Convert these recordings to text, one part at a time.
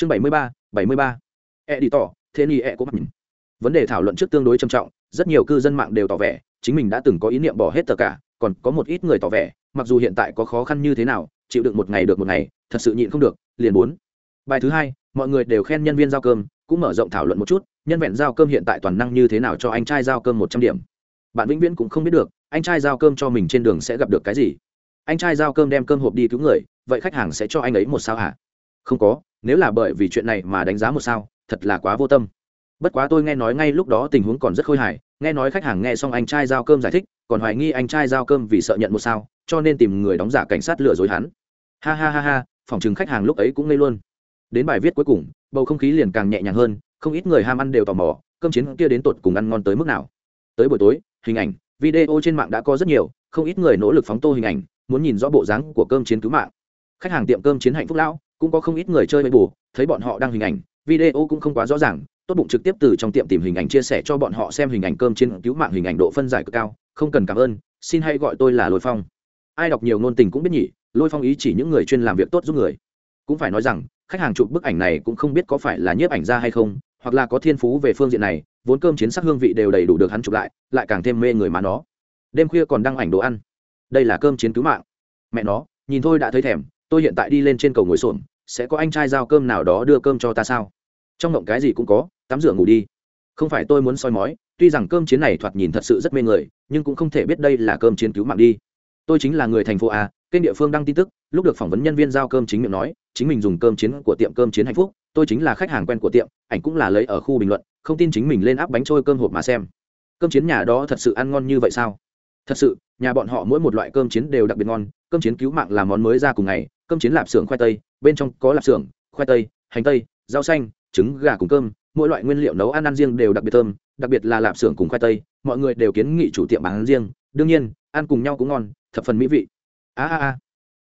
chương bảy mươi ba, bảy mươi ba. E đi tỏ, thế ni e của nhìn. vấn đề thảo luận trước tương đối trầm trọng, rất nhiều cư dân mạng đều tỏ vẻ, chính mình đã từng có ý niệm bỏ hết tất cả, còn có một ít người tỏ vẻ, mặc dù hiện tại có khó khăn như thế nào, chịu đựng một ngày được một ngày, thật sự nhịn không được, liền bốn bài thứ hai, mọi người đều khen nhân viên giao cơm, cũng mở rộng thảo luận một chút, nhân vẹn giao cơm hiện tại toàn năng như thế nào cho anh trai giao cơm một trăm điểm. Bạn vĩnh viễn cũng không biết được, anh trai giao cơm cho mình trên đường sẽ gặp được cái gì. Anh trai giao cơm đem cơm hộp đi cứu người, vậy khách hàng sẽ cho anh ấy một sao hả? Không có, nếu là bởi vì chuyện này mà đánh giá một sao, thật là quá vô tâm. Bất quá tôi nghe nói ngay lúc đó tình huống còn rất khôi hài, nghe nói khách hàng nghe xong anh trai giao cơm giải thích, còn hoài nghi anh trai giao cơm vì sợ nhận một sao, cho nên tìm người đóng giả cảnh sát lừa dối hắn. Ha ha ha ha, phòng chừng khách hàng lúc ấy cũng ngây luôn. Đến bài viết cuối cùng, bầu không khí liền càng nhẹ nhàng hơn, không ít người ham ăn đều tò mò, cơm chiến kia đến tột cùng ăn ngon tới mức nào. Tới buổi tối, hình ảnh, video trên mạng đã có rất nhiều, không ít người nỗ lực phóng tô hình ảnh, muốn nhìn rõ bộ dáng của cơm chiến cứu mạng. Khách hàng tiệm cơm chiến hạnh phúc lão cũng có không ít người chơi bê bù thấy bọn họ đăng hình ảnh, video cũng không quá rõ ràng, tốt bụng trực tiếp từ trong tiệm tìm hình ảnh chia sẻ cho bọn họ xem hình ảnh cơm trên cứu mạng hình ảnh độ phân giải cực cao, không cần cảm ơn, xin hãy gọi tôi là lôi phong. Ai đọc nhiều ngôn tình cũng biết nhỉ, lôi phong ý chỉ những người chuyên làm việc tốt giúp người. Cũng phải nói rằng, khách hàng chụp bức ảnh này cũng không biết có phải là nhiếp ảnh ra hay không, hoặc là có thiên phú về phương diện này, vốn cơm chiến sắc hương vị đều đầy đủ được hắn chụp lại lại càng thêm mê người mà nó. Đêm khuya còn đăng ảnh đồ ăn. Đây là cơm chiến cứu mạng. Mẹ nó, nhìn thôi đã thấy thèm tôi hiện tại đi lên trên cầu ngồi xổm, sẽ có anh trai giao cơm nào đó đưa cơm cho ta sao? Trong mộng cái gì cũng có, tắm rửa ngủ đi. Không phải tôi muốn soi mói, tuy rằng cơm chiến này thoạt nhìn thật sự rất mê người, nhưng cũng không thể biết đây là cơm chiến cứu mạng đi. Tôi chính là người thành phố a, kênh địa phương đăng tin tức, lúc được phỏng vấn nhân viên giao cơm chính miệng nói, chính mình dùng cơm chiến của tiệm cơm chiến hạnh phúc, tôi chính là khách hàng quen của tiệm, ảnh cũng là lấy ở khu bình luận, không tin chính mình lên áp bánh trôi cơm hộp mà xem. Cơm chiến nhà đó thật sự ăn ngon như vậy sao? Thật sự, nhà bọn họ mỗi một loại cơm chiến đều đặc biệt ngon, cơm chiến cứu mạng là món mới ra cùng ngày cơm chiến lạp xưởng khoai tây, bên trong có lạp xưởng, khoai tây, hành tây, rau xanh, trứng, gà cùng cơm, mỗi loại nguyên liệu nấu ăn ăn riêng đều đặc biệt thơm, đặc biệt là lạp xưởng cùng khoai tây, mọi người đều kiến nghị chủ tiệm bán riêng, đương nhiên, ăn cùng nhau cũng ngon, thập phần mỹ vị. A a a,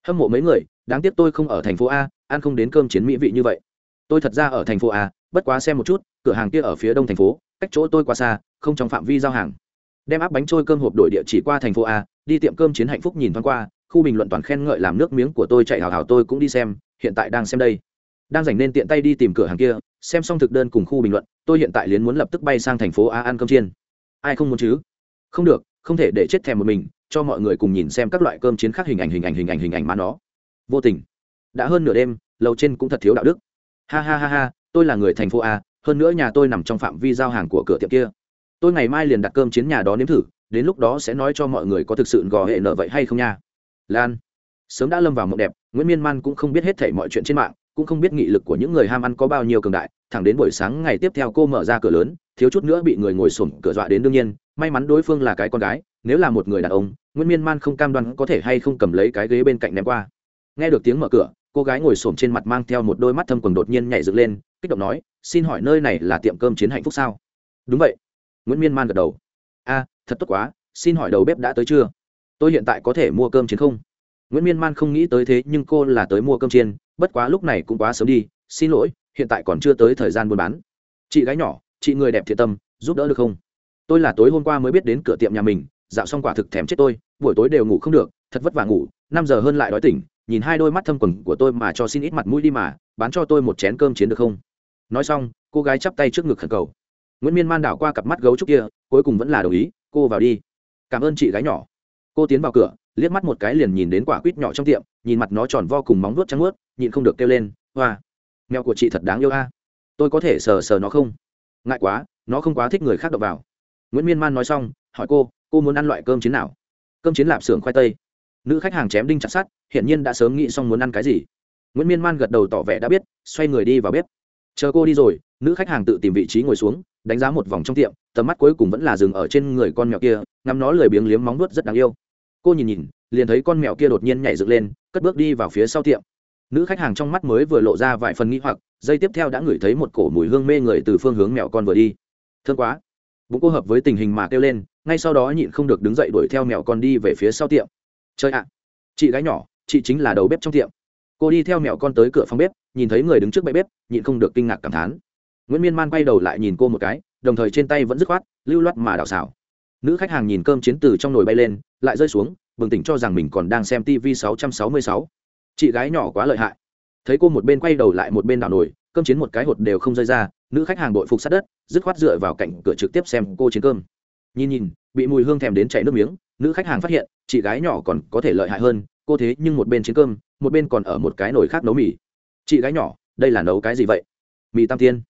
hâm mộ mấy người, đáng tiếc tôi không ở thành phố a, ăn không đến cơm chiến mỹ vị như vậy. Tôi thật ra ở thành phố a, bất quá xem một chút, cửa hàng kia ở phía đông thành phố, cách chỗ tôi quá xa, không trong phạm vi giao hàng. Đem áp bánh trôi cơm hộp đổi địa chỉ qua thành phố a, đi tiệm cơm chiến hạnh phúc nhìn thoáng qua khu bình luận toàn khen ngợi làm nước miếng của tôi chạy hào hào, tôi cũng đi xem, hiện tại đang xem đây. Đang dành nên tiện tay đi tìm cửa hàng kia, xem xong thực đơn cùng khu bình luận, tôi hiện tại liền muốn lập tức bay sang thành phố a ăn cơm chiên. Ai không muốn chứ? Không được, không thể để chết thèm một mình, cho mọi người cùng nhìn xem các loại cơm chiến khác hình ảnh hình ảnh hình ảnh hình ảnh mà nó. Vô tình. Đã hơn nửa đêm, lầu trên cũng thật thiếu đạo đức. Ha ha ha ha, tôi là người thành phố a, hơn nữa nhà tôi nằm trong phạm vi giao hàng của cửa tiệm kia. Tôi ngày mai liền đặt cơm chiến nhà đó nếm thử, đến lúc đó sẽ nói cho mọi người có thực sự gò hệ nợ vậy hay không nha lan. Sớm đã lâm vào mộng đẹp, nguyễn miên man cũng không biết hết thảy mọi chuyện trên mạng, cũng không biết nghị lực của những người ham ăn có bao nhiêu cường đại, thẳng đến buổi sáng ngày tiếp theo cô mở ra cửa lớn, thiếu chút nữa bị người ngồi sổm cửa dọa đến đương nhiên, may mắn đối phương là cái con gái, nếu là một người đàn ông, nguyễn miên man không cam đoan có thể hay không cầm lấy cái ghế bên cạnh ném qua. Nghe được tiếng mở cửa, cô gái ngồi sổm trên mặt mang theo một đôi mắt thâm quần đột nhiên nhảy dựng lên, kích động nói, xin hỏi nơi này là tiệm cơm chiến hạnh phúc sao? Đúng vậy. Nguyễn miên man gật đầu. A, thật tốt quá, xin hỏi đầu bếp đã tới chưa? Tôi hiện tại có thể mua cơm chiến không? Nguyễn miên man không nghĩ tới thế nhưng cô là tới mua cơm chiên, bất quá lúc này cũng quá sớm đi, xin lỗi, hiện tại còn chưa tới thời gian buôn bán. Chị gái nhỏ, chị người đẹp thiện tâm, giúp đỡ được không? Tôi là tối hôm qua mới biết đến cửa tiệm nhà mình, dạo xong quả thực thèm chết tôi, buổi tối đều ngủ không được, thật vất vả ngủ, năm giờ hơn lại đói tỉnh, nhìn hai đôi mắt thâm quần của tôi mà cho xin ít mặt mũi đi mà, bán cho tôi một chén cơm chiến được không? Nói xong, cô gái chắp tay trước ngực khẩn cầu. Nguyễn miên man đảo qua cặp mắt gấu trúc kia, cuối cùng vẫn là đồng ý, cô vào đi. Cảm ơn chị gái nhỏ cô tiến vào cửa, liếc mắt một cái liền nhìn đến quả quýt nhỏ trong tiệm, nhìn mặt nó tròn vo cùng móng vuốt trắng ướt nhìn không được kêu lên, hoa, mèo của chị thật đáng yêu a. Tôi có thể sờ sờ nó không? Ngại quá, nó không quá thích người khác đập vào. Nguyễn miên man nói xong, hỏi cô cô muốn ăn loại cơm chiến nào? Cơm chiến lạp xưởng khoai tây. Nữ khách hàng chém đinh chặt sắt hiện nhiên đã sớm nghĩ xong muốn ăn cái gì. Nguyễn miên man gật đầu tỏ vẻ đã biết, xoay người đi vào bếp. Chờ cô đi rồi. Nữ khách hàng tự tìm vị trí ngồi xuống, đánh giá một vòng trong tiệm, tầm mắt cuối cùng vẫn là dừng ở trên người con mèo kia, ngắm nó lười biếng liếm móng nuốt rất đáng yêu cô nhìn nhìn, liền thấy con mèo kia đột nhiên nhảy dựng lên, cất bước đi vào phía sau tiệm. Nữ khách hàng trong mắt mới vừa lộ ra vài phần nghĩ hoặc, giây tiếp theo đã ngửi thấy một cổ mùi hương mê người từ phương hướng mèo con vừa đi. Thương quá. Bụng cô hợp với tình hình mà kêu lên, ngay sau đó nhịn không được đứng dậy đuổi theo mèo con đi về phía sau tiệm. Chơi ạ. Chị gái nhỏ, chị chính là đầu bếp trong tiệm. Cô đi theo mèo con tới cửa phòng bếp, nhìn thấy người đứng trước bệ bếp, nhịn không được kinh ngạc cảm thán. Nguyễn miên man quay đầu lại nhìn cô một cái, đồng thời trên tay vẫn dứt khoát, lưu loát mà đảo xào nữ khách hàng nhìn cơm chiến từ trong nồi bay lên, lại rơi xuống, bừng tỉnh cho rằng mình còn đang xem tv 666. chị gái nhỏ quá lợi hại. Thấy cô một bên quay đầu lại một bên đảo nồi, cơm chiến một cái hột đều không rơi ra, nữ khách hàng đội phục sát đất, dứt khoát dựa vào cạnh cửa trực tiếp xem cô chiến cơm. Nhìn nhìn, bị mùi hương thèm đến chảy nước miếng, nữ khách hàng phát hiện, chị gái nhỏ còn có thể lợi hại hơn, cô thế nhưng một bên chiến cơm, một bên còn ở một cái nồi khác nấu mì. Chị gái nhỏ, đây là nấu cái gì vậy? Mì tam tiên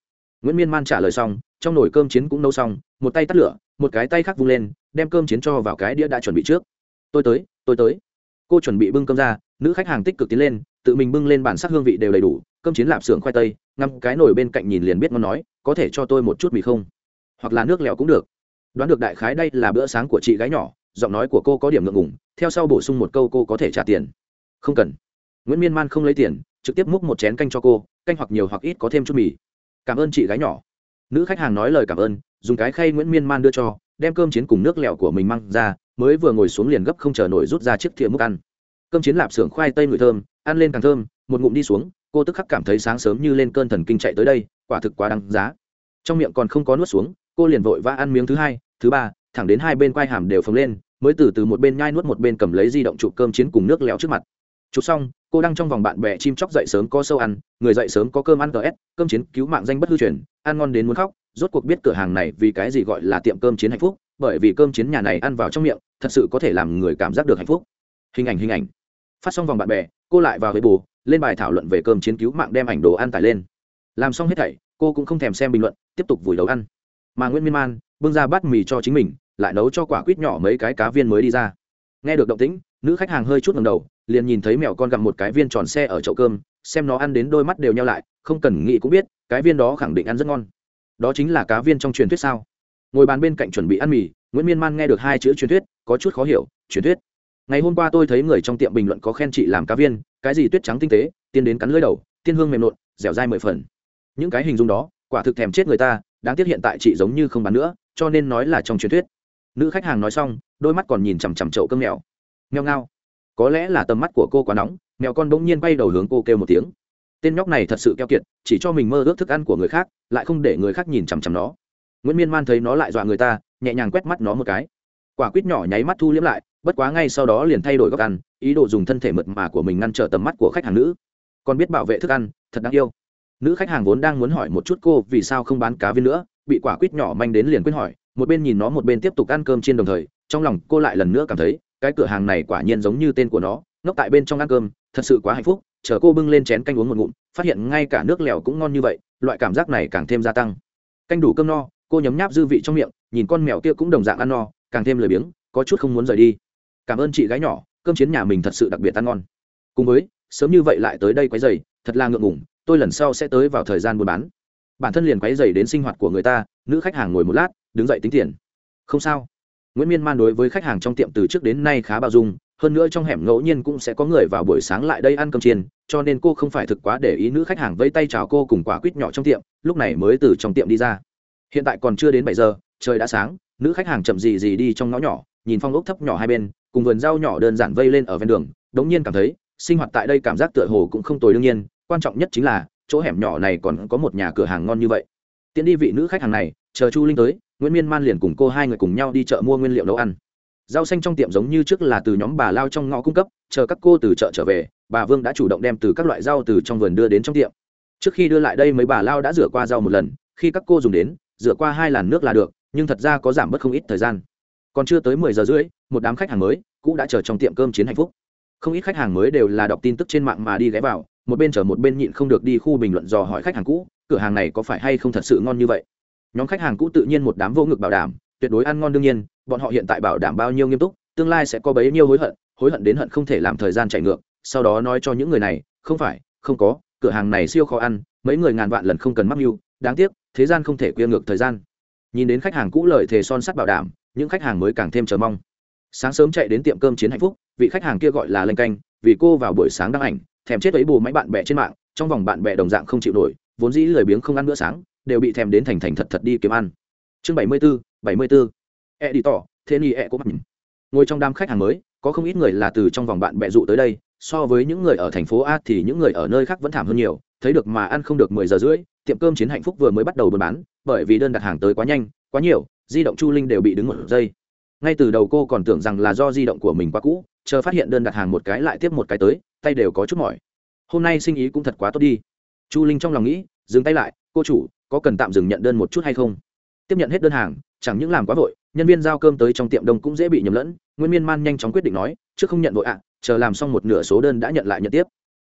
nguyễn miên man trả lời xong trong nồi cơm chiến cũng nấu xong một tay tắt lửa một cái tay khác vung lên đem cơm chiến cho vào cái đĩa đã chuẩn bị trước tôi tới tôi tới cô chuẩn bị bưng cơm ra nữ khách hàng tích cực tiến lên tự mình bưng lên bản sắc hương vị đều đầy đủ cơm chiến lạp xưởng khoai tây ngắm cái nồi bên cạnh nhìn liền biết ngon nói có thể cho tôi một chút mì không hoặc là nước lèo cũng được đoán được đại khái đây là bữa sáng của chị gái nhỏ giọng nói của cô có điểm ngượng ngùng, theo sau bổ sung một câu cô có thể trả tiền không cần nguyễn miên man không lấy tiền trực tiếp múc một chén canh cho cô canh hoặc nhiều hoặc ít có thêm chút mì cảm ơn chị gái nhỏ. Nữ khách hàng nói lời cảm ơn, dùng cái khay nguyễn miên man đưa cho, đem cơm chiến cùng nước lèo của mình mang ra, mới vừa ngồi xuống liền gấp không chờ nổi rút ra chiếc thìa múc ăn. Cơm chiến lạp xưởng khoai tây ngửi thơm, ăn lên càng thơm, một ngụm đi xuống, cô tức khắc cảm thấy sáng sớm như lên cơn thần kinh chạy tới đây, quả thực quá đáng giá. Trong miệng còn không có nuốt xuống, cô liền vội vã ăn miếng thứ hai, thứ ba, thẳng đến hai bên quai hàm đều phồng lên, mới từ từ một bên nhai nuốt một bên cầm lấy di động chụp cơm chiến cùng nước lèo trước mặt. Chụp xong cô đang trong vòng bạn bè chim chóc dậy sớm có sâu ăn, người dậy sớm có cơm ăn ts cơm chiến cứu mạng danh bất hư truyền, ăn ngon đến muốn khóc, rốt cuộc biết cửa hàng này vì cái gì gọi là tiệm cơm chiến hạnh phúc, bởi vì cơm chiến nhà này ăn vào trong miệng, thật sự có thể làm người cảm giác được hạnh phúc. Hình ảnh hình ảnh. Phát xong vòng bạn bè, cô lại vào với bù, lên bài thảo luận về cơm chiến cứu mạng đem ảnh đồ ăn tải lên. Làm xong hết thảy, cô cũng không thèm xem bình luận, tiếp tục vùi đầu ăn. Mà nguyễn miên man, bưng ra bát mì cho chính mình, lại nấu cho quả quýt nhỏ mấy cái cá viên mới đi ra. Nghe được động tĩnh, nữ khách hàng hơi chút ngầm đầu liền nhìn thấy mèo con gặm một cái viên tròn xe ở chậu cơm, xem nó ăn đến đôi mắt đều nhau lại, không cần nghĩ cũng biết, cái viên đó khẳng định ăn rất ngon. Đó chính là cá viên trong truyền thuyết sao? Ngồi bàn bên cạnh chuẩn bị ăn mì, nguyễn miên man nghe được hai chữ truyền thuyết, có chút khó hiểu, truyền thuyết. Ngày hôm qua tôi thấy người trong tiệm bình luận có khen chị làm cá viên, cái gì tuyết trắng tinh tế, tiên đến cắn lưỡi đầu, tiên hương mềm nộn, dẻo dai mười phần. Những cái hình dung đó, quả thực thèm chết người ta, đáng tiếc hiện tại chị giống như không bán nữa, cho nên nói là trong truyền thuyết. Nữ khách hàng nói xong, đôi mắt còn nhìn chằm chằm chậu cơm mèo. Nghèo ngao có lẽ là tầm mắt của cô quá nóng, mèo con bỗng nhiên bay đầu hướng cô kêu một tiếng. Tên nhóc này thật sự keo kiệt, chỉ cho mình mơ ước thức ăn của người khác, lại không để người khác nhìn chằm chằm nó. Nguyễn miên man thấy nó lại dọa người ta, nhẹ nhàng quét mắt nó một cái. Quả quýt nhỏ nháy mắt thu liếm lại, bất quá ngay sau đó liền thay đổi góc ăn, ý đồ dùng thân thể mật mà của mình ngăn trở tầm mắt của khách hàng nữ. Còn biết bảo vệ thức ăn, thật đáng yêu. Nữ khách hàng vốn đang muốn hỏi một chút cô vì sao không bán cá viên nữa, bị quả quýt nhỏ manh đến liền quyết hỏi, một bên nhìn nó một bên tiếp tục ăn cơm trên đồng thời, trong lòng cô lại lần nữa cảm thấy cái cửa hàng này quả nhiên giống như tên của nó, ngốc tại bên trong ăn cơm, thật sự quá hạnh phúc, chờ cô bưng lên chén canh uống một ngụm, phát hiện ngay cả nước lèo cũng ngon như vậy, loại cảm giác này càng thêm gia tăng. Canh đủ cơm no, cô nhấm nháp dư vị trong miệng, nhìn con mèo kia cũng đồng dạng ăn no, càng thêm lười biếng, có chút không muốn rời đi. Cảm ơn chị gái nhỏ, cơm chiến nhà mình thật sự đặc biệt ăn ngon. Cùng với, sớm như vậy lại tới đây quấy dày thật là ngượng ngủng tôi lần sau sẽ tới vào thời gian buôn bán. Bản thân liền quấy dày đến sinh hoạt của người ta, nữ khách hàng ngồi một lát, đứng dậy tính tiền. Không sao nguyễn miên man đối với khách hàng trong tiệm từ trước đến nay khá bao dung, hơn nữa trong hẻm ngẫu nhiên cũng sẽ có người vào buổi sáng lại đây ăn cơm chiên, cho nên cô không phải thực quá để ý nữ khách hàng vẫy tay chào cô cùng quả quýt nhỏ trong tiệm, lúc này mới từ trong tiệm đi ra. Hiện tại còn chưa đến bảy giờ, trời đã sáng, nữ khách hàng chậm gì gì đi trong ngõ nhỏ, nhìn phong ốc thấp nhỏ hai bên, cùng vườn rau nhỏ đơn giản vây lên ở ven đường, đống nhiên cảm thấy, sinh hoạt tại đây cảm giác tựa hồ cũng không tồi đương nhiên, quan trọng nhất chính là, chỗ hẻm nhỏ này còn có một nhà cửa hàng ngon như vậy. Tiện đi vị nữ khách hàng này, chờ chu linh tới nguyễn miên man liền cùng cô hai người cùng nhau đi chợ mua nguyên liệu nấu ăn rau xanh trong tiệm giống như trước là từ nhóm bà lao trong ngõ cung cấp chờ các cô từ chợ trở về bà vương đã chủ động đem từ các loại rau từ trong vườn đưa đến trong tiệm trước khi đưa lại đây mấy bà lao đã rửa qua rau một lần khi các cô dùng đến rửa qua hai làn nước là được nhưng thật ra có giảm bớt không ít thời gian còn chưa tới mười giờ rưỡi một đám khách hàng mới cũng đã chờ trong tiệm cơm chiến hạnh phúc không ít khách hàng mới đều là đọc tin tức trên mạng mà đi ghé vào một bên chờ một bên nhịn không được đi khu bình luận dò hỏi khách hàng cũ cửa hàng này có phải hay không thật sự ngon như vậy nhóm khách hàng cũ tự nhiên một đám vô ngực bảo đảm, tuyệt đối ăn ngon đương nhiên, bọn họ hiện tại bảo đảm bao nhiêu nghiêm túc, tương lai sẽ có bấy nhiêu hối hận hối hận đến hận không thể làm thời gian chạy ngược, sau đó nói cho những người này, không phải, không có, cửa hàng này siêu khó ăn, mấy người ngàn vạn lần không cần mắc mưu, đáng tiếc, thế gian không thể quyên ngược thời gian. Nhìn đến khách hàng cũ lời thề son sắt bảo đảm, những khách hàng mới càng thêm chờ mong. Sáng sớm chạy đến tiệm cơm chiến hạnh phúc, vị khách hàng kia gọi là lanh canh, vì cô vào buổi sáng đăng ảnh, thèm chết ấy bù máy bạn bè trên mạng, trong vòng bạn bè đồng dạng không chịu nổi, vốn dĩ lười biếng không ăn bữa sáng đều bị thèm đến thành thành thật thật đi kiếm ăn. Chương bảy mươi b ố bảy mươi b ố e đi tỏ, thế ni e cũng mặt ngồi trong đám khách hàng mới, có không ít người là từ trong vòng bạn bè dụ tới đây, so với những người ở thành phố a thì những người ở nơi khác vẫn thảm hơn nhiều, thấy được mà ăn không được mười giờ rưỡi, tiệm cơm chiến hạnh phúc vừa mới bắt đầu buôn bán, bởi vì đơn đặt hàng tới quá nhanh, quá nhiều, di động chu linh đều bị đứng một giây. Ngay từ đầu cô còn tưởng rằng là do di động của mình quá cũ, chờ phát hiện đơn đặt hàng một cái lại tiếp một cái tới, tay đều có chút mỏi. Hôm nay sinh ý cũng thật quá tốt đi. Chu linh trong lòng nghĩ, dừng tay lại, cô chủ có cần tạm dừng nhận đơn một chút hay không? Tiếp nhận hết đơn hàng, chẳng những làm quá vội, nhân viên giao cơm tới trong tiệm đông cũng dễ bị nhầm lẫn, nguyên miên man nhanh chóng quyết định nói, trước không nhận vội ạ, chờ làm xong một nửa số đơn đã nhận lại nhận tiếp.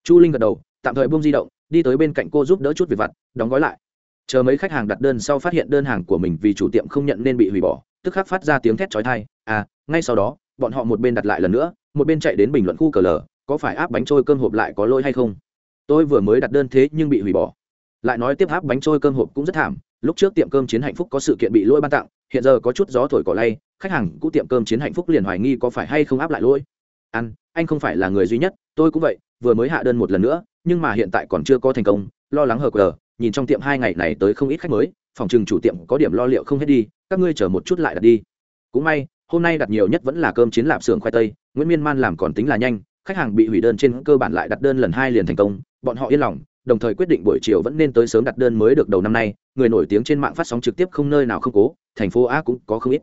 Chu linh gật đầu, tạm thời buông di động, đi tới bên cạnh cô giúp đỡ chút việc vặt, đóng gói lại. Chờ mấy khách hàng đặt đơn sau phát hiện đơn hàng của mình vì chủ tiệm không nhận nên bị hủy bỏ, tức khắc phát ra tiếng thét chói tai à ngay sau đó, bọn họ một bên đặt lại lần nữa, một bên chạy đến bình luận khu cờ lờ, có phải áp bánh trôi cơm hộp lại có lỗi hay không? Tôi vừa mới đặt đơn thế nhưng bị hủy bỏ lại nói tiếp háp bánh trôi cơm hộp cũng rất thảm, lúc trước tiệm cơm chiến hạnh phúc có sự kiện bị lỗi ban tặng, hiện giờ có chút gió thổi cỏ lay, khách hàng cũ tiệm cơm chiến hạnh phúc liền hoài nghi có phải hay không áp lại lỗi. Ăn, anh không phải là người duy nhất, tôi cũng vậy, vừa mới hạ đơn một lần nữa, nhưng mà hiện tại còn chưa có thành công, lo lắng hờ cờ nhìn trong tiệm hai ngày này tới không ít khách mới, phòng trừng chủ tiệm có điểm lo liệu không hết đi, các ngươi chờ một chút lại đặt đi. Cũng may, hôm nay đặt nhiều nhất vẫn là cơm chiến lạp xưởng khoai tây, nguyễn miên man làm còn tính là nhanh, khách hàng bị hủy đơn trên cơ bản lại đặt đơn lần hai liền thành công, bọn họ yên lòng đồng thời quyết định buổi chiều vẫn nên tới sớm đặt đơn mới được đầu năm nay, người nổi tiếng trên mạng phát sóng trực tiếp không nơi nào không cố, thành phố a cũng có không ít.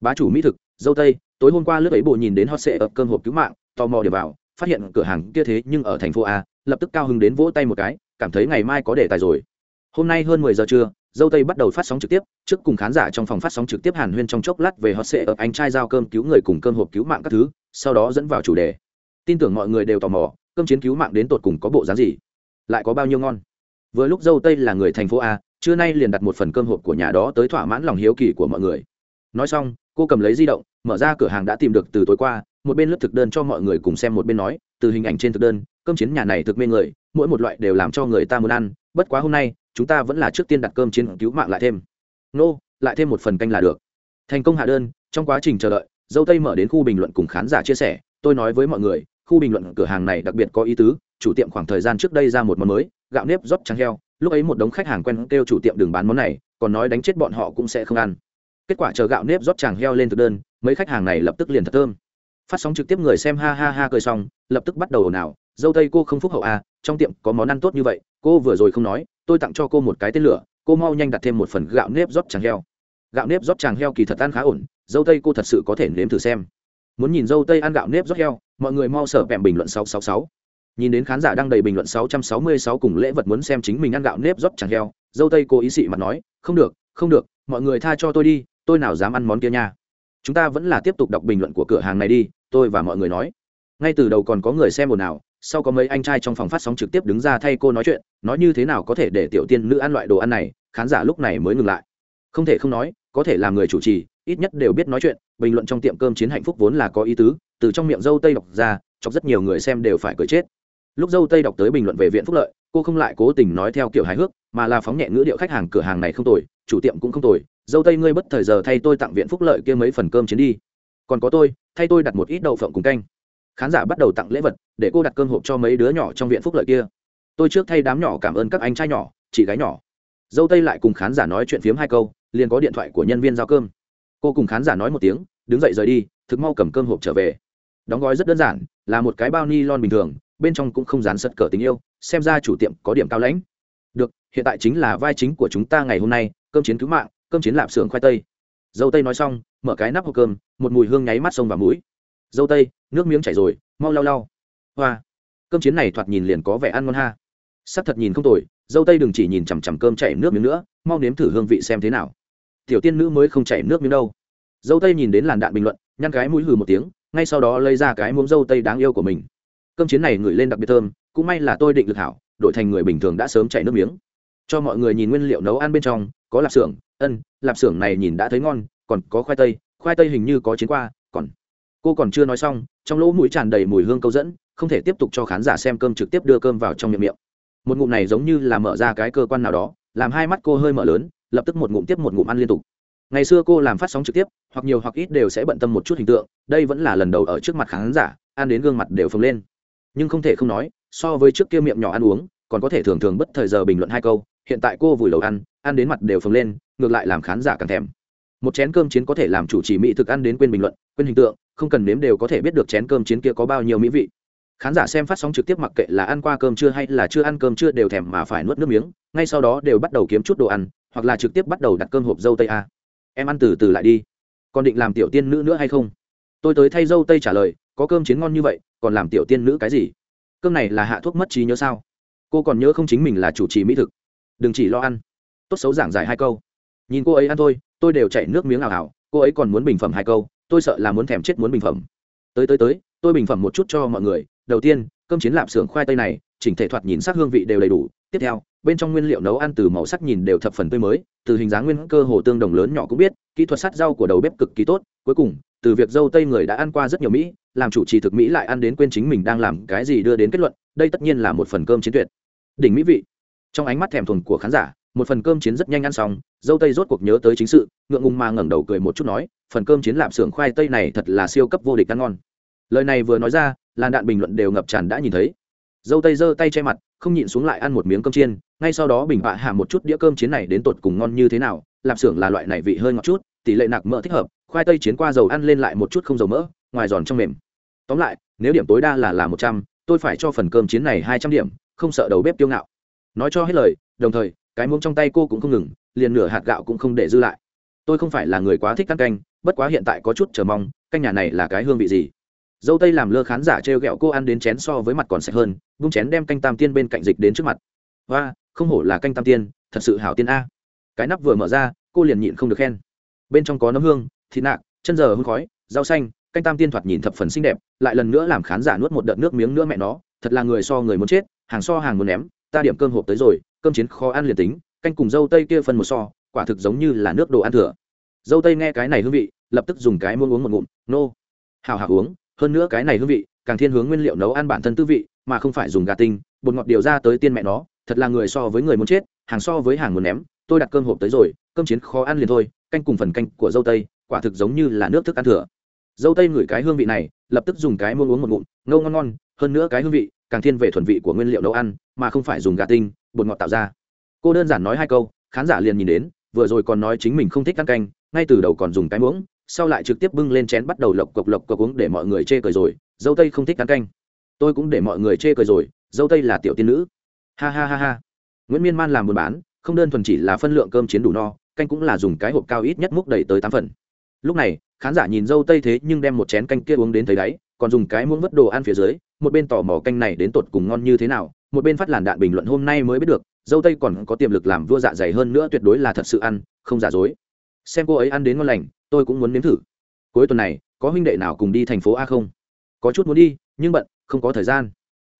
Bá chủ mỹ thực, dâu tây, tối hôm qua lướt ấy bộ nhìn đến hot sệ ập cơm hộp cứu mạng, tò mò để vào, phát hiện cửa hàng kia thế nhưng ở thành phố a, lập tức cao hứng đến vỗ tay một cái, cảm thấy ngày mai có đề tài rồi. Hôm nay hơn mười giờ trưa, dâu tây bắt đầu phát sóng trực tiếp, trước cùng khán giả trong phòng phát sóng trực tiếp hàn huyên trong chốc lát về hot sệ ập anh trai giao cơm cứu người cùng cơm hộp cứu mạng các thứ, sau đó dẫn vào chủ đề. Tin tưởng mọi người đều tò mò, cơm chiến cứu mạng đến tột cùng có bộ dáng gì? Lại có bao nhiêu ngon. Vừa lúc dâu tây là người thành phố a, trưa nay liền đặt một phần cơm hộp của nhà đó tới thỏa mãn lòng hiếu kỳ của mọi người. Nói xong, cô cầm lấy di động, mở ra cửa hàng đã tìm được từ tối qua, một bên lớp thực đơn cho mọi người cùng xem một bên nói, từ hình ảnh trên thực đơn, cơm chiến nhà này thực mê người, mỗi một loại đều làm cho người ta muốn ăn, bất quá hôm nay, chúng ta vẫn là trước tiên đặt cơm chiến cứu mạng lại thêm. Nô, lại thêm một phần canh là được. Thành công hạ đơn, trong quá trình chờ đợi, dâu tây mở đến khu bình luận cùng khán giả chia sẻ, tôi nói với mọi người khu bình luận cửa hàng này đặc biệt có ý tứ, chủ tiệm khoảng thời gian trước đây ra một món mới, gạo nếp rót trắng heo, lúc ấy một đống khách hàng quen kêu chủ tiệm đừng bán món này, còn nói đánh chết bọn họ cũng sẽ không ăn. Kết quả chờ gạo nếp rót tràng heo lên thực đơn, mấy khách hàng này lập tức liền thật thơm. Phát sóng trực tiếp người xem ha ha ha cười xong, lập tức bắt đầu ồn ào, dâu tây cô không phúc hậu à trong tiệm có món ăn tốt như vậy, cô vừa rồi không nói, tôi tặng cho cô một cái tên lửa, cô mau nhanh đặt thêm một phần gạo nếp rót tràng heo. Gạo nếp rót tràng heo kỳ thật ăn khá ổn, dâu tây cô thật sự có thể nếm thử xem muốn nhìn dâu tây ăn gạo nếp rót heo, mọi người mau sở bèm bình luận 666. nhìn đến khán giả đang đầy bình luận 666 cùng lễ vật muốn xem chính mình ăn gạo nếp rót chẳng heo, dâu tây cô ý xị mặt nói, không được không được, mọi người tha cho tôi đi, tôi nào dám ăn món kia nha. Chúng ta vẫn là tiếp tục đọc bình luận của cửa hàng này đi, tôi và mọi người nói. Ngay từ đầu còn có người xem ồn ào, sau có mấy anh trai trong phòng phát sóng trực tiếp đứng ra thay cô nói chuyện, nói như thế nào có thể để tiểu tiên nữ ăn loại đồ ăn này, khán giả lúc này mới ngừng lại. Không thể không nói, có thể làm người chủ trì ít nhất đều biết nói chuyện, bình luận trong tiệm cơm chiến hạnh phúc vốn là có ý tứ, từ trong miệng dâu tây đọc ra, chọc rất nhiều người xem đều phải cười chết. Lúc dâu tây đọc tới bình luận về viện phúc lợi, cô không lại cố tình nói theo kiểu hài hước, mà là phóng nhẹ ngữ điệu khách hàng cửa hàng này không tồi, chủ tiệm cũng không tồi. Dâu tây ngươi bất thời giờ thay tôi tặng viện phúc lợi kia mấy phần cơm chiến đi. Còn có tôi, thay tôi đặt một ít đậu phộng cùng canh. Khán giả bắt đầu tặng lễ vật, để cô đặt cơm hộp cho mấy đứa nhỏ trong viện phúc lợi kia. Tôi trước thay đám nhỏ cảm ơn các anh trai nhỏ, chị gái nhỏ. Dâu tây lại cùng khán giả nói chuyện phiếm hai câu, liền có điện thoại của nhân viên giao cơm cô cùng khán giả nói một tiếng, đứng dậy rời đi, thực mau cầm cơm hộp trở về. Đóng gói rất đơn giản, là một cái bao ni lon bình thường, bên trong cũng không dán sật cờ tình yêu, xem ra chủ tiệm có điểm cao lãnh. Được, hiện tại chính là vai chính của chúng ta ngày hôm nay, cơm chiến cứu mạng, cơm chiến lạp xưởng khoai tây. Dâu tây nói xong, mở cái nắp hộp cơm, một mùi hương nháy mắt sông vào mũi. Dâu tây, nước miếng chảy rồi, mau lau lau. Hoa. Cơm chiến này thoạt nhìn liền có vẻ ăn ngon ha. Sắc thật nhìn không tồi, dâu tây đừng chỉ nhìn chằm chằm cơm chảy nước miếng nữa, mau nếm thử hương vị xem thế nào tiểu tiên nữ mới không chảy nước miếng đâu. Dâu tây nhìn đến làn đạn bình luận, nhăn cái mũi hừ một tiếng, ngay sau đó lấy ra cái muỗng dâu tây đáng yêu của mình. Cơm chiến này ngửi lên đặc biệt thơm, cũng may là tôi định lực hảo, đổi thành người bình thường đã sớm chảy nước miếng. Cho mọi người nhìn nguyên liệu nấu ăn bên trong, có lạp xưởng, ân, lạp xưởng này nhìn đã thấy ngon, còn có khoai tây khoai tây hình như có chiến qua, còn cô còn chưa nói xong, trong lỗ mũi tràn đầy mùi hương câu dẫn, không thể tiếp tục cho khán giả xem cơm trực tiếp đưa cơm vào trong miệng miệng. Một ngụm này giống như là mở ra cái cơ quan nào đó, làm hai mắt cô hơi mở lớn lập tức một ngụm tiếp một ngụm ăn liên tục. Ngày xưa cô làm phát sóng trực tiếp, hoặc nhiều hoặc ít đều sẽ bận tâm một chút hình tượng, đây vẫn là lần đầu ở trước mặt khán giả, ăn đến gương mặt đều phồng lên. Nhưng không thể không nói, so với trước kia miệng nhỏ ăn uống, còn có thể thường thường bất thời giờ bình luận hai câu, hiện tại cô vùi đầu ăn ăn đến mặt đều phồng lên, ngược lại làm khán giả càng thèm. Một chén cơm chiến có thể làm chủ trì mỹ thực ăn đến quên bình luận, quên hình tượng, không cần nếm đều có thể biết được chén cơm chiến kia có bao nhiêu mỹ vị khán giả xem phát sóng trực tiếp mặc kệ là ăn qua cơm chưa hay là chưa ăn cơm chưa đều thèm mà phải nuốt nước miếng, ngay sau đó đều bắt đầu kiếm chút đồ ăn, hoặc là trực tiếp bắt đầu đặt cơm hộp dâu tây a. Em ăn từ từ lại đi. Còn định làm tiểu tiên nữ nữa hay không? Tôi tới thay dâu tây trả lời, có cơm chiến ngon như vậy, còn làm tiểu tiên nữ cái gì? Cơm này là hạ thuốc mất trí nhớ sao? Cô còn nhớ không chính mình là chủ trì mỹ thực. Đừng chỉ lo ăn. Tốt xấu giảng giải hai câu. Nhìn cô ấy ăn thôi, tôi đều chảy nước miếng ảo ảo, cô ấy còn muốn bình phẩm hai câu, tôi sợ là muốn thèm chết muốn bình phẩm. Tới tới tới, tôi bình phẩm một chút cho mọi người đầu tiên, cơm chiến lạp xưởng khoai tây này, chỉnh thể thoạt nhìn sắc hương vị đều đầy đủ. Tiếp theo, bên trong nguyên liệu nấu ăn từ màu sắc nhìn đều thập phần tươi mới, từ hình dáng nguyên cơ hồ tương đồng lớn nhỏ cũng biết, kỹ thuật sắt rau của đầu bếp cực kỳ tốt. Cuối cùng, từ việc dâu tây người đã ăn qua rất nhiều mỹ, làm chủ trì thực mỹ lại ăn đến quên chính mình đang làm cái gì đưa đến kết luận, đây tất nhiên là một phần cơm chiến tuyệt. Đỉnh mỹ vị. Trong ánh mắt thèm thuồng của khán giả, một phần cơm chiến rất nhanh ăn xong, dâu tây rốt cuộc nhớ tới chính sự, ngượng ngùng mà ngẩng đầu cười một chút nói, phần cơm chiến lạp xưởng khoai tây này thật là siêu cấp vô địch ăn ngon lời này vừa nói ra, làn đạn bình luận đều ngập tràn đã nhìn thấy. Dâu tây giơ tay che mặt, không nhịn xuống lại ăn một miếng cơm chiên, ngay sau đó bình bạ hạ một chút đĩa cơm chiến này đến tột cùng ngon như thế nào, lạp xưởng là loại này vị hơi ngọt chút, tỷ lệ nạc mỡ thích hợp, khoai tây chiến qua dầu ăn lên lại một chút không dầu mỡ, ngoài giòn trong mềm. Tóm lại, nếu điểm tối đa là là một trăm, tôi phải cho phần cơm chiến này hai trăm điểm, không sợ đầu bếp tiêu ngạo. Nói cho hết lời, đồng thời, cái muỗng trong tay cô cũng không ngừng, liền nửa hạt gạo cũng không để dư lại. Tôi không phải là người quá thích ăn canh, bất quá hiện tại có chút chờ mong, canh nhà này là cái hương vị gì? Dâu tây làm lơ khán giả trêu ghẹo cô ăn đến chén so với mặt còn sạch hơn, vung chén đem canh tam tiên bên cạnh dịch đến trước mặt. Và không hổ là canh tam tiên, thật sự hảo tiên a. Cái nắp vừa mở ra, cô liền nhịn không được khen. Bên trong có nấm hương, thịt nạc, chân giờ hương khói, rau xanh, canh tam tiên thoạt nhìn thập phần xinh đẹp, lại lần nữa làm khán giả nuốt một đợt nước miếng nữa mẹ nó, thật là người so người muốn chết, hàng so hàng muốn ném, ta điểm cơm hộp tới rồi, cơm chiến khó ăn liền tính, canh cùng dâu tây kia phân một so, quả thực giống như là nước đồ ăn thừa. Dâu tây nghe cái này hương vị, lập tức dùng cái muỗng uống một ngụm, nô. Hào hào uống hơn nữa cái này hương vị, càng thiên hướng nguyên liệu nấu ăn bản thân tư vị, mà không phải dùng gà tinh, bột ngọt điều ra tới tiên mẹ nó, thật là người so với người muốn chết, hàng so với hàng muốn ném. Tôi đặt cơm hộp tới rồi, cơm chiến khó ăn liền thôi, canh cùng phần canh của dâu tây, quả thực giống như là nước thức ăn thừa. Dâu tây ngửi cái hương vị này, lập tức dùng cái muỗng uống một ngụm, ngâu ngon ngon, hơn nữa cái hương vị, càng thiên về thuần vị của nguyên liệu nấu ăn, mà không phải dùng gà tinh, bột ngọt tạo ra. Cô đơn giản nói hai câu, khán giả liền nhìn đến, vừa rồi còn nói chính mình không thích ăn canh, ngay từ đầu còn dùng cái muỗng sau lại trực tiếp bưng lên chén bắt đầu lộc cộc lộc cộc uống để mọi người chê cười rồi, dâu tây không thích ăn canh. Tôi cũng để mọi người chê cười rồi, dâu tây là tiểu tiên nữ. Ha ha ha ha. Nguyễn miên man làm buôn bán, không đơn thuần chỉ là phân lượng cơm chiến đủ no, canh cũng là dùng cái hộp cao ít nhất múc đầy tới tám phần. Lúc này, khán giả nhìn dâu tây thế nhưng đem một chén canh kia uống đến thấy đáy, còn dùng cái muỗng vớt đồ ăn phía dưới, một bên tò mò canh này đến tột cùng ngon như thế nào, một bên phát làn đạn bình luận hôm nay mới biết được, dâu tây còn có tiềm lực làm vua dạ dày hơn nữa tuyệt đối là thật sự ăn, không giả dối. Xem cô ấy ăn đến ngon lành tôi cũng muốn nếm thử. Cuối tuần này, có huynh đệ nào cùng đi thành phố a không? Có chút muốn đi, nhưng bận, không có thời gian.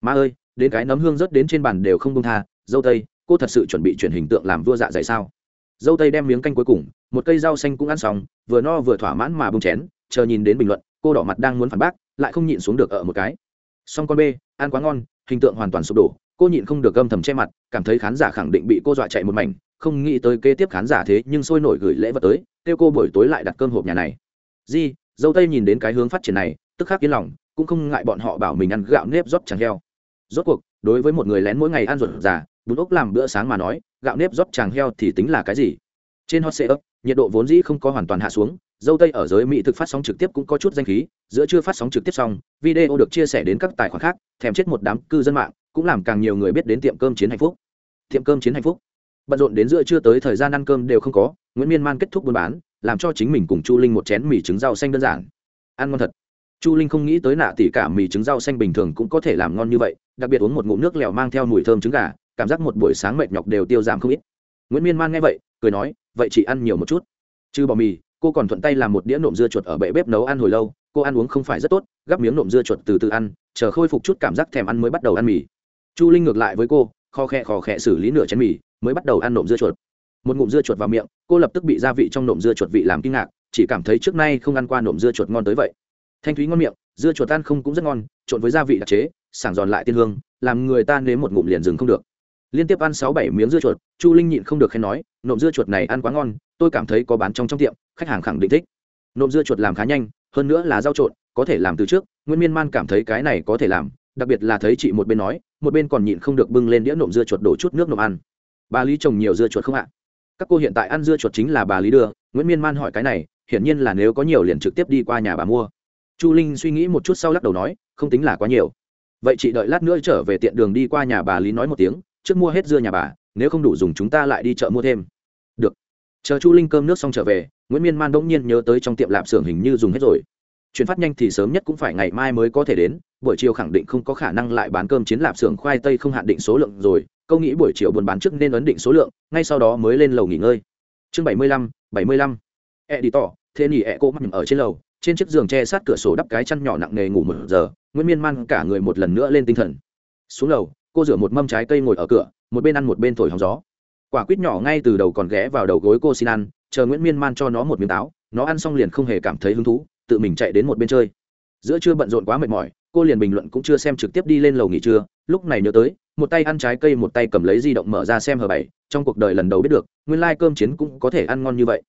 Ma ơi, đến cái nấm hương rớt đến trên bàn đều không công tha, dâu tây, cô thật sự chuẩn bị chuyển hình tượng làm vua dạ dày sao? Dâu tây đem miếng canh cuối cùng, một cây rau xanh cũng ăn xong, vừa no vừa thỏa mãn mà bông chén, chờ nhìn đến bình luận, cô đỏ mặt đang muốn phản bác, lại không nhịn xuống được ở một cái. Xong con b ăn quá ngon, hình tượng hoàn toàn sụp đổ, cô nhịn không được gâm thầm che mặt, cảm thấy khán giả khẳng định bị cô dọa chạy một mảnh không nghĩ tới kế tiếp khán giả thế nhưng sôi nổi gửi lễ vật tới, kêu cô buổi tối lại đặt cơm hộp nhà này. Di, dâu tây nhìn đến cái hướng phát triển này, tức khắc yên lòng, cũng không ngại bọn họ bảo mình ăn gạo nếp rót chẳng heo. Rốt cuộc, đối với một người lén mỗi ngày ăn ruột già, bún ốc làm bữa sáng mà nói, gạo nếp rót tràng heo thì tính là cái gì? Trên hot sale nhiệt độ vốn dĩ không có hoàn toàn hạ xuống, dâu tây ở giới mỹ thực phát sóng trực tiếp cũng có chút danh khí, giữa chưa phát sóng trực tiếp xong, video được chia sẻ đến các tài khoản khác, thèm chết một đám cư dân mạng, cũng làm càng nhiều người biết đến tiệm cơm chiến hạnh phúc. Tiệm cơm chiến hạnh phúc bận rộn đến giữa trưa tới thời gian ăn cơm đều không có, nguyễn miên man kết thúc buôn bán, làm cho chính mình cùng chu linh một chén mì trứng rau xanh đơn giản. Ăn ngon thật. Chu linh không nghĩ tới nạ tỉ cả mì trứng rau xanh bình thường cũng có thể làm ngon như vậy, đặc biệt uống một ngụm nước lèo mang theo mùi thơm trứng gà, cảm giác một buổi sáng mệt nhọc đều tiêu giảm không ít. Nguyễn miên man nghe vậy, cười nói, vậy chị ăn nhiều một chút. Chứ bỏ mì, cô còn thuận tay làm một đĩa nộm dưa chuột ở bệ bếp nấu ăn hồi lâu, cô ăn uống không phải rất tốt, gắp miếng nộm dưa chuột từ từ ăn, chờ khôi phục chút cảm giác thèm ăn mới bắt đầu ăn mì. Chu linh ngược lại với cô, kho khe khò khẽ xử lý nửa chén mì mới bắt đầu ăn nộm dưa chuột. Một ngụm dưa chuột vào miệng, cô lập tức bị gia vị trong nộm dưa chuột vị làm kinh ngạc, chỉ cảm thấy trước nay không ăn qua nộm dưa chuột ngon tới vậy. Thanh thúy ngon miệng, dưa chuột ăn không cũng rất ngon, trộn với gia vị đặc chế, sảng giòn lại tiên hương, làm người ta nếm một ngụm liền dừng không được. Liên tiếp ăn sáu bảy miếng dưa chuột, chu linh nhịn không được khen nói, nộm dưa chuột này ăn quá ngon, tôi cảm thấy có bán trong trong tiệm, khách hàng khẳng định thích. Nộm dưa chuột làm khá nhanh, hơn nữa là rau trộn, có thể làm từ trước, Nguyễn miên man cảm thấy cái này có thể làm, đặc biệt là thấy chị một bên nói, một bên còn nhịn không được bưng lên đĩa nộm dưa chuột đổ chút nước nộm ăn bà lý trồng nhiều dưa chuột không ạ? Các cô hiện tại ăn dưa chuột chính là bà lý đưa. Nguyễn miên man hỏi cái này, hiển nhiên là nếu có nhiều liền trực tiếp đi qua nhà bà mua. Chu linh suy nghĩ một chút sau lắc đầu nói, không tính là quá nhiều. Vậy chị đợi lát nữa trở về tiện đường đi qua nhà bà lý nói một tiếng, trước mua hết dưa nhà bà, nếu không đủ dùng chúng ta lại đi chợ mua thêm. Được. Chờ chu linh cơm nước xong trở về, nguyễn miên man bỗng nhiên nhớ tới trong tiệm lạp xưởng hình như dùng hết rồi. Chuyển phát nhanh thì sớm nhất cũng phải ngày mai mới có thể đến, buổi chiều khẳng định không có khả năng lại bán cơm chiến lạp xưởng khoai tây không hạn định số lượng rồi câu nghĩ buổi chiều buôn bán trước nên ấn định số lượng, ngay sau đó mới lên lầu nghỉ ngơi. Chương bảy mươi lăm, bảy mươi lăm. E đi tỏ thế nhỉ e cô mắc ở trên lầu, trên chiếc giường che sát cửa sổ đắp cái chăn nhỏ nặng nề ngủ một giờ, nguyễn miên man cả người một lần nữa lên tinh thần. Xuống lầu, cô rửa một mâm trái cây ngồi ở cửa, một bên ăn một bên thổi hóng gió. Quả quýt nhỏ ngay từ đầu còn ghé vào đầu gối cô xin ăn, chờ nguyễn miên man cho nó một miếng táo, nó ăn xong liền không hề cảm thấy hứng thú, tự mình chạy đến một bên chơi. Giữa trưa bận rộn quá mệt mỏi, cô liền bình luận cũng chưa xem trực tiếp đi lên lầu nghỉ trưa, lúc này nhớ tới một tay ăn trái cây một tay cầm lấy di động mở ra xem hờ bảy, trong cuộc đời lần đầu biết được, nguyên lai cơm chiến cũng có thể ăn ngon như vậy.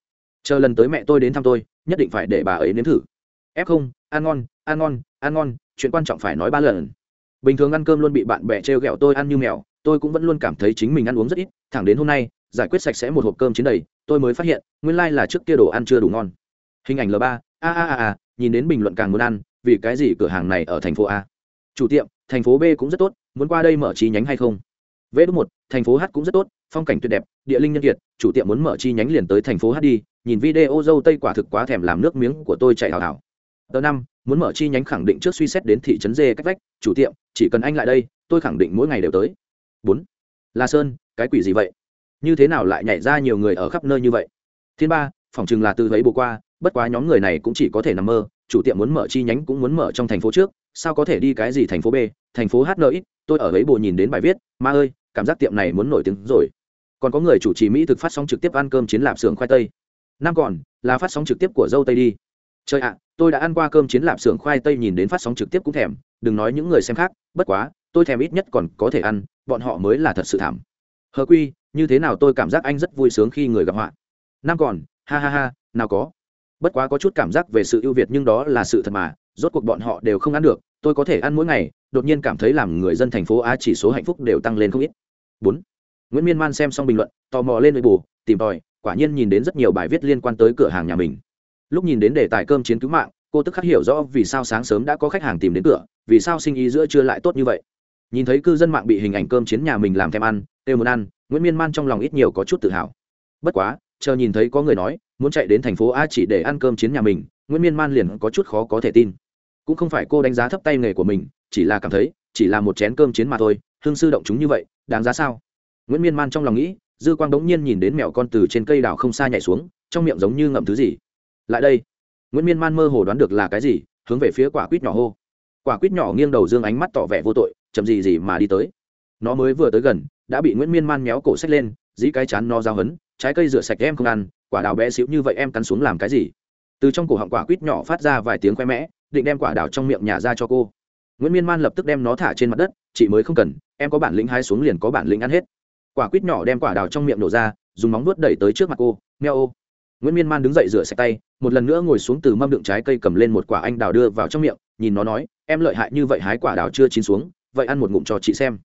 Chờ lần tới mẹ tôi đến thăm tôi, nhất định phải để bà ấy nếm thử. Ép không, ăn ngon ăn ngon ăn ngon, chuyện quan trọng phải nói ba lần. Bình thường ăn cơm luôn bị bạn bè t r e o g ẹ o tôi ăn như mèo, tôi cũng vẫn luôn cảm thấy chính mình ăn uống rất ít, thẳng đến hôm nay, giải quyết sạch sẽ một hộp cơm chiến đầy, tôi mới phát hiện, nguyên lai、like、là trước kia đồ ăn chưa đủ ngon. Hình ảnh l ba, a a a a, nhìn đến bình luận càng muốn ăn, vì cái gì cửa hàng này ở thành phố a? Chủ tiệm, thành phố b cũng rất tốt muốn qua đây mở chi nhánh hay không? Vê đốt một, thành phố h cũng rất tốt, phong cảnh tuyệt đẹp, địa linh nhân kiệt, chủ tiệm muốn mở chi nhánh liền tới thành phố h đi, nhìn video dâu tây quả thực quá thèm làm nước miếng của tôi chạy hào hào. Tờ năm, muốn mở chi nhánh khẳng định trước suy xét đến thị trấn dê cách vách, chủ tiệm, chỉ cần anh lại đây, tôi khẳng định mỗi ngày đều tới. Bốn, la sơn, cái quỷ gì vậy? Như thế nào lại nhảy ra nhiều người ở khắp nơi như vậy? Thiên ba, phòng chừng là từ thấy bộ qua, bất quá nhóm người này cũng chỉ có thể nằm mơ, chủ tiệm muốn mở chi nhánh cũng muốn mở trong thành phố trước sao có thể đi cái gì thành phố b, thành phố h nợ ít tôi ở ấy bộ nhìn đến bài viết, ma ơi, cảm giác tiệm này muốn nổi tiếng rồi. Còn có người chủ trì mỹ thực phát sóng trực tiếp ăn cơm chiến lạp xưởng khoai tây. Năm còn, là phát sóng trực tiếp của dâu tây đi. Trời ạ, tôi đã ăn qua cơm chiến lạp xưởng khoai tây nhìn đến phát sóng trực tiếp cũng thèm, đừng nói những người xem khác, bất quá, tôi thèm ít nhất còn có thể ăn, bọn họ mới là thật sự thảm. Hờ quy, như thế nào tôi cảm giác anh rất vui sướng khi người gặp họa. Năm còn, ha ha ha, nào có. Bất quá có chút cảm giác về sự ưu việt nhưng đó là sự thật mà rốt cuộc bọn họ đều không ăn được, tôi có thể ăn mỗi ngày, đột nhiên cảm thấy làm người dân thành phố á chỉ số hạnh phúc đều tăng lên không ít. Bốn, nguyễn miên man xem xong bình luận, tò mò lên nội bù tìm tòi, quả nhiên nhìn đến rất nhiều bài viết liên quan tới cửa hàng nhà mình. Lúc nhìn đến đề tài cơm chiến cứu mạng, cô tức khắc hiểu rõ vì sao sáng sớm đã có khách hàng tìm đến cửa, vì sao sinh ý giữa chưa lại tốt như vậy. Nhìn thấy cư dân mạng bị hình ảnh cơm chiến nhà mình làm thèm ăn têu muốn ăn, nguyễn miên man trong lòng ít nhiều có chút tự hào. Bất quá, chờ nhìn thấy có người nói, muốn chạy đến thành phố a chỉ để ăn cơm chiến nhà mình, nguyễn miên man liền có chút khó có thể tin cũng không phải cô đánh giá thấp tay nghề của mình, chỉ là cảm thấy, chỉ là một chén cơm chiến mà thôi, hương sư động chúng như vậy, đáng giá sao? Nguyễn miên man trong lòng nghĩ, dư quang đống nhiên nhìn đến mẹo con từ trên cây đào không xa nhảy xuống, trong miệng giống như ngậm thứ gì. Lại đây, nguyễn miên man mơ hồ đoán được là cái gì, hướng về phía quả quýt nhỏ hô. Quả quýt nhỏ nghiêng đầu dương ánh mắt tỏ vẻ vô tội, chậm gì gì mà đi tới. Nó mới vừa tới gần, đã bị nguyễn miên man méo cổ xách lên dĩ cái chán no giao hấn, trái cây rửa sạch em không ăn, quả đào bé xíu như vậy em cắn xuống làm cái gì? Từ trong cổ họng quả quýt nhỏ phát ra vài tiếng khoe mẽ định đem quả đào trong miệng nhà ra cho cô. Nguyễn miên man lập tức đem nó thả trên mặt đất, chị mới không cần, em có bản lĩnh hai xuống liền có bản lĩnh ăn hết. Quả quýt nhỏ đem quả đào trong miệng nổ ra, dùng móng nuốt đẩy tới trước mặt cô, meo ô. Nguyễn miên man đứng dậy rửa sạch tay, một lần nữa ngồi xuống từ mâm đựng trái cây cầm lên một quả anh đào đưa vào trong miệng, nhìn nó nói, em lợi hại như vậy hái quả đào chưa chín xuống, vậy ăn một ngụm cho chị xem.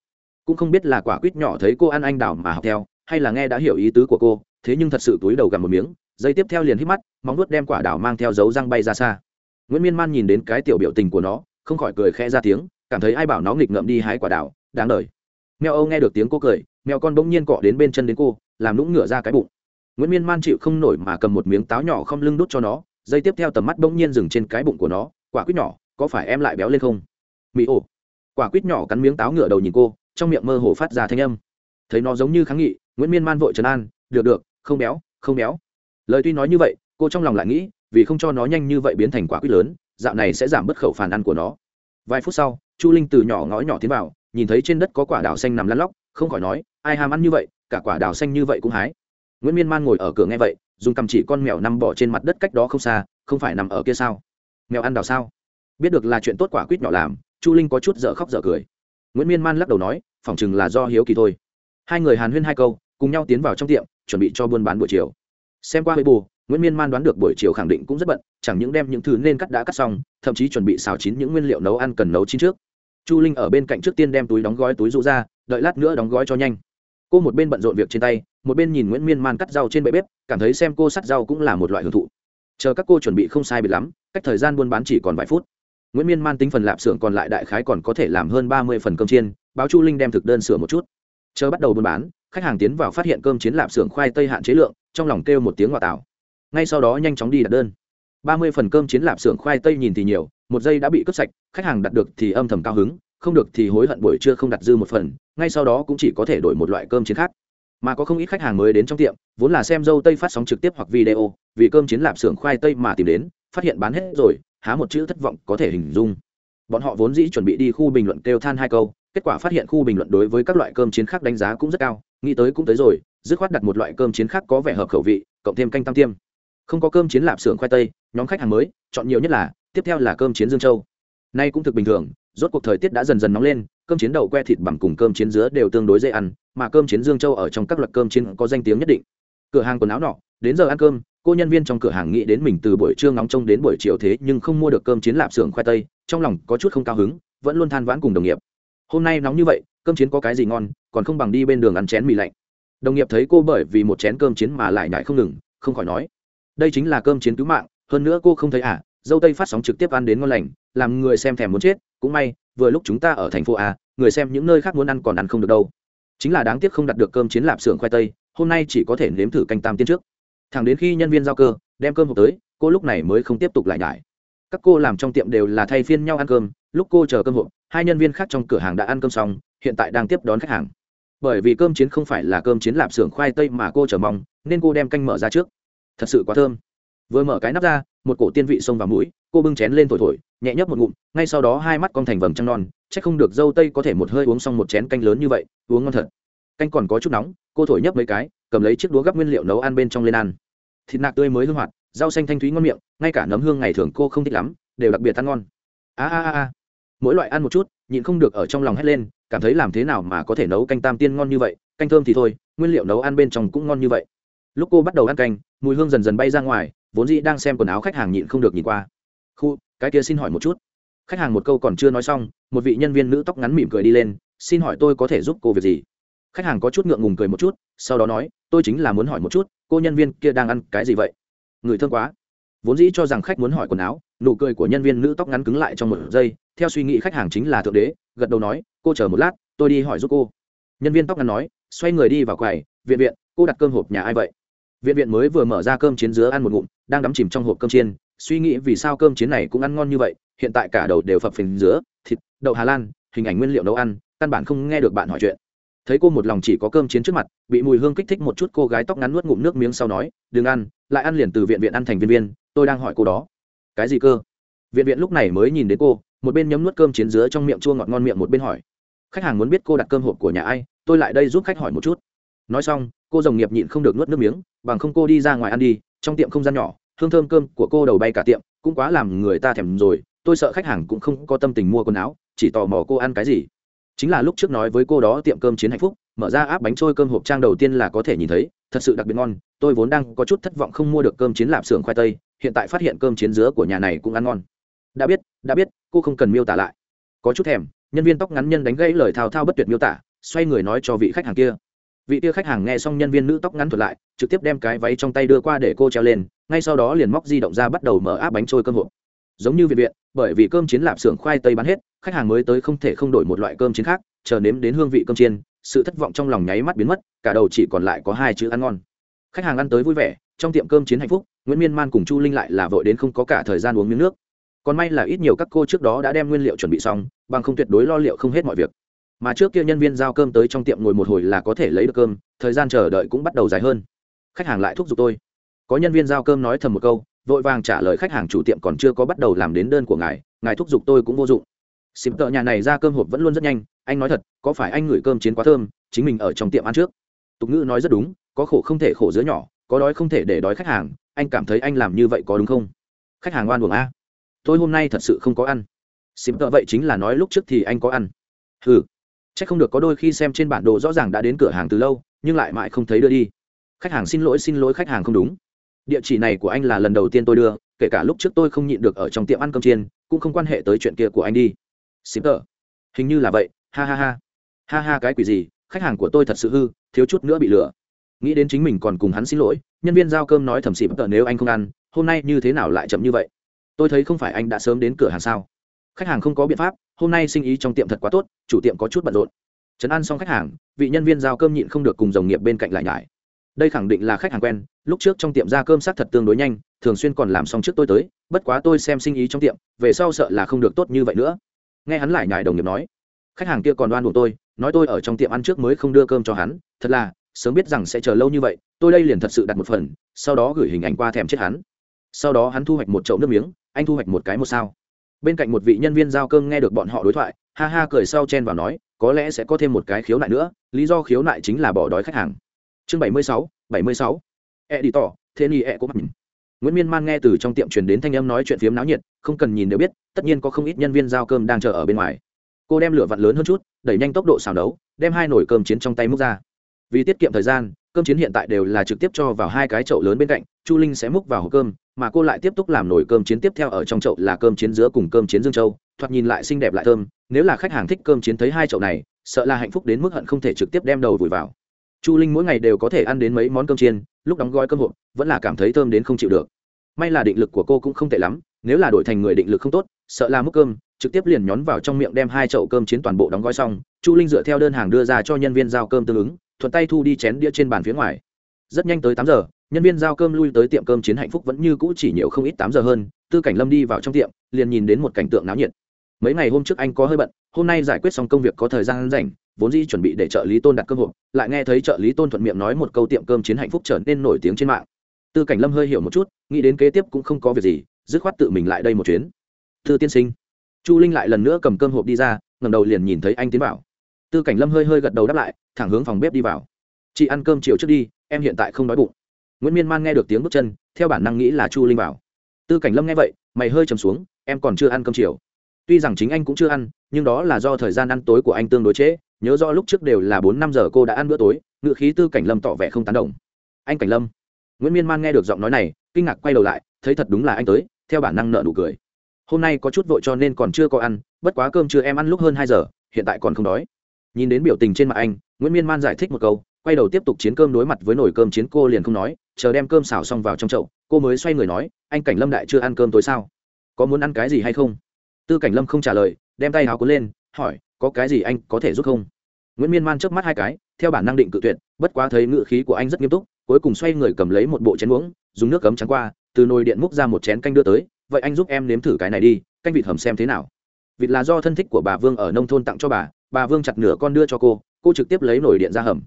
Cũng không biết là quả quýt nhỏ thấy cô ăn anh đào mà học theo, hay là nghe đã hiểu ý tứ của cô, thế nhưng thật sự túi đầu gặm một miếng dây tiếp theo liền hít mắt, móng nuốt đem quả đào mang theo dấu răng bay ra xa nguyễn miên man nhìn đến cái tiểu biểu tình của nó, không khỏi cười khẽ ra tiếng, cảm thấy ai bảo nó nghịch ngợm đi hái quả đào, đáng đời. Mèo âu nghe được tiếng cô cười, mèo con bỗng nhiên cọ đến bên chân đến cô, làm nũng ngửa ra cái bụng. Nguyễn miên man chịu không nổi mà cầm một miếng táo nhỏ không lưng đút cho nó, dây tiếp theo tầm mắt bỗng nhiên dừng trên cái bụng của nó, quả quýt nhỏ, có phải em lại béo lên không? Mỹ ồ quả quýt nhỏ cắn miếng táo ngửa đầu nhìn cô, trong miệng mơ hồ phát ra thanh âm. Thấy nó giống như kháng nghị, nguyễn miên man vội trấn an, được được, không béo không béo. Lời tuy nói như vậy, cô trong lòng lại nghĩ vì không cho nó nhanh như vậy biến thành quả quýt lớn, dạo này sẽ giảm bớt khẩu phản ăn của nó. Vài phút sau, chu linh từ nhỏ ngõ nhỏ tiến vào, nhìn thấy trên đất có quả đào xanh nằm lăn lóc, không khỏi nói, ai ham ăn như vậy, cả quả đào xanh như vậy cũng hái. Nguyễn miên man ngồi ở cửa nghe vậy, dùng cầm chỉ con mèo nằm bỏ trên mặt đất cách đó không xa, không phải nằm ở kia sao? Mèo ăn đào sao? Biết được là chuyện tốt quả quýt nhỏ làm, chu linh có chút dở khóc dở cười. Nguyễn miên man lắc đầu nói, phỏng chừng là do hiếu kỳ thôi. Hai người hàn huyên hai câu, cùng nhau tiến vào trong tiệm, chuẩn bị cho buôn bán buổi chiều. Xem qua hơi bù nguyễn miên man đoán được buổi chiều khẳng định cũng rất bận, chẳng những đem những thứ nên cắt đã cắt xong, thậm chí chuẩn bị xào chín những nguyên liệu nấu ăn cần nấu chín trước. Chu linh ở bên cạnh trước tiên đem túi đóng gói túi rụ ra, đợi lát nữa đóng gói cho nhanh. Cô một bên bận rộn việc trên tay, một bên nhìn nguyễn miên man cắt rau trên bệ bếp, cảm thấy xem cô sắt rau cũng là một loại hưởng thụ. Chờ các cô chuẩn bị không sai biệt lắm, cách thời gian buôn bán chỉ còn vài phút. Nguyễn miên man tính phần lạp xưởng còn lại đại khái còn có thể làm hơn ba mươi phần cơm chiên, báo chu linh đem thực đơn sửa một chút. Chờ bắt đầu buôn bán, khách hàng tiến vào phát hiện cơm chiến lạp xưởng khoai tây hạn chế lượng, trong lòng kêu một tiếng ngoại tảo ngay sau đó nhanh chóng đi đặt đơn. Ba mươi phần cơm chiến lạp xưởng khoai tây nhìn thì nhiều, một giây đã bị cướp sạch, khách hàng đặt được thì âm thầm cao hứng, không được thì hối hận buổi trưa không đặt dư một phần, ngay sau đó cũng chỉ có thể đổi một loại cơm chiến khác. Mà có không ít khách hàng mới đến trong tiệm, vốn là xem dâu tây phát sóng trực tiếp hoặc video, vì cơm chiến lạp xưởng khoai tây mà tìm đến, phát hiện bán hết rồi, há một chữ thất vọng có thể hình dung. Bọn họ vốn dĩ chuẩn bị đi khu bình luận kêu than hai câu, kết quả phát hiện khu bình luận đối với các loại cơm chiến khác đánh giá cũng rất cao, nghĩ tới cũng tới rồi, dứt khoát đặt một loại cơm chiến khác có vẻ hợp khẩu vị, cộng thêm canh tam tiêm không có cơm chiến lạp xưởng khoai tây, nhóm khách hàng mới, chọn nhiều nhất là, tiếp theo là cơm chiến dương châu. Nay cũng thực bình thường, rốt cuộc thời tiết đã dần dần nóng lên, cơm chiến đậu que thịt bằng cùng cơm chiến dứa đều tương đối dễ ăn, mà cơm chiến dương châu ở trong các loại cơm chiến có danh tiếng nhất định. Cửa hàng quần áo nọ, đến giờ ăn cơm, cô nhân viên trong cửa hàng nghĩ đến mình từ buổi trưa ngóng trông đến buổi chiều thế nhưng không mua được cơm chiến lạp xưởng khoai tây, trong lòng có chút không cao hứng, vẫn luôn than vãn cùng đồng nghiệp. Hôm nay nóng như vậy, cơm chiến có cái gì ngon, còn không bằng đi bên đường ăn chén mì lạnh. Đồng nghiệp thấy cô bởi vì một chén cơm chiến mà lại nhại không ngừng, không khỏi nói đây chính là cơm chiến cứu mạng hơn nữa cô không thấy à dâu tây phát sóng trực tiếp ăn đến ngon lành làm người xem thèm muốn chết cũng may vừa lúc chúng ta ở thành phố à, người xem những nơi khác muốn ăn còn ăn không được đâu. Chính là đáng tiếc không đặt được cơm chiến lạp xưởng khoai tây hôm nay chỉ có thể nếm thử canh tam tiên trước. Thẳng đến khi nhân viên giao cơ đem cơm hộp tới cô lúc này mới không tiếp tục lại nhải. Các cô làm trong tiệm đều là thay phiên nhau ăn cơm lúc cô chờ cơm hộp hai nhân viên khác trong cửa hàng đã ăn cơm xong hiện tại đang tiếp đón khách hàng. Bởi vì cơm chiến không phải là cơm chiến lạp xưởng khoai tây mà cô chờ mong nên cô đem canh mở ra trước thật sự quá thơm. Vừa mở cái nắp ra, một cổ tiên vị xông vào mũi, cô bưng chén lên thổi thổi, nhẹ nhấp một ngụm, ngay sau đó hai mắt con thành vầng trăng non c h ắ c không được dâu tây có thể một hơi uống xong một chén canh lớn như vậy, uống ngon thật. Canh còn có chút nóng, cô thổi nhấp mấy cái, cầm lấy chiếc đũa gắp nguyên liệu nấu ăn bên trong lên ăn. Thịt nạc tươi mới hương hoạt, rau xanh thanh thúy ngon miệng, ngay cả nấm hương ngày thường cô không thích lắm, đều đặc biệt ăn ngon. A a a. Mỗi loại ăn một chút, nhịn không được ở trong lòng hét lên, cảm thấy làm thế nào mà có thể nấu canh tam tiên ngon như vậy, canh thơm thì thôi, nguyên liệu nấu ăn bên trong cũng ngon như vậy. Lúc cô bắt đầu ăn canh mùi hương dần dần bay ra ngoài, vốn dĩ đang xem quần áo khách hàng nhịn không được nhìn qua. Khu, cái kia xin hỏi một chút. Khách hàng một câu còn chưa nói xong, một vị nhân viên nữ tóc ngắn mỉm cười đi lên, xin hỏi tôi có thể giúp cô việc gì? Khách hàng có chút ngượng ngùng cười một chút, sau đó nói, tôi chính là muốn hỏi một chút, cô nhân viên kia đang ăn cái gì vậy? Người thương quá. Vốn dĩ cho rằng khách muốn hỏi quần áo, nụ cười của nhân viên nữ tóc ngắn cứng lại trong một giây, theo suy nghĩ khách hàng chính là thượng đế, gật đầu nói, cô chờ một lát, tôi đi hỏi giúp cô. Nhân viên tóc ngắn nói, xoay người đi vào quầy, viện viện, cô đặt cơm hộp nhà ai vậy? Viện viện mới vừa mở ra cơm chiến dứa ăn một ngụm, đang đắm chìm trong hộp cơm chiên, suy nghĩ vì sao cơm chiến này cũng ăn ngon như vậy, hiện tại cả đầu đều phập phình dứa thịt, đậu hà lan, hình ảnh nguyên liệu nấu ăn, căn bản không nghe được bạn hỏi chuyện. Thấy cô một lòng chỉ có cơm chiến trước mặt, bị mùi hương kích thích một chút cô gái tóc ngắn nuốt ngụm nước miếng sau nói, đừng ăn, lại ăn liền từ viện viện ăn thành viên viên, tôi đang hỏi cô đó. Cái gì cơ? Viện viện lúc này mới nhìn đến cô, một bên nhấm nuốt cơm chiến dứa trong miệng chua ngọt ngon miệng một bên hỏi. Khách hàng muốn biết cô đặt cơm hộp của nhà ai, tôi lại đây giúp khách hỏi một chút. Nói xong cô dòng nghiệp nhịn không được nuốt nước miếng, bằng không cô đi ra ngoài ăn đi, trong tiệm không gian nhỏ, hương thơm cơm của cô đầu bay cả tiệm, cũng quá làm người ta thèm rồi, tôi sợ khách hàng cũng không có tâm tình mua quần áo, chỉ tò mò cô ăn cái gì. Chính là lúc trước nói với cô đó tiệm cơm chiến hạnh phúc, mở ra áp bánh trôi cơm hộp trang đầu tiên là có thể nhìn thấy, thật sự đặc biệt ngon, tôi vốn đang có chút thất vọng không mua được cơm chiến lạp xưởng khoai tây, hiện tại phát hiện cơm chiến dứa của nhà này cũng ăn ngon. Đã biết đã biết, cô không cần miêu tả lại. Có chút thèm, nhân viên tóc ngắn nhân đánh gãy lời thao thao bất tuyệt miêu tả, xoay người nói cho vị khách hàng kia vị kia khách hàng nghe xong nhân viên nữ tóc ngắn thuật lại, trực tiếp đem cái váy trong tay đưa qua để cô treo lên, ngay sau đó liền móc di động ra bắt đầu mở áp bánh trôi cơm hộp. Giống như viện viện, bởi vì cơm chiến lạp xưởng khoai tây bán hết, khách hàng mới tới không thể không đổi một loại cơm chiến khác, chờ nếm đến hương vị cơm chiên, sự thất vọng trong lòng nháy mắt biến mất, cả đầu chỉ còn lại có hai chữ ăn ngon. Khách hàng ăn tới vui vẻ, trong tiệm cơm chiến hạnh phúc, nguyễn miên man cùng chu linh lại là vội đến không có cả thời gian uống miếng nước. Còn may là ít nhiều các cô trước đó đã đem nguyên liệu chuẩn bị xong, bằng không tuyệt đối lo liệu không hết mọi việc mà trước kia nhân viên giao cơm tới trong tiệm ngồi một hồi là có thể lấy được cơm, thời gian chờ đợi cũng bắt đầu dài hơn. Khách hàng lại thúc giục tôi. Có nhân viên giao cơm nói thầm một câu, vội vàng trả lời khách hàng chủ tiệm còn chưa có bắt đầu làm đến đơn của ngài ngài thúc giục tôi cũng vô dụng. Xịp tợ nhà này ra cơm hộp vẫn luôn rất nhanh, anh nói thật, có phải anh ngửi cơm chiến quá thơm, chính mình ở trong tiệm ăn trước. Tục ngữ nói rất đúng, có khổ không thể khổ giữa nhỏ, có đói không thể để đói khách hàng, anh cảm thấy anh làm như vậy có đúng không? Khách hàng oan buồng a. Tôi hôm nay thật sự không có ăn. Xịp tợ vậy chính là nói lúc trước thì anh có ăn. Ừ Chắc không được có đôi khi xem trên bản đồ rõ ràng đã đến cửa hàng từ lâu, nhưng lại mãi không thấy đưa đi. Khách hàng xin lỗi xin lỗi khách hàng không đúng. Địa chỉ này của anh là lần đầu tiên tôi đưa, kể cả lúc trước tôi không nhịn được ở trong tiệm ăn cơm chiên, cũng không quan hệ tới chuyện kia của anh đi. Shipper. Hình như là vậy, ha ha ha. Ha ha cái quỷ gì, khách hàng của tôi thật sự hư, thiếu chút nữa bị lừa. Nghĩ đến chính mình còn cùng hắn xin lỗi, nhân viên giao cơm nói thầm xịp tờ nếu anh không ăn, hôm nay như thế nào lại chậm như vậy? Tôi thấy không phải anh đã sớm đến cửa hàng sao? Khách hàng không có biện pháp, hôm nay sinh ý trong tiệm thật quá tốt, chủ tiệm có chút bận rộn. Trấn an xong khách hàng, vị nhân viên giao cơm nhịn không được cùng đồng nghiệp bên cạnh lại nhải. Đây khẳng định là khách hàng quen, lúc trước trong tiệm ra cơm sát thật tương đối nhanh, thường xuyên còn làm xong trước tôi tới, bất quá tôi xem sinh ý trong tiệm, về sau sợ là không được tốt như vậy nữa. Nghe hắn lại nhải đồng nghiệp nói, khách hàng kia còn đoan buộc tôi, nói tôi ở trong tiệm ăn trước mới không đưa cơm cho hắn, thật là, sớm biết rằng sẽ chờ lâu như vậy, tôi đây liền thật sự đặt một phần, sau đó gửi hình ảnh qua thèm chết hắn. Sau đó hắn thu hoạch một chậu nước miếng, anh thu hoạch một cái một sao bên cạnh một vị nhân viên giao cơm nghe được bọn họ đối thoại, ha ha cười sau chen vào nói, có lẽ sẽ có thêm một cái khiếu nại nữa, lý do khiếu nại chính là bỏ đói khách hàng. Chương bảy mươi sáu, bảy mươi sáu. E đi tỏ thế ni e cũng mặc nguyễn miên man nghe từ trong tiệm truyền đến thanh âm nói chuyện phiếm náo nhiệt, không cần nhìn đều biết, tất nhiên có không ít nhân viên giao cơm đang chờ ở bên ngoài. Cô đem lửa vặn lớn hơn chút, đẩy nhanh tốc độ xào nấu, đem hai nồi cơm chiến trong tay múc ra. Vì tiết kiệm thời gian cơm chiến hiện tại đều là trực tiếp cho vào hai cái chậu lớn bên cạnh, chu linh sẽ múc vào hộp cơm, mà cô lại tiếp tục làm nồi cơm chiến tiếp theo ở trong chậu là cơm chiến giữa cùng cơm chiến dương châu, thoạt nhìn lại xinh đẹp lại thơm, nếu là khách hàng thích cơm chiến thấy hai chậu này, sợ là hạnh phúc đến mức hận không thể trực tiếp đem đầu vùi vào. Chu linh mỗi ngày đều có thể ăn đến mấy món cơm chiên, lúc đóng gói cơm hộp, vẫn là cảm thấy thơm đến không chịu được. May là định lực của cô cũng không tệ lắm, nếu là đổi thành người định lực không tốt, sợ là múc cơm, trực tiếp liền nhón vào trong miệng đem hai chậu cơm chiến toàn bộ đóng gói xong, chu linh dựa theo đơn hàng đưa ra cho nhân viên giao cơm tương ứng thuận tay thu đi chén đĩa trên bàn phía ngoài. Rất nhanh tới tám giờ, nhân viên giao cơm lui tới tiệm cơm chiến hạnh phúc vẫn như cũ chỉ nhiều không ít tám giờ hơn, tư cảnh lâm đi vào trong tiệm, liền nhìn đến một cảnh tượng náo nhiệt. Mấy ngày hôm trước anh có hơi bận, hôm nay giải quyết xong công việc có thời gian rảnh, vốn dĩ chuẩn bị để trợ lý tôn đặt cơm hộp, lại nghe thấy trợ lý tôn thuận miệng nói một câu tiệm cơm chiến hạnh phúc trở nên nổi tiếng trên mạng. Tư cảnh lâm hơi hiểu một chút, nghĩ đến kế tiếp cũng không có việc gì, dứt khoát tự mình lại đây một chuyến. Thư tiên sinh. Chu linh lại lần nữa cầm cơm hộp đi ra ngầm đầu liền nhìn thấy anh tiến vào tư cảnh lâm hơi hơi gật đầu đáp lại, thẳng hướng phòng bếp đi vào. Chị ăn cơm chiều trước đi, em hiện tại không đói bụng. Nguyễn miên man nghe được tiếng bước chân, theo bản năng nghĩ là chu linh vào. Tư cảnh lâm nghe vậy, mày hơi chầm xuống, em còn chưa ăn cơm chiều. Tuy rằng chính anh cũng chưa ăn, nhưng đó là do thời gian ăn tối của anh tương đối trễ, nhớ rõ lúc trước đều là bốn năm giờ cô đã ăn bữa tối ngự khí tư cảnh lâm tỏ vẻ không tán đồng. Anh cảnh lâm. Nguyễn miên man nghe được giọng nói này, kinh ngạc quay đầu lại, thấy thật đúng là anh tới, theo bản năng nợ nụ cười. Hôm nay có chút vội cho nên còn chưa có ăn, bất quá cơm chưa em ăn lúc hơn hai giờ, hiện tại còn không đói nhìn đến biểu tình trên mặt anh, nguyễn miên man giải thích một câu, quay đầu tiếp tục chiến cơm đối mặt với nồi cơm chiến, cô liền không nói, chờ đem cơm xào xong vào trong chậu, cô mới xoay người nói, anh cảnh lâm đại chưa ăn cơm tối sao? Có muốn ăn cái gì hay không? Tư cảnh lâm không trả lời, đem tay áo cuốn lên, hỏi, có cái gì anh có thể giúp không? Nguyễn miên man trước mắt hai cái, theo bản năng định cự tuyệt, bất quá thấy ngự khí của anh rất nghiêm túc, cuối cùng xoay người cầm lấy một bộ chén uống, dùng nước cấm trắng qua, từ nồi điện múc ra một chén canh đưa tới, vậy anh giúp em nếm thử cái này đi, canh vịt hầm xem thế nào? Vịt là do thân thích của bà vương ở nông thôn tặng cho bà bà vương chặt nửa con đưa cho cô cô trực tiếp lấy nồi điện ra hầm.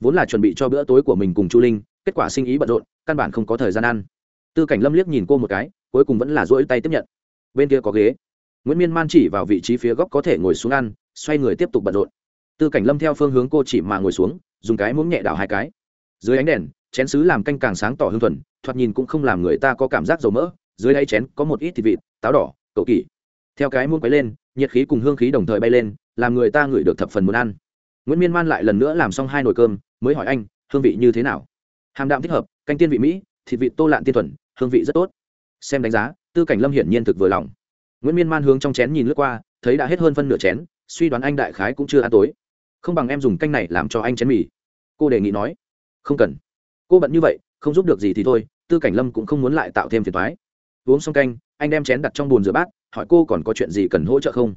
Vốn là chuẩn bị cho bữa tối của mình cùng chu linh, kết quả sinh ý bận rộn, căn bản không có thời gian ăn. Tư cảnh lâm liếc nhìn cô một cái, cuối cùng vẫn là rỗi tay tiếp nhận. Bên kia có ghế. Nguyễn miên man chỉ vào vị trí phía góc có thể ngồi xuống ăn, xoay người tiếp tục bận rộn. Tư cảnh lâm theo phương hướng cô chỉ mà ngồi xuống, dùng cái muỗng nhẹ đảo hai cái. Dưới ánh đèn, chén sứ làm canh càng sáng tỏ hương thuần, thoạt nhìn cũng không làm người ta có cảm giác dầu mỡ, dưới đáy chén có một ít thịt vịt, táo đỏ, cậu kỳ theo cái muỗng quấy lên, nhiệt khí cùng hương khí đồng thời bay lên làm người ta ngửi được thập phần muốn ăn. Nguyễn miên man lại lần nữa làm xong hai nồi cơm, mới hỏi anh, hương vị như thế nào? Hàm đạm thích hợp, canh tiên vị mỹ, thịt vị tô lạn tiên thuần, hương vị rất tốt. Xem đánh giá, tư cảnh lâm hiển nhiên thực vừa lòng. Nguyễn miên man hướng trong chén nhìn lướt qua, thấy đã hết hơn phân nửa chén, suy đoán anh đại khái cũng chưa ăn tối. Không bằng em dùng canh này làm cho anh chén mì. Cô đề nghị nói, không cần. Cô bận như vậy, không giúp được gì thì thôi, tư cảnh lâm cũng không muốn lại tạo thêm phiền thoái uống xong canh, anh đem chén đặt trong bồn rửa bát, hỏi cô còn có chuyện gì cần hỗ trợ không?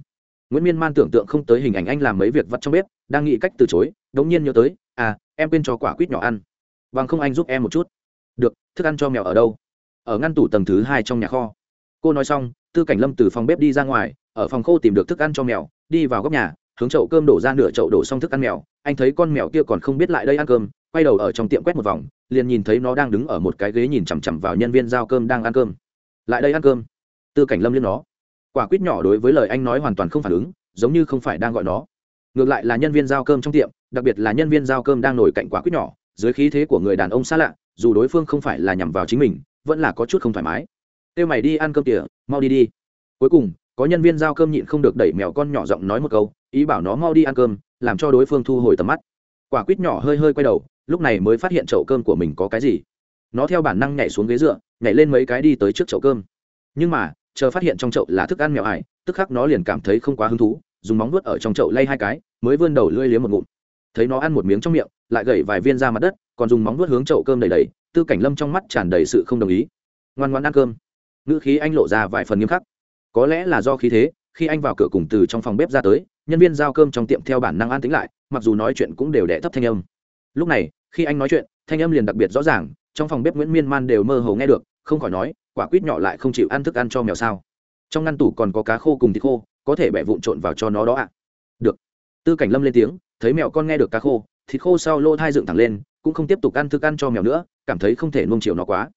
Nguyễn miên man tưởng tượng không tới hình ảnh anh làm mấy việc vặt trong bếp, đang nghĩ cách từ chối, đống nhiên nhớ tới à em quên cho quả quýt nhỏ ăn. Bằng không anh giúp em một chút. Được, thức ăn cho mèo ở đâu? Ở ngăn tủ tầng thứ hai trong nhà kho. Cô nói xong, tư cảnh lâm từ phòng bếp đi ra ngoài, ở phòng khô tìm được thức ăn cho mèo, đi vào góc nhà, hướng chậu cơm đổ ra nửa chậu đổ xong thức ăn mèo. Anh thấy con mèo kia còn không biết lại đây ăn cơm, quay đầu ở trong tiệm quét một vòng, liền nhìn thấy nó đang đứng ở một cái ghế nhìn chằm chằm vào nhân viên giao cơm đang ăn cơm. Lại đây ăn cơm. Tư cảnh lâm liên nó quả quýt nhỏ đối với lời anh nói hoàn toàn không phản ứng, giống như không phải đang gọi nó. Ngược lại là nhân viên giao cơm trong tiệm, đặc biệt là nhân viên giao cơm đang nổi cạnh quả quýt nhỏ, dưới khí thế của người đàn ông xa lạ, dù đối phương không phải là nhằm vào chính mình, vẫn là có chút không thoải mái. Kêu mày đi ăn cơm kìa, mau đi đi. Cuối cùng, có nhân viên giao cơm nhịn không được đẩy mèo con nhỏ giọng nói một câu, ý bảo nó mau đi ăn cơm, làm cho đối phương thu hồi tầm mắt. Quả quýt nhỏ hơi hơi quay đầu, lúc này mới phát hiện chậu cơm của mình có cái gì. Nó theo bản năng nhảy xuống ghế dựa, nhảy lên mấy cái đi tới trước chậu cơm. Nhưng mà chờ phát hiện trong chậu là thức ăn mèo ải, tức khắc nó liền cảm thấy không quá hứng thú, dùng móng vuốt ở trong chậu lay hai cái, mới vươn đầu lưỡi liếm một ngụm. Thấy nó ăn một miếng trong miệng, lại gẩy vài viên ra mặt đất, còn dùng móng vuốt hướng chậu cơm đầy đầy tư cảnh lâm trong mắt tràn đầy sự không đồng ý. Ngoan ngoan ăn cơm. Ngữ khí anh lộ ra vài phần nghiêm khắc. Có lẽ là do khí thế, khi anh vào cửa cùng từ trong phòng bếp ra tới, nhân viên giao cơm trong tiệm theo bản năng an tính lại, mặc dù nói chuyện cũng đều đẻ thấp thanh âm. Lúc này, khi anh nói chuyện, thanh âm liền đặc biệt rõ ràng, trong phòng bếp nguyễn miên man đều mơ hồ nghe được không khỏi nói, quả quýt nhỏ lại không chịu ăn thức ăn cho mèo sao. Trong ngăn tủ còn có cá khô cùng thịt khô, có thể bẻ vụn trộn vào cho nó đó ạ. Được. Tư cảnh lâm lên tiếng, thấy mèo con nghe được cá khô, thịt khô sau lô thai dựng thẳng lên, cũng không tiếp tục ăn thức ăn cho mèo nữa, cảm thấy không thể nuông chiều nó quá.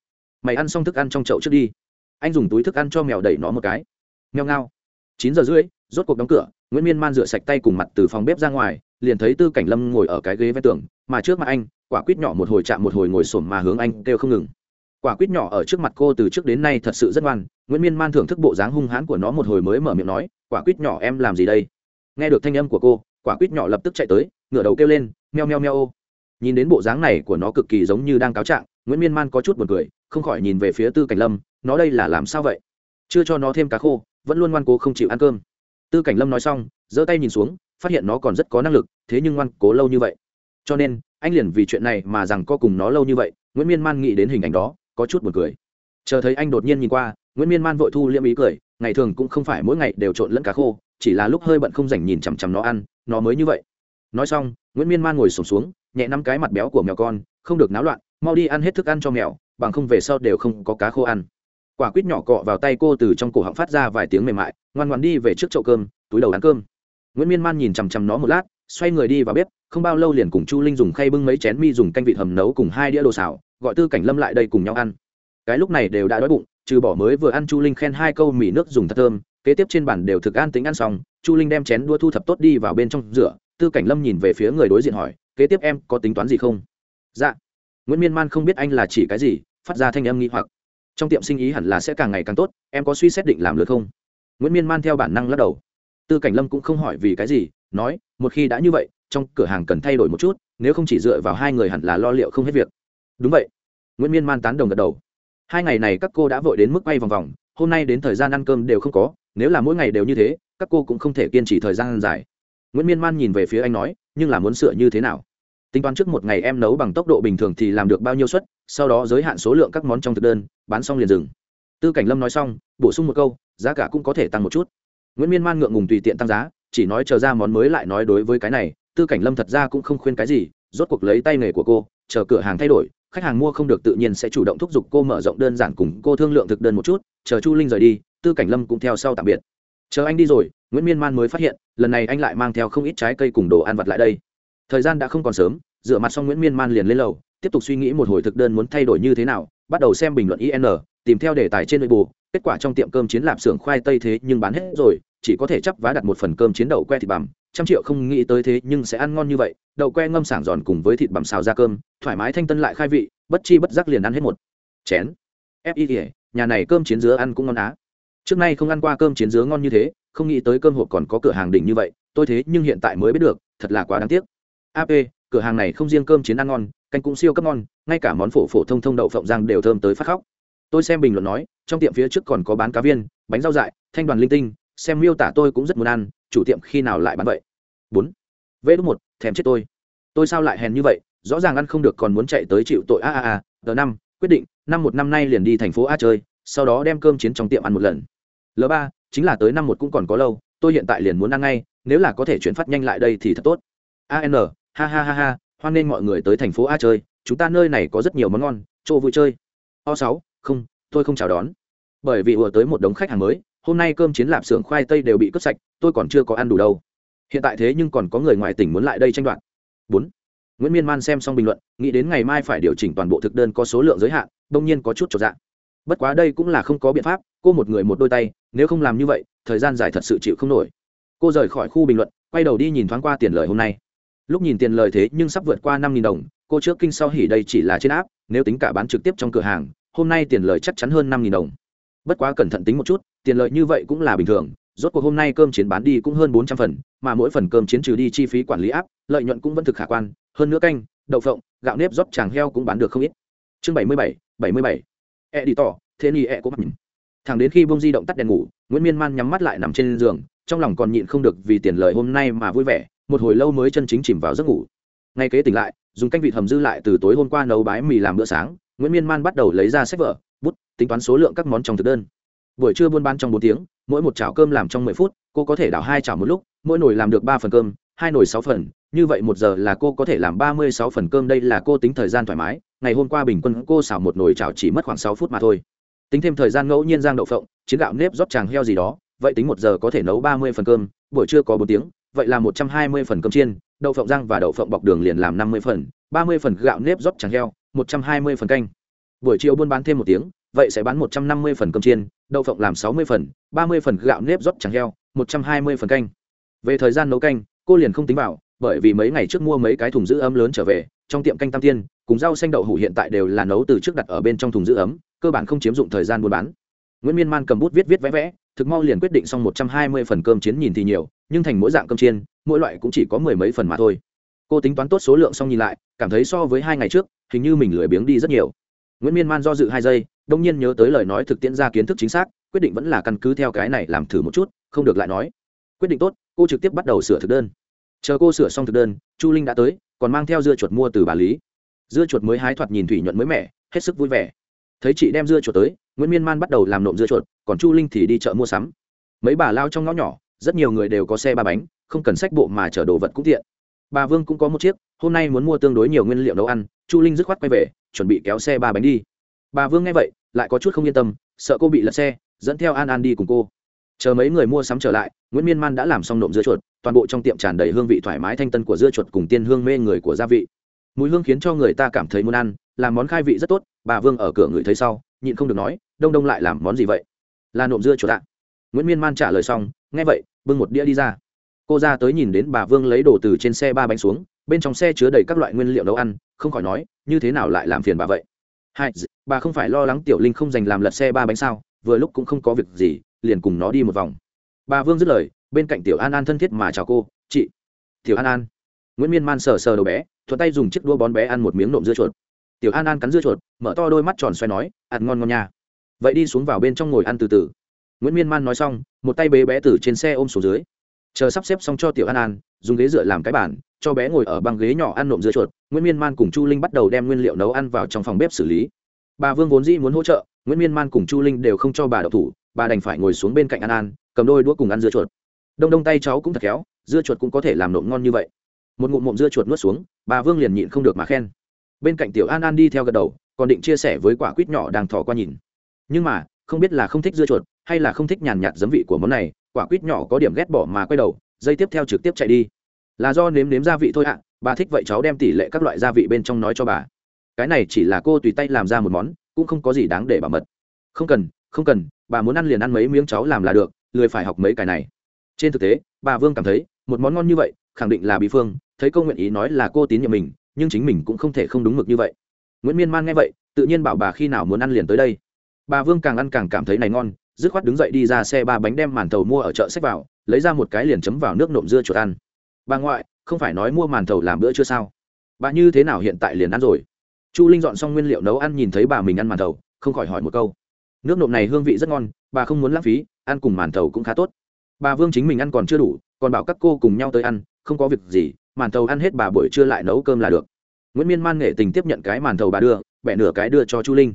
Mày ăn xong thức ăn trong chậu trước đi. Anh dùng túi thức ăn cho mèo đẩy nó một cái. Mèo ngao. Chín giờ rưỡi, rốt cuộc đóng cửa, nguyễn miên man rửa sạch tay cùng mặt từ phòng bếp ra ngoài, liền thấy tư cảnh lâm ngồi ở cái ghế ven tường, mà trước mặt anh, quả quýt nhỏ một hồi chạm một hồi ngồi xổm mà hướng anh kêu không ngừng quả quýt nhỏ ở trước mặt cô từ trước đến nay thật sự rất ngoan, nguyễn miên man thưởng thức bộ dáng hung hãn của nó một hồi mới mở miệng nói, quả quýt nhỏ em làm gì đây? Nghe được thanh âm của cô, quả quýt nhỏ lập tức chạy tới, ngửa đầu kêu lên, meo meo meo. Ô nhìn đến bộ dáng này của nó cực kỳ giống như đang cáo trạng, nguyễn miên man có chút buồn cười, không khỏi nhìn về phía tư cảnh lâm, nó đây là làm sao vậy? Chưa cho nó thêm cá khô, vẫn luôn ngoan cố không chịu ăn cơm. Tư cảnh lâm nói xong, giơ tay nhìn xuống, phát hiện nó còn rất có năng lực, thế nhưng ngoan cố lâu như vậy. Cho nên, anh liền vì chuyện này mà rằng co cùng nó lâu như vậy, nguyễn miên man nghĩ đến hình ảnh đó có chút buồn cười. Chờ thấy anh đột nhiên nhìn qua nguyễn miên man vội thu liễm ý cười ngày thường cũng không phải mỗi ngày đều trộn lẫn cá khô chỉ là lúc hơi bận không dành nhìn chằm chằm nó ăn nó mới như vậy. Nói xong nguyễn miên man ngồi sổm xuống, xuống nhẹ năm cái mặt béo của mèo con không được náo loạn mau đi ăn hết thức ăn cho mèo bằng không về sau đều không có cá khô ăn. Quả quýt nhỏ cọ vào tay cô từ trong cổ họng phát ra vài tiếng mềm mại ngoan ngoan đi về trước chậu cơm túi đầu ăn cơm. Nguyễn miên man nhìn chằm chằm nó một lát xoay người đi vào bếp không bao lâu liền cùng chu linh dùng khay bưng mấy chén mi dùng canh vịt hầm nấu cùng hai đĩa đồ xào gọi tư cảnh lâm lại đây cùng nhau ăn. Cái lúc này đều đã đói bụng, trừ bỏ mới vừa ăn chu linh khen hai câu mì nước dùng thật thơm, kế tiếp trên bàn đều thực an tính ăn xong, chu linh đem chén đua thu thập tốt đi vào bên trong rửa, tư cảnh lâm nhìn về phía người đối diện hỏi, kế tiếp em có tính toán gì không? Dạ. Nguyễn miên man không biết anh là chỉ cái gì, phát ra thanh âm nghi hoặc. Trong tiệm sinh ý hẳn là sẽ càng ngày càng tốt, em có suy xét định làm lượt không? Nguyễn miên man theo bản năng lắc đầu. Tư cảnh lâm cũng không hỏi vì cái gì, nói, một khi đã như vậy, trong cửa hàng cần thay đổi một chút, nếu không chỉ dựa vào hai người hẳn là lo liệu không hết việc đúng vậy. Nguyễn miên man tán đồng gật đầu. Hai ngày này các cô đã vội đến mức quay vòng vòng, hôm nay đến thời gian ăn cơm đều không có, nếu là mỗi ngày đều như thế, các cô cũng không thể kiên trì thời gian dài. Nguyễn miên man nhìn về phía anh nói, nhưng là muốn sửa như thế nào? Tính toán trước một ngày em nấu bằng tốc độ bình thường thì làm được bao nhiêu suất, sau đó giới hạn số lượng các món trong thực đơn, bán xong liền dừng. Tư cảnh lâm nói xong, bổ sung một câu, giá cả cũng có thể tăng một chút. Nguyễn miên man ngượng ngùng tùy tiện tăng giá, chỉ nói chờ ra món mới lại nói đối với cái này, tư cảnh lâm thật ra cũng không khuyên cái gì, rốt cuộc lấy tay nghề của cô, chờ cửa hàng thay đổi khách hàng mua không được tự nhiên sẽ chủ động thúc giục cô mở rộng đơn giản cùng cô thương lượng thực đơn một chút, chờ chu linh rời đi, tư cảnh lâm cũng theo sau tạm biệt. Chờ anh đi rồi, nguyễn miên man mới phát hiện, lần này anh lại mang theo không ít trái cây cùng đồ ăn vặt lại đây. Thời gian đã không còn sớm, rửa mặt xong nguyễn miên man liền lên lầu, tiếp tục suy nghĩ một hồi thực đơn muốn thay đổi như thế nào, bắt đầu xem bình luận in tìm theo đề tài trên nội bộ, kết quả trong tiệm cơm chiến lạp xưởng khoai tây thế nhưng bán hết rồi, chỉ có thể chấp vá đặt một phần cơm chiến đậu que thịt bằm trăm triệu không nghĩ tới thế nhưng sẽ ăn ngon như vậy, đậu que ngâm sảng giòn cùng với thịt bằm xào ra cơm, thoải mái thanh tân lại khai vị, bất chi bất giác liền ăn hết một chén. Fi nhà này cơm chiến dứa ăn cũng ngon á. Trước nay không ăn qua cơm chiến dứa ngon như thế, không nghĩ tới cơm hộp còn có cửa hàng đỉnh như vậy, tôi thế nhưng hiện tại mới biết được, thật là quá đáng tiếc. Ap cửa hàng này không riêng cơm chiến ăn ngon, canh cũng siêu cấp ngon, ngay cả món phổ phổ thông thông đậu phộng rang đều thơm tới phát khóc. Tôi xem bình luận nói, trong tiệm phía trước còn có bán cá viên, bánh rau dại, thanh đoàn linh tinh, xem miêu tả tôi cũng rất muốn ăn chủ tiệm khi nào lại bán vậy? Bốn. Vê đúng một, thèm chết tôi. Tôi sao lại hèn như vậy? Rõ ràng ăn không được còn muốn chạy tới chịu tội. A a a, tờ năm, quyết định, năm một năm nay liền đi thành phố a chơi, sau đó đem cơm chiến trong tiệm ăn một lần. L ba, chính là tới năm một cũng còn có lâu, tôi hiện tại liền muốn ăn ngay, nếu là có thể chuyển phát nhanh lại đây thì thật tốt. An ha ha ha ha, hoan nghênh mọi người tới thành phố a chơi, chúng ta nơi này có rất nhiều món ngon, chỗ vui chơi. O sáu, không, tôi không chào đón. Bởi vì vừa tới một đống khách hàng mới hôm nay cơm chiến lạp xưởng khoai tây đều bị cướp sạch, tôi còn chưa có ăn đủ đâu. Hiện tại thế nhưng còn có người ngoài tỉnh muốn lại đây tranh đoạt. Bốn. Nguyễn miên man xem xong bình luận, nghĩ đến ngày mai phải điều chỉnh toàn bộ thực đơn có số lượng giới hạn, đông nhiên có chút trọn dạng bất quá đây cũng là không có biện pháp, cô một người một đôi tay, nếu không làm như vậy, thời gian dài thật sự chịu không nổi. Cô rời khỏi khu bình luận, quay đầu đi nhìn thoáng qua tiền lời hôm nay. Lúc nhìn tiền lời thế nhưng sắp vượt qua năm đồng, cô trước kinh sau hỉ đây chỉ là trên áp nếu tính cả bán trực tiếp trong cửa hàng, hôm nay tiền lời chắc chắn hơn năm đồng. Bất quá cẩn thận tính một chút tiền lợi như vậy cũng là bình thường, rốt cuộc hôm nay cơm chiến bán đi cũng hơn bốn trăm phần, mà mỗi phần cơm chiến trừ đi chi phí quản lý áp, lợi nhuận cũng vẫn thực khả quan, hơn nữa canh, đậu phộng, gạo nếp rót tràng heo cũng bán được không ít. Chương bảy mươi bảy bảy mươi bảy. E đi tỏ, thế ni e cũng mặt thẳng đến khi bông di động tắt đèn ngủ, nguyễn miên man nhắm mắt lại nằm trên giường, trong lòng còn nhịn không được vì tiền lời hôm nay mà vui vẻ, một hồi lâu mới chân chính chìm vào giấc ngủ. Ngay kế tỉnh lại, dùng canh vịt hầm dư lại từ tối hôm qua nấu bái mì làm bữa sáng, nguyễn miên man bắt đầu lấy ra sách vở, bút, tính toán số lượng các món trong thực đơn buổi trưa buôn bán trong bốn tiếng, mỗi một chảo cơm làm trong mười phút, cô có thể đảo hai chảo một lúc, mỗi nồi làm được ba phần cơm, hai nồi sáu phần, như vậy một giờ là cô có thể làm ba mươi sáu phần cơm, đây là cô tính thời gian thoải mái, ngày hôm qua bình quân cô xảo một nồi chảo chỉ mất khoảng sáu phút mà thôi. Tính thêm thời gian ngẫu nhiên giang đậu phộng, chiến gạo nếp rót tràng heo gì đó, vậy tính một giờ có thể nấu ba mươi phần cơm, buổi trưa có bốn tiếng, vậy là một trăm hai mươi phần cơm chiên, đậu phộng rang và đậu phộng bọc đường liền làm năm mươi phần, ba mươi phần gạo nếp rót tràng heo, một trăm hai mươi phần canh. Buổi chiều buôn bán thêm một tiếng vậy sẽ bán một trăm năm mươi phần cơm chiên, đậu phộng làm sáu mươi phần, ba mươi phần gạo nếp rót chẳng heo, một trăm hai mươi phần canh. Về thời gian nấu canh, cô liền không tính vào, bởi vì mấy ngày trước mua mấy cái thùng giữ ấm lớn trở về, trong tiệm canh tam tiên, cùng rau xanh đậu hủ hiện tại đều là nấu từ trước đặt ở bên trong thùng giữ ấm, cơ bản không chiếm dụng thời gian buôn bán. Nguyễn miên man cầm bút viết viết vẽ vẽ, thực mau liền quyết định xong một trăm hai mươi phần cơm chiến nhìn thì nhiều, nhưng thành mỗi dạng cơm chiên, mỗi loại cũng chỉ có mười mấy phần mà thôi. Cô tính toán tốt số lượng xong nhìn lại, cảm thấy so với hai ngày trước, hình như mình lười biếng đi rất nhiều. Nguyễn miên man do dự hai giây đông nhiên nhớ tới lời nói thực tiễn ra kiến thức chính xác, quyết định vẫn là căn cứ theo cái này làm thử một chút, không được lại nói. Quyết định tốt, cô trực tiếp bắt đầu sửa thực đơn. Chờ cô sửa xong thực đơn, chu linh đã tới, còn mang theo dưa chuột mua từ bà lý. Dưa chuột mới hái thoạt nhìn thủy nhuận mới mẻ, hết sức vui vẻ. Thấy chị đem dưa chuột tới, nguyễn miên man bắt đầu làm nộm dưa chuột, còn chu linh thì đi chợ mua sắm. Mấy bà lao trong ngõ nhỏ, rất nhiều người đều có xe ba bánh, không cần sách bộ mà chở đồ vật cũng tiện. Bà vương cũng có một chiếc, hôm nay muốn mua tương đối nhiều nguyên liệu nấu ăn, chu linh dứt khoát quay về, chuẩn bị kéo xe ba bánh đi bà vương nghe vậy, lại có chút không yên tâm, sợ cô bị lật xe, dẫn theo an an đi cùng cô. Chờ mấy người mua sắm trở lại, nguyễn miên man đã làm xong nộm dưa chuột, toàn bộ trong tiệm tràn đầy hương vị thoải mái thanh tân của dưa chuột cùng tiên hương mê người của gia vị. Mùi hương khiến cho người ta cảm thấy muốn ăn, làm món khai vị rất tốt, bà vương ở cửa người thấy sau, nhịn không được nói, đông đông lại làm món gì vậy? Là nộm dưa chuột ạ. Nguyễn miên man trả lời xong, nghe vậy, bưng một đĩa đi ra. Cô ra tới nhìn đến bà vương lấy đồ từ trên xe ba bánh xuống, bên trong xe chứa đầy các loại nguyên liệu nấu ăn, không khỏi nói, như thế nào lại làm phiền bà vậy? Hai bà không phải lo lắng tiểu linh không dành làm lật xe ba bánh sao, vừa lúc cũng không có việc gì, liền cùng nó đi một vòng. Bà vương dứt lời, bên cạnh tiểu an an thân thiết mà chào cô, chị. Tiểu an an. Nguyễn miên man sờ sờ đầu bé, thuận tay dùng chiếc đũa bón bé ăn một miếng nộm dưa chuột. Tiểu an an cắn dưa chuột, mở to đôi mắt tròn xoay nói, ăn ngon ngon nha. Vậy đi xuống vào bên trong ngồi ăn từ từ. Nguyễn miên man nói xong, một tay bế bé từ trên xe ôm xuống dưới chờ sắp xếp xong cho tiểu an an dùng ghế dựa làm cái bàn, cho bé ngồi ở băng ghế nhỏ ăn nộm dưa chuột nguyễn miên man cùng chu linh bắt đầu đem nguyên liệu nấu ăn vào trong phòng bếp xử lý. Bà vương vốn dĩ muốn hỗ trợ nguyễn miên man cùng chu linh đều không cho bà đậu thủ bà đành phải ngồi xuống bên cạnh an an cầm đôi đũa cùng ăn dưa chuột. Đông đông tay cháu cũng thật khéo dưa chuột cũng có thể làm nộm ngon như vậy. Một ngụm mộm dưa chuột nuốt xuống bà vương liền nhịn không được mà khen. Bên cạnh tiểu an an đi theo gật đầu còn định chia sẻ với quả quýt nhỏ đang thò qua nhìn. Nhưng mà không biết là không thích dưa chuột hay là không thích nhàn nhạt giấm vị của món này quả quýt nhỏ có điểm ghét bỏ mà quay đầu, dây tiếp theo trực tiếp chạy đi. Là do nếm nếm gia vị thôi ạ à, bà thích vậy cháu đem tỷ lệ các loại gia vị bên trong nói cho bà. Cái này chỉ là cô tùy tay làm ra một món, cũng không có gì đáng để bảo mật. Không cần không cần, bà muốn ăn liền ăn mấy miếng cháu làm là được, lười phải học mấy cái này. Trên thực tế, bà vương cảm thấy, một món ngon như vậy, khẳng định là bí phương, thấy cô nguyện ý nói là cô tín nhiệm mình, nhưng chính mình cũng không thể không đúng mực như vậy. Nguyễn miên man nghe vậy, tự nhiên bảo bà khi nào muốn ăn liền tới đây. Bà vương càng ăn càng cảm thấy này ngon dứt khoát đứng dậy đi ra xe ba bánh đem màn thầu mua ở chợ sách vào, lấy ra một cái liền chấm vào nước nộm dưa chuột ăn. Bà ngoại, không phải nói mua màn thầu làm bữa chưa sao? Bà như thế nào hiện tại liền ăn rồi? Chu linh dọn xong nguyên liệu nấu ăn nhìn thấy bà mình ăn màn thầu, không khỏi hỏi một câu. Nước nộm này hương vị rất ngon, bà không muốn lãng phí, ăn cùng màn thầu cũng khá tốt. Bà vương chính mình ăn còn chưa đủ, còn bảo các cô cùng nhau tới ăn, không có việc gì, màn thầu ăn hết bà buổi trưa lại nấu cơm là được. Nguyễn miên man nghệ tình tiếp nhận cái màn thầu bà đưa, bẻ nửa cái đưa cho chu linh.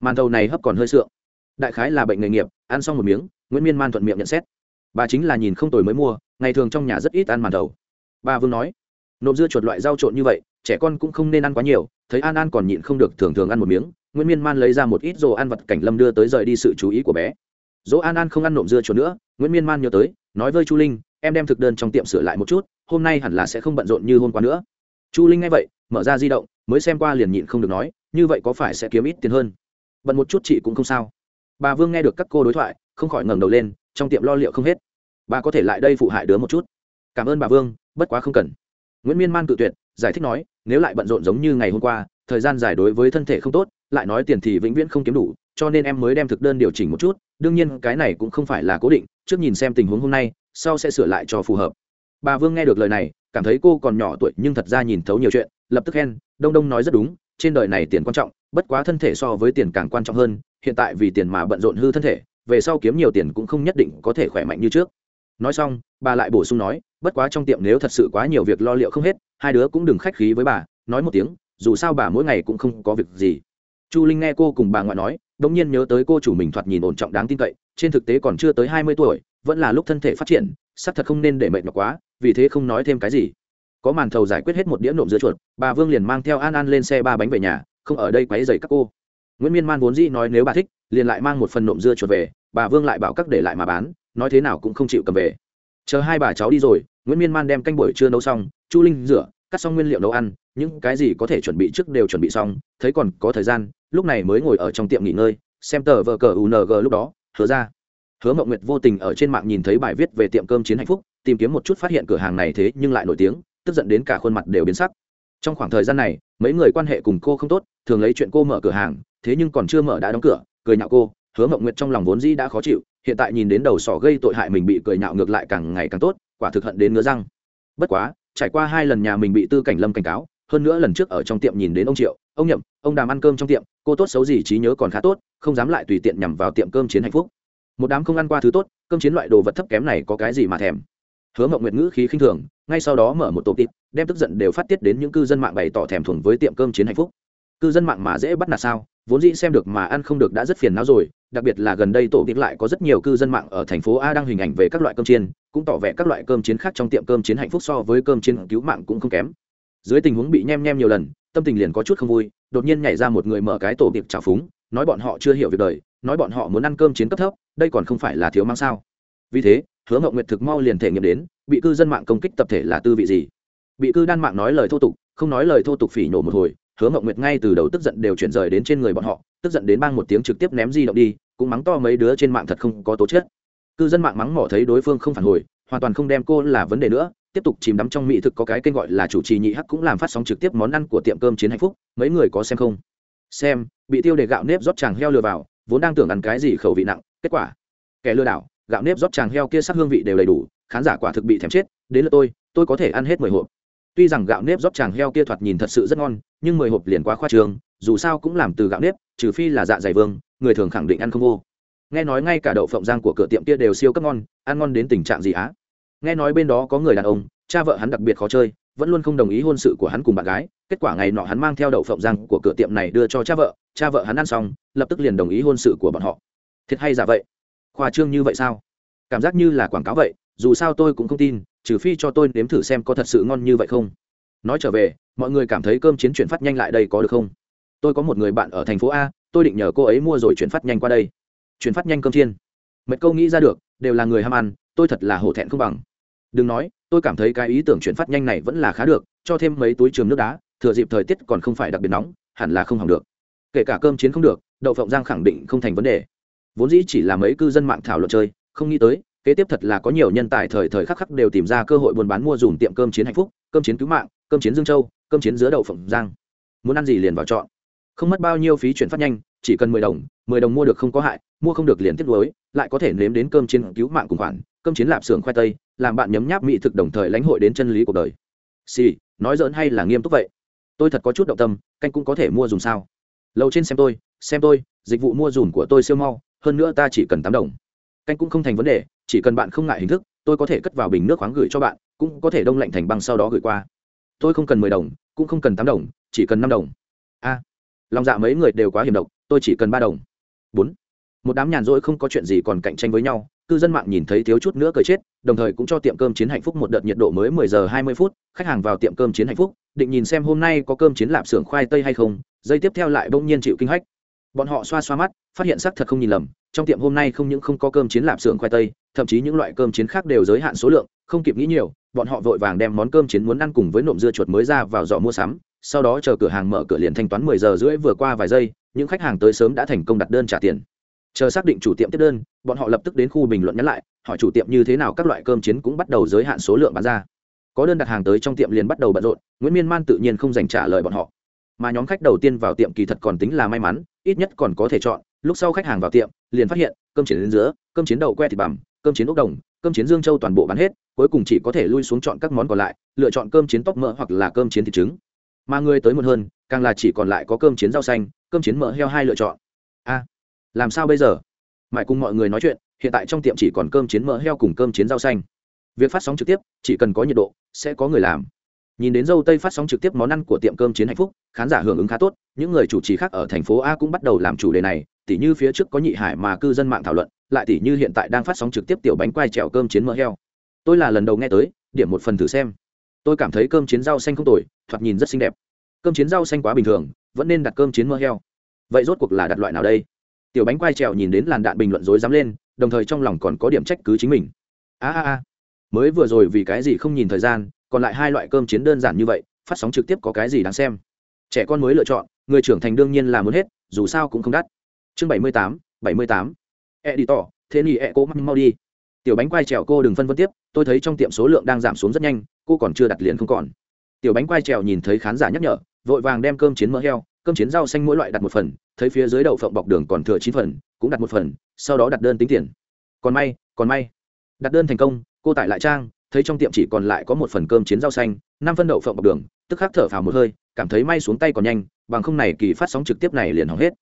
Màn thầu này hấp còn hơi sượng đại khái là bệnh nghề nghiệp, ăn xong một miếng, nguyễn miên man thuận miệng nhận xét. Bà chính là nhìn không tồi mới mua, ngày thường trong nhà rất ít ăn màn thầu bà vương nói nộp dưa chuột loại rau trộn như vậy, trẻ con cũng không nên ăn quá nhiều, thấy an an còn nhịn không được thường thường ăn một miếng, nguyễn miên man lấy ra một ít rồ ăn vật cảnh lâm đưa tới rời đi sự chú ý của bé. Dỗ an an không ăn nộm dưa chuột nữa, nguyễn miên man nhớ tới, nói với chu linh, em đem thực đơn trong tiệm sửa lại một chút, hôm nay hẳn là sẽ không bận rộn như hôm qua nữa. Chu linh nghe vậy, mở ra di động, mới xem qua liền nhịn không được nói, như vậy có phải sẽ kiếm ít tiền hơn? Bận một chút chị cũng không sao bà vương nghe được các cô đối thoại, không khỏi ngẩng đầu lên, trong tiệm lo liệu không hết. Bà có thể lại đây phụ hại đứa một chút. Cảm ơn bà vương, bất quá không cần. Nguyễn miên man cự tuyệt, giải thích nói, nếu lại bận rộn giống như ngày hôm qua, thời gian dài đối với thân thể không tốt, lại nói tiền thì vĩnh viễn không kiếm đủ, cho nên em mới đem thực đơn điều chỉnh một chút, đương nhiên cái này cũng không phải là cố định, trước nhìn xem tình huống hôm nay, sau sẽ sửa lại cho phù hợp. Bà vương nghe được lời này, cảm thấy cô còn nhỏ tuổi nhưng thật ra nhìn thấu nhiều chuyện, lập tức khen, đông đông nói rất đúng, trên đời này tiền quan trọng bất quá thân thể so với tiền càng quan trọng hơn, hiện tại vì tiền mà bận rộn hư thân thể, về sau kiếm nhiều tiền cũng không nhất định có thể khỏe mạnh như trước. Nói xong, bà lại bổ sung nói, bất quá trong tiệm nếu thật sự quá nhiều việc lo liệu không hết, hai đứa cũng đừng khách khí với bà, nói một tiếng, dù sao bà mỗi ngày cũng không có việc gì. Chu linh nghe cô cùng bà ngoại nói đ ỗ n g nhiên nhớ tới cô chủ mình thoạt nhìn ổn trọng đáng tin cậy, trên thực tế còn chưa tới hai mươi tuổi, vẫn là lúc thân thể phát triển sắc thật không nên để mệt mỏi quá, vì thế không nói thêm cái gì. Có màn thầu giải quyết hết một đĩa nộm giữa chuột, bà vương liền mang theo an an lên xe ba bánh về nhà không ở đây quấy rầy các cô. Nguyễn miên man vốn dĩ nói nếu bà thích, liền lại mang một phần nộm dưa chuột về, bà vương lại bảo các để lại mà bán, nói thế nào cũng không chịu cầm về. Chờ hai bà cháu đi rồi, nguyễn miên man đem canh buổi chưa nấu xong, chu linh rửa, cắt xong nguyên liệu nấu ăn, những cái gì có thể chuẩn bị trước đều chuẩn bị xong, thấy còn có thời gian, lúc này mới ngồi ở trong tiệm nghỉ ngơi, xem tờ vờ cờ ung lúc đó, hứa ra. Hứa mộng nguyệt vô tình ở trên mạng nhìn thấy bài viết về tiệm cơm chiến hạnh phúc, tìm kiếm một chút phát hiện cửa hàng này thế nhưng lại nổi tiếng, tức giận đến cả khuôn mặt đều biến sắc trong khoảng thời gian này, mấy người quan hệ cùng cô không tốt, thường lấy chuyện cô mở cửa hàng, thế nhưng còn chưa mở đã đóng cửa, cười nhạo cô, hứa mộng nguyệt trong lòng vốn dĩ đã khó chịu, hiện tại nhìn đến đầu sỏ gây tội hại mình bị cười nhạo ngược lại càng ngày càng tốt, quả thực hận đến ngứa răng. Bất quá, trải qua hai lần nhà mình bị tư cảnh lâm cảnh cáo, hơn nữa lần trước ở trong tiệm nhìn đến ông triệu, ông nhậm, ông đàm ăn cơm trong tiệm, cô tốt xấu gì trí nhớ còn khá tốt, không dám lại tùy tiện nhằm vào tiệm cơm chiến hạnh phúc. Một đám không ăn qua thứ tốt, cơm chiến loại đồ vật thấp kém này có cái gì mà thèm? Hứa mộng nguyệt ngữ khí khinh thường, ngay sau đó mở một tổ tiệp đem tức giận đều phát tiết đến những cư dân mạng bày tỏ thèm thuồng với tiệm cơm chiến hạnh phúc. Cư dân mạng mà dễ bắt nạt sao, vốn dĩ xem được mà ăn không được đã rất phiền não rồi, đặc biệt là gần đây tổ tiệp lại có rất nhiều cư dân mạng ở thành phố a đăng hình ảnh về các loại cơm chiên, cũng tỏ vẻ các loại cơm chiến khác trong tiệm cơm chiến hạnh phúc so với cơm chiến cứu mạng cũng không kém. Dưới tình huống bị nhem nhem nhiều lần, tâm tình liền có chút không vui, đột nhiên nhảy ra một người mở cái tổ tiệc trào phúng, nói bọn họ chưa hiểu việc đời, nói bọn họ muốn ăn cơm chiến cấp thấp, đây còn không phải là thiếu mang sao. Vì thế hứa ngậu nguyệt thực mau liền thể nghiệm đến, bị cư dân mạng công kích tập thể là tư vị gì. Bị cư đan mạng nói lời thô tục, không nói lời thô tục phỉ nổ một hồi, hứa ngậu nguyệt ngay từ đầu tức giận đều chuyển rời đến trên người bọn họ, tức giận đến bang một tiếng trực tiếp ném di động đi, cũng mắng to mấy đứa trên mạng thật không có tố chất. Cư dân mạng mắng mỏ thấy đối phương không phản hồi, hoàn toàn không đem cô là vấn đề nữa, tiếp tục chìm đắm trong mỹ thực có cái kênh gọi là chủ trì nhị hắc cũng làm phát sóng trực tiếp món ăn của tiệm cơm chiến hạnh phúc, mấy người có xem không? Xem, bị tiêu đề gạo nếp rót chàng heo lừa vào, vốn đang tưởng ăn cái gì khẩu vị nặng, kết quả, kẻ lừa đảo gạo nếp rót tràng heo kia sắc hương vị đều đầy đủ, khán giả quả thực bị thèm chết, đến lượt tôi tôi có thể ăn hết mười hộp. Tuy rằng gạo nếp rót tràng heo kia thoạt nhìn thật sự rất ngon, nhưng mười hộp liền quá khoa trường dù sao cũng làm từ gạo nếp, trừ phi là dạ dày vương, người thường khẳng định ăn không vô. Nghe nói ngay cả đậu phộng giang của cửa tiệm kia đều siêu cấp ngon, ăn ngon đến tình trạng gì á? Nghe nói bên đó có người đàn ông, cha vợ hắn đặc biệt khó chơi, vẫn luôn không đồng ý hôn sự của hắn cùng bạn gái, kết quả ngày nọ hắn mang theo đậu phộng giang của cửa tiệm này đưa cho cha vợ cha vợ hắn ăn xong, lập tức liền đồng ý hôn sự của bọn họ. Thiệt hay giả vậy? Khoa trương như vậy sao? Cảm giác như là quảng cáo vậy, dù sao tôi cũng không tin, trừ phi cho tôi nếm thử xem có thật sự ngon như vậy không. Nói trở về, mọi người cảm thấy cơm chiến chuyển phát nhanh lại đây có được không? Tôi có một người bạn ở thành phố a, tôi định nhờ cô ấy mua rồi chuyển phát nhanh qua đây. Chuyển phát nhanh cơm chiên. Mệt câu nghĩ ra được, đều là người ham ăn, tôi thật là hổ thẹn không bằng. Đừng nói, tôi cảm thấy cái ý tưởng chuyển phát nhanh này vẫn là khá được, cho thêm mấy túi trường nước đá, thừa dịp thời tiết còn không phải đặc biệt nóng, hẳn là không hỏng được. Kể cả cơm chiến không được, đậu phộng giang khẳng định không thành vấn đề vốn dĩ chỉ là mấy cư dân mạng thảo luận chơi không nghĩ tới kế tiếp thật là có nhiều nhân tài thời thời khắc khắc đều tìm ra cơ hội buôn bán mua dùng tiệm cơm chiến hạnh phúc cơm chiến cứu mạng cơm chiến dương châu cơm chiến giữa đậu phộng giang. Muốn ăn gì liền vào chọn. Không mất bao nhiêu phí chuyển phát nhanh chỉ cần mười đồng mười đồng mua được không có hại mua không được liền tiếp nối lại có thể nếm đến cơm chiến cứu mạng cùng khoản cơm chiến lạp xưởng khoai tây làm bạn nhấm nháp mỹ thực đồng thời lãnh hội đến chân lý cuộc đời. Xì、sì, nói giỡn hay là nghiêm túc vậy? Tôi thật có chút động tâm canh cũng có thể mua dùng sao? Lâu trên xem tôi xem tôi dịch vụ mua dùm của tôi siêu mau hơn nữa ta chỉ cần tám đồng. Canh cũng không thành vấn đề, chỉ cần bạn không ngại hình thức, tôi có thể cất vào bình nước khoáng gửi cho bạn, cũng có thể đông lạnh thành băng sau đó gửi qua. Tôi không cần mười đồng, cũng không cần tám đồng, chỉ cần năm đồng. A, lòng dạ mấy người đều quá hiểm độc, tôi chỉ cần ba đồng. Bốn, một đám nhàn rỗi không có chuyện gì còn cạnh tranh với nhau, cư dân mạng nhìn thấy thiếu chút nữa cười chết, đồng thời cũng cho tiệm cơm chiến hạnh phúc một đợt nhiệt độ mới mười giờ hai mươi phút, khách hàng vào tiệm cơm chiến hạnh phúc, định nhìn xem hôm nay có cơm chiến lạp xưởng khoai tây hay không, giây tiếp theo lại bỗng nhiên chịu kinh hách bọn họ xoa xoa mắt, phát hiện xác thật không nhìn lầm, trong tiệm hôm nay không những không có cơm chiến lạp xưởng khoai tây, thậm chí những loại cơm chiến khác đều giới hạn số lượng, không kịp nghĩ nhiều, bọn họ vội vàng đem món cơm chiến muốn ăn cùng với nộm dưa chuột mới ra vào giỏ mua sắm, sau đó chờ cửa hàng mở cửa liền thanh toán mười giờ rưỡi vừa qua vài giây, những khách hàng tới sớm đã thành công đặt đơn trả tiền. Chờ xác định chủ tiệm tiếp đơn, bọn họ lập tức đến khu bình luận nhắn lại, hỏi chủ tiệm như thế nào các loại cơm chiến cũng bắt đầu giới hạn số lượng bán ra. Có đơn đặt hàng tới trong tiệm liền bắt đầu bận rộn, nguyễn miên man tự nhiên không dành trả lời bọn họ mà nhóm khách đầu tiên vào tiệm kỳ thật còn tính là may mắn ít nhất còn có thể chọn lúc sau khách hàng vào tiệm liền phát hiện cơm chiến đến giữa cơm chiến đậu que thịt bằm cơm chiến ốc đồng cơm chiến dương châu toàn bộ bán hết cuối cùng chỉ có thể lui xuống chọn các món còn lại lựa chọn cơm chiến tóc mỡ hoặc là cơm chiến thịt trứng mà người tới một hơn càng là chỉ còn lại có cơm chiến rau xanh cơm chiến mỡ heo hai lựa chọn a làm sao bây giờ mãi cùng mọi người nói chuyện hiện tại trong tiệm chỉ còn cơm chiến mỡ heo cùng cơm chiến rau xanh việc phát sóng trực tiếp chỉ cần có nhiệt độ sẽ có người làm nhìn đến dâu tây phát sóng trực tiếp món ăn của tiệm cơm chiến hạnh phúc, khán giả hưởng ứng khá tốt, những người chủ trì khác ở thành phố a cũng bắt đầu làm chủ đề này, tỉ như phía trước có nhị hải mà cư dân mạng thảo luận, lại tỉ như hiện tại đang phát sóng trực tiếp tiểu bánh quai trèo cơm chiến mỡ heo. Tôi là lần đầu nghe tới, điểm một phần thử xem. Tôi cảm thấy cơm chiến rau xanh không tồi, thoạt nhìn rất xinh đẹp. Cơm chiến rau xanh quá bình thường, vẫn nên đặt cơm chiến mỡ heo. Vậy rốt cuộc là đặt loại nào đây? Tiểu bánh quai trèo nhìn đến làn đạn bình luận dối dám lên, đồng thời trong lòng còn có điểm trách cứ chính mình. A a a. Mới vừa rồi vì cái gì không nhìn thời gian còn lại hai loại cơm chiến đơn giản như vậy, phát sóng trực tiếp có cái gì đáng xem? Trẻ con mới lựa chọn, người trưởng thành đương nhiên là muốn hết, dù sao cũng không đắt. Chương bảy mươi tám, bảy mươi tám. E đi tỏ thế ni e cố mắc mau đi. Tiểu bánh quai trèo cô đừng phân vân tiếp, tôi thấy trong tiệm số lượng đang giảm xuống rất nhanh, cô còn chưa đặt liền không còn. Tiểu bánh quai trèo nhìn thấy khán giả nhắc nhở, vội vàng đem cơm chiến mỡ heo, cơm chiến rau xanh mỗi loại đặt một phần, thấy phía dưới đậu phộng bọc đường còn thừa chín phần, cũng đặt một phần, sau đó đặt đơn tính tiền. Còn may còn may. Đặt đơn thành công, cô tải lại trang thấy trong tiệm chỉ còn lại có một phần cơm chiến rau xanh, năm phân đậu phộng bọc đường, tức khắc thở phào một hơi, cảm thấy may xuống tay còn nhanh, bằng không này kỳ phát sóng trực tiếp này liền hỏng hết.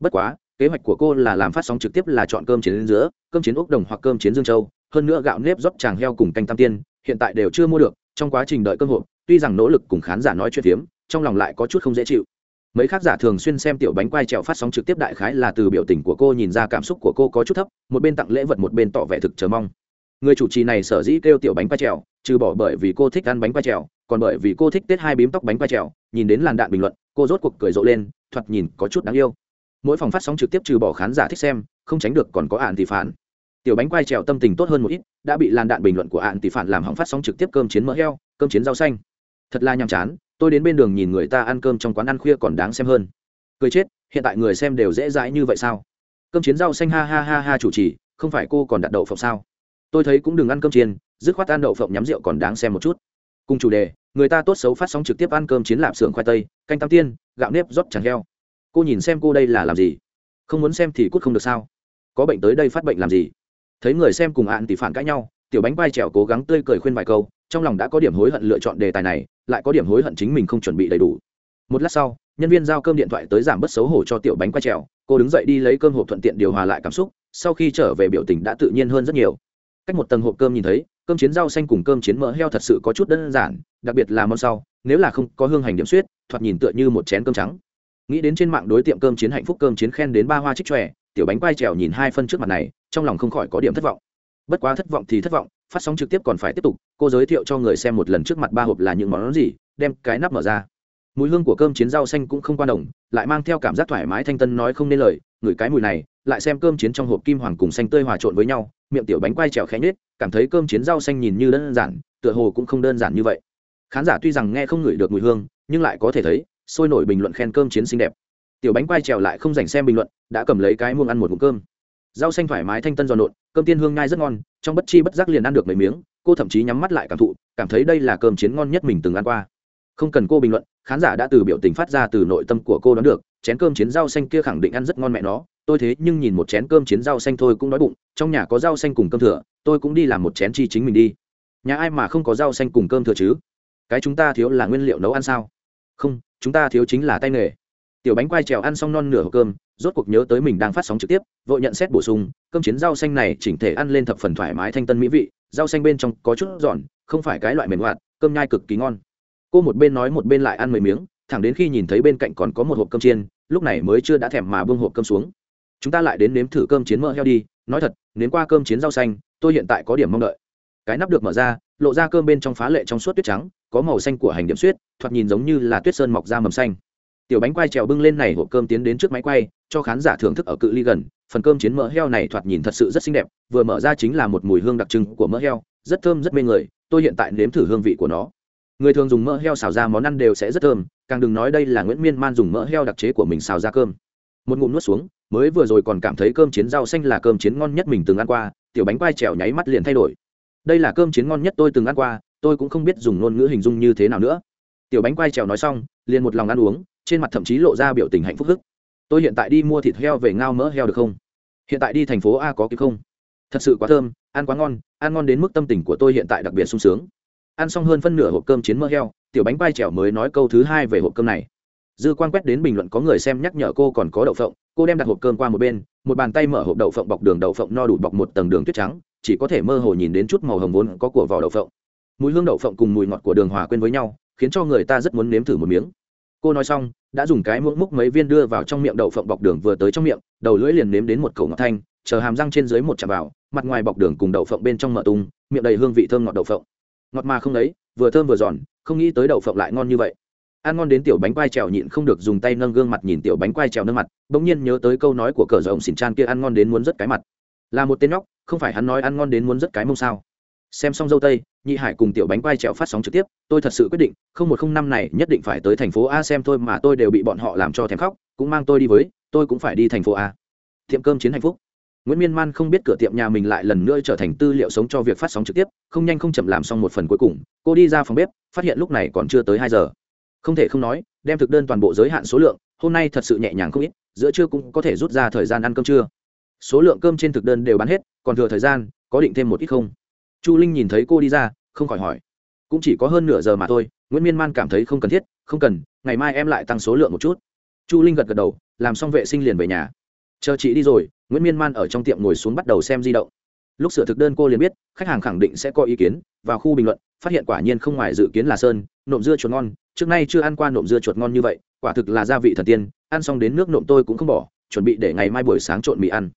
Bất quá, kế hoạch của cô là làm phát sóng trực tiếp là chọn cơm chiến giữa, cơm chiến úc đồng hoặc cơm chiến dương châu, hơn nữa gạo nếp rót tràng heo cùng canh tam tiên, hiện tại đều chưa mua được, trong quá trình đợi cơm hộp, tuy rằng nỗ lực cùng khán giả nói chuyện phiếm, trong lòng lại có chút không dễ chịu. Mấy khán giả thường xuyên xem tiểu bánh quai trèo phát sóng trực tiếp đại khái là từ biểu tình của cô nhìn ra cảm xúc của cô có chút thấp, một bên tặng lễ vật một bên tỏ vẻ thực chờ mong người chủ trì này sở dĩ kêu tiểu bánh quai trèo, trừ bỏ bởi vì cô thích ăn bánh quai trèo, còn bởi vì cô thích tết hai bím tóc bánh quai trèo, nhìn đến làn đạn bình luận, cô rốt cuộc cười rộ lên, thoạt nhìn có chút đáng yêu. Mỗi phòng phát sóng trực tiếp trừ bỏ khán giả thích xem, không tránh được còn có ạn thì phản tiểu bánh quai trèo tâm tình tốt hơn một ít, đã bị làn đạn bình luận của ạn thì phản làm hỏng phát sóng trực tiếp cơm chiến mỡ heo, cơm chiến rau xanh. Thật là nhàm chán, tôi đến bên đường nhìn người ta ăn cơm trong quán ăn khuya còn đáng xem hơn. Cười chết, hiện tại người xem đều dễ dãi như vậy sao? Cơm chiến rau xanh ha ha ha ha chủ trì, không phải cô còn đặt đậu phộng sao? Tôi thấy cũng đừng ăn cơm chiên, dứt khoát ăn đậu phộng nhắm rượu còn đáng xem một chút. Cùng chủ đề, người ta tốt xấu phát sóng trực tiếp ăn cơm chiến lạp xưởng khoai tây, canh tam tiên, gạo nếp rót chẳng heo. Cô nhìn xem cô đây là làm gì? Không muốn xem thì cút không được sao? Có bệnh tới đây phát bệnh làm gì? Thấy người xem cùng ạn thì phản cãi nhau, tiểu bánh vai trèo cố gắng tươi cười khuyên vài câu, trong lòng đã có điểm hối hận lựa chọn đề tài này, lại có điểm hối hận chính mình không chuẩn bị đầy đủ. Một lát sau, nhân viên giao cơm điện thoại tới giảm bớt xấu hổ cho tiểu bánh quay trèo. Cô đứng dậy đi lấy cơm hộp thuận tiện điều hòa lại cảm xúc, sau khi trở về biểu tình đã tự nhiên hơn rất nhiều cách một tầng hộp cơm nhìn thấy, cơm chiến rau xanh cùng cơm chiến mỡ heo thật sự có chút đơn giản, đặc biệt là món sau, nếu là không có hương hành điểm suyết, thoạt nhìn tựa như một chén cơm trắng. Nghĩ đến trên mạng đối tiệm cơm chiến hạnh phúc, cơm chiến khen đến ba hoa trích tròe tiểu bánh quay trèo nhìn hai phân trước mặt này, trong lòng không khỏi có điểm thất vọng. Bất quá thất vọng thì thất vọng, phát sóng trực tiếp còn phải tiếp tục, cô giới thiệu cho người xem một lần trước mặt ba hộp là những món gì, đem cái nắp mở ra. Mùi hương của cơm chiến rau xanh cũng không quan đồng, lại mang theo cảm giác thoải mái thanh tân nói không nên lời ngửi cái mùi này, lại xem cơm chiến trong hộp kim hoàng cùng xanh tươi hòa trộn với nhau, miệng tiểu bánh quay trèo khẽ nhết cảm thấy cơm chiến rau xanh nhìn như đơn giản, tựa hồ cũng không đơn giản như vậy. Khán giả tuy rằng nghe không ngửi được mùi hương, nhưng lại có thể thấy, sôi nổi bình luận khen cơm chiến xinh đẹp. Tiểu bánh quay trèo lại không dành xem bình luận, đã cầm lấy cái muông ăn một mụn cơm. Rau xanh thoải mái thanh tân giòn nộn, cơm tiên hương ngai rất ngon, trong bất chi bất giác liền ăn được mấy miếng, cô thậm chí nhắm mắt lại cảm thụ, cảm thấy đây là cơm chiến ngon nhất mình từng ăn qua. Không cần cô bình luận khán giả đã từ biểu tình phát ra từ nội tâm của cô đoán được, chén cơm chiến rau xanh kia khẳng định ăn rất ngon mẹ nó, tôi thế nhưng nhìn một chén cơm chiến rau xanh thôi cũng đói bụng, trong nhà có rau xanh cùng cơm thừa, tôi cũng đi làm một chén chi chính mình đi. Nhà ai mà không có rau xanh cùng cơm thừa chứ? Cái chúng ta thiếu là nguyên liệu nấu ăn sao? Không, chúng ta thiếu chính là tay nghề. Tiểu bánh quai trèo ăn xong non nửa hộp cơm, rốt cuộc nhớ tới mình đang phát sóng trực tiếp, vội nhận xét bổ sung, cơm chiến rau xanh này chỉnh thể ăn lên thập phần thoải mái thanh tân mỹ vị, rau xanh bên trong có chút giòn, không phải cái loại mềm hoạt, cơm nhai cực kỳ ngon cô một bên nói một bên lại ăn mấy miếng, thẳng đến khi nhìn thấy bên cạnh còn có một hộp cơm chiên, lúc này mới chưa đã thèm mà bưng hộp cơm xuống. Chúng ta lại đến nếm thử cơm chiến mỡ heo đi, nói thật, nếm qua cơm chiến rau xanh, tôi hiện tại có điểm mong đợi. Cái nắp được mở ra, lộ ra cơm bên trong phá lệ trong suốt tuyết trắng, có màu xanh của hành điểm suýt thoạt nhìn giống như là tuyết sơn mọc ra mầm xanh. Tiểu bánh quay trèo bưng lên này hộp cơm tiến đến trước máy quay, cho khán giả thưởng thức ở cự ly gần, phần cơm chiến mỡ heo này thoạt nhìn thật sự rất xinh đẹp, vừa mở ra chính là một mùi hương đặc trưng của mỡ heo, rất thơm rất mê người, tôi hiện tại nếm thử hương vị của nó người thường dùng mỡ heo xào ra món ăn đều sẽ rất thơm, càng đừng nói đây là nguyễn miên man dùng mỡ heo đặc chế của mình xào ra cơm. Một ngụm nuốt xuống, mới vừa rồi còn cảm thấy cơm chiến rau xanh là cơm chiến ngon nhất mình từng ăn qua, tiểu bánh quai trèo nháy mắt liền thay đổi. Đây là cơm chiến ngon nhất tôi từng ăn qua, tôi cũng không biết dùng ngôn ngữ hình dung như thế nào nữa. Tiểu bánh quai trèo nói xong, liền một lòng ăn uống, trên mặt thậm chí lộ ra biểu tình hạnh phúc hức. Tôi hiện tại đi mua thịt heo về ngao mỡ heo được không? Hiện tại đi thành phố a có kịp không? Thật sự quá thơm, ăn quá ngon, ăn ngon đến mức tâm tình của tôi hiện tại đặc biệt sung sướng ăn xong hơn phân nửa hộp cơm chiến mỡ heo, tiểu bánh quai trèo mới nói câu thứ hai về hộp cơm này. Dư quan quét đến bình luận có người xem nhắc nhở cô còn có đậu phộng, cô đem đặt hộp cơm qua một bên, một bàn tay mở hộp đậu phộng bọc đường đậu phộng no đủ bọc một tầng đường tuyết trắng, chỉ có thể mơ hồ nhìn đến chút màu hồng vốn có của vỏ đậu phộng. Mùi hương đậu phộng cùng mùi ngọt của đường hòa quên với nhau, khiến cho người ta rất muốn nếm thử một miếng. Cô nói xong, đã dùng cái muỗng múc mấy viên đưa vào trong miệng đậu phộng bọc đường vừa tới trong miệng, đầu lưỡi liền nếm đến một cọng thanh, chờ hàm răng trên dưới một chạm vào, mặt ngoài bọc đường cùng đậu phộng bên trong mở tung, miệng đầy hương vị thơm ngọt đậu phộng ngọt mà không ấy, vừa thơm vừa giòn, không nghĩ tới đậu phộng lại ngon như vậy. Ăn ngon đến tiểu bánh quai trèo nhịn không được dùng tay nâng gương mặt nhìn tiểu bánh quai trèo nâng mặt, bỗng nhiên nhớ tới câu nói của cờ rồng xỉn chan kia ăn ngon đến muốn rất cái mặt. Là một tên nhóc, không phải hắn nói ăn ngon đến muốn rất cái mông sao. Xem xong dâu tây, nhị hải cùng tiểu bánh quai trèo phát sóng trực tiếp, tôi thật sự quyết định, không một không năm này nhất định phải tới thành phố a xem thôi mà tôi đều bị bọn họ làm cho thèm khóc, cũng mang tôi đi với, tôi cũng phải đi thành phố a. Tiệm cơm chiến hạnh phúc nguyễn miên man không biết cửa tiệm nhà mình lại lần nữa trở thành tư liệu sống cho việc phát sóng trực tiếp, không nhanh không chậm làm xong một phần cuối cùng, cô đi ra phòng bếp, phát hiện lúc này còn chưa tới hai giờ. Không thể không nói, đem thực đơn toàn bộ giới hạn số lượng, hôm nay thật sự nhẹ nhàng không ít, giữa trưa cũng có thể rút ra thời gian ăn cơm trưa. Số lượng cơm trên thực đơn đều bán hết, còn thừa thời gian, có định thêm một ít không? Chu linh nhìn thấy cô đi ra, không khỏi hỏi. Cũng chỉ có hơn nửa giờ mà thôi, nguyễn miên man cảm thấy không cần thiết, không cần, ngày mai em lại tăng số lượng một chút. Chu linh gật gật đầu, làm xong vệ sinh liền về nhà chờ chị đi rồi, nguyễn miên man ở trong tiệm ngồi xuống bắt đầu xem di động. Lúc sửa thực đơn cô liền biết, khách hàng khẳng định sẽ có ý kiến, vào khu bình luận, phát hiện quả nhiên không ngoài dự kiến là sơn, nộm dưa chuột ngon. Trước nay chưa ăn qua nộm dưa chuột ngon như vậy, quả thực là gia vị thần tiên, ăn xong đến nước nộm tôi cũng không bỏ, chuẩn bị để ngày mai buổi sáng trộn mì ăn.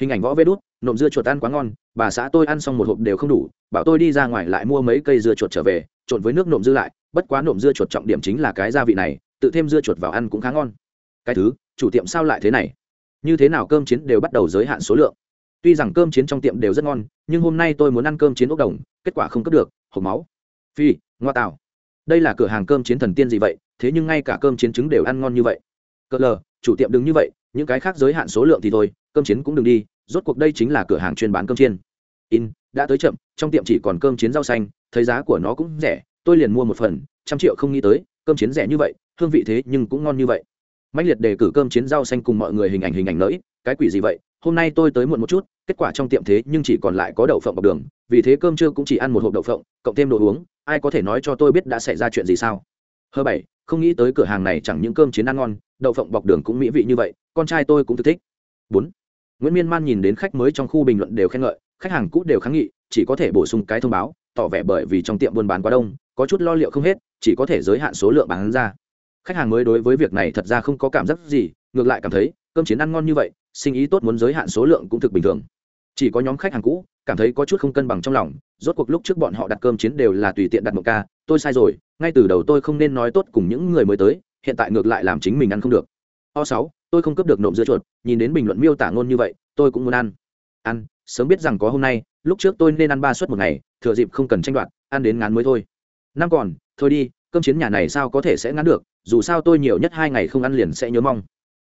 Hình ảnh võ vê đút, nộm dưa chuột ăn quá ngon, bà xã tôi ăn xong một hộp đều không đủ, bảo tôi đi ra ngoài lại mua mấy cây dưa chuột trở về, trộn với nước nộm dư lại, bất quá nộm dưa chuột trọng điểm chính là cái gia vị này, tự thêm dưa chuột vào ăn cũng khá ngon. Cái thứ, chủ tiệm sao lại thế này? Như thế nào cơm chiến đều bắt đầu giới hạn số lượng. Tuy rằng cơm chiến trong tiệm đều rất ngon, nhưng hôm nay tôi muốn ăn cơm chiến ốc đồng, kết quả không cấp được, hộp máu. Phi, ngoa tạo đây là cửa hàng cơm chiến thần tiên gì vậy, thế nhưng ngay cả cơm chiến trứng đều ăn ngon như vậy. Cỡ lờ, chủ tiệm đừng như vậy, những cái khác giới hạn số lượng thì thôi, cơm chiến cũng đừng đi, rốt cuộc đây chính là cửa hàng chuyên bán cơm chiên. In, đã tới chậm, trong tiệm chỉ còn cơm chiến rau xanh, thấy giá của nó cũng rẻ, tôi liền mua một phần, trăm triệu không nghĩ tới, cơm chiến rẻ như vậy, hương vị thế nhưng cũng ngon như vậy mạnh liệt đề cử cơm chiến rau xanh cùng mọi người hình ảnh hình ảnh lợi cái quỷ gì vậy? Hôm nay tôi tới muộn một chút, kết quả trong tiệm thế nhưng chỉ còn lại có đậu phộng bọc đường, vì thế cơm trưa cũng chỉ ăn một hộp đậu phộng, cộng thêm đồ uống, ai có thể nói cho tôi biết đã xảy ra chuyện gì sao? Hơ bảy, không nghĩ tới cửa hàng này chẳng những cơm chiến ăn ngon, đậu phộng bọc đường cũng mỹ vị như vậy, con trai tôi cũng thực thích. Bốn, nguyễn miên man nhìn đến khách mới trong khu bình luận đều khen ngợi, khách hàng cũ đều kháng nghị, chỉ có thể bổ sung cái thông báo, tỏ vẻ bởi vì trong tiệm buôn bán quá đông, có chút lo liệu không hết, chỉ có thể giới hạn số lượng bán ra khách hàng mới đối với việc này thật ra không có cảm giác gì, ngược lại cảm thấy, cơm chiến ăn ngon như vậy, sinh ý tốt muốn giới hạn số lượng cũng thực bình thường. Chỉ có nhóm khách hàng cũ, cảm thấy có chút không cân bằng trong lòng, rốt cuộc lúc trước bọn họ đặt cơm chiến đều là tùy tiện đặt một ca, tôi sai rồi, ngay từ đầu tôi không nên nói tốt cùng những người mới tới, hiện tại ngược lại làm chính mình ăn không được. O sáu, tôi không cấp được nộm dưa chuột, nhìn đến bình luận miêu tả ngôn như vậy, tôi cũng muốn ăn. Ăn, sớm biết rằng có hôm nay, lúc trước tôi nên ăn ba suất một ngày, thừa dịp không cần tranh đoạt, ăn đến ngán mới thôi. Năm còn, thôi đi cơm chiến nhà này sao có thể sẽ ngán được, dù sao tôi nhiều nhất hai ngày không ăn liền sẽ nhớ mong.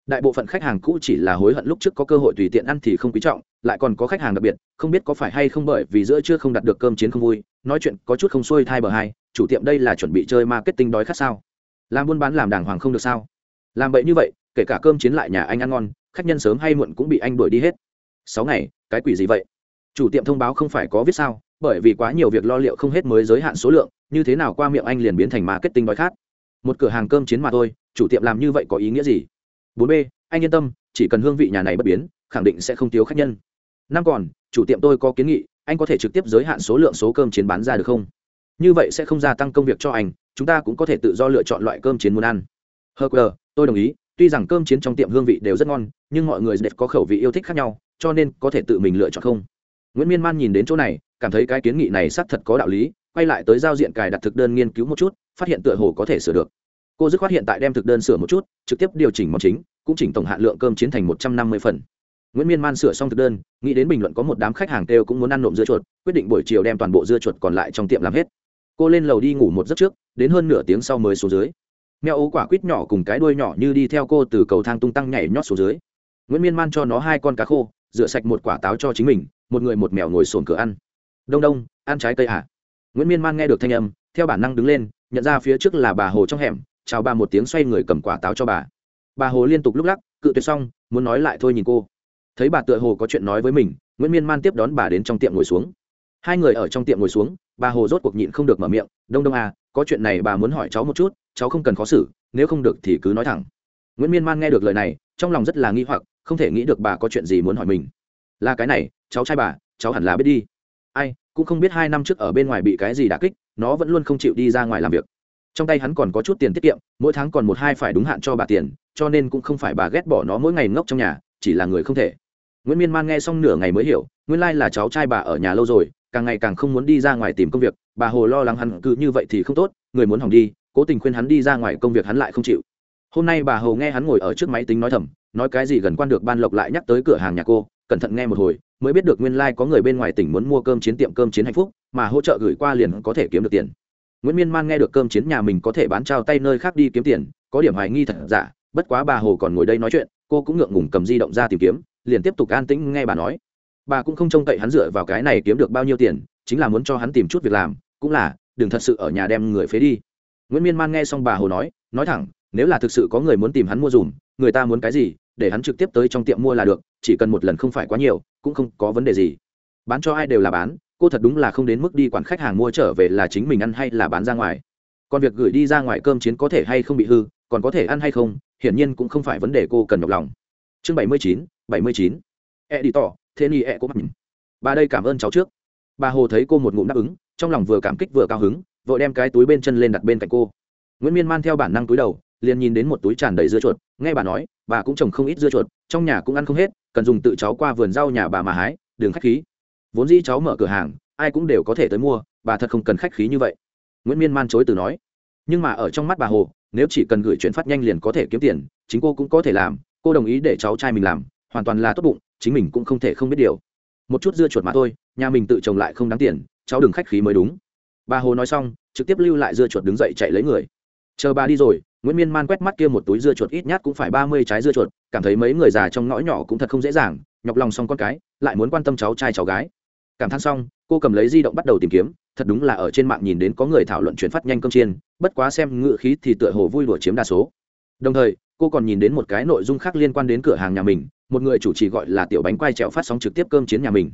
Đại bộ phận khách hàng cũ chỉ là hối hận lúc trước có cơ hội tùy tiện ăn thì không quý trọng, lại còn có khách hàng đặc biệt, không biết có phải hay không bởi vì giữa chưa không đặt được cơm chiến không vui, nói chuyện có chút không xuôi thai bờ hai, chủ tiệm đây là chuẩn bị chơi marketing đói khát sao? Làm buôn bán làm đàng hoàng không được sao? Làm vậy như vậy, kể cả cơm chiến lại nhà anh ăn ngon, khách nhân sớm hay muộn cũng bị anh đuổi đi hết. Sáu ngày, cái quỷ gì vậy? Chủ tiệm thông báo không phải có viết sao? Bởi vì quá nhiều việc lo liệu không hết mới giới hạn số lượng, như thế nào qua miệng anh liền biến thành marketing đói khát. Một cửa hàng cơm chiến mà thôi, chủ tiệm làm như vậy có ý nghĩa gì? Bốn b, anh yên tâm, chỉ cần hương vị nhà này bất biến, khẳng định sẽ không thiếu khách nhân. Năm còn, chủ tiệm tôi có kiến nghị, anh có thể trực tiếp giới hạn số lượng số cơm chiến bán ra được không? Như vậy sẽ không gia tăng công việc cho anh, chúng ta cũng có thể tự do lựa chọn loại cơm chiến muốn ăn. Hờ quờ, tôi đồng ý, tuy rằng cơm chiến trong tiệm hương vị đều rất ngon, nhưng mọi người đẹp có khẩu vị yêu thích khác nhau, cho nên có thể tự mình lựa chọn không? Nguyễn miên man nhìn đến chỗ này cảm thấy cái kiến nghị này xác thật có đạo lý, quay lại tới giao diện cài đặt thực đơn nghiên cứu một chút, phát hiện tựa hồ có thể sửa được. Cô dứt khoát hiện tại đem thực đơn sửa một chút, trực tiếp điều chỉnh món chính, cũng chỉnh tổng hạn lượng cơm chiến thành một trăm năm mươi phần. Nguyễn miên man sửa xong thực đơn, nghĩ đến bình luận có một đám khách hàng kêu cũng muốn ăn nộm dưa chuột, quyết định buổi chiều đem toàn bộ dưa chuột còn lại trong tiệm làm hết. Cô lên lầu đi ngủ một giấc trước, đến hơn nửa tiếng sau mới xuống dưới. Mèo ấu quả quýt nhỏ cùng cái đuôi nhỏ như đi theo cô từ cầu thang tung tăng nhảy nhót xuống dưới. Nguyễn miên man cho nó hai con cá khô, rửa sạch một quả táo cho chính mình, một người một mèo ngồi sồn cửa ăn đông đông, ăn trái cây à nguyễn miên man nghe được thanh âm, theo bản năng đứng lên, nhận ra phía trước là bà hồ trong hẻm, chào bà một tiếng xoay người cầm quả táo cho bà. Bà hồ liên tục lúc lắc, cự tuyệt xong, muốn nói lại thôi nhìn cô. Thấy bà tựa hồ có chuyện nói với mình, nguyễn miên man tiếp đón bà đến trong tiệm ngồi xuống. Hai người ở trong tiệm ngồi xuống, bà hồ rốt cuộc nhịn không được mở miệng, đông đông à có chuyện này bà muốn hỏi cháu một chút, cháu không cần khó xử, nếu không được thì cứ nói thẳng. Nguyễn miên man nghe được lời này, trong lòng rất là nghi hoặc, không thể nghĩ được bà có chuyện gì muốn hỏi mình. Là cái này, cháu trai bà, cháu hẳn là biết đi ai, cũng không biết hai năm trước ở bên ngoài bị cái gì đả kích, nó vẫn luôn không chịu đi ra ngoài làm việc. Trong tay hắn còn có chút tiền tiết kiệm, mỗi tháng còn một hai phải đúng hạn cho bà tiền, cho nên cũng không phải bà ghét bỏ nó mỗi ngày ngốc trong nhà, chỉ là người không thể. Nguyễn miên man nghe xong nửa ngày mới hiểu, nguyên lai là cháu trai bà ở nhà lâu rồi, càng ngày càng không muốn đi ra ngoài tìm công việc, bà hồ lo lắng hắn cứ như vậy thì không tốt, người muốn hỏng đi, cố tình khuyên hắn đi ra ngoài công việc hắn lại không chịu. Hôm nay bà hồ nghe hắn ngồi ở trước máy tính nói thầm, nói cái gì gần quan được ban lộc lại nhắc tới cửa hàng nhà cô, cẩn thận nghe một hồi mới biết được nguyên lai có người bên ngoài tỉnh muốn mua cơm chiến tiệm cơm chiến hạnh phúc, mà hỗ trợ gửi qua liền có thể kiếm được tiền. Nguyễn miên man nghe được cơm chiến nhà mình có thể bán trao tay nơi khác đi kiếm tiền, có điểm hoài nghi thật giả, bất quá bà hồ còn ngồi đây nói chuyện, cô cũng ngượng ngùng cầm di động ra tìm kiếm, liền tiếp tục an tĩnh nghe bà nói. Bà cũng không trông cậy hắn dựa vào cái này kiếm được bao nhiêu tiền, chính là muốn cho hắn tìm chút việc làm, cũng là, đừng thật sự ở nhà đem người phế đi. Nguyễn miên man nghe xong bà hồ nói nói thẳng, nếu là thực sự có người muốn tìm hắn mua dùm, người ta muốn cái gì để hắn trực tiếp tới trong tiệm mua là được, chỉ cần một lần không phải quá nhiều, cũng không có vấn đề gì. Bán cho ai đều là bán, cô thật đúng là không đến mức đi quản khách hàng mua trở về là chính mình ăn hay là bán ra ngoài. Còn việc gửi đi ra ngoài cơm chiến có thể hay không bị hư, còn có thể ăn hay không, hiển nhiên cũng không phải vấn đề cô cần nhọc lòng. Chương bảy mươi chín, bảy mươi chín. E đi tỏ thế ni e cô mặt bà đây cảm ơn cháu trước. Bà hồ thấy cô một ngụm đáp ứng, trong lòng vừa cảm kích vừa cao hứng, vội đem cái túi bên chân lên đặt bên cạnh cô. Nguyễn miên man theo bản năng túi đầu liền nhìn đến một túi tràn đầy dưa chuột, nghe bà nói, bà cũng trồng không ít dưa chuột, trong nhà cũng ăn không hết, cần dùng tự cháu qua vườn rau nhà bà mà hái đường khách khí. Vốn dĩ cháu mở cửa hàng, ai cũng đều có thể tới mua, bà thật không cần khách khí như vậy. Nguyễn miên man chối từ nói. Nhưng mà ở trong mắt bà hồ, nếu chỉ cần gửi chuyển phát nhanh liền có thể kiếm tiền, chính cô cũng có thể làm, cô đồng ý để cháu trai mình làm, hoàn toàn là tốt bụng, chính mình cũng không thể không biết điều. Một chút dưa chuột mà thôi, nhà mình tự trồng lại không đáng tiền, cháu đừng khách khí mới đúng. Bà hồ nói xong, trực tiếp lưu lại dưa chuột đứng dậy chạy lấy người. Chờ bà đi rồi nguyễn miên man quét mắt kia một túi dưa chuột ít nhất cũng phải ba mươi trái dưa chuột, cảm thấy mấy người già trong ngõ nhỏ cũng thật không dễ dàng, nhọc lòng xong con cái, lại muốn quan tâm cháu trai cháu gái. Cảm thán xong, cô cầm lấy di động bắt đầu tìm kiếm, thật đúng là ở trên mạng nhìn đến có người thảo luận chuyển phát nhanh cơm chiên, bất quá xem ngựa khí thì tựa hồ vui đùa chiếm đa số. Đồng thời, cô còn nhìn đến một cái nội dung khác liên quan đến cửa hàng nhà mình, một người chủ trì gọi là tiểu bánh quay trèo phát sóng trực tiếp cơm chiến nhà mình.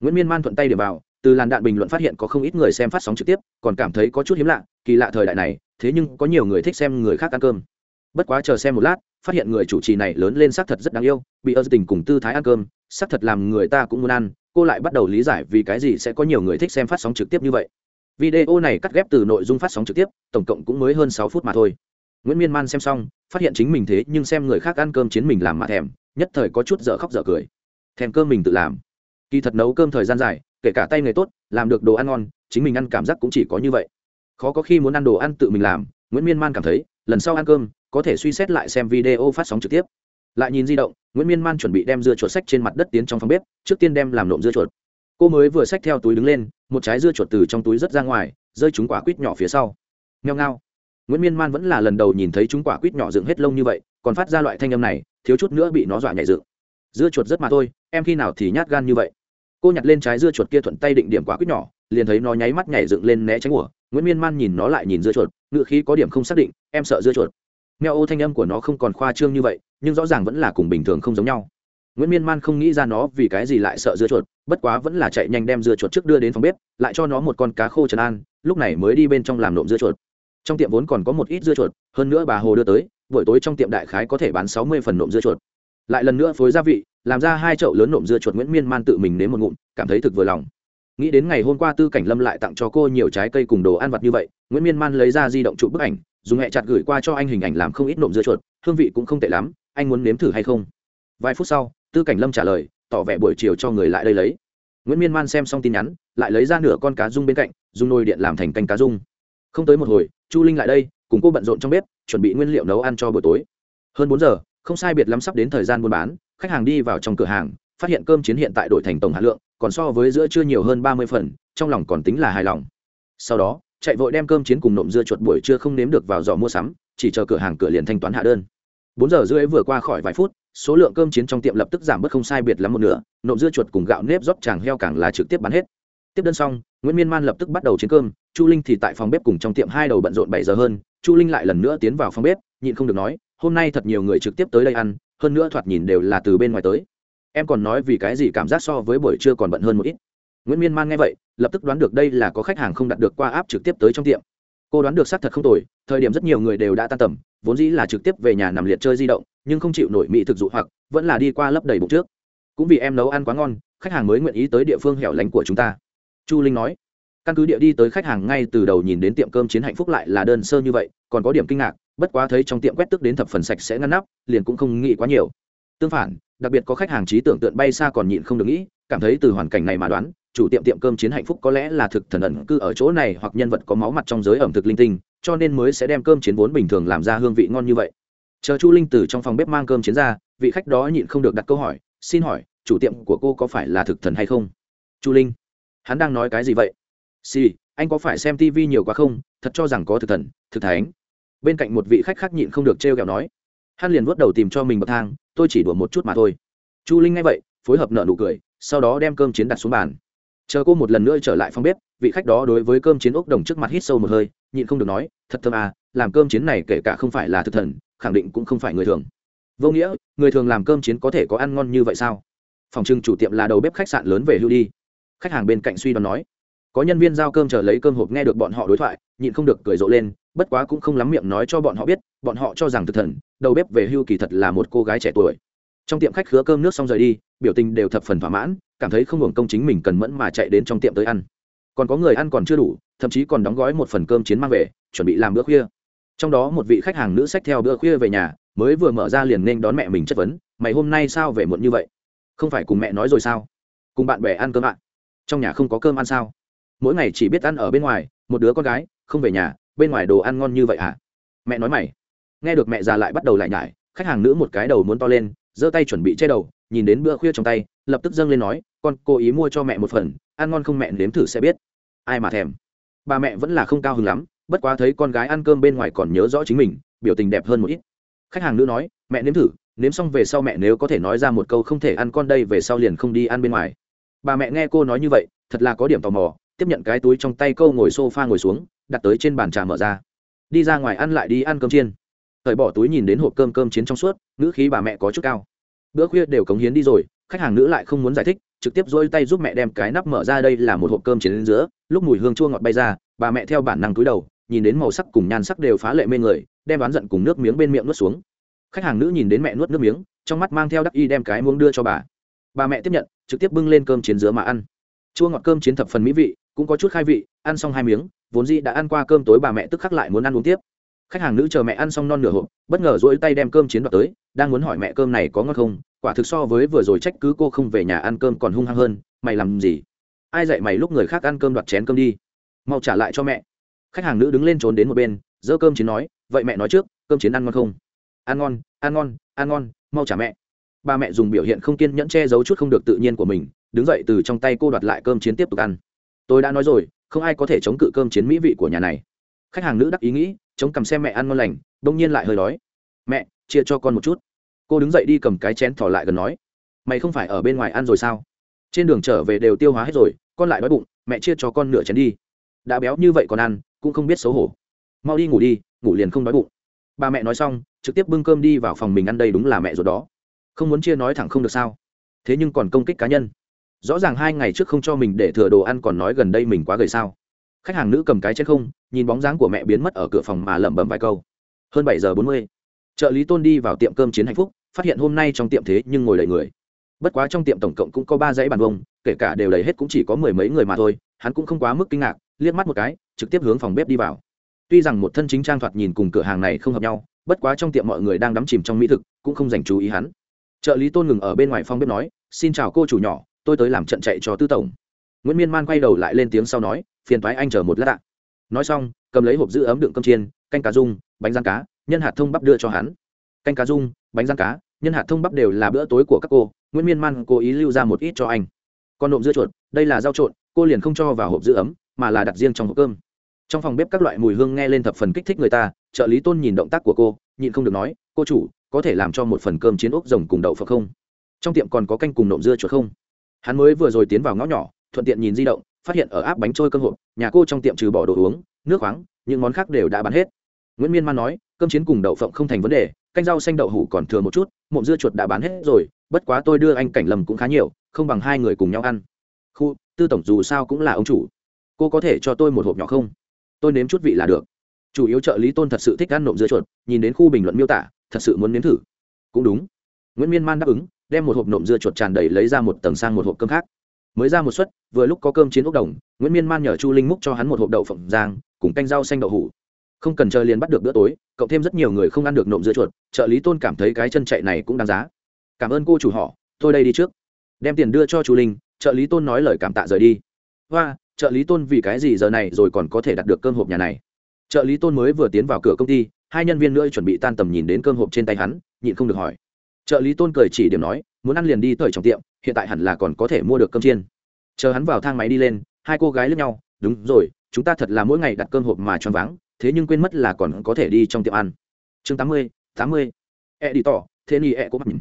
Nguyễn miên man thuận tay điểm vào, từ làn đạn bình luận phát hiện có không ít người xem phát sóng trực tiếp, còn cảm thấy có chút hiếm lạ, kỳ lạ thời đại này thế nhưng có nhiều người thích xem người khác ăn cơm. Bất quá chờ xem một lát, phát hiện người chủ trì này lớn lên xác thật rất đáng yêu, bị ơ tình cùng tư thái ăn cơm, xác thật làm người ta cũng muốn ăn, cô lại bắt đầu lý giải vì cái gì sẽ có nhiều người thích xem phát sóng trực tiếp như vậy. Video này cắt ghép từ nội dung phát sóng trực tiếp, tổng cộng cũng mới hơn sáu phút mà thôi. Nguyễn miên man xem xong, phát hiện chính mình thế nhưng xem người khác ăn cơm chiến mình làm mà thèm, nhất thời có chút dở khóc dở cười. Thèm cơm mình tự làm. Kỳ thật nấu cơm thời gian dài, kể cả tay nghề tốt, làm được đồ ăn ngon, chính mình ăn cảm giác cũng chỉ có như vậy khó có khi muốn ăn đồ ăn tự mình làm, nguyễn miên man cảm thấy, lần sau ăn cơm, có thể suy xét lại xem video phát sóng trực tiếp. Lại nhìn di động, nguyễn miên man chuẩn bị đem dưa chuột sách trên mặt đất tiến trong phòng bếp, trước tiên đem làm nộm dưa chuột. Cô mới vừa xách theo túi đứng lên, một trái dưa chuột từ trong túi rớt ra ngoài, rơi trúng quả quýt nhỏ phía sau. Ngheo ngao. Nguyễn miên man vẫn là lần đầu nhìn thấy chúng quả quýt nhỏ dựng hết lông như vậy, còn phát ra loại thanh âm này, thiếu chút nữa bị nó dọa nhảy dựng. Dưa chuột rất mà thôi, em khi nào thì nhát gan như vậy? Cô nhặt lên trái dưa chuột kia thuận tay định điểm quả quýt nhỏ liền thấy nó nháy mắt nhảy dựng lên né tránh của. Nguyễn miên man nhìn nó lại nhìn dưa chuột ngựa khí có điểm không xác định, em sợ dưa chuột. Mèo ô thanh âm của nó không còn khoa trương như vậy, nhưng rõ ràng vẫn là cùng bình thường không giống nhau. Nguyễn miên man không nghĩ ra nó vì cái gì lại sợ dưa chuột, bất quá vẫn là chạy nhanh đem dưa chuột trước đưa đến phòng bếp, lại cho nó một con cá khô trần an, lúc này mới đi bên trong làm nộm dưa chuột. Trong tiệm vốn còn có một ít dưa chuột, hơn nữa bà hồ đưa tới, buổi tối trong tiệm đại khái có thể bán sáu mươi phần nộm dưa chuột. Lại lần nữa phối gia vị, làm ra hai chậu lớn nộm dưa chuột, nguyễn miên man tự mình nếm một ngụm, cảm thấy thực vừa lòng nghĩ đến ngày hôm qua tư cảnh lâm lại tặng cho cô nhiều trái cây cùng đồ ăn vặt như vậy, nguyễn miên man lấy ra di động chụp bức ảnh, dùng hẹ chặt gửi qua cho anh hình ảnh làm không ít nộm dưa chuột, hương vị cũng không tệ lắm, anh muốn nếm thử hay không? Vài phút sau, tư cảnh lâm trả lời, tỏ vẻ buổi chiều cho người lại đây lấy. Nguyễn miên man xem xong tin nhắn, lại lấy ra nửa con cá rung bên cạnh, dùng nồi điện làm thành canh cá rung. Không tới một hồi, chu linh lại đây, cùng cô bận rộn trong bếp, chuẩn bị nguyên liệu nấu ăn cho buổi tối. Hơn bốn giờ, không sai biệt lắm sắp đến thời gian buôn bán, khách hàng đi vào trong cửa hàng, phát hiện cơm chiến hiện tại đổi thành tổng hạt lượng còn so với giữa chưa nhiều hơn ba mươi phần, trong lòng còn tính là hài lòng. Sau đó, chạy vội đem cơm chiến cùng nộm dưa chuột buổi trưa không nếm được vào giỏ mua sắm, chỉ chờ cửa hàng cửa liền thanh toán hạ đơn. Bốn giờ rưỡi vừa qua khỏi vài phút, số lượng cơm chiến trong tiệm lập tức giảm bớt không sai biệt lắm một nửa, nộm dưa chuột cùng gạo nếp rót tràng heo càng là trực tiếp bán hết. Tiếp đơn xong, nguyễn miên man lập tức bắt đầu chiến cơm, chu linh thì tại phòng bếp cùng trong tiệm hai đầu bận rộn bảy giờ hơn, chu linh lại lần nữa tiến vào phòng bếp, nhịn không được nói, hôm nay thật nhiều người trực tiếp tới đây ăn, hơn nữa thoạt nhìn đều là từ bên ngoài tới em còn nói vì cái gì cảm giác so với buổi trưa còn bận hơn một ít. Nguyễn miên man nghe vậy, lập tức đoán được đây là có khách hàng không đặt được qua áp trực tiếp tới trong tiệm. Cô đoán được xác thật không tồi, thời điểm rất nhiều người đều đã tan tầm, vốn dĩ là trực tiếp về nhà nằm liệt chơi di động, nhưng không chịu nổi mỹ thực dụ hoặc, vẫn là đi qua lấp đầy bụng trước. Cũng vì em nấu ăn quá ngon, khách hàng mới nguyện ý tới địa phương hẻo lánh của chúng ta. Chu linh nói, căn cứ địa đi tới khách hàng ngay từ đầu nhìn đến tiệm cơm chiến hạnh phúc lại là đơn sơ như vậy, còn có điểm kinh ngạc, bất quá thấy trong tiệm quét tức đến thập phần sạch sẽ ngăn nắp, liền cũng không nghĩ quá nhiều. Tương phản đặc biệt có khách hàng trí tưởng tượng bay xa còn nhịn không được nghĩ cảm thấy từ hoàn cảnh này mà đoán chủ tiệm tiệm cơm chiến hạnh phúc có lẽ là thực thần ẩn cư ở chỗ này hoặc nhân vật có máu mặt trong giới ẩm thực linh tinh cho nên mới sẽ đem cơm chiến vốn bình thường làm ra hương vị ngon như vậy. Chờ chu linh từ trong phòng bếp mang cơm chiến ra vị khách đó nhịn không được đặt câu hỏi xin hỏi chủ tiệm của cô có phải là thực thần hay không? Chu linh hắn đang nói cái gì vậy? Xì、sì, anh có phải xem tv nhiều quá không? Thật cho rằng có thực thần thực thánh. Bên cạnh một vị khách khác nhịn không được trêu ghẹo nói. Hắn liền vuốt đầu tìm cho mình bậc thang tôi chỉ đùa một chút mà thôi. Chu linh nghe vậy, phối hợp nợ nụ cười, sau đó đem cơm chiến đặt xuống bàn. Chờ cô một lần nữa trở lại phòng bếp, vị khách đó đối với cơm chiến ốc đồng trước mặt hít sâu một hơi, nhịn không được nói, thật thơm à làm cơm chiến này kể cả không phải là thực thần, khẳng định cũng không phải người thường. Vô nghĩa, người thường làm cơm chiến có thể có ăn ngon như vậy sao? Phòng trưng chủ tiệm là đầu bếp khách sạn lớn về hưu đi. Khách hàng bên cạnh suy đoán nói, có nhân viên giao cơm chờ lấy cơm hộp nghe được bọn họ đối thoại, nhịn không được cười rộ lên bất quá cũng không lắm miệng nói cho bọn họ biết, bọn họ cho rằng thực thần, đầu bếp về hưu kỳ thật là một cô gái trẻ tuổi. Trong tiệm khách khứa cơm nước xong rời đi, biểu tình đều thập phần thỏa mãn, cảm thấy không hưởng công chính mình cần mẫn mà chạy đến trong tiệm tới ăn. Còn có người ăn còn chưa đủ, thậm chí còn đóng gói một phần cơm chiến mang về, chuẩn bị làm bữa khuya. Trong đó một vị khách hàng nữ xách theo bữa khuya về nhà, mới vừa mở ra liền nên đón mẹ mình chất vấn, mày hôm nay sao về muộn như vậy? Không phải cùng mẹ nói rồi sao? Cùng bạn bè ăn cơm ạ? Trong nhà không có cơm ăn sao? Mỗi ngày chỉ biết ăn ở bên ngoài, một đứa con gái, không về nhà bên ngoài đồ ăn ngon như vậy à mẹ nói mày. Nghe được mẹ già lại bắt đầu lại nhải, khách hàng nữ một cái đầu muốn to lên, giơ tay chuẩn bị che đầu, nhìn đến bữa khuya trong tay, lập tức dâng lên nói, con cố ý mua cho mẹ một phần, ăn ngon không mẹ nếm thử sẽ biết. Ai mà thèm. Bà mẹ vẫn là không cao hứng lắm, bất quá thấy con gái ăn cơm bên ngoài còn nhớ rõ chính mình, biểu tình đẹp hơn một ít. Khách hàng nữ nói, mẹ nếm thử, nếm xong về sau mẹ nếu có thể nói ra một câu không thể ăn con đây về sau liền không đi ăn bên ngoài. Bà mẹ nghe cô nói như vậy, thật là có điểm tò mò, tiếp nhận cái túi trong tay câu ngồi s o f a ngồi xuống đặt tới trên bàn trà mở ra. Đi ra ngoài ăn lại đi ăn cơm chiên. Thời bỏ túi nhìn đến hộp cơm cơm chiến trong suốt, ngữ khí bà mẹ có chút cao. Bữa khuya đều cống hiến đi rồi, khách hàng nữ lại không muốn giải thích, trực tiếp dôi tay giúp mẹ đem cái nắp mở ra đây là một hộp cơm chiến đến giữa. Lúc mùi hương chua ngọt bay ra, bà mẹ theo bản năng túi đầu, nhìn đến màu sắc cùng nhan sắc đều phá lệ mê người, đem bán giận cùng nước miếng bên miệng nuốt xuống. Khách hàng nữ nhìn đến mẹ nuốt nước miếng, trong mắt mang theo đắc y đem cái muỗng đưa cho bà. Bà mẹ tiếp nhận, trực tiếp bưng lên cơm chiến dứa mà ăn. Chua ngọt cơm chiến thập phần mỹ vị cũng có chút khai vị, ăn xong hai miếng, vốn dĩ đã ăn qua cơm tối bà mẹ tức khắc lại muốn ăn uống tiếp. Khách hàng nữ chờ mẹ ăn xong non nửa hộp, bất ngờ dỗi tay đem cơm chiến đoạt tới, đang muốn hỏi mẹ cơm này có ngon không, quả thực so với vừa rồi trách cứ cô không về nhà ăn cơm còn hung hăng hơn, mày làm gì? Ai dạy mày lúc người khác ăn cơm đoạt chén cơm đi? Mau trả lại cho mẹ. Khách hàng nữ đứng lên trốn đến một bên, giơ cơm chiến nói, vậy mẹ nói trước, cơm chiến ăn ngon không? Ăn ngon ăn ngon ăn ngon, mau trả mẹ. Ba mẹ dùng biểu hiện không kiên nhẫn che giấu chút không được tự nhiên của mình, đứng dậy từ trong tay cô đoạt lại cơm chiến tiếp tục ăn tôi đã nói rồi, không ai có thể chống cự cơm chiến mỹ vị của nhà này. Khách hàng nữ đắc ý nghĩ, chống cầm xem mẹ ăn ngon lành đông nhiên lại hơi đói. Mẹ, chia cho con một chút. Cô đứng dậy đi cầm cái chén thỏ lại gần nói. Mày không phải ở bên ngoài ăn rồi sao? Trên đường trở về đều tiêu hóa hết rồi, con lại đói bụng, mẹ chia cho con nửa chén đi. Đã béo như vậy còn ăn, cũng không biết xấu hổ. Mau đi ngủ đi, ngủ liền không đói bụng. Bà mẹ nói xong, trực tiếp bưng cơm đi vào phòng mình ăn đây đúng là mẹ rồi đó. Không muốn chia nói thẳng không được sao? Thế nhưng còn công kích cá nhân rõ ràng hai ngày trước không cho mình để thừa đồ ăn còn nói gần đây mình quá gầy sao. Khách hàng nữ cầm cái chết không, nhìn bóng dáng của mẹ biến mất ở cửa phòng mà lẩm bẩm vài câu. Hơn bảy giờ bốn mươi, trợ lý tôn đi vào tiệm cơm chiến hạnh phúc, phát hiện hôm nay trong tiệm thế nhưng ngồi đầy người. Bất quá trong tiệm tổng cộng cũng có ba dãy bàn bông kể cả đều đầy hết cũng chỉ có mười mấy người mà thôi, hắn cũng không quá mức kinh ngạc, liếc mắt một cái, trực tiếp hướng phòng bếp đi vào. Tuy rằng một thân chính trang thoạt nhìn cùng cửa hàng này không hợp nhau, bất quá trong tiệm mọi người đang đắm chìm trong mỹ thực, cũng không dành chú ý hắn. Trợ lý tôn ngừng ở bên ngoài phòng bếp nói, xin chào cô chủ nhỏ tôi tới làm trận chạy cho tư tổng. Nguyễn miên man quay đầu lại lên tiếng sau nói, phiền thoái anh chờ một lát ạ. Nói xong, cầm lấy hộp giữ ấm đựng cơm chiên, canh cá dung, bánh rán cá, nhân hạt thông bắp đưa cho hắn. Canh cá dung, bánh rán cá, nhân hạt thông bắp đều là bữa tối của các cô, nguyễn miên man cố ý lưu ra một ít cho anh. Còn nộm dưa chuột, đây là rau trộn, cô liền không cho vào hộp giữ ấm, mà là đặt riêng trong hộp cơm. Trong phòng bếp các loại mùi hương nghe lên thập phần kích thích người ta, trợ lý tôn nhìn động tác của cô, nhịn không được nói, cô chủ, có thể làm cho một phần cơm chiến ốc rồng cùng đậu phật không? Trong tiệm còn có canh cùng nộm dưa chuột không? Hắn mới vừa rồi tiến vào ngõ nhỏ, thuận tiện nhìn di động, phát hiện ở áp bánh trôi cơm hộp, nhà cô trong tiệm trừ bỏ đồ uống, nước khoáng, những món khác đều đã bán hết. Nguyễn miên man nói, cơm chiến cùng đậu phộng không thành vấn đề, canh rau xanh đậu hủ còn thừa một chút, mộm dưa chuột đã bán hết rồi, bất quá tôi đưa anh cảnh lầm cũng khá nhiều, không bằng hai người cùng nhau ăn. Khu, tư tổng dù sao cũng là ông chủ. Cô có thể cho tôi một hộp nhỏ không? Tôi nếm chút vị là được. Chủ yếu trợ lý tôn thật sự thích ăn nộm dưa chuột, nhìn đến khu bình luận miêu tả, thật sự muốn nếm thử. Cũng đúng. Nguyễn miên man đáp ứng đem một hộp nộm dưa chuột tràn đầy lấy ra một tầng sang một hộp cơm khác. Mới ra một suất, vừa lúc có cơm chiến ốc đồng, nguyễn miên man nhờ chu linh múc cho hắn một hộp đậu phộng giang cùng canh rau xanh đậu hủ. Không cần chờ liền bắt được bữa tối, cộng thêm rất nhiều người không ăn được nộm dưa chuột, trợ lý tôn cảm thấy cái chân chạy này cũng đáng giá. Cảm ơn cô chủ họ, tôi đây đi trước. Đem tiền đưa cho chu linh, trợ lý tôn nói lời cảm tạ rời đi. Hoa, trợ lý tôn vì cái gì giờ này rồi còn có thể đặt được cơm hộp nhà này? Trợ lý tôn mới vừa tiến vào cửa công ty, hai nhân viên nữa chuẩn bị tan tầm nhìn đến cơm hộp trên tay hắn, nhịn không được hỏi trợ lý tôn cười chỉ điểm nói, muốn ăn liền đi tới trong tiệm, hiện tại hẳn là còn có thể mua được cơm chiên. Chờ hắn vào thang máy đi lên, hai cô gái lướt nhau, đúng rồi, chúng ta thật là mỗi ngày đặt cơm hộp mà choáng váng, thế nhưng quên mất là còn có thể đi trong tiệm ăn. Chương tám mươi tám mươi. E đi tỏ thế ni e có mình.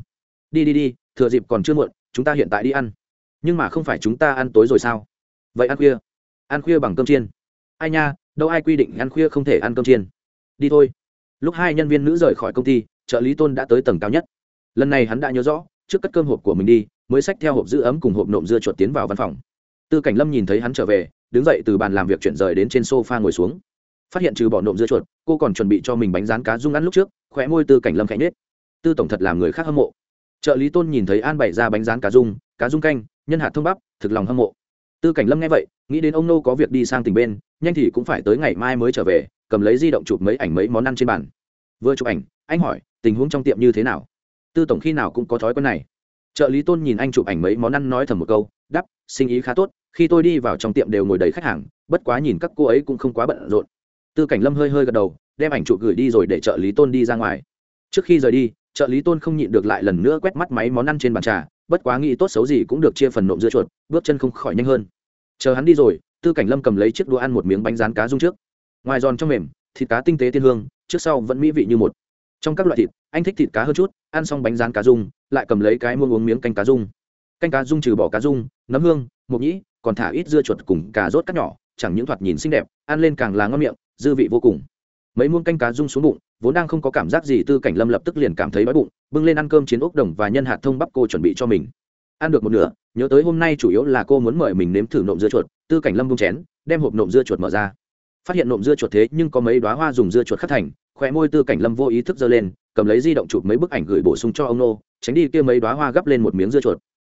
đi đi đi, thừa dịp còn chưa muộn, chúng ta hiện tại đi ăn. Nhưng mà không phải chúng ta ăn tối rồi sao? Vậy ăn khuya. Ăn khuya bằng cơm chiên. Ai nha, đâu ai quy định ăn khuya không thể ăn cơm chiên. Đi thôi. Lúc hai nhân viên nữ rời khỏi công ty, trợ lý tôn đã tới tầng cao nhất lần này hắn đã nhớ rõ, trước cất cơm hộp của mình đi, mới xách theo hộp giữ ấm cùng hộp nộm dưa chuột tiến vào văn phòng. Tư cảnh lâm nhìn thấy hắn trở về, đứng dậy từ bàn làm việc chuyển rời đến trên sofa ngồi xuống. Phát hiện trừ bỏ nộm dưa chuột, cô còn chuẩn bị cho mình bánh rán cá rung ăn lúc trước, khóe môi tư cảnh lâm khẽ nhết tư tổng thật làm người khác hâm mộ. Trợ lý tôn nhìn thấy an bày ra bánh rán cá rung cá rung canh, nhân hạt thông bắp, thực lòng hâm mộ. Tư cảnh lâm nghe vậy, nghĩ đến ông nô có việc đi sang tỉnh bên, nhanh thì cũng phải tới ngày mai mới trở về, cầm lấy di động chụp mấy ảnh mấy món ăn trên bàn. Vừa chụp ảnh, anh hỏi, tình huống trong tiệm như thế nào? Tư tổng khi nào cũng có thói quen này. Trợ lý tôn nhìn anh chụp ảnh mấy món ăn nói thầm một câu đắp sinh ý khá tốt, khi tôi đi vào trong tiệm đều ngồi đầy khách hàng, bất quá nhìn các cô ấy cũng không quá bận rộn. Tư cảnh lâm hơi hơi gật đầu, đem ảnh chụp gửi đi rồi để trợ lý tôn đi ra ngoài. Trước khi rời đi, trợ lý tôn không nhịn được lại lần nữa quét mắt máy món ăn trên bàn trà, bất quá nghĩ tốt xấu gì cũng được chia phần nộm dưa chuột, bước chân không khỏi nhanh hơn. Chờ hắn đi rồi, tư cảnh lâm cầm lấy chiếc đũa ăn một miếng bánh rán cá rung trước. Ngoài giòn trong mềm, thịt cá tinh tế tiên hương, trước sau vẫn mỹ vị như một. Trong các loại thịt anh thích thịt cá hơn chút, ăn xong bánh rán cá dung lại cầm lấy cái muông uống miếng canh cá dung canh cá dung trừ bỏ cá dung nấm hương, mộc nhĩ, còn thả ít dưa chuột cùng cà rốt cắt nhỏ, chẳng những thoạt nhìn xinh đẹp, ăn lên càng là ngon miệng, dư vị vô cùng. Mấy muông canh cá rung xuống bụng, vốn đang không có cảm giác gì, tư cảnh lâm lập tức liền cảm thấy đói bụng, bưng lên ăn cơm chiến ốc đồng và nhân hạt thông bắp cô chuẩn bị cho mình. Ăn được một nửa, nhớ tới hôm nay chủ yếu là cô muốn mời mình nếm thử nộm dưa chuột, tư cảnh lâm bung chén, đem hộp nộm dưa chuột mở ra. Phát hiện nộm dưa chuột thế nhưng có mấy đoá hoa dùng dưa chuột khắc thành khỏe môi tư cảnh lâm vô ý thức giơ lên cầm lấy di động chụp mấy bức ảnh gửi bổ sung cho ông nô, tránh đi kia mấy đoá hoa gắp lên một miếng dưa chuột.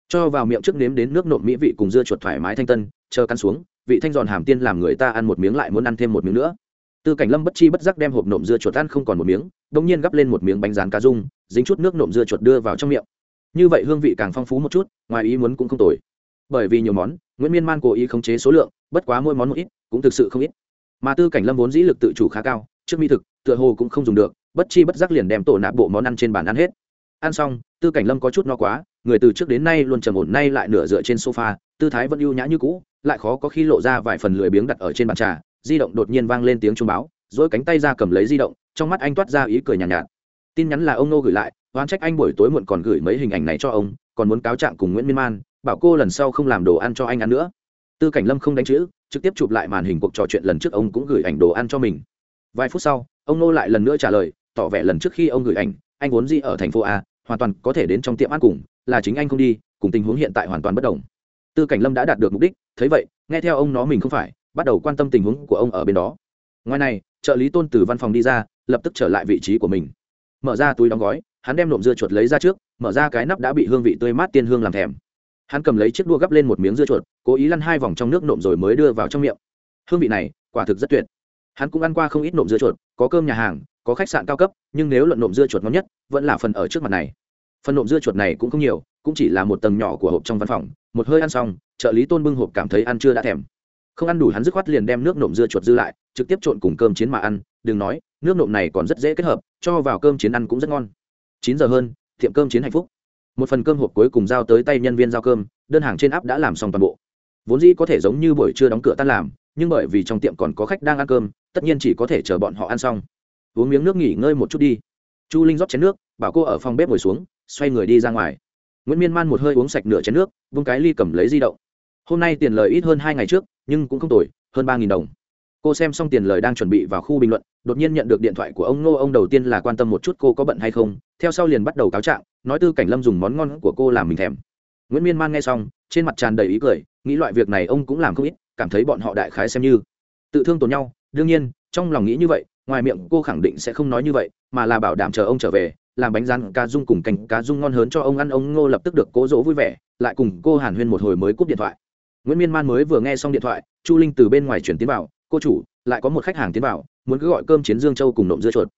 Cho vào miệng trước nếm đến nước nộm mỹ vị cùng dưa chuột thoải mái thanh tân, chờ căn xuống, vị thanh giòn hàm tiên làm người ta ăn một miếng lại muốn ăn thêm một miếng nữa. Tư cảnh lâm bất chi bất giác đem hộp nộm dưa chuột ăn không còn một miếng đông nhiên gắp lên một miếng bánh rán cá dung dính chút nước nộm dưa chuột đưa vào trong miệng. Như vậy hương vị càng phong phú một chút, ngoài ý muốn cũng không tồi. Bởi vì nhiều món, nguyễn miên man cố ý khống chế số lượng, bất quá mỗi món một ít, cũng thực sự không ít. Mà tư cảnh lâm vốn dĩ lực tự chủ khá cao trước mỹ thực tựa hồ cũng không dùng được bất chi bất giác liền đem tổ nạp bộ món ăn trên bàn ăn hết. Ăn xong tư cảnh lâm có chút no quá người từ trước đến nay luôn trầm ổn nay lại nửa dựa trên sofa tư thái vẫn ưu nhã như cũ lại khó có khi lộ ra vài phần lười biếng đặt ở trên bàn trà di động đột nhiên vang lên tiếng chuông báo dỗi cánh tay ra cầm lấy di động trong mắt anh toát ra ý cười nhàn nhạt, nhạt. Tin nhắn là ông nô gửi lại oán trách anh buổi tối muộn còn gửi mấy hình ảnh này cho ông còn muốn cáo trạng cùng nguyễn miên man bảo cô lần sau không làm đồ ăn cho anh ăn nữa. Tư cảnh lâm không đánh chữ trực tiếp chụp lại màn hình cuộc trò chuyện lần trước ông cũng gửi ảnh đồ ăn cho mình vài phút sau, ông nô lại lần nữa trả lời, tỏ vẻ lần trước khi ông gửi ảnh, anh vốn gì ở thành phố a, hoàn toàn có thể đến trong tiệm ăn cùng, là chính anh không đi, cùng tình huống hiện tại hoàn toàn bất đồng. Tư cảnh lâm đã đạt được mục đích, thấy vậy, nghe theo ông nó mình không phải, bắt đầu quan tâm tình huống của ông ở bên đó. Ngoài này, trợ lý tôn từ văn phòng đi ra, lập tức trở lại vị trí của mình. Mở ra túi đóng gói, hắn đem nộm dưa chuột lấy ra trước, mở ra cái nắp đã bị hương vị tươi mát tiên hương làm thèm. Hắn cầm lấy chiếc đua gấp lên một miếng dưa chuột, cố ý lăn hai vòng trong nước nộm rồi mới đưa vào trong miệng. Hương vị này, quả thực rất tuyệt hắn cũng ăn qua không ít nộm dưa chuột, có cơm nhà hàng, có khách sạn cao cấp, nhưng nếu luận nộm dưa chuột ngon nhất, vẫn là phần ở trước mặt này. Phần nộm dưa chuột này cũng không nhiều, cũng chỉ là một tầng nhỏ của hộp trong văn phòng, một hơi ăn xong, trợ lý tôn bưng hộp cảm thấy ăn chưa đã thèm. Không ăn đủ hắn dứt khoát liền đem nước nộm dưa chuột dư lại, trực tiếp trộn cùng cơm chiến mà ăn, đừng nói, nước nộm này còn rất dễ kết hợp, cho vào cơm chiến ăn cũng rất ngon. Chín giờ hơn, tiệm cơm chiến hạnh phúc. Một phần cơm hộp cuối cùng giao tới tay nhân viên giao cơm, đơn hàng trên áp đã làm xong toàn bộ. Vốn dĩ có thể giống như buổi trưa đóng cửa tan làm, nhưng bởi vì trong tiệm còn có khách đang ăn cơm tất nhiên chỉ có thể chờ bọn họ ăn xong. Uống miếng nước nghỉ ngơi một chút đi. Chu linh rót chén nước, bảo cô ở phòng bếp ngồi xuống, xoay người đi ra ngoài. Nguyễn miên man một hơi uống sạch nửa chén nước, vung cái ly cầm lấy di động. Hôm nay tiền lời ít hơn hai ngày trước, nhưng cũng không tồi, hơn ba đồng. Cô xem xong tiền lời đang chuẩn bị vào khu bình luận, đột nhiên nhận được điện thoại của ông nô ông đầu tiên là quan tâm một chút cô có bận hay không, theo sau liền bắt đầu cáo trạng, nói tư cảnh lâm dùng món ngon của cô làm mình thèm. Nguyễn miên man nghe xong, trên mặt tràn đầy ý cười, nghĩ loại việc này ông cũng làm không ít, cảm thấy bọn họ đại khái xem như tự thương tổn nhau đương nhiên, trong lòng nghĩ như vậy, ngoài miệng cô khẳng định sẽ không nói như vậy, mà là bảo đảm chờ ông trở về, làm bánh rán cá dung cùng cành cá dung ngon hơn cho ông ăn. Ông ngô lập tức được cố dỗ vui vẻ, lại cùng cô hàn huyên một hồi mới cúp điện thoại. Nguyễn miên man mới vừa nghe xong điện thoại, chu linh từ bên ngoài chuyển tiến vào, cô chủ, lại có một khách hàng tiến vào, muốn cứ gọi cơm chiến dương châu cùng nộm dưa chuột.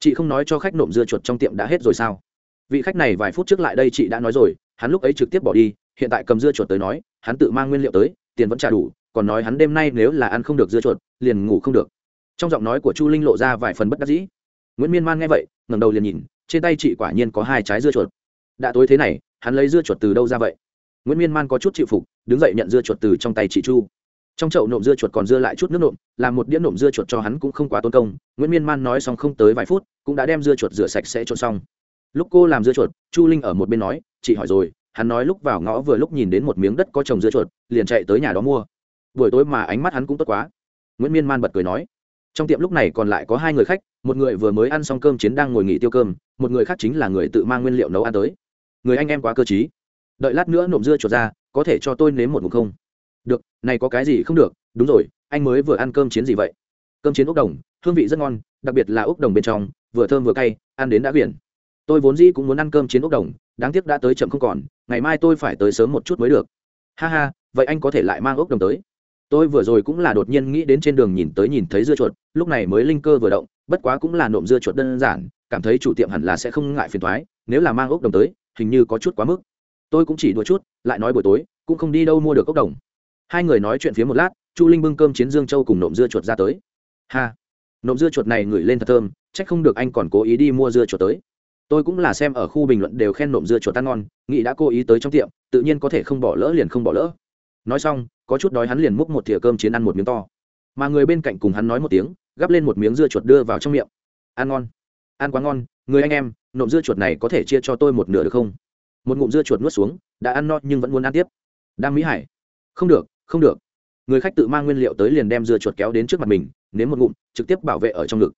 Chị không nói cho khách nộm dưa chuột trong tiệm đã hết rồi sao? Vị khách này vài phút trước lại đây chị đã nói rồi, hắn lúc ấy trực tiếp bỏ đi, hiện tại cầm dưa chuột tới nói, hắn tự mang nguyên liệu tới, tiền vẫn trả đủ còn nói hắn đêm nay nếu là ăn không được dưa chuột, liền ngủ không được. Trong giọng nói của chu linh lộ ra vài phần bất đắc dĩ. Nguyễn miên man nghe vậy, ngẩng đầu liền nhìn, trên tay chị quả nhiên có hai trái dưa chuột. Đã tối thế này, hắn lấy dưa chuột từ đâu ra vậy? Nguyễn miên man có chút chịu phục, đứng dậy nhận dưa chuột từ trong tay chị chu. Trong chậu nộm dưa chuột còn dưa lại chút nước nộm, làm một đĩa nộm dưa chuột cho hắn cũng không quá tốn công. Nguyễn miên man nói xong không tới vài phút, cũng đã đem dưa chuột rửa sạch sẽ trộn xong. Lúc cô làm dưa chuột, chu linh ở một bên nói, chị hỏi rồi, hắn nói lúc vào ngõ vừa lúc nhìn đến một miếng đất có trồng dưa chuột, liền chạy tới nhà đó mua buổi tối mà ánh mắt hắn cũng tốt quá. Nguyễn miên man bật cười nói, trong tiệm lúc này còn lại có hai người khách, một người vừa mới ăn xong cơm chiến đang ngồi nghỉ tiêu cơm, một người khác chính là người tự mang nguyên liệu nấu ăn tới. Người anh em quá cơ t đợi lát nữa nộm dưa chuột ra, có thể cho tôi nếm một mục không? Được, này có cái gì không được, đúng rồi, anh mới vừa ăn cơm chiến gì vậy? Cơm chiến ốc đồng, hương vị rất ngon, đặc biệt là ốc đồng bên trong, vừa thơm vừa cay, ăn đến đã biển. Tôi vốn dĩ cũng muốn ăn cơm chiến ốc đồng, đáng tiếc đã tới chậm không còn, ngày mai tôi phải tới sớm một chút mới được. Ha ha, vậy anh có thể lại mang ốc đồng tới tôi vừa rồi cũng là đột nhiên nghĩ đến trên đường nhìn tới nhìn thấy dưa chuột, lúc này mới linh cơ vừa động, bất quá cũng là nộm dưa chuột đơn giản, cảm thấy chủ tiệm hẳn là sẽ không ngại phiền thoái nếu là mang ốc đồng tới, hình như có chút quá mức. Tôi cũng chỉ đùa chút, lại nói buổi tối, cũng không đi đâu mua được ốc đồng. Hai người nói chuyện phía một lát, chu linh bưng cơm chiến dương châu cùng nộm dưa chuột ra tới. Ha! Nộm dưa chuột này ngửi lên thật thơm c h ắ c không được anh còn cố ý đi mua dưa chuột tới. Tôi cũng là xem ở khu bình luận đều khen nộm dưa chuột ăn ngon, nghĩ đã cố ý tới trong tiệm, tự nhiên có thể không bỏ lỡ liền không bỏ lỡ nói xong, có chút đói hắn liền múc một thìa cơm chiến ăn một miếng to. Mà người bên cạnh cùng hắn nói một tiếng, gắp lên một miếng dưa chuột đưa vào trong miệng. Ăn ngon. Ăn quá ngon, người anh em, nộm dưa chuột này có thể chia cho tôi một nửa được không? Một ngụm dưa chuột nuốt xuống, đã ăn no nhưng vẫn muốn ăn tiếp. Đang mỹ hải. Không được không được. Người khách tự mang nguyên liệu tới liền đem dưa chuột kéo đến trước mặt mình, nếm một ngụm, trực tiếp bảo vệ ở trong ngực.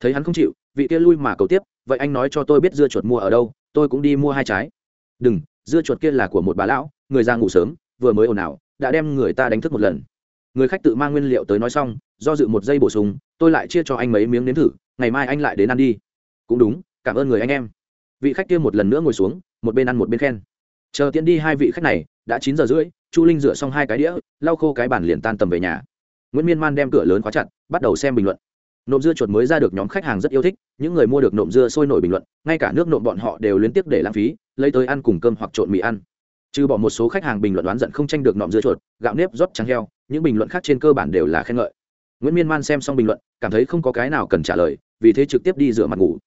Thấy hắn không chịu, vị kia lui mà cầu tiếp, vậy anh nói cho tôi biết dưa chuột mua ở đâu, tôi cũng đi mua hai trái. Đừng, dưa chuột kia là của một bà lão, người ra ngủ sớm, vừa mới ồn ào đã đem người ta đánh thức một lần. Người khách tự mang nguyên liệu tới nói xong, do dự một giây bổ sung, tôi lại chia cho anh mấy miếng nếm thử, ngày mai anh lại đến ăn đi. Cũng đúng, cảm ơn người anh em. Vị khách kia một lần nữa ngồi xuống, một bên ăn một bên khen. Chờ tiễn đi hai vị khách này, đã chín giờ rưỡi, chu linh rửa xong hai cái đĩa, lau khô cái bàn liền tan tầm về nhà. Nguyễn miên man đem cửa lớn khóa chặt, bắt đầu xem bình luận. Nộm dưa chuột mới ra được nhóm khách hàng rất yêu thích, những người mua được nộm dưa sôi nổi bình luận, ngay cả nước nộm bọn họ đều liên tiếp để lãng phí, lấy tới ăn cùng cơm hoặc trộn mì ăn trừ bỏ một số khách hàng bình luận đoán giận không tranh được nọm dưa chuột, gạo nếp rót trắng heo, những bình luận khác trên cơ bản đều là khen ngợi. Nguyễn miên man xem xong bình luận, cảm thấy không có cái nào cần trả lời, vì thế trực tiếp đi rửa mặt ngủ.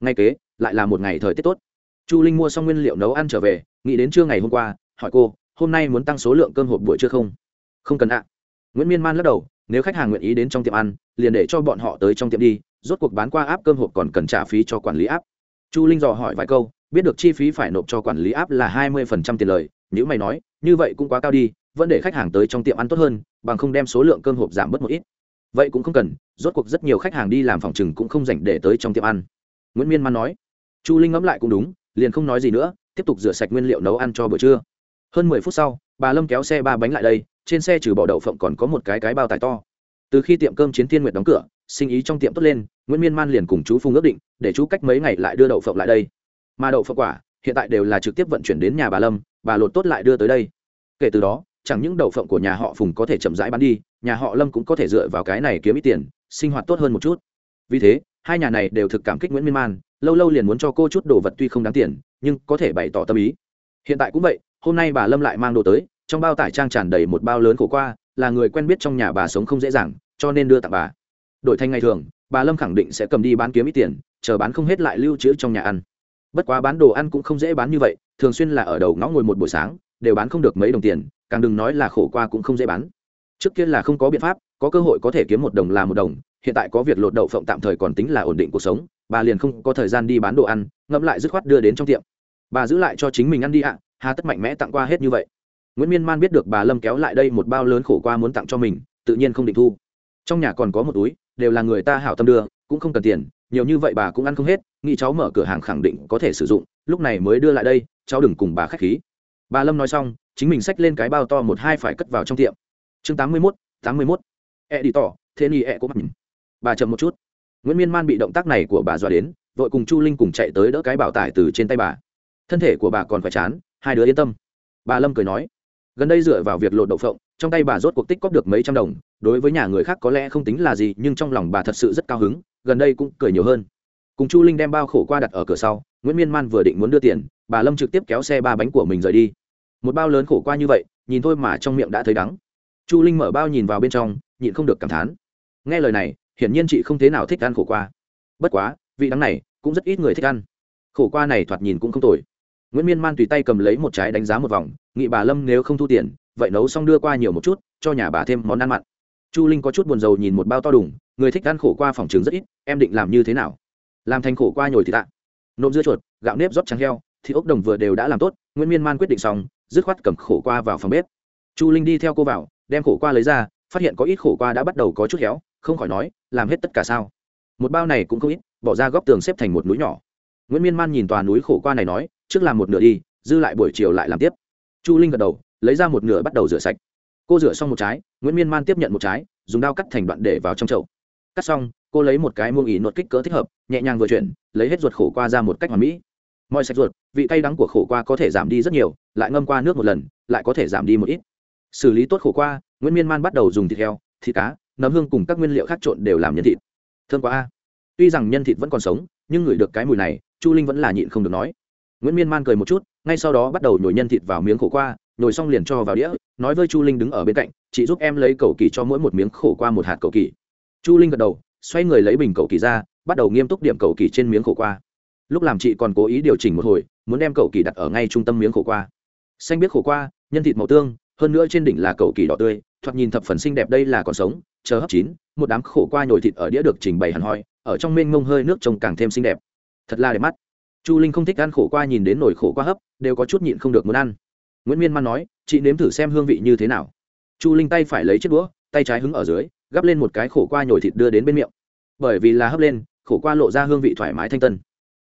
Ngay kế, lại là một ngày thời tiết tốt. Chu linh mua xong nguyên liệu nấu ăn trở về, nghĩ đến trưa ngày hôm qua, hỏi cô, hôm nay muốn tăng số lượng cơm hộp buổi trưa không? Không cần ạ. Nguyễn miên man lắc đầu, nếu khách hàng nguyện ý đến trong tiệm ăn, liền để cho bọn họ tới trong tiệm đi, rốt cuộc bán qua áp cơm hộp còn cần trả phí cho quản lý áp chu linh dò hỏi vài câu, biết được chi phí phải nộp cho quản lý áp là hai mươi phần trăm tiền lời nếu mày nói, như vậy cũng quá cao đi, vẫn để khách hàng tới trong tiệm ăn tốt hơn, bằng không đem số lượng cơm hộp giảm bớt một ít. Vậy cũng không cần, rốt cuộc rất nhiều khách hàng đi làm phòng chừng cũng không dành để tới trong tiệm ăn. Nguyễn miên man nói. Chu linh ngẫm lại cũng đúng, liền không nói gì nữa, tiếp tục rửa sạch nguyên liệu nấu ăn cho bữa trưa. Hơn mười phút sau, bà lâm kéo xe ba bánh lại đây, trên xe trừ bỏ đậu phộng còn có một cái cái bao tải to. Từ khi tiệm cơm chiến thiên nguyệt đóng cửa, sinh ý trong tiệm tốt lên, nguyễn miên man liền cùng chú Phung ước định, để chú cách mấy ngày lại đưa đậu phộng lại đây. Mà đậu phộng quả, hiện tại đều là trực tiếp vận chuyển đến nhà bà lâm bà lột tốt lại đưa tới đây. Kể từ đó, chẳng những đậu phộng của nhà họ phùng có thể chậm rãi bán đi, nhà họ lâm cũng có thể dựa vào cái này kiếm ít tiền, sinh hoạt tốt hơn một chút. Vì thế, hai nhà này đều thực cảm kích nguyễn miên man, lâu lâu liền muốn cho cô chút đồ vật tuy không đáng tiền, nhưng có thể bày tỏ tâm ý. Hiện tại cũng vậy, hôm nay bà lâm lại mang đồ tới, trong bao tải trang tràn đầy một bao lớn khổ qua, là người quen biết trong nhà bà sống không dễ dàng, cho nên đưa tặng bà. Đổi thành ngày thường, bà lâm khẳng định sẽ cầm đi bán kiếm ít tiền, chờ bán không hết lại lưu trữ trong nhà ăn. Bất quá bán đồ ăn cũng không dễ bán như vậy thường xuyên là ở đầu ngõ ngồi một buổi sáng, đều bán không được mấy đồng tiền, càng đừng nói là khổ qua cũng không dễ bán. Trước kia là không có biện pháp, có cơ hội có thể kiếm một đồng là một đồng, hiện tại có việc lột đậu phộng tạm thời còn tính là ổn định cuộc sống, bà liền không có thời gian đi bán đồ ăn, ngẫm lại dứt khoát đưa đến trong tiệm. Bà giữ lại cho chính mình ăn đi ạ, hà tất mạnh mẽ tặng qua hết như vậy. Nguyễn miên man biết được bà lâm kéo lại đây một bao lớn khổ qua muốn tặng cho mình, tự nhiên không định thu. Trong nhà còn có một túi, đều là người ta hảo tâm đưa, cũng không cần tiền, nhiều như vậy bà cũng ăn không hết, nghĩ cháu mở cửa hàng khẳng định có thể sử dụng, lúc này mới đưa lại đây cháu đừng cùng bà khách khí. Bà lâm nói xong, chính mình xách lên cái bao to một hai phải cất vào trong tiệm. Chương tám mươi mốt, tám mươi mốt. E đi tỏ thế ni e cũng mặc bà chậm một chút. Nguyễn miên man bị động tác này của bà dọa đến, vội cùng chu linh cùng chạy tới đỡ cái bảo tải từ trên tay bà. Thân thể của bà còn phải chán, hai đứa yên tâm. Bà lâm cười nói, gần đây dựa vào việc lột đậu phộng, trong tay bà rốt cuộc tích cóp được mấy trăm đồng, đối với nhà người khác có lẽ không tính là gì, nhưng trong lòng bà thật sự rất cao hứng, gần đây cũng cười nhiều hơn. Cùng chu linh đem bao khổ qua đặt ở cửa sau, nguyễn miên man vừa định muốn đưa tiền bà lâm trực tiếp kéo xe ba bánh của mình rời đi. Một bao lớn khổ qua như vậy, nhìn thôi mà trong miệng đã thấy đắng. Chu linh mở bao nhìn vào bên trong, nhịn không được cảm thán. Nghe lời này, hiển nhiên chị không thế nào thích ăn khổ qua. Bất quá, vị đắng này cũng rất ít người thích ăn. Khổ qua này thoạt nhìn cũng không tồi. Nguyễn miên man tùy tay cầm lấy một trái đánh giá một vòng nghị bà lâm nếu không thu tiền, vậy nấu xong đưa qua nhiều một chút, cho nhà bà thêm món ăn mặn. Chu linh có chút buồn rầu nhìn một bao to đùng, người thích ăn khổ qua phòng trường rất ít, em định làm như thế nào? Làm thành khổ qua nhồi thì tạ. Nộm dưa chuột, gạo nếp rót trắng heo thì ốc đồng vừa đều đã làm tốt, nguyễn miên man quyết định xong, dứt khoát cầm khổ qua vào phòng bếp. Chu linh đi theo cô vào, đem khổ qua lấy ra, phát hiện có ít khổ qua đã bắt đầu có chút héo, không khỏi nói, làm hết tất cả sao? Một bao này cũng không ít, bỏ ra góc tường xếp thành một núi nhỏ. Nguyễn miên man nhìn tòa núi khổ qua này nói, trước làm một nửa đi, dư lại buổi chiều lại làm tiếp. Chu linh gật đầu, lấy ra một nửa bắt đầu rửa sạch. Cô rửa xong một trái, nguyễn miên man tiếp nhận một trái, dùng dao cắt thành đoạn để vào trong chậu. Cắt xong, cô lấy một cái muông ỉ nột kích cỡ thích hợp, nhẹ nhàng vừa chuyển, lấy hết ruột khổ qua ra một cách hoàn mỹ mọi sạch ruột, vị cay đắng của khổ qua có thể giảm đi rất nhiều, lại ngâm qua nước một lần, lại có thể giảm đi một ít. Xử lý tốt khổ qua, nguyễn miên man bắt đầu dùng thịt heo, thịt cá, nấm hương cùng các nguyên liệu khác trộn đều làm nhân thịt. Thương quá a. Tuy rằng nhân thịt vẫn còn sống, nhưng ngửi được cái mùi này, chu linh vẫn là nhịn không được nói. Nguyễn miên man cười một chút, ngay sau đó bắt đầu nhồi nhân thịt vào miếng khổ qua, nhồi xong liền cho vào đĩa, nói với chu linh đứng ở bên cạnh, chị giúp em lấy cầu kỳ cho mỗi một miếng khổ qua một hạt cầu kỳ. Chu linh gật đầu, xoay người lấy bình cầu kỳ ra, bắt đầu nghiêm túc điểm cầu kỳ trên miếng khổ qua lúc làm chị còn cố ý điều chỉnh một hồi, muốn đem cầu kỳ đặt ở ngay trung tâm miếng khổ qua. Xanh biết khổ qua, nhân thịt màu tương, hơn nữa trên đỉnh là cầu kỳ đỏ tươi, thoạt nhìn thập phần xinh đẹp đây là còn sống, chờ hấp chín, một đám khổ qua nhồi thịt ở đĩa được trình bày hẳn hoi, ở trong mênh mông hơi nước trông càng thêm xinh đẹp. Thật là đẹp mắt. Chu linh không thích ăn khổ qua nhìn đến nồi khổ qua hấp, đều có chút nhịn không được muốn ăn. Nguyễn miên man nói, chị nếm thử xem hương vị như thế nào. Chu linh tay phải lấy chiếc đũa, tay trái hứng ở dưới, gắp lên một cái khổ qua nhồi thịt đưa đến bên miệng. Bởi vì là hấp lên, khổ qua lộ ra hương vị thoải mái thanh tân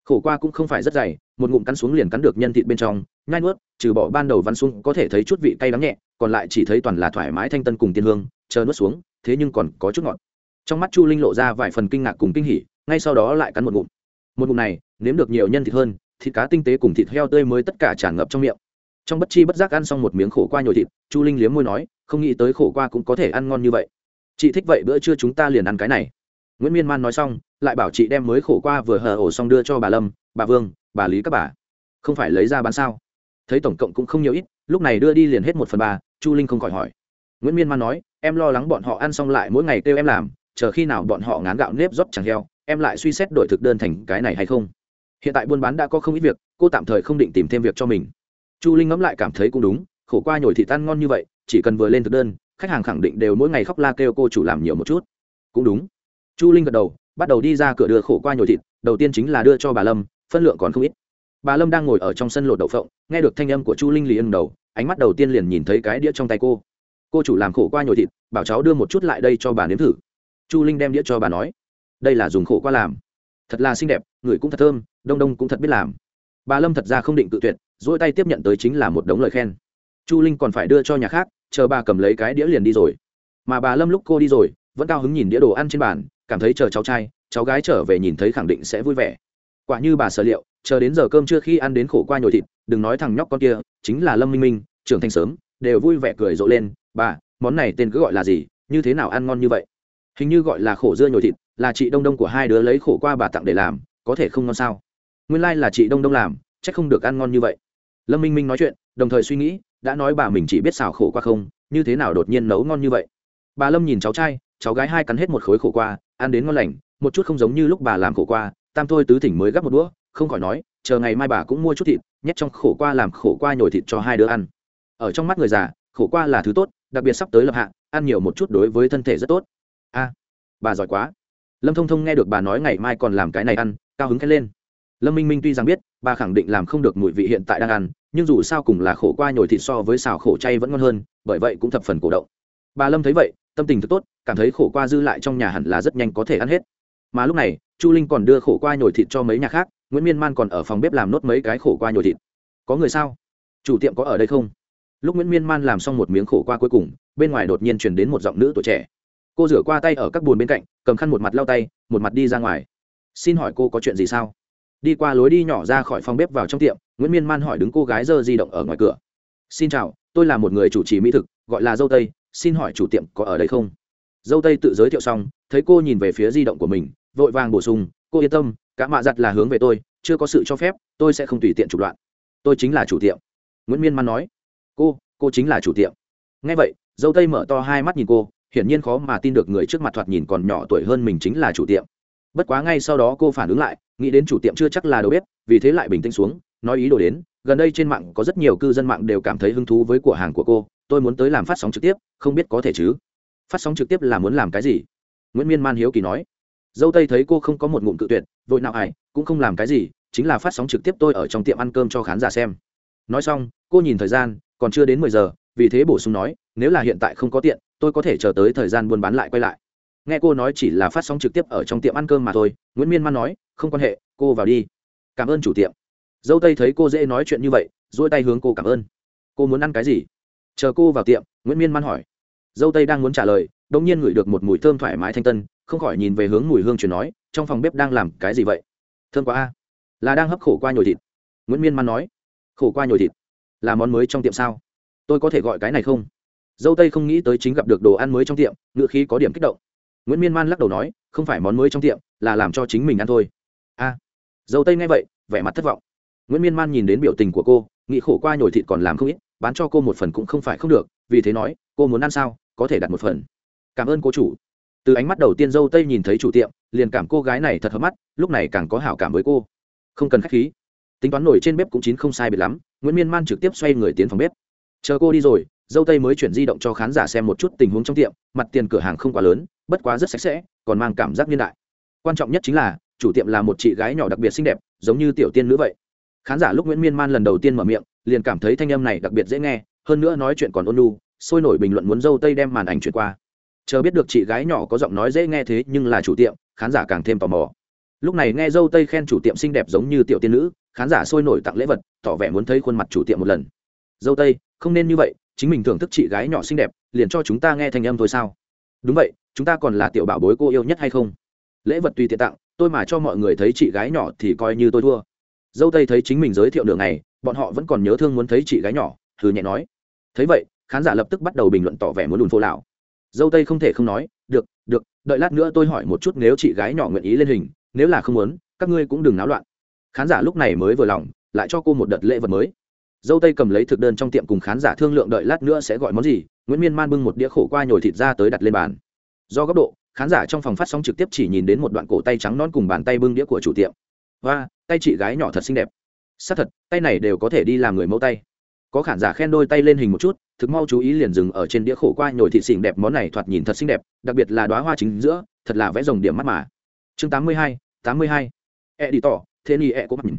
khổ qua cũng không phải rất dày, một ngụm cắn xuống liền cắn được nhân thịt bên trong, nhai nuốt, trừ bỏ ban đầu văn xuống có thể thấy chút vị cay đắng nhẹ, còn lại chỉ thấy toàn là thoải mái thanh tân cùng tiên hương, chờ nuốt xuống, thế nhưng còn có chút ngọt. Trong mắt chu linh lộ ra vài phần kinh ngạc cùng kinh hỉ, ngay sau đó lại cắn một ngụm. Một ngụm này, nếm được nhiều nhân thịt hơn, thịt cá tinh tế cùng thịt heo tươi mới tất cả tràn ngập trong miệng. Trong bất chi bất giác ăn xong một miếng khổ qua nhồi thịt, chu linh liếm môi nói, không nghĩ tới khổ qua cũng có thể ăn ngon như vậy. Chị thích vậy bữa trưa chúng ta liền ăn cái này nguyễn miên man nói xong lại bảo chị đem mới khổ qua vừa hờ ổ xong đưa cho bà lâm bà vương bà lý các bà không phải lấy ra bán sao thấy tổng cộng cũng không nhiều ít lúc này đưa đi liền hết một phần ba chu linh không khỏi hỏi nguyễn miên man nói em lo lắng bọn họ ăn xong lại mỗi ngày kêu em làm chờ khi nào bọn họ ngán gạo nếp rót chẳng heo em lại suy xét đổi thực đơn thành cái này hay không hiện tại buôn bán đã có không ít việc cô tạm thời không định tìm thêm việc cho mình chu linh ngẫm lại cảm thấy cũng đúng khổ qua nhồi thị tan ngon như vậy chỉ cần vừa lên thực đơn khách hàng khẳng định đều mỗi ngày khóc la kêu cô chủ làm nhiều một chút cũng đúng chu linh gật đầu, bắt đầu đi ra cửa đưa khổ qua nhồi thịt, đầu tiên chính là đưa cho bà lâm, phân lượng còn không ít. Bà lâm đang ngồi ở trong sân lột đậu phộng, nghe được thanh âm của chu linh liền đầu, ánh mắt đầu tiên liền nhìn thấy cái đĩa trong tay cô. Cô chủ làm khổ qua nhồi thịt, bảo cháu đưa một chút lại đây cho bà nếm thử. Chu linh đem đĩa cho bà nói, đây là dùng khổ qua làm. Thật là xinh đẹp, người cũng thật thơm, đông đông cũng thật biết làm. Bà lâm thật ra không định tự tuyệt dỗi tay tiếp nhận tới chính là một đống lời khen. Chu linh còn phải đưa cho nhà khác, chờ bà cầm lấy cái đĩa liền đi rồi. Mà bà lâm lúc cô đi rồi, vẫn cao hứng nhìn đĩa đồ ăn trên bàn cảm thấy chờ cháu trai, cháu gái trở về nhìn thấy khẳng định sẽ vui vẻ. Quả như bà sở liệu, chờ đến giờ cơm chưa khi ăn đến khổ qua nhồi thịt, đừng nói thằng nhóc con kia, chính là lâm minh minh, trưởng thành sớm, đều vui vẻ cười rộ lên, bà, món này tên cứ gọi là gì, như thế nào ăn ngon như vậy? Hình như gọi là khổ dưa nhồi thịt, là chị đông đông của hai đứa lấy khổ qua bà tặng để làm, có thể không ngon sao? Nguyên lai、like、là chị đông đông làm c h ắ c không được ăn ngon như vậy. Lâm minh minh nói chuyện, đồng thời suy nghĩ, đã nói bà mình chỉ biết xào khổ qua không, như thế nào đột nhiên nấu ngon như vậy? Bà lâm nhìn cháu trai cháu gái hai cắn hết một khối khổ qua, ăn đến ngon lành, một chút không giống như lúc bà làm khổ qua, tam thôi tứ thỉnh mới gắp một đũa, không khỏi nói, chờ ngày mai bà cũng mua chút thịt, nhét trong khổ qua làm khổ qua nhồi thịt cho hai đứa ăn. Ở trong mắt người già, khổ qua là thứ tốt, đặc biệt sắp tới lập hạ, ăn nhiều một chút đối với thân thể rất tốt. A, bà giỏi quá. Lâm thông thông nghe được bà nói ngày mai còn làm cái này ăn, cao hứng khen lên. Lâm minh minh tuy rằng biết, bà khẳng định làm không được mùi vị hiện tại đang ăn, nhưng dù sao cùng là khổ qua nhồi thịt so với xào khổ chay vẫn ngon hơn, bởi vậy cũng thập phần cổ động. Bà lâm thấy vậy tâm tình thật tốt, cảm thấy khổ qua dư lại trong nhà hẳn là rất nhanh có thể ăn hết. Mà lúc này, chu linh còn đưa khổ qua nhồi thịt cho mấy nhà khác, nguyễn miên man còn ở phòng bếp làm nốt mấy cái khổ qua nhồi thịt. Có người sao? Chủ tiệm có ở đây không? Lúc nguyễn miên man làm xong một miếng khổ qua cuối cùng, bên ngoài đột nhiên truyền đến một giọng nữ tuổi trẻ. Cô rửa qua tay ở các bùn bên cạnh, cầm khăn một mặt lau tay, một mặt đi ra ngoài. Xin hỏi cô có chuyện gì sao? Đi qua lối đi nhỏ ra khỏi phòng bếp vào trong tiệm, nguyễn miên man hỏi đứng cô gái dơ di động ở ngoài cửa. Xin chào, tôi là một người chủ trì mỹ thực, gọi là dâu tây xin hỏi chủ tiệm có ở đây không? Dâu tây tự giới thiệu xong, thấy cô nhìn về phía di động của mình, vội vàng bổ sung, cô yên tâm, cả mạ giặt là hướng về tôi, chưa có sự cho phép, tôi sẽ không tùy tiện trục đoạn. tôi chính là chủ tiệm. Nguyễn miên man nói, cô cô chính là chủ tiệm. Ngay vậy, dâu tây mở to hai mắt nhìn cô, hiển nhiên khó mà tin được người trước mặt thoạt nhìn còn nhỏ tuổi hơn mình chính là chủ tiệm. Bất quá ngay sau đó cô phản ứng lại, nghĩ đến chủ tiệm chưa chắc là đầu bếp, vì thế lại bình tĩnh xuống, nói ý đồ đến, gần đây trên mạng có rất nhiều cư dân mạng đều cảm thấy hứng thú với của hàng của cô tôi muốn tới làm phát sóng trực tiếp, không biết có thể chứ? Phát sóng trực tiếp là muốn làm cái gì? Nguyễn miên man hiếu kỳ nói. Dâu tây thấy cô không có một ngụm cự tuyệt, vội nào ải, cũng không làm cái gì, chính là phát sóng trực tiếp tôi ở trong tiệm ăn cơm cho khán giả xem. Nói xong, cô nhìn thời gian, còn chưa đến mười giờ, vì thế bổ sung nói, nếu là hiện tại không có tiện, tôi có thể chờ tới thời gian buôn bán lại quay lại. Nghe cô nói chỉ là phát sóng trực tiếp ở trong tiệm ăn cơm mà thôi, nguyễn miên man nói, không quan hệ, cô vào đi. Cảm ơn chủ tiệm. Dâu tây thấy cô dễ nói chuyện như vậy dỗi tay hướng cô cảm ơn. Cô muốn ăn cái gì? Chờ cô vào tiệm, nguyễn miên man hỏi. Dâu tây đang muốn trả lời đ ỗ n g nhiên ngửi được một mùi thơm thoải mái thanh tân, không khỏi nhìn về hướng mùi hương chuyển nói, trong phòng bếp đang làm cái gì vậy? Thơm quá a. Là đang hấp khổ qua nhồi thịt. Nguyễn miên man nói. Khổ qua nhồi thịt. Là món mới trong tiệm sao? Tôi có thể gọi cái này không? Dâu tây không nghĩ tới chính gặp được đồ ăn mới trong tiệm, ngựa khí có điểm kích động. Nguyễn miên man lắc đầu nói, không phải món mới trong tiệm, là làm cho chính mình ăn thôi. A. Dâu tây nghe vậy, vẻ mặt thất vọng. Nguyễn miên man nhìn đến biểu tình của cô, nghĩ khổ qua nhồi thịt còn làm không ít bán cho cô một phần cũng không phải không được, vì thế nói, cô muốn ăn sao? Có thể đặt một phần. Cảm ơn cô chủ. Từ ánh mắt đầu tiên dâu tây nhìn thấy chủ tiệm, liền cảm cô gái này thật hấp mắt, lúc này càng có hảo cảm với cô. Không cần k h á c h khí. Tính toán nổi trên bếp cũng chín không sai biệt lắm, nguyễn miên man trực tiếp xoay người tiến phòng bếp. Chờ cô đi rồi, dâu tây mới chuyển di động cho khán giả xem một chút tình huống trong tiệm, mặt tiền cửa hàng không quá lớn, bất quá rất sạch sẽ, còn mang cảm giác niên đại. Quan trọng nhất chính là, chủ tiệm là một chị gái nhỏ đặc biệt xinh đẹp, giống như tiểu tiên nữ vậy. Khán giả lúc nguyễn miên man lần đầu tiên mở miệng liền cảm thấy thanh âm này đặc biệt dễ nghe, hơn nữa nói chuyện còn ôn lu sôi nổi bình luận muốn dâu tây đem màn ảnh chuyển qua. Chờ biết được chị gái nhỏ có giọng nói dễ nghe thế nhưng là chủ tiệm, khán giả càng thêm tò mò. Lúc này nghe dâu tây khen chủ tiệm xinh đẹp giống như tiểu tiên nữ, khán giả sôi nổi tặng lễ vật, tỏ vẻ muốn thấy khuôn mặt chủ tiệm một lần. Dâu tây, không nên như vậy, chính mình thưởng thức chị gái nhỏ xinh đẹp, liền cho chúng ta nghe thanh âm thôi sao? Đúng vậy, chúng ta còn là tiểu bảo bối cô yêu nhất hay không? Lễ vật tùy tiện tặng, tôi mà cho mọi người thấy chị gái nhỏ thì coi như tôi thua. Dâu tây thấy chính mình giới thiệu đường này bọn họ vẫn còn nhớ thương muốn thấy chị gái nhỏ thử nhẹ nói. Thấy vậy, khán giả lập tức bắt đầu bình luận tỏ vẻ muốn lùn phô lão dâu tây không thể không nói, được được, đợi lát nữa tôi hỏi một chút nếu chị gái nhỏ nguyện ý lên hình, nếu là không muốn, các ngươi cũng đừng náo loạn. Khán giả lúc này mới vừa lòng, lại cho cô một đợt lễ vật mới. Dâu tây cầm lấy thực đơn trong tiệm cùng khán giả thương lượng đợi lát nữa sẽ gọi món gì, nguyễn miên man bưng một đĩa khổ qua nhồi thịt ra tới đặt lên bàn. Do góc độ, khán giả trong phòng phát sóng trực tiếp chỉ nhìn đến một đoạn cổ tay trắng non cùng bàn tay bưng đĩa của chủ tiệm. Và tay chị gái nhỏ thật xinh đẹp xác thật, tay này đều có thể đi làm người mẫu tay. Có khán giả khen đôi tay lên hình một chút, thực mau chú ý liền dừng ở trên đĩa khổ qua nhồi thịt xỉn đẹp món này thoạt nhìn thật xinh đẹp, đặc biệt là đoá hoa chính giữa, thật là vẽ rồng điểm mắt mà. Chương tám mươi hai, tám mươi hai. E đi tỏ, thế ni e cũng mắt nhìn.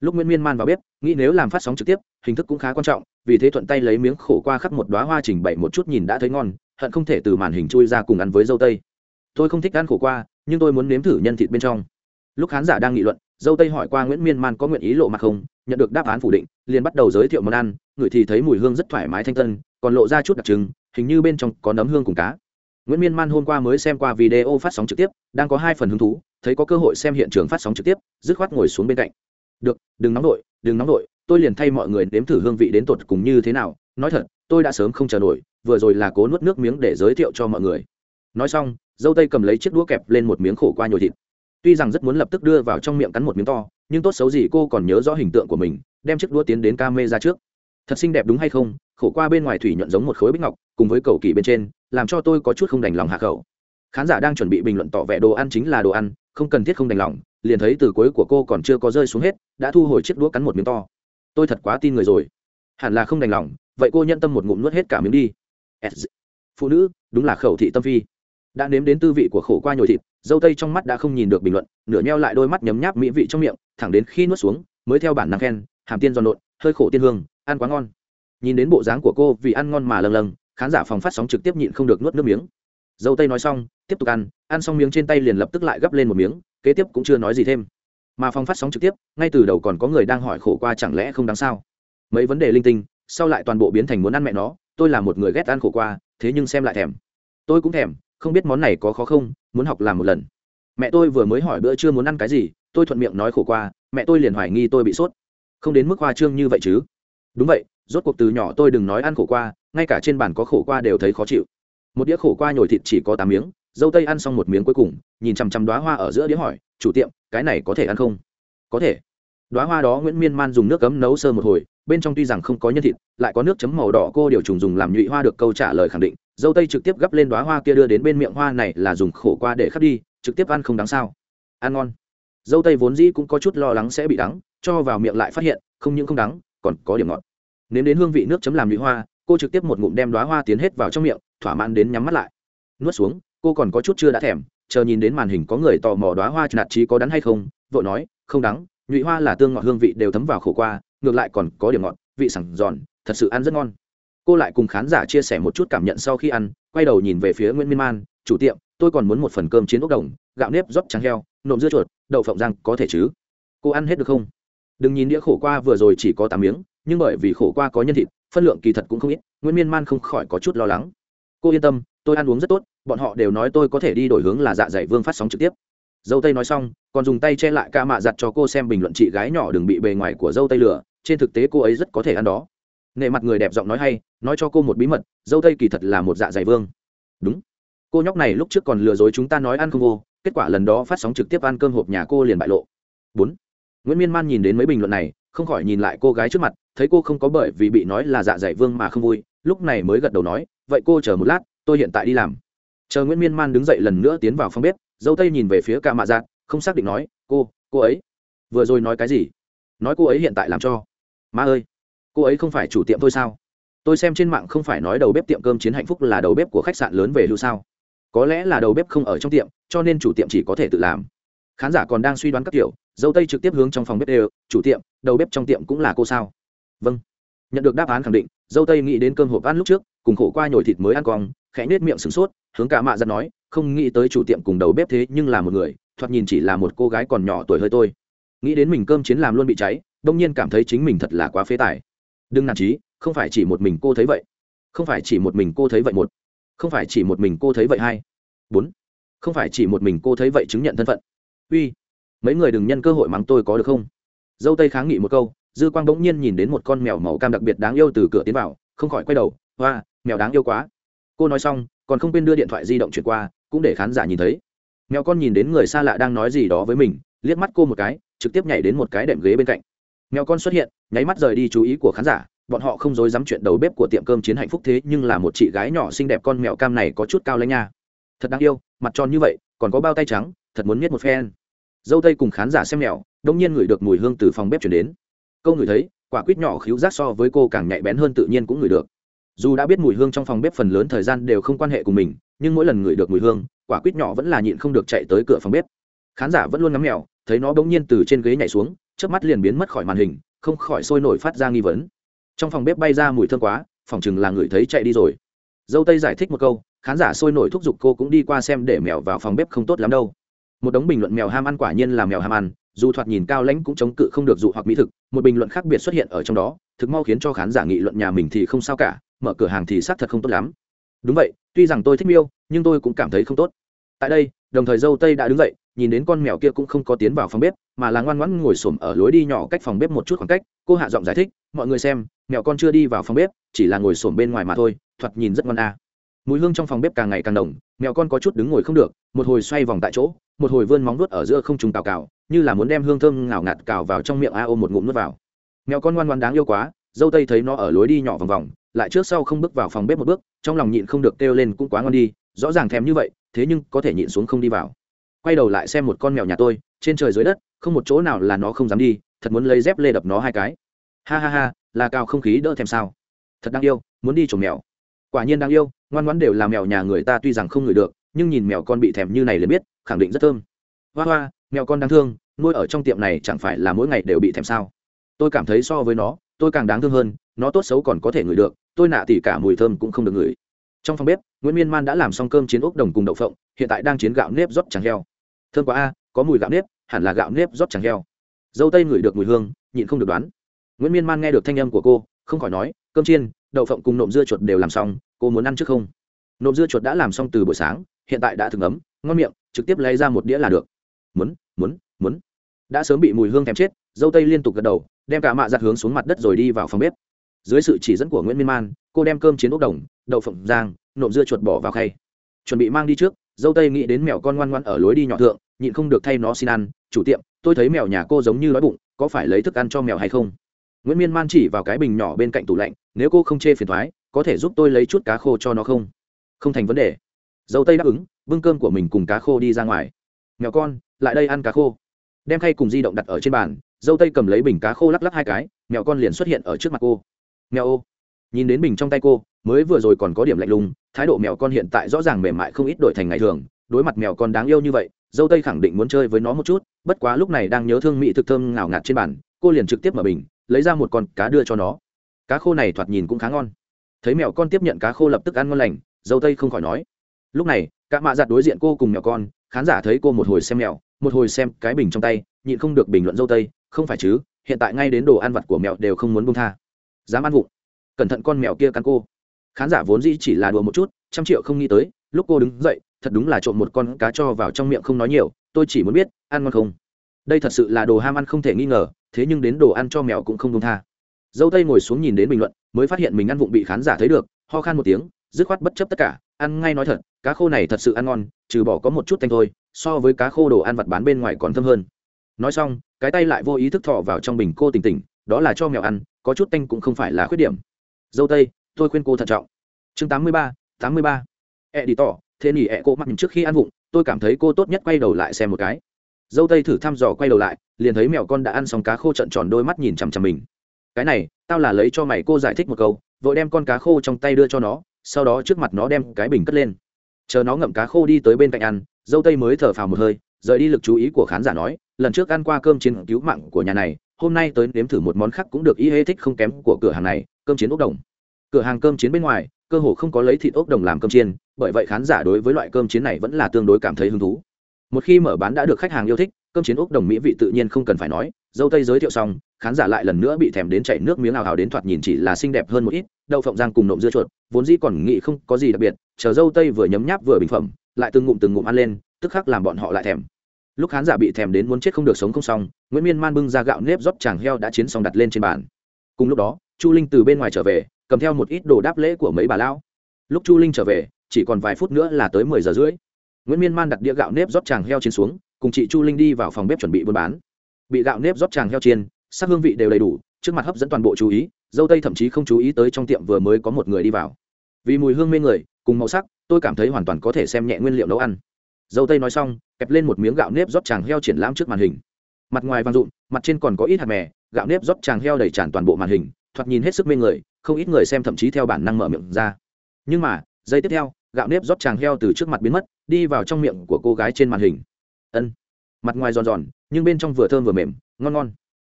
Lúc nguyễn miên man vào bếp, nghĩ nếu làm phát sóng trực tiếp, hình thức cũng khá quan trọng, vì thế thuận tay lấy miếng khổ qua khắc một đoá hoa chỉnh bày một chút nhìn đã thấy ngon, hận không thể từ màn hình chui ra cùng ăn với dâu tây. Tôi không thích ăn khổ qua, nhưng tôi muốn nếm thử nhân thịt bên trong. Lúc khán giả đang nghị luận dâu tây hỏi qua nguyễn miên man có nguyện ý lộ mặt không nhận được đáp án phủ định liền bắt đầu giới thiệu món ăn Ngửi thì thấy mùi hương rất thoải mái thanh tân còn lộ ra chút đặc trưng hình như bên trong có nấm hương cùng cá nguyễn miên man hôm qua mới xem qua video phát sóng trực tiếp đang có hai phần hứng thú thấy có cơ hội xem hiện trường phát sóng trực tiếp dứt khoát ngồi xuống bên cạnh được đừng nóng nổi đừng nóng nổi tôi liền thay mọi người nếm thử hương vị đến tột cùng như thế nào nói thật tôi đã sớm không chờ nổi vừa rồi là cố nuốt nước miếng để giới thiệu cho mọi người nói xong dâu tây cầm lấy chiếc đũa kẹp lên một miếng khổ qua nhồi thịt tuy rằng rất muốn lập tức đưa vào trong miệng cắn một miếng to, nhưng tốt xấu gì cô còn nhớ rõ hình tượng của mình, đem chiếc đũa tiến đến ca mê ra trước. Thật xinh đẹp đúng hay không? Khổ qua bên ngoài thủy nhuận giống một khối bích ngọc, cùng với cầu kỳ bên trên, làm cho tôi có chút không đành lòng hạ khẩu. Khán giả đang chuẩn bị bình luận tỏ vẻ đồ ăn chính là đồ ăn, không cần thiết không đành lòng, liền thấy từ cuối của cô còn chưa có rơi xuống hết, đã thu hồi chiếc đũa cắn một miếng to. Tôi thật quá tin người rồi. Hẳn là không đành lòng, vậy cô nhận tâm một ngụm nuốt hết cả miếng đi. Phụ nữ, đúng là khẩu thị tâm phi. Đã nếm đến tư vị của khổ qua nhồi thịt dâu tây trong mắt đã không nhìn được bình luận, nửa nheo lại đôi mắt nhấm nháp mỹ vị trong miệng, thẳng đến khi nuốt xuống, mới theo bản năng khen, hàm tiên giòn nộn, hơi khổ tiên hương, ăn quá ngon. Nhìn đến bộ dáng của cô vì ăn ngon mà lâng lâng, khán giả phòng phát sóng trực tiếp nhịn không được nuốt nước miếng. Dâu tây nói xong, tiếp tục ăn ăn xong miếng trên tay liền lập tức lại gấp lên một miếng, kế tiếp cũng chưa nói gì thêm. Mà phòng phát sóng trực tiếp, ngay từ đầu còn có người đang hỏi khổ qua chẳng lẽ không đáng sao? Mấy vấn đề linh tinh, sau lại toàn bộ biến thành muốn ăn mẹ nó, tôi là một người ghét ăn khổ qua, thế nhưng xem lại thèm. Tôi cũng thèm, không biết món này có khó không muốn học làm một lần. Mẹ tôi vừa mới hỏi bữa trưa muốn ăn cái gì, tôi thuận miệng nói khổ qua, mẹ tôi liền hoài nghi tôi bị sốt. Không đến mức hoa trương như vậy chứ? Đúng vậy, rốt cuộc từ nhỏ tôi đừng nói ăn khổ qua, ngay cả trên bàn có khổ qua đều thấy khó chịu. Một đĩa khổ qua nhồi thịt chỉ có tám miếng, dâu tây ăn xong một miếng cuối cùng, nhìn chằm chằm đoá hoa ở giữa đĩa hỏi, chủ tiệm, cái này có thể ăn không? Có thể. Đoá hoa đó nguyễn miên man dùng nước cấm nấu sơ một hồi, bên trong tuy rằng không có nhân thịt, lại có nước chấm màu đỏ cô điều trùng dùng làm nhụy hoa được câu trả lời khẳng định dâu tây trực tiếp gắp lên đoá hoa kia đưa đến bên miệng hoa này là dùng khổ qua để khắc đi, trực tiếp ăn không đáng sao. Ăn ngon. Dâu tây vốn dĩ cũng có chút lo lắng sẽ bị đắng, cho vào miệng lại phát hiện, không những không đắng, còn có điểm ngọt. Nếm đến hương vị nước chấm làm nhụy hoa, cô trực tiếp một ngụm đem đoá hoa tiến hết vào trong miệng, thỏa mãn đến nhắm mắt lại. Nuốt xuống, cô còn có chút chưa đã thèm, chờ nhìn đến màn hình có người tò mò đoá hoa nạt trí có đắng hay không, vội nói, không đắng, nhụy hoa là tương ngọt hương vị đều thấm vào khổ qua, ngược lại còn có điểm ngọt, vị sẳng giòn, thật sự ăn rất ngon cô lại cùng khán giả chia sẻ một chút cảm nhận sau khi ăn, quay đầu nhìn về phía nguyễn miên man, chủ tiệm, tôi còn muốn một phần cơm chiến ốc đồng, gạo nếp rót trắng heo, nộm dưa chuột, đậu phộng rang có thể chứ? Cô ăn hết được không? Đừng nhìn đĩa khổ qua vừa rồi chỉ có tám miếng, nhưng bởi vì khổ qua có nhân thịt, phân lượng kỳ thật cũng không ít, nguyễn miên man không khỏi có chút lo lắng. Cô yên tâm, tôi ăn uống rất tốt, bọn họ đều nói tôi có thể đi đổi hướng là dạ dày vương phát sóng trực tiếp. Dâu tây nói xong, còn dùng tay che lại ca mạ giặt cho cô xem bình luận chị gái nhỏ đừng bị bề ngoài của dâu tây lửa trên thực tế cô ấy rất có thể ăn đó nệ mặt người đẹp giọng nói hay, nói cho cô một bí mật, dâu tây kỳ thật là một dạ dày vương. Đúng. Cô nhóc này lúc trước còn lừa dối chúng ta nói ăn không vô, kết quả lần đó phát sóng trực tiếp ăn cơm hộp nhà cô liền bại lộ. Bốn. Nguyễn miên man nhìn đến mấy bình luận này, không khỏi nhìn lại cô gái trước mặt, thấy cô không có bởi vì bị nói là dạ dày vương mà không vui, lúc này mới gật đầu nói, vậy cô chờ một lát, tôi hiện tại đi làm. Chờ nguyễn miên man đứng dậy lần nữa tiến vào phòng bếp, dâu tây nhìn về phía ca mạ giạt không xác định nói, cô cô ấy, vừa rồi nói cái gì? Nói cô ấy hiện tại làm cho. Má ơi cô ấy không phải chủ tiệm thôi sao? Tôi xem trên mạng không phải nói đầu bếp tiệm cơm chiến hạnh phúc là đầu bếp của khách sạn lớn về hưu sao? Có lẽ là đầu bếp không ở trong tiệm, cho nên chủ tiệm chỉ có thể tự làm. Khán giả còn đang suy đoán các kiểu, dâu tây trực tiếp hướng trong phòng bếp đều, chủ tiệm, đầu bếp trong tiệm cũng là cô sao? Vâng. Nhận được đáp án khẳng định, dâu tây nghĩ đến cơm hộp ăn lúc trước, cùng khổ qua nhồi thịt mới ăn cong, khẽ nết miệng sửng sốt, hướng cả mạ ra nói, không nghĩ tới chủ tiệm cùng đầu bếp thế nhưng là một người, thoạt nhìn chỉ là một cô gái còn nhỏ tuổi hơi tôi. Nghĩ đến mình cơm chiến làm luôn bị cháy, đông nhiên cảm thấy chính mình thật là quá phế tài đừng nản trí, không phải chỉ một mình cô thấy vậy. Không phải chỉ một mình cô thấy vậy một. Không phải chỉ một mình cô thấy vậy hai. Bốn. Không phải chỉ một mình cô thấy vậy chứng nhận thân phận. Uy. Mấy người đừng nhân cơ hội mắng tôi có được không? Dâu tây kháng nghị một câu, dư quang bỗng nhiên nhìn đến một con mèo màu cam đặc biệt đáng yêu từ cửa tiến vào, không khỏi quay đầu, hoa, mèo đáng yêu quá. Cô nói xong, còn không quên đưa điện thoại di động chuyển qua, cũng để khán giả nhìn thấy. Mèo con nhìn đến người xa lạ đang nói gì đó với mình, liếc mắt cô một cái, trực tiếp nhảy đến một cái đệm ghế bên cạnh mèo con xuất hiện, nháy mắt rời đi chú ý của khán giả. Bọn họ không dối dám chuyện đầu bếp của tiệm cơm chiến hạnh phúc thế, nhưng là một chị gái nhỏ xinh đẹp con mèo cam này có chút cao lãnh nha. Thật đáng yêu, mặt tròn như vậy, còn có bao tay trắng, thật muốn miết một phen. Dâu tây cùng khán giả xem mèo, đông nhiên ngửi được mùi hương từ phòng bếp chuyển đến. Câu ngửi thấy, quả quýt nhỏ khíu rác so với cô càng nhạy bén hơn tự nhiên cũng ngửi được. Dù đã biết mùi hương trong phòng bếp phần lớn thời gian đều không quan hệ cùng mình, nhưng mỗi lần ngửi được mùi hương, quả quýt nhỏ vẫn là nhịn không được chạy tới cửa phòng bếp. Khán giả vẫn luôn ngắm mèo thấy nó bỗng nhiên từ trên ghế nhảy xuống trước mắt liền biến mất khỏi màn hình, không khỏi sôi nổi phát ra nghi vấn. Trong phòng bếp bay ra mùi thơm quá, phòng chừng là người thấy chạy đi rồi. Dâu tây giải thích một câu, khán giả sôi nổi thúc giục cô cũng đi qua xem để mèo vào phòng bếp không tốt lắm đâu. Một đống bình luận mèo ham ăn quả nhiên là mèo ham ăn, dù thoạt nhìn cao lãnh cũng chống cự không được dụ hoặc mỹ thực, một bình luận khác biệt xuất hiện ở trong đó, thực mau khiến cho khán giả nghị luận nhà mình thì không sao cả, mở cửa hàng thì xác thật không tốt lắm. Đúng vậy, tuy rằng tôi thích miêu, nhưng tôi cũng cảm thấy không tốt. Tại đây, đồng thời dâu tây đã đứng dậy nhìn đến con mèo kia cũng không có tiến vào phòng bếp, mà là ngoan ngoãn ngồi xổm ở lối đi nhỏ cách phòng bếp một chút khoảng cách, cô hạ giọng giải thích, mọi người xem, mèo con chưa đi vào phòng bếp, chỉ là ngồi xổm bên ngoài mà thôi, thoạt nhìn rất ngon a à. mùi hương trong phòng bếp càng ngày càng đồng mèo con có chút đứng ngồi không được, một hồi xoay vòng tại chỗ, một hồi vươn móng nuốt ở giữa không trùng cào cào, như là muốn đem hương thơm ngào ngạt cào vào trong miệng a ôm một ngụm nuốt vào mèo con ngoan ngoan đáng yêu quá, dâu tây thấy nó ở lối đi nhỏ vòng vòng, lại trước sau không bước vào phòng bếp một bước, trong lòng nhịn không được kêu lên cũng quá ngon đi, rõ ràng thèm như vậy, thế nhưng có thể nhịn xuống không đi vào quay đầu lại xem một con mèo nhà tôi, trên trời dưới đất, không một chỗ nào là nó không dám đi, thật muốn lấy dép lê đập nó hai cái. Ha ha ha, là cao không khí đỡ thèm sao. Thật đáng yêu, muốn đi trồng mèo. Quả nhiên đáng yêu, ngoan ngoãn đều là mèo nhà người ta tuy rằng không ngửi được, nhưng nhìn mèo con bị thèm như này liền biết, khẳng định rất thơm. Hoa hoa, mèo con đáng thương, nuôi ở trong tiệm này chẳng phải là mỗi ngày đều bị thèm sao? Tôi cảm thấy so với nó, tôi càng đáng thương hơn, nó tốt xấu còn có thể ngửi được, tôi nạ tỉ cả mùi thơm cũng không được ngửi. Trong phòng bếp, nguyễn miên man đã làm xong cơm chiến ốc đồng cùng đậu phộng, hiện tại đang chiến gạo nếp rót chẳng heo thơm quá a, có mùi gạo nếp, hẳn là gạo nếp rót chẳng heo. Dâu tây ngửi được mùi hương, nhịn không được đoán. Nguyễn miên man nghe được thanh âm của cô, không khỏi nói, cơm chiên, đậu phộng cùng nộm dưa chuột đều làm xong, cô muốn ăn trước không? Nộm dưa chuột đã làm xong từ buổi sáng, hiện tại đã thường ấm, ngon miệng, trực tiếp lấy ra một đĩa là được. Muốn muốn muốn. Đã sớm bị mùi hương thèm chết, dâu tây liên tục gật đầu, đem cả mạ giặt hướng xuống mặt đất rồi đi vào phòng bếp. Dưới sự chỉ dẫn của nguyễn miên man, cô đem cơm chiến ốc đồng, đậu phộng giang nộm dưa chuột bỏ vào khay. Chuẩn bị mang đi trước dâu tây nghĩ đến mèo con ngoan ngoan ở lối đi nhỏ thượng, nhịn không được thay nó xin ăn. Chủ tiệm, tôi thấy mèo nhà cô giống như đói bụng, có phải lấy thức ăn cho mèo hay không? Nguyễn miên man chỉ vào cái bình nhỏ bên cạnh tủ lạnh, nếu cô không chê phiền thoái, có thể giúp tôi lấy chút cá khô cho nó không? Không thành vấn đề. Dâu tây đáp ứng, bưng cơm của mình cùng cá khô đi ra ngoài. Mèo con, lại đây ăn cá khô. Đem khay cùng di động đặt ở trên bàn, dâu tây cầm lấy bình cá khô lắc lắc hai cái, mèo con liền xuất hiện ở trước mặt cô. Mèo ô. Nhìn đến bình trong tay cô mới vừa rồi còn có điểm lạnh lùng, thái độ mèo con hiện tại rõ ràng mềm mại không ít đổi thành ngày thường, đối mặt mèo con đáng yêu như vậy, dâu tây khẳng định muốn chơi với nó một chút, bất quá lúc này đang nhớ thương mỹ thực thơm ngào ngạt trên bàn, cô liền trực tiếp mở bình, lấy ra một con cá đưa cho nó. Cá khô này thoạt nhìn cũng khá ngon. Thấy mèo con tiếp nhận cá khô lập tức ăn ngon lành, dâu tây không khỏi nói. Lúc này, cả mạ giặt đối diện cô cùng mèo con, khán giả thấy cô một hồi xem mèo, một hồi xem cái bình trong tay, nhịn không được bình luận dâu tây, không phải chứ, hiện tại ngay đến đồ ăn vặt của mèo đều không muốn bông tha. Dám ăn vụng. Cẩn thận con mèo kia cắn cô khán giả vốn dĩ chỉ là đùa một chút, trăm triệu không nghĩ tới, lúc cô đứng dậy, thật đúng là trộm một con cá cho vào trong miệng không nói nhiều, tôi chỉ muốn biết, ăn ngon không? Đây thật sự là đồ ham ăn không thể nghi ngờ, thế nhưng đến đồ ăn cho mèo cũng không đông tha. Dâu tây ngồi xuống nhìn đến bình luận, mới phát hiện mình ăn vụng bị khán giả thấy được, ho khan một tiếng, dứt khoát bất chấp tất cả, ăn ngay nói thật, cá khô này thật sự ăn ngon, trừ bỏ có một chút tanh thôi, so với cá khô đồ ăn vặt bán bên ngoài còn thơm hơn. Nói xong, cái tay lại vô ý thức thọ vào trong bình, cô tỉnh tỉnh, đó là cho mèo ăn, có chút tanh cũng không phải là khuyết điểm. Dâu tây tôi khuyên cô thận trọng. Chương tám mươi ba, tám mươi ba. E đi tỏ, thế nỉ ẹ cô mặc trước khi ăn vụng, tôi cảm thấy cô tốt nhất quay đầu lại xem một cái. Dâu tây thử thăm dò quay đầu lại, liền thấy mèo con đã ăn xong cá khô trận tròn đôi mắt nhìn chằm chằm mình. Cái này, tao là lấy cho mày cô giải thích một câu, vội đem con cá khô trong tay đưa cho nó, sau đó trước mặt nó đem cái bình cất lên. Chờ nó ngậm cá khô đi tới bên cạnh ăn, dâu tây mới thở phào một hơi, rời đi lực chú ý của khán giả nói, lần trước ăn qua cơm chiến cứu mạng của nhà này, hôm nay tới nếm thử một món khác cũng được, ý hê thích không kém của cửa hàng này, cơm chiến ốc đồng cửa hàng cơm chiến bên ngoài, cơ hồ không có lấy thịt ốc đồng làm cơm chiên, bởi vậy khán giả đối với loại cơm chiến này vẫn là tương đối cảm thấy hứng thú. Một khi mở bán đã được khách hàng yêu thích, cơm chiến ốc đồng mỹ vị tự nhiên không cần phải nói, dâu tây giới thiệu xong, khán giả lại lần nữa bị thèm đến chảy nước miếng ào ào đến thoạt nhìn chỉ là xinh đẹp hơn một ít, đậu phộng giang cùng nộm dưa chuột, vốn dĩ còn nghĩ không có gì đặc biệt, chờ dâu tây vừa nhấm nháp vừa bình phẩm, lại từng ngụm từng ngụm ăn lên, tức khắc làm bọn họ lại thèm. Lúc khán giả bị thèm đến muốn chết không được sống không xong, nguyễn miên man bưng ra gạo nếp rót chàng heo đã chiến xong đặt lên trên bàn. Cùng lúc đó chu linh từ bên ngoài trở về, cầm theo một ít đồ đáp lễ của mấy bà lão. Lúc chu linh trở về, chỉ còn vài phút nữa là tới mười giờ rưỡi. Nguyễn miên man đặt đĩa gạo nếp rót chàng heo chiến xuống, cùng chị chu linh đi vào phòng bếp chuẩn bị buôn bán. Bị gạo nếp rót chàng heo chiên, sắc hương vị đều đầy đủ, trước mặt hấp dẫn toàn bộ chú ý, dâu tây thậm chí không chú ý tới trong tiệm vừa mới có một người đi vào. Vì mùi hương mê người, cùng màu sắc, tôi cảm thấy hoàn toàn có thể xem nhẹ nguyên liệu nấu ăn. Dâu tây nói xong, kẹp lên một miếng gạo nếp rót chàng heo triển lãm trước màn hình. Mặt ngoài vàng rụm mặt trên còn có ít hạt mè, gạo nếp rót chàng heo đầy tràn toàn bộ màn hình thoạt nhìn hết sức mê người, không ít người xem thậm chí theo bản năng mở miệng ra. Nhưng mà, giây tiếp theo, gạo nếp rót chàng heo từ trước mặt biến mất, đi vào trong miệng của cô gái trên màn hình. Ân. Mặt ngoài giòn giòn, nhưng bên trong vừa thơm vừa mềm, ngon ngon.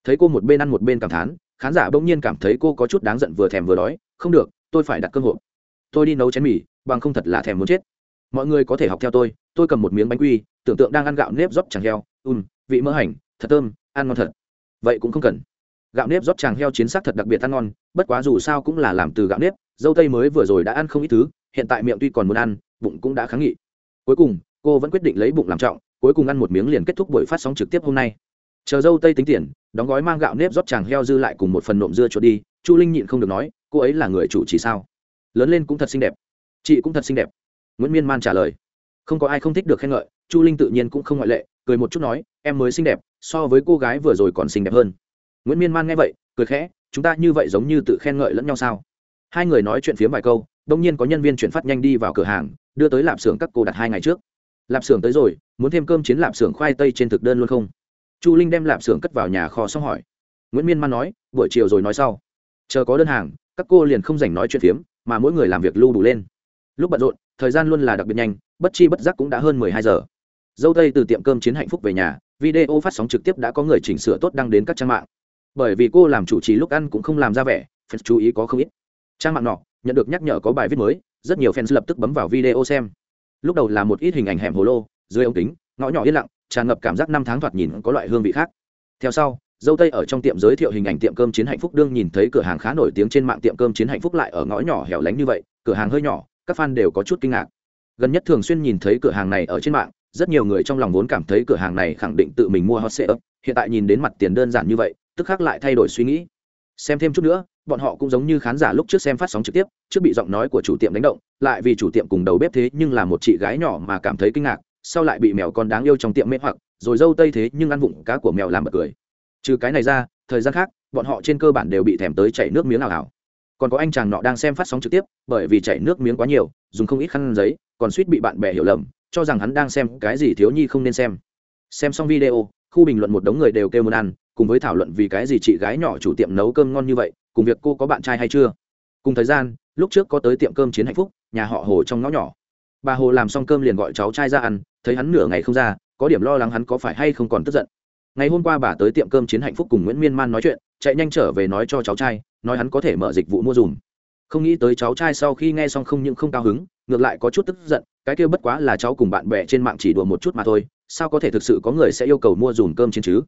Thấy cô một bên ăn một bên cảm thán, khán giả bỗng nhiên cảm thấy cô có chút đáng giận vừa thèm vừa đói, không được, tôi phải đặt cơm hộp. Tôi đi nấu chén mì, bằng không thật là thèm muốn chết. Mọi người có thể học theo tôi tôi cầm một miếng bánh quy, tưởng tượng đang ăn gạo nếp rót chàng heo. Ùm vị mỡ hành, thật thơm, ăn ngon thật. Vậy cũng không cần gạo nếp rót chàng heo chiến sắc thật đặc biệt ăn ngon, bất quá dù sao cũng là làm từ gạo nếp, dâu tây mới vừa rồi đã ăn không ít thứ, hiện tại miệng tuy còn muốn ăn, bụng cũng đã kháng nghị. Cuối cùng, cô vẫn quyết định lấy bụng làm trọng, cuối cùng ăn một miếng liền kết thúc buổi phát sóng trực tiếp hôm nay. Chờ dâu tây tính tiền, đóng gói mang gạo nếp rót chàng heo dư lại cùng một phần nộm dưa chuột đi, chu linh nhịn không được nói, cô ấy là người chủ chỉ sao? Lớn lên cũng thật xinh đẹp. Chị cũng thật xinh đẹp. Nguyễn miên man trả lời. Không có ai không thích được khen ngợi, chu linh tự nhiên cũng không ngoại lệ, cười một chút nói, em mới xinh đẹp, so với cô gái vừa rồi còn xinh đẹp hơn nguyễn miên man nghe vậy, cười khẽ, chúng ta như vậy giống như tự khen ngợi lẫn nhau sao? Hai người nói chuyện phía vài câu, đông nhiên có nhân viên chuyển phát nhanh đi vào cửa hàng, đưa tới lạp xưởng các cô đặt hai ngày trước. Lạp xưởng tới rồi, muốn thêm cơm chiến lạp xưởng khoai tây trên thực đơn luôn không? Chu linh đem lạp xưởng cất vào nhà kho xong hỏi. Nguyễn miên man nói, buổi chiều rồi nói sau. Chờ có đơn hàng, các cô liền không dành nói chuyện phiếm, mà mỗi người làm việc lưu đủ lên. Lúc bận rộn, thời gian luôn là đặc biệt nhanh, bất chi bất giác cũng đã hơn mười hai giờ. Dâu tây từ tiệm cơm chiến hạnh phúc về nhà, video phát sóng trực tiếp đã có người chỉnh sửa tốt đăng đến các trang mạng bởi vì cô làm chủ trì lúc ăn cũng không làm ra vẻ, fans chú ý có không ít. Trang mạng nọ, nhận được nhắc nhở có bài viết mới, rất nhiều fans lập tức bấm vào video xem. Lúc đầu là một ít hình ảnh hẻm hồ lô, dưới ống kính, ngõ nhỏ yên lặng, tràn ngập cảm giác năm tháng thoạt nhìn có loại hương vị khác. Theo sau, dâu tây ở trong tiệm giới thiệu hình ảnh tiệm cơm chiến hạnh phúc, đương nhìn thấy cửa hàng khá nổi tiếng trên mạng tiệm cơm chiến hạnh phúc lại ở ngõ nhỏ hẻo lánh như vậy, cửa hàng hơi nhỏ, các fan đều có chút kinh ngạc. Gần nhất thường xuyên nhìn thấy cửa hàng này ở trên mạng, rất nhiều người trong lòng vốn cảm thấy cửa hàng này khẳng định tự mình mua hot sale hiện tại nhìn đến mặt tiền đơn giản như vậy tức khắc lại thay đổi suy nghĩ. Xem thêm chút nữa, bọn họ cũng giống như khán giả lúc trước xem phát sóng trực tiếp, trước bị giọng nói của chủ tiệm đánh động, lại vì chủ tiệm cùng đầu bếp thế nhưng là một chị gái nhỏ mà cảm thấy kinh ngạc, sau lại bị mèo con đáng yêu trong tiệm mê hoặc, rồi dâu tây thế nhưng ăn vụng cá của mèo làm bật cười. Trừ cái này ra, thời gian khác, bọn họ trên cơ bản đều bị thèm tới chảy nước miếng nào hảo còn có anh chàng nọ đang xem phát sóng trực tiếp, bởi vì chảy nước miếng quá nhiều, dùng không ít khăn giấy, còn suýt bị bạn bè hiểu lầm, cho rằng hắn đang xem cái gì thiếu nhi không nên xem. Xem xong video, khu bình luận một đống người đều kêu muốn ăn cùng với thảo luận vì cái gì chị gái nhỏ chủ tiệm nấu cơm ngon như vậy, cùng việc cô có bạn trai hay chưa? Cùng thời gian, lúc trước có tới tiệm cơm chiến hạnh phúc, nhà họ hồ trong ngõ nhỏ. Bà hồ làm xong cơm liền gọi cháu trai ra ăn, thấy hắn nửa ngày không ra, có điểm lo lắng hắn có phải hay không còn tức giận. Ngày hôm qua bà tới tiệm cơm chiến hạnh phúc cùng nguyễn miên man nói chuyện, chạy nhanh trở về nói cho cháu trai, nói hắn có thể mở dịch vụ mua dùm. Không nghĩ tới cháu trai sau khi nghe xong không những không cao hứng, ngược lại có chút tức giận, cái kia bất quá là cháu cùng bạn bè trên mạng chỉ đùa một chút mà thôi, sao có thể thực sự có người sẽ yêu cầu mua dùm cơm chiến chứ?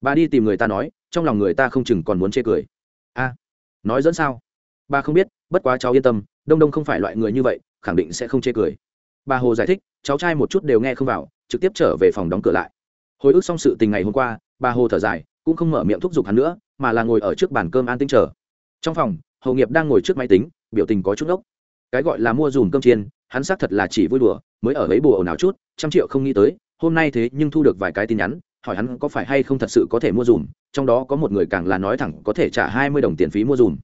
Bà đi tìm người ta nói, trong lòng người ta không chừng còn muốn chê cười. A, nói dẫn sao? Bà không biết, bất quá cháu yên tâm, đông đông không phải loại người như vậy, khẳng định sẽ không chê cười. Bà hồ giải thích, cháu trai một chút đều nghe không vào, trực tiếp trở về phòng đóng cửa lại. Hồi ức xong sự tình ngày hôm qua, bà hồ thở dài, cũng không mở miệng thúc giục hắn nữa, mà là ngồi ở trước bàn cơm an tinh chờ. Trong phòng hầu nghiệp đang ngồi trước máy tính, biểu tình có chút ốc cái gọi là mua dùm cơm chiên, hắn xác thật là chỉ vui đùa, mới ở lấy bùa ồn ào chút, trăm triệu không nghĩ tới, hôm nay thế nhưng thu được vài cái tin nhắn hỏi hắn có phải hay không thật sự có thể mua dùm, trong đó có một người càng là nói thẳng có thể trả hai mươi đồng tiền phí mua dùm.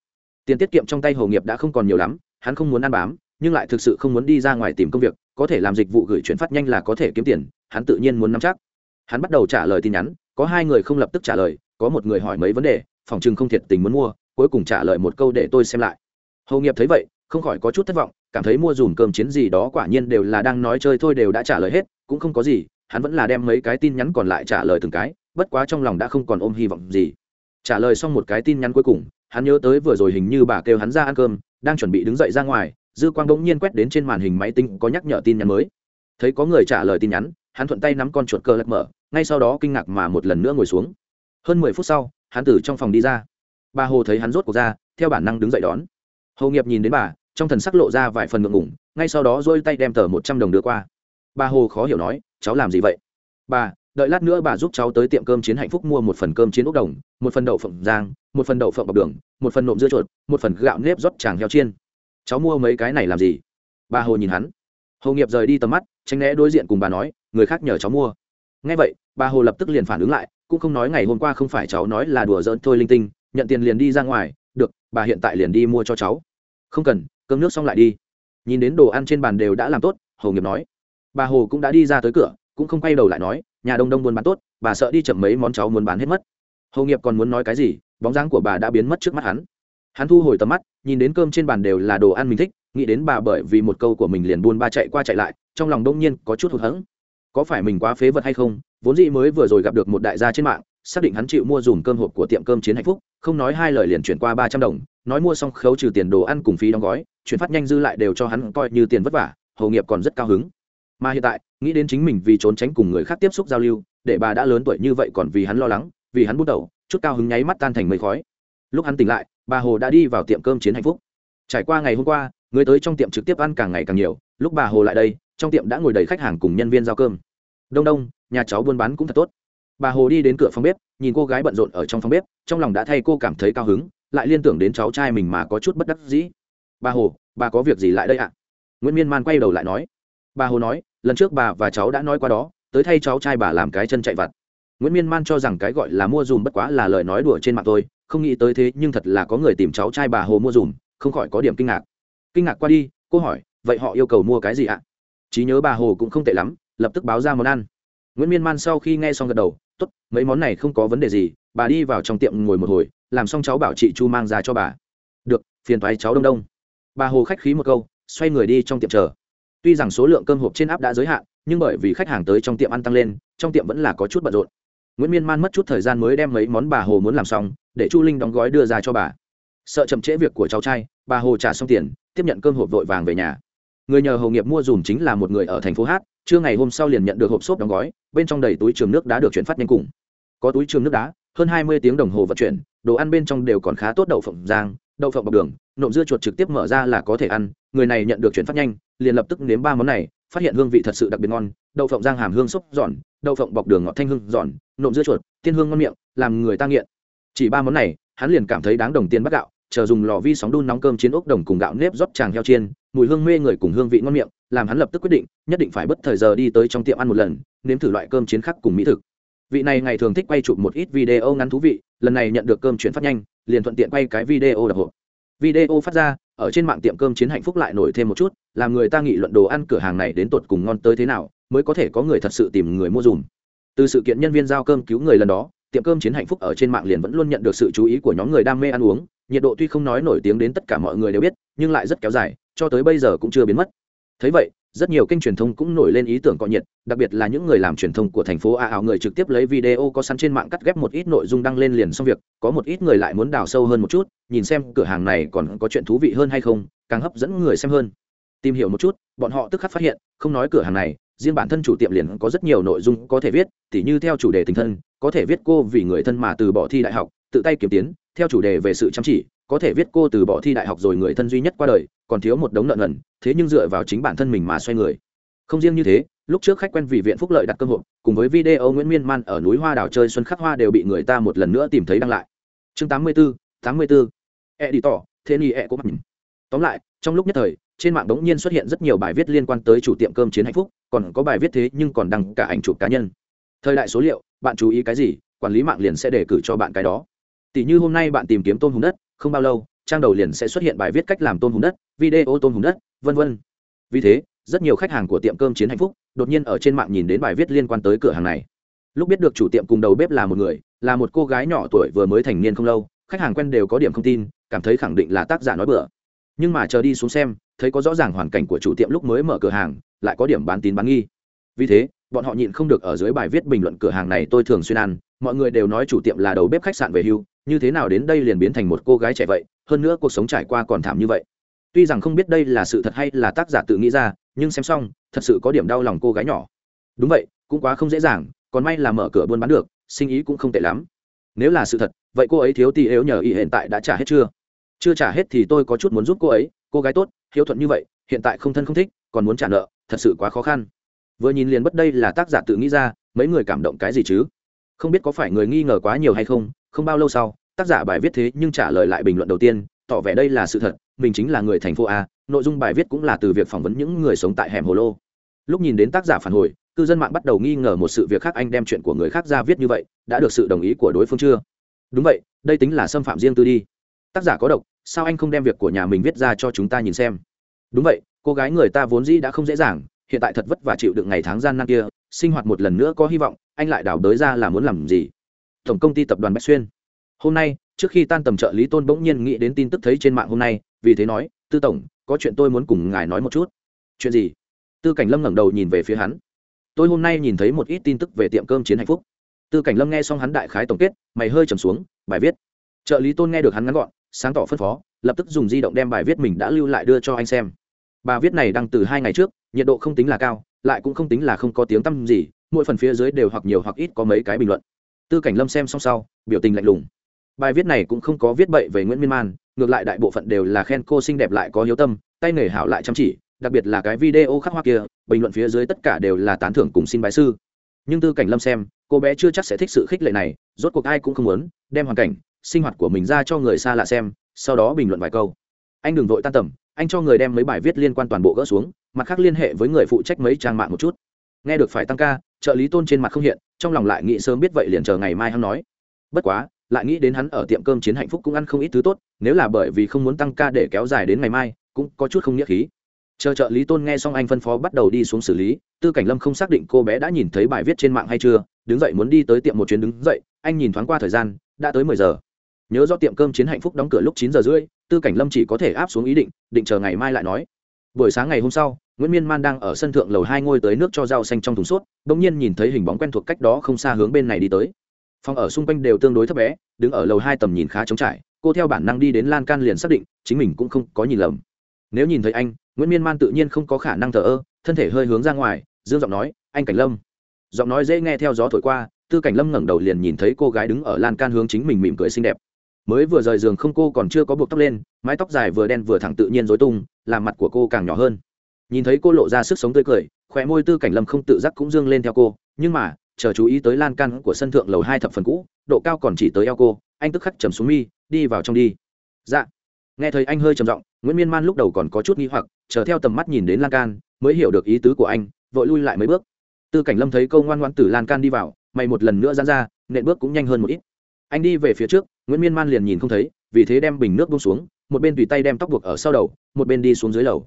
Tiền tiết kiệm trong tay hồ nghiệp đã không còn nhiều lắm, hắn không muốn ăn bám, nhưng lại thực sự không muốn đi ra ngoài tìm công việc, có thể làm dịch vụ gửi chuyển phát nhanh là có thể kiếm tiền, hắn tự nhiên muốn nắm chắc. Hắn bắt đầu trả lời tin nhắn, có hai người không lập tức trả lời, có một người hỏi mấy vấn đề, phòng chừng không thiệt tình muốn mua, cuối cùng trả lời một câu để tôi xem lại. Hầu nghiệp thấy vậy, không khỏi có chút thất vọng, cảm thấy mua dùm cơm chiến gì đó quả nhiên đều là đang nói chơi thôi đều đã trả lời hết, cũng không có gì hắn vẫn là đem mấy cái tin nhắn còn lại trả lời từng cái, bất quá trong lòng đã không còn ôm hy vọng gì. Trả lời xong một cái tin nhắn cuối cùng, hắn nhớ tới vừa rồi hình như bà kêu hắn ra ăn cơm, đang chuẩn bị đứng dậy ra ngoài, dư quang bỗng nhiên quét đến trên màn hình máy tính có nhắc nhở tin nhắn mới. Thấy có người trả lời tin nhắn, hắn thuận tay nắm con chuột cơ lật mở, ngay sau đó kinh ngạc mà một lần nữa ngồi xuống. Hơn mười phút sau, hắn từ trong phòng đi ra. Bà hồ thấy hắn rốt cuộc ra, theo bản năng đứng dậy đón. Hầu nghiệp nhìn đến bà, trong thần sắc lộ ra vài phần ngượng ngủng ngay sau đó dôi tay đem tờ một trăm đồng đưa qua bà hồ khó hiểu nói, cháu làm gì vậy? Bà, đợi lát nữa bà giúp cháu tới tiệm cơm chiến hạnh phúc mua một phần cơm chiến ốc đồng, một phần đậu phộng giang một phần đậu phộng bọc đường, một phần nộm dưa chuột, một phần gạo nếp rót tràng heo chiên. Cháu mua mấy cái này làm gì? Bà hồ nhìn hắn. Hồ nghiệp rời đi tầm mắt, tránh né đối diện cùng bà nói, người khác nhờ cháu mua. Ngay vậy, bà hồ lập tức liền phản ứng lại, cũng không nói ngày hôm qua không phải cháu nói là đùa giỡn thôi linh tinh, nhận tiền liền đi ra ngoài, được, bà hiện tại liền đi mua cho cháu. Không cần, cơm nước xong lại đi. Nhìn đến đồ ăn trên bàn đều đã làm tốt, hồ nghiệp nói bà hồ cũng đã đi ra tới cửa, cũng không quay đầu lại nói, nhà đông đông buôn bán tốt, bà sợ đi chậm mấy món cháu muốn bán hết mất. Hồ nghiệp còn muốn nói cái gì, bóng dáng của bà đã biến mất trước mắt hắn. Hắn thu hồi tầm mắt, nhìn đến cơm trên bàn đều là đồ ăn mình thích, nghĩ đến bà bởi vì một câu của mình liền buôn ba chạy qua chạy lại, trong lòng đông nhiên có chút hụt hẫng. Có phải mình quá phế vật hay không? Vốn dĩ mới vừa rồi gặp được một đại gia trên mạng, xác định hắn chịu mua dùm cơm hộp của tiệm cơm chiến hạnh phúc, không nói hai lời liền chuyển qua ba trăm đồng, nói mua xong khấu trừ tiền đồ ăn cùng phí đóng gói, chuyển phát nhanh dư lại đều cho hắn coi như tiền vất vả hầu nghiệp còn rất cao hứng mà hiện tại, nghĩ đến chính mình vì trốn tránh cùng người khác tiếp xúc giao lưu, để bà đã lớn tuổi như vậy còn vì hắn lo lắng, vì hắn bút đầu, chút cao hứng nháy mắt tan thành mây khói. Lúc hắn tỉnh lại, bà hồ đã đi vào tiệm cơm chiến hạnh phúc. Trải qua ngày hôm qua, người tới trong tiệm trực tiếp ăn càng ngày càng nhiều, lúc bà hồ lại đây, trong tiệm đã ngồi đầy khách hàng cùng nhân viên giao cơm. Đông đông, nhà cháu buôn bán cũng thật tốt. Bà hồ đi đến cửa phòng bếp, nhìn cô gái bận rộn ở trong phòng bếp, trong lòng đã thay cô cảm thấy cao hứng, lại liên tưởng đến cháu trai mình mà có chút bất đắc dĩ. Bà hồ, bà có việc gì lại đây ạ? Nguyễn miên man quay đầu lại nói bà hồ nói, lần trước bà và cháu đã nói qua đó, tới thay cháu trai bà làm cái chân chạy vặt. Nguyễn miên man cho rằng cái gọi là mua dùm bất quá là lời nói đùa trên mạng tôi không nghĩ tới thế nhưng thật là có người tìm cháu trai bà hồ mua dùm, không khỏi có điểm kinh ngạc. Kinh ngạc qua đi, cô hỏi, vậy họ yêu cầu mua cái gì ạ? Trí nhớ bà hồ cũng không tệ lắm, lập tức báo ra món ăn. Nguyễn miên man sau khi nghe xong gật đầu, tốt, mấy món này không có vấn đề gì, bà đi vào trong tiệm ngồi một hồi, làm xong cháu bảo chị chu mang ra cho bà. Được, phiền thoái cháu đông đông. Bà hồ khách khí một câu, xoay người đi trong tiệm chờ tuy rằng số lượng cơm hộp trên áp đã giới hạn, nhưng bởi vì khách hàng tới trong tiệm ăn tăng lên, trong tiệm vẫn là có chút bận rộn. Nguyễn miên man mất chút thời gian mới đem mấy món bà hồ muốn làm xong, để chu linh đóng gói đưa ra cho bà. Sợ chậm trễ việc của cháu trai, bà hồ trả xong tiền, tiếp nhận cơm hộp vội vàng về nhà. Người nhờ hầu nghiệp mua dùm chính là một người ở thành phố hát, trưa ngày hôm sau liền nhận được hộp xốp đóng gói, bên trong đầy túi trường nước đá được chuyển phát nhanh cùng. Có túi trường nước đá, hơn hai mươi tiếng đồng hồ vận chuyển, đồ ăn bên trong đều còn khá tốt đậu phộng giang đậu phộng bọc đường, nộm dưa chuột trực tiếp mở ra là có thể ăn, người này nhận được chuyển phát nhanh liền lập tức nếm ba món này, phát hiện hương vị thật sự đặc biệt ngon, đậu phộng giang hàm hương xúc giòn, đậu phộng bọc đường ngọt thanh hương giòn, nộm dưa chuột, tiên hương ngon miệng, làm người ta nghiện. Chỉ ba món này, hắn liền cảm thấy đáng đồng tiền bắt gạo, chờ dùng lò vi sóng đun nóng cơm chiến ốc đồng cùng gạo nếp rót tràng heo chiên, mùi hương mê người cùng hương vị ngon miệng, làm hắn lập tức quyết định, nhất định phải bất thời giờ đi tới trong tiệm ăn một lần, nếm thử loại cơm chiến khác cùng mỹ thực. Vị này ngày thường thích quay chụp một ít video ngắn thú vị, lần này nhận được cơm chuyển phát nhanh, liền thuận tiện quay cái video đập hộp. Video phát ra ở trên mạng tiệm cơm chiến hạnh phúc lại nổi thêm một chút, làm người ta nghị luận đồ ăn cửa hàng này đến tột cùng ngon tới thế nào, mới có thể có người thật sự tìm người mua dùm. Từ sự kiện nhân viên giao cơm cứu người lần đó, tiệm cơm chiến hạnh phúc ở trên mạng liền vẫn luôn nhận được sự chú ý của nhóm người đam mê ăn uống, nhiệt độ tuy không nói nổi tiếng đến tất cả mọi người đều biết, nhưng lại rất kéo dài, cho tới bây giờ cũng chưa biến mất. Thấy vậy rất nhiều kênh truyền thông cũng nổi lên ý tưởng cọ nhiệt, đặc biệt là những người làm truyền thông của thành phố a ảo người trực tiếp lấy video có sẵn trên mạng cắt ghép một ít nội dung đăng lên liền xong việc, có một ít người lại muốn đào sâu hơn một chút, nhìn xem cửa hàng này còn có chuyện thú vị hơn hay không, càng hấp dẫn người xem hơn. Tìm hiểu một chút, bọn họ tức khắc phát hiện, không nói cửa hàng này, riêng bản thân chủ tiệm liền có rất nhiều nội dung có thể viết, tỉ như theo chủ đề tình thân, có thể viết cô vì người thân mà từ bỏ thi đại học, tự tay kiếm tiến theo chủ đề về sự chăm chỉ có thể viết cô từ bỏ thi đại học rồi người thân duy nhất qua đời còn thiếu một đống nợ nần thế nhưng dựa vào chính bản thân mình mà xoay người. Không riêng như thế lúc trước khách quen vì viện phúc lợi đặt cơ hội cùng với video nguyễn miên man ở núi hoa đào chơi xuân khắc hoa đều bị người ta một lần nữa tìm thấy đăng lại. Chương tám mươi 84, 84. editor thế ni e của mặt tóm lại trong lúc nhất thời trên mạng đống nhiên xuất hiện rất nhiều bài viết liên quan tới chủ tiệm cơm chiến hạnh phúc còn có bài viết thế nhưng còn đăng cả ảnh chụp cá nhân. Thời đại số liệu bạn chú ý cái gì quản lý mạng liền sẽ đề cử cho bạn cái đó. Tỷ như hôm nay bạn tìm kiếm tôm hùm đất không bao lâu, trang đầu liền sẽ xuất hiện bài viết cách làm tôm hùm đất, video tôm hùm đất, vân vân. Vì thế, rất nhiều khách hàng của tiệm cơm chiến hạnh phúc đột nhiên ở trên mạng nhìn đến bài viết liên quan tới cửa hàng này. Lúc biết được chủ tiệm cùng đầu bếp là một người, là một cô gái nhỏ tuổi vừa mới thành niên không lâu, khách hàng quen đều có điểm không tin, cảm thấy khẳng định là tác giả nói bừa. Nhưng mà chờ đi xuống xem, thấy có rõ ràng hoàn cảnh của chủ tiệm lúc mới mở cửa hàng, lại có điểm bán tín bán nghi. Vì thế, bọn họ nhịn không được ở dưới bài viết bình luận cửa hàng này tôi thường xuyên ăn mọi người đều nói chủ tiệm là đầu bếp khách sạn về hưu, như thế nào đến đây liền biến thành một cô gái trẻ vậy, hơn nữa cuộc sống trải qua còn thảm như vậy. Tuy rằng không biết đây là sự thật hay là tác giả tự nghĩ ra, nhưng xem xong, thật sự có điểm đau lòng cô gái nhỏ. Đúng vậy, cũng quá không dễ dàng, còn may là mở cửa buôn bán được, sinh ý cũng không tệ lắm. Nếu là sự thật, vậy cô ấy thiếu tì yếu nhờ ý hiện tại đã trả hết chưa? Chưa trả hết thì tôi có chút muốn giúp cô ấy, cô gái tốt, hiếu thuận như vậy, hiện tại không thân không thích, còn muốn trả nợ, thật sự quá khó khăn. Vừa nhìn liền bất đây là tác giả tự nghĩ ra, mấy người cảm động cái gì chứ? Không biết có phải người nghi ngờ quá nhiều hay không không bao lâu sau, tác giả bài viết thế nhưng trả lời lại bình luận đầu tiên, tỏ vẻ đây là sự thật, mình chính là người thành phố a, nội dung bài viết cũng là từ việc phỏng vấn những người sống tại hẻm hồ lô. Lúc nhìn đến tác giả phản hồi, cư dân mạng bắt đầu nghi ngờ một sự việc khác anh đem chuyện của người khác ra viết như vậy, đã được sự đồng ý của đối phương chưa? Đúng vậy, đây tính là xâm phạm riêng tư đi. Tác giả có độc, sao anh không đem việc của nhà mình viết ra cho chúng ta nhìn xem? Đúng vậy, cô gái người ta vốn dĩ đã không dễ dàng, hiện tại thật vất vả chịu đựng ngày tháng gian nan kia, sinh hoạt một lần nữa có hy vọng anh lại đào đới ra là muốn làm gì? Tổng công ty tập đoàn bách xuyên. Hôm nay, trước khi tan tầm trợ lý tôn bỗng nhiên nghĩ đến tin tức thấy trên mạng hôm nay, vì thế nói, tư tổng, có chuyện tôi muốn cùng ngài nói một chút. Chuyện gì? Tư cảnh lâm ngẩng đầu nhìn về phía hắn. Tôi hôm nay nhìn thấy một ít tin tức về tiệm cơm chiến hạnh phúc. Tư cảnh lâm nghe xong hắn đại khái tổng kết, mày hơi trầm xuống, bài viết. Trợ lý tôn nghe được hắn ngắn gọn, sáng tỏ phân phó, lập tức dùng di động đem bài viết mình đã lưu lại đưa cho anh xem. Bài viết này đăng từ hai ngày trước, nhiệt độ không tính là cao, lại cũng không tính là không có tiếng tăm gì mỗi phần phía dưới đều hoặc nhiều hoặc ít có mấy cái bình luận. Tư cảnh lâm xem xong sau, biểu tình lạnh lùng. Bài viết này cũng không có viết bậy về nguyễn miên man, ngược lại đại bộ phận đều là khen cô xinh đẹp lại có hiếu tâm, tay nghề hảo lại chăm chỉ, đặc biệt là cái video khắc hoa kia, bình luận phía dưới tất cả đều là tán thưởng cùng xin bài sư. Nhưng tư cảnh lâm xem, cô bé chưa chắc sẽ thích sự khích lệ này, rốt cuộc ai cũng không muốn, đem hoàn cảnh, sinh hoạt của mình ra cho người xa lạ xem, sau đó bình luận vài câu. Anh đừng vội tan tầm, anh cho người đem mấy bài viết liên quan toàn bộ gỡ xuống, mặt khác liên hệ với người phụ trách mấy trang mạng một chút. Nghe được phải tăng ca trợ lý tôn trên mặt không hiện, trong lòng lại nghĩ sớm biết vậy liền chờ ngày mai hắn nói. Bất quá, lại nghĩ đến hắn ở tiệm cơm chiến hạnh phúc cũng ăn không ít thứ tốt, nếu là bởi vì không muốn tăng ca để kéo dài đến ngày mai, cũng có chút không nghĩa khí. Chờ trợ lý tôn nghe xong anh phân phó bắt đầu đi xuống xử lý, tư cảnh lâm không xác định cô bé đã nhìn thấy bài viết trên mạng hay chưa, đứng dậy muốn đi tới tiệm một chuyến đứng dậy, anh nhìn thoáng qua thời gian, đã tới mười giờ. Nhớ do tiệm cơm chiến hạnh phúc đóng cửa lúc chín giờ rưỡi, tư cảnh lâm chỉ có thể áp xuống ý định định chờ ngày mai lại nói. Buổi sáng ngày hôm sau nguyễn miên man đang ở sân thượng lầu hai ngôi tới nước cho rau xanh trong thùng suốt đ ỗ n g nhiên nhìn thấy hình bóng quen thuộc cách đó không xa hướng bên này đi tới. Phòng ở xung quanh đều tương đối thấp bé, đứng ở lầu hai tầm nhìn khá trống trải, cô theo bản năng đi đến lan can liền xác định, chính mình cũng không có nhìn lầm. Nếu nhìn thấy anh, nguyễn miên man tự nhiên không có khả năng thờ ơ, thân thể hơi hướng ra ngoài, dương giọng nói, anh cảnh lâm. Giọng nói dễ nghe theo gió thổi qua, tư cảnh lâm ngẩng đầu liền nhìn thấy cô gái đứng ở lan can hướng chính mình mỉm cười xinh đẹp. Mới vừa rời giường không cô còn chưa có buộc tóc lên, mái tóc dài vừa đen vừa thẳng tự nhiên dối tung, làm mặt của cô càng nhỏ hơn nhìn thấy cô lộ ra sức sống tươi cười khỏe môi tư cảnh lâm không tự giác cũng dương lên theo cô, nhưng mà, chờ chú ý tới lan căn của sân thượng lầu hai thập phần cũ, độ cao còn chỉ tới eo cô, anh tức khắc trầm xuống mi, đi vào trong đi. Dạ. Nghe thấy anh hơi trầm giọng, nguyễn miên man lúc đầu còn có chút nghi hoặc, chờ theo tầm mắt nhìn đến lan can, mới hiểu được ý tứ của anh, vội lui lại mấy bước. Tư cảnh lâm thấy câu ngoan ngoan từ lan can đi vào, mày một lần nữa dán ra, nện bước cũng nhanh hơn một ít. Anh đi về phía trước, nguyễn miên man liền nhìn không thấy, vì thế đem bình nước bông xuống, một bên tùy tay đem tóc buộc ở sau đầu, một bên đi xuống dưới lầu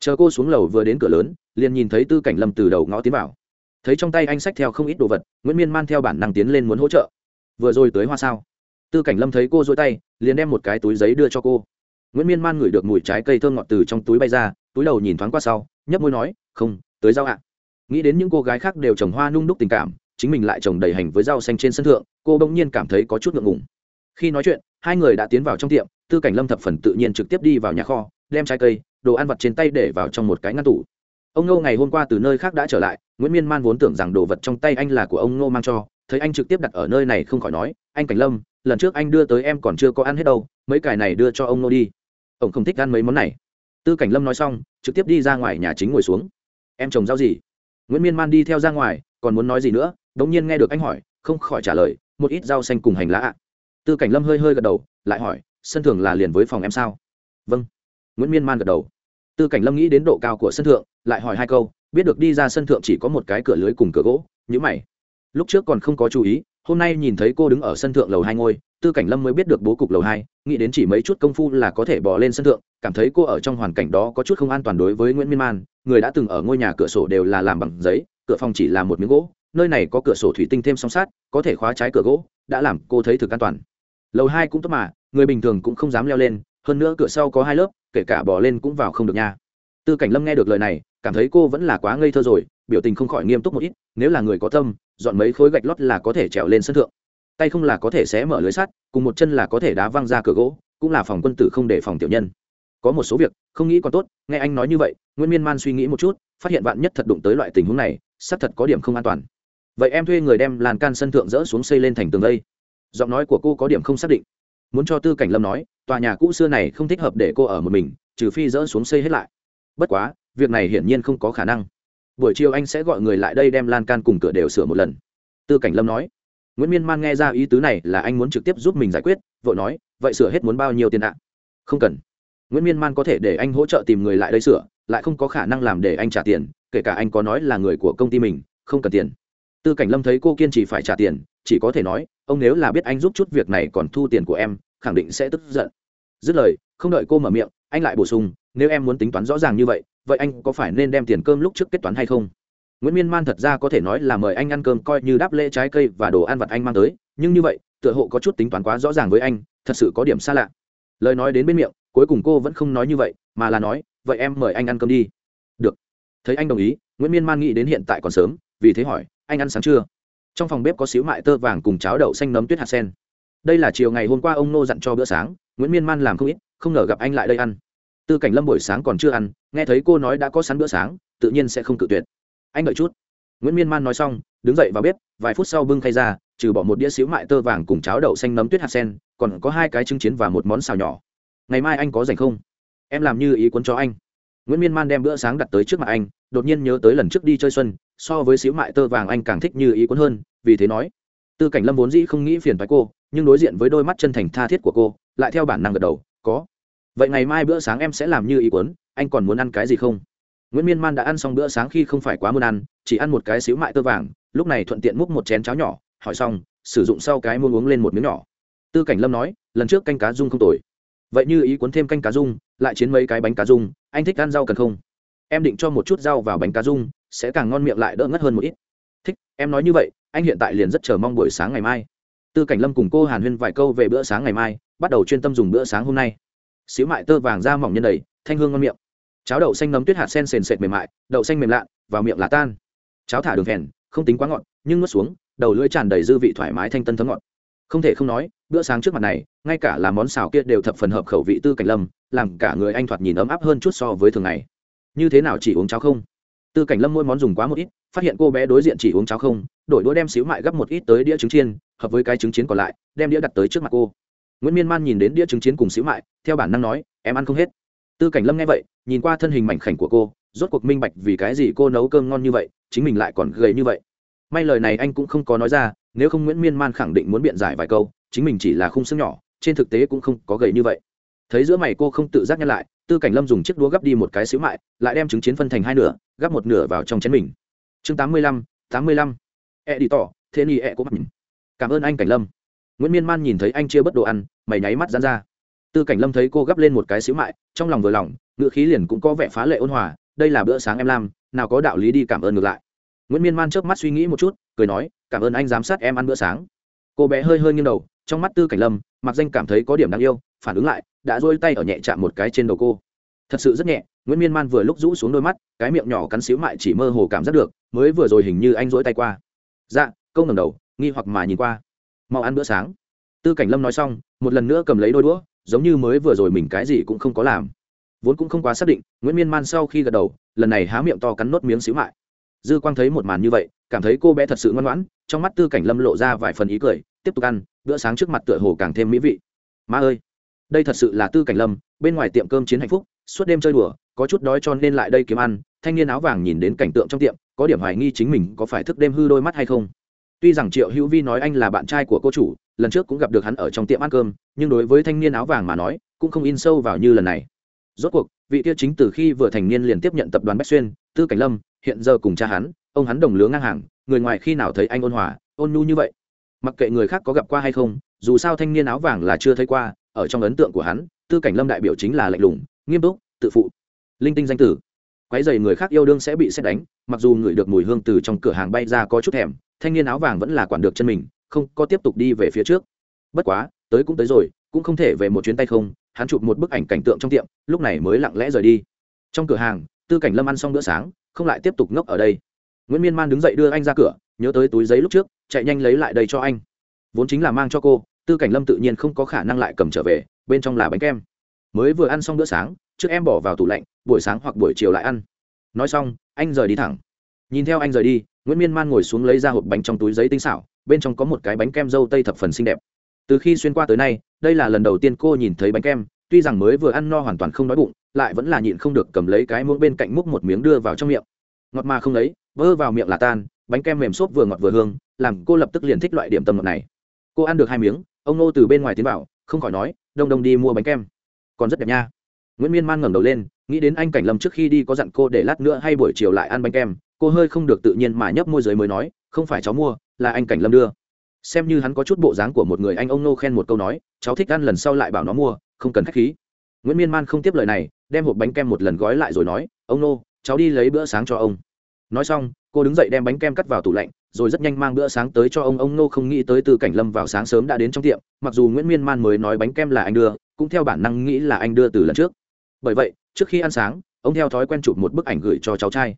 chờ cô xuống lầu vừa đến cửa lớn, liền nhìn thấy tư cảnh lâm từ đầu ngõ tiến vào. Thấy trong tay anh xách theo không ít đồ vật, nguyễn miên man theo bản năng tiến lên muốn hỗ trợ. Vừa rồi tới hoa sao? Tư cảnh lâm thấy cô dối tay, liền đem một cái túi giấy đưa cho cô. Nguyễn miên man ngửi được mùi trái cây thơm ngọt từ trong túi bay ra, túi đầu nhìn thoáng qua sau, nhấp môi nói, không, tới rau ạ. Nghĩ đến những cô gái khác đều trồng hoa nung đúc tình cảm, chính mình lại trồng đầy hành với rau xanh trên sân thượng, cô bỗng nhiên cảm thấy có chút ngượng ngùng. Khi nói chuyện, hai người đã tiến vào trong tiệm, tư cảnh lâm thập phần tự nhiên trực tiếp đi vào nhà kho đem trái cây, đồ ăn vặt trên tay để vào trong một cái ngăn tủ. Ông ngô ngày hôm qua từ nơi khác đã trở lại, nguyễn miên man vốn tưởng rằng đồ vật trong tay anh là của ông ngô mang cho, thấy anh trực tiếp đặt ở nơi này không khỏi nói, anh cảnh lâm, lần trước anh đưa tới em còn chưa có ăn hết đâu, mấy cái này đưa cho ông ngô đi. Ông không thích ăn mấy món này. Tư cảnh lâm nói xong, trực tiếp đi ra ngoài nhà chính ngồi xuống. Em trồng rau gì? Nguyễn miên man đi theo ra ngoài, còn muốn nói gì nữa đ ỗ n g nhiên nghe được anh hỏi, không khỏi trả lời, một ít rau xanh cùng hành lá ạ. Tư cảnh lâm hơi hơi gật đầu, lại hỏi, sân thường là liền với phòng em sao? Vâng nguyễn miên man gật đầu tư cảnh lâm nghĩ đến độ cao của sân thượng lại hỏi hai câu biết được đi ra sân thượng chỉ có một cái cửa lưới cùng cửa gỗ nhữ mày lúc trước còn không có chú ý hôm nay nhìn thấy cô đứng ở sân thượng lầu hai ngôi tư cảnh lâm mới biết được bố cục lầu hai nghĩ đến chỉ mấy chút công phu là có thể bỏ lên sân thượng cảm thấy cô ở trong hoàn cảnh đó có chút không an toàn đối với nguyễn miên man người đã từng ở ngôi nhà cửa sổ đều là làm bằng giấy cửa phòng chỉ là một miếng gỗ nơi này có cửa sổ thủy tinh thêm song sát có thể khóa trái cửa gỗ đã làm cô thấy thực an toàn lầu hai cũng tốt mà người bình thường cũng không dám leo lên hơn nữa cửa sau có hai lớp, kể cả bỏ lên cũng vào không được nha. Tư cảnh lâm nghe được lời này, cảm thấy cô vẫn là quá ngây thơ rồi, biểu tình không khỏi nghiêm túc một ít, nếu là người có tâm, dọn mấy khối gạch lót là có thể trèo lên sân thượng. Tay không là có thể xé mở lưới sắt, cùng một chân là có thể đá văng ra cửa gỗ, cũng là phòng quân tử không để phòng tiểu nhân. Có một số việc, không nghĩ còn tốt, nghe anh nói như vậy, nguyễn miên man suy nghĩ một chút, phát hiện bạn nhất thật đụng tới loại tình huống này sắp thật có điểm không an toàn. Vậy em thuê người đem làn can sân thượng dỡ xuống xây lên thành tường đây. Giọng nói của cô có điểm không xác định. Muốn cho tư cảnh lâm nói tòa nhà cũ xưa này không thích hợp để cô ở một mình, trừ phi dỡ xuống xây hết lại. Bất quá, việc này hiển nhiên không có khả năng. Buổi chiều anh sẽ gọi người lại đây đem lan can cùng cửa đều sửa một lần. Tư cảnh lâm nói. Nguyễn miên man nghe ra ý tứ này là anh muốn trực tiếp giúp mình giải quyết, vội nói, vậy sửa hết muốn bao nhiêu tiền ạ? Không cần. Nguyễn miên man có thể để anh hỗ trợ tìm người lại đây sửa, lại không có khả năng làm để anh trả tiền, kể cả anh có nói là người của công ty mình, không cần tiền. Tư cảnh lâm thấy cô kiên trì phải trả tiền, chỉ có thể nói, ông nếu là biết anh giúp chút việc này còn thu tiền của em khẳng định sẽ tức giận. Dứt lời, không đợi cô mở miệng, anh lại bổ sung, nếu em muốn tính toán rõ ràng như vậy vậy anh có phải nên đem tiền cơm lúc trước kết toán hay không? Nguyễn miên man thật ra có thể nói là mời anh ăn cơm coi như đáp lễ trái cây và đồ ăn vặt anh mang tới, nhưng như vậy, tựa hộ có chút tính toán quá rõ ràng với anh, thật sự có điểm xa lạ. Lời nói đến bên miệng, cuối cùng cô vẫn không nói như vậy, mà là nói, vậy em mời anh ăn cơm đi. Được. Thấy anh đồng ý, nguyễn miên man nghĩ đến hiện tại còn sớm, vì thế hỏi, anh ăn sáng chưa? Trong phòng bếp có xíu mại tơ vàng cùng cháo đậu xanh nấm tuyết hạt sen đây là chiều ngày hôm qua ông nô dặn cho bữa sáng, nguyễn miên man làm không ít, không ngờ gặp anh lại đây ăn. Tư cảnh lâm buổi sáng còn chưa ăn, nghe thấy cô nói đã có sẵn bữa sáng, tự nhiên sẽ không cự tuyệt. Anh đợi chút. Nguyễn miên man nói xong, đứng dậy vào bếp, vài phút sau bưng khay ra, trừ bỏ một đĩa xíu mại tơ vàng cùng cháo đậu xanh nấm tuyết hạt sen, còn có hai cái trứng chiến và một món xào nhỏ. Ngày mai anh có rảnh không? Em làm như ý cuốn cho anh. Nguyễn miên man đem bữa sáng đặt tới trước mặt anh, đột nhiên nhớ tới lần trước đi chơi xuân, so với xíu mại tơ vàng anh càng thích như ý cuốn hơn, vì thế nói tư cảnh lâm vốn dĩ không nghĩ phiền phái cô, nhưng đối diện với đôi mắt chân thành tha thiết của cô, lại theo bản năng gật đầu, có. Vậy ngày mai bữa sáng em sẽ làm như ý quấn, anh còn muốn ăn cái gì không? Nguyễn miên man đã ăn xong bữa sáng khi không phải quá muốn ăn, chỉ ăn một cái xíu mại tơ vàng, lúc này thuận tiện múc một chén cháo nhỏ, hỏi xong, sử dụng sau cái muôn uống lên một miếng nhỏ. Tư cảnh lâm nói, lần trước canh cá dung không tồi. Vậy như ý cuốn thêm canh cá dung, lại chiến mấy cái bánh cá dung, anh thích ăn rau cần không? Em định cho một chút rau vào bánh cá dung, sẽ càng ngon miệng lại đỡ ngất hơn một ít thích, em nói như vậy, anh hiện tại liền rất chờ mong buổi sáng ngày mai. Tư cảnh lâm cùng cô hàn huyên vài câu về bữa sáng ngày mai, bắt đầu chuyên tâm dùng bữa sáng hôm nay. Xíu mại tơ vàng da mỏng nhân đầy, thanh hương ngon miệng. Cháo đậu xanh nấm tuyết hạt sen sền sệt mềm mại, đậu xanh mềm lạ, vào miệng là tan. Cháo thả đường phèn không tính quá ngọt, nhưng nuốt xuống, đầu lưỡi tràn đầy dư vị thoải mái thanh tân thấm ngọt. Không thể không nói, bữa sáng trước mặt này, ngay cả là món xào kia đều thập phần hợp khẩu vị tư cảnh lâm, làm cả người anh thoạt nhìn ấm áp hơn chút so với thường ngày. Như thế nào chỉ uống cháo không? Tư cảnh lâm mỗi món dùng quá một ít, phát hiện cô bé đối diện chỉ uống cháo không, đổi đũa đem xíu mại gấp một ít tới đĩa trứng chiên, hợp với cái trứng chiến còn lại, đem đĩa đặt tới trước mặt cô. Nguyễn miên man nhìn đến đĩa trứng chiến cùng xíu mại, theo bản năng nói, em ăn không hết. Tư cảnh lâm nghe vậy, nhìn qua thân hình mảnh khảnh của cô, rốt cuộc minh bạch vì cái gì cô nấu cơm ngon như vậy, chính mình lại còn gầy như vậy. May lời này anh cũng không có nói ra, nếu không nguyễn miên man khẳng định muốn biện giải vài câu, chính mình chỉ là khung xương nhỏ, trên thực tế cũng không có gầy như vậy. Thấy giữa mày cô không tự giác nhăn lại tư cảnh lâm dùng chiếc đũa gấp đi một cái xíu mại, lại đem trứng chiến phân thành hai nửa, gắp một nửa vào trong chén mình. Chương tám mươi lăm, tám mươi lăm. E đi tỏ, thế ni e cũng mặc cảm ơn anh cảnh lâm. Nguyễn miên man nhìn thấy anh chia bất đồ ăn, mày nháy mắt dán ra. Tư cảnh lâm thấy cô gấp lên một cái xíu mại, trong lòng vừa lòng ngựa khí liền cũng có vẻ phá lệ ôn hòa, đây là bữa sáng em làm nào có đạo lý đi cảm ơn ngược lại. Nguyễn miên man chớp mắt suy nghĩ một chút, cười nói, cảm ơn anh giám sát em ăn bữa sáng. Cô bé hơi hơi nghiêng đầu, trong mắt tư cảnh lâm, mặc danh cảm thấy có điểm đáng yêu phản ứng lại, đã dôi tay ở nhẹ chạm một cái trên đầu cô. Thật sự rất nhẹ, nguyễn miên man vừa lúc rũ xuống đôi mắt, cái miệng nhỏ cắn xíu mại chỉ mơ hồ cảm giác được, mới vừa rồi hình như anh dỗi tay qua. Dạ câu ngầm đầu, nghi hoặc mà nhìn qua. Mau ăn bữa sáng. Tư cảnh lâm nói xong, một lần nữa cầm lấy đôi đũa, giống như mới vừa rồi mình cái gì cũng không có làm. Vốn cũng không quá xác định, nguyễn miên man sau khi gật đầu, lần này há miệng to cắn nốt miếng xíu mại. Dư quang thấy một màn như vậy, cảm thấy cô bé thật sự ngoan ngoãn, trong mắt tư cảnh lâm lộ ra vài phần ý cười, tiếp tục ăn, bữa sáng trước mặt tựa hồ càng thêm mỹ vị. Ma ơi! Đây thật sự là tư cảnh lâm, bên ngoài tiệm cơm chiến hạnh phúc, suốt đêm chơi đùa, có chút đói cho nên lại đây kiếm ăn, thanh niên áo vàng nhìn đến cảnh tượng trong tiệm, có điểm hoài nghi chính mình có phải thức đêm hư đôi mắt hay không. Tuy rằng triệu hữu vi nói anh là bạn trai của cô chủ, lần trước cũng gặp được hắn ở trong tiệm ăn cơm, nhưng đối với thanh niên áo vàng mà nói, cũng không in sâu vào như lần này. Rốt cuộc, vị Tiêu chính từ khi vừa thành niên liền tiếp nhận tập đoàn bách xuyên, tư cảnh lâm, hiện giờ cùng cha hắn, ông hắn đồng lứa ngang hàng, người ngoài khi nào thấy anh ôn hòa, ôn nhu như vậy? Mặc kệ người khác có gặp qua hay không, dù sao thanh niên áo vàng là chưa thấy qua ở trong ấn tượng của hắn, tư cảnh lâm đại biểu chính là lạnh lùng, nghiêm túc, tự phụ. Linh tinh danh tử. Quái dày người khác yêu đương sẽ bị xét đánh, mặc dù người được mùi hương từ trong cửa hàng bay ra có chút thèm, thanh niên áo vàng vẫn là quản được chân mình, không có tiếp tục đi về phía trước. Bất quá, tới cũng tới rồi, cũng không thể về một chuyến tay không, hắn chụp một bức ảnh cảnh tượng trong tiệm, lúc này mới lặng lẽ rời đi. Trong cửa hàng, tư cảnh lâm ăn xong bữa sáng, không lại tiếp tục ngốc ở đây. Nguyễn miên man đứng dậy đưa anh ra cửa, nhớ tới túi giấy lúc trước, chạy nhanh lấy lại đây cho anh. Vốn chính là mang cho cô tư cảnh lâm tự nhiên không có khả năng lại cầm trở về, bên trong là bánh kem. Mới vừa ăn xong bữa sáng, trước em bỏ vào tủ lạnh, buổi sáng hoặc buổi chiều lại ăn. Nói xong, anh rời đi thẳng. Nhìn theo anh rời đi, nguyễn miên man ngồi xuống lấy ra hộp bánh trong túi giấy tinh xảo, bên trong có một cái bánh kem dâu tây thập phần xinh đẹp. Từ khi xuyên qua tới nay, đây là lần đầu tiên cô nhìn thấy bánh kem, tuy rằng mới vừa ăn no hoàn toàn không đói bụng, lại vẫn là nhịn không được cầm lấy cái muỗng bên cạnh múc một miếng đưa vào trong miệng. Ngọt mà không lấy, vơ vào miệng là tan, bánh kem mềm xốp vừa ngọt vừa hương, làm cô lập tức liền thích loại điểm tâm ngọt này. Cô ăn được hai miếng ông nô từ bên ngoài tiến vào, không khỏi nói, đông đông đi mua bánh kem. Còn rất đẹp nha. Nguyễn miên man ngẩng đầu lên, nghĩ đến anh cảnh lâm trước khi đi có dặn cô để lát nữa hay buổi chiều lại ăn bánh kem, cô hơi không được tự nhiên mà nhấp môi giới mới nói, không phải cháu mua, là anh cảnh lâm đưa. Xem như hắn có chút bộ dáng của một người anh, ông nô khen một câu nói, cháu thích ăn lần sau lại bảo nó mua, không cần k h á c h khí. Nguyễn miên man không tiếp lời này, đem hộp bánh kem một lần gói lại rồi nói, ông nô, cháu đi lấy bữa sáng cho ông. Nói xong, cô đứng dậy đem bánh kem cắt vào tủ lạnh rồi rất nhanh mang bữa sáng tới cho ông. Ông nô không nghĩ tới từ cảnh lâm vào sáng sớm đã đến trong tiệm, mặc dù nguyễn miên man mới nói bánh kem là anh đưa, cũng theo bản năng nghĩ là anh đưa từ lần trước. Bởi vậy, trước khi ăn sáng, ông theo thói quen chụp một bức ảnh gửi cho cháu trai.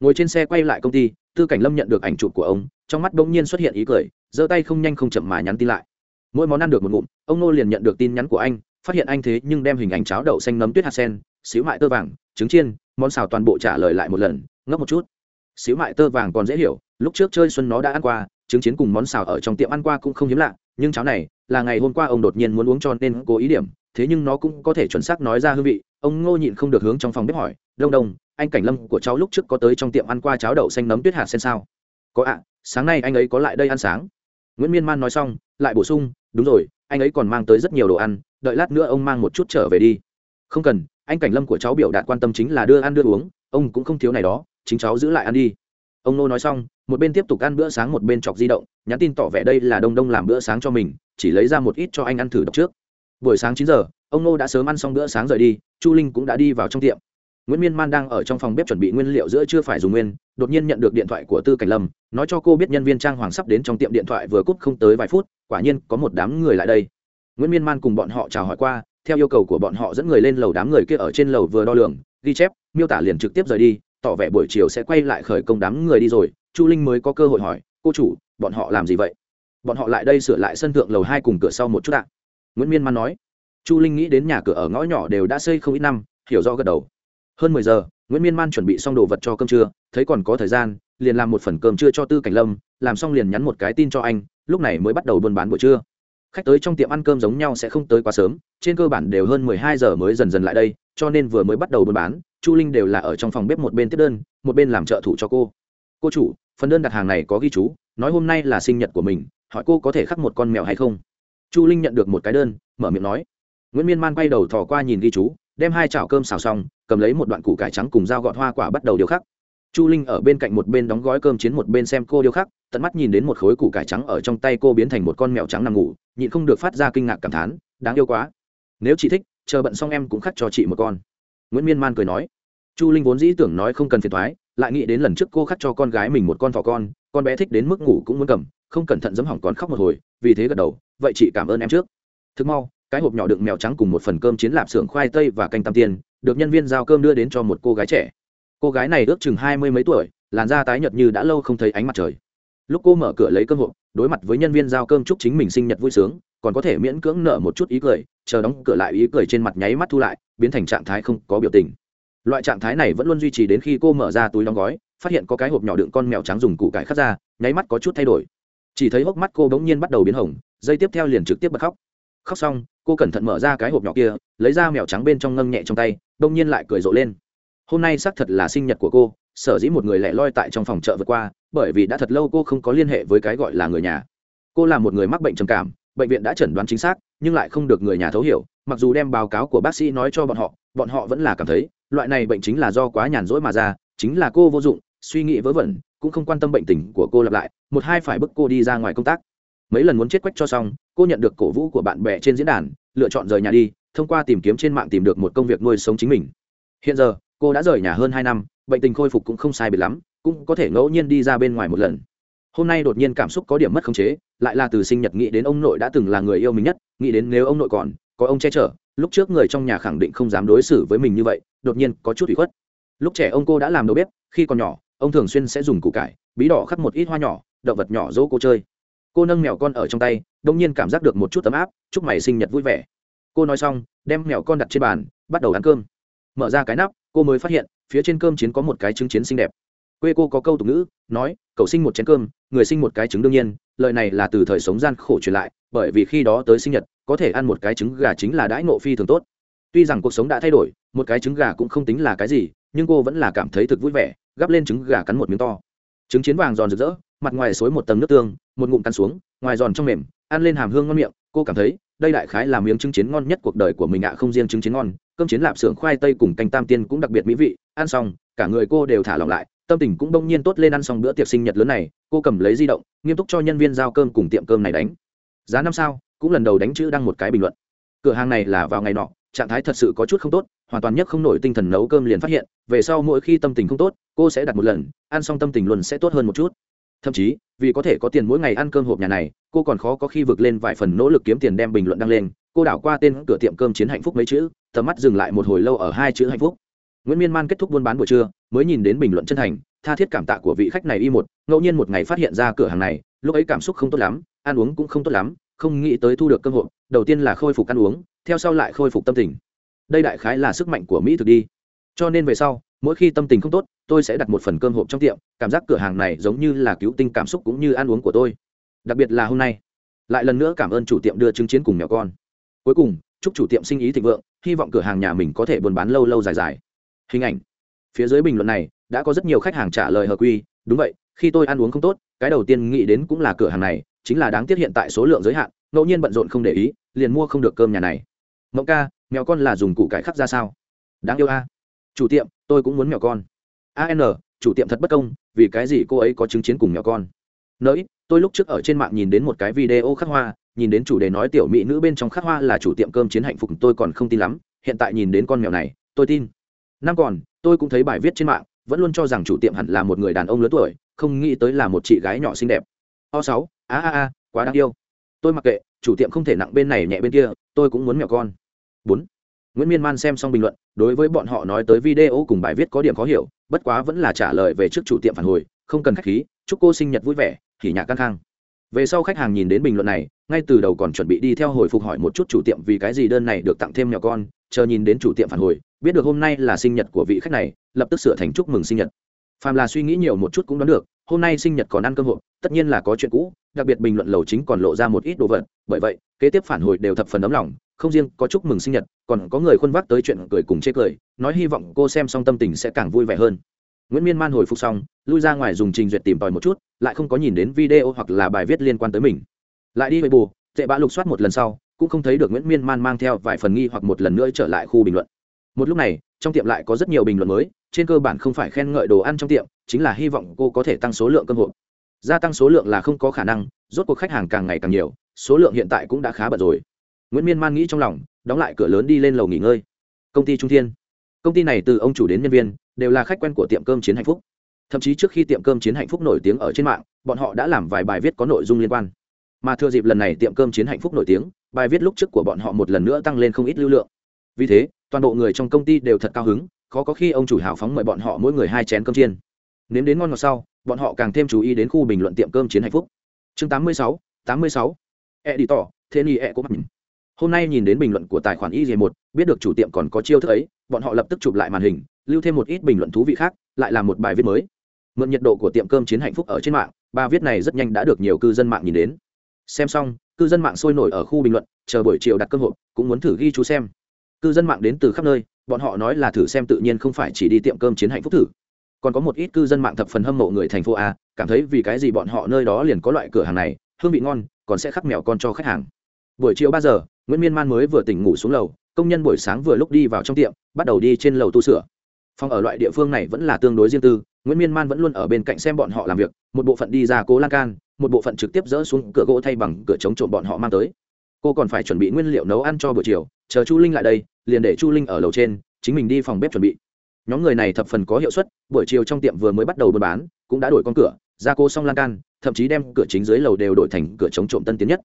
Ngồi trên xe quay lại công ty, tư cảnh lâm nhận được ảnh chụp của ông, trong mắt bỗng nhiên xuất hiện ý cười, giơ tay không nhanh không chậm mà nhắn tin lại. Mỗi món ăn được một ngụm, ông nô liền nhận được tin nhắn của anh, phát hiện anh thế nhưng đem hình ảnh cháo đậu xanh nấm tuyết hạt sen, xíu mại tơ vàng, trứng chiên, món xào toàn bộ trả lời lại một lần, ngốc một chút xíu mại tơ vàng còn dễ hiểu, lúc trước chơi xuân nó đã ăn qua, trứng chiến cùng món xào ở trong tiệm ăn qua cũng không hiếm lạ, nhưng cháo này, là ngày hôm qua ông đột nhiên muốn uống cho nên cố ý điểm, thế nhưng nó cũng có thể chuẩn xác nói ra hương vị, ông ngô nhịn không được hướng trong phòng bếp hỏi, đông đông, anh cảnh lâm của cháu lúc trước có tới trong tiệm ăn qua cháo đậu xanh nấm tuyết hạt sen sao? Có ạ, sáng nay anh ấy có lại đây ăn sáng. Nguyễn miên man nói xong, lại bổ sung, đúng rồi, anh ấy còn mang tới rất nhiều đồ ăn, đợi lát nữa ông mang một chút trở về đi. Không cần, anh cảnh lâm của cháu biểu đạt quan tâm chính là đưa ăn đưa uống, ông cũng không thiếu này đó chính cháu giữ lại ăn đi. Ông nô nói xong, một bên tiếp tục ăn bữa sáng, một bên chọc di động, nhắn tin tỏ vẻ đây là đông đông làm bữa sáng cho mình, chỉ lấy ra một ít cho anh ăn thử đọc trước. Buổi sáng chín giờ, ông nô đã sớm ăn xong bữa sáng rời đi, chu linh cũng đã đi vào trong tiệm. Nguyễn miên man đang ở trong phòng bếp chuẩn bị nguyên liệu giữa chưa phải dùng nguyên, đột nhiên nhận được điện thoại của tư cảnh lâm, nói cho cô biết nhân viên trang hoàng sắp đến trong tiệm điện thoại vừa cút không tới vài phút, quả nhiên có một đám người lại đây. Nguyễn miên man cùng bọn họ chào hỏi qua, theo yêu cầu của bọn họ dẫn người lên lầu đám người kia ở trên lầu vừa đo lường, ghi chép, miêu tả liền trực tiếp rời đi tỏ vẻ buổi chiều sẽ quay lại khởi công đám người đi rồi, chu linh mới có cơ hội hỏi, cô chủ, bọn họ làm gì vậy? Bọn họ lại đây sửa lại sân thượng lầu hai cùng cửa sau một chút ạ. Nguyễn miên man nói. Chu linh nghĩ đến nhà cửa ở ngõ nhỏ đều đã xây không ít năm, hiểu rõ gật đầu. Hơn mười giờ, nguyễn miên man chuẩn bị xong đồ vật cho cơm trưa, thấy còn có thời gian, liền làm một phần cơm trưa cho tư cảnh lâm, làm xong liền nhắn một cái tin cho anh, lúc này mới bắt đầu buôn bán buổi trưa khách tới trong tiệm ăn cơm giống nhau sẽ không tới quá sớm, trên cơ bản đều hơn mười hai giờ mới dần dần lại đây, cho nên vừa mới bắt đầu buôn bán, chu linh đều là ở trong phòng bếp một bên tiếp đơn, một bên làm trợ thủ cho cô. Cô chủ, phần đơn đặt hàng này có ghi chú, nói hôm nay là sinh nhật của mình, hỏi cô có thể khắc một con mèo hay không? Chu linh nhận được một cái đơn, mở miệng nói. Nguyễn miên man quay đầu thò qua nhìn ghi chú, đem hai chảo cơm xào xong, cầm lấy một đoạn củ cải trắng cùng dao gọt hoa quả bắt đầu điêu khắc chu linh ở bên cạnh một bên đóng gói cơm chiến một bên xem cô điêu khắc, tận mắt nhìn đến một khối củ cải trắng ở trong tay cô biến thành một con mèo trắng nằm ngủ, nhịn không được phát ra kinh ngạc cảm thán, đáng yêu quá. Nếu chị thích, chờ bận xong em cũng khắc cho chị một con. Nguyễn miên man cười nói. Chu linh vốn dĩ tưởng nói không cần phiền thoái lại nghĩ đến lần trước cô khắc cho con gái mình một con thỏ con con bé thích đến mức ngủ cũng muốn cầm, không cẩn thận giấm hỏng còn khóc một hồi, vì thế gật đầu, vậy chị cảm ơn em trước. Thực mau, cái hộp nhỏ đựng mèo trắng cùng một phần cơm chiến lạp xưởng khoai tây và canh tam tiên, được nhân viên giao cơm đưa đến cho một cô gái trẻ cô gái này ước chừng hai mươi mấy tuổi, làn da tái nhợt như đã lâu không thấy ánh mặt trời. Lúc cô mở cửa lấy cơm hộp, đối mặt với nhân viên giao cơm chúc chính mình sinh nhật vui sướng, còn có thể miễn cưỡng nợ một chút ý cười, chờ đóng cửa lại ý cười trên mặt nháy mắt thu lại, biến thành trạng thái không có biểu tình. Loại trạng thái này vẫn luôn duy trì đến khi cô mở ra túi đóng gói, phát hiện có cái hộp nhỏ đựng con mèo trắng dùng củ cải khắc ra, nháy mắt có chút thay đổi. Chỉ thấy hốc mắt cô bỗng nhiên bắt đầu biến hồng, dây tiếp theo liền trực tiếp bật khóc. Khóc xong, cô cẩn thận mở ra cái hộp nhỏ kia, lấy ra mèo trắng bên trong ngâm nhẹ trong tay, bỗng nhiên lại cười rộ lên hôm nay xác thật là sinh nhật của cô, sở dĩ một người lẻ loi tại trong phòng chợ vượt qua, bởi vì đã thật lâu cô không có liên hệ với cái gọi là người nhà. Cô là một người mắc bệnh trầm cảm, bệnh viện đã chẩn đoán chính xác, nhưng lại không được người nhà thấu hiểu, mặc dù đem báo cáo của bác sĩ nói cho bọn họ bọn họ vẫn là cảm thấy, loại này bệnh chính là do quá nhàn rỗi mà ra, chính là cô vô dụng, suy nghĩ vớ vẩn, cũng không quan tâm bệnh tình của cô lặp lại, một hai phải bức cô đi ra ngoài công tác. Mấy lần muốn chết quách cho xong, cô nhận được cổ vũ của bạn bè trên diễn đàn, lựa chọn rời nhà đi, thông qua tìm kiếm trên mạng tìm được một công việc nuôi sống chính mình. Hiện giờ cô đã rời nhà hơn hai năm, bệnh tình khôi phục cũng không sai biệt lắm, cũng có thể ngẫu nhiên đi ra bên ngoài một lần. Hôm nay đột nhiên cảm xúc có điểm mất khống chế, lại là từ sinh nhật nghĩ đến ông nội đã từng là người yêu mình nhất, nghĩ đến nếu ông nội còn, có ông che chở, lúc trước người trong nhà khẳng định không dám đối xử với mình như vậy, đột nhiên có chút ủy khuất. Lúc trẻ ông cô đã làm đầu bếp, khi còn nhỏ, ông thường xuyên sẽ dùng củ cải, bí đỏ khắc một ít hoa nhỏ, động vật nhỏ dỗ cô chơi. Cô nâng mèo con ở trong tay, đông nhiên cảm giác được một chút ấm áp, chúc mày sinh nhật vui vẻ. Cô nói xong, đem mèo con đặt trên bàn, bắt đầu ăn cơm. Mở ra cái nắp cô mới phát hiện, phía trên cơm chiến có một cái trứng chiến xinh đẹp. Quê cô có câu tục ngữ, nói, cậu sinh một chén cơm, người sinh một cái trứng đương nhiên. Lời này là từ thời sống gian khổ truyền lại, bởi vì khi đó tới sinh nhật, có thể ăn một cái trứng gà chính là đãi ngộ phi thường tốt. Tuy rằng cuộc sống đã thay đổi, một cái trứng gà cũng không tính là cái gì, nhưng cô vẫn là cảm thấy thực vui vẻ, gắp lên trứng gà cắn một miếng to. Trứng chiến vàng giòn rực rỡ, mặt ngoài xối một tầng nước tương, một ngụm cắn xuống, ngoài giòn trong mềm, ăn lên hàm hương ngon miệng, cô cảm thấy đây đại khái là miếng trứng chiến ngon nhất cuộc đời của mình ạ, không riêng trứng chiến ngon, cơm chiến lạp xưởng, khoai tây cùng canh tam tiên cũng đặc biệt mỹ vị, ăn xong, cả người cô đều thả lỏng lại, tâm tình cũng đông nhiên tốt lên ăn xong bữa tiệc sinh nhật lớn này, cô cầm lấy di động, nghiêm túc cho nhân viên giao cơm cùng tiệm cơm này đánh. Giá năm sao, cũng lần đầu đánh chữ đăng một cái bình luận. Cửa hàng này là vào ngày nọ, trạng thái thật sự có chút không tốt, hoàn toàn nhất không nổi tinh thần nấu cơm liền phát hiện, về sau mỗi khi tâm tình không tốt, cô sẽ đặt một lần, ăn xong tâm tình luôn sẽ tốt hơn một chút. Thậm chí, vì có thể có tiền mỗi ngày ăn cơm hộp nhà này cô còn khó có khi vực lên vài phần nỗ lực kiếm tiền đem bình luận đăng lên, cô đảo qua tên cửa tiệm cơm chiến hạnh phúc mấy chữ, tầm mắt dừng lại một hồi lâu ở hai chữ hạnh phúc. Nguyễn miên man kết thúc buôn bán buổi trưa, mới nhìn đến bình luận chân thành, tha thiết cảm tạ của vị khách này y một, ngẫu nhiên một ngày phát hiện ra cửa hàng này, lúc ấy cảm xúc không tốt lắm, ăn uống cũng không tốt lắm, không nghĩ tới thu được cơ hội đầu tiên là khôi phục ăn uống, theo sau lại khôi phục tâm tình. Đây đại khái là sức mạnh của mỹ thực đi. Cho nên về sau, mỗi khi tâm tình không tốt, tôi sẽ đặt một phần cơm hộp trong tiệm, cảm giác cửa hàng này giống như là cứu tinh cảm xúc cũng như ăn uống của tôi đặc biệt là hôm nay. Lại lần nữa cảm ơn chủ tiệm đưa chứng chiến cùng mèo con. Cuối cùng, chúc chủ tiệm sinh ý thịnh vượng, hy vọng cửa hàng nhà mình có thể buôn bán lâu lâu dài dài. Hình ảnh. Phía dưới bình luận này, đã có rất nhiều khách hàng trả lời hợp quy, đúng vậy, khi tôi ăn uống không tốt, cái đầu tiên nghĩ đến cũng là cửa hàng này, chính là đáng tiếc hiện tại số lượng giới hạn, ngẫu nhiên bận rộn không để ý, liền mua không được cơm nhà này. Mẫu ca, mèo con là dùng củ cải khắc ra sao? Đáng yêu a. Chủ tiệm, tôi cũng muốn mèo con. An chủ tiệm thật bất công, vì cái gì cô ấy có chứng chiến cùng mèo con? Nỡi tôi lúc trước ở trên mạng nhìn đến một cái video khắc hoa, nhìn đến chủ đề nói tiểu mỹ nữ bên trong khắc hoa là chủ tiệm cơm chiến hạnh phúc, tôi còn không tin lắm, hiện tại nhìn đến con mèo này, tôi tin. Năm còn, tôi cũng thấy bài viết trên mạng, vẫn luôn cho rằng chủ tiệm hẳn là một người đàn ông lớn tuổi, không nghĩ tới là một chị gái nhỏ xinh đẹp. O sáu, a a a, quá đáng yêu. Tôi mặc kệ, chủ tiệm không thể nặng bên này nhẹ bên kia, tôi cũng muốn mèo con. Bốn, nguyễn miên man xem xong bình luận, đối với bọn họ nói tới video cùng bài viết có điểm khó hiểu, bất quá vẫn là trả lời về trước chủ tiệm phản hồi, không cần khách khí, chúc cô sinh nhật vui vẻ thì nhạc căng khang. Về sau khách hàng nhìn đến bình luận này, ngay từ đầu còn chuẩn bị đi theo hồi phục hỏi một chút chủ tiệm vì cái gì đơn này được tặng thêm nhỏ con, chờ nhìn đến chủ tiệm phản hồi, biết được hôm nay là sinh nhật của vị khách này, lập tức sửa thành chúc mừng sinh nhật. Phàm là suy nghĩ nhiều một chút cũng đoán được, hôm nay sinh nhật còn ăn cơm hộp, tất nhiên là có chuyện cũ, đặc biệt bình luận lầu chính còn lộ ra một ít đồ vật, bởi vậy, kế tiếp phản hồi đều thập phần ấm lòng, không riêng có chúc mừng sinh nhật, còn có người khuôn vác tới chuyện cười cùng chê cười, nói hy vọng cô xem xong tâm tình sẽ càng vui vẻ hơn nguyễn miên man hồi phục xong, lui ra ngoài dùng trình duyệt tìm tòi một chút, lại không có nhìn đến video hoặc là bài viết liên quan tới mình. Lại đi về bù tệ bã lục soát một lần sau, cũng không thấy được nguyễn miên man mang theo vài phần nghi hoặc một lần nữa trở lại khu bình luận. Một lúc này, trong tiệm lại có rất nhiều bình luận mới, trên cơ bản không phải khen ngợi đồ ăn trong tiệm, chính là hy vọng cô có thể tăng số lượng cơm hộp. Gia tăng số lượng là không có khả năng, rốt cuộc khách hàng càng ngày càng nhiều, số lượng hiện tại cũng đã khá bật rồi. Nguyễn miên man nghĩ trong lòng, đóng lại cửa lớn đi lên lầu nghỉ ngơi. Công ty trung thiên công ty này từ ông chủ đến nhân viên đều là khách quen của tiệm cơm chiến hạnh phúc. Thậm chí trước khi tiệm cơm chiến hạnh phúc nổi tiếng ở trên mạng bọn họ đã làm vài bài viết có nội dung liên quan. Mà thừa dịp lần này tiệm cơm chiến hạnh phúc nổi tiếng bài viết lúc trước của bọn họ một lần nữa tăng lên không ít lưu lượng. Vì thế toàn bộ người trong công ty đều thật cao hứng khó có khi ông chủ hào phóng mời bọn họ mỗi người hai chén cơm chiên. Nếm đến ngon ngọt sau bọn họ càng thêm chú ý đến khu bình luận tiệm cơm chiến hạnh phúc. Chương 86, 86. e đi tỏ thế ni e. Của mặt hôm nay nhìn đến bình luận của tài khoản y một biết được chủ tiệm còn có chiêu thức ấy bọn họ lập tức chụp lại màn hình, lưu thêm một ít bình luận thú vị khác, lại là một bài viết mới. Mượn nhiệt độ của tiệm cơm chiến hạnh phúc ở trên mạng, ba viết này rất nhanh đã được nhiều cư dân mạng nhìn đến. Xem xong, cư dân mạng sôi nổi ở khu bình luận, chờ buổi chiều đặt cơm hộp, cũng muốn thử ghi chú xem. Cư dân mạng đến từ khắp nơi, bọn họ nói là thử xem tự nhiên không phải chỉ đi tiệm cơm chiến hạnh phúc thử. Còn có một ít cư dân mạng thập phần hâm mộ người thành phố a, cảm thấy vì cái gì bọn họ nơi đó liền có loại cửa hàng này, hương vị ngon, còn sẽ khắc mèo con cho khách hàng. Buổi chiều ba giờ, nguyễn miên man mới vừa tỉnh ngủ xuống lầu công nhân buổi sáng vừa lúc đi vào trong tiệm, bắt đầu đi trên lầu tu sửa. Phòng ở loại địa phương này vẫn là tương đối riêng tư, nguyễn miên man vẫn luôn ở bên cạnh xem bọn họ làm việc, một bộ phận đi ra cố lan can, một bộ phận trực tiếp dỡ xuống cửa gỗ thay bằng cửa chống trộm bọn họ mang tới. Cô còn phải chuẩn bị nguyên liệu nấu ăn cho buổi chiều, chờ chu linh lại đây, liền để chu linh ở lầu trên, chính mình đi phòng bếp chuẩn bị. Nhóm người này thập phần có hiệu suất, buổi chiều trong tiệm vừa mới bắt đầu buôn bán, cũng đã đổi con cửa ra cô xong lan can, thậm chí đem cửa chính dưới lầu đều đổi thành cửa chống trộm tân tiến nhất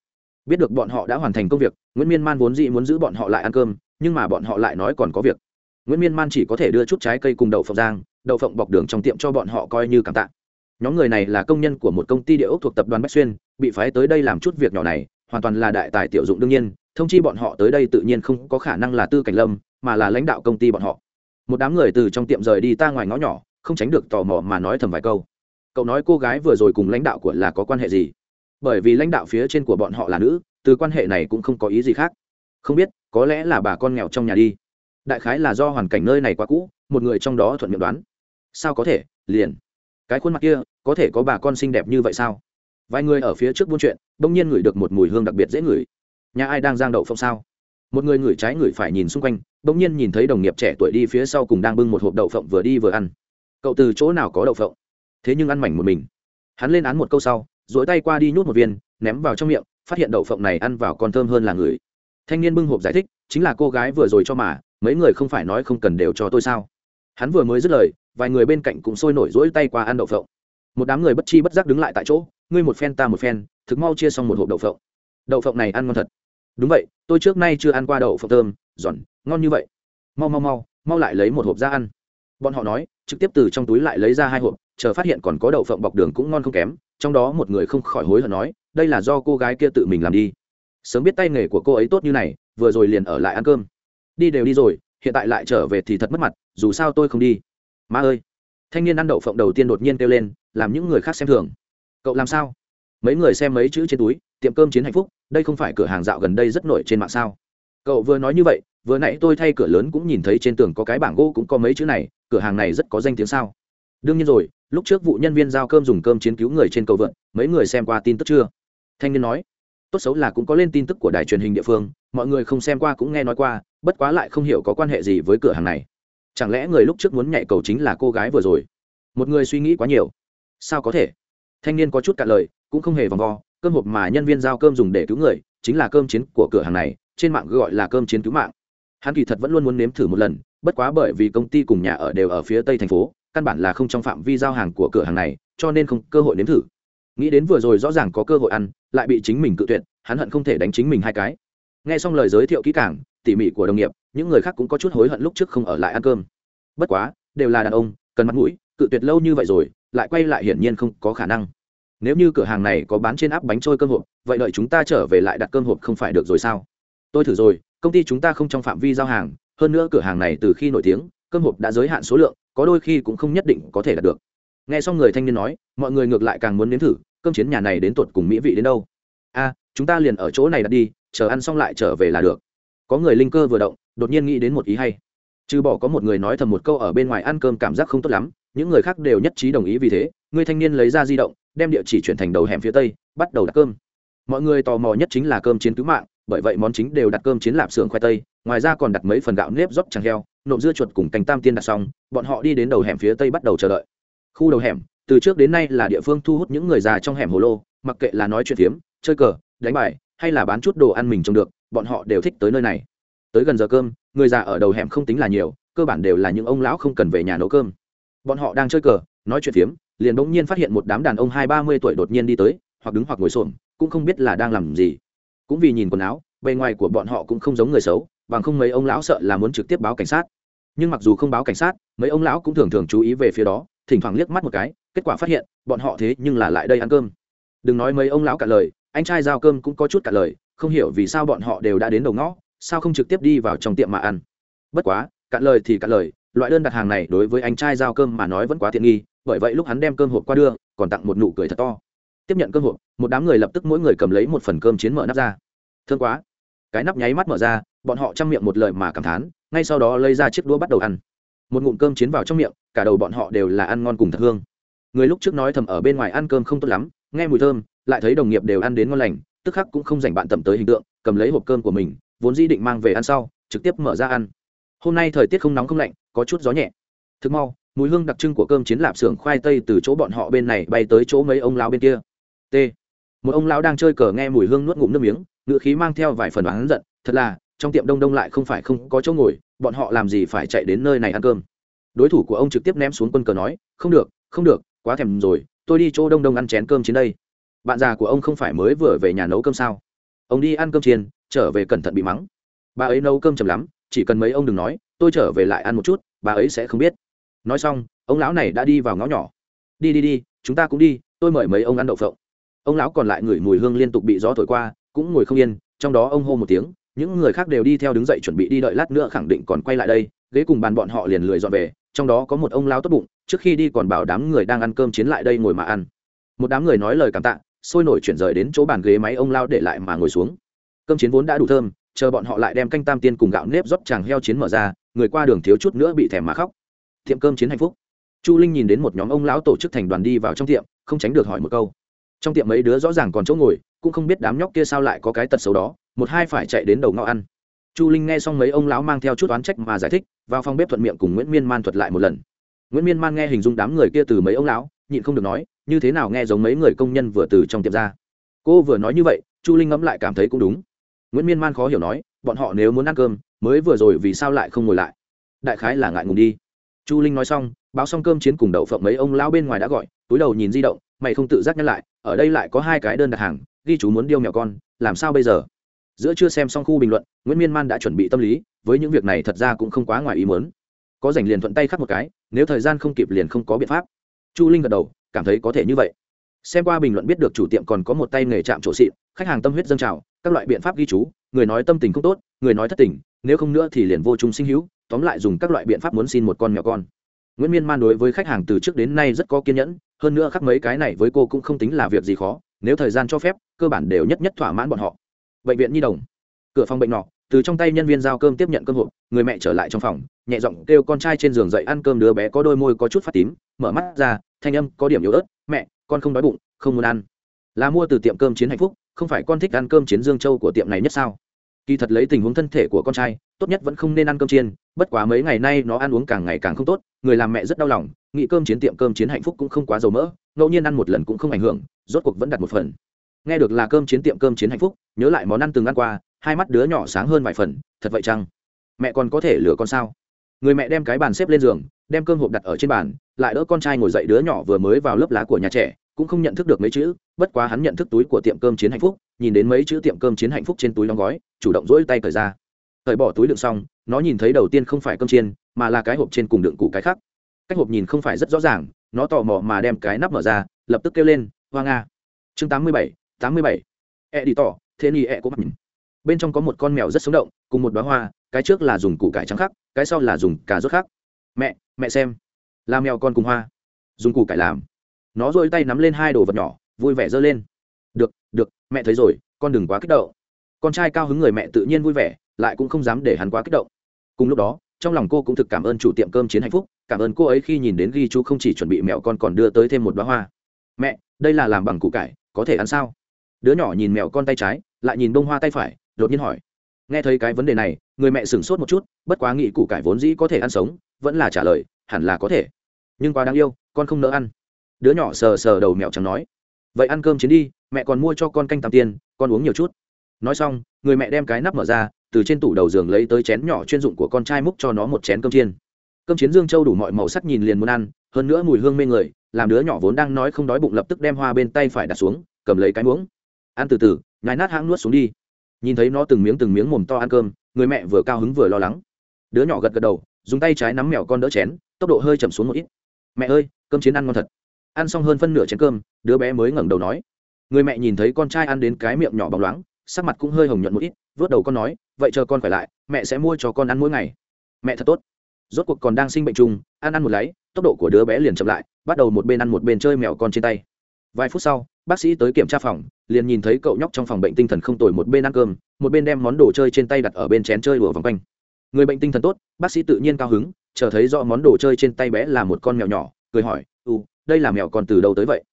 biết được bọn họ đã hoàn thành công việc, nguyễn miên man vốn dĩ muốn giữ bọn họ lại ăn cơm, nhưng mà bọn họ lại nói còn có việc. Nguyễn miên man chỉ có thể đưa chút trái cây cùng đậu phộng giang đậu phộng bọc đường trong tiệm cho bọn họ coi như cảm tạ. Nhóm người này là công nhân của một công ty địa ốc thuộc tập đoàn bách xuyên, bị phái tới đây làm chút việc nhỏ này, hoàn toàn là đại tài tiểu dụng đương nhiên, thông chi bọn họ tới đây tự nhiên không có khả năng là tư cảnh lâm, mà là lãnh đạo công ty bọn họ. Một đám người từ trong tiệm rời đi ta ngoài ngõ nhỏ, không tránh được tò mò mà nói thầm vài câu. Cậu nói cô gái vừa rồi cùng lãnh đạo của là có quan hệ gì? Bởi vì lãnh đạo phía trên của bọn họ là nữ, từ quan hệ này cũng không có ý gì khác. Không biết, có lẽ là bà con nghèo trong nhà đi. Đại khái là do hoàn cảnh nơi này quá cũ, một người trong đó thuận miệng đoán. Sao có thể, liền. Cái khuôn mặt kia, có thể có bà con xinh đẹp như vậy sao? Vài người ở phía trước buôn chuyện, bỗng nhiên ngửi được một mùi hương đặc biệt dễ ngửi. Nhà ai đang giang đậu phộng sao? Một người ngửi trái ngửi phải nhìn xung quanh, bỗng nhiên nhìn thấy đồng nghiệp trẻ tuổi đi phía sau cùng đang bưng một hộp đậu phộng vừa đi vừa ăn. Cậu từ chỗ nào có đậu phộng? Thế nhưng ăn mảnh một mình. Hắn lên án một câu sau dỗi tay qua đi nhút một viên, ném vào trong miệng, phát hiện đậu phộng này ăn vào còn thơm hơn là người. Thanh niên bưng hộp giải thích, chính là cô gái vừa rồi cho mà, mấy người không phải nói không cần đều cho tôi sao? Hắn vừa mới dứt lời, vài người bên cạnh cũng sôi nổi rỗi tay qua ăn đậu phộng. Một đám người bất chi bất giác đứng lại tại chỗ, ngươi một phen ta một phen, thực mau chia xong một hộp đậu phộng. Đậu phộng này ăn ngon thật. Đúng vậy, tôi trước nay chưa ăn qua đậu phộng thơm, giòn, ngon như vậy. Mau mau mau mau lại lấy một hộp ra ăn. Bọn họ nói, trực tiếp từ trong túi lại lấy ra hai hộp, chờ phát hiện còn có đậu phộng bọc đường cũng ngon không kém trong đó một người không khỏi hối hận nói, đây là do cô gái kia tự mình làm đi. Sớm biết tay nghề của cô ấy tốt như này, vừa rồi liền ở lại ăn cơm. Đi đều đi rồi, hiện tại lại trở về thì thật mất mặt, dù sao tôi không đi. Má ơi. Thanh niên ăn đậu phộng đầu tiên đột nhiên kêu lên, làm những người khác xem thường. Cậu làm sao? Mấy người xem mấy chữ trên túi, tiệm cơm chiến hạnh phúc, đây không phải cửa hàng dạo gần đây rất nổi trên mạng sao? Cậu vừa nói như vậy, vừa nãy tôi thay cửa lớn cũng nhìn thấy trên tường có cái bảng gỗ cũng có mấy chữ này, cửa hàng này rất có danh tiếng sao? Đương nhiên rồi lúc trước vụ nhân viên giao cơm dùng cơm chiến cứu người trên cầu vượn, mấy người xem qua tin tức chưa? Thanh niên nói, tốt xấu là cũng có lên tin tức của đài truyền hình địa phương, mọi người không xem qua cũng nghe nói qua, bất quá lại không hiểu có quan hệ gì với cửa hàng này. Chẳng lẽ người lúc trước muốn nhảy cầu chính là cô gái vừa rồi? Một người suy nghĩ quá nhiều. Sao có thể? Thanh niên có chút cả lời, cũng không hề vòng vo, cơm hộp mà nhân viên giao cơm dùng để cứu người, chính là cơm chiến của cửa hàng này, trên mạng gọi là cơm chiến cứu mạng. Hắn kỳ thật vẫn luôn muốn nếm thử một lần, bất quá bởi vì công ty cùng nhà ở đều ở phía tây thành phố căn bản là không trong phạm vi giao hàng của cửa hàng này, cho nên không cơ hội nếm thử. Nghĩ đến vừa rồi rõ ràng có cơ hội ăn, lại bị chính mình cự tuyệt, hắn hận không thể đánh chính mình hai cái. Nghe xong lời giới thiệu kỹ càng, tỉ mỉ của đồng nghiệp, những người khác cũng có chút hối hận lúc trước không ở lại ăn cơm. Bất quá, đều là đàn ông, cần mặt mũi, cự tuyệt lâu như vậy rồi, lại quay lại hiển nhiên không có khả năng. Nếu như cửa hàng này có bán trên áp bánh trôi cơm hộp, vậy đợi chúng ta trở về lại đặt cơm hộp không phải được rồi sao? Tôi thử rồi, công ty chúng ta không trong phạm vi giao hàng, hơn nữa cửa hàng này từ khi nổi tiếng cơm hộp đã giới hạn số lượng, có đôi khi cũng không nhất định có thể đạt được. Nghe xong người thanh niên nói, mọi người ngược lại càng muốn nếm thử, cơm chiến nhà này đến tột cùng mỹ vị đến đâu. A, chúng ta liền ở chỗ này đặt đi, chờ ăn xong lại trở về là được. Có người linh cơ vừa động, đột nhiên nghĩ đến một ý hay. Trừ bỏ có một người nói thầm một câu ở bên ngoài ăn cơm cảm giác không tốt lắm, những người khác đều nhất trí đồng ý vì thế, người thanh niên lấy ra di động, đem địa chỉ chuyển thành đầu hẻm phía tây, bắt đầu đặt cơm. Mọi người tò mò nhất chính là cơm chiến cứu mạng, bởi vậy món chính đều đặt cơm chiến lạp xưởng khoai tây ngoài ra còn đặt mấy phần gạo nếp dốc chẳng heo, nộm dưa chuột cùng cành tam tiên đặt xong, bọn họ đi đến đầu hẻm phía tây bắt đầu chờ đợi. Khu đầu hẻm, từ trước đến nay là địa phương thu hút những người già trong hẻm hồ lô, mặc kệ là nói chuyện phiếm, chơi cờ, đánh bài, hay là bán chút đồ ăn mình trông được, bọn họ đều thích tới nơi này. Tới gần giờ cơm, người già ở đầu hẻm không tính là nhiều, cơ bản đều là những ông lão không cần về nhà nấu cơm. Bọn họ đang chơi cờ, nói chuyện phiếm, liền bỗng nhiên phát hiện một đám đàn ông hai ba mươi tuổi đột nhiên đi tới, hoặc đứng hoặc ngồi xổm, cũng không biết là đang làm gì. Cũng vì nhìn quần áo, bề ngoài của bọn họ cũng không giống người xấu bằng không mấy ông lão sợ là muốn trực tiếp báo cảnh sát. Nhưng mặc dù không báo cảnh sát, mấy ông lão cũng thường thường chú ý về phía đó, thỉnh thoảng liếc mắt một cái, kết quả phát hiện, bọn họ thế nhưng là lại đây ăn cơm. Đừng nói mấy ông lão cả lời, anh trai giao cơm cũng có chút cả lời, không hiểu vì sao bọn họ đều đã đến đầu ngõ, sao không trực tiếp đi vào trong tiệm mà ăn. Bất quá cạn lời thì cạn lời, loại đơn đặt hàng này đối với anh trai giao cơm mà nói vẫn quá tiện nghi, bởi vậy lúc hắn đem cơm hộp qua đưa, còn tặng một nụ cười thật to. Tiếp nhận cơm hộp, một đám người lập tức mỗi người cầm lấy một phần cơm chiến mở nắp ra. Thương quá. Cái nắp nháy mắt mở ra bọn họ chăm miệng một lời mà cảm thán, ngay sau đó lấy ra chiếc đũa bắt đầu ăn. Một ngụm cơm chiến vào trong miệng, cả đầu bọn họ đều là ăn ngon cùng thật hương. Người lúc trước nói thầm ở bên ngoài ăn cơm không tốt lắm, nghe mùi thơm, lại thấy đồng nghiệp đều ăn đến ngon lành, tức khắc cũng không dành bạn tầm tới hình tượng, cầm lấy hộp cơm của mình, vốn di định mang về ăn sau, trực tiếp mở ra ăn. Hôm nay thời tiết không nóng không lạnh, có chút gió nhẹ. Thực mau, mùi hương đặc trưng của cơm chiến lạp xưởng khoai tây từ chỗ bọn họ bên này bay tới chỗ mấy ông lão bên kia. T. Một ông lão đang chơi cờ nghe mùi hương nuốt ngụm nước miếng ngựa khí mang theo vài phần oán giận, thật là trong tiệm đông đông lại không phải không có chỗ ngồi, bọn họ làm gì phải chạy đến nơi này ăn cơm? Đối thủ của ông trực tiếp ném xuống quân cờ nói, không được không được, quá thèm rồi, tôi đi chỗ đông đông ăn chén cơm trên đây. Bạn già của ông không phải mới vừa về nhà nấu cơm sao? Ông đi ăn cơm chiên, trở về cẩn thận bị mắng. Bà ấy nấu cơm chầm lắm, chỉ cần mấy ông đừng nói, tôi trở về lại ăn một chút, bà ấy sẽ không biết. Nói xong, ông lão này đã đi vào ngõ nhỏ. Đi đi đi, chúng ta cũng đi, tôi mời mấy ông ăn đậu phộng. Ông lão còn lại ngửi mùi hương liên tục bị gió thổi qua, cũng ngồi không yên, trong đó ông hô một tiếng những người khác đều đi theo đứng dậy chuẩn bị đi đợi lát nữa khẳng định còn quay lại đây, ghế cùng bàn bọn họ liền lười dọn về, trong đó có một ông lão tốt bụng, trước khi đi còn bảo đám người đang ăn cơm chiến lại đây ngồi mà ăn. Một đám người nói lời cảm tạ, sôi nổi chuyển rời đến chỗ bàn ghế máy ông lao để lại mà ngồi xuống. Cơm chiến vốn đã đủ thơm, chờ bọn họ lại đem canh tam tiên cùng gạo nếp rót chàng heo chiến mở ra, người qua đường thiếu chút nữa bị thèm mà khóc. Tiệm cơm chiến hạnh phúc. Chu linh nhìn đến một nhóm ông lão tổ chức thành đoàn đi vào trong tiệm, không tránh được hỏi một câu. Trong tiệm mấy đứa rõ ràng còn chỗ ngồi, cũng không biết đám nhóc kia sao lại có cái tật xấu đó một hai phải chạy đến đầu ngõ ăn. Chu linh nghe xong mấy ông lão mang theo chút oán trách mà giải thích, vào phòng bếp thuận miệng cùng nguyễn miên man thuật lại một lần. Nguyễn miên man nghe hình dung đám người kia từ mấy ông lão, nhịn không được nói, như thế nào nghe giống mấy người công nhân vừa từ trong tiệm ra? Cô vừa nói như vậy, chu linh ngẫm lại cảm thấy cũng đúng. Nguyễn miên man khó hiểu nói, bọn họ nếu muốn ăn cơm, mới vừa rồi vì sao lại không ngồi lại? Đại khái là ngại ngùng đi. Chu linh nói xong, báo xong cơm chiến cùng đậu phộng mấy ông lão bên ngoài đã gọi, túi đầu nhìn di động, mày không tự giác nhắc lại, ở đây lại có hai cái đơn đặt hàng, ghi chú muốn điêu mèo con, làm sao bây giờ? Giữa chưa xem xong khu bình luận, nguyễn miên man đã chuẩn bị tâm lý, với những việc này thật ra cũng không quá ngoài ý muốn. Có dành liền thuận tay khắc một cái, nếu thời gian không kịp liền không có biện pháp. Chu linh gật đầu, cảm thấy có thể như vậy. Xem qua bình luận biết được chủ tiệm còn có một tay nghề chạm chỗ xịn, khách hàng tâm huyết dâng trào, các loại biện pháp ghi chú, người nói tâm tình không tốt, người nói thất tình, nếu không nữa thì liền vô trung sinh hữu, tóm lại dùng các loại biện pháp muốn xin một con mèo con. Nguyễn miên man đối với khách hàng từ trước đến nay rất có kiên nhẫn, hơn nữa khắc mấy cái này với cô cũng không tính là việc gì khó, nếu thời gian cho phép, cơ bản đều nhất nhất thỏa mãn bọn họ bệnh viện nhi đồng. Cửa phòng bệnh nọ, từ trong tay nhân viên giao cơm tiếp nhận cơm hộp, người mẹ trở lại trong phòng, nhẹ giọng kêu con trai trên giường dậy ăn cơm đứa bé có đôi môi có chút phát tím, mở mắt ra, thanh âm có điểm yếu ớt, mẹ, con không đói bụng, không muốn ăn. Là mua từ tiệm cơm chiến hạnh phúc, không phải con thích ăn cơm chiến dương châu của tiệm này nhất sao? Kỳ thật lấy tình huống thân thể của con trai, tốt nhất vẫn không nên ăn cơm chiên, bất quá mấy ngày nay nó ăn uống càng ngày càng không tốt, người làm mẹ rất đau lòng, nghĩ cơm chiến tiệm cơm chiến hạnh phúc cũng không quá dầu mỡ, ngẫu nhiên ăn một lần cũng không ảnh hưởng, rốt cuộc vẫn đặt một phần nghe được là cơm chiến tiệm cơm chiến hạnh phúc, nhớ lại món ăn từng ăn qua, hai mắt đứa nhỏ sáng hơn vài phần, thật vậy chăng? Mẹ còn có thể lừa con sao? Người mẹ đem cái bàn xếp lên giường, đem cơm hộp đặt ở trên bàn, lại đỡ con trai ngồi dậy đứa nhỏ vừa mới vào lớp lá của nhà trẻ, cũng không nhận thức được mấy chữ, bất quá hắn nhận thức túi của tiệm cơm chiến hạnh phúc, nhìn đến mấy chữ tiệm cơm chiến hạnh phúc trên túi đóng gói, chủ động rỗi tay cởi ra. Cởi bỏ túi đựng xong, nó nhìn thấy đầu tiên không phải cơm chiên, mà là cái hộp trên cùng đựng củ cái khác. Cách hộp nhìn không phải rất rõ ràng, nó tò mò mà đem cái nắp mở ra, lập tức kêu lên, hoa nga. Chương tám mươi bảy tám mươi bảy. E đi tỏ, thế ni e của mình bên trong có một con mèo rất sống động, cùng một bó hoa, cái trước là dùng củ cải trắng khác cái sau là dùng cà rốt khác mẹ mẹ xem. Là mèo con cùng hoa. Dùng củ cải làm. Nó dội tay nắm lên hai đồ vật nhỏ, vui vẻ giơ lên. Được được, mẹ thấy rồi, con đừng quá kích động. Con trai cao hứng người mẹ tự nhiên vui vẻ, lại cũng không dám để hắn quá kích động. Cùng lúc đó, trong lòng cô cũng thực cảm ơn chủ tiệm cơm chiến hạnh phúc, cảm ơn cô ấy khi nhìn đến ghi chú không chỉ chuẩn bị mẹo con còn đưa tới thêm một bó hoa. Mẹ, đây là làm bằng củ cải, có thể ăn sao? Đứa nhỏ nhìn mèo con tay trái, lại nhìn bông hoa tay phải, đột nhiên hỏi. Nghe thấy cái vấn đề này, người mẹ sửng sốt một chút, bất quá nghĩ củ cải vốn dĩ có thể ăn sống, vẫn là trả lời, hẳn là có thể. Nhưng quá đáng yêu, con không nỡ ăn. Đứa nhỏ sờ sờ đầu mèo trắng nói. Vậy ăn cơm chiến đi, mẹ còn mua cho con canh tam tiền, con uống nhiều chút. Nói xong, người mẹ đem cái nắp mở ra, từ trên tủ đầu giường lấy tới chén nhỏ chuyên dụng của con trai múc cho nó một chén cơm chiên. Cơm chiến dương châu đủ mọi màu sắc nhìn liền muốn ăn, hơn nữa mùi hương mê người, làm đứa nhỏ vốn đang nói không đói bụng lập tức đem hoa bên tay phải đặt xuống, cầm lấy cái muỗng ăn từ từ, nhai nát hãng nuốt xuống đi. Nhìn thấy nó từng miếng từng miếng mồm to ăn cơm, người mẹ vừa cao hứng vừa lo lắng. Đứa nhỏ gật gật đầu, dùng tay trái nắm mèo con đỡ chén, tốc độ hơi chậm xuống một ít. Mẹ ơi, cơm chiến ăn ngon thật. Ăn xong hơn phân nửa chén cơm, đứa bé mới ngẩng đầu nói. Người mẹ nhìn thấy con trai ăn đến cái miệng nhỏ bóng loáng, sắc mặt cũng hơi hồng nhuận một ít, vớt đầu con nói, vậy chờ con khỏe lại, mẹ sẽ mua cho con ăn mỗi ngày. Mẹ thật tốt. Rốt cuộc còn đang sinh bệnh chung, ăn ăn một lấy tốc độ của đứa bé liền chậm lại, bắt đầu một bên ăn một bên chơi mèo con trên tay. Vài phút sau bác sĩ tới kiểm tra phòng, liền nhìn thấy cậu nhóc trong phòng bệnh tinh thần không tồi một bên ăn cơm, một bên đem món đồ chơi trên tay đặt ở bên chén chơi đùa vòng quanh. Người bệnh tinh thần tốt, bác sĩ tự nhiên cao hứng, chờ thấy rõ món đồ chơi trên tay bé là một con mèo nhỏ, cười hỏi u đây là mèo con từ đâu tới vậy?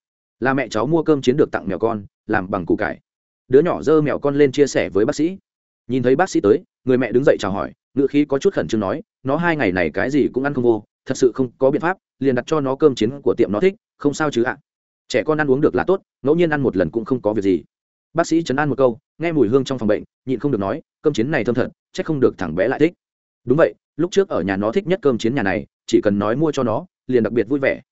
Là mẹ cháu mua cơm chiến được tặng mèo con, làm bằng củ cải. Đứa nhỏ dơ mèo con lên chia sẻ với bác sĩ. Nhìn thấy bác sĩ tới, người mẹ đứng dậy chào hỏi ngự khí có chút khẩn trương nói, nó hai ngày này cái gì cũng ăn không vô, thật sự không có biện pháp, liền đặt cho nó cơm chiến của tiệm nó thích, không sao chứ ạ trẻ con ăn uống được là tốt, ngẫu nhiên ăn một lần cũng không có việc gì. Bác sĩ chấn an một câu, nghe mùi hương trong phòng bệnh, nhịn không được nói, cơm chiến này thơm thật c h ắ c không được thằng bé lại thích. Đúng vậy, lúc trước ở nhà nó thích nhất cơm chiến nhà này, chỉ cần nói mua cho nó, liền đặc biệt vui vẻ.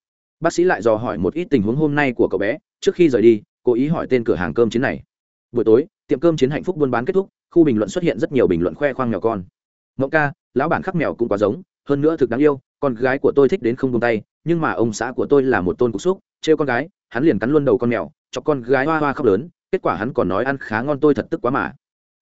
Bác sĩ lại dò hỏi một ít tình huống hôm nay của cậu bé, trước khi rời đi, cố ý hỏi tên cửa hàng cơm chiến này. Buổi tối, tiệm cơm chiến hạnh phúc buôn bán kết thúc, khu bình luận xuất hiện rất nhiều bình luận khoe khoang mèo con. Ngẫu ca, lão bản khắc mèo cũng quá giống, hơn nữa thực đáng yêu, con gái của tôi thích đến không tung tay, nhưng mà ông xã của tôi là một tôn cục xúc, trêu con gái hắn liền cắn luôn đầu con mèo cho con gái hoa hoa khóc lớn, kết quả hắn còn nói ăn khá ngon tôi thật tức quá mà.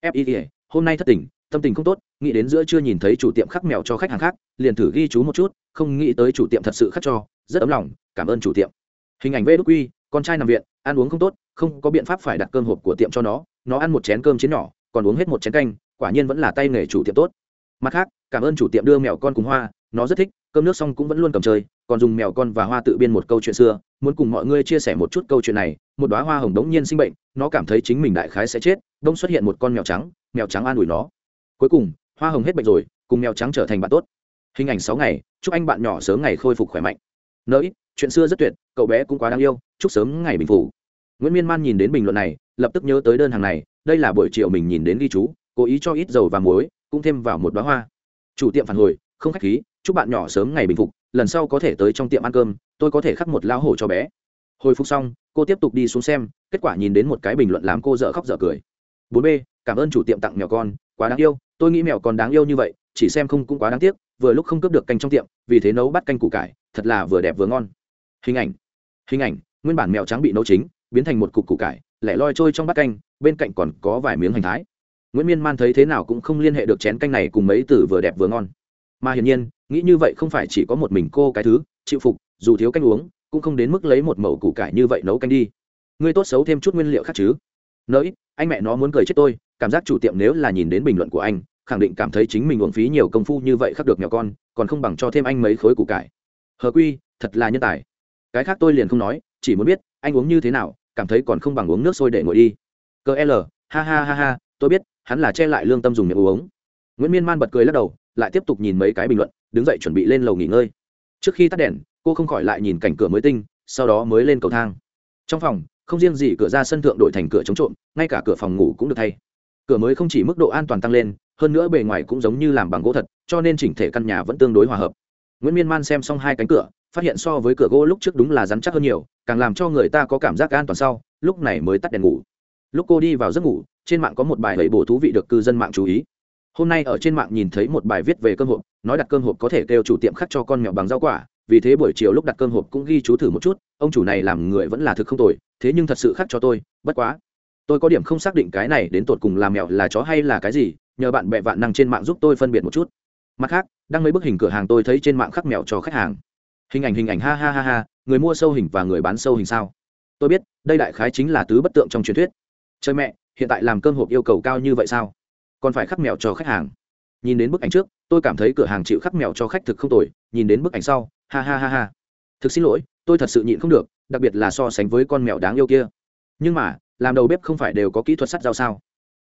Fi hôm nay thất tình, tâm tình không tốt, nghĩ đến giữa chưa nhìn thấy chủ tiệm khắc mèo cho khách hàng khác, liền thử ghi chú một chút, không nghĩ tới chủ tiệm thật sự khắc cho, rất ấm lòng, cảm ơn chủ tiệm. Hình ảnh vê đúc quy con trai nằm viện, ăn uống không tốt, không có biện pháp phải đặt cơm hộp của tiệm cho nó nó ăn một chén cơm chiến nhỏ, còn uống hết một chén canh, quả nhiên vẫn là tay nghề chủ tiệm tốt. Mặt khác, cảm ơn chủ tiệm đưa mèo con cùng hoa nó rất thích, cơm nước xong cũng vẫn luôn cầm chơi, còn dùng mèo con và hoa tự biên một câu chuyện xưa, muốn cùng mọi người chia sẻ một chút câu chuyện này, một đoá hoa hồng đống nhiên sinh bệnh, nó cảm thấy chính mình đại khái sẽ chết, đông xuất hiện một con mèo trắng mèo trắng an ủi nó. Cuối cùng, hoa hồng hết bệnh rồi, cùng mèo trắng trở thành bạn tốt. Hình ảnh sáu ngày, chúc anh bạn nhỏ sớm ngày khôi phục khỏe mạnh. Nơi chuyện xưa rất tuyệt, cậu bé cũng quá đáng yêu, chúc sớm ngày bình phủ. Nguyễn miên man nhìn đến bình luận này, lập tức nhớ tới đơn hàng này, đây là buổi chiều mình nhìn đến ghi chú, cố ý cho ít dầu và muối, cũng thêm vào một đoá hoa. Chủ tiệm phản hồi, không khách khí chúc bạn nhỏ sớm ngày bình phục, lần sau có thể tới trong tiệm ăn cơm, tôi có thể khắc một lao hổ cho bé. Hồi phục xong, cô tiếp tục đi xuống xem, kết quả nhìn đến một cái bình luận làm cô dở khóc dở cười. Bốn b, cảm ơn chủ tiệm tặng mèo con, quá đáng yêu, tôi nghĩ mèo còn đáng yêu như vậy, chỉ xem không cũng quá đáng tiếc, vừa lúc không cướp được canh trong tiệm, vì thế nấu bắt canh củ cải, thật là vừa đẹp vừa ngon. Hình ảnh hình ảnh, nguyên bản mèo trắng bị nấu chính, biến thành một cục củ cải lẻ loi trôi trong bát canh, bên cạnh còn có vài miếng hành thái. Nguyễn miên man thấy thế nào cũng không liên hệ được chén canh này cùng mấy từ vừa đẹp vừa ngon mà hiển nhiên, nghĩ như vậy không phải chỉ có một mình cô cái thứ, chịu phục, dù thiếu canh uống, cũng không đến mức lấy một mẩu củ cải như vậy nấu canh đi. Ngươi tốt xấu thêm chút nguyên liệu khác chứ? Nỡi anh mẹ nó muốn cười chết tôi, cảm giác chủ tiệm nếu là nhìn đến bình luận của anh, khẳng định cảm thấy chính mình uống phí nhiều công phu như vậy khắc được nhỏ con, còn không bằng cho thêm anh mấy khối củ cải. Hờ quy, thật là nhân tài. Cái khác tôi liền không nói, chỉ muốn biết, anh uống như thế nào, cảm thấy còn không bằng uống nước sôi để ngồi đi. Cơ l, ha ha ha ha, tôi biết, hắn là che lại lương tâm dùng miệng uống. Nguyễn miên man bật cười lắc đầu lại tiếp tục nhìn mấy cái bình luận, đứng dậy chuẩn bị lên lầu nghỉ ngơi. Trước khi tắt đèn, cô không khỏi lại nhìn cảnh cửa mới tinh, sau đó mới lên cầu thang. Trong phòng, không riêng gì cửa ra sân thượng đổi thành cửa chống trộm, ngay cả cửa phòng ngủ cũng được thay. Cửa mới không chỉ mức độ an toàn tăng lên, hơn nữa bề ngoài cũng giống như làm bằng gỗ thật, cho nên chỉnh thể căn nhà vẫn tương đối hòa hợp. Nguyễn miên man xem xong hai cánh cửa, phát hiện so với cửa gỗ lúc trước đúng là rắn chắc hơn nhiều, càng làm cho người ta có cảm giác an toàn sau, lúc này mới tắt đèn ngủ. Lúc cô đi vào giấc ngủ, trên mạng có một bài lẩy bổ thú vị được cư dân mạng chú ý hôm nay ở trên mạng nhìn thấy một bài viết về cơm hộp, nói đặt cơm hộp có thể kêu chủ tiệm khắc cho con mèo bằng rau quả, vì thế buổi chiều lúc đặt cơm hộp cũng ghi chú thử một chút, ông chủ này làm người vẫn là thực không tồi, thế nhưng thật sự khắc cho tôi, bất quá. Tôi có điểm không xác định cái này đến tột cùng làm mèo là chó hay là cái gì, nhờ bạn bè vạn năng trên mạng giúp tôi phân biệt một chút. Mặt khác, đăng mấy bức hình cửa hàng tôi thấy trên mạng khắc mèo cho khách hàng. Hình ảnh hình ảnh, ha ha ha ha, người mua sâu hình và người bán sâu hình sao? Tôi biết, đây đại khái chính là tứ bất tượng trong truyền thuyết. Chơi mẹ, hiện tại làm cơm hộp yêu cầu cao như vậy sao? Còn phải khắc mèo cho khách hàng. Nhìn đến bức ảnh trước, tôi cảm thấy cửa hàng chịu khắc mèo cho khách thực không tồi, nhìn đến bức ảnh sau, ha ha ha ha. Thực xin lỗi, tôi thật sự nhịn không được, đặc biệt là so sánh với con mèo đáng yêu kia. Nhưng mà, làm đầu bếp không phải đều có kỹ thuật sắt dao sao?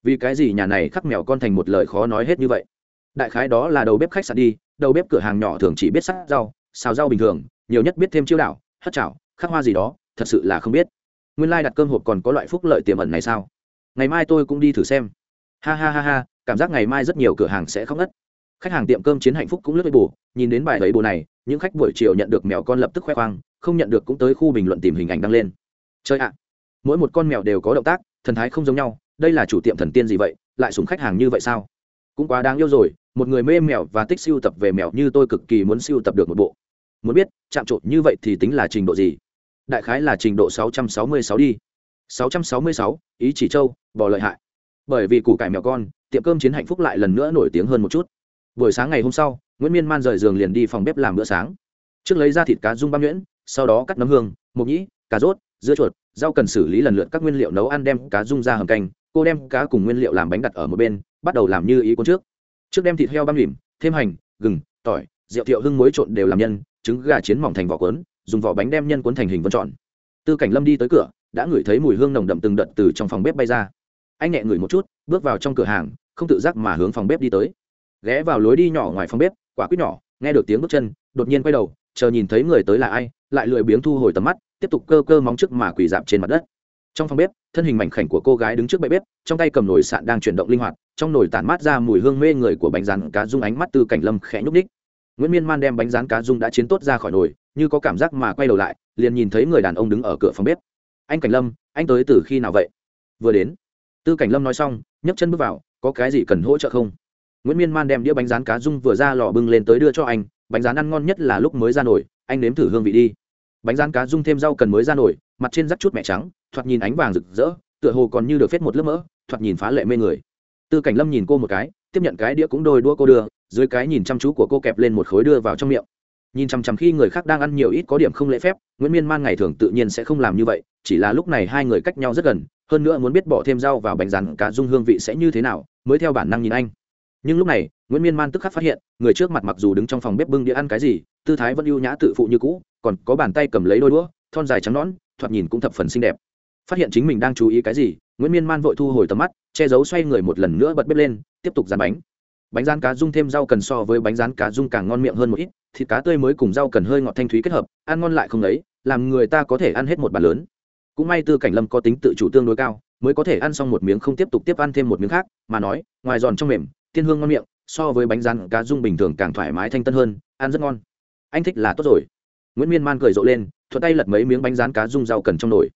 Vì cái gì nhà này khắc mèo con thành một lời khó nói hết như vậy? Đại khái đó là đầu bếp khách sạn đi, đầu bếp cửa hàng nhỏ thường chỉ biết sắt rau, xào rau bình thường, nhiều nhất biết thêm chiêu đạo hất chảo, khắc hoa gì đó, thật sự là không biết. Nguyên lai đặt cơm hộp còn có loại phúc lợi tiềm ẩn này sao? Ngày mai tôi cũng đi thử xem ha ha ha ha cảm giác ngày mai rất nhiều cửa hàng sẽ khóc ngất. Khách hàng tiệm cơm chiến hạnh phúc cũng lướt với bù nhìn đến bài lấy bù này những khách buổi chiều nhận được mèo con lập tức khoe khoang không nhận được cũng tới khu bình luận tìm hình ảnh đăng lên. Chơi ạ mỗi một con mèo đều có động tác thần thái không giống nhau đây là chủ tiệm thần tiên gì vậy lại súng khách hàng như vậy sao? Cũng quá đáng yêu rồi một người mê mèo và tích siêu tập về mèo như tôi cực kỳ muốn siêu tập được một bộ. Muốn biết chạm trộn như vậy thì tính là trình độ gì? Đại khái là trình độ 666 đi. 666, ý chỉ châu bò lợi hại bởi vì củ cải mèo con, tiệm cơm chiến hạnh phúc lại lần nữa nổi tiếng hơn một chút. Buổi sáng ngày hôm sau, nguyễn miên man rời giường liền đi phòng bếp làm bữa sáng. Trước lấy ra thịt cá dung băm nhuyễn, sau đó cắt nấm hương, mộc nhĩ, cà rốt, dưa chuột, rau cần xử lý lần lượt các nguyên liệu nấu ăn đem cá dung ra hầm canh, cô đem cá cùng nguyên liệu làm bánh đặt ở một bên, bắt đầu làm như ý cuốn trước. Trước đem thịt heo băm lìm thêm hành, gừng, tỏi, rượu thiệu hưng muối trộn đều làm nhân, trứng, gà chiến mỏng thành vỏ cuốn, dùng vỏ bánh đem nhân cuốn thành hình vân tròn. Tư cảnh lâm đi tới cửa, đã ngửi thấy mùi hương nồng đậm từng đợt từ trong phòng bếp bay ra anh nhẹ ngửi một chút, bước vào trong cửa hàng, không tự giác mà hướng phòng bếp đi tới. Ghé vào lối đi nhỏ ngoài phòng bếp, quả quyết nhỏ, nghe được tiếng bước chân, đột nhiên quay đầu, chờ nhìn thấy người tới là ai, lại lười biếng thu hồi tầm mắt, tiếp tục cơ cơ móng trước mà quỳ dạp trên mặt đất. Trong phòng bếp, thân hình mảnh khảnh của cô gái đứng trước bệ bếp, trong tay cầm nồi sạn đang chuyển động linh hoạt, trong nồi tản mát ra mùi hương mê người của bánh rán cá dung ánh mắt từ cảnh lâm khẽ nhúc ních nguyễn miên man đem bánh rán cá dung đã chiến tốt ra khỏi nồi, như có cảm giác mà quay đầu lại, liền nhìn thấy người đàn ông đứng ở cửa phòng bếp. Anh cảnh lâm, anh tới từ khi nào vậy? Vừa đến tư cảnh lâm nói xong, nhấc chân bước vào, có cái gì cần hỗ trợ không? Nguyễn miên man đem đĩa bánh rán cá dung vừa ra lò bưng lên tới đưa cho anh, bánh rán ăn ngon nhất là lúc mới ra nổi anh nếm thử hương vị đi. Bánh rán cá dung thêm rau cần mới ra nổi mặt trên rắc chút mẹ trắng, thoạt nhìn ánh vàng rực rỡ, tựa hồ còn như được phết một lớp mỡ, thoạt nhìn phá lệ mê người. Tư cảnh lâm nhìn cô một cái, tiếp nhận cái đĩa cũng đôi đua cô đưa, dưới cái nhìn chăm chú của cô kẹp lên một khối đưa vào trong miệng. Nhìn chằm chằm khi người khác đang ăn nhiều ít có điểm không lễ phép, nguyễn miên man ngày thường tự nhiên sẽ không làm như vậy, chỉ là lúc này hai người cách nhau rất gần hơn nữa muốn biết bỏ thêm rau vào bánh rán cá dung hương vị sẽ như thế nào, mới theo bản năng nhìn anh. Nhưng lúc này, nguyễn miên man tức khắc phát hiện, người trước mặt mặc dù đứng trong phòng bếp bưng đĩa ăn cái gì, tư thái vẫn ưu nhã tự phụ như cũ, còn có bàn tay cầm lấy đôi đũa, thon dài trắng nõn, thoạt nhìn cũng thập phần xinh đẹp. Phát hiện chính mình đang chú ý cái gì, nguyễn miên man vội thu hồi tầm mắt, che giấu xoay người một lần nữa bật bếp lên, tiếp tục dán bánh. Bánh rán cá dung thêm rau cần so với bánh rán cá dung càng ngon miệng hơn một ít, thịt cá tươi mới cùng rau cần hơi ngọt thanh thúy kết hợp, ăn ngon lại không ấy, làm người ta có thể ăn hết một bàn lớn cũng may tư cảnh lâm có tính tự chủ tương đối cao, mới có thể ăn xong một miếng không tiếp tục tiếp ăn thêm một miếng khác, mà nói, ngoài giòn trong mềm, tiên hương ngon miệng, so với bánh rán, cá dung bình thường càng thoải mái thanh tân hơn, ăn rất ngon. Anh thích là tốt rồi. Nguyễn miên man cười rộ lên, thuận tay lật mấy miếng bánh rán cá dung rau cần trong nồi.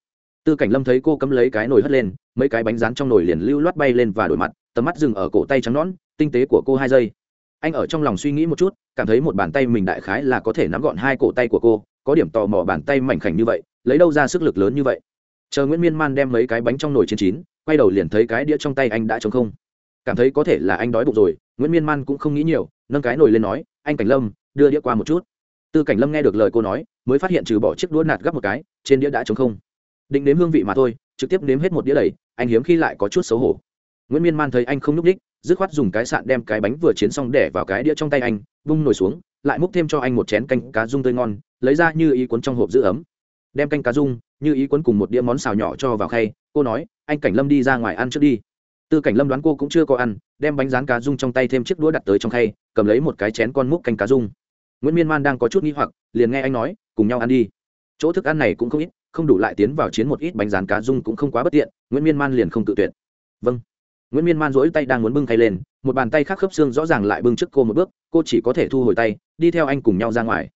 Tư cảnh lâm thấy cô cấm lấy cái nồi hất lên, mấy cái bánh rán trong nồi liền lưu loát bay lên và đổi mặt, tầm mắt dừng ở cổ tay trắng nõn, tinh tế của cô hai giây. Anh ở trong lòng suy nghĩ một chút, cảm thấy một bàn tay mình đại khái là có thể nắm gọn hai cổ tay của cô, có điểm tò mò bàn tay mảnh khảnh như vậy, lấy đâu ra sức lực lớn như vậy? Chờ nguyễn miên man đem mấy cái bánh trong nồi trên chín, quay đầu liền thấy cái đĩa trong tay anh đã trống không. Cảm thấy có thể là anh đói bụng rồi, nguyễn miên man cũng không nghĩ nhiều, nâng cái nồi lên nói, anh cảnh lâm, đưa đĩa qua một chút. Tư cảnh lâm nghe được lời cô nói, mới phát hiện trừ bỏ chiếc đũa nạt gấp một cái, trên đĩa đã trống không. Định nếm hương vị mà thôi, trực tiếp nếm hết một đĩa đầy, anh hiếm khi lại có chút xấu hổ. Nguyễn miên man thấy anh không nhúc ních dứt khoát dùng cái sạn đem cái bánh vừa chiến xong để vào cái đĩa trong tay anh, vung nồi xuống, lại múc thêm cho anh một chén canh cá rung tươi ngon, lấy ra như ý cuốn trong hộp giữ ấm đem canh cá dung, như ý cuốn cùng một đĩa món xào nhỏ cho vào khay, cô nói, anh cảnh lâm đi ra ngoài ăn trước đi. Tư cảnh lâm đoán cô cũng chưa có ăn, đem bánh rán cá dung trong tay thêm chiếc đũa đặt tới trong khay, cầm lấy một cái chén con múc canh cá dung. Nguyễn miên man đang có chút nghi hoặc, liền nghe anh nói, cùng nhau ăn đi. Chỗ thức ăn này cũng không ít, không đủ lại tiến vào chiến một ít bánh rán cá dung cũng không quá bất tiện, nguyễn miên man liền không tự tuyệt. Vâng. Nguyễn miên man rỗi tay đang muốn bưng khay lên, một bàn tay khác khớp xương rõ ràng lại bưng trước cô một bước, cô chỉ có thể thu hồi tay, đi theo anh cùng nhau ra ngoài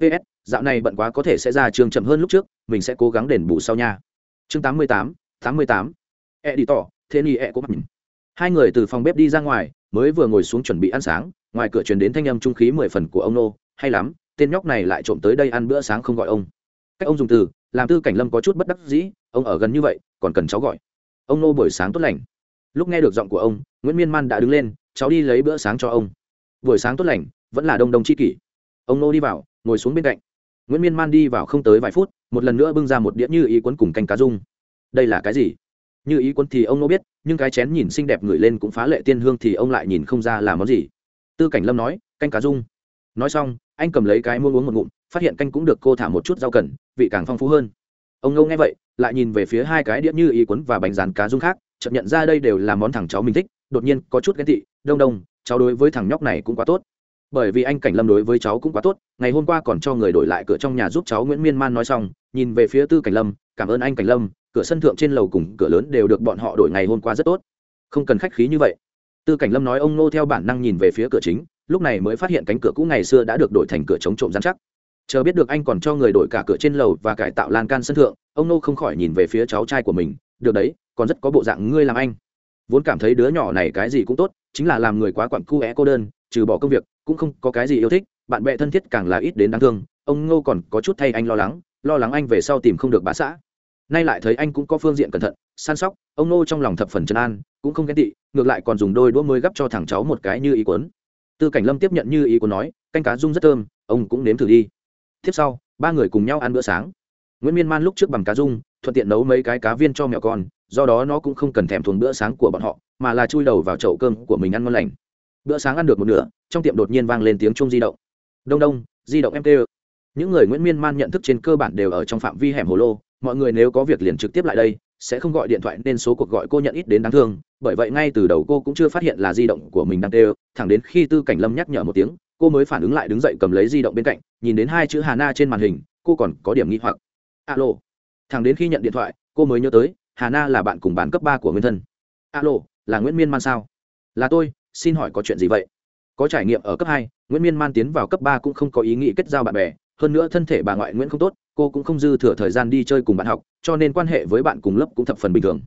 ps dạo này bận quá có thể sẽ ra trường chậm hơn lúc trước, mình sẽ cố gắng đền bù sau nha. Chương tám mươi tám tám mươi tám. E đi tỏ thế ni e có mặt hai người từ phòng bếp đi ra ngoài, mới vừa ngồi xuống chuẩn bị ăn sáng, ngoài cửa truyền đến thanh âm trung khí mười phần của ông nô, hay lắm, tên nhóc này lại trộm tới đây ăn bữa sáng không gọi ông. Cách ông dùng từ, làm tư cảnh lâm có chút bất đắc dĩ, ông ở gần như vậy, còn cần cháu gọi. Ông nô buổi sáng tốt lành. Lúc nghe được giọng của ông, nguyễn miên man đã đứng lên, cháu đi lấy bữa sáng cho ông. Buổi sáng tốt lành, vẫn là đông đông chi kỷ. Ông nô đi vào ngồi xuống bên cạnh. Nguyễn miên man đi vào không tới vài phút, một lần nữa bưng ra một đĩa như ý quấn cùng canh cá dung. Đây là cái gì? Như ý quấn thì ông nô biết, nhưng cái chén nhìn xinh đẹp ngửi lên cũng phá lệ tiên hương thì ông lại nhìn không ra là món gì. Tư cảnh lâm nói, canh cá dung. Nói xong, anh cầm lấy cái muỗng uống một ngụm, phát hiện canh cũng được cô thả một chút rau cần, vị càng phong phú hơn. Ông ngâu nghe vậy, lại nhìn về phía hai cái đĩa như ý quấn và bánh rán cá dung khác, chợt nhận ra đây đều là món thằng cháu mình thích, đột nhiên có chút ghen tị, đông đông, cháu đối với thằng nhóc này cũng quá tốt bởi vì anh cảnh lâm đối với cháu cũng quá tốt, ngày hôm qua còn cho người đổi lại cửa trong nhà giúp cháu nguyễn miên man nói xong, nhìn về phía tư cảnh lâm, cảm ơn anh cảnh lâm, cửa sân thượng trên lầu cùng cửa lớn đều được bọn họ đổi ngày hôm qua rất tốt. Không cần khách khí như vậy. Tư cảnh lâm nói ông nô theo bản năng nhìn về phía cửa chính, lúc này mới phát hiện cánh cửa cũ ngày xưa đã được đổi thành cửa chống trộm giám chắc. Chờ biết được anh còn cho người đổi cả cửa trên lầu và cải tạo lan can sân thượng, ông nô không khỏi nhìn về phía cháu trai của mình, được đấy, còn rất có bộ dạng ngươi làm anh. Vốn cảm thấy đứa nhỏ này cái gì cũng tốt, chính là làm người quá quặn cu é cô đơn, trừ bỏ công việc cũng không có cái gì yêu thích, bạn bè thân thiết càng là ít đến đáng thương, ông ngô còn có chút thay anh lo lắng lo lắng anh về sau tìm không được bà xã. Nay lại thấy anh cũng có phương diện cẩn thận, săn sóc, ông Ngô trong lòng thập phần trấn an, cũng không ghen tị, ngược lại còn dùng đôi đũa mới gắp cho thằng cháu một cái như ý quấn tư cảnh lâm tiếp nhận như ý của nói, canh cá rung rất thơm, ông cũng nếm thử đi. Tiếp sau, ba người cùng nhau ăn bữa sáng. Nguyễn miên man lúc trước bằng cá rung, thuận tiện nấu mấy cái cá viên cho mẹo con, do đó nó cũng không cần thèm thuồng bữa sáng của bọn họ, mà là chui đầu vào chậu cơm của mình ăn ngon lành. Bữa sáng ăn được một nửa trong tiệm đột nhiên vang lên tiếng chuông di động. Đông đông, di động em tê những người nguyễn miên man nhận thức trên cơ bản đều ở trong phạm vi hẻm hồ lô. Mọi người nếu có việc liền trực tiếp lại đây, sẽ không gọi điện thoại nên số cuộc gọi cô nhận ít đến đáng thương. Bởi vậy ngay từ đầu cô cũng chưa phát hiện là di động của mình đang tê thẳng đến khi tư cảnh lâm nhắc nhở một tiếng, cô mới phản ứng lại đứng dậy cầm lấy di động bên cạnh, nhìn đến hai chữ hà na trên màn hình, cô còn có điểm nghi hoặc. Alo. Thẳng đến khi nhận điện thoại, cô mới nhớ tới, hà na là bạn cùng bán cấp ba của nguyên thân. Alo, là nguyễn miên man sao? Là tôi, xin hỏi có chuyện gì vậy? Có trải nghiệm ở cấp hai, nguyễn miên man tiến vào cấp ba cũng không có ý nghĩ kết giao bạn bè, hơn nữa thân thể bà ngoại nguyễn không tốt, cô cũng không dư thừa thời gian đi chơi cùng bạn học, cho nên quan hệ với bạn cùng lớp cũng thập phần bình thường.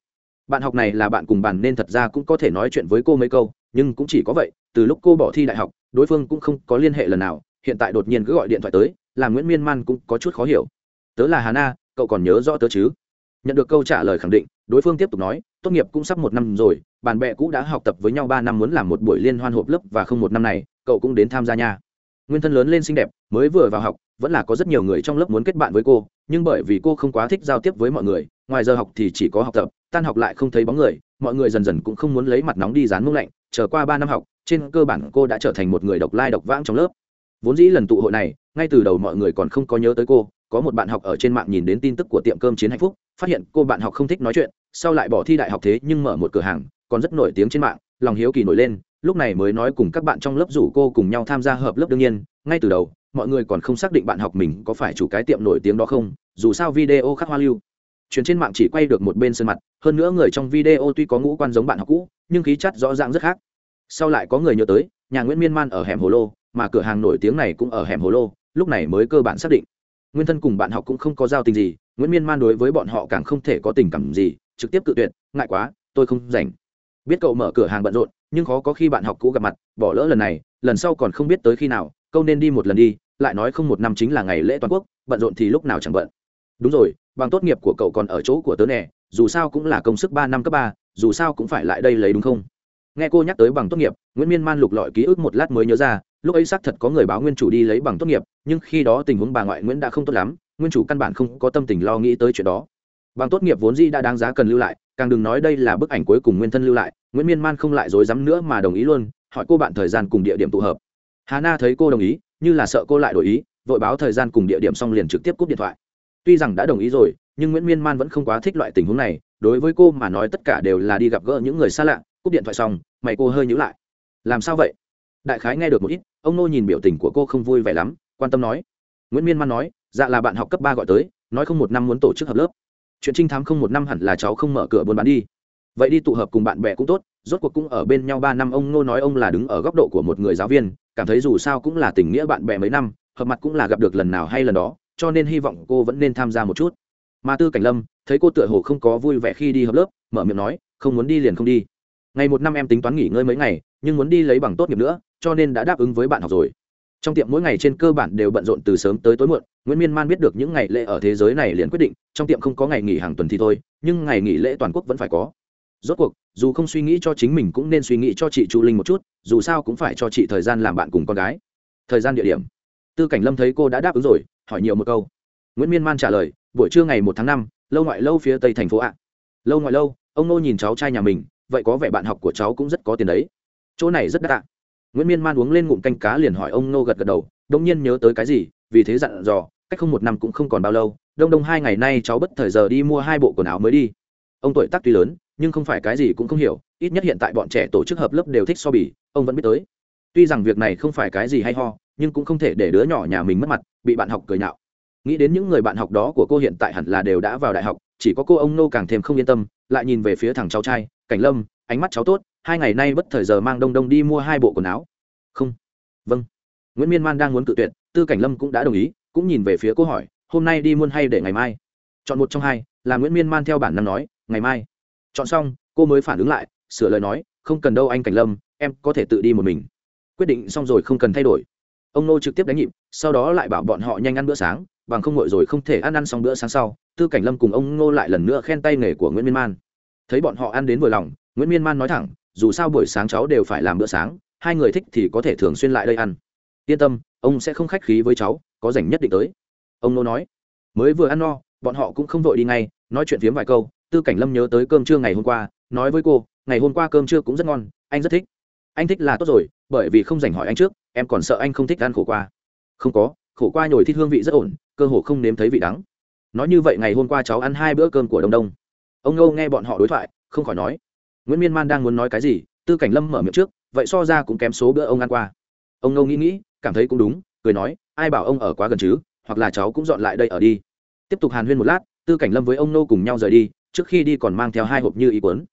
Bạn học này là bạn cùng bàn nên thật ra cũng có thể nói chuyện với cô mấy câu, nhưng cũng chỉ có vậy, từ lúc cô bỏ thi đại học, đối phương cũng không có liên hệ lần nào, hiện tại đột nhiên cứ gọi điện thoại tới, làm nguyễn miên man cũng có chút khó hiểu. Tớ là hà na, cậu còn nhớ rõ tớ chứ? Nhận được câu trả lời khẳng định, đối phương tiếp tục nói, tốt nghiệp cũng sắp một năm rồi, bạn bè cũ đã học tập với nhau ba năm muốn làm một buổi liên hoan hộp lớp và không một năm này, cậu cũng đến tham gia nha. Nguyên thân lớn lên xinh đẹp, mới vừa vào học, vẫn là có rất nhiều người trong lớp muốn kết bạn với cô, nhưng bởi vì cô không quá thích giao tiếp với mọi người, ngoài giờ học thì chỉ có học tập, tan học lại không thấy bóng người, mọi người dần dần cũng không muốn lấy mặt nóng đi dán mông lạnh trở qua ba năm học, trên cơ bản cô đã trở thành một người độc lai độc vãng trong lớp. Vốn dĩ lần tụ hội này, ngay từ đầu mọi người còn không có nhớ tới cô có một bạn học ở trên mạng nhìn đến tin tức của tiệm cơm chiến hạnh phúc, phát hiện cô bạn học không thích nói chuyện, sau lại bỏ thi đại học thế nhưng mở một cửa hàng, còn rất nổi tiếng trên mạng, lòng hiếu kỳ nổi lên, lúc này mới nói cùng các bạn trong lớp rủ cô cùng nhau tham gia hợp lớp đương nhiên, ngay từ đầu, mọi người còn không xác định bạn học mình có phải chủ cái tiệm nổi tiếng đó không, dù sao video khắc hoa lưu. Truyền trên mạng chỉ quay được một bên sân mặt, hơn nữa người trong video tuy có ngũ quan giống bạn học cũ, nhưng khí chất rõ ràng rất khác. Sau lại có người nhớ tới, nhà nguyễn miên man ở hẻm hồ lô, mà cửa hàng nổi tiếng này cũng ở hẻm hồ lô, lúc này mới cơ bản xác định nguyên thân cùng bạn học cũng không có giao tình gì, nguyễn miên man đối với bọn họ càng không thể có tình cảm gì, trực tiếp cự tuyệt, ngại quá, tôi không rảnh. Biết cậu mở cửa hàng bận rộn, nhưng khó có khi bạn học cũ gặp mặt, bỏ lỡ lần này, lần sau còn không biết tới khi nào, câu nên đi một lần đi, lại nói không một năm chính là ngày lễ toàn quốc, bận rộn thì lúc nào chẳng bận. Đúng rồi, bằng tốt nghiệp của cậu còn ở chỗ của tớ nè, dù sao cũng là công sức ba năm cấp ba, dù sao cũng phải lại đây lấy đúng không? Nghe cô nhắc tới bằng tốt nghiệp, nguyễn miên man lục lọi ký ức một lát mới nhớ ra lúc ấy xác thật có người báo nguyên chủ đi lấy bằng tốt nghiệp, nhưng khi đó tình huống bà ngoại nguyễn đã không tốt lắm, nguyên chủ căn bản không có tâm tình lo nghĩ tới chuyện đó. Bằng tốt nghiệp vốn di đã đáng giá cần lưu lại, càng đừng nói đây là bức ảnh cuối cùng nguyên thân lưu lại, nguyễn miên man không lại dối dám nữa mà đồng ý luôn, hỏi cô bạn thời gian cùng địa điểm tụ hợp. Hà na thấy cô đồng ý, như là sợ cô lại đổi ý, vội báo thời gian cùng địa điểm xong liền trực tiếp cúp điện thoại. Tuy rằng đã đồng ý rồi, nhưng nguyễn miên man vẫn không quá thích loại tình huống này, đối với cô mà nói tất cả đều là đi gặp gỡ những người xa lạ, cúp điện thoại xong, mày cô hơi nhữ lại. Làm sao vậy? Đại khái nghe được một ít ông nô nhìn biểu tình của cô không vui vẻ lắm, quan tâm nói. Nguyễn miên man nói dạ là bạn học cấp ba gọi tới, nói không một năm muốn tổ chức hợp lớp. Chuyện trinh thám không một năm hẳn là cháu không mở cửa buôn bán đi. Vậy đi tụ hợp cùng bạn bè cũng tốt, rốt cuộc cũng ở bên nhau ba năm. Ông nô nói ông là đứng ở góc độ của một người giáo viên, cảm thấy dù sao cũng là tình nghĩa bạn bè mấy năm, hợp mặt cũng là gặp được lần nào hay lần đó, cho nên hy vọng cô vẫn nên tham gia một chút. Mà tư cảnh lâm thấy cô tựa hồ không có vui vẻ khi đi hợp lớp, mở miệng nói, không muốn đi liền không đi. Ngày một năm em tính toán nghỉ ngơi mấy ngày, nhưng muốn đi lấy bằng tốt nghiệp nữa cho nên đã đáp ứng với bạn học rồi. Trong tiệm mỗi ngày trên cơ bản đều bận rộn từ sớm tới tối muộn, nguyễn miên man biết được những ngày lễ ở thế giới này liền quyết định, trong tiệm không có ngày nghỉ hàng tuần thì thôi, nhưng ngày nghỉ lễ toàn quốc vẫn phải có. Rốt cuộc, dù không suy nghĩ cho chính mình cũng nên suy nghĩ cho chị chu linh một chút, dù sao cũng phải cho chị thời gian làm bạn cùng con gái. Thời gian địa điểm. Tư cảnh lâm thấy cô đã đáp ứng rồi, hỏi nhiều một câu. Nguyễn miên man trả lời, buổi trưa ngày một tháng năm, lâu ngoại lâu phía tây thành phố ạ. Lâu ngoại lâu, ông nô nhìn cháu trai nhà mình, vậy có vẻ bạn học của cháu cũng rất có tiền đấy. Chỗ này rất đắt ạ nguyễn miên man uống lên ngụm canh cá liền hỏi ông nô gật gật đầu, đông nhiên nhớ tới cái gì, vì thế dặn dò, cách không một năm cũng không còn bao lâu, đông đông hai ngày nay cháu bất thời giờ đi mua hai bộ quần áo mới đi. Ông tuổi tác tuy lớn, nhưng không phải cái gì cũng không hiểu, ít nhất hiện tại bọn trẻ tổ chức hợp lớp đều thích so bì, ông vẫn biết tới. Tuy rằng việc này không phải cái gì hay ho, nhưng cũng không thể để đứa nhỏ nhà mình mất mặt, bị bạn học cười nhạo. Nghĩ đến những người bạn học đó của cô hiện tại hẳn là đều đã vào đại học, chỉ có cô ông nô càng thêm không yên tâm, lại nhìn về phía thằng cháu trai, cảnh lâm, ánh mắt cháu tốt hai ngày nay bất thời giờ mang đông đông đi mua hai bộ quần áo. Không. Vâng. Nguyễn miên man đang muốn cự tuyệt, tư cảnh lâm cũng đã đồng ý, cũng nhìn về phía cô hỏi, hôm nay đi muôn hay để ngày mai? Chọn một trong hai, là nguyễn miên man theo bản năng nói, ngày mai. Chọn xong, cô mới phản ứng lại, sửa lời nói, không cần đâu anh cảnh lâm, em có thể tự đi một mình. Quyết định xong rồi không cần thay đổi. Ông nô trực tiếp đánh nhịp, sau đó lại bảo bọn họ nhanh ăn bữa sáng, bằng không ngồi rồi không thể ăn ăn xong bữa sáng sau, tư cảnh lâm cùng ông nô lại lần nữa khen tay nghề của nguyễn miên man. Thấy bọn họ ăn đến vừa lòng, nguyễn miên man nói thẳng dù sao buổi sáng cháu đều phải làm bữa sáng, hai người thích thì có thể thường xuyên lại đây ăn. Yên tâm, ông sẽ không khách khí với cháu, có rảnh nhất định tới. Ông nô nói. Mới vừa ăn no, bọn họ cũng không vội đi ngay, nói chuyện phiếm vài câu, tư cảnh lâm nhớ tới cơm trưa ngày hôm qua, nói với cô, ngày hôm qua cơm trưa cũng rất ngon, anh rất thích. Anh thích là tốt rồi, bởi vì không dành hỏi anh trước, em còn sợ anh không thích ăn khổ qua. Không có, khổ qua nhồi thịt hương vị rất ổn, cơ hồ không nếm thấy vị đắng. Nói như vậy ngày hôm qua cháu ăn hai bữa cơm của đông đông. Ông ngô nghe bọn họ đối thoại, không khỏi nói nguyễn miên man đang muốn nói cái gì, tư cảnh lâm mở miệng trước, vậy so ra cũng kém số bữa ông ăn qua. Ông ngô nghĩ nghĩ, cảm thấy cũng đúng, cười nói, ai bảo ông ở quá gần chứ, hoặc là cháu cũng dọn lại đây ở đi. Tiếp tục hàn huyên một lát, tư cảnh lâm với ông nô cùng nhau rời đi, trước khi đi còn mang theo hai hộp như ý quấn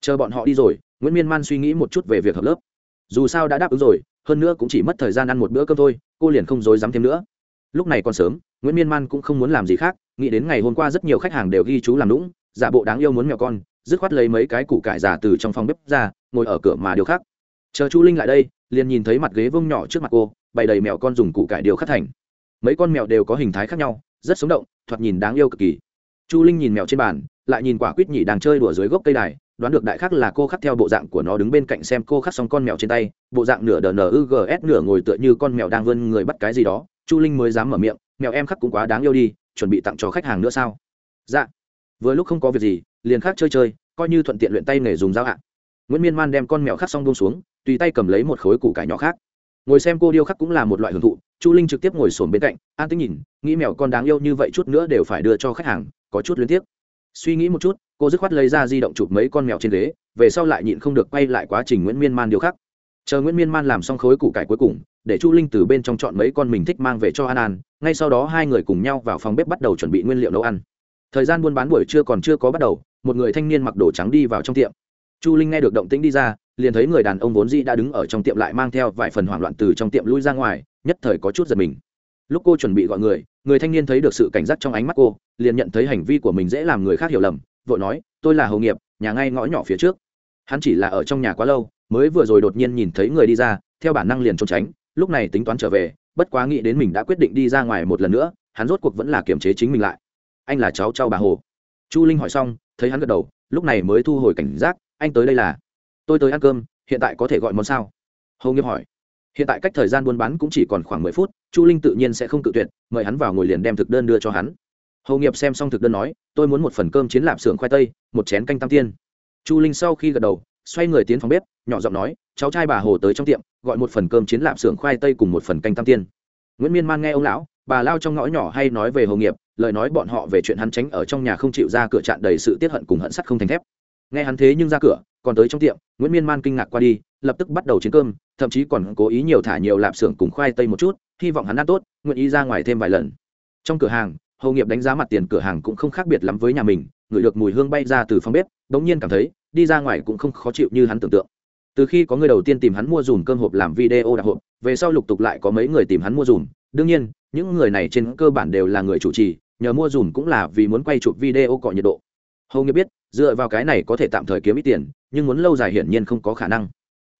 chờ bọn họ đi rồi, nguyễn miên man suy nghĩ một chút về việc hợp lớp. Dù sao đã đáp ứng rồi, hơn nữa cũng chỉ mất thời gian ăn một bữa cơm thôi, cô liền không dối dám thêm nữa. Lúc này còn sớm, nguyễn miên man cũng không muốn làm gì khác, nghĩ đến ngày hôm qua rất nhiều khách hàng đều ghi chú làm lũng giả bộ đáng yêu muốn mèo con dứt khoát lấy mấy cái củ cải giả từ trong phòng bếp ra, ngồi ở cửa mà điều khác chờ chu linh lại đây, liền nhìn thấy mặt ghế vông nhỏ trước mặt cô, bày đầy mèo con dùng củ cải điều khắc thành. Mấy con mèo đều có hình thái khác nhau, rất sống động, thoạt nhìn đáng yêu cực kỳ. Chu linh nhìn mèo trên bàn, lại nhìn quả quýt nhỉ đang chơi đùa dưới gốc cây đài, đoán được đại khắc là cô khắc theo bộ dạng của nó đứng bên cạnh xem cô khắc xong con mèo trên tay, bộ dạng nửa đờ nugs nửa ngồi tựa như con mèo đang vươn người bắt cái gì đó. Chu linh mới dám mở miệng, mèo em khắc cũng quá đáng yêu đi, chuẩn bị tặng cho khách hàng nữa sao? Dạ. Vừa lúc không có việc gì liền khác chơi chơi, coi như thuận tiện luyện tay nghề dùng dao ạ. Nguyễn miên man đem con mèo khác xong bông xuống, tùy tay cầm lấy một khối củ cải nhỏ khác. Ngồi xem cô điêu khắc cũng là một loại hưởng thụ, chu linh trực tiếp ngồi sồn bên cạnh, an tính nhìn, nghĩ mèo con đáng yêu như vậy chút nữa đều phải đưa cho khách hàng, có chút liên tiếc. Suy nghĩ một chút, cô dứt khoát lấy ra di động chụp mấy con mèo trên ghế, về sau lại nhịn không được quay lại quá trình nguyễn miên man điêu khắc. Chờ nguyễn miên man làm xong khối củ cải cuối cùng, để chu linh từ bên trong chọn mấy con mình thích mang về cho an an, ngay sau đó hai người cùng nhau vào phòng bếp bắt đầu chuẩn bị nguyên liệu nấu ăn. Thời gian buôn bán buổi trưa còn chưa có bắt đầu một người thanh niên mặc đồ trắng đi vào trong tiệm. Chu linh nghe được động tĩnh đi ra, liền thấy người đàn ông vốn dĩ đã đứng ở trong tiệm lại mang theo vài phần hoảng loạn từ trong tiệm lui ra ngoài, nhất thời có chút giật mình. Lúc cô chuẩn bị gọi người người thanh niên thấy được sự cảnh giác trong ánh mắt cô, liền nhận thấy hành vi của mình dễ làm người khác hiểu lầm, vội nói, tôi là hầu nghiệp, nhà ngay ngõ nhỏ phía trước. Hắn chỉ là ở trong nhà quá lâu, mới vừa rồi đột nhiên nhìn thấy người đi ra, theo bản năng liền trốn tránh, lúc này tính toán trở về, bất quá nghĩ đến mình đã quyết định đi ra ngoài một lần nữa, hắn rốt cuộc vẫn là kiềm chế chính mình lại. Anh là cháu cháu bà hồ. Chu linh hỏi xong thấy hắn gật đầu, lúc này mới thu hồi cảnh giác, anh tới đây là? Tôi tới ăn cơm, hiện tại có thể gọi món sao? Hầu nghiệp hỏi. Hiện tại cách thời gian buôn bán cũng chỉ còn khoảng mười phút, chu linh tự nhiên sẽ không cự tuyệt, mời hắn vào ngồi liền đem thực đơn đưa cho hắn. Hầu nghiệp xem xong thực đơn nói, tôi muốn một phần cơm chiến lạp xưởng khoai tây, một chén canh tam tiên. Chu linh sau khi gật đầu, xoay người tiến phòng bếp, nhỏ giọng nói, cháu trai bà hồ tới trong tiệm, gọi một phần cơm chiến lạp xưởng khoai tây cùng một phần canh tam tiên. Nguyễn miên man nghe ông lão, bà lao trong ngõ nhỏ hay nói về hầu nghiệp lời nói bọn họ về chuyện hắn tránh ở trong nhà không chịu ra cửa chặn đầy sự tiết hận cùng hận sắt không thành thép. Nghe hắn thế nhưng ra cửa, còn tới trong tiệm, nguyễn miên man kinh ngạc qua đi, lập tức bắt đầu chiến cơm, thậm chí còn cố ý nhiều thả nhiều lạp xưởng cùng khoai tây một chút, hy vọng hắn ăn tốt, nguyện ý ra ngoài thêm vài lần. Trong cửa hàng hầu nghiệp đánh giá mặt tiền cửa hàng cũng không khác biệt lắm với nhà mình ngửi được mùi hương bay ra từ phòng bếp, đống nhiên cảm thấy, đi ra ngoài cũng không khó chịu như hắn tưởng tượng. Từ khi có người đầu tiên tìm hắn mua dùm cơm hộp làm video đặc hộp, về sau lục tục lại có mấy người tìm hắn mua dùm. Đương nhiên, những người này trên cơ bản đều là người chủ trì nhờ mua dùm cũng là vì muốn quay chụp video cọ nhiệt độ. Hầu nghiệp biết, dựa vào cái này có thể tạm thời kiếm ít tiền, nhưng muốn lâu dài hiển nhiên không có khả năng.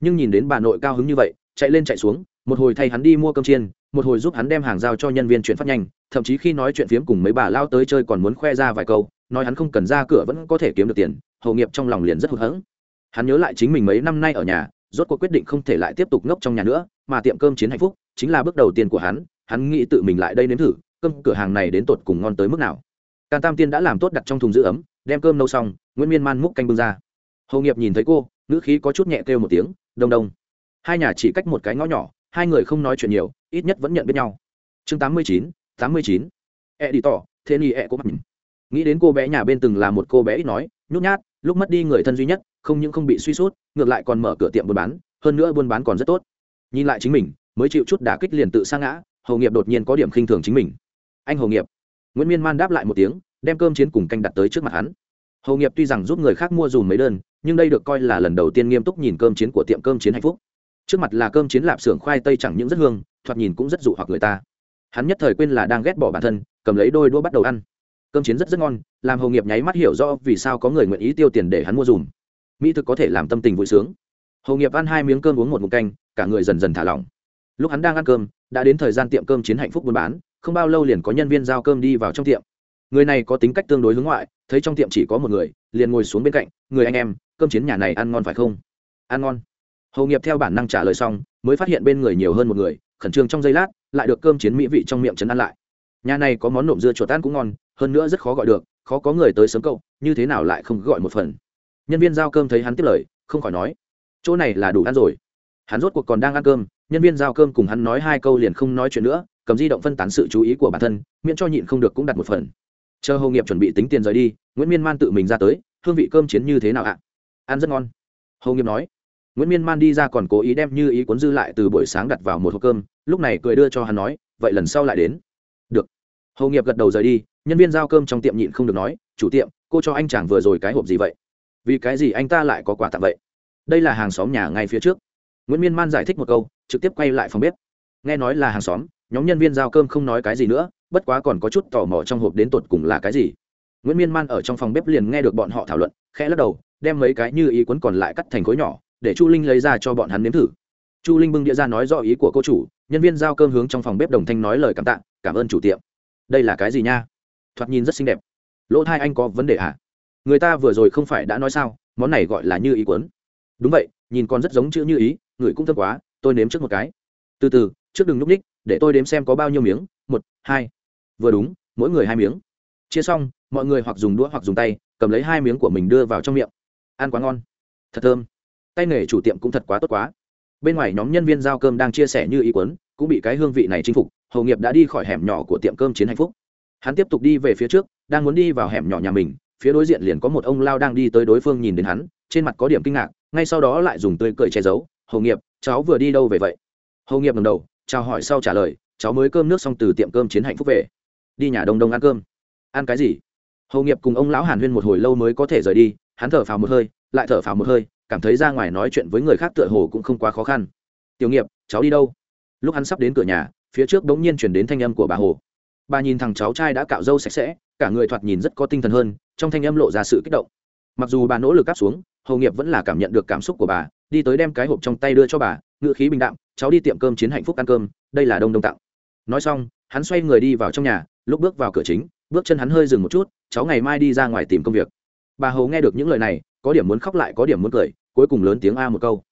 Nhưng nhìn đến bà nội cao hứng như vậy, chạy lên chạy xuống, một hồi thay hắn đi mua cơm chiên, một hồi giúp hắn đem hàng giao cho nhân viên chuyển phát nhanh, thậm chí khi nói chuyện phiếm cùng mấy bà lao tới chơi còn muốn khoe ra vài câu, nói hắn không cần ra cửa vẫn có thể kiếm được tiền, hầu nghiệp trong lòng liền rất hụt hẫng. Hắn nhớ lại chính mình mấy năm nay ở nhà, rốt cuộc quyết định không thể lại tiếp tục ngốc trong nhà nữa, mà tiệm cơm chiến hạnh phúc chính là bước đầu tiên của hắn hắn nghĩ tự mình lại đây nếm thử cơm cửa hàng này đến tột cùng ngon tới mức nào. Can tam tiên đã làm tốt đặt trong thùng giữ ấm, đem cơm nấu xong, nguyễn miên man múc canh bưng ra. Hầu nghiệp nhìn thấy cô, ngữ khí có chút nhẹ kêu một tiếng, đông đông. Hai nhà chỉ cách một cái ngõ nhỏ, hai người không nói chuyện nhiều, ít nhất vẫn nhận biết nhau. Chương tám mươi chín, tám mươi chín. E đi tỏ, thế ni e có mặt nghĩ đến cô bé nhà bên từng là một cô bé ít nói, nhút nhát, lúc mất đi người thân duy nhất, không những không bị suy sút, ngược lại còn mở cửa tiệm buôn bán, hơn nữa buôn bán còn rất tốt. Nhìn lại chính mình, mới chịu chút đả kích liền tự sa ngã hầu nghiệp đột nhiên có điểm khinh thường chính mình anh hầu nghiệp nguyễn miên man đáp lại một tiếng đem cơm chiến cùng canh đặt tới trước mặt hắn hầu nghiệp tuy rằng giúp người khác mua dùm mấy đơn nhưng đây được coi là lần đầu tiên nghiêm túc nhìn cơm chiến của tiệm cơm chiến hạnh phúc trước mặt là cơm chiến lạp xưởng khoai tây chẳng những rất hương thoạt nhìn cũng rất dụ hoặc người ta hắn nhất thời quên là đang ghét bỏ bản thân cầm lấy đôi đũa bắt đầu ăn cơm chiến rất rất ngon làm hầu nghiệp nháy mắt hiểu rõ vì sao có người nguyện ý tiêu tiền để hắn mua dùm mỹ thực có thể làm tâm tình vui sướng hồ nghiệp ăn hai miếng cơm uống một mục canh cả người dần dần thả lỏng lúc hắn đang ăn cơm đã đến thời gian tiệm cơm chiến hạnh phúc buôn bán không bao lâu liền có nhân viên giao cơm đi vào trong tiệm. Người này có tính cách tương đối hướng ngoại thấy trong tiệm chỉ có một người liền ngồi xuống bên cạnh người anh em cơm chiến nhà này ăn ngon phải không? Ăn ngon. Hầu nghiệp theo bản năng trả lời xong mới phát hiện bên người nhiều hơn một người khẩn trương trong giây lát lại được cơm chiến mỹ vị trong miệng chấn ăn lại. Nhà này có món nộm dưa chuột ăn cũng ngon hơn nữa rất khó gọi được khó có người tới sớm cậu, như thế nào lại không gọi một phần? Nhân viên giao cơm thấy hắn tiếp lời không khỏi nói chỗ này là đủ ăn rồi. Hắn rốt cuộc còn đang ăn cơm nhân viên giao cơm cùng hắn nói hai câu liền không nói chuyện nữa cầm di động phân tán sự chú ý của bản thân, miễn cho nhịn không được cũng đặt một phần. Chờ hầu nghiệp chuẩn bị tính tiền rời đi, nguyễn miên man tự mình ra tới, hương vị cơm chiến như thế nào ạ? Ăn rất ngon. Hầu nghiệp nói. Nguyễn miên man đi ra còn cố ý đem như ý cuốn dư lại từ buổi sáng đặt vào một hộp cơm, lúc này cười đưa cho hắn nói, vậy lần sau lại đến. Được. Hầu nghiệp gật đầu rời đi, nhân viên giao cơm trong tiệm nhịn không được nói, chủ tiệm, cô cho anh chàng vừa rồi cái hộp gì vậy? Vì cái gì anh ta lại có quà tặng vậy? Đây là hàng xóm nhà ngay phía trước. Nguyễn miên man giải thích một câu, trực tiếp quay lại phòng bếp. Nghe nói là hàng xóm nhóm nhân viên giao cơm không nói cái gì nữa, bất quá còn có chút tò mò trong hộp đến tột cùng là cái gì. Nguyễn miên man ở trong phòng bếp liền nghe được bọn họ thảo luận, khẽ lắc đầu, đem mấy cái như ý cuốn còn lại cắt thành khối nhỏ, để chu linh lấy ra cho bọn hắn nếm thử. Chu linh bưng đĩa ra nói rõ ý của cô chủ, nhân viên giao cơm hướng trong phòng bếp đồng thanh nói lời cảm tạ, cảm ơn chủ tiệm. Đây là cái gì nha? Thoạt nhìn rất xinh đẹp. Lỗ thai anh có vấn đề à? Người ta vừa rồi không phải đã nói sao, món này gọi là như ý cuốn. Đúng vậy, nhìn con rất giống chữ như ý, người cũng thơm quá, tôi nếm trước một cái. Từ từ, trước đừng núp ních để tôi đếm xem có bao nhiêu miếng, một, hai. Vừa đúng, mỗi người hai miếng. Chia xong, mọi người hoặc dùng đũa hoặc dùng tay, cầm lấy hai miếng của mình đưa vào trong miệng. Ăn quá ngon. Thật thơm. Tay nghề chủ tiệm cũng thật quá tốt quá. Bên ngoài nhóm nhân viên giao cơm đang chia sẻ như ý quấn, cũng bị cái hương vị này chinh phục hầu nghiệp đã đi khỏi hẻm nhỏ của tiệm cơm chiến hạnh phúc. Hắn tiếp tục đi về phía trước, đang muốn đi vào hẻm nhỏ nhà mình, phía đối diện liền có một ông lao đang đi tới đối phương nhìn đến hắn, trên mặt có điểm kinh ngạc, ngay sau đó lại dùng tươi cười che giấu. Hầu nghiệp, cháu vừa đi đâu về vậy? Hầu nghiệp ngầm đầu chào hỏi sau trả lời, cháu mới cơm nước xong từ tiệm cơm chiến hạnh phúc về. Đi nhà đông đông ăn cơm. Ăn cái gì? Hầu nghiệp cùng ông lão hàn huyên một hồi lâu mới có thể rời đi, hắn thở phào một hơi, lại thở phào một hơi, cảm thấy ra ngoài nói chuyện với người khác tựa hồ cũng không quá khó khăn. Tiểu nghiệp, cháu đi đâu? Lúc hắn sắp đến cửa nhà, phía trước đ ố n g nhiên chuyển đến thanh âm của bà hồ. Bà nhìn thằng cháu trai đã cạo râu sạch sẽ, cả người thoạt nhìn rất có tinh thần hơn, trong thanh âm lộ ra sự kích động. Mặc dù bà nỗ lực cắt xuống hầu nghiệp vẫn là cảm nhận được cảm xúc của bà đi tới đem cái hộp trong tay đưa cho bà, ngựa khí bình đạm, cháu đi tiệm cơm chiến hạnh phúc ăn cơm, đây là đông đông tặng. Nói xong, hắn xoay người đi vào trong nhà, lúc bước vào cửa chính, bước chân hắn hơi dừng một chút, cháu ngày mai đi ra ngoài tìm công việc. Bà hầu nghe được những lời này, có điểm muốn khóc lại, có điểm muốn cười, cuối cùng lớn tiếng a một câu.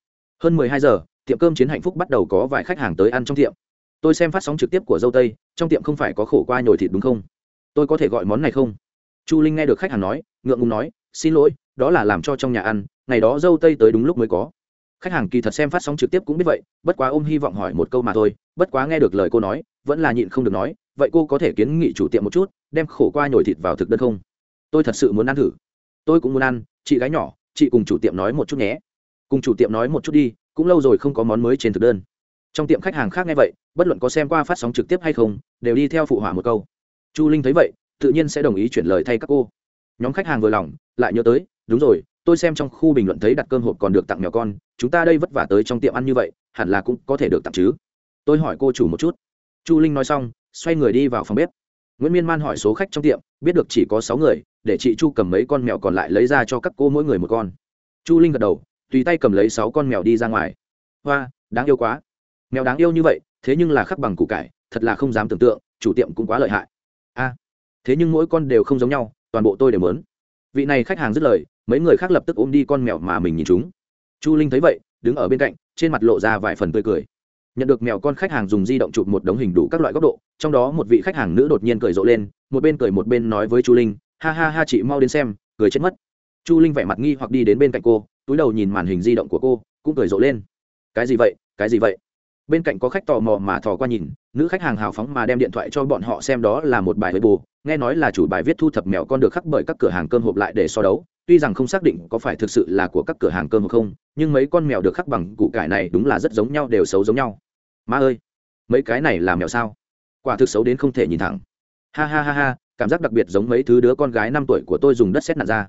Hơn mười hai giờ, tiệm cơm chiến hạnh phúc bắt đầu có vài khách hàng tới ăn trong tiệm. Tôi xem phát sóng trực tiếp của dâu tây, trong tiệm không phải có khổ qua nhồi thịt đúng không? Tôi có thể gọi món này không? Chu linh nghe được khách hàng nói, ngượng ngùng nói, xin lỗi, đó là làm cho trong nhà ăn, ngày đó dâu tây tới đúng lúc mới có khách hàng kỳ thật xem phát sóng trực tiếp cũng biết vậy, bất quá ôm hy vọng hỏi một câu mà thôi, bất quá nghe được lời cô nói, vẫn là nhịn không được nói, vậy cô có thể kiến nghị chủ tiệm một chút, đem khổ qua nhồi thịt vào thực đơn không? Tôi thật sự muốn ăn thử. Tôi cũng muốn ăn, chị gái nhỏ, chị cùng chủ tiệm nói một chút nhé. Cùng chủ tiệm nói một chút đi, cũng lâu rồi không có món mới trên thực đơn. Trong tiệm khách hàng khác nghe vậy, bất luận có xem qua phát sóng trực tiếp hay không, đều đi theo phụ họa một câu. Chu linh thấy vậy, tự nhiên sẽ đồng ý chuyển lời thay các cô. Nhóm khách hàng vừa lòng, lại nhớ tới, đúng rồi tôi xem trong khu bình luận thấy đặt cơm hộp còn được tặng mèo con, chúng ta đây vất vả tới trong tiệm ăn như vậy, hẳn là cũng có thể được tặng chứ. Tôi hỏi cô chủ một chút. Chu linh nói xong, xoay người đi vào phòng bếp. Nguyễn miên man hỏi số khách trong tiệm, biết được chỉ có sáu người, để chị chu cầm mấy con mèo còn lại lấy ra cho các cô mỗi người một con. Chu linh gật đầu, tùy tay cầm lấy sáu con mèo đi ra ngoài. Hoa, đáng yêu quá. Mèo đáng yêu như vậy, thế nhưng là khắc bằng củ cải, thật là không dám tưởng tượng, chủ tiệm cũng quá lợi hại. A thế nhưng mỗi con đều không giống nhau, toàn bộ tôi đều mớn. Vị này khách hàng dứt lời mấy người khác lập tức ôm đi con mèo mà mình nhìn chúng. Chu linh thấy vậy, đứng ở bên cạnh, trên mặt lộ ra vài phần tươi cười. Nhận được mèo con khách hàng dùng di động chụp một đống hình đủ các loại góc độ, trong đó một vị khách hàng nữ đột nhiên cười rộ lên, một bên cười một bên nói với chu linh, ha ha ha chị, mau đến xem, cười chết mất. Chu linh vẻ mặt nghi hoặc đi đến bên cạnh cô, túi đầu nhìn màn hình di động của cô, cũng cười rộ lên. Cái gì vậy? Cái gì vậy? Bên cạnh có khách tò mò mà thò qua nhìn nữ khách hàng hào phóng mà đem điện thoại cho bọn họ xem đó là một bài với bù. Nghe nói là chủ bài viết thu thập mèo con được khắc bởi các cửa hàng cơm hộp lại để so đấu. Tuy rằng không xác định có phải thực sự là của các cửa hàng cơm hộp không, nhưng mấy con mèo được khắc bằng củ cải này đúng là rất giống nhau, đều xấu giống nhau. Ma ơi, mấy cái này là mèo sao? Quả thực xấu đến không thể nhìn thẳng. Ha ha ha ha, cảm giác đặc biệt giống mấy thứ đứa con gái năm tuổi của tôi dùng đất xét nặn ra.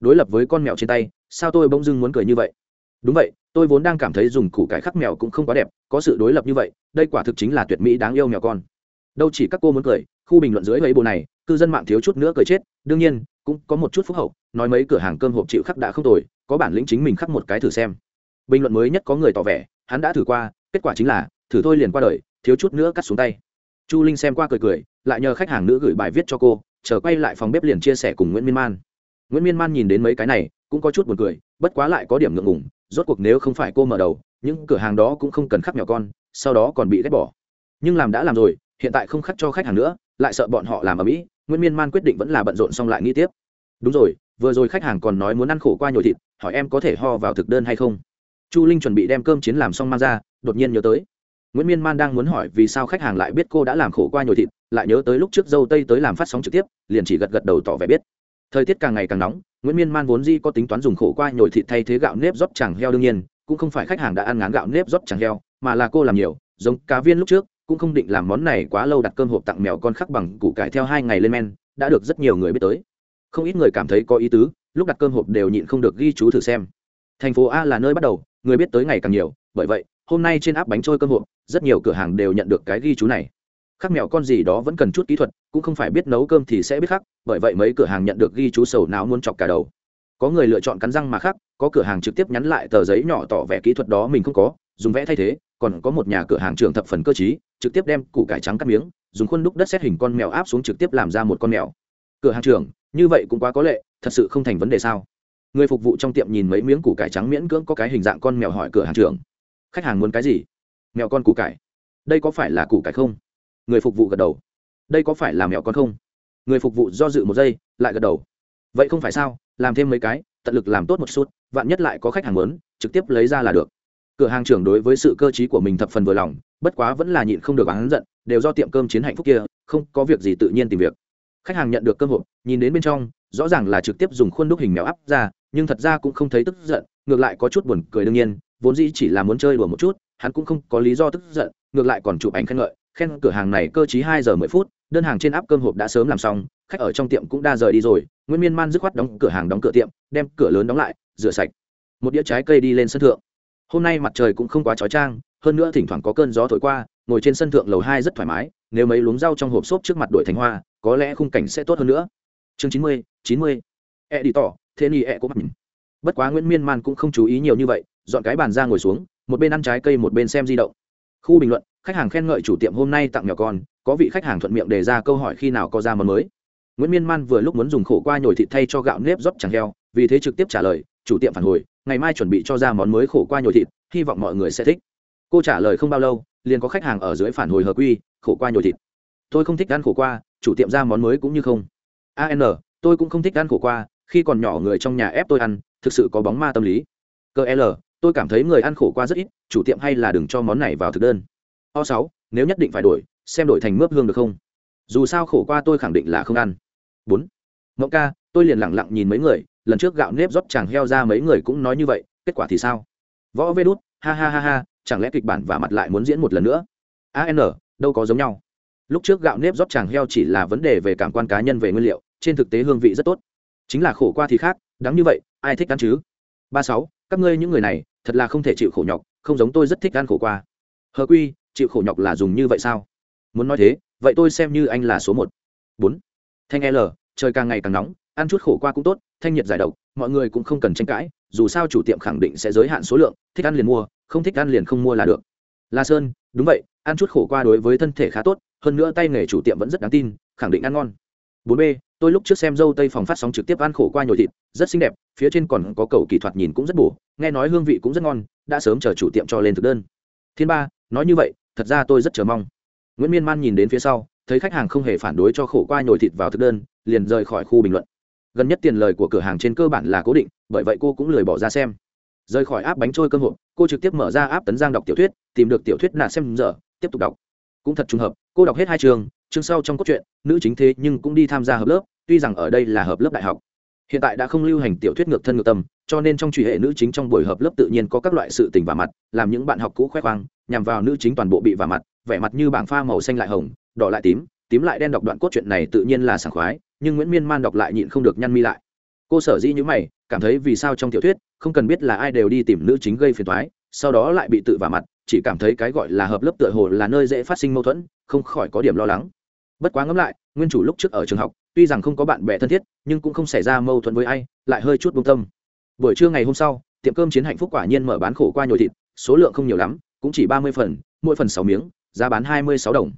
Đối lập với con mèo trên tay, sao tôi bỗng dưng muốn cười như vậy? Đúng vậy tôi vốn đang cảm thấy dùng củ cải khắc mèo cũng không quá đẹp, có sự đối lập như vậy, đây quả thực chính là tuyệt mỹ đáng yêu mèo con. Đâu chỉ các cô muốn cười, khu bình luận dưới lấy bộ này, cư dân mạng thiếu chút nữa cười chết, đương nhiên, cũng có một chút phúc hậu, nói mấy cửa hàng cơm hộp chịu khắc đã không tồi, có bản lĩnh chính mình khắc một cái thử xem. Bình luận mới nhất có người tỏ vẻ, hắn đã thử qua, kết quả chính là, thử thôi liền qua đời, thiếu chút nữa cắt xuống tay. Chu linh xem qua cười cười, lại nhờ khách hàng nữ gửi bài viết cho cô, chờ quay lại phòng bếp liền chia sẻ cùng nguyễn miên man. Nguyễn miên man nhìn đến mấy cái này, cũng có chút buồn cười, bất quá lại có điểm ngượng ngùng rốt cuộc nếu không phải cô mở đầu, những cửa hàng đó cũng không cần khắc nhỏ con, sau đó còn bị ghét bỏ. Nhưng làm đã làm rồi, hiện tại không khắc cho khách hàng nữa, lại sợ bọn họ làm ở mỹ, nguyễn miên man quyết định vẫn là bận rộn xong lại nghĩ tiếp. Đúng rồi, vừa rồi khách hàng còn nói muốn ăn khổ qua nhồi thịt, hỏi em có thể ho vào thực đơn hay không? Chu linh chuẩn bị đem cơm chiến làm xong mang ra, đột nhiên nhớ tới. Nguyễn miên man đang muốn hỏi vì sao khách hàng lại biết cô đã làm khổ qua nhồi thịt, lại nhớ tới lúc trước dâu tây tới làm phát sóng trực tiếp, liền chỉ gật gật đầu tỏ vẻ biết thời tiết càng ngày càng nóng, nguyễn miên man vốn di có tính toán dùng khổ qua nhồi thịt thay thế gạo nếp rót chẳng heo đương nhiên, cũng không phải khách hàng đã ăn ngán gạo nếp rót chẳng heo, mà là cô làm nhiều, giống cá viên lúc trước, cũng không định làm món này quá lâu đặt cơm hộp tặng mèo con khắc bằng củ cải theo hai ngày lên men, đã được rất nhiều người biết tới. Không ít người cảm thấy có ý tứ, lúc đặt cơm hộp đều nhịn không được ghi chú thử xem. Thành phố a là nơi bắt đầu, người biết tới ngày càng nhiều, bởi vậy, hôm nay trên áp bánh trôi cơm hộp, rất nhiều cửa hàng đều nhận được cái ghi chú này. Khắc mèo con gì đó vẫn cần chút kỹ thuật, cũng không phải biết nấu cơm thì sẽ biết khắc bởi vậy mấy cửa hàng nhận được ghi chú sầu não muốn chọc cả đầu. Có người lựa chọn cắn răng mà khắc có cửa hàng trực tiếp nhắn lại tờ giấy nhỏ tỏ vẻ kỹ thuật đó mình không có, dùng vẽ thay thế, còn có một nhà cửa hàng trưởng thập phần cơ chí trực tiếp đem củ cải trắng cắt miếng, dùng khuôn đúc đất xét hình con mèo áp xuống trực tiếp làm ra một con mèo. Cửa hàng trưởng, như vậy cũng quá có lệ, thật sự không thành vấn đề sao? Người phục vụ trong tiệm nhìn mấy miếng củ cải trắng miễn cưỡng có cái hình dạng con mèo hỏi cửa hàng trưởng. Khách hàng muốn cái gì? Mèo con củ cải. Đây có phải là củ cải không? Người phục vụ gật đầu. Đây có phải là mèo con không? Người phục vụ do dự một giây, lại gật đầu. Vậy không phải sao, làm thêm mấy cái, tận lực làm tốt một chút vạn nhất lại có khách hàng muốn, trực tiếp lấy ra là được. Cửa hàng trưởng đối với sự cơ t của mình thập phần vừa lòng, bất quá vẫn là nhịn không được bán giận, đều do tiệm cơm chiến hạnh phúc kia, không có việc gì tự nhiên tìm việc. Khách hàng nhận được cơm hộp, nhìn đến bên trong, rõ ràng là trực tiếp dùng khuôn đúc hình mèo áp ra, nhưng thật ra cũng không thấy tức giận, ngược lại có chút buồn cười đương nhiên, vốn dĩ chỉ là muốn chơi đùa một chút, hắn cũng không có lý do tức giận, ngược lại còn chụp ảnh khen ngợi khen cửa hàng này cơ chí hai giờ mười phút, đơn hàng trên áp cơm hộp đã sớm làm xong, khách ở trong tiệm cũng đã rời đi rồi, nguyễn miên man dứt khoát đóng cửa hàng đóng cửa tiệm, đem cửa lớn đóng lại, rửa sạch. Một đĩa trái cây đi lên sân thượng. Hôm nay mặt trời cũng không quá trói trang hơn nữa thỉnh thoảng có cơn gió thổi qua, ngồi trên sân thượng lầu hai rất thoải mái, nếu mấy luống rau trong hộp xốp trước mặt đổi thành hoa, có lẽ khung cảnh sẽ tốt hơn nữa. Chương chín mươi chín mươi. E đi tỏ thế ni e cũng mặt nhìn bất quá nguyễn miên man cũng không chú ý nhiều như vậy, dọn cái bàn ra ngồi xuống, một bên ăn trái cây một bên xem di động khu bình luận, khách hàng khen ngợi chủ tiệm hôm nay tặng nhỏ con, có vị khách hàng thuận miệng đề ra câu hỏi khi nào có ra món mới. Nguyễn miên man vừa lúc muốn dùng khổ qua nhồi thịt thay cho gạo nếp rót chẳng heo, vì thế trực tiếp trả lời, chủ tiệm phản hồi, ngày mai chuẩn bị cho ra món mới khổ qua nhồi thịt, hy vọng mọi người sẽ thích. Cô trả lời không bao lâu, liền có khách hàng ở dưới phản hồi hợp quy, khổ qua nhồi thịt. Tôi không thích ăn khổ qua, chủ tiệm ra món mới cũng như không. An tôi cũng không thích ăn khổ qua, khi còn nhỏ người trong nhà ép tôi ăn, thực sự có bóng ma tâm lý. Cơ l tôi cảm thấy người ăn khổ qua rất ít, chủ tiệm hay là đừng cho món này vào thực đơn. O sáu, nếu nhất định phải đổi, xem đổi thành mướp hương được không? Dù sao khổ qua tôi khẳng định là không ăn. Bốn mẫu ca, tôi liền lẳng lặng nhìn mấy người, lần trước gạo nếp rót chàng heo ra mấy người cũng nói như vậy, kết quả thì sao? Võ vê đút, ha ha ha ha, chẳng lẽ kịch bản và mặt lại muốn diễn một lần nữa? An đâu có giống nhau. Lúc trước gạo nếp rót chàng heo chỉ là vấn đề về cảm quan cá nhân về nguyên liệu, trên thực tế hương vị rất tốt. Chính là khổ qua thì khác đáng như vậy, ai thích ăn chứ? Ba sáu các ngươi những người này thật là không thể chịu khổ nhọc, không giống tôi rất thích ăn khổ qua. Hờ quy, chịu khổ nhọc là dùng như vậy sao? Muốn nói thế, vậy tôi xem như anh là số một. Bốn. Thanh l, trời càng ngày càng nóng, ăn chút khổ qua cũng tốt, thanh nhiệt giải độc, mọi người cũng không cần tranh cãi, dù sao chủ tiệm khẳng định sẽ giới hạn số lượng, thích ăn liền mua, không thích ăn liền không mua là được. La sơn, đúng vậy, ăn chút khổ qua đối với thân thể khá tốt, hơn nữa tay nghề chủ tiệm vẫn rất đáng tin, khẳng định ăn ngon bốn b, tôi lúc trước xem dâu tây phòng phát sóng trực tiếp ăn khổ qua nhồi thịt, rất xinh đẹp, phía trên còn có cầu kỹ thuật nhìn cũng rất bổ, nghe nói hương vị cũng rất ngon, đã sớm chờ chủ tiệm cho lên thực đơn. Thiên ba, nói như vậy, thật ra tôi rất chờ mong. Nguyễn miên man nhìn đến phía sau, thấy khách hàng không hề phản đối cho khổ qua nhồi thịt vào thực đơn, liền rời khỏi khu bình luận. Gần nhất tiền lời của cửa hàng trên cơ bản là cố định, bởi vậy cô cũng lười bỏ ra xem. Rời khỏi áp bánh trôi cơm hộp, cô trực tiếp mở ra áp tấn giang đọc tiểu thuyết, tìm được tiểu thuyết nạ xem giờ tiếp tục đọc. Cũng thật trùng hợp, cô đọc hết hai trường chương sau trong cốt truyện, nữ chính thế nhưng cũng đi tham gia hợp lớp, tuy rằng ở đây là hợp lớp đại học. Hiện tại đã không lưu hành tiểu thuyết ngược thân ngược tâm, cho nên trong truy hệ nữ chính trong buổi hợp lớp tự nhiên có các loại sự tình và mặt, làm những bạn học cũ khoe khoang, nhằm vào nữ chính toàn bộ bị và mặt, vẻ mặt như bảng pha màu xanh lại hồng, đỏ lại tím tím lại đen đọc đoạn cốt truyện này tự nhiên là sảng khoái, nhưng nguyễn miên man đọc lại nhịn không được nhăn mi lại. Cô sở dĩ như mày, cảm thấy vì sao trong tiểu thuyết, không cần biết là ai đều đi tìm nữ chính gây phiền toái, sau đó lại bị tự vả mặt, chỉ cảm thấy cái gọi là hợp lớp tựa hồ là nơi dễ phát sinh mâu thuẫn, không khỏi có điểm lo lắng bất quá ngẫm lại, nguyên chủ lúc trước ở trường học, tuy rằng không có bạn bè thân thiết, nhưng cũng không xảy ra mâu thuẫn với ai, lại hơi chút bông tâm. Buổi trưa ngày hôm sau, tiệm cơm chiến hạnh phúc quả nhiên mở bán khổ qua nhồi thịt, số lượng không nhiều lắm, cũng chỉ ba mươi phần, mỗi phần sáu miếng, giá bán hai mươi sáu đồng.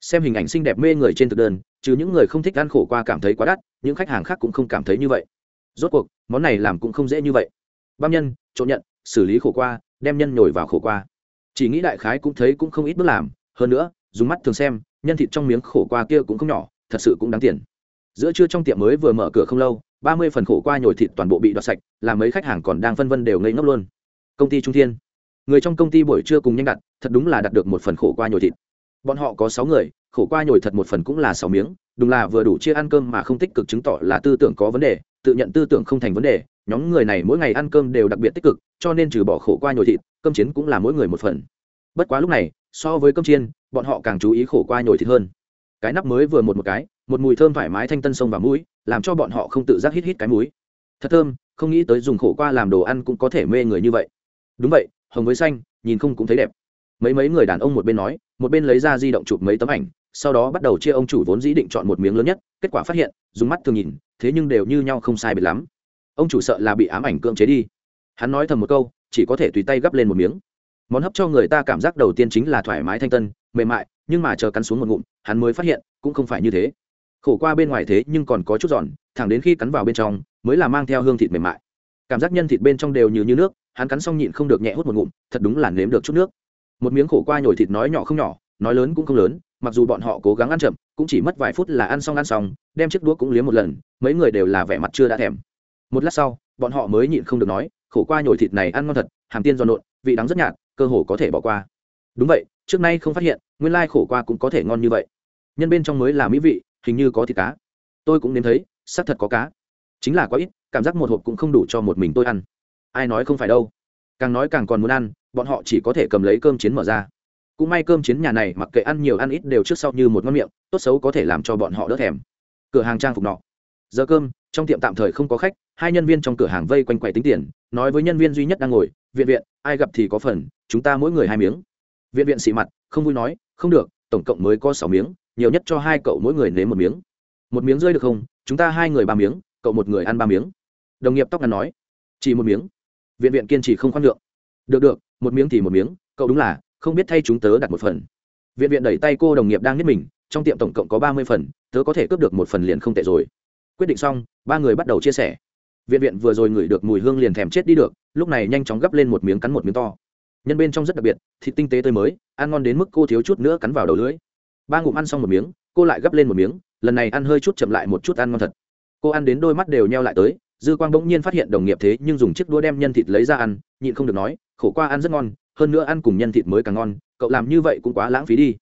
Xem hình ảnh xinh đẹp mê người trên thực đơn, chứ những người không thích ăn khổ qua cảm thấy quá đắt, những khách hàng khác cũng không cảm thấy như vậy. Rốt cuộc, món này làm cũng không dễ như vậy. Băm nhân, trộn nhận, xử lý khổ qua, đem nhân nhồi vào khổ qua. Chỉ nghĩ đại khái cũng thấy cũng không ít bước làm, hơn nữa, dùng mắt thường xem nhân thịt trong miếng khổ qua kia cũng không nhỏ, thật sự cũng đáng tiền. Giữa trưa trong tiệm mới vừa mở cửa không lâu, ba mươi phần khổ qua nhồi thịt toàn bộ bị đoạt sạch, làm mấy khách hàng còn đang phân vân đều ngây ngốc luôn. Công ty trung thiên. Người trong công ty buổi trưa cùng nhanh đặt, thật đúng là đặt được một phần khổ qua nhồi thịt. Bọn họ có sáu người, khổ qua nhồi thật một phần cũng là sáu miếng, đúng là vừa đủ chia ăn cơm mà không tích cực chứng tỏ là tư tưởng có vấn đề, tự nhận tư tưởng không thành vấn đề, nhóm người này mỗi ngày ăn cơm đều đặc biệt tích cực, cho nên trừ bỏ khổ qua nhồi thịt, cơm chiến cũng là mỗi người một phần. Bất quá lúc này, so với cơm chiên bọn họ càng chú ý khổ qua nhồi thịt hơn. Cái nắp mới vừa một một cái, một mùi thơm thoải mái thanh tân sông vào mũi, làm cho bọn họ không tự giác hít hít cái mũi. Thật thơm, không nghĩ tới dùng khổ qua làm đồ ăn cũng có thể mê người như vậy. Đúng vậy, hồng với xanh, nhìn không cũng thấy đẹp. Mấy mấy người đàn ông một bên nói, một bên lấy ra di động chụp mấy tấm ảnh, sau đó bắt đầu chia ông chủ vốn dĩ định chọn một miếng lớn nhất, kết quả phát hiện, dùng mắt thường nhìn, thế nhưng đều như nhau không sai biệt lắm. Ông chủ sợ là bị ám ảnh cưỡng chế đi. Hắn nói thầm một câu, chỉ có thể tùy tay gắp lên một miếng. Món hấp cho người ta cảm giác đầu tiên chính là thoải mái thanh tân mềm mại nhưng mà chờ cắn xuống một ngụm hắn mới phát hiện cũng không phải như thế. Khổ qua bên ngoài thế nhưng còn có chút giòn thẳng đến khi cắn vào bên trong mới là mang theo hương thịt mềm mại. Cảm giác nhân thịt bên trong đều như, như nước hắn cắn xong nhịn không được nhẹ hút một ngụm thật đúng là nếm được chút nước. Một miếng khổ qua nhồi thịt nói nhỏ không nhỏ nói lớn cũng không lớn mặc dù bọn họ cố gắng ăn chậm cũng chỉ mất vài phút là ăn xong ăn xong đem chiếc đũa cũng liếm một lần mấy người đều là vẻ mặt chưa đã thèm. Một lát sau bọn họ mới nhịn không được nói khổ qua nhồi thịt này ăn ngon thật hàm tiên giòn nộn vị đắng rất nhạt cơ hồ có thể bỏ qua. Đúng vậy trước nay không phát hiện, nguyên lai khổ qua cũng có thể ngon như vậy. Nhân bên trong mới là mỹ vị, hình như có thịt cá. Tôi cũng nếm thấy, xác thật có cá. Chính là quá ít, cảm giác một hộp cũng không đủ cho một mình tôi ăn. Ai nói không phải đâu. Càng nói càng còn muốn ăn, bọn họ chỉ có thể cầm lấy cơm chiến mở ra. Cũng may cơm chiến nhà này mặc kệ ăn nhiều ăn ít đều trước sau như một ngon miệng, tốt xấu có thể làm cho bọn họ đỡ thèm. Cửa hàng trang phục nọ. Giờ cơm, trong tiệm tạm thời không có khách, hai nhân viên trong cửa hàng vây quanh quầy tính tiền, nói với nhân viên duy nhất đang ngồi, viện viện, ai gặp thì có phần, chúng ta mỗi người hai miếng viện viện xị mặt, không vui nói, không được, tổng cộng mới có sáu miếng, nhiều nhất cho hai cậu mỗi người nếm một miếng. Một miếng rơi được không? Chúng ta hai người ba miếng, cậu một người ăn ba miếng. Đồng nghiệp tóc ngắn nói, chỉ một miếng. Viện viện kiên trì không khoan lượng được được, một miếng thì một miếng, cậu đúng là không biết thay chúng tớ đặt một phần. Viện viện đẩy tay cô đồng nghiệp đang biết mình, trong tiệm tổng cộng có ba mươi phần, tớ có thể cướp được một phần liền không tệ rồi. Quyết định xong, ba người bắt đầu chia sẻ. Viện viện vừa rồi ngửi được mùi hương liền thèm chết đi được, lúc này nhanh chóng gắp lên một miếng cắn một miếng to nhân bên trong rất đặc biệt, thịt tinh tế tươi mới, ăn ngon đến mức cô thiếu chút nữa cắn vào đầu lưỡi. Ba ngụm ăn xong một miếng, cô lại gắp lên một miếng, lần này ăn hơi chút chậm lại một chút ăn ngon thật. Cô ăn đến đôi mắt đều nheo lại tới, dư quang bỗng nhiên phát hiện đồng nghiệp thế nhưng dùng chiếc đũa đem nhân thịt lấy ra ăn, nhịn không được nói, khổ qua ăn rất ngon, hơn nữa ăn cùng nhân thịt mới càng ngon, cậu làm như vậy cũng quá lãng phí đi.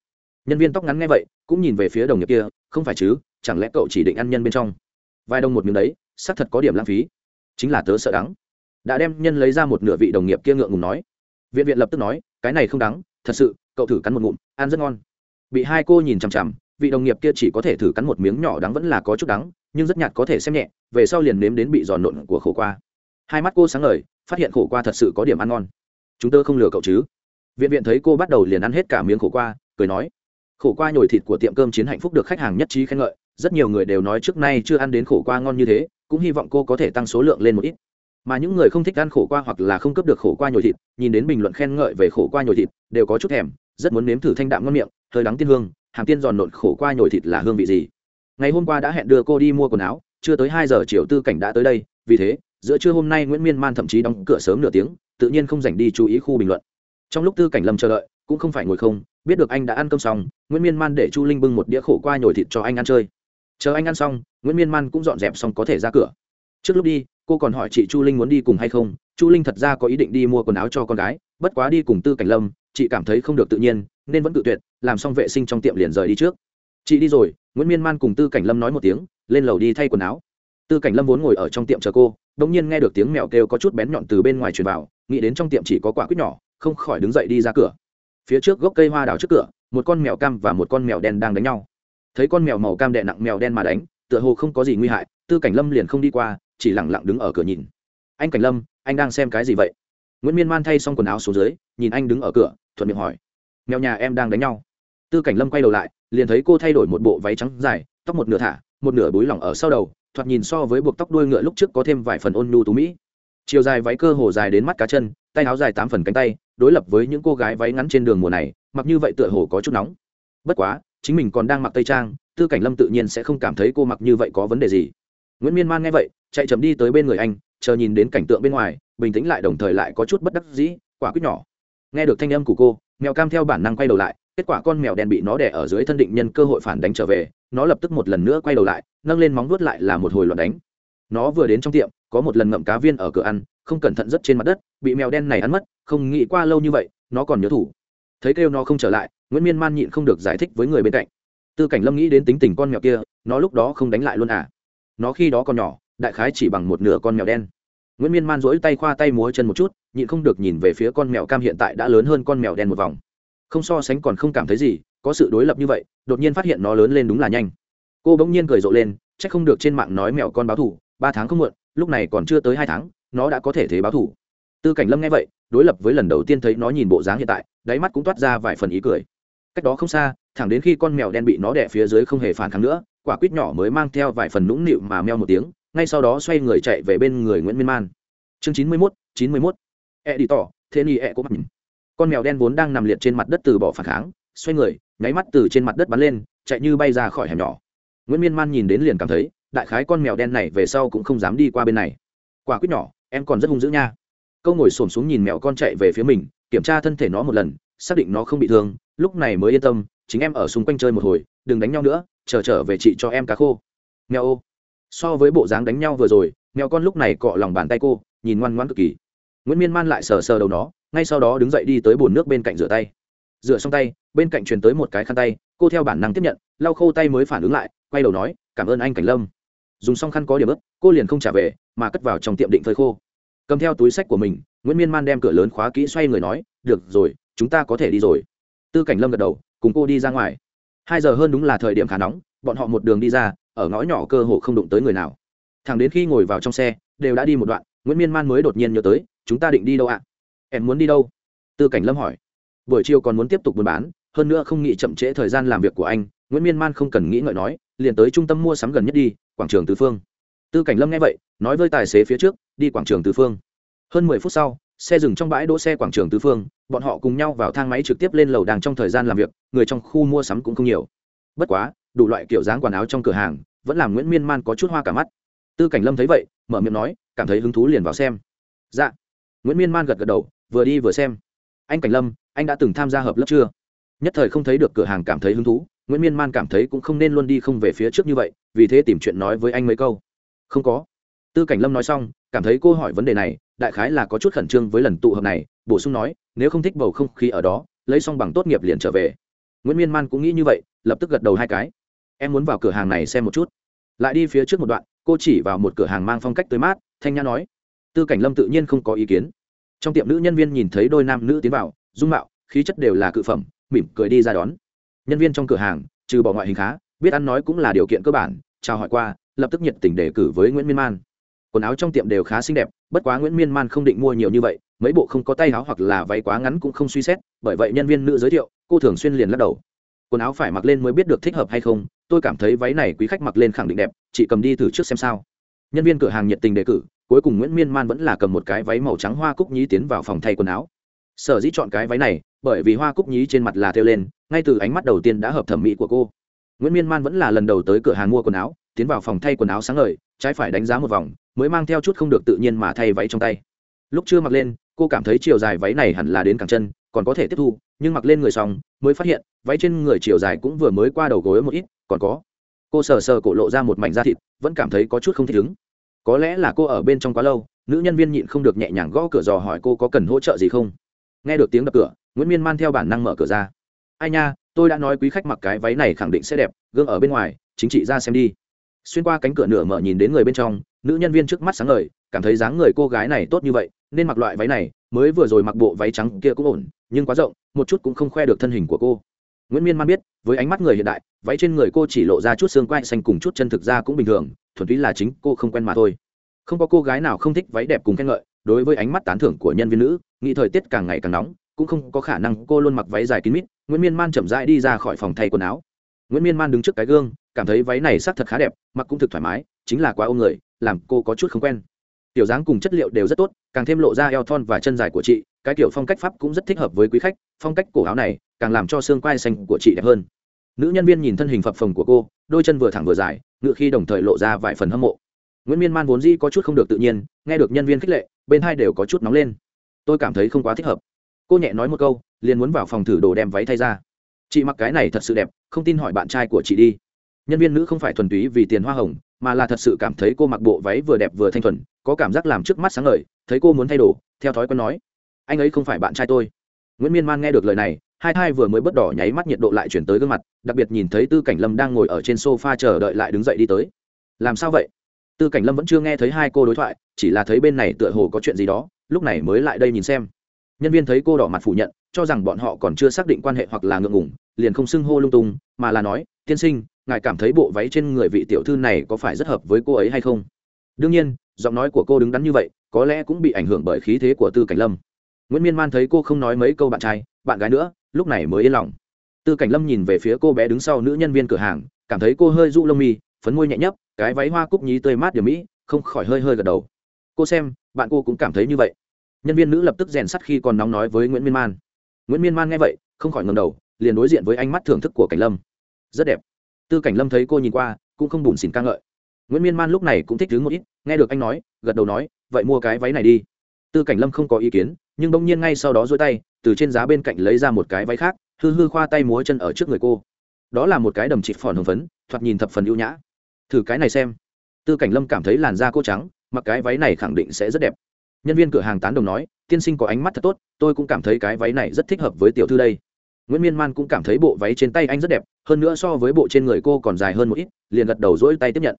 Nhân viên tóc ngắn nghe vậy, cũng nhìn về phía đồng nghiệp kia, không phải chứ, chẳng lẽ cậu chỉ định ăn nhân bên trong? Vài đồng một miếng đấy, xác thật có điểm lãng phí. Chính là tớ sợ đắng. Đã đem nhân lấy ra một nửa vị đồng nghiệp kia ngượng ngùng nói viện viện lập tức nói, cái này không đắng thật sự, cậu thử cắn một ngụm, ăn rất ngon. Bị hai cô nhìn chằm chằm, vị đồng nghiệp kia chỉ có thể thử cắn một miếng nhỏ đắng vẫn là có chút đắng nhưng rất nhạt có thể xem nhẹ, về sau liền nếm đến bị giòn nộn của khổ qua. Hai mắt cô sáng ngời, phát hiện khổ qua thật sự có điểm ăn ngon. Chúng tôi không lừa cậu chứ? Viện viện thấy cô bắt đầu liền ăn hết cả miếng khổ qua, cười nói, khổ qua nhồi thịt của tiệm cơm chiến hạnh phúc được khách hàng nhất trí khen ngợi, rất nhiều người đều nói trước nay chưa ăn đến khổ qua ngon như thế, cũng hy vọng cô có thể tăng số lượng lên một ít mà những người không thích ăn khổ qua hoặc là không cấp được khổ qua nhồi thịt, nhìn đến bình luận khen ngợi về khổ qua nhồi thịt, đều có chút thèm, rất muốn nếm thử thanh đạm ngon miệng, hơi đắng tiên hương, hàng tiên giòn nộn khổ qua nhồi thịt là hương vị gì? Ngày hôm qua đã hẹn đưa cô đi mua quần áo, chưa tới hai giờ chiều tư cảnh đã tới đây, vì thế, giữa trưa hôm nay nguyễn miên man thậm chí đóng cửa sớm nửa tiếng, tự nhiên không dành đi chú ý khu bình luận. Trong lúc tư cảnh lâm chờ đợi, cũng không phải ngồi không, biết được anh đã ăn cơm xong, nguyễn miên man để chu linh bưng một đĩa khổ qua nhồi thịt cho anh ăn chơi. Chờ anh ăn xong, nguyễn miên man cũng dọn dẹp xong có thể ra cửa. Trước lúc đi cô còn hỏi chị chu linh muốn đi cùng hay không? Chu linh thật ra có ý định đi mua quần áo cho con gái, bất quá đi cùng tư cảnh lâm, chị cảm thấy không được tự nhiên, nên vẫn tự tuyệt, làm xong vệ sinh trong tiệm liền rời đi trước. Chị đi rồi, nguyễn miên man cùng tư cảnh lâm nói một tiếng, lên lầu đi thay quần áo. Tư cảnh lâm vốn ngồi ở trong tiệm chờ cô đ ỗ n g nhiên nghe được tiếng mèo kêu có chút bén nhọn từ bên ngoài truyền vào, nghĩ đến trong tiệm chỉ có quả quýt nhỏ, không khỏi đứng dậy đi ra cửa. Phía trước gốc cây hoa đào trước cửa, một con mèo cam và một con mèo đen đang đánh nhau. Thấy con mèo màu cam đệ nặng mèo đen mà đánh, tựa hồ không có gì nguy hại, tư cảnh lâm liền không đi qua chỉ lẳng lặng đứng ở cửa nhìn. Anh cảnh lâm, anh đang xem cái gì vậy? Nguyễn miên man thay xong quần áo xuống dưới, nhìn anh đứng ở cửa, thuận miệng hỏi. Mèo nhà em đang đánh nhau. Tư cảnh lâm quay đầu lại, liền thấy cô thay đổi một bộ váy trắng dài, tóc một nửa thả, một nửa búi lỏng ở sau đầu, thoạt nhìn so với buộc tóc đuôi ngựa lúc trước có thêm vài phần ôn nhu tú mỹ. Chiều dài váy cơ hồ dài đến mắt cá chân, tay áo dài tám phần cánh tay, đối lập với những cô gái váy ngắn trên đường mùa này, mặc như vậy tựa hồ có chút nóng. Bất quá, chính mình còn đang mặc tây trang, tư cảnh lâm tự nhiên sẽ không cảm thấy cô mặc như vậy có vấn đề gì nguyễn miên man nghe vậy chạy chậm đi tới bên người anh chờ nhìn đến cảnh tượng bên ngoài bình tĩnh lại đồng thời lại có chút bất đắc dĩ quả quyết nhỏ nghe được thanh âm của cô mèo cam theo bản năng quay đầu lại kết quả con mèo đen bị nó đẻ ở dưới thân định nhân cơ hội phản đánh trở về nó lập tức một lần nữa quay đầu lại nâng lên móng vuốt lại là một hồi loạn đánh nó vừa đến trong tiệm có một lần ngậm cá viên ở cửa ăn không cẩn thận rất trên mặt đất bị mèo đen này ăn mất không nghĩ qua lâu như vậy nó còn nhớ thủ thấy kêu nó không trở lại nguyễn miên man nhịn không được giải thích với người bên cạnh tư cảnh lâm nghĩ đến tính tình con mèo kia nó lúc đó không đánh lại luôn à nó khi đó còn nhỏ, đại khái chỉ bằng một nửa con mèo đen. Nguyễn miên man rỗi tay khoa tay múa chân một chút, nhịn không được nhìn về phía con mèo cam hiện tại đã lớn hơn con mèo đen một vòng. Không so sánh còn không cảm thấy gì, có sự đối lập như vậy, đột nhiên phát hiện nó lớn lên đúng là nhanh. Cô bỗng nhiên cười rộ lên c h ắ c không được trên mạng nói mèo con báo thủ, ba tháng không muộn, lúc này còn chưa tới hai tháng, nó đã có thể thế báo thủ. Tư cảnh lâm nghe vậy, đối lập với lần đầu tiên thấy nó nhìn bộ dáng hiện tại, đáy mắt cũng toát ra vài phần ý cười. Cách đó không xa, thẳng đến khi con mèo đen bị nó đẻ phía dưới không hề phản kháng nữa quả quýt nhỏ mới mang theo vài phần nũng nịu mà meo một tiếng, ngay sau đó xoay người chạy về bên người nguyễn miên man. Chương chín mươi mốt, chín mươi mốt. E đi tỏ thế ni e có nhìn. Con mèo đen vốn đang nằm liệt trên mặt đất từ bỏ phản kháng, xoay người, nháy mắt từ trên mặt đất bắn lên, chạy như bay ra khỏi hẻm nhỏ. Nguyễn miên man nhìn đến liền cảm thấy, đại khái con mèo đen này về sau cũng không dám đi qua bên này. Quả quyết nhỏ, em còn rất hung dữ nha. Câu ngồi xổm xuống nhìn mèo con chạy về phía mình, kiểm tra thân thể nó một lần, xác định nó không bị thương, lúc này mới yên tâm, chính em ở xung quanh chơi một hồi, đừng đánh nhau nữa chờ trở về chị cho em cá khô. Mèo ô. So với bộ dáng đánh nhau vừa rồi, mèo con lúc này cọ lòng bàn tay cô, nhìn ngoan ngoan cực kỳ. Nguyễn miên man lại sờ sờ đầu nó, ngay sau đó đứng dậy đi tới bồn nước bên cạnh rửa tay. Rửa xong tay, bên cạnh truyền tới một cái khăn tay, cô theo bản năng tiếp nhận, lau khô tay mới phản ứng lại, quay đầu nói, cảm ơn anh cảnh lâm. Dùng xong khăn có điểm ướt, cô liền không trả về, mà cất vào trong tiệm định phơi khô. Cầm theo túi sách của mình, nguyễn miên man đem cửa lớn khóa kỹ xoay người nói, được rồi, chúng ta có thể đi rồi. Tư cảnh lâm gật đầu, cùng cô đi ra ngoài hai giờ hơn đúng là thời điểm khá nóng, bọn họ một đường đi ra, ở ngõ nhỏ cơ hồ không đụng tới người nào. Thằng đến khi ngồi vào trong xe, đều đã đi một đoạn, nguyễn miên man mới đột nhiên nhớ tới, chúng ta định đi đâu ạ? Em muốn đi đâu? Tư cảnh lâm hỏi. Buổi chiều còn muốn tiếp tục buôn bán, hơn nữa không nghĩ chậm trễ thời gian làm việc của anh. Nguyễn miên man không cần nghĩ ngợi nói, liền tới trung tâm mua sắm gần nhất đi, quảng trường tứ phương. Tư cảnh lâm nghe vậy, nói với tài xế phía trước, đi quảng trường tứ phương. Hơn mười phút sau xe dừng trong bãi đỗ xe quảng trường tứ phương, bọn họ cùng nhau vào thang máy trực tiếp lên lầu đàng trong thời gian làm việc, người trong khu mua sắm cũng không nhiều. Bất quá, đủ loại kiểu dáng quần áo trong cửa hàng, vẫn làm nguyễn miên man có chút hoa cả mắt. Tư cảnh lâm thấy vậy, mở miệng nói, cảm thấy hứng thú liền vào xem. Dạ. Nguyễn miên man gật gật đầu, vừa đi vừa xem. Anh cảnh lâm, anh đã từng tham gia hợp lớp chưa? Nhất thời không thấy được cửa hàng cảm thấy hứng thú, nguyễn miên man cảm thấy cũng không nên luôn đi không về phía trước như vậy, vì thế tìm chuyện nói với anh mấy câu. Không có. Tư cảnh lâm nói xong cảm thấy cô hỏi vấn đề này, đại khái là có chút khẩn trương với lần tụ họp này, bổ sung nói, nếu không thích bầu không khí ở đó, lấy xong bằng tốt nghiệp liền trở về. Nguyễn miên man cũng nghĩ như vậy, lập tức gật đầu hai cái. Em muốn vào cửa hàng này xem một chút. Lại đi phía trước một đoạn, cô chỉ vào một cửa hàng mang phong cách tới mát, thanh nhã nói. Tư cảnh lâm tự nhiên không có ý kiến. Trong tiệm nữ nhân viên nhìn thấy đôi nam nữ tiến vào, dung mạo, khí chất đều là cự phẩm, mỉm cười đi ra đón. Nhân viên trong cửa hàng, trừ bỏ ngoại hình khá, biết ăn nói cũng là điều kiện cơ bản, chào hỏi qua, lập tức nhiệt tình đề cử với nguyễn miên man quần áo trong tiệm đều khá xinh đẹp, bất quá nguyễn miên man không định mua nhiều như vậy, mấy bộ không có tay áo hoặc là váy quá ngắn cũng không suy xét, bởi vậy nhân viên nữ giới thiệu, cô thường xuyên liền lắc đầu. Quần áo phải mặc lên mới biết được thích hợp hay không, tôi cảm thấy váy này quý khách mặc lên khẳng định đẹp, chị cầm đi thử trước xem sao. Nhân viên cửa hàng nhiệt tình đề cử, cuối cùng nguyễn miên man vẫn là cầm một cái váy màu trắng hoa cúc nhí tiến vào phòng thay quần áo. Sở dĩ chọn cái váy này, bởi vì hoa cúc nhí trên mặt là thêu lên, ngay từ ánh mắt đầu tiên đã hợp thẩm mỹ của cô. Nguyễn miên man vẫn là lần đầu tới cửa hàng mua quần áo, tiến vào phòng thay quần áo sáng ngời, trái phải đánh giá một vòng mới mang theo chút không được tự nhiên mà thay váy trong tay. Lúc chưa mặc lên, cô cảm thấy chiều dài váy này hẳn là đến cẳng chân, còn có thể tiếp thu, nhưng mặc lên người xong, mới phát hiện, váy trên người chiều dài cũng vừa mới qua đầu gối một ít, còn có. Cô sờ sờ cổ lộ ra một mảnh da thịt, vẫn cảm thấy có chút không thích ứng. Có lẽ là cô ở bên trong quá lâu, nữ nhân viên nhịn không được nhẹ nhàng gõ cửa dò hỏi cô có cần hỗ trợ gì không. Nghe được tiếng đập cửa, nguyễn miên man theo bản năng mở cửa ra. Ai nha, tôi đã nói quý khách mặc cái váy này khẳng định sẽ đẹp, gương ở bên ngoài, chính trị ra xem đi. Xuyên qua cánh cửa nửa mở nhìn đến người bên trong nữ nhân viên trước mắt sáng ngời, cảm thấy dáng người cô gái này tốt như vậy, nên mặc loại váy này, mới vừa rồi mặc bộ váy trắng kia cũng ổn, nhưng quá rộng, một chút cũng không khoe được thân hình của cô. Nguyễn miên man biết, với ánh mắt người hiện đại, váy trên người cô chỉ lộ ra chút xương quai xanh cùng chút chân thực ra cũng bình thường, thuần túy là chính cô không quen mà thôi. Không có cô gái nào không thích váy đẹp cùng khen ngợi, đối với ánh mắt tán thưởng của nhân viên nữ, nghĩ thời tiết càng ngày càng nóng, cũng không có khả năng cô luôn mặc váy dài kín mít, nguyễn miên man chậm rãi đi ra khỏi phòng thay quần áo. Nguyễn miên man đứng trước cái gương, cảm thấy váy này sắc thật khá đẹp, mặc cũng thực thoải mái, chính là quá ôm người làm cô có chút không quen. Tiểu dáng cùng chất liệu đều rất tốt, càng thêm lộ ra eo thon và chân dài của chị, cái kiểu phong cách pháp cũng rất thích hợp với quý khách, phong cách cổ áo này càng làm cho xương quai xanh của chị đẹp hơn. Nữ nhân viên nhìn thân hình phập phồng của cô, đôi chân vừa thẳng vừa dài ngựa khi đồng thời lộ ra vài phần hâm mộ. Nguyễn miên man vốn dĩ có chút không được tự nhiên, nghe được nhân viên khích lệ, bên hai đều có chút nóng lên. Tôi cảm thấy không quá thích hợp. Cô nhẹ nói một câu, liền muốn vào phòng thử đồ đem váy thay ra. Chị mặc cái này thật sự đẹp, không tin hỏi bạn trai của chị đi. Nhân viên nữ không phải thuần túy vì tiền hoa hồng mà là thật sự cảm thấy cô mặc bộ váy vừa đẹp vừa thanh thuần, có cảm giác làm trước mắt sáng ngời, thấy cô muốn thay đồ, theo thói quen nói. Anh ấy không phải bạn trai tôi. Nguyễn miên man nghe được lời này, hai thai vừa mới bớt đỏ nháy mắt nhiệt độ lại chuyển tới gương mặt, đặc biệt nhìn thấy tư cảnh lâm đang ngồi ở trên sofa chờ đợi lại đứng dậy đi tới. Làm sao vậy? Tư cảnh lâm vẫn chưa nghe thấy hai cô đối thoại, chỉ là thấy bên này tựa hồ có chuyện gì đó, lúc này mới lại đây nhìn xem. Nhân viên thấy cô đỏ mặt phủ nhận, cho rằng bọn họ còn chưa xác định quan hệ hoặc là ngượng ngủng liền không xưng hô lung tung, mà là nói tiên sinh, ngài cảm thấy bộ váy trên người vị tiểu thư này có phải rất hợp với cô ấy hay không? Đương nhiên, giọng nói của cô đứng đắn như vậy, có lẽ cũng bị ảnh hưởng bởi khí thế của tư cảnh lâm. Nguyễn miên man thấy cô không nói mấy câu bạn trai, bạn gái nữa, lúc này mới yên lòng. Tư cảnh lâm nhìn về phía cô bé đứng sau nữ nhân viên cửa hàng, cảm thấy cô hơi rũ lông mi, phấn môi nhẹ nhấp, cái váy hoa cúc nhí tươi mát điểm mỹ, không khỏi hơi hơi gật đầu. Cô xem, bạn cô cũng cảm thấy như vậy. Nhân viên nữ lập tức rèn sắt khi còn nóng nói với nguyễn miên man. Nguyễn miên man nghe vậy, không khỏi ngầm đầu, liền đối diện với ánh mắt thưởng thức của cảnh lâm rất đẹp. Tư cảnh lâm thấy cô nhìn qua, cũng không bùn xỉn ca ngợi. Nguyễn miên man lúc này cũng thích thứ một ít, nghe được anh nói, gật đầu nói, vậy mua cái váy này đi. Tư cảnh lâm không có ý kiến, nhưng bỗng nhiên ngay sau đó dối tay, từ trên giá bên cạnh lấy ra một cái váy khác, hư hư khoa tay múa chân ở trước người cô. Đó là một cái đầm chịt phòn hồng phấn, thoạt nhìn thập phần ưu nhã. Thử cái này xem. Tư cảnh lâm cảm thấy làn da cô trắng, mặc cái váy này khẳng định sẽ rất đẹp. Nhân viên cửa hàng tán đồng nói, tiên sinh có ánh mắt thật tốt, tôi cũng cảm thấy cái váy này rất thích hợp với tiểu thư đây nguyễn miên man cũng cảm thấy bộ váy trên tay anh rất đẹp, hơn nữa so với bộ trên người cô còn dài hơn một ít, liền gật đầu dỗi tay tiếp nhận.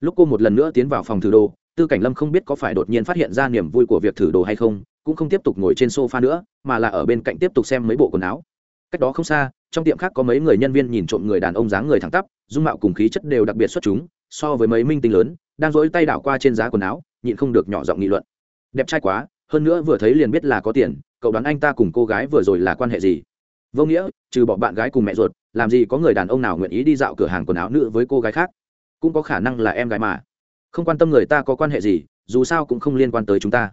Lúc cô một lần nữa tiến vào phòng thử đồ, tư cảnh lâm không biết có phải đột nhiên phát hiện ra niềm vui của việc thử đồ hay không, cũng không tiếp tục ngồi trên sofa nữa, mà là ở bên cạnh tiếp tục xem mấy bộ quần áo. Cách đó không xa, trong tiệm khác có mấy người nhân viên nhìn trộm người đàn ông dáng người thẳng tắp, dung mạo cùng khí chất đều đặc biệt xuất chúng, so với mấy minh tinh lớn, đang dỗi tay đảo qua trên giá quần áo, nhịn không được nhỏ giọng nghị luận. Đẹp trai quá, hơn nữa vừa thấy liền biết là có tiền, cậu đoán anh ta cùng cô gái vừa rồi là quan hệ gì? Vô nghĩa, trừ bỏ bạn gái cùng mẹ ruột, làm gì có người đàn ông nào nguyện ý đi dạo cửa hàng quần áo nữ với cô gái khác. Cũng có khả năng là em gái mà. Không quan tâm người ta có quan hệ gì, dù sao cũng không liên quan tới chúng ta.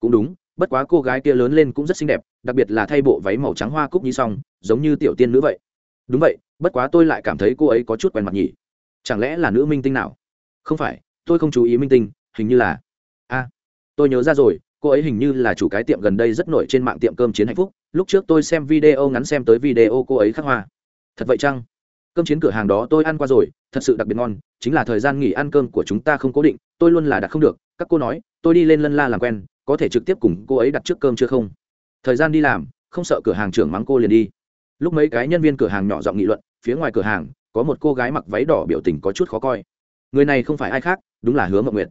Cũng đúng, bất quá cô gái kia lớn lên cũng rất xinh đẹp, đặc biệt là thay bộ váy màu trắng hoa cúc như xong giống như tiểu tiên nữ vậy. Đúng vậy, bất quá tôi lại cảm thấy cô ấy có chút quen mặt nhỉ. Chẳng lẽ là nữ minh tinh nào? Không phải, tôi không chú ý minh tinh, hình như là. A tôi nhớ ra rồi cô ấy hình như là chủ cái tiệm gần đây rất nổi trên mạng tiệm cơm chiến hạnh phúc. Lúc trước tôi xem video ngắn xem tới video cô ấy khắc hoa. Thật vậy chăng? Cơm chiến cửa hàng đó tôi ăn qua rồi, thật sự đặc biệt ngon, chính là thời gian nghỉ ăn cơm của chúng ta không cố định, tôi luôn là đặt không được. Các cô nói, tôi đi lên lân la làm quen, có thể trực tiếp cùng cô ấy đặt trước cơm chưa không? Thời gian đi làm, không sợ cửa hàng trưởng mắng cô liền đi. Lúc mấy cái nhân viên cửa hàng nhỏ giọng nghị luận, phía ngoài cửa hàng, có một cô gái mặc váy đỏ biểu tình có chút khó coi. Người này không phải ai khác, đúng là hứa mộng nguyệt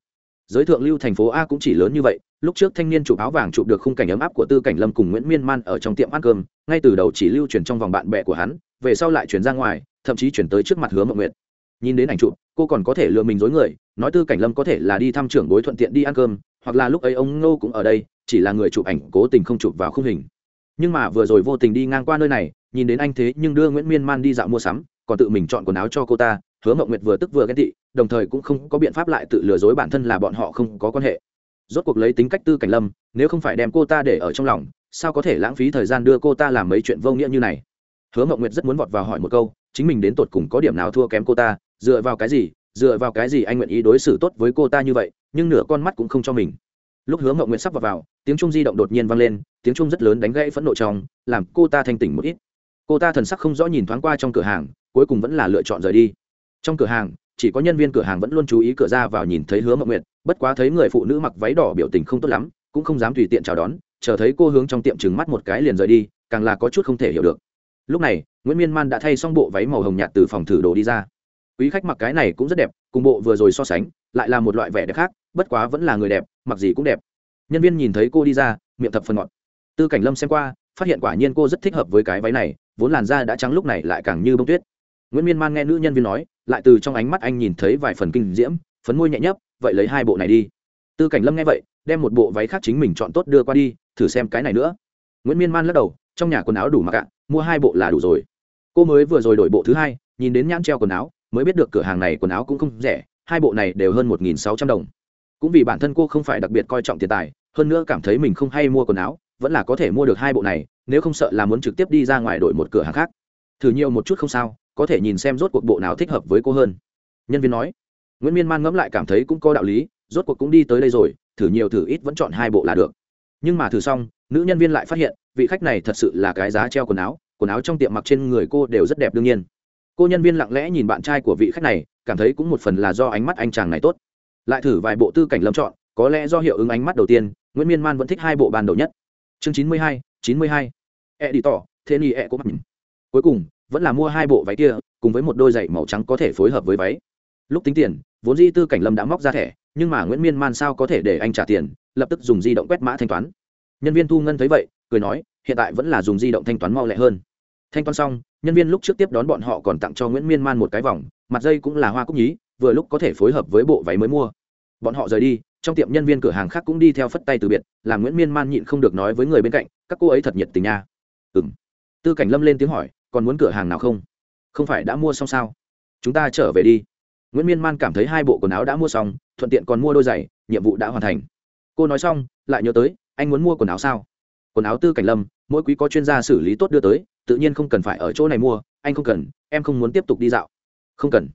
giới thượng lưu thành phố a cũng chỉ lớn như vậy, lúc trước thanh niên chụp áo vàng chụp được khung cảnh ấm áp của tư cảnh lâm cùng nguyễn miên man ở trong tiệm ăn cơm, ngay từ đầu chỉ lưu truyền trong vòng bạn bè của hắn, về sau lại chuyển ra ngoài, thậm chí chuyển tới trước mặt hứa mộng nguyệt. Nhìn đến ảnh chụp, cô còn có thể lừa mình dối người, nói tư cảnh lâm có thể là đi thăm trưởng bối thuận tiện đi ăn cơm, hoặc là lúc ấy ông nô cũng ở đây, chỉ là người chụp ảnh cố tình không chụp vào khung hình. Nhưng mà vừa rồi vô tình đi ngang qua nơi này, nhìn đến anh thế nhưng đưa nguyễn miên man đi dạo mua sắm, còn tự mình chọn quần áo cho cô ta hứa mộng nguyệt vừa tức vừa ghen tị đồng thời cũng không có biện pháp lại tự lừa dối bản thân là bọn họ không có quan hệ. Rốt cuộc lấy tính cách tư cảnh lâm nếu không phải đem cô ta để ở trong lòng sao có thể lãng phí thời gian đưa cô ta làm mấy chuyện vô nghĩa như này? Hứa mộng nguyệt rất muốn vọt vào hỏi một câu chính mình đến tột cùng có điểm nào thua kém cô ta dựa vào cái gì dựa vào cái gì anh nguyện ý đối xử tốt với cô ta như vậy nhưng nửa con mắt cũng không cho mình. Lúc hứa mộng nguyệt sắp vào, vào tiếng trung di động đột nhiên vang lên tiếng trung rất lớn đánh gãy phẫn nộ trong làm cô ta thanh tỉnh một ít. Cô ta thần sắc không rõ nhìn thoáng qua trong cửa hàng cuối cùng vẫn là lựa chọn rời đi trong cửa hàng, chỉ có nhân viên cửa hàng vẫn luôn chú ý cửa ra vào nhìn thấy hứa mộng nguyệt, bất quá thấy người phụ nữ mặc váy đỏ biểu tình không tốt lắm, cũng không dám tùy tiện chào đón, chờ thấy cô hướng trong tiệm trừng mắt một cái liền rời đi, càng là có chút không thể hiểu được. Lúc này, nguyễn miên man đã thay xong bộ váy màu hồng nhạt từ phòng thử đồ đi ra. Quý khách mặc cái này cũng rất đẹp, cùng bộ vừa rồi so sánh, lại là một loại vẻ đẹp khác, bất quá vẫn là người đẹp, mặc gì cũng đẹp. Nhân viên nhìn thấy cô đi ra, miệng thập phần ngọt. Tư cảnh lâm xem qua, phát hiện quả nhiên cô rất thích hợp với cái váy này, vốn làn da đã trắng lúc này lại càng như bông tuyết. Nguyễn miên man nghe nữ nhân viên nói lại từ trong ánh mắt anh nhìn thấy vài phần kinh diễm, phấn môi nhẹ nhấp, vậy lấy hai bộ này đi. Tư cảnh lâm nghe vậy, đem một bộ váy khác chính mình chọn tốt đưa qua đi, thử xem cái này nữa. Nguyễn miên man lắc đầu, trong nhà quần áo đủ mặc ạ mua hai bộ là đủ rồi. Cô mới vừa rồi đổi bộ thứ hai, nhìn đến nhãn treo quần áo, mới biết được cửa hàng này quần áo cũng không rẻ, hai bộ này đều hơn một nghìn sáu trăm đồng. Cũng vì bản thân cô không phải đặc biệt coi trọng tiền tài, hơn nữa cảm thấy mình không hay mua quần áo, vẫn là có thể mua được hai bộ này, nếu không sợ là muốn trực tiếp đi ra ngoài đổi một cửa hàng khác thử nhiều một chút không sao, có thể nhìn xem rốt cuộc bộ nào thích hợp với cô hơn. Nhân viên nói. Nguyễn miên man ngẫm lại cảm thấy cũng có đạo lý, rốt cuộc cũng đi tới đây rồi, thử nhiều thử ít vẫn chọn hai bộ là được. Nhưng mà thử xong, nữ nhân viên lại phát hiện, vị khách này thật sự là cái giá treo quần áo quần áo trong tiệm mặc trên người cô đều rất đẹp đương nhiên. Cô nhân viên lặng lẽ nhìn bạn trai của vị khách này, cảm thấy cũng một phần là do ánh mắt anh chàng này tốt. Lại thử vài bộ tư cảnh lâm chọn, có lẽ do hiệu ứng ánh mắt đầu tiên, nguyễn miên man vẫn thích hai bộ ban đầu nhất. Chương chín mươi hai, chín mươi hai. E đi tỏ thế ni e. Có mặt cuối cùng vẫn là mua hai bộ váy kia, cùng với một đôi giày màu trắng có thể phối hợp với váy. Lúc tính tiền, vốn di tư cảnh lâm đã móc ra thẻ, nhưng mà nguyễn miên man sao có thể để anh trả tiền, lập tức dùng di động quét mã thanh toán. Nhân viên thu ngân thấy vậy, cười nói, hiện tại vẫn là dùng di động thanh toán mau lẹ hơn. Thanh toán xong, nhân viên lúc trước tiếp đón bọn họ còn tặng cho nguyễn miên man một cái vòng, mặt dây cũng là hoa cúc nhí, vừa lúc có thể phối hợp với bộ váy mới mua. Bọn họ rời đi, trong tiệm nhân viên cửa hàng khác cũng đi theo phất tay từ biệt, làm nguyễn miên man nhịn không được nói với người bên cạnh, các cô ấy thật nhiệt tình nha. Ừ m tư cảnh lâm lên tiếng hỏi còn muốn cửa hàng nào không? Không phải đã mua xong sao? Chúng ta trở về đi. Nguyễn miên man cảm thấy hai bộ quần áo đã mua xong, thuận tiện còn mua đôi giày, nhiệm vụ đã hoàn thành. Cô nói xong, lại nhớ tới, anh muốn mua quần áo sao? Quần áo tư cảnh lâm, mỗi quý có chuyên gia xử lý tốt đưa tới, tự nhiên không cần phải ở chỗ này mua, anh không cần, em không muốn tiếp tục đi dạo. Không cần.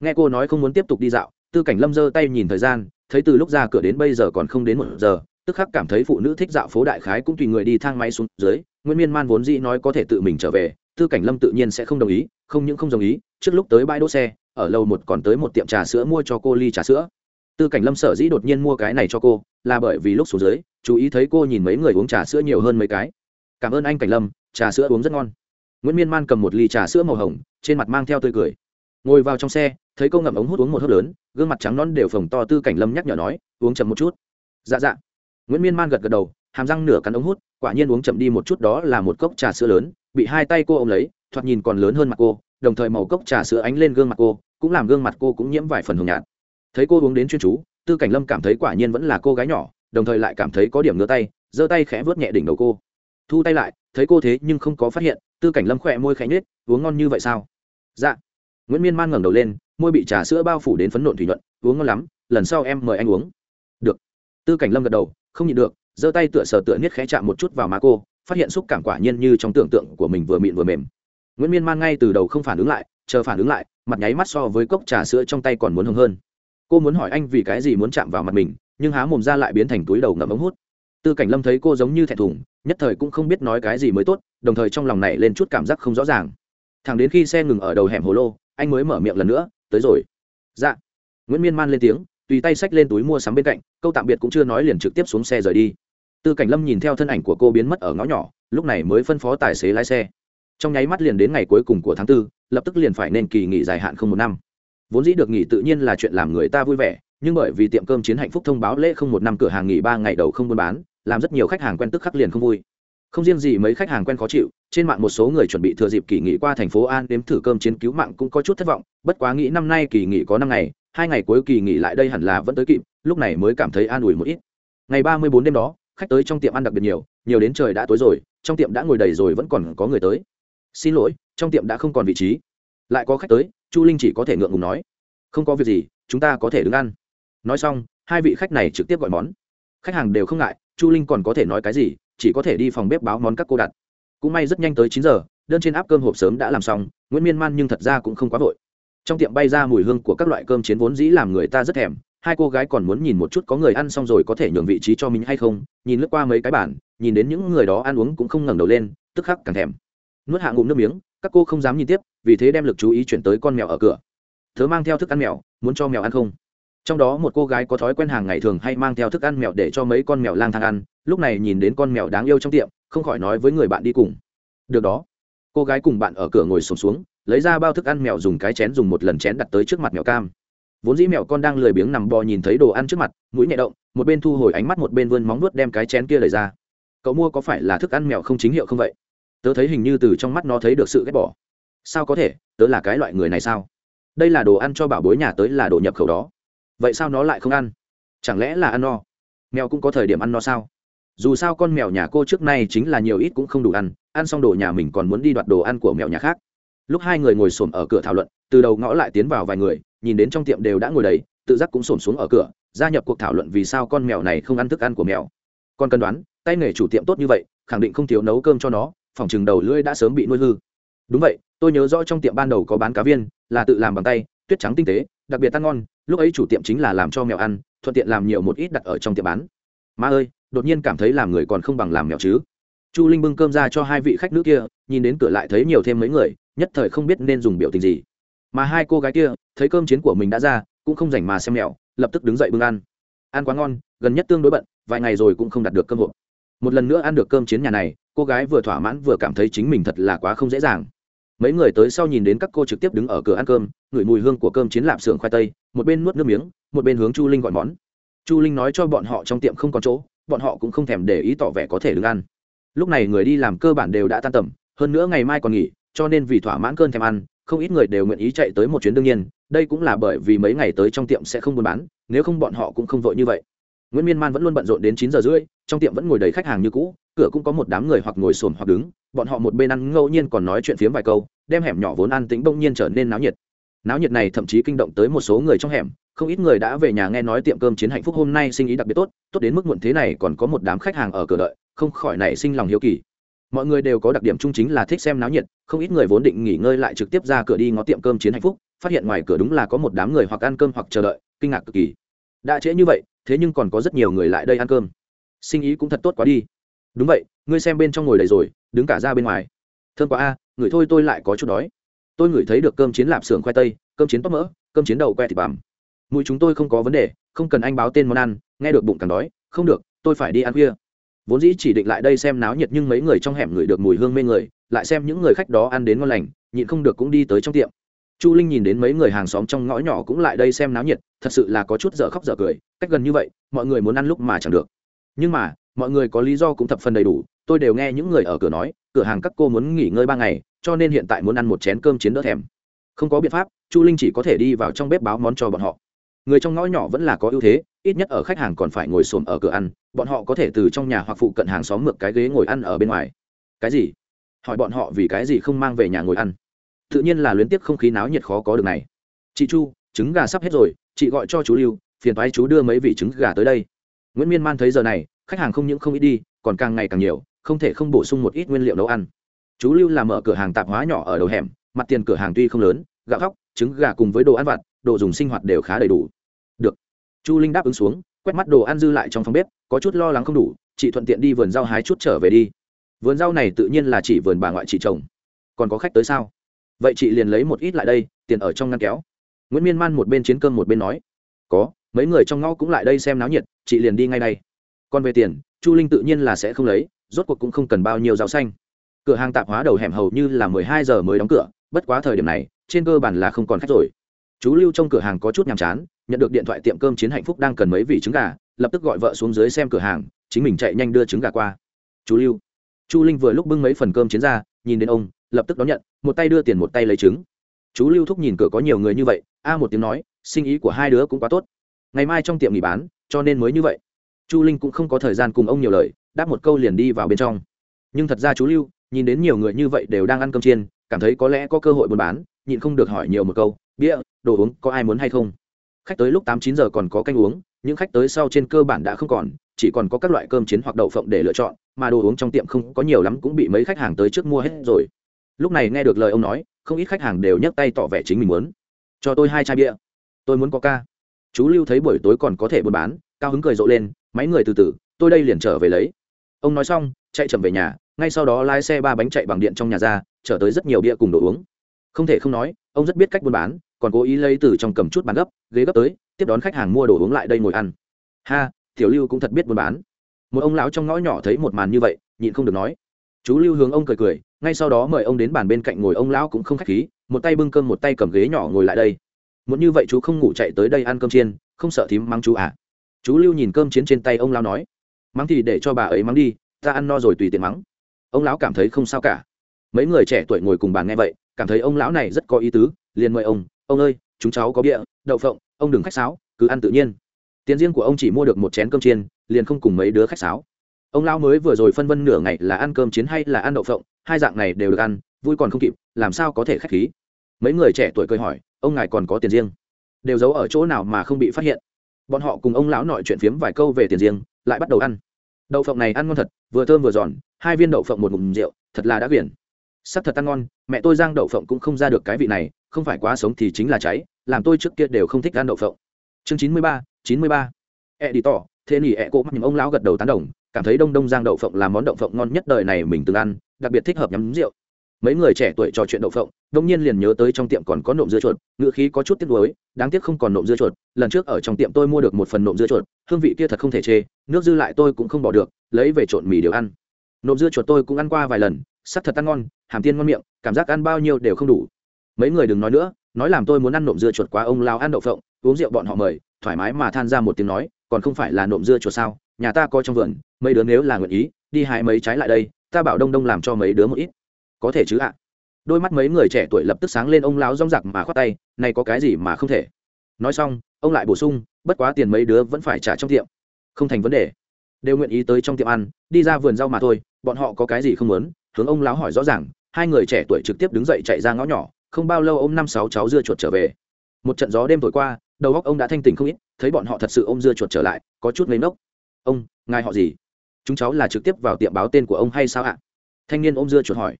Nghe cô nói không muốn tiếp tục đi dạo, tư cảnh lâm giơ tay nhìn thời gian, thấy từ lúc ra cửa đến bây giờ còn không đến một giờ, tức khắc cảm thấy phụ nữ thích dạo phố đại khái cũng tùy người đi thang máy xuống dưới, nguyễn miên man vốn dĩ nói có thể tự mình trở về tư cảnh lâm tự nhiên sẽ không đồng ý, không những không đồng ý, trước lúc tới bãi đỗ xe, ở lầu một còn tới một tiệm trà sữa mua cho cô ly trà sữa. Tư cảnh lâm sở dĩ đột nhiên mua cái này cho cô, là bởi vì lúc xuống dưới, chú ý thấy cô nhìn mấy người uống trà sữa nhiều hơn mấy cái. Cảm ơn anh cảnh lâm, trà sữa uống rất ngon. Nguyễn miên man cầm một ly trà sữa màu hồng, trên mặt mang theo tươi cười. Ngồi vào trong xe, thấy cô ngậm ống hút uống một hớp lớn, gương mặt trắng non đều phồng to tư cảnh lâm nhắc nhở nói, uống chậm một chút. Dạ dạ. Nguyễn miên man gật gật đầu hàm răng nửa cắn ống hút, quả nhiên uống chậm đi một chút đó là một cốc trà sữa lớn, bị hai tay cô ôm lấy, thoạt nhìn còn lớn hơn mặt cô, đồng thời màu cốc trà sữa ánh lên gương mặt cô, cũng làm gương mặt cô cũng nhiễm vài phần hồng nhạt. Thấy cô uống đến chuyên chú, tư cảnh lâm cảm thấy quả nhiên vẫn là cô gái nhỏ, đồng thời lại cảm thấy có điểm ngứa tay, giơ tay khẽ vớt nhẹ đỉnh đầu cô. Thu tay lại, thấy cô thế nhưng không có phát hiện, tư cảnh lâm khỏe môi khẽ nhết uống ngon như vậy sao? Dạ. Nguyễn miên man ngẩng đầu lên, môi bị trà sữa bao phủ đến phấn nộn thủy nhuận, uống ngon lắm, lần sau em mời anh uống. Được. Tư cảnh lâm gật đầu, không nhịn được giơ tay tựa sờ tựa niết khẽ chạm một chút vào má cô, phát hiện xúc cảm quả nhiên như trong tưởng tượng của mình vừa mịn vừa mềm. Nguyễn miên man ngay từ đầu không phản ứng lại, chờ phản ứng lại, mặt nháy mắt so với cốc trà sữa trong tay còn muốn hưng hơn. Cô muốn hỏi anh vì cái gì muốn chạm vào mặt mình, nhưng há mồm ra lại biến thành túi đầu ngậm ống hút. Tư cảnh lâm thấy cô giống như thẹn thùng, nhất thời cũng không biết nói cái gì mới tốt, đồng thời trong lòng này lên chút cảm giác không rõ ràng. Thẳng đến khi xe ngừng ở đầu hẻm hồ lô, anh mới mở miệng lần nữa, tới rồi. Dạ. Nguyễn miên man lên tiếng, tùy tay xách lên túi mua sắm bên cạnh, câu tạm biệt cũng chưa nói liền trực tiếp xuống xe rời đi tư cảnh lâm nhìn theo thân ảnh của cô biến mất ở ngõ nhỏ, lúc này mới phân phó tài xế lái xe. Trong nháy mắt liền đến ngày cuối cùng của tháng tư, lập tức liền phải nên kỳ nghỉ dài hạn không một năm. Vốn dĩ được nghỉ tự nhiên là chuyện làm người ta vui vẻ, nhưng bởi vì tiệm cơm chiến hạnh phúc thông báo lễ không một năm cửa hàng nghỉ ba ngày đầu không buôn bán, làm rất nhiều khách hàng quen tức khắc liền không vui. Không riêng gì mấy khách hàng quen khó chịu, trên mạng một số người chuẩn bị thừa dịp kỳ nghỉ qua thành phố an đếm thử cơm chiến cứu mạng cũng có chút thất vọng, bất quá nghĩ năm nay kỳ nghỉ có năm ngày, hai ngày cuối kỳ nghỉ lại đây hẳn là vẫn tới kịp, lúc này mới cảm thấy an ủi một ít. Ngày ba mươi bốn đêm đó khách tới trong tiệm ăn đặc biệt nhiều nhiều đến trời đã tối rồi, trong tiệm đã ngồi đầy rồi vẫn còn có người tới. Xin lỗi, trong tiệm đã không còn vị trí. Lại có khách tới, chu linh chỉ có thể ngượng ngùng nói. Không có việc gì, chúng ta có thể đứng ăn. Nói xong, hai vị khách này trực tiếp gọi món. Khách hàng đều không ngại, chu linh còn có thể nói cái gì, chỉ có thể đi phòng bếp báo món các cô đặt. Cũng may rất nhanh tới chín giờ, đơn trên áp cơm hộp sớm đã làm xong, nguyễn miên man nhưng thật ra cũng không quá vội. Trong tiệm bay ra mùi hương của các loại cơm chiến vốn dĩ làm người ta rất thèm hai cô gái còn muốn nhìn một chút có người ăn xong rồi có thể nhường vị trí cho mình hay không nhìn lướt qua mấy cái bản nhìn đến những người đó ăn uống cũng không ngẩng đầu lên tức khắc càng thèm. Nuốt hạ ngụm nước miếng các cô không dám nhìn tiếp vì thế đem lực chú ý chuyển tới con mèo ở cửa. Thớ mang theo thức ăn mèo muốn cho mèo ăn không? Trong đó một cô gái có thói quen hàng ngày thường hay mang theo thức ăn mèo để cho mấy con mèo lang thang ăn lúc này nhìn đến con mèo đáng yêu trong tiệm không khỏi nói với người bạn đi cùng. Được đó. Cô gái cùng bạn ở cửa ngồi sùng xuống, xuống lấy ra bao thức ăn mèo dùng cái chén dùng một lần chén đặt tới trước mặt mèo cam vốn dĩ mèo con đang lười biếng nằm bò nhìn thấy đồ ăn trước mặt, mũi nhẹ động, một bên thu hồi ánh mắt, một bên vươn móng nuốt đem cái chén kia lời ra. Cậu mua có phải là thức ăn mèo không chính hiệu không vậy? Tớ thấy hình như từ trong mắt nó thấy được sự ghét bỏ. Sao có thể? Tớ là cái loại người này sao? Đây là đồ ăn cho bảo bối nhà tới là đồ nhập khẩu đó. Vậy sao nó lại không ăn? Chẳng lẽ là ăn no? Mèo cũng có thời điểm ăn no sao? Dù sao con mèo nhà cô trước nay chính là nhiều ít cũng không đủ ăn ăn xong đồ nhà mình còn muốn đi đoạt đồ ăn của mèo nhà khác. Lúc hai người ngồi xổm ở cửa thảo luận, từ đầu ngõ lại tiến vào vài người nhìn đến trong tiệm đều đã ngồi đầy, tự giác cũng xổm xuống ở cửa, gia nhập cuộc thảo luận vì sao con mèo này không ăn thức ăn của mèo. Con cần đoán, tay nghề chủ tiệm tốt như vậy, khẳng định không thiếu nấu cơm cho nó, phòng chừng đầu lưỡi đã sớm bị nuôi hư. Đúng vậy, tôi nhớ rõ trong tiệm ban đầu có bán cá viên, là tự làm bằng tay, tuyết trắng tinh tế, đặc biệt ăn ngon, lúc ấy chủ tiệm chính là làm cho mèo ăn, thuận tiện làm nhiều một ít đặt ở trong tiệm bán. Ma ơi, đột nhiên cảm thấy làm người còn không bằng làm mèo chứ. Chu linh bưng cơm ra cho hai vị khách nữ kia, nhìn đến cửa lại thấy nhiều thêm mấy người, nhất thời không biết nên dùng biểu tình gì mà hai cô gái kia, thấy cơm chiến của mình đã ra, cũng không rảnh mà xem mèo lập tức đứng dậy bưng ăn. Ăn quá ngon, gần nhất tương đối bận, vài ngày rồi cũng không đặt được cơm hộp. Một lần nữa ăn được cơm chiến nhà này, cô gái vừa thỏa mãn vừa cảm thấy chính mình thật là quá không dễ dàng. Mấy người tới sau nhìn đến các cô trực tiếp đứng ở cửa ăn cơm, ngửi mùi hương của cơm chiến lạp xưởng khoai tây, một bên nuốt nước miếng, một bên hướng chu linh gọi món. Chu linh nói cho bọn họ trong tiệm không có chỗ, bọn họ cũng không thèm để ý tỏ vẻ có thể đứng ăn. Lúc này người đi làm cơ bản đều đã tan tầm, hơn nữa ngày mai còn nghỉ, cho nên vì thỏa mãn cơn thèm ăn không ít người đều nguyện ý chạy tới một chuyến đương nhiên, đây cũng là bởi vì mấy ngày tới trong tiệm sẽ không buôn bán, nếu không bọn họ cũng không vội như vậy. Nguyễn miên man vẫn luôn bận rộn đến chín giờ rưỡi, trong tiệm vẫn ngồi đầy khách hàng như cũ, cửa cũng có một đám người hoặc ngồi xổm hoặc đứng, bọn họ một bên ăn ngẫu nhiên còn nói chuyện phiếm vài câu, đem hẻm nhỏ vốn ăn tính bỗng nhiên trở nên náo nhiệt. Náo nhiệt này thậm chí kinh động tới một số người trong hẻm, không ít người đã về nhà nghe nói tiệm cơm chiến hạnh phúc hôm nay sinh ý đặc biệt tốt tốt đến mức muộn thế này còn có một đám khách hàng ở cửa đợi, không khỏi nảy sinh lòng hiếu kỳ mọi người đều có đặc điểm chung chính là thích xem náo nhiệt, không ít người vốn định nghỉ ngơi lại trực tiếp ra cửa đi ngó tiệm cơm chiến hạnh phúc, phát hiện ngoài cửa đúng là có một đám người hoặc ăn cơm hoặc chờ đợi, kinh ngạc cực kỳ. Đã trễ như vậy, thế nhưng còn có rất nhiều người lại đây ăn cơm. Sinh ý cũng thật tốt quá đi. Đúng vậy, ngươi xem bên trong ngồi đầy rồi, đứng cả ra bên ngoài. Thương quá a, người thôi tôi lại có chút đói. Tôi ngửi thấy được cơm chiến lạp xưởng khoai tây, cơm chiến tóc mỡ, cơm chiến đầu que thịt bằm. Mũi chúng tôi không có vấn đề, không cần anh báo tên món ăn, nghe được bụng càng đói, không được, tôi phải đi ăn khuya vốn dĩ chỉ định lại đây xem náo nhiệt nhưng mấy người trong hẻm ngửi được mùi hương mê người, lại xem những người khách đó ăn đến ngon lành, nhịn không được cũng đi tới trong tiệm. Chu linh nhìn đến mấy người hàng xóm trong ngõ nhỏ cũng lại đây xem náo nhiệt, thật sự là có chút dở khóc dở cười, cách gần như vậy, mọi người muốn ăn lúc mà chẳng được. Nhưng mà, mọi người có lý do cũng thập phần đầy đủ, tôi đều nghe những người ở cửa nói, cửa hàng các cô muốn nghỉ ngơi ba ngày, cho nên hiện tại muốn ăn một chén cơm chiến đỡ thèm. Không có biện pháp, chu linh chỉ có thể đi vào trong bếp báo món cho bọn họ người trong ngõ nhỏ vẫn là có ưu thế, ít nhất ở khách hàng còn phải ngồi xổm ở cửa ăn, bọn họ có thể từ trong nhà hoặc phụ cận hàng xóm mượn cái ghế ngồi ăn ở bên ngoài. Cái gì? Hỏi bọn họ vì cái gì không mang về nhà ngồi ăn? Tự nhiên là luyến tiếc không khí náo nhiệt khó có được này. Chị chu, trứng gà sắp hết rồi, chị gọi cho chú lưu, phiền thoái chú đưa mấy vị trứng gà tới đây. Nguyễn miên man thấy giờ này, khách hàng không những không ít đi, còn càng ngày càng nhiều, không thể không bổ sung một ít nguyên liệu nấu ăn. Chú lưu làm mở cửa hàng tạp hóa nhỏ ở đầu hẻm, mặt tiền cửa hàng tuy không lớn, gạo khóc trứng gà cùng với đồ ăn vặt đồ dùng sinh hoạt đều khá đầy đủ. Được. Chu linh đáp ứng xuống, quét mắt đồ ăn dư lại trong phòng bếp, có chút lo lắng không đủ, chị thuận tiện đi vườn rau hái chút trở về đi. Vườn rau này tự nhiên là chỉ vườn bà ngoại chị trồng còn có khách tới sao? Vậy chị liền lấy một ít lại đây, tiền ở trong ngăn kéo. Nguyễn miên man một bên chiến cơm một bên nói. Có, mấy người trong ngõ cũng lại đây xem náo nhiệt, chị liền đi ngay đây. Còn về tiền, chu linh tự nhiên là sẽ không lấy, rốt cuộc cũng không cần bao nhiêu rau xanh. Cửa hàng tạp hóa đầu hẻm hầu như là mười hai giờ mới đóng cửa, bất quá thời điểm này, trên cơ bản là không còn khách rồi chú lưu trong cửa hàng có chút nhàm chán, nhận được điện thoại tiệm cơm chiến hạnh phúc đang cần mấy vị trứng gà, lập tức gọi vợ xuống dưới xem cửa hàng, chính mình chạy nhanh đưa trứng gà qua. Chú lưu. Chu linh vừa lúc bưng mấy phần cơm chiến ra, nhìn đến ông, lập tức đón nhận, một tay đưa tiền một tay lấy trứng. Chú lưu thúc nhìn cửa có nhiều người như vậy, a à một tiếng nói, sinh ý của hai đứa cũng quá tốt. Ngày mai trong tiệm nghỉ bán, cho nên mới như vậy. Chu linh cũng không có thời gian cùng ông nhiều lời, đáp một câu liền đi vào bên trong. Nhưng thật ra chú lưu, nhìn đến nhiều người như vậy đều đang ăn cơm chiên cảm thấy có lẽ có cơ hội buôn bán, nhịn không được hỏi nhiều một câu, bia, đồ uống có ai muốn hay không? Khách tới lúc tám chín giờ còn có canh uống, những khách tới sau trên cơ bản đã không còn, chỉ còn có các loại cơm chiến hoặc đậu phộng để lựa chọn, mà đồ uống trong tiệm không có nhiều lắm cũng bị mấy khách hàng tới trước mua hết rồi. Lúc này nghe được lời ông nói, không ít khách hàng đều nhấc tay tỏ vẻ chính mình muốn. Cho tôi hai chai bia. Tôi muốn có ca. Chú lưu thấy buổi tối còn có thể buôn bán, cao hứng cười rộ lên Mấy người từ từ, tôi đây liền trở về lấy. Ông nói xong, chạy chậm về nhà, ngay sau đó lái xe ba bánh chạy bằng điện trong nhà ra trở tới rất nhiều bia cùng đồ uống. Không thể không nói, ông rất biết cách buôn bán, còn cố ý lấy từ trong cầm chút bán gấp, ghế gấp tới, tiếp đón khách hàng mua đồ uống lại đây ngồi ăn. Ha, tiểu lưu cũng thật biết buôn bán. Một ông lão trong ngõ nhỏ thấy một màn như vậy, nhịn không được nói. Chú lưu hướng ông cười cười, ngay sau đó mời ông đến bàn bên cạnh ngồi, ông lão cũng không khách khí, một tay bưng cơm, một tay cầm ghế nhỏ ngồi lại đây. Muốn như vậy chú không ngủ chạy tới đây ăn cơm chiên, không sợ thím mắng chú à? Chú lưu nhìn cơm chiến trên tay ông lão nói. Mắng thì để cho bà ấy mắng đi, ta ăn no rồi tùy tiện mắng. Ông lão cảm thấy không sao cả mấy người trẻ tuổi ngồi cùng bàn nghe vậy, cảm thấy ông lão này rất có ý tứ, liền mời ông ông ơi, chúng cháu có bịa đậu phộng, ông đừng khách sáo, cứ ăn tự nhiên. Tiền riêng của ông chỉ mua được một chén cơm chiên, liền không cùng mấy đứa khách sáo. Ông lão mới vừa rồi phân vân nửa ngày là ăn cơm chiến hay là ăn đậu phộng, hai dạng này đều được ăn, vui còn không kịp, làm sao có thể khách khí? Mấy người trẻ tuổi cười hỏi, ông ngài còn có tiền riêng? Đều giấu ở chỗ nào mà không bị phát hiện. Bọn họ cùng ông lão nội chuyện phiếm vài câu về tiền riêng, lại bắt đầu ăn. Đậu phộng này ăn ngon thật, vừa thơm vừa giòn, hai viên đậu phộng một ngụm rượu, thật là đã quyển sắc thật ăn ngon, mẹ tôi giang đậu phộng cũng không ra được cái vị này, không phải quá sống thì chính là cháy, làm tôi trước kia đều không thích ăn đậu phộng. Chương chín mươi ba, chín mươi ba. E đi tỏ, thế nỉ e cỗ mắt nhìn ông lão gật đầu tán đồng, cảm thấy đông đông giang đậu phộng là món đậu phộng ngon nhất đời này mình từng ăn, đặc biệt thích hợp nhắm rượu. Mấy người trẻ tuổi trò chuyện đậu phộng, đông nhiên liền nhớ tới trong tiệm còn có nộm dưa chuột ngựa khí có chút tiếc nuối, đáng tiếc không còn nộm dưa chuột, lần trước ở trong tiệm tôi mua được một phần nộm dưa chuột, hương vị kia thật không thể chê, nước dư lại tôi cũng không bỏ được, lấy về trộn mì đều ăn. Nộm dưa chuột tôi cũng ăn qua vài lần sắc thật ăn ngon, hàm tiên ngon miệng, cảm giác ăn bao nhiêu đều không đủ. Mấy người đừng nói nữa, nói làm tôi muốn ăn nộm dưa chuột quá ông lao ăn đậu phộng, uống rượu bọn họ mời, thoải mái mà than ra một tiếng nói, còn không phải là nộm dưa chuột sao, nhà ta có trong vườn, mấy đứa nếu là nguyện ý, đi hái mấy trái lại đây, ta bảo đông đông làm cho mấy đứa một ít. Có thể chứ ạ. Đôi mắt mấy người trẻ tuổi lập tức sáng lên ông lão rong rặc mà khoát tay, này có cái gì mà không thể. Nói xong, ông lại bổ sung, bất quá tiền mấy đứa vẫn phải trả trong tiệm. Không thành vấn đề. Đều nguyện ý tới trong tiệm ăn, đi ra vườn rau mà thôi, bọn họ có cái gì không muốn hướng ông lão hỏi rõ ràng hai người trẻ tuổi trực tiếp đứng dậy chạy ra ngõ nhỏ không bao lâu ông năm sáu cháu dưa chuột trở về. Một trận gió đêm thổi qua đầu óc ông đã thanh tỉnh không ít thấy bọn họ thật sự ông dưa chuột trở lại có chút lấy nốc ông ngài họ gì? Chúng cháu là trực tiếp vào tiệm báo tên của ông hay sao ạ? Thanh niên ôm dưa chuột hỏi.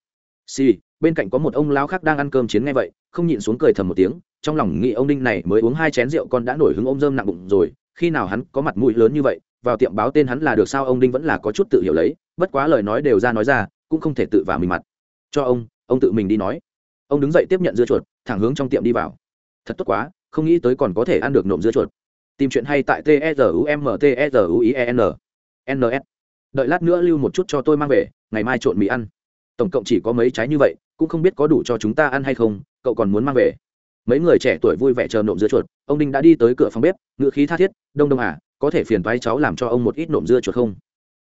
Xì、sì, bên cạnh có một ông lão khác đang ăn cơm chiến nghe vậy không nhịn xuống cười thầm một tiếng trong lòng nghĩ ông đinh này mới uống hai chén rượu con đã nổi hứng ôm dơm nặng bụng rồi khi nào hắn có mặt mũi lớn như vậy vào tiệm báo tên hắn là được sao ông đinh vẫn là có chút tự hiểu lấy bất quá lời nói đều ra nói ra cũng không thể tự vào mình mặt. Cho ông ông tự mình đi nói. Ông đứng dậy tiếp nhận dưa chuột, thẳng hướng trong tiệm đi vào. Thật tốt quá, không nghĩ tới còn có thể ăn được nộm dưa chuột. Tìm chuyện hay tại t e u m t e u i e n ns đợi lát nữa lưu một chút cho tôi mang về, ngày mai trộn mì ăn. Tổng cộng chỉ có mấy trái như vậy, cũng không biết có đủ cho chúng ta ăn hay không, cậu còn muốn mang về. Mấy người trẻ tuổi vui vẻ chờ nộm dưa chuột, ông đinh đã đi tới cửa phòng bếp, ngựa khí tha thiết, đông đông à có thể phiền vai cháu làm cho ông một ít nộm dưa chuột không?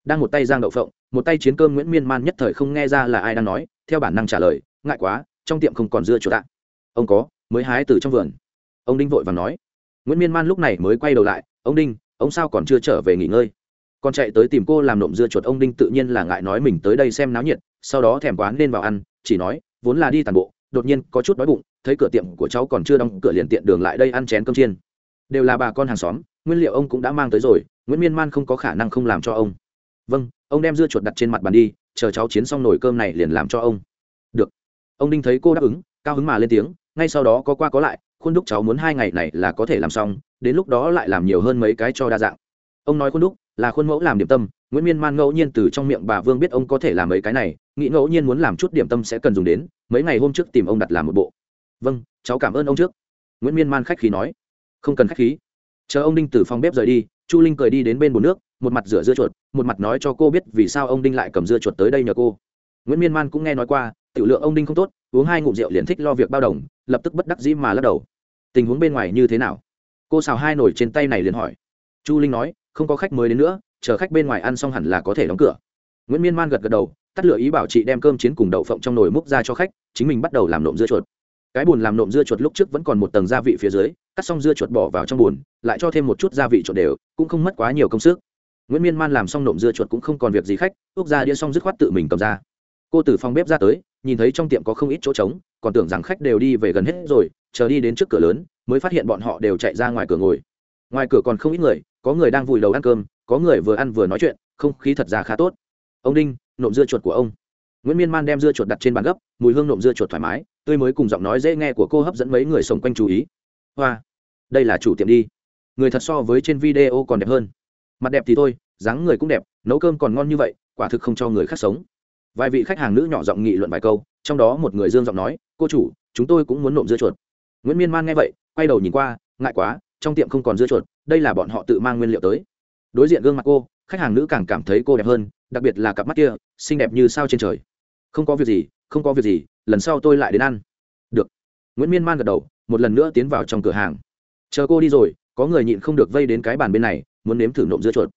Đang một tay giang đậu phộng một tay chiến cơm nguyễn miên man nhất thời không nghe ra là ai đang nói, theo bản năng trả lời, ngại quá, trong tiệm không còn dưa chuột ạ. Ông có, mới hái từ trong vườn. Ông đinh vội và nói. Nguyễn miên man lúc này mới quay đầu lại, ông đinh, ông sao còn chưa trở về nghỉ ngơi? Còn chạy tới tìm cô làm nộm dưa chuột, ông đinh tự nhiên là ngại nói mình tới đây xem náo nhiệt, sau đó thèm quán nên vào ăn, chỉ nói, vốn là đi tàn bộ, đột nhiên có chút đói bụng, thấy cửa tiệm của cháu còn chưa đóng, cửa liền tiện đường lại đây ăn chén cơm chiên. Đều là bà con hàng xóm, nguyên liệu ông cũng đã mang tới rồi, nguyễn miên man không có khả năng không làm cho ông. Vâng ông đem dưa chuột đặt trên mặt bàn đi, chờ cháu chiến xong nồi cơm này liền làm cho ông. Được. Ông đinh thấy cô đáp ứng, cao hứng mà lên tiếng, ngay sau đó có qua có lại, khuôn đúc cháu muốn hai ngày này là có thể làm xong, đến lúc đó lại làm nhiều hơn mấy cái cho đa dạng. Ông nói khuôn đúc, là khuôn mẫu làm điểm tâm, nguyễn miên man ngẫu nhiên từ trong miệng bà vương biết ông có thể làm mấy cái này, nghĩ ngẫu nhiên muốn làm chút điểm tâm sẽ cần dùng đến, mấy ngày hôm trước tìm ông đặt làm một bộ. Vâng cháu cảm ơn ông trước. Nguyễn miên man khách khí nói. Không cần khách khí. Chờ ông đinh từ phòng bếp rời đi, chu linh cười đi đến bên bồn nước một mặt rửa dưa chuột, một mặt nói cho cô biết vì sao ông đinh lại cầm dưa chuột tới đây nhờ cô. Nguyễn miên man cũng nghe nói qua, tiểu lượng ông đinh không tốt, uống hai ngụm rượu liền thích lo việc bao đồng, lập tức bất đắc dĩ mà lắc đầu. Tình huống bên ngoài như thế nào? Cô xào hai nồi trên tay này liền hỏi. Chu linh nói, không có khách mới đến nữa, chờ khách bên ngoài ăn xong hẳn là có thể đóng cửa. Nguyễn miên man gật gật đầu, tắt lửa ý bảo chị đem cơm chiến cùng đậu phộng trong nồi múc ra cho khách, chính mình bắt đầu làm nộm dưa chuột. Cái bùn làm nộm dưa chuột lúc trước vẫn còn một tầng gia vị phía dưới, cắt xong dưa chuột bỏ vào trong bùn lại cho thêm một chút gia vị trộn đều, cũng không mất quá nhiều công sức nguyễn miên man làm xong nộm dưa chuột cũng không còn việc gì khách úc ra đĩa xong dứt khoát tự mình cầm ra cô từ phòng bếp ra tới nhìn thấy trong tiệm có không ít chỗ trống còn tưởng rằng khách đều đi về gần hết rồi chờ đi đến trước cửa lớn mới phát hiện bọn họ đều chạy ra ngoài cửa ngồi ngoài cửa còn không ít người có người đang vùi đầu ăn cơm có người vừa ăn vừa nói chuyện không khí thật ra khá tốt ông đinh nộm dưa chuột của ông nguyễn miên man đem dưa chuột đặt trên bàn gấp mùi hương nộm dưa chuột thoải mái tươi mới cùng giọng nói dễ nghe của cô hấp dẫn mấy người sống quanh chú ý hoa đây là chủ tiệm đi người thật so với trên video còn đẹp hơn mặt đẹp thì thôi, dáng người cũng đẹp, nấu cơm còn ngon như vậy, quả thực không cho người khác sống. Vài vị khách hàng nữ nhỏ giọng nghị luận vài câu, trong đó một người dương giọng nói, cô chủ, chúng tôi cũng muốn nộm dưa chuột. Nguyễn miên man nghe vậy, quay đầu nhìn qua, ngại quá, trong tiệm không còn dưa chuột, đây là bọn họ tự mang nguyên liệu tới. Đối diện gương mặt cô, khách hàng nữ càng cảm thấy cô đẹp hơn, đặc biệt là cặp mắt kia, xinh đẹp như sao trên trời. Không có việc gì, không có việc gì, lần sau tôi lại đến ăn. Được. Nguyễn miên man gật đầu, một lần nữa tiến vào trong cửa hàng. Chờ cô đi rồi, có người nhịn không được vây đến cái bàn bên này muốn nếm thử nộm dưa chuột.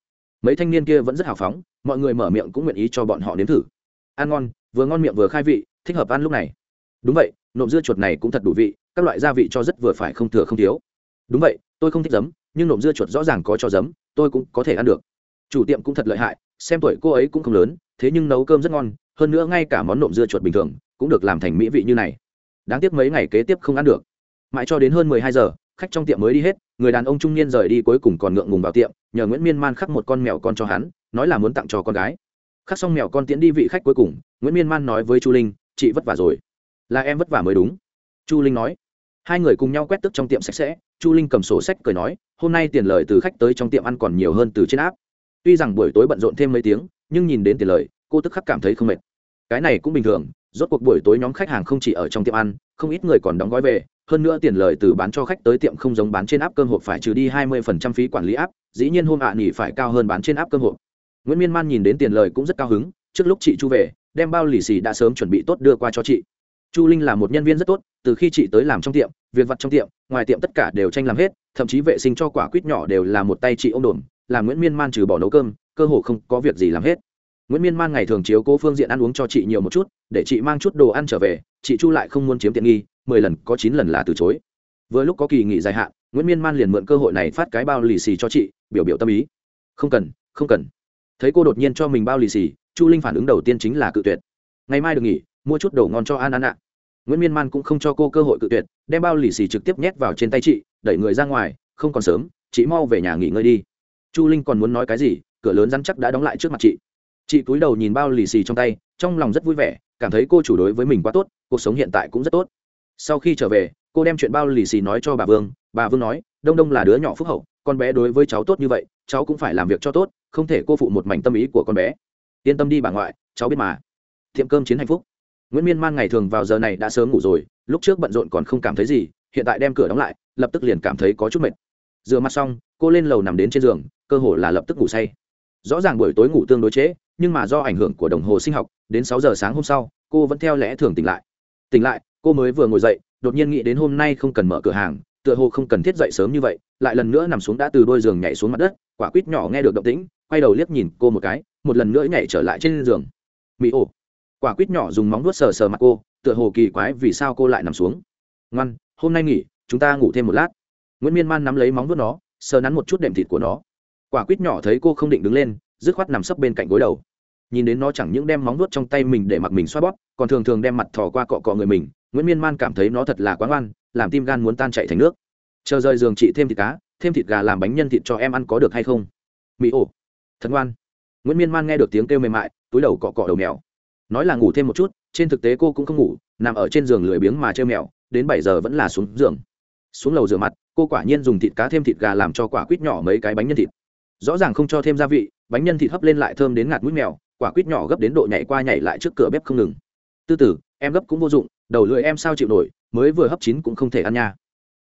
Mấy thanh niên kia vẫn rất hào phóng, mọi người mở miệng cũng nguyện ý cho bọn họ nếm thử. Ăn ngon, vừa ngon miệng vừa khai vị, thích hợp ăn lúc này. Đúng vậy, nộm dưa chuột này cũng thật đủ vị, các loại gia vị cho rất vừa phải không thừa không thiếu. Đúng vậy, tôi không thích giấm, nhưng nộm dưa chuột rõ ràng có cho giấm, tôi cũng có thể ăn được. Chủ tiệm cũng thật lợi hại, xem tuổi cô ấy cũng không lớn, thế nhưng nấu cơm rất ngon, hơn nữa ngay cả món nộm dưa chuột bình thường cũng được làm thành mỹ vị như này. Đáng tiếc mấy ngày kế tiếp không ăn được. Mãi cho đến hơn mười hai giờ, khách trong tiệm mới đi hết người đàn ông trung niên rời đi cuối cùng còn ngượng ngùng vào tiệm, nhờ nguyễn miên man khắc một con mèo con cho hắn, nói là muốn tặng cho con gái. Khắc xong mèo con tiễn đi vị khách cuối cùng, nguyễn miên man nói với chu linh, chị vất vả rồi. Là em vất vả mới đúng. Chu linh nói. Hai người cùng nhau quét tức trong tiệm sạch sẽ, chu linh cầm sổ sách cười nói, hôm nay tiền lời từ khách tới trong tiệm ăn còn nhiều hơn từ trên áp tuy rằng buổi tối bận rộn thêm mấy tiếng, nhưng nhìn đến tiền lời, cô tức khắc cảm thấy không mệt. Cái này cũng bình thường rốt cuộc buổi tối nhóm khách hàng không chỉ ở trong tiệm ăn, không ít người còn đóng gói về, hơn nữa tiền lời từ bán cho khách tới tiệm không giống bán trên áp cơm hộp phải trừ đi hai mươi phần trăm phí quản lý áp dĩ nhiên hôm ạ à nghỉ phải cao hơn bán trên áp cơm hộp. Nguyễn miên man nhìn đến tiền lời cũng rất cao hứng, trước lúc chị chu về, đem bao lì xì đã sớm chuẩn bị tốt đưa qua cho chị. Chu linh là một nhân viên rất tốt, từ khi chị tới làm trong tiệm, việc vặt trong tiệm, ngoài tiệm tất cả đều tranh làm hết, thậm chí vệ sinh cho quả quýt nhỏ đều là một tay chị ô m đồn làm nguyễn miên man trừ bỏ nấu cơm, cơ hồ không có việc gì làm hết nguyễn miên man ngày thường chiếu cố phương diện ăn uống cho chị nhiều một chút, để chị mang chút đồ ăn trở về, chị chu lại không muốn chiếm tiện nghi, mười lần có chín lần là từ chối. Vừa lúc có kỳ nghỉ dài hạn, nguyễn miên man liền mượn cơ hội này phát cái bao lì xì cho chị, biểu biểu tâm ý. Không cần không cần. Thấy cô đột nhiên cho mình bao lì xì, chu linh phản ứng đầu tiên chính là cự tuyệt. Ngày mai được nghỉ, mua chút đồ ngon cho an an ạ. Nguyễn miên man cũng không cho cô cơ hội cự tuyệt, đem bao lì xì trực tiếp nhét vào trên tay chị, đẩy người ra ngoài, không còn sớm, chị mau về nhà nghỉ ngơi đi. Chu linh còn muốn nói cái gì, cửa lớn rắn chắc đã đóng lại trước mặt chị chị cúi đầu nhìn bao lì xì trong tay, trong lòng rất vui vẻ, cảm thấy cô chủ đối với mình quá tốt, cuộc sống hiện tại cũng rất tốt. Sau khi trở về, cô đem chuyện bao lì xì nói cho bà vương. Bà vương nói, đông đông là đứa nhỏ phúc hậu, con bé đối với cháu tốt như vậy, cháu cũng phải làm việc cho tốt, không thể cô phụ một mảnh tâm ý của con bé. Yên tâm đi bà ngoại, cháu biết mà. Tiệm cơm chiến hạnh phúc. Nguyễn miên man ngày thường vào giờ này đã sớm ngủ rồi, lúc trước bận rộn còn không cảm thấy gì, hiện tại đem cửa đóng lại, lập tức liền cảm thấy có chút mệt. Rửa mặt xong, cô lên lầu nằm đến trên giường, cơ hồ là lập tức ngủ say rõ ràng buổi tối ngủ tương đối chế, nhưng mà do ảnh hưởng của đồng hồ sinh học đến sáu giờ sáng hôm sau cô vẫn theo lẽ thường tỉnh lại. Tỉnh lại cô mới vừa ngồi dậy đột nhiên nghĩ đến hôm nay không cần mở cửa hàng tựa hồ không cần thiết dậy sớm như vậy lại lần nữa nằm xuống đã từ đôi giường nhảy xuống mặt đất quả quýt nhỏ nghe được động tĩnh quay đầu liếc nhìn cô một cái một lần nữa nhảy trở lại trên giường. Mỹ ồ quả quýt nhỏ dùng móng vuốt sờ sờ mặt cô tựa hồ kỳ quái vì sao cô lại nằm xuống. Ngoan hôm nay nghỉ chúng ta ngủ thêm một lát. Nguyễn miên man nắm lấy móng vuốt nó sờ nắn một chút đệm thịt của nó quả quýt nhỏ thấy cô không định đứng lên, dứt khoát nằm sấp bên cạnh gối đầu. Nhìn đến nó chẳng những đem móng nuốt trong tay mình để mặc mình xoa bóp, còn thường thường đem mặt thò qua cọ cọ người mình, nguyễn miên man cảm thấy nó thật là quá ngoan, làm tim gan muốn tan chạy thành nước. Chờ rời giường chị thêm thịt cá, thêm thịt gà làm bánh nhân thịt cho em ăn có được hay không? Mỹ ổ, thật ngoan. Nguyễn miên man nghe được tiếng kêu mềm mại, túi đầu cọ cọ đầu mèo. Nói là ngủ thêm một chút, trên thực tế cô cũng không ngủ, nằm ở trên giường lười biếng mà chơi mèo, đến bảy giờ vẫn là xuống giường. Xuống lầu rửa mặt, cô quả nhiên dùng thịt cá thêm thịt gà làm cho quả quýt nhỏ mấy cái bánh nhân thịt rõ ràng không cho thêm gia vị, bánh nhân thịt hấp lên lại thơm đến ngạt mũi mèo, quả quýt nhỏ gấp đến độ nhảy qua nhảy lại trước cửa bếp không ngừng. Tư tử, em gấp cũng vô dụng, đầu lưỡi em sao chịu nổi, mới vừa hấp chín cũng không thể ăn nha.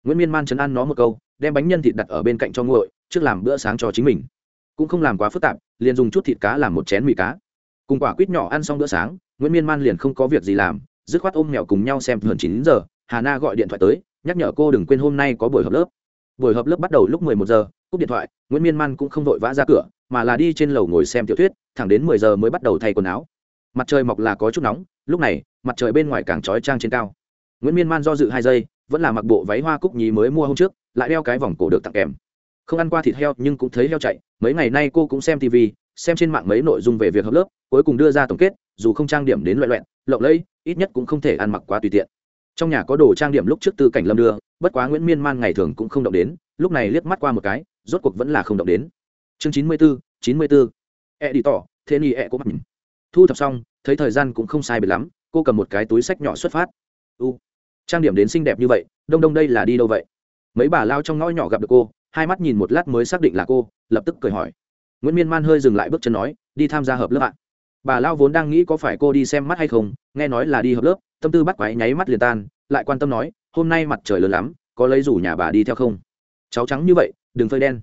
Nguyễn miên man chấn ăn nó một câu, đem bánh nhân thịt đặt ở bên cạnh cho nguội, trước làm bữa sáng cho chính mình. Cũng không làm quá phức tạp, liền dùng chút thịt cá làm một chén mì cá. Cùng quả quýt nhỏ ăn xong bữa sáng, nguyễn miên man liền không có việc gì làm, dứt khoát ôm mèo cùng nhau xem hơn chín giờ, hà na gọi điện thoại tới, nhắc nhở cô đừng quên hôm nay có buổi họp lớp. Buổi họp lớp bắt đầu lúc mười một giờ cúp điện thoại, nguyễn miên man cũng không vội vã ra cửa, mà là đi trên lầu ngồi xem tiểu thuyết, thẳng đến mười giờ mới bắt đầu thay quần áo. Mặt trời mọc là có chút nóng, lúc này, mặt trời bên ngoài càng trói trang trên cao. Nguyễn miên man do dự hai giây, vẫn là mặc bộ váy hoa cúc nhí mới mua hôm trước, lại đeo cái vòng cổ được tặng kèm. Không ăn qua thịt heo, nhưng cũng thấy heo chạy, mấy ngày nay cô cũng xem tv xem trên mạng mấy nội dung về việc hợp lớp, cuối cùng đưa ra tổng kết, dù không trang điểm đến loại loẹn, lộng lẫy, ít nhất cũng không thể ăn mặc quá tùy tiện. Trong nhà có đồ trang điểm lúc trước tư cảnh lâm đưa, bất quá nguyễn miên man ngày thường cũng không động đến, lúc này liếc mắt qua một cái rốt cuộc vẫn là không động đến. Chương chín mươi bốn chín mươi bốn e đi tỏ, thế ni e của mắt thu thập xong, thấy thời gian cũng không sai biệt lắm, cô cầm một cái túi sách nhỏ xuất phát. U. Trang điểm đến xinh đẹp như vậy, đông đông đây là đi đâu vậy? Mấy bà lao trong ngõ nhỏ gặp được cô, hai mắt nhìn một lát mới xác định là cô, lập tức cười hỏi. Nguyễn miên man hơi dừng lại bước chân nói, đi tham gia hợp lớp ạ. Bà lao vốn đang nghĩ có phải cô đi xem mắt hay không, nghe nói là đi hợp lớp, tâm tư bắt quái nháy mắt liền tan, lại quan tâm nói, hôm nay mặt trời lớn lắm, có lấy rủ nhà bà đi theo không? Cháu trắng như vậy đừng phơi đen.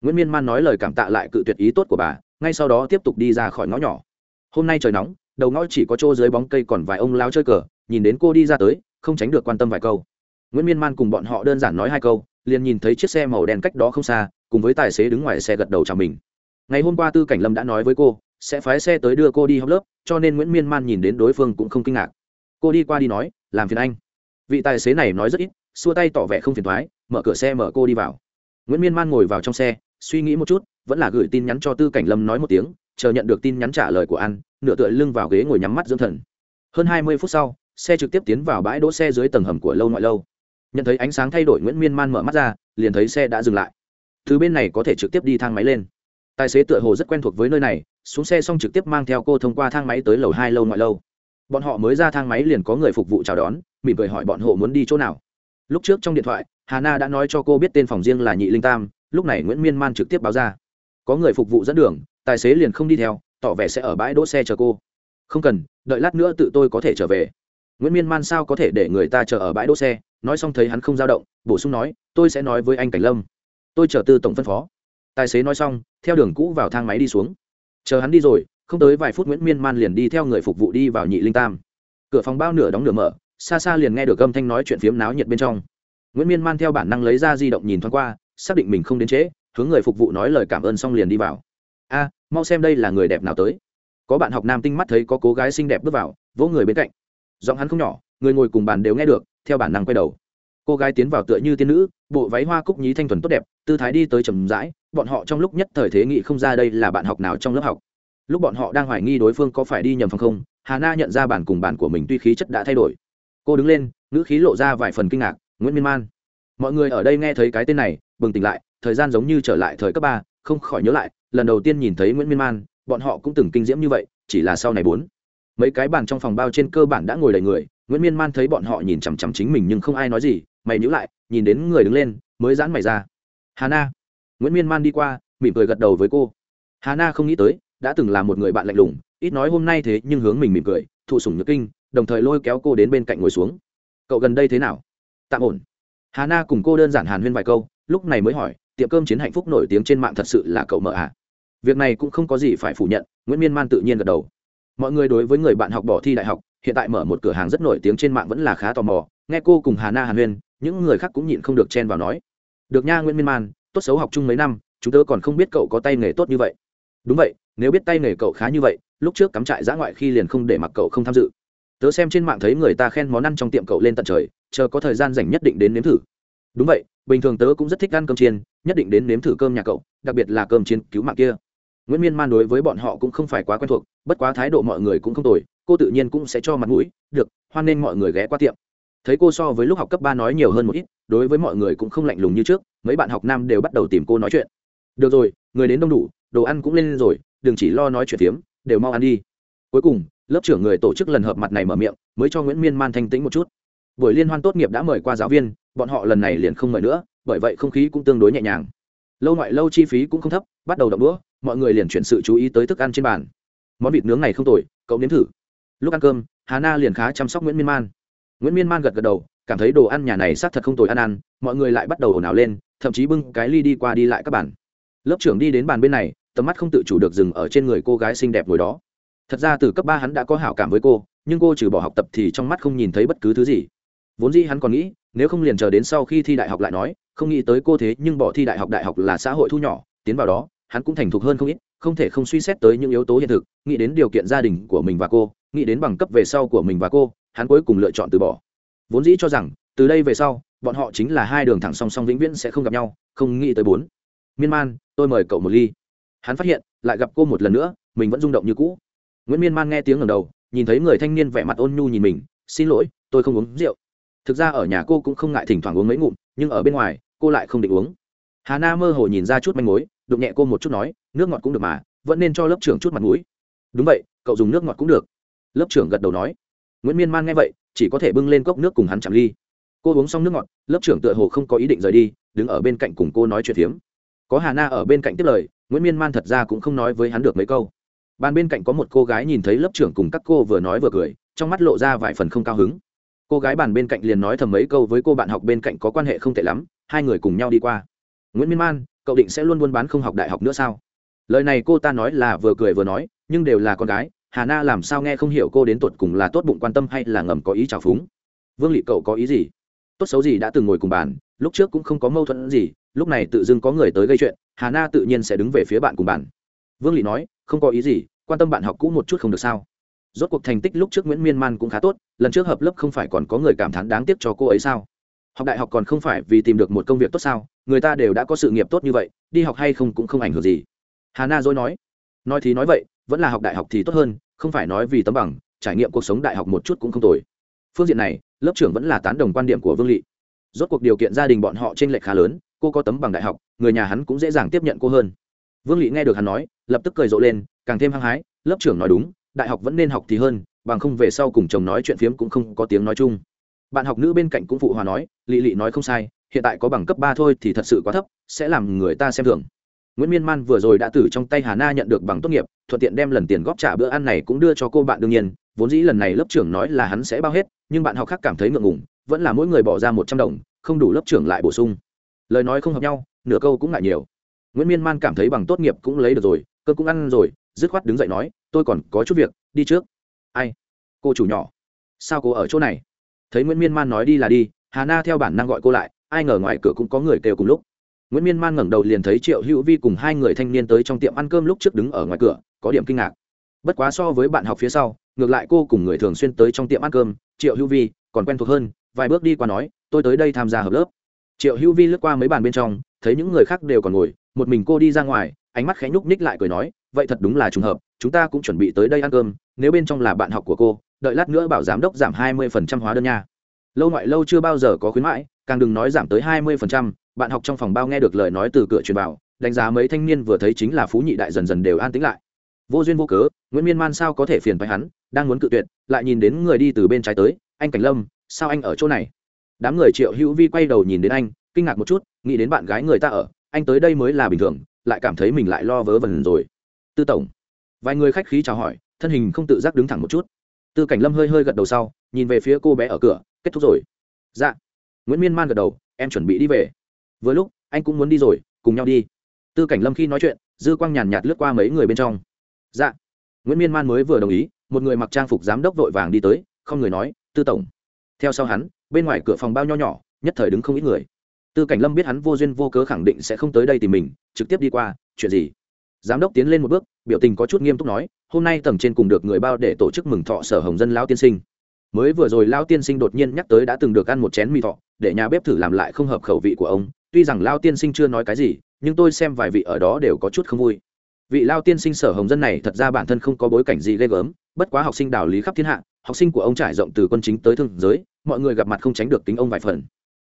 Nguyễn miên man nói lời cảm tạ lại cự tuyệt ý tốt của bà, ngay sau đó tiếp tục đi ra khỏi ngõ nhỏ. Hôm nay trời nóng, đầu ngõ chỉ có chỗ dưới bóng cây còn vài ông lao chơi cờ, nhìn đến cô đi ra tới, không tránh được quan tâm vài câu. Nguyễn miên man cùng bọn họ đơn giản nói hai câu, liền nhìn thấy chiếc xe màu đen cách đó không xa, cùng với tài xế đứng ngoài xe gật đầu chào mình. Ngày hôm qua tư cảnh lâm đã nói với cô, sẽ phái xe tới đưa cô đi học lớp, cho nên nguyễn miên man nhìn đến đối phương cũng không kinh ngạc. Cô đi qua đi nói, làm phiền anh. Vị tài xế này nói rất ít, xua tay tỏ vẻ không phiền thoái mở cửa xe mở cô đi vào nguyễn miên man ngồi vào trong xe suy nghĩ một chút vẫn là gửi tin nhắn cho tư cảnh lâm nói một tiếng chờ nhận được tin nhắn trả lời của an nửa tựa lưng vào ghế ngồi nhắm mắt dưỡng thần hơn hai mươi phút sau xe trực tiếp tiến vào bãi đỗ xe dưới tầng hầm của lâu ngoại lâu nhận thấy ánh sáng thay đổi nguyễn miên man mở mắt ra liền thấy xe đã dừng lại thứ bên này có thể trực tiếp đi thang máy lên tài xế tựa hồ rất quen thuộc với nơi này xuống xe xong trực tiếp mang theo cô thông qua thang máy tới lầu hai lâu ngoại lâu bọn họ mới ra thang máy liền có người phục vụ chào đón mỉm cười hỏi bọn họ muốn đi chỗ nào lúc trước trong điện thoại hà na đã nói cho cô biết tên phòng riêng là nhị linh tam, lúc này nguyễn miên man trực tiếp báo ra. Có người phục vụ dẫn đường, tài xế liền không đi theo, tỏ vẻ sẽ ở bãi đỗ xe chờ cô. Không cần, đợi lát nữa tự tôi có thể trở về. Nguyễn miên man sao có thể để người ta chờ ở bãi đỗ xe? Nói xong thấy hắn không dao động, bổ sung nói, tôi sẽ nói với anh cảnh lâm. Tôi chờ tư tổng phân phó. Tài xế nói xong, theo đường cũ vào thang máy đi xuống. Chờ hắn đi rồi, không tới vài phút nguyễn miên man liền đi theo người phục vụ đi vào nhị linh tam. Cửa phòng bao nửa đóng nửa mở, xa xa liền nghe được âm thanh nói chuyện phiếm náo nhiệt bên trong nguyễn miên man theo bản năng lấy ra di động nhìn thoáng qua, xác định mình không đến trễ, hướng người phục vụ nói lời cảm ơn xong liền đi vào. A, mau xem đây là người đẹp nào tới. Có bạn học nam tinh mắt thấy có cô gái xinh đẹp bước vào, vỗ người bên cạnh. Giọng hắn không nhỏ, người ngồi cùng bàn đều nghe được, theo bản năng quay đầu. Cô gái tiến vào tựa như tiên nữ, bộ váy hoa cúc nhí thanh thuần tốt đẹp, tư thái đi tới trầm rãi, bọn họ trong lúc nhất thời thế nghị không ra đây là bạn học nào trong lớp học. Lúc bọn họ đang hoài nghi đối phương có phải đi nhầm phòng không, hà na nhận ra bản cùng bản của mình tuy khí chất đã thay đổi. Cô đứng lên, ngữ khí lộ ra vài phần kinh ngạc nguyễn miên man mọi người ở đây nghe thấy cái tên này bừng tỉnh lại thời gian giống như trở lại thời cấp ba không khỏi nhớ lại lần đầu tiên nhìn thấy nguyễn miên man bọn họ cũng từng kinh diễm như vậy chỉ là sau này bốn mấy cái bàn trong phòng bao trên cơ bản đã ngồi đầy người nguyễn miên man thấy bọn họ nhìn chằm chằm chính mình nhưng không ai nói gì mày nhữ lại nhìn đến người đứng lên mới giãn mày ra hà na nguyễn miên man đi qua mỉm cười gật đầu với cô hà na không nghĩ tới đã từng là một người bạn lạnh lùng ít nói hôm nay thế nhưng hướng mình mỉm cười thụ sủng nhược kinh đồng thời lôi kéo cô đến bên cạnh ngồi xuống cậu gần đây thế nào tạm ổn. Hà na cùng cô đơn giản hàn huyên vài câu, lúc này mới hỏi, tiệm cơm chiến hạnh phúc nổi tiếng trên mạng thật sự là cậu mợ à? Việc này cũng không có gì phải phủ nhận, nguyễn miên man tự nhiên gật đầu. Mọi người đối với người bạn học bỏ thi đại học, hiện tại mở một cửa hàng rất nổi tiếng trên mạng vẫn là khá tò mò, nghe cô cùng hà na hàn huyên, những người khác cũng nhịn không được chen vào nói. Được nha nguyễn miên man, tốt xấu học chung mấy năm, chúng tớ còn không biết cậu có tay nghề tốt như vậy. Đúng vậy, nếu biết tay nghề cậu khá như vậy, lúc trước cắm trại giã ngoại khi liền không để mặc cậu không tham dự. Tớ xem trên mạng thấy người ta khen món ăn trong tiệm cậu lên tận trời chờ có thời gian rảnh nhất định đến nếm thử. Đúng vậy, bình thường tớ cũng rất thích ăn cơm chiên, nhất định đến nếm thử cơm nhà cậu, đặc biệt là cơm chiên cứu mạng kia. Nguyễn miên man đối với bọn họ cũng không phải quá quen thuộc, bất quá thái độ mọi người cũng không tồi, cô tự nhiên cũng sẽ cho mặt mũi, được, hoan nên mọi người ghé qua tiệm. Thấy cô so với lúc học cấp ba nói nhiều hơn một ít, đối với mọi người cũng không lạnh lùng như trước, mấy bạn học nam đều bắt đầu tìm cô nói chuyện. Được rồi, người đến đông đủ, đồ ăn cũng lên rồi, đừng chỉ lo nói chuyện phiếm, đều mau ăn đi. Cuối cùng, lớp trưởng người tổ chức lần hợp mặt này mở miệng, mới cho nguyễn miên man thanh tĩnh một chút buổi liên hoan tốt nghiệp đã mời qua giáo viên, bọn họ lần này liền không mời nữa, bởi vậy không khí cũng tương đối nhẹ nhàng. Lâu ngoại lâu chi phí cũng không thấp, bắt đầu đậm đũa, mọi người liền chuyển sự chú ý tới thức ăn trên bàn. Món vịt nướng này không tồi, cậu nếm thử. Lúc ăn cơm, hà na liền khá chăm sóc nguyễn miên man. Nguyễn miên man gật gật đầu, cảm thấy đồ ăn nhà này xác thật không tồi ăn ăn, mọi người lại bắt đầu ồn ào lên, thậm chí bưng cái ly đi qua đi lại các bàn lớp trưởng đi đến bàn bên này, tầm mắt không tự chủ được dừng ở trên người cô gái xinh đẹp ngồi đó. Thật ra từ cấp ba hắn đã có hảo cảm với cô, nhưng cô trừ bỏ học tập thì trong mắt không nhìn thấy bất cứ thứ gì vốn dĩ hắn còn nghĩ, nếu không liền chờ đến sau khi thi đại học lại nói, không nghĩ tới cô thế nhưng bỏ thi đại học đại học là xã hội thu nhỏ, tiến vào đó, hắn cũng thành thục hơn không ít, không thể không suy xét tới những yếu tố hiện thực, nghĩ đến điều kiện gia đình của mình và cô, nghĩ đến bằng cấp về sau của mình và cô, hắn cuối cùng lựa chọn từ bỏ. Vốn dĩ cho rằng, từ đây về sau, bọn họ chính là hai đường thẳng song song vĩnh viễn sẽ không gặp nhau, không nghĩ tới bốn. Miên man, tôi mời cậu một ly. Hắn phát hiện, lại gặp cô một lần nữa, mình vẫn rung động như cũ. Nguyễn miên man nghe tiếng ngầm đầu, nhìn thấy người thanh niên vẻ mặt ôn nhu nhìn mình, xin lỗi, tôi không uống rượu thực ra ở nhà cô cũng không ngại thỉnh thoảng uống mấy ngụm, nhưng ở bên ngoài, cô lại không định uống. Hà na mơ hồ nhìn ra chút manh mối, đụng nhẹ cô một chút nói, nước ngọt cũng được mà, vẫn nên cho lớp trưởng chút mặt mũi. Đúng vậy, cậu dùng nước ngọt cũng được. Lớp trưởng gật đầu nói. Nguyễn miên man nghe vậy, chỉ có thể bưng lên cốc nước cùng hắn chạm ly. Cô uống xong nước ngọt, lớp trưởng tựa hồ không có ý định rời đi, đứng ở bên cạnh cùng cô nói chuyện phiếm. Có hà na ở bên cạnh tiếp lời, nguyễn miên man thật ra cũng không nói với hắn được mấy câu. Bàn bên cạnh có một cô gái nhìn thấy lớp trưởng cùng các cô vừa nói vừa cười, trong mắt lộ ra vài phần không cao hứng cô gái bàn bên cạnh liền nói thầm mấy câu với cô bạn học bên cạnh có quan hệ không tệ lắm, hai người cùng nhau đi qua. Nguyễn miên man, cậu định sẽ luôn buôn bán không học đại học nữa sao? Lời này cô ta nói là vừa cười vừa nói, nhưng đều là con gái, hà na làm sao nghe không hiểu cô đến tột cùng là tốt bụng quan tâm hay là ngầm có ý trào phúng? Vương lị cậu có ý gì? Tốt xấu gì đã từng ngồi cùng bàn, lúc trước cũng không có mâu thuẫn gì, lúc này tự dưng có người tới gây chuyện, hà na tự nhiên sẽ đứng về phía bạn cùng bàn. Vương lị nói, không có ý gì, quan tâm bạn học cũ một chút không được sao? Rốt cuộc thành tích lúc trước nguyễn miên man cũng khá tốt, lần trước hợp lớp không phải còn có người cảm thán đáng tiếc cho cô ấy sao? Học đại học còn không phải vì tìm được một công việc tốt sao? Người ta đều đã có sự nghiệp tốt như vậy, đi học hay không cũng không ảnh hưởng gì. Hà na dối nói nói thì nói vậy, vẫn là học đại học thì tốt hơn, không phải nói vì tấm bằng, trải nghiệm cuộc sống đại học một chút cũng không tồi. Phương diện này, lớp trưởng vẫn là tán đồng quan điểm của vương lị. Rốt cuộc điều kiện gia đình bọn họ t r ê n lệch khá lớn, cô có tấm bằng đại học, người nhà hắn cũng dễ dàng tiếp nhận cô hơn. Vương lị nghe được hắn nói, lập tức cười rộ lên, càng thêm hăng hái, lớp trưởng nói đúng đại học vẫn nên học thì hơn, bằng không về sau cùng chồng nói chuyện phiếm cũng không có tiếng nói chung. Bạn học nữ bên cạnh cũng phụ hòa nói, lị lị nói không sai, hiện tại có bằng cấp ba thôi thì thật sự quá thấp, sẽ làm người ta xem thường. Nguyễn miên man vừa rồi đã từ trong tay hà na nhận được bằng tốt nghiệp, thuận tiện đem lần tiền góp trả bữa ăn này cũng đưa cho cô bạn đương nhiên, vốn dĩ lần này lớp trưởng nói là hắn sẽ bao hết, nhưng bạn học khác cảm thấy ngượng ngùng, vẫn là mỗi người bỏ ra một trăm đồng, không đủ lớp trưởng lại bổ sung. Lời nói không hợp nhau, nửa câu cũng ngại nhiều. Nguyễn miên man cảm thấy bằng tốt nghiệp cũng lấy được rồi, cơ cũng ăn rồi, dứt khoát đứng dậy nói tôi còn có chút việc, đi trước. Ai? Cô chủ nhỏ. Sao cô ở chỗ này? Thấy nguyễn miên man nói đi là đi, hà na theo bản năng gọi cô lại, ai ngờ ngoài cửa cũng có người kêu cùng lúc. Nguyễn miên man ngẩng đầu liền thấy triệu hữu vi cùng hai người thanh niên tới trong tiệm ăn cơm lúc trước đứng ở ngoài cửa, có điểm kinh ngạc. Bất quá so với bạn học phía sau, ngược lại cô cùng người thường xuyên tới trong tiệm ăn cơm, triệu hữu vi còn quen thuộc hơn, vài bước đi qua nói, tôi tới đây tham gia hợp lớp. Triệu hữu vi lướt qua mấy bàn bên trong, thấy những người khác đều còn ngồi, một mình cô đi ra ngoài, ánh mắt khẽ nhúc ních lại cười nói vậy thật đúng là trùng hợp, chúng ta cũng chuẩn bị tới đây ăn cơm, nếu bên trong là bạn học của cô, đợi lát nữa bảo giám đốc giảm hai mươi phần trăm hóa đơn nha. Lâu ngoại lâu chưa bao giờ có khuyến mãi, càng đừng nói giảm tới hai mươi phần trăm, bạn học trong phòng bao nghe được lời nói từ cửa truyền vào đánh giá mấy thanh niên vừa thấy chính là phú nhị đại dần dần đều an tĩnh lại. Vô duyên vô cớ, nguyễn miên man sao có thể phiền phải hắn, đang muốn cự tuyệt, lại nhìn đến người đi từ bên trái tới, anh cảnh lâm, sao anh ở chỗ này? Đám người triệu hữu vi quay đầu nhìn đến anh, kinh ngạc một chút, nghĩ đến bạn gái người ta ở, anh tới đây mới là bình thường, lại cảm thấy mình lại lo vớ vẩn rồi tư tổng. Vài người khách khí chào hỏi, thân hình không tự giác đứng thẳng một chút. Tư cảnh lâm hơi hơi gật đầu sau, nhìn về phía cô bé ở cửa, kết thúc rồi. Dạ. Nguyễn miên man gật đầu, em chuẩn bị đi về. Vừa lúc, anh cũng muốn đi rồi, cùng nhau đi. Tư cảnh lâm khi nói chuyện, dư quang nhàn nhạt lướt qua mấy người bên trong. Dạ. Nguyễn miên man mới vừa đồng ý, một người mặc trang phục giám đốc vội vàng đi tới, không người nói, tư tổng. Theo sau hắn, bên ngoài cửa phòng bao nho nhỏ, nhất thời đứng không ít người. Tư cảnh lâm biết hắn vô duyên vô cớ khẳng định sẽ không tới đây tìm mình, trực tiếp đi qua, chuyện gì? Giám đốc tiến lên một bước, biểu tình có chút nghiêm túc nói, hôm nay tầng trên cùng được người bao để tổ chức mừng thọ sở hồng dân lao tiên sinh. Mới vừa rồi lao tiên sinh đột nhiên nhắc tới đã từng được ăn một chén mì thọ, để nhà bếp thử làm lại không hợp khẩu vị của ông. Tuy rằng lao tiên sinh chưa nói cái gì, nhưng tôi xem vài vị ở đó đều có chút không vui. Vị lao tiên sinh sở hồng dân này thật ra bản thân không có bối cảnh gì ghê gớm, bất quá học sinh đạo lý khắp thiên hạ, học sinh của ông trải rộng từ quân chính tới thương giới, mọi người gặp mặt không tránh được tính ông vài phần.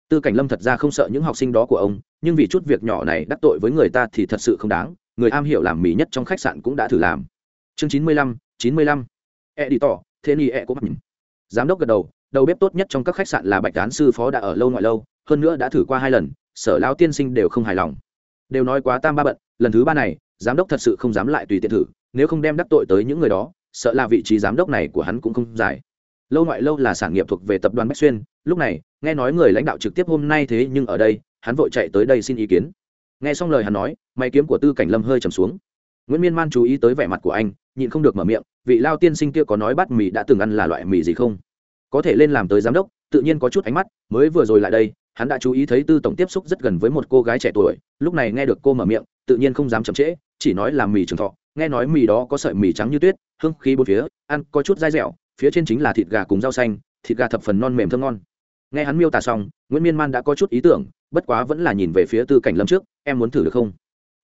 Tư cảnh lâm thật ra không sợ những học sinh đó của ông, nhưng vì chút việc nhỏ này đắc tội với người ta thì thật sự không đáng người am hiểu làm mì nhất trong khách sạn cũng đã thử làm. Chương chín mươi lăm, chín mươi lăm. E đi tỏ thế ni e. Cũng mặt giám đốc gật đầu đầu bếp tốt nhất trong các khách sạn là bạch đán sư phó đã ở lâu ngoại lâu, hơn nữa đã thử qua hai lần, sở lao tiên sinh đều không hài lòng. Đều nói quá tam ba bận, lần thứ ba này, giám đốc thật sự không dám lại tùy tiện thử, nếu không đem đắc tội tới những người đó, sợ là vị trí giám đốc này của hắn cũng không dài. Lâu ngoại lâu là sản nghiệp thuộc về tập đoàn bách xuyên, lúc này, nghe nói người lãnh đạo trực tiếp hôm nay thế nhưng ở đây, hắn vội chạy tới đây xin ý kiến nghe xong lời hắn nói may kiếm của tư cảnh lâm hơi trầm xuống. Nguyễn miên man chú ý tới vẻ mặt của anh, nhịn không được mở miệng, vị lao tiên sinh kia có nói bát mì đã từng ăn là loại mì gì không? Có thể lên làm tới giám đốc, tự nhiên có chút ánh mắt, mới vừa rồi lại đây, hắn đã chú ý thấy tư tổng tiếp xúc rất gần với một cô gái trẻ tuổi, lúc này nghe được cô mở miệng, tự nhiên không dám chậm trễ, chỉ nói là mì trường thọ, nghe nói mì đó có sợi mì trắng như tuyết, hương khí bốn phía, ăn có chút dai dẻo, phía trên chính là thịt gà cùng rau xanh, thịt gà thập phần non mềm thơm ngon. Nghe hắn miêu tả xong, nguyễn miên man đã có chút ý tưởng, bất quá vẫn là nhìn về phía tư cảnh lâm trước em muốn thử được không?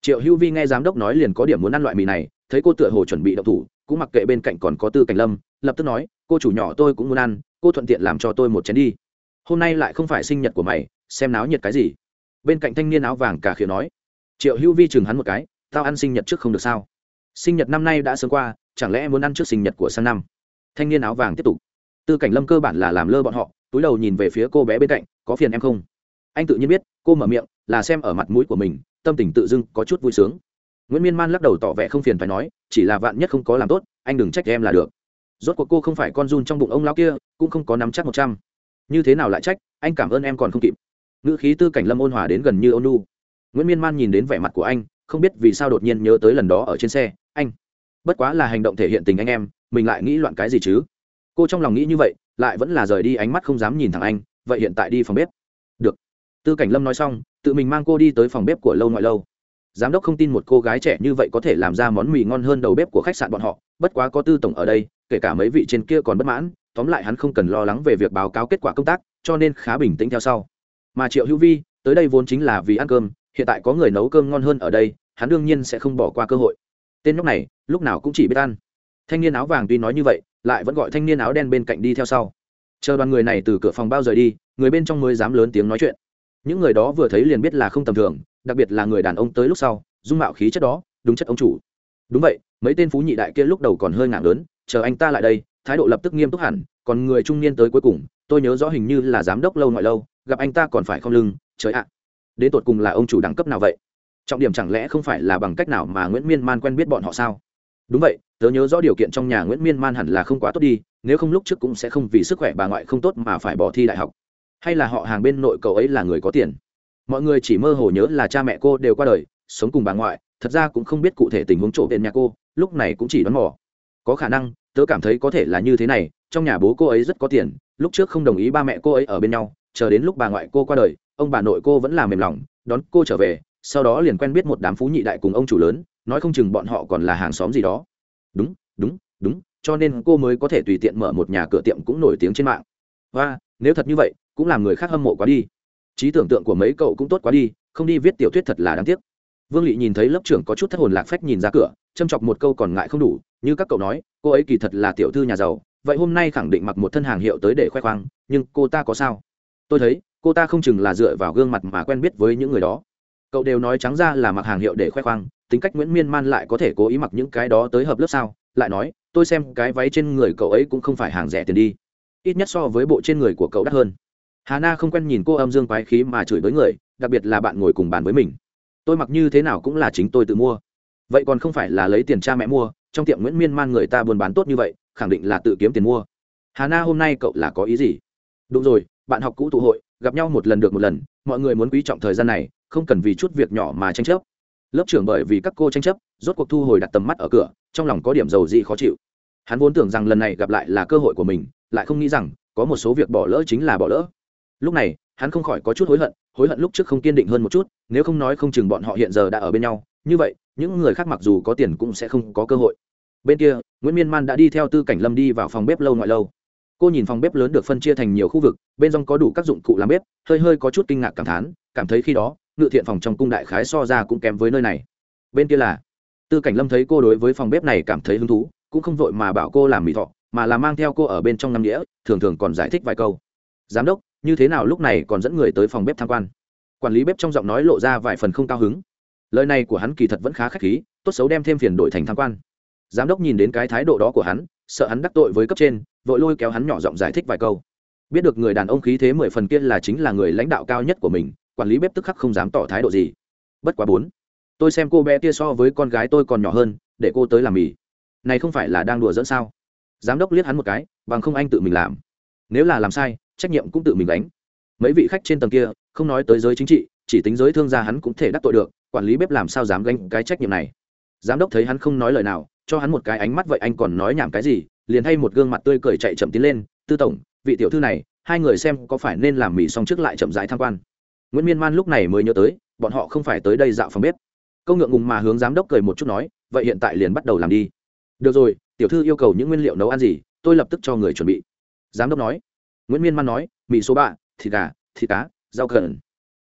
Triệu hữu vi nghe giám đốc nói liền có điểm muốn ăn loại mì này, thấy cô tựa hồ chuẩn bị đậu thủ, cũng mặc kệ bên cạnh còn có tư cảnh lâm, lập tức nói, cô chủ nhỏ tôi cũng muốn ăn, cô thuận tiện làm cho tôi một chén đi. Hôm nay lại không phải sinh nhật của mày, xem náo nhiệt cái gì. Bên cạnh thanh niên áo vàng cả khịa nói, triệu hữu vi chừng hắn một cái, tao ăn sinh nhật trước không được sao? Sinh nhật năm nay đã sớm qua, chẳng lẽ em muốn ăn trước sinh nhật của sang năm? Thanh niên áo vàng tiếp tục, tư cảnh lâm cơ bản là làm lơ bọn họ, túi đầu nhìn về phía cô bé bên cạnh, có phiền em không? Anh tự nhiên biết, cô mở miệng là xem ở mặt mũi của mình, tâm tình tự dưng có chút vui sướng. Nguyễn miên man lắc đầu tỏ vẻ không phiền phải nói, chỉ là vạn nhất không có làm tốt, anh đừng trách em là được. Rốt cuộc cô không phải con run trong bụng ông lão kia, cũng không có nắm chắc một trăm. Như thế nào lại trách, anh cảm ơn em còn không kịp. Ngữ khí tư cảnh lâm ôn hòa đến gần như ôn nu nguyễn miên man nhìn đến vẻ mặt của anh, không biết vì sao đột nhiên nhớ tới lần đó ở trên xe, anh, bất quá là hành động thể hiện tình anh em, mình lại nghĩ loạn cái gì chứ? Cô trong lòng nghĩ như vậy, lại vẫn là rời đi ánh mắt không dám nhìn thẳng anh, vậy hiện tại đi phòng bếp. Được tư cảnh lâm nói xong, tự mình mang cô đi tới phòng bếp của lâu ngoại lâu. Giám đốc không tin một cô gái trẻ như vậy có thể làm ra món mì ngon hơn đầu bếp của khách sạn bọn họ, bất quá có tư tổng ở đây, kể cả mấy vị trên kia còn bất mãn, tóm lại hắn không cần lo lắng về việc báo cáo kết quả công tác, cho nên khá bình tĩnh theo sau. Mà triệu hữu vi, tới đây vốn chính là vì ăn cơm, hiện tại có người nấu cơm ngon hơn ở đây, hắn đương nhiên sẽ không bỏ qua cơ hội. Tên nhóc này, lúc nào cũng chỉ biết ăn. Thanh niên áo vàng tuy nói như vậy, lại vẫn gọi thanh niên áo đen bên cạnh đi theo sau. Chờ đoàn người này từ cửa phòng bao rời đi, người bên trong mới dám lớn tiếng nói chuyện những người đó vừa thấy liền biết là không tầm thường, đặc biệt là người đàn ông tới lúc sau, dung mạo khí chất đó, đúng chất ông chủ. Đúng vậy, mấy tên phú nhị đại kia lúc đầu còn hơi ngạc lớn, chờ anh ta lại đây, thái độ lập tức nghiêm túc hẳn, còn người trung niên tới cuối cùng, tôi nhớ rõ hình như là giám đốc lâu ngoại lâu, gặp anh ta còn phải không lưng, trời ạ, đến tột cùng là ông chủ đẳng cấp nào vậy? Trọng điểm chẳng lẽ không phải là bằng cách nào mà nguyễn miên man quen biết bọn họ sao? Đúng vậy, tớ nhớ rõ điều kiện trong nhà nguyễn miên man hẳn là không quá tốt đi, nếu không lúc trước cũng sẽ không vì sức khỏe bà ngoại không tốt mà phải bỏ thi đại học hay là họ hàng bên nội cậu ấy là người có tiền? Mọi người chỉ mơ hồ nhớ là cha mẹ cô đều qua đời, sống cùng bà ngoại, thật ra cũng không biết cụ thể tình huống trộm đến nhà cô, lúc này cũng chỉ đoán mò. Có khả năng, tớ cảm thấy có thể là như thế này, trong nhà bố cô ấy rất có tiền, lúc trước không đồng ý ba mẹ cô ấy ở bên nhau, chờ đến lúc bà ngoại cô qua đời, ông bà nội cô vẫn làm mềm lòng, đón cô trở về, sau đó liền quen biết một đám phú nhị đại cùng ông chủ lớn, nói không chừng bọn họ còn là hàng xóm gì đó. Đúng đúng đúng, cho nên cô mới có thể tùy tiện mở một nhà cửa tiệm cũng nổi tiếng trên mạng. Và, nếu thật như vậy cũng làm người khác hâm mộ quá đi. Trí tưởng tượng của mấy cậu cũng tốt quá đi, không đi viết tiểu thuyết thật là đáng tiếc. Vương lị nhìn thấy lớp trưởng có chút thất hồn lạc phách nhìn ra cửa, châm chọc một câu còn ngại không đủ, như các cậu nói, cô ấy kỳ thật là tiểu thư nhà giàu, vậy hôm nay khẳng định mặc một thân hàng hiệu tới để khoe khoang, nhưng cô ta có sao? Tôi thấy, cô ta không chừng là dựa vào gương mặt mà quen biết với những người đó. Cậu đều nói trắng ra là mặc hàng hiệu để khoe khoang, tính cách nguyễn miên man lại có thể cố ý mặc những cái đó tới hợp lớp sao? Lại nói, tôi xem cái váy trên người cậu ấy cũng không phải hàng rẻ tiền đi. Ít nhất so với bộ trên người của cậu đắt hơn hà na không quen nhìn cô âm dương quái khí mà chửi với người, đặc biệt là bạn ngồi cùng bàn với mình. Tôi mặc như thế nào cũng là chính tôi tự mua. Vậy còn không phải là lấy tiền cha mẹ mua, trong tiệm nguyễn miên man người ta buôn bán tốt như vậy, khẳng định là tự kiếm tiền mua. Hà na, hôm nay cậu là có ý gì? Đúng rồi, bạn học cũ tụ hội, gặp nhau một lần được một lần, mọi người muốn quý trọng thời gian này, không cần vì chút việc nhỏ mà tranh chấp. Lớp trưởng bởi vì các cô tranh chấp, rốt cuộc thu hồi đặt tầm mắt ở cửa, trong lòng có điểm dầu gì khó chịu. Hắn vốn tưởng rằng lần này gặp lại là cơ hội của mình, lại không nghĩ rằng có một số việc bỏ lỡ chính là bỏ lỡ lúc này, hắn không khỏi có chút hối hận hối hận lúc trước không kiên định hơn một chút, nếu không nói không chừng bọn họ hiện giờ đã ở bên nhau. Như vậy, những người khác mặc dù có tiền cũng sẽ không có cơ hội. Bên kia, nguyễn miên man đã đi theo tư cảnh lâm đi vào phòng bếp lâu ngoại lâu. Cô nhìn phòng bếp lớn được phân chia thành nhiều khu vực, bên trong có đủ các dụng cụ làm bếp, hơi hơi có chút kinh ngạc cảm thán, cảm thấy khi đó, ngự thiện phòng trong cung đại khái so ra cũng kém với nơi này. Bên kia là, tư cảnh lâm thấy cô đối với phòng bếp này cảm thấy hứng thú, cũng không vội mà bảo cô làm mì thọ, mà là mang theo cô ở bên trong năm đĩa, thường thường còn giải thích vài câu. Giám đốc như thế nào lúc này còn dẫn người tới phòng bếp tham quan. Quản lý bếp trong giọng nói lộ ra vài phần không cao hứng. Lời này của hắn kỳ thật vẫn khá k h á c h khí, tốt xấu đem thêm phiền đổi thành tham quan. Giám đốc nhìn đến cái thái độ đó của hắn, sợ hắn đắc tội với cấp trên, vội lôi kéo hắn nhỏ giọng giải thích vài câu. Biết được người đàn ông khí thế mười phần kia là chính là người lãnh đạo cao nhất của mình, quản lý bếp tức khắc không dám tỏ thái độ gì. Bất quá bốn, tôi xem cô bé kia so với con gái tôi còn nhỏ hơn, để cô tới làm mì. Này không phải là đang đùa dẫn sao? Giám đốc liếc hắn một cái, bằng không anh tự mình làm. Nếu là làm sai trách nhiệm cũng tự mình đánh mấy vị khách trên tầng kia, không nói tới giới chính trị, chỉ tính giới thương gia hắn cũng thể đắc tội được, quản lý bếp làm sao dám gánh cái trách nhiệm này. Giám đốc thấy hắn không nói lời nào, cho hắn một cái ánh mắt vậy anh còn nói nhảm cái gì, liền thay một gương mặt tươi cười chạy chậm tiến lên, tư tổng, vị tiểu thư này, hai người xem có phải nên làm mì xong trước lại chậm rãi tham quan. Nguyễn miên man lúc này mới nhớ tới, bọn họ không phải tới đây dạo phòng bếp. Câu ngượng ngùng mà hướng giám đốc cười một chút nói, vậy hiện tại liền bắt đầu làm đi. Được rồi, tiểu thư yêu cầu những nguyên liệu nấu ăn gì, tôi lập tức cho người chuẩn bị. Giám đốc nói nguyễn miên man nói, mì số ba, thịt gà, thịt cá, rau cần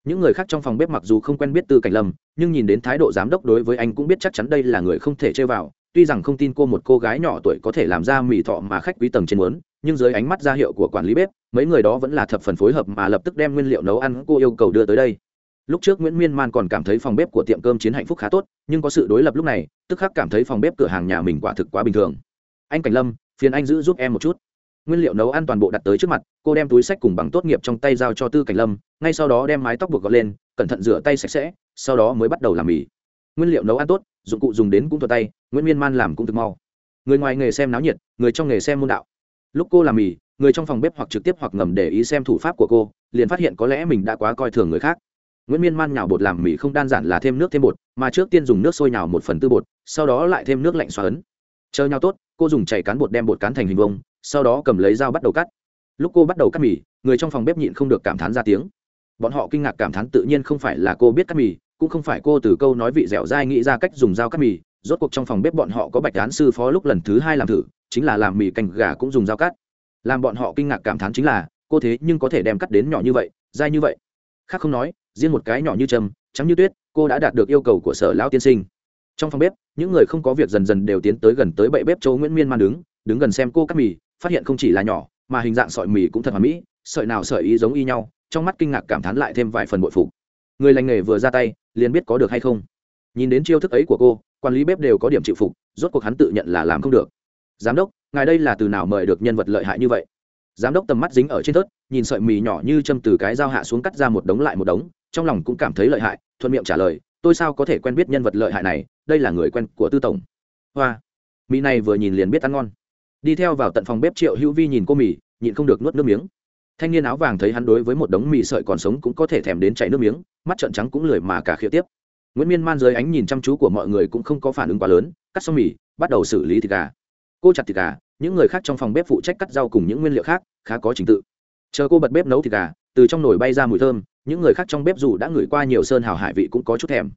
những người khác trong phòng bếp mặc dù không quen biết tư cảnh lâm, nhưng nhìn đến thái độ giám đốc đối với anh cũng biết chắc chắn đây là người không thể chơi vào. Tuy rằng không tin cô một cô gái nhỏ tuổi có thể làm ra mì thọ mà khách quý tầng trên muốn, nhưng dưới ánh mắt ra hiệu của quản lý bếp, mấy người đó vẫn là thập phần phối hợp mà lập tức đem nguyên liệu nấu ăn cô yêu cầu đưa tới đây. Lúc trước nguyễn miên man còn cảm thấy phòng bếp của tiệm cơm chiến hạnh phúc khá tốt, nhưng có sự đối lập lúc này, tức khắc cảm thấy phòng bếp cửa hàng nhà mình quả thực quá bình thường. Anh cảnh lâm, phiền anh giữ giúp em một chút nguyên liệu nấu ăn toàn bộ đặt tới trước mặt, cô đem túi sách cùng bằng tốt nghiệp trong tay giao cho tư cảnh lâm, ngay sau đó đem mái tóc buộc gọt lên, cẩn thận rửa tay sạch sẽ, sau đó mới bắt đầu làm mì. Nguyên liệu nấu ăn tốt, dụng cụ dùng đến cũng thuật tay, nguyễn miên man làm cũng thực mau. Người ngoài nghề xem náo nhiệt, người trong nghề xem môn đạo. Lúc cô làm mì, người trong phòng bếp hoặc trực tiếp hoặc ngầm để ý xem thủ pháp của cô, liền phát hiện có lẽ mình đã quá coi thường người khác. Nguyễn miên man nhào bột làm mì không đơn giản là thêm nước thêm bột, mà trước tiên dùng nước sôi nhào một phần tư bột, sau đó lại thêm nước lạnh xoa ấn chờ nhau tốt cô dùng chảy cán bột đem bột cán thành hình vông sau đó cầm lấy dao bắt đầu cắt. Lúc cô bắt đầu cắt mì, người trong phòng bếp nhịn không được cảm thán ra tiếng. Bọn họ kinh ngạc cảm thán tự nhiên không phải là cô biết cắt mì, cũng không phải cô từ câu nói vị dẻo dai nghĩ ra cách dùng dao cắt mì. Rốt cuộc trong phòng bếp bọn họ có bạch án sư phó lúc lần thứ hai làm thử, chính là làm mì canh gà cũng dùng dao cắt. Làm bọn họ kinh ngạc cảm thán chính là, cô thế nhưng có thể đem cắt đến nhỏ như vậy, dai như vậy. Khác không nói, riêng một cái nhỏ như trầm trắng như tuyết, cô đã đạt được yêu cầu của sở lão tiên sinh trong phòng bếp, những người không có việc dần dần đều tiến tới gần tới bệ bếp châu nguyễn miên man đứng đứng gần xem cô cắt mì, phát hiện không chỉ là nhỏ, mà hình dạng sợi mì cũng thật hoàn mỹ, sợi nào sợi ý giống y nhau, trong mắt kinh ngạc cảm thán lại thêm vài phần bội phục. Người lành nghề vừa ra tay, liền biết có được hay không. Nhìn đến chiêu thức ấy của cô, quản lý bếp đều có điểm chịu phục, rốt cuộc hắn tự nhận là làm không được. Giám đốc, ngài đây là từ nào mời được nhân vật lợi hại như vậy? Giám đốc tầm mắt dính ở trên thớt, nhìn sợi mì nhỏ như châm từ cái dao hạ xuống cắt ra một đống lại một đống, trong lòng cũng cảm thấy lợi hại, thuận miệng trả lời tôi sao có thể quen biết nhân vật lợi hại này, đây là người quen của tư tổng. Hoa. Mì này vừa nhìn liền biết ăn ngon. Đi theo vào tận phòng bếp triệu hữu vi nhìn cô mì nhịn không được nuốt nước miếng. Thanh niên áo vàng thấy hắn đối với một đống mì sợi còn sống cũng có thể thèm đến chảy nước miếng, mắt trợn trắng cũng lười mà cả khịa tiếp. Nguyễn miên man dưới ánh nhìn chăm chú của mọi người cũng không có phản ứng quá lớn, cắt xong mì, bắt đầu xử lý thịt gà. Cô chặt thịt gà, những người khác trong phòng bếp phụ trách cắt rau cùng những nguyên liệu khác, khá có trình tự. Chờ cô bật bếp nấu thịt gà, từ trong nồi bay ra mùi thơm những người khác trong bếp dù đã ngửi qua nhiều sơn hào hải vị cũng có chút thèm.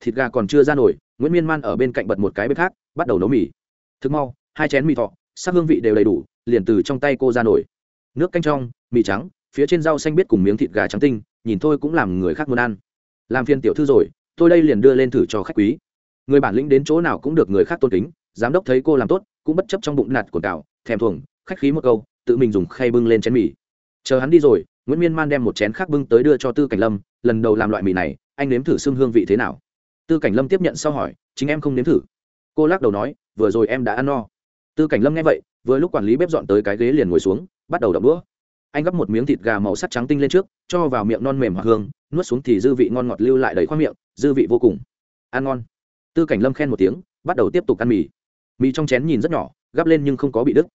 Thịt gà còn chưa ra nổi, nguyễn miên man ở bên cạnh bật một cái bếp khác, bắt đầu nấu mì. Thức mau, hai chén mì thọ, sắc hương vị đều đầy đủ, liền từ trong tay cô ra nổi. Nước canh trong, mì trắng, phía trên rau xanh biết cùng miếng thịt gà trắng tinh, nhìn thôi cũng làm người khác muốn ăn. Làm phiên tiểu thư rồi, tôi đây liền đưa lên thử cho khách quý. Người bản lĩnh đến chỗ nào cũng được người khác tôn kính, giám đốc thấy cô làm tốt, cũng bất chấp trong bụng nạt của cào thèm thuồng, khách khí một câu, tự mình dùng khay bưng lên chén mì. Chờ hắn đi rồi nguyễn miên man đem một chén khác bưng tới đưa cho tư cảnh lâm, lần đầu làm loại mì này, anh nếm thử xương hương vị thế nào? Tư cảnh lâm tiếp nhận sau hỏi, chính em không nếm thử. Cô lắc đầu nói, vừa rồi em đã ăn no. Tư cảnh lâm nghe vậy, vừa lúc quản lý bếp dọn tới cái ghế liền ngồi xuống, bắt đầu đập đũa. Anh gắp một miếng thịt gà màu sắc trắng tinh lên trước, cho vào miệng non mềm hoặc hương, nuốt xuống thì dư vị ngon ngọt lưu lại đầy khoang miệng, dư vị vô cùng. Ăn ngon. Tư cảnh lâm khen một tiếng, bắt đầu tiếp tục ăn mì. Mì trong chén nhìn rất nhỏ, gắp lên nhưng không có bị đứt.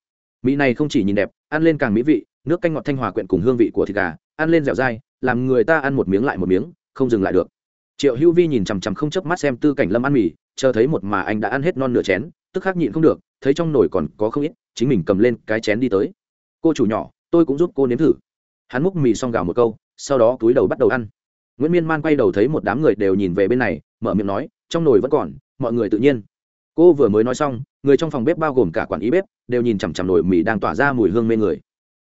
Mì này không chỉ nhìn đẹp, ăn lên càng mỹ vị nước canh ngọt thanh hòa quyện cùng hương vị của thịt gà, ăn lên dẻo dai, làm người ta ăn một miếng lại một miếng, không dừng lại được. Triệu hữu vi nhìn chằm chằm không chớp mắt xem tư cảnh lâm ăn mì, chờ thấy một mà anh đã ăn hết non nửa chén, tức khắc nhịn không được, thấy trong nồi còn có không ít, chính mình cầm lên cái chén đi tới. Cô chủ nhỏ, tôi cũng giúp cô nếm thử. Hắn múc mì xong gào một câu, sau đó túi đầu bắt đầu ăn. Nguyễn miên man quay đầu thấy một đám người đều nhìn về bên này, mở miệng nói, trong nồi vẫn còn, mọi người tự nhiên. Cô vừa mới nói xong, người trong phòng bếp bao gồm cả quản ý bếp, đều nhìn chằm chằm nồi mì đang tỏa ra mùi hương mê người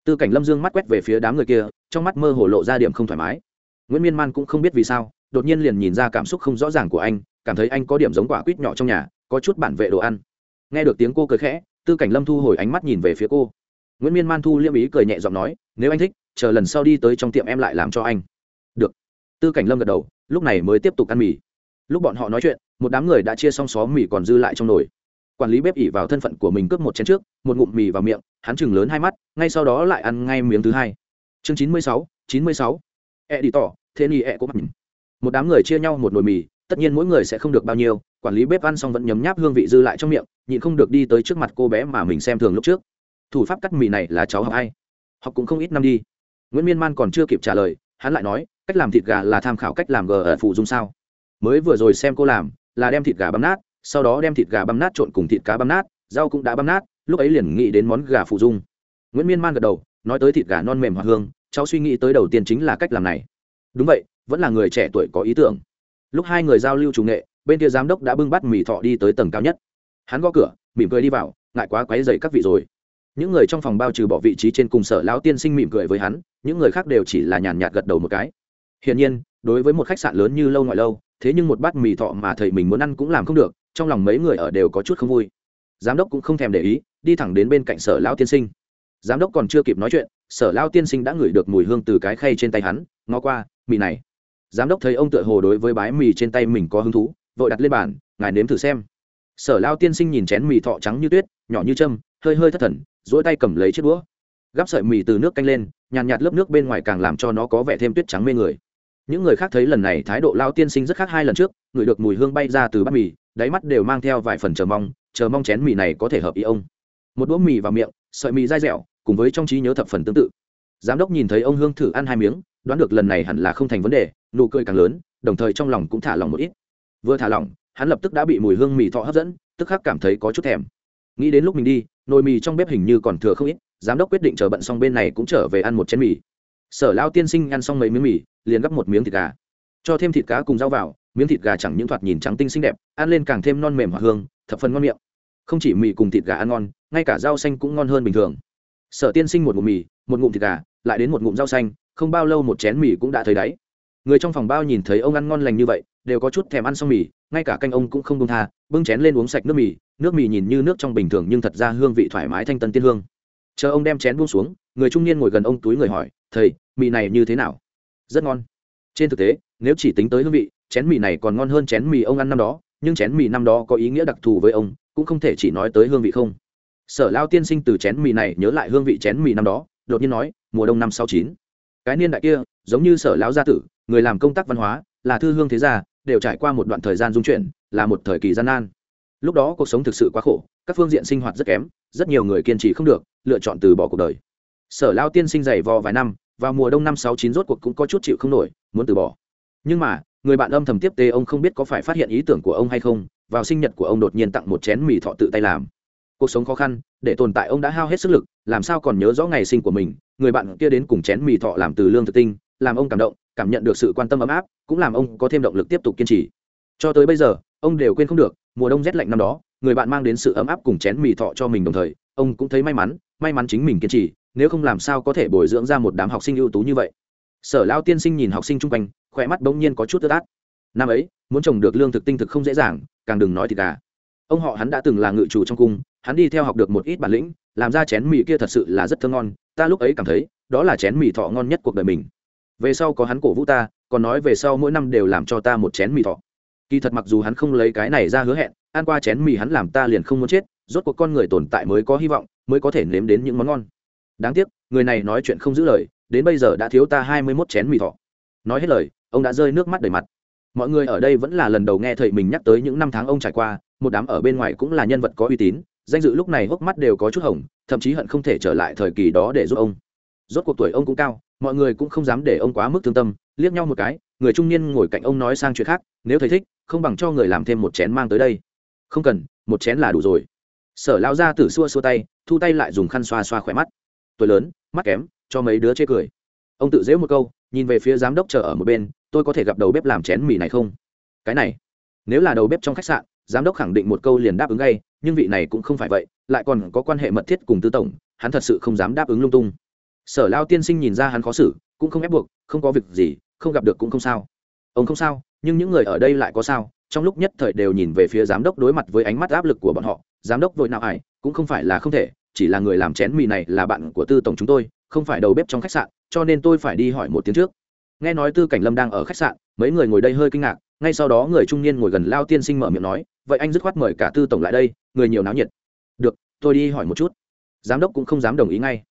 tư cảnh lâm dương mắt quét về phía đám người kia, trong mắt mơ hồ lộ ra điểm không thoải mái. Nguyễn miên man cũng không biết vì sao, đột nhiên liền nhìn ra cảm xúc không rõ ràng của anh, cảm thấy anh có điểm giống quả quýt nhỏ trong nhà, có chút bản vệ đồ ăn. Nghe được tiếng cô cười khẽ, tư cảnh lâm thu hồi ánh mắt nhìn về phía cô. Nguyễn miên man thu liêm ý cười nhẹ giọng nói, nếu anh thích, chờ lần sau đi tới trong tiệm em lại làm cho anh. Được. Tư cảnh lâm gật đầu, lúc này mới tiếp tục ăn mì. Lúc bọn họ nói chuyện, một đám người đã chia xong xó mì còn dư lại trong nồi quản lý bếp ỉ vào thân phận của mình cướp một chén trước, một ngụm mì vào miệng, hắn chừng lớn hai mắt, ngay sau đó lại ăn ngay miếng thứ hai. Chương chín mươi sáu, chín mươi sáu. E đi tỏ, thế ni e cũng mặc một đám người chia nhau một nồi mì, tất nhiên mỗi người sẽ không được bao nhiêu, quản lý bếp ăn xong vẫn nhấm nháp hương vị dư lại trong miệng, nhịn không được đi tới trước mặt cô bé mà mình xem thường lúc trước. Thủ pháp cắt mì này là cháu học ai học cũng không ít năm đi. Nguyễn miên man còn chưa kịp trả lời, hắn lại nói, cách làm thịt gà là tham khảo cách làm gờ ở phụ dung sao? Mới vừa rồi xem cô làm, là đem thịt gà băm nát sau đó đem thịt gà băm nát trộn cùng thịt cá băm nát, rau cũng đã băm nát, lúc ấy liền nghĩ đến món gà phụ dung. Nguyễn miên man gật đầu, nói tới thịt gà non mềm hoặc hương, cháu suy nghĩ tới đầu tiên chính là cách làm này. Đúng vậy, vẫn là người trẻ tuổi có ý tưởng. Lúc hai người giao lưu chủ nghệ, bên kia giám đốc đã bưng bát mì thọ đi tới tầng cao nhất. Hắn gõ cửa, mỉm cười đi vào, ngại quá quấy dày các vị rồi. Những người trong phòng bao trừ bỏ vị trí trên cùng sở lão tiên sinh mỉm cười với hắn, những người khác đều chỉ là nhàn nhạt gật đầu một cái. Hiển nhiên, đối với một khách sạn lớn như lâu ngoại lâu, thế nhưng một bát mì thọ mà thầy mình muốn ăn cũng làm không được trong lòng mấy người ở đều có chút không vui. Giám đốc cũng không thèm để ý đi thẳng đến bên cạnh sở lão tiên sinh. Giám đốc còn chưa kịp nói chuyện sở lao tiên sinh đã ngửi được mùi hương từ cái khay trên tay hắn ngó qua mì này. Giám đốc thấy ông tựa hồ đối với bái mì trên tay mình có hứng thú vội đặt lên bàn ngài nếm thử xem. Sở lao tiên sinh nhìn chén mì thọ trắng như tuyết nhỏ như châm hơi hơi thất thần dỗi tay cầm lấy chiếc đũa. Gắp sợi mì từ nước canh lên nhàn nhạt, nhạt lớp nước bên ngoài càng làm cho nó có vẻ thêm tuyết trắng mê người. Những người khác thấy lần này thái độ lao tiên sinh rất khác hai lần trước ngửi được mùi hương bay ra từ bát mì đáy mắt đều mang theo vài phần chờ mong chờ mong chén mì này có thể hợp ý ông. Một đũa mì vào miệng, sợi mì dai dẻo, cùng với trong trí nhớ thập phần tương tự. Giám đốc nhìn thấy ông hương thử ăn hai miếng, đoán được lần này hẳn là không thành vấn đề, nụ cười càng lớn, đồng thời trong lòng cũng thả lòng một ít. Vừa thả lỏng, hắn lập tức đã bị mùi hương mì thọ hấp dẫn, tức khắc cảm thấy có chút thèm. Nghĩ đến lúc mình đi, nồi mì trong bếp hình như còn thừa không ít, giám đốc quyết định chờ bận xong bên này cũng trở về ăn một chén mì. Sở lao tiên sinh ăn xong mấy miếng mì, liền gắp một miếng thịt gà. Cho thêm thịt cá cùng rau vào miếng thịt gà chẳng những thoạt nhìn trắng tinh xinh đẹp, ăn lên càng thêm non mềm hoặc hương, thập phần ngon miệng. Không chỉ mì cùng thịt gà ăn ngon, ngay cả rau xanh cũng ngon hơn bình thường. Sở tiên sinh một ngụm mì, một ngụm thịt gà, lại đến một ngụm rau xanh, không bao lâu một chén mì cũng đã thấy đáy. Người trong phòng bao nhìn thấy ông ăn ngon lành như vậy, đều có chút thèm ăn xong mì, ngay cả canh ông cũng không đông tha, bưng chén lên uống sạch nước mì nước mì nhìn như nước trong bình thường nhưng thật ra hương vị thoải mái thanh tân tiên hương. Chờ ông đem chén buông xuống, người trung niên ngồi gần ông túi người hỏi, thầy, mì này như thế nào? Rất ngon. Trên thực tế, nếu chỉ tính tới hương vị chén mì này còn ngon hơn chén mì ông ăn năm đó, nhưng chén mì năm đó có ý nghĩa đặc thù với ông, cũng không thể chỉ nói tới hương vị không. Sở lao tiên sinh từ chén mì này nhớ lại hương vị chén mì năm đó, đột nhiên nói, mùa đông năm sáu chín, cái niên đại kia, giống như sở lão gia tử, người làm công tác văn hóa, là thư hương thế gia, đều trải qua một đoạn thời gian dung chuyển, là một thời kỳ gian nan. Lúc đó cuộc sống thực sự quá khổ, các phương diện sinh hoạt rất kém, rất nhiều người kiên trì không được, lựa chọn từ bỏ cuộc đời. Sở lao tiên sinh dày vò vài năm, vào mùa đông năm sáu chín rốt cuộc cũng có chút chịu không nổi, muốn từ bỏ. Nhưng mà người bạn âm thầm tiếp tế ông không biết có phải phát hiện ý tưởng của ông hay không, vào sinh nhật của ông đột nhiên tặng một chén mì thọ tự tay làm. Cuộc sống khó khăn, để tồn tại ông đã hao hết sức lực, làm sao còn nhớ rõ ngày sinh của mình, người bạn kia đến cùng chén mì thọ làm từ lương thực tinh, làm ông cảm động, cảm nhận được sự quan tâm ấm áp, cũng làm ông có thêm động lực tiếp tục kiên trì. Cho tới bây giờ, ông đều quên không được, mùa đông rét lạnh năm đó, người bạn mang đến sự ấm áp cùng chén mì thọ cho mình đồng thời, ông cũng thấy may mắn may mắn chính mình kiên trì, nếu không làm sao có thể bồi dưỡng ra một đám học sinh ưu tú như vậy sở lao tiên sinh nhìn học sinh chung quanh khỏe mắt bỗng nhiên có chút tơ tát. Năm ấy, muốn trồng được lương thực tinh thực không dễ dàng, càng đừng nói thì cả ông họ hắn đã từng là ngự chủ trong cung, hắn đi theo học được một ít bản lĩnh, làm ra chén mì kia thật sự là rất thơm ngon, ta lúc ấy cảm thấy, đó là chén mì thọ ngon nhất cuộc đời mình. Về sau có hắn cổ vũ ta, còn nói về sau mỗi năm đều làm cho ta một chén mì thọ. Kỳ thật mặc dù hắn không lấy cái này ra hứa hẹn, ăn qua chén mì hắn làm ta liền không muốn chết, rốt cuộc con người tồn tại mới có hy vọng, mới có thể nếm đến những món ngon. Đáng tiếc, người này nói chuyện không giữ lời đến bây giờ đã thiếu ta hai mươi mốt chén mì thọ. Nói hết lời, ông đã rơi nước mắt đầy mặt. Mọi người ở đây vẫn là lần đầu nghe thầy mình nhắc tới những năm tháng ông trải qua, một đám ở bên ngoài cũng là nhân vật có uy tín, danh dự lúc này hốc mắt đều có chút hồng, thậm chí hận không thể trở lại thời kỳ đó để giúp ông. Rốt cuộc tuổi ông cũng cao, mọi người cũng không dám để ông quá mức thương tâm, liếc nhau một cái, người trung niên ngồi cạnh ông nói sang chuyện khác, nếu thầy thích, không bằng cho người làm thêm một chén mang tới đây. Không cần, một chén là đủ rồi. Sở lao ra tử xua xua tay, thu tay lại dùng khăn xoa xoa khỏe mắt. Tuổi lớn, mắt kém cho mấy đứa chê cười. Ông tự dễ một câu, nhìn về phía giám đốc chờ ở một bên, tôi có thể gặp đầu bếp làm chén mì này không? Cái này, nếu là đầu bếp trong khách sạn, giám đốc khẳng định một câu liền đáp ứng ngay, nhưng vị này cũng không phải vậy, lại còn có quan hệ mật thiết cùng tư tổng, hắn thật sự không dám đáp ứng lung tung. Sở lao tiên sinh nhìn ra hắn khó xử, cũng không ép buộc, không có việc gì, không gặp được cũng không sao. Ông không sao, nhưng những người ở đây lại có sao? Trong lúc nhất thời đều nhìn về phía giám đốc đối mặt với ánh mắt áp lực của bọn họ, giám đốc vội nào ải, cũng không phải là không thể, chỉ là người làm chén mì này là bạn của tư tổng chúng tôi không phải đầu bếp trong khách sạn, cho nên tôi phải đi hỏi một tiếng trước. Nghe nói tư cảnh lâm đang ở khách sạn, mấy người ngồi đây hơi kinh ngạc, ngay sau đó người trung niên ngồi gần lao tiên sinh mở miệng nói, vậy anh dứt khoát mời cả tư tổng lại đây, người nhiều náo nhiệt. Được, tôi đi hỏi một chút. Giám đốc cũng không dám đồng ý ngay.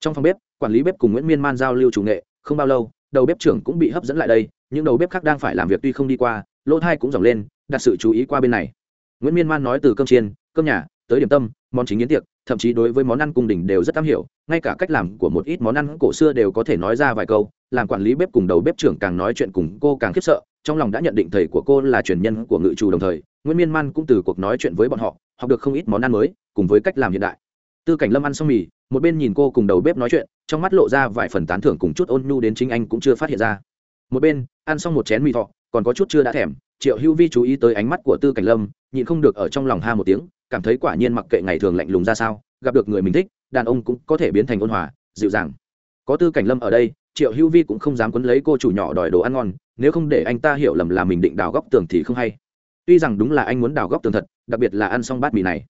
Trong phòng bếp, quản lý bếp cùng nguyễn miên man giao lưu chủ nghệ, không bao lâu, đầu bếp trưởng cũng bị hấp dẫn lại đây, những đầu bếp khác đang phải làm việc tuy không đi qua, lỗ thai cũng dòng lên, đặt sự chú ý qua bên này. Nguyễn miên man nói từ cơm chiên, cơm nhà tới điểm tâm, món chính yến tiệc, thậm chí đối với món ăn cung đình đều rất am hiểu, ngay cả cách làm của một ít món ăn cổ xưa đều có thể nói ra vài câu, làm quản lý bếp cùng đầu bếp trưởng càng nói chuyện cùng cô càng khiếp sợ, trong lòng đã nhận định thầy của cô là truyền nhân của ngự trù đồng thời, nguyễn miên man cũng từ cuộc nói chuyện với bọn họ, học được không ít món ăn mới, cùng với cách làm hiện đại. Tư cảnh lâm ăn xong mì, một bên nhìn cô cùng đầu bếp nói chuyện, trong mắt lộ ra vài phần tán thưởng cùng chút ôn nhu đến chính anh cũng chưa phát hiện ra. Một bên, ăn xong một chén mì thọ, còn có chút chưa đã thèm, triệu hữu vi chú ý tới ánh mắt của tư cảnh lâm, nhịn không được ở trong lòng ha một tiếng cảm thấy quả nhiên mặc kệ ngày thường lạnh lùng ra sao, gặp được người mình thích, đàn ông cũng có thể biến thành ôn hòa, dịu dàng. Có tư cảnh lâm ở đây, triệu hữu vi cũng không dám quấn lấy cô chủ nhỏ đòi đồ ăn ngon, nếu không để anh ta hiểu lầm là mình định đào góc tường thì không hay. Tuy rằng đúng là anh muốn đào góc tường thật, đặc biệt là ăn xong bát mì này.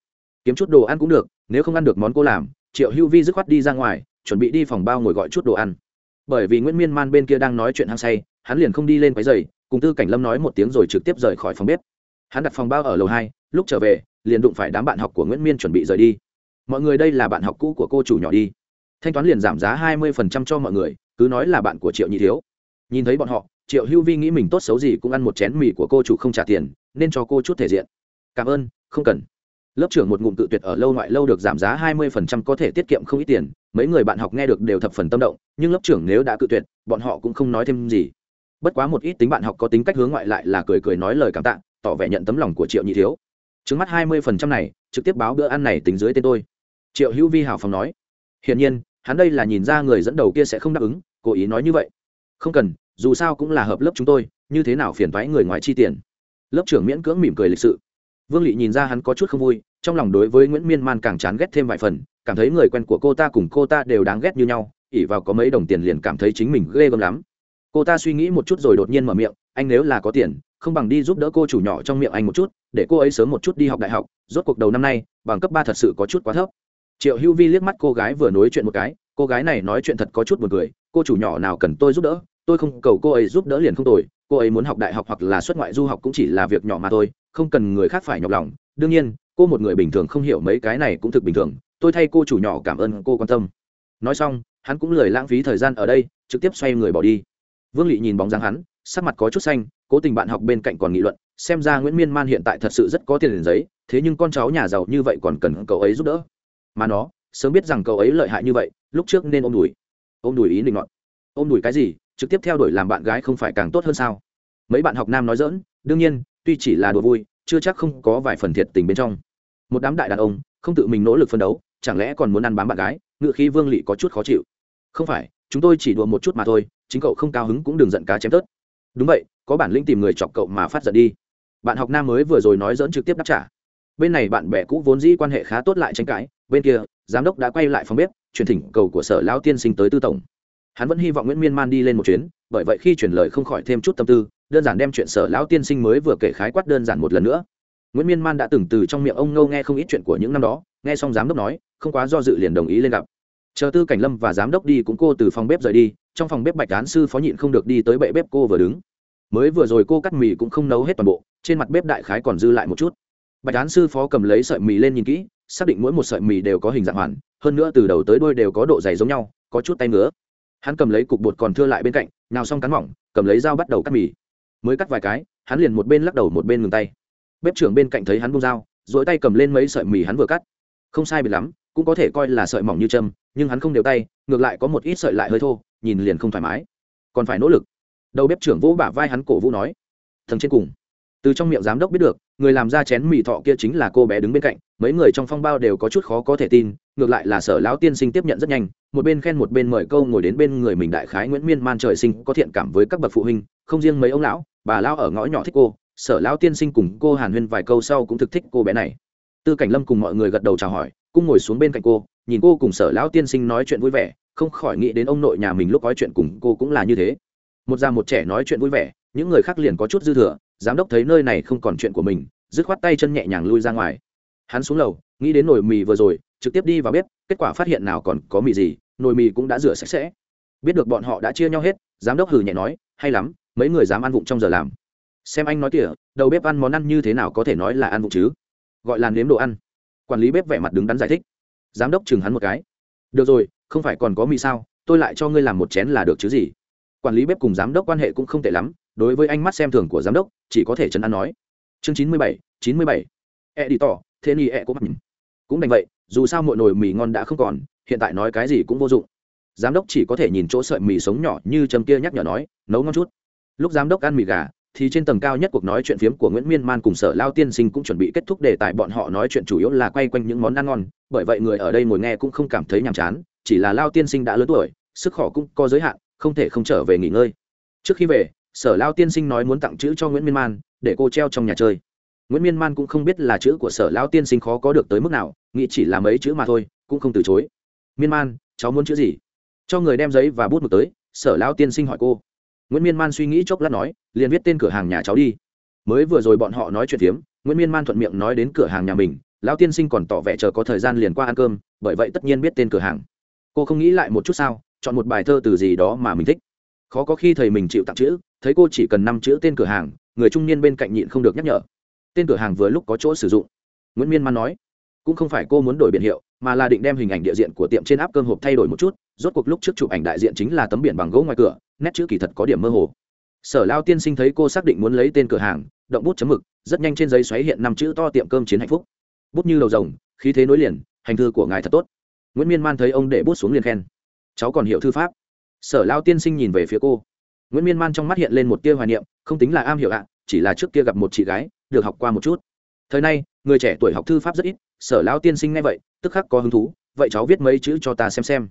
Kiếm chút đồ ăn cũng được, nếu không ăn được món cô làm, triệu hữu vi dứt khoát đi ra ngoài, chuẩn bị đi phòng bao ngồi gọi chút đồ ăn. Bởi vì nguyễn miên man bên kia đang nói chuyện hăng say, hắn liền không đi lên quái giày cùng tư cảnh lâm nói một tiếng rồi trực tiếp rời khỏi phòng bếp. Hắn đặt phòng bao ở lầu hai, lúc trở về liền đụng phải đám bạn học của nguyễn miên chuẩn bị rời đi. Mọi người đây là bạn học cũ của cô chủ nhỏ đi. Thanh toán liền giảm giá hai mươi phần trăm cho mọi người, cứ nói là bạn của triệu nhị thiếu. Nhìn thấy bọn họ, triệu hưu vi nghĩ mình tốt xấu gì cũng ăn một chén mì của cô chủ không trả tiền, nên cho cô chút thể diện. Cảm ơn, không cần. Lớp trưởng một ngụm tự tuyệt ở lâu ngoại lâu được giảm giá hai mươi phần trăm có thể tiết kiệm không ít tiền, mấy người bạn học nghe được đều thập phần tâm động, nhưng lớp trưởng nếu đã cự tuyệt, bọn họ cũng không nói thêm gì. Bất quá một ít tính bạn học có tính cách hướng ngoại lại là cười cười nói lời cảm tạ, tỏ vẻ nhận tấm lòng của triệu nhị thiếu trứng mắt hai mươi phần trăm này, trực tiếp báo bữa ăn này tính dưới tên tôi. Triệu hữu vi hào phóng nói. Hiển nhiên, hắn đây là nhìn ra người dẫn đầu kia sẽ không đáp ứng, cố ý nói như vậy. Không cần, dù sao cũng là hợp lớp chúng tôi, như thế nào phiền thoái người ngoài chi tiền? Lớp trưởng miễn cưỡng mỉm cười lịch sự. Vương lị nhìn ra hắn có chút không vui, trong lòng đối với nguyễn miên man càng chán ghét thêm vài phần, cảm thấy người quen của cô ta cùng cô ta đều đáng ghét như nhau ỉ vào có mấy đồng tiền liền cảm thấy chính mình ghê gớm lắm. Cô ta suy nghĩ một chút rồi đột nhiên mở miệng, anh nếu là có tiền không bằng đi giúp đỡ cô chủ nhỏ trong miệng anh một chút, để cô ấy sớm một chút đi học đại học, rốt cuộc đầu năm nay, bằng cấp ba thật sự có chút quá thấp. Triệu hữu vi liếc mắt cô gái vừa nói chuyện một cái, cô gái này nói chuyện thật có chút buồn cười, cô chủ nhỏ nào cần tôi giúp đỡ, tôi không cầu cô ấy giúp đỡ liền không tồi, cô ấy muốn học đại học hoặc là xuất ngoại du học cũng chỉ là việc nhỏ mà thôi, không cần người khác phải nhọc lòng. Đương nhiên, cô một người bình thường không hiểu mấy cái này cũng thực bình thường, tôi thay cô chủ nhỏ cảm ơn cô quan tâm. Nói xong, hắn cũng lười lãng phí thời gian ở đây, trực tiếp xoay người bỏ đi. Vương lị nhìn bóng dáng hắn sắc mặt có chút xanh, cố tình bạn học bên cạnh còn nghị luận, xem ra nguyễn miên man hiện tại thật sự rất có tiền giấy, thế nhưng con cháu nhà giàu như vậy còn cần cậu ấy giúp đỡ. Mà nó, sớm biết rằng cậu ấy lợi hại như vậy, lúc trước nên ôm đùi. Ôm đùi ý định ngọn ôm đùi cái gì, trực tiếp theo đuổi làm bạn gái không phải càng tốt hơn sao? Mấy bạn học nam nói dỡn đương nhiên, tuy chỉ là đùa vui, chưa chắc không có vài phần thiệt tình bên trong. Một đám đại đàn ông, không tự mình nỗ lực phân đấu, chẳng lẽ còn muốn ăn bám bạn gái ngựa khí vương lị có chút khó chịu. Không phải, chúng tôi chỉ đùa một chút mà thôi, chính cậu không cao hứng cũng đừng giận cá chém tớt đúng vậy, có bản lĩnh tìm người chọc cậu mà phát giận đi. Bạn học nam mới vừa rồi nói dẫn trực tiếp đáp trả. Bên này bạn bè cũ vốn dĩ quan hệ khá tốt lại tranh cãi, bên kia, giám đốc đã quay lại phòng bếp truyền thỉnh cầu của sở lão tiên sinh tới tư tổng. Hắn vẫn hy vọng nguyễn miên man đi lên một chuyến, bởi vậy khi chuyển lời không khỏi thêm chút tâm tư, đơn giản đem chuyện sở lão tiên sinh mới vừa kể khái quát đơn giản một lần nữa. Nguyễn miên man đã từng từ trong miệng ông ngâu nghe không ít chuyện của những năm đó, nghe xong giám đốc nói, không quá do dự liền đồng ý lên gặp chờ tư cảnh lâm và giám đốc đi cũng cô từ phòng bếp rời đi, trong phòng bếp bạch án sư phó nhịn không được đi tới bệ bếp cô vừa đứng. Mới vừa rồi cô cắt mì cũng không nấu hết toàn bộ, trên mặt bếp đại khái còn dư lại một chút. Bạch án sư phó cầm lấy sợi mì lên nhìn kỹ, xác định mỗi một sợi mì đều có hình dạng hoàn, hơn nữa từ đầu tới đuôi đều có độ dày giống nhau, có chút tay ngứa. Hắn cầm lấy cục bột còn thưa lại bên cạnh, nào xong cắn mỏng, cầm lấy dao bắt đầu cắt mì. Mới cắt vài cái, hắn liền một bên lắc đầu một bên ngừng tay. Bếp trưởng bên cạnh thấy hắn bung dao dỗi tay cầm lên mấy sợi mì hắn vừa cắt. Không sai biệt lắm, cũng có thể coi là sợi mỏng như châm nhưng hắn không đều tay, ngược lại có một ít sợi lại hơi thô, nhìn liền không thoải mái. Còn phải nỗ lực. Đầu bếp trưởng vỗ bả vai hắn cổ vũ nói. Thần trên cùng. Từ trong miệng giám đốc biết được, người làm ra chén mì thọ kia chính là cô bé đứng bên cạnh, mấy người trong phong bao đều có chút khó có thể tin, ngược lại là sở lão tiên sinh tiếp nhận rất nhanh, một bên khen một bên mời câu ngồi đến bên người mình đại khái nguyễn miên man trời sinh có thiện cảm với các bậc phụ huynh, không riêng mấy ông lão, bà lao ở ngõ nhỏ thích cô, sở lão tiên sinh cùng cô hàn huyên vài câu sau cũng thực thích cô bé này. Tư cảnh lâm cùng mọi người gật đầu chào hỏi cung ngồi xuống bên cạnh cô nhìn cô cùng sở lão tiên sinh nói chuyện vui vẻ, không khỏi nghĩ đến ông nội nhà mình lúc nói chuyện cùng cô cũng là như thế. Một già một trẻ nói chuyện vui vẻ, những người khác liền có chút dư thừa, giám đốc thấy nơi này không còn chuyện của mình, dứt khoát tay chân nhẹ nhàng lui ra ngoài. Hắn xuống lầu, nghĩ đến nồi mì vừa rồi, trực tiếp đi vào bếp, kết quả phát hiện nào còn có mì gì, nồi mì cũng đã rửa sạch sẽ. Biết được bọn họ đã chia nhau hết, giám đốc hừ nhẹ nói, hay lắm, mấy người dám ăn vụng trong giờ làm. Xem anh nói kìa, đầu bếp ăn món ăn như thế nào có thể nói là ăn vụng chứ? Gọi là nếm đồ ăn. Quản lý bếp vẻ mặt đứng đắn giải thích giám đốc chừng hắn một cái. Được rồi, không phải còn có mì sao? Tôi lại cho ngươi làm một chén là được chứ gì? Quản lý bếp cùng giám đốc quan hệ cũng không tệ lắm, đối với ánh mắt xem thường của giám đốc, chỉ có thể chấn an nói. Chương chín mươi bảy, chín mươi bảy. E đi tỏ thế ni e có mặt cũng đành vậy, dù sao mọi nồi mì ngon đã không còn, hiện tại nói cái gì cũng vô dụng. Giám đốc chỉ có thể nhìn chỗ sợi mì sống nhỏ như châm kia nhắc nhở nói, nấu ngon chút. Lúc giám đốc ăn mì gà thì trên tầng cao nhất cuộc nói chuyện phiếm của Nguyễn Miên Man cùng Sở Lao tiên sinh cũng chuẩn bị kết thúc đề tài bọn họ nói chuyện chủ yếu là quay quanh những món ăn ngon, bởi vậy người ở đây ngồi nghe cũng không cảm thấy nhàm chán, chỉ là Lao tiên sinh đã lớn tuổi, sức khỏe cũng có giới hạn, không thể không trở về nghỉ ngơi. Trước khi về, Sở Lao tiên sinh nói muốn tặng chữ cho Nguyễn Miên Man, để cô treo trong nhà chơi. Nguyễn Miên Man cũng không biết là chữ của Sở Lao tiên sinh khó có được tới mức nào, nghĩ chỉ là mấy chữ mà thôi, cũng không từ chối. Miên Man, cháu muốn chữ gì? Cho người đem giấy và bút mực tới, Sở Lao tiên sinh hỏi cô nguyễn miên man suy nghĩ chốc lát nói, liền viết tên cửa hàng nhà cháu đi. mới vừa rồi bọn họ nói chuyện phiếm, nguyễn miên man thuận miệng nói đến cửa hàng nhà mình, lão tiên sinh còn tỏ vẻ chờ có thời gian liền qua ăn cơm, bởi vậy tất nhiên biết tên cửa hàng. cô không nghĩ lại một chút sao, chọn một bài thơ từ gì đó mà mình thích. khó có khi thầy mình chịu tặng chữ, thấy cô chỉ cần năm chữ tên cửa hàng, người trung niên bên cạnh nhịn không được nhắc nhở. tên cửa hàng vừa lúc có chỗ sử dụng. nguyễn miên man nói, cũng không phải cô muốn đổi biển hiệu, mà là định đem hình ảnh địa diện của tiệm trên áp cơm hộp thay đổi một chút rốt cuộc lúc trước chụp ảnh đại diện chính là tấm biển bằng gỗ ngoài cửa, nét chữ kỳ thật có điểm mơ hồ. Sở lao tiên sinh thấy cô xác định muốn lấy tên cửa hàng, động bút chấm mực, rất nhanh trên giấy xoáy hiện năm chữ to tiệm cơm chiến hạnh phúc. Bút như đầu rồng, khí thế nối liền, hành thư của ngài thật tốt. Nguyễn miên man thấy ông để bút xuống liền khen. Cháu còn hiểu thư pháp. Sở lao tiên sinh nhìn về phía cô. Nguyễn miên man trong mắt hiện lên một tia hoài niệm, không tính là am hiểu ạ, chỉ là trước kia gặp một chị gái, được học qua một chút. Thời nay, người trẻ tuổi học thư pháp rất ít, sở lao tiên sinh nghe vậy, tức khắc có hứng thú, vậy cháu viết mấy chữ cho ta xem xem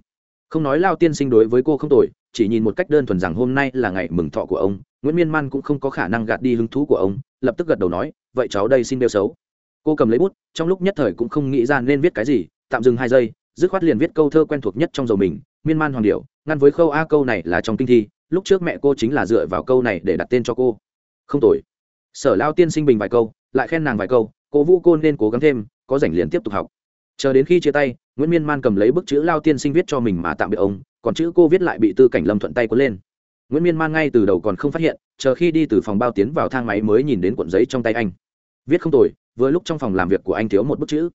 không nói lao tiên sinh đối với cô không tội, chỉ nhìn một cách đơn thuần rằng hôm nay là ngày mừng thọ của ông nguyễn miên man cũng không có khả năng gạt đi hứng thú của ông lập tức gật đầu nói vậy cháu đây xin đeo xấu. Cô cầm lấy bút trong lúc nhất thời cũng không nghĩ ra nên viết cái gì tạm dừng hai giây dứt khoát liền viết câu thơ quen thuộc nhất trong dầu mình miên man hoàng điệu ngăn với khâu a câu này là trong kinh thi lúc trước mẹ cô chính là dựa vào câu này để đặt tên cho cô. Không tội. sở lao tiên sinh bình vài câu lại khen nàng vài câu cố vũ cô nên cố gắng thêm có rảnh liền tiếp tục học. Chờ đến khi chia tay nguyễn miên man cầm lấy bức chữ lao tiên sinh viết cho mình mà tạm biệt ông còn chữ cô viết lại bị tư cảnh lâm thuận tay cuốn lên nguyễn miên man ngay từ đầu còn không phát hiện chờ khi đi từ phòng bao tiến vào thang máy mới nhìn đến cuộn giấy trong tay anh viết không tồi vừa lúc trong phòng làm việc của anh thiếu một bức chữ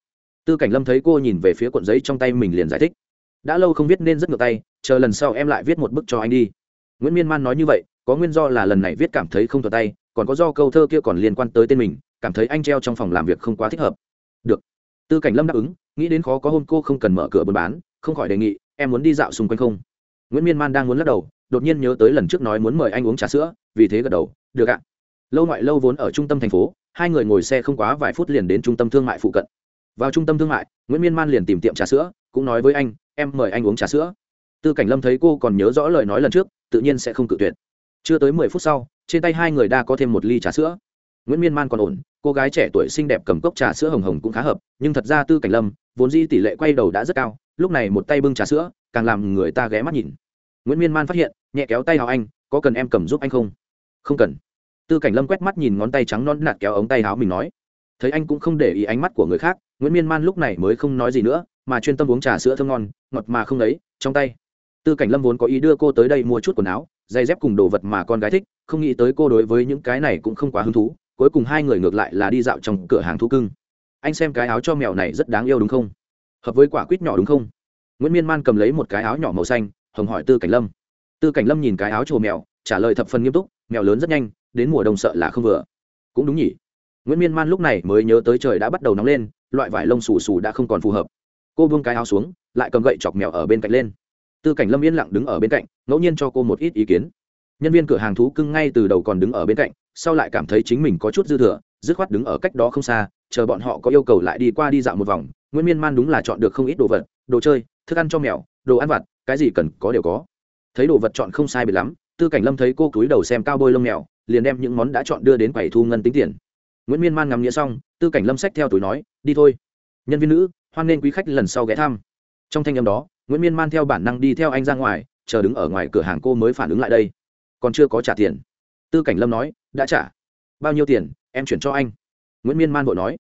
tư cảnh lâm thấy cô nhìn về phía cuộn giấy trong tay mình liền giải thích đã lâu không viết nên rất ngược tay chờ lần sau em lại viết một bức cho anh đi nguyễn miên man nói như vậy có nguyên do là lần này viết cảm thấy không thuận tay còn có do câu thơ kia còn liên quan tới tên mình cảm thấy anh treo trong phòng làm việc không quá thích hợp được tư cảnh lâm đáp ứng nghĩ đến khó có hôm cô không cần mở cửa buôn bán, không khỏi đề nghị, em muốn đi dạo xung quanh không? Nguyễn miên man đang muốn lắc đầu, đột nhiên nhớ tới lần trước nói muốn mời anh uống trà sữa, vì thế gật đầu, được ạ. Lâu ngoại lâu vốn ở trung tâm thành phố, hai người ngồi xe không quá vài phút liền đến trung tâm thương mại phụ cận. Vào trung tâm thương mại, nguyễn miên man liền tìm tiệm trà sữa, cũng nói với anh, em mời anh uống trà sữa. Tư cảnh lâm thấy cô còn nhớ rõ lời nói lần trước, tự nhiên sẽ không cự tuyệt. Chưa tới mười phút sau, trên tay hai người đa có thêm một ly trà sữa. Nguyễn miên man còn ổn, cô gái trẻ tuổi xinh đẹp cầm cốc trà sữa hồng hồng cũng khá hợp, nhưng thật ra tư cảnh lâm vốn di tỷ lệ quay đầu đã rất cao, lúc này một tay bưng trà sữa, càng làm người ta ghé mắt nhìn. Nguyễn miên man phát hiện, nhẹ kéo tay hào anh, có cần em cầm giúp anh không? Không cần. Tư cảnh lâm quét mắt nhìn ngón tay trắng non nạt kéo ống tay áo mình nói. Thấy anh cũng không để ý ánh mắt của người khác, nguyễn miên man lúc này mới không nói gì nữa, mà chuyên tâm uống trà sữa thơm ngon, ngọt mà không lấy trong tay. Tư cảnh lâm vốn có ý đưa cô tới đây mua chút quần áo, giày dép cùng đồ vật mà con gái thích, không nghĩ tới cô đối với những cái này cũng không quá hứng thú, cuối cùng hai người ngược lại là đi dạo trong cửa hàng thú cưng anh xem cái áo cho mèo này rất đáng yêu đúng không? Hợp với quả quýt nhỏ đúng không? Nguyễn miên man cầm lấy một cái áo nhỏ màu xanh, hồng hỏi tư cảnh lâm. Tư cảnh lâm nhìn cái áo chùa mèo, trả lời thập phần nghiêm túc, mèo lớn rất nhanh, đến mùa đông sợ là không vừa. Cũng đúng nhỉ. Nguyễn miên man lúc này mới nhớ tới trời đã bắt đầu nóng lên, loại vải lông xù xù đã không còn phù hợp. Cô buông cái áo xuống, lại cầm gậy chọc mèo ở bên cạnh lên. Tư cảnh lâm yên lặng đứng ở bên cạnh, ngẫu nhiên cho cô một ít ý kiến. Nhân viên cửa hàng thú cưng ngay từ đầu còn đứng ở bên cạnh, sau lại cảm thấy chính mình có chút dư thừa, dứt khoát đứng ở cách đó không xa chờ bọn họ có yêu cầu lại đi qua đi dạo một vòng, nguyễn miên man đúng là chọn được không ít đồ vật, đồ chơi, thức ăn cho mèo, đồ ăn vặt, cái gì cần có đều có. Thấy đồ vật chọn không sai biệt lắm, tư cảnh lâm thấy cô cúi đầu xem cao bôi lông mèo, liền đem những món đã chọn đưa đến quầy thu ngân tính tiền. Nguyễn miên man ngắm nghĩa xong, tư cảnh lâm sách theo túi nói, đi thôi. Nhân viên nữ, hoan nên quý khách lần sau ghé thăm. Trong thanh âm đó, nguyễn miên man theo bản năng đi theo anh ra ngoài, chờ đứng ở ngoài cửa hàng cô mới phản ứng lại đây. Còn chưa có trả tiền. Tư cảnh lâm nói, đã trả. Bao nhiêu tiền? Em chuyển cho anh. Nguyễn miên man vội nói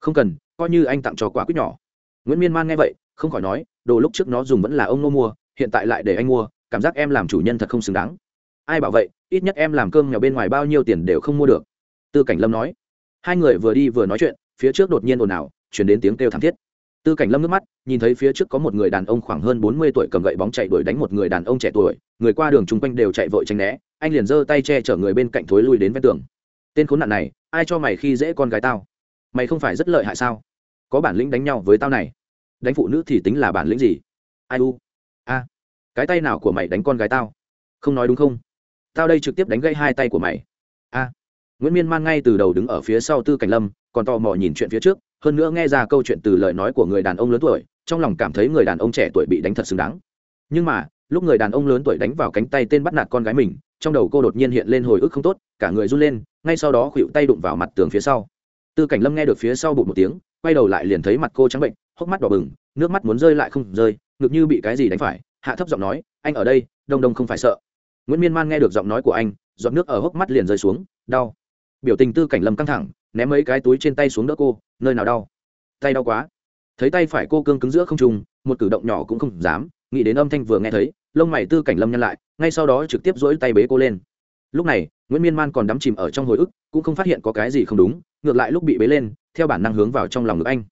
không cần, coi như anh tặng cho quả quýt nhỏ. Nguyễn miên man nghe vậy, không khỏi nói, đồ lúc trước nó dùng vẫn là ông nô mua, hiện tại lại để anh mua, cảm giác em làm chủ nhân thật không xứng đáng. Ai bảo vậy, ít nhất em làm cơm nhỏ bên ngoài bao nhiêu tiền đều không mua được. Tư cảnh lâm nói. Hai người vừa đi vừa nói chuyện, phía trước đột nhiên ồn ào, chuyển đến tiếng kêu thảm thiết. Tư cảnh lâm nước mắt, nhìn thấy phía trước có một người đàn ông khoảng hơn bốn mươi tuổi cầm gậy bóng chạy đuổi đánh một người đàn ông trẻ tuổi, người qua đường chung quanh đều chạy vội tranh né, anh liền giơ tay che chở người bên cạnh thối lui đến ven tường. Tên khốn nạn này, ai cho mày khi dễ con gái tao? Mày không phải rất lợi hại sao? Có bản lĩnh đánh nhau với tao này. Đánh phụ nữ thì tính là bản lĩnh gì? Ai u? A. Cái tay nào của mày đánh con gái tao? Không nói đúng không? Tao đây trực tiếp đánh gây hai tay của mày. A. Nguyễn miên man ngay từ đầu đứng ở phía sau tư cảnh lâm, còn tò mò nhìn chuyện phía trước, hơn nữa nghe ra câu chuyện từ lời nói của người đàn ông lớn tuổi, trong lòng cảm thấy người đàn ông trẻ tuổi bị đánh thật xứng đáng. Nhưng mà, lúc người đàn ông lớn tuổi đánh vào cánh tay tên bắt nạt con gái mình, trong đầu cô đột nhiên hiện lên hồi ức không tốt, cả người run lên, ngay sau đó khuỵu tay đụng vào mặt tường phía sau tư cảnh lâm nghe được phía sau bụt một tiếng, quay đầu lại liền thấy mặt cô trắng bệnh, hốc mắt đỏ bừng, nước mắt muốn rơi lại không rơi, ngực như bị cái gì đánh phải, hạ thấp giọng nói, anh ở đây, đông đông không phải sợ. Nguyễn miên man nghe được giọng nói của anh, giọt nước ở hốc mắt liền rơi xuống, đau. Biểu tình tư cảnh lâm căng thẳng, ném mấy cái túi trên tay xuống đỡ cô, nơi nào đau? Tay đau quá. Thấy tay phải cô cương cứng giữa không trùng một cử động nhỏ cũng không dám, nghĩ đến âm thanh vừa nghe thấy, lông mày tư cảnh lâm nhăn lại, ngay sau đó trực tiếp dỗi tay bế cô lên lúc này, nguyễn miên man còn đắm chìm ở trong hồi ức, cũng không phát hiện có cái gì không đúng, ngược lại lúc bị bế lên, theo bản năng hướng vào trong lòng ngực anh.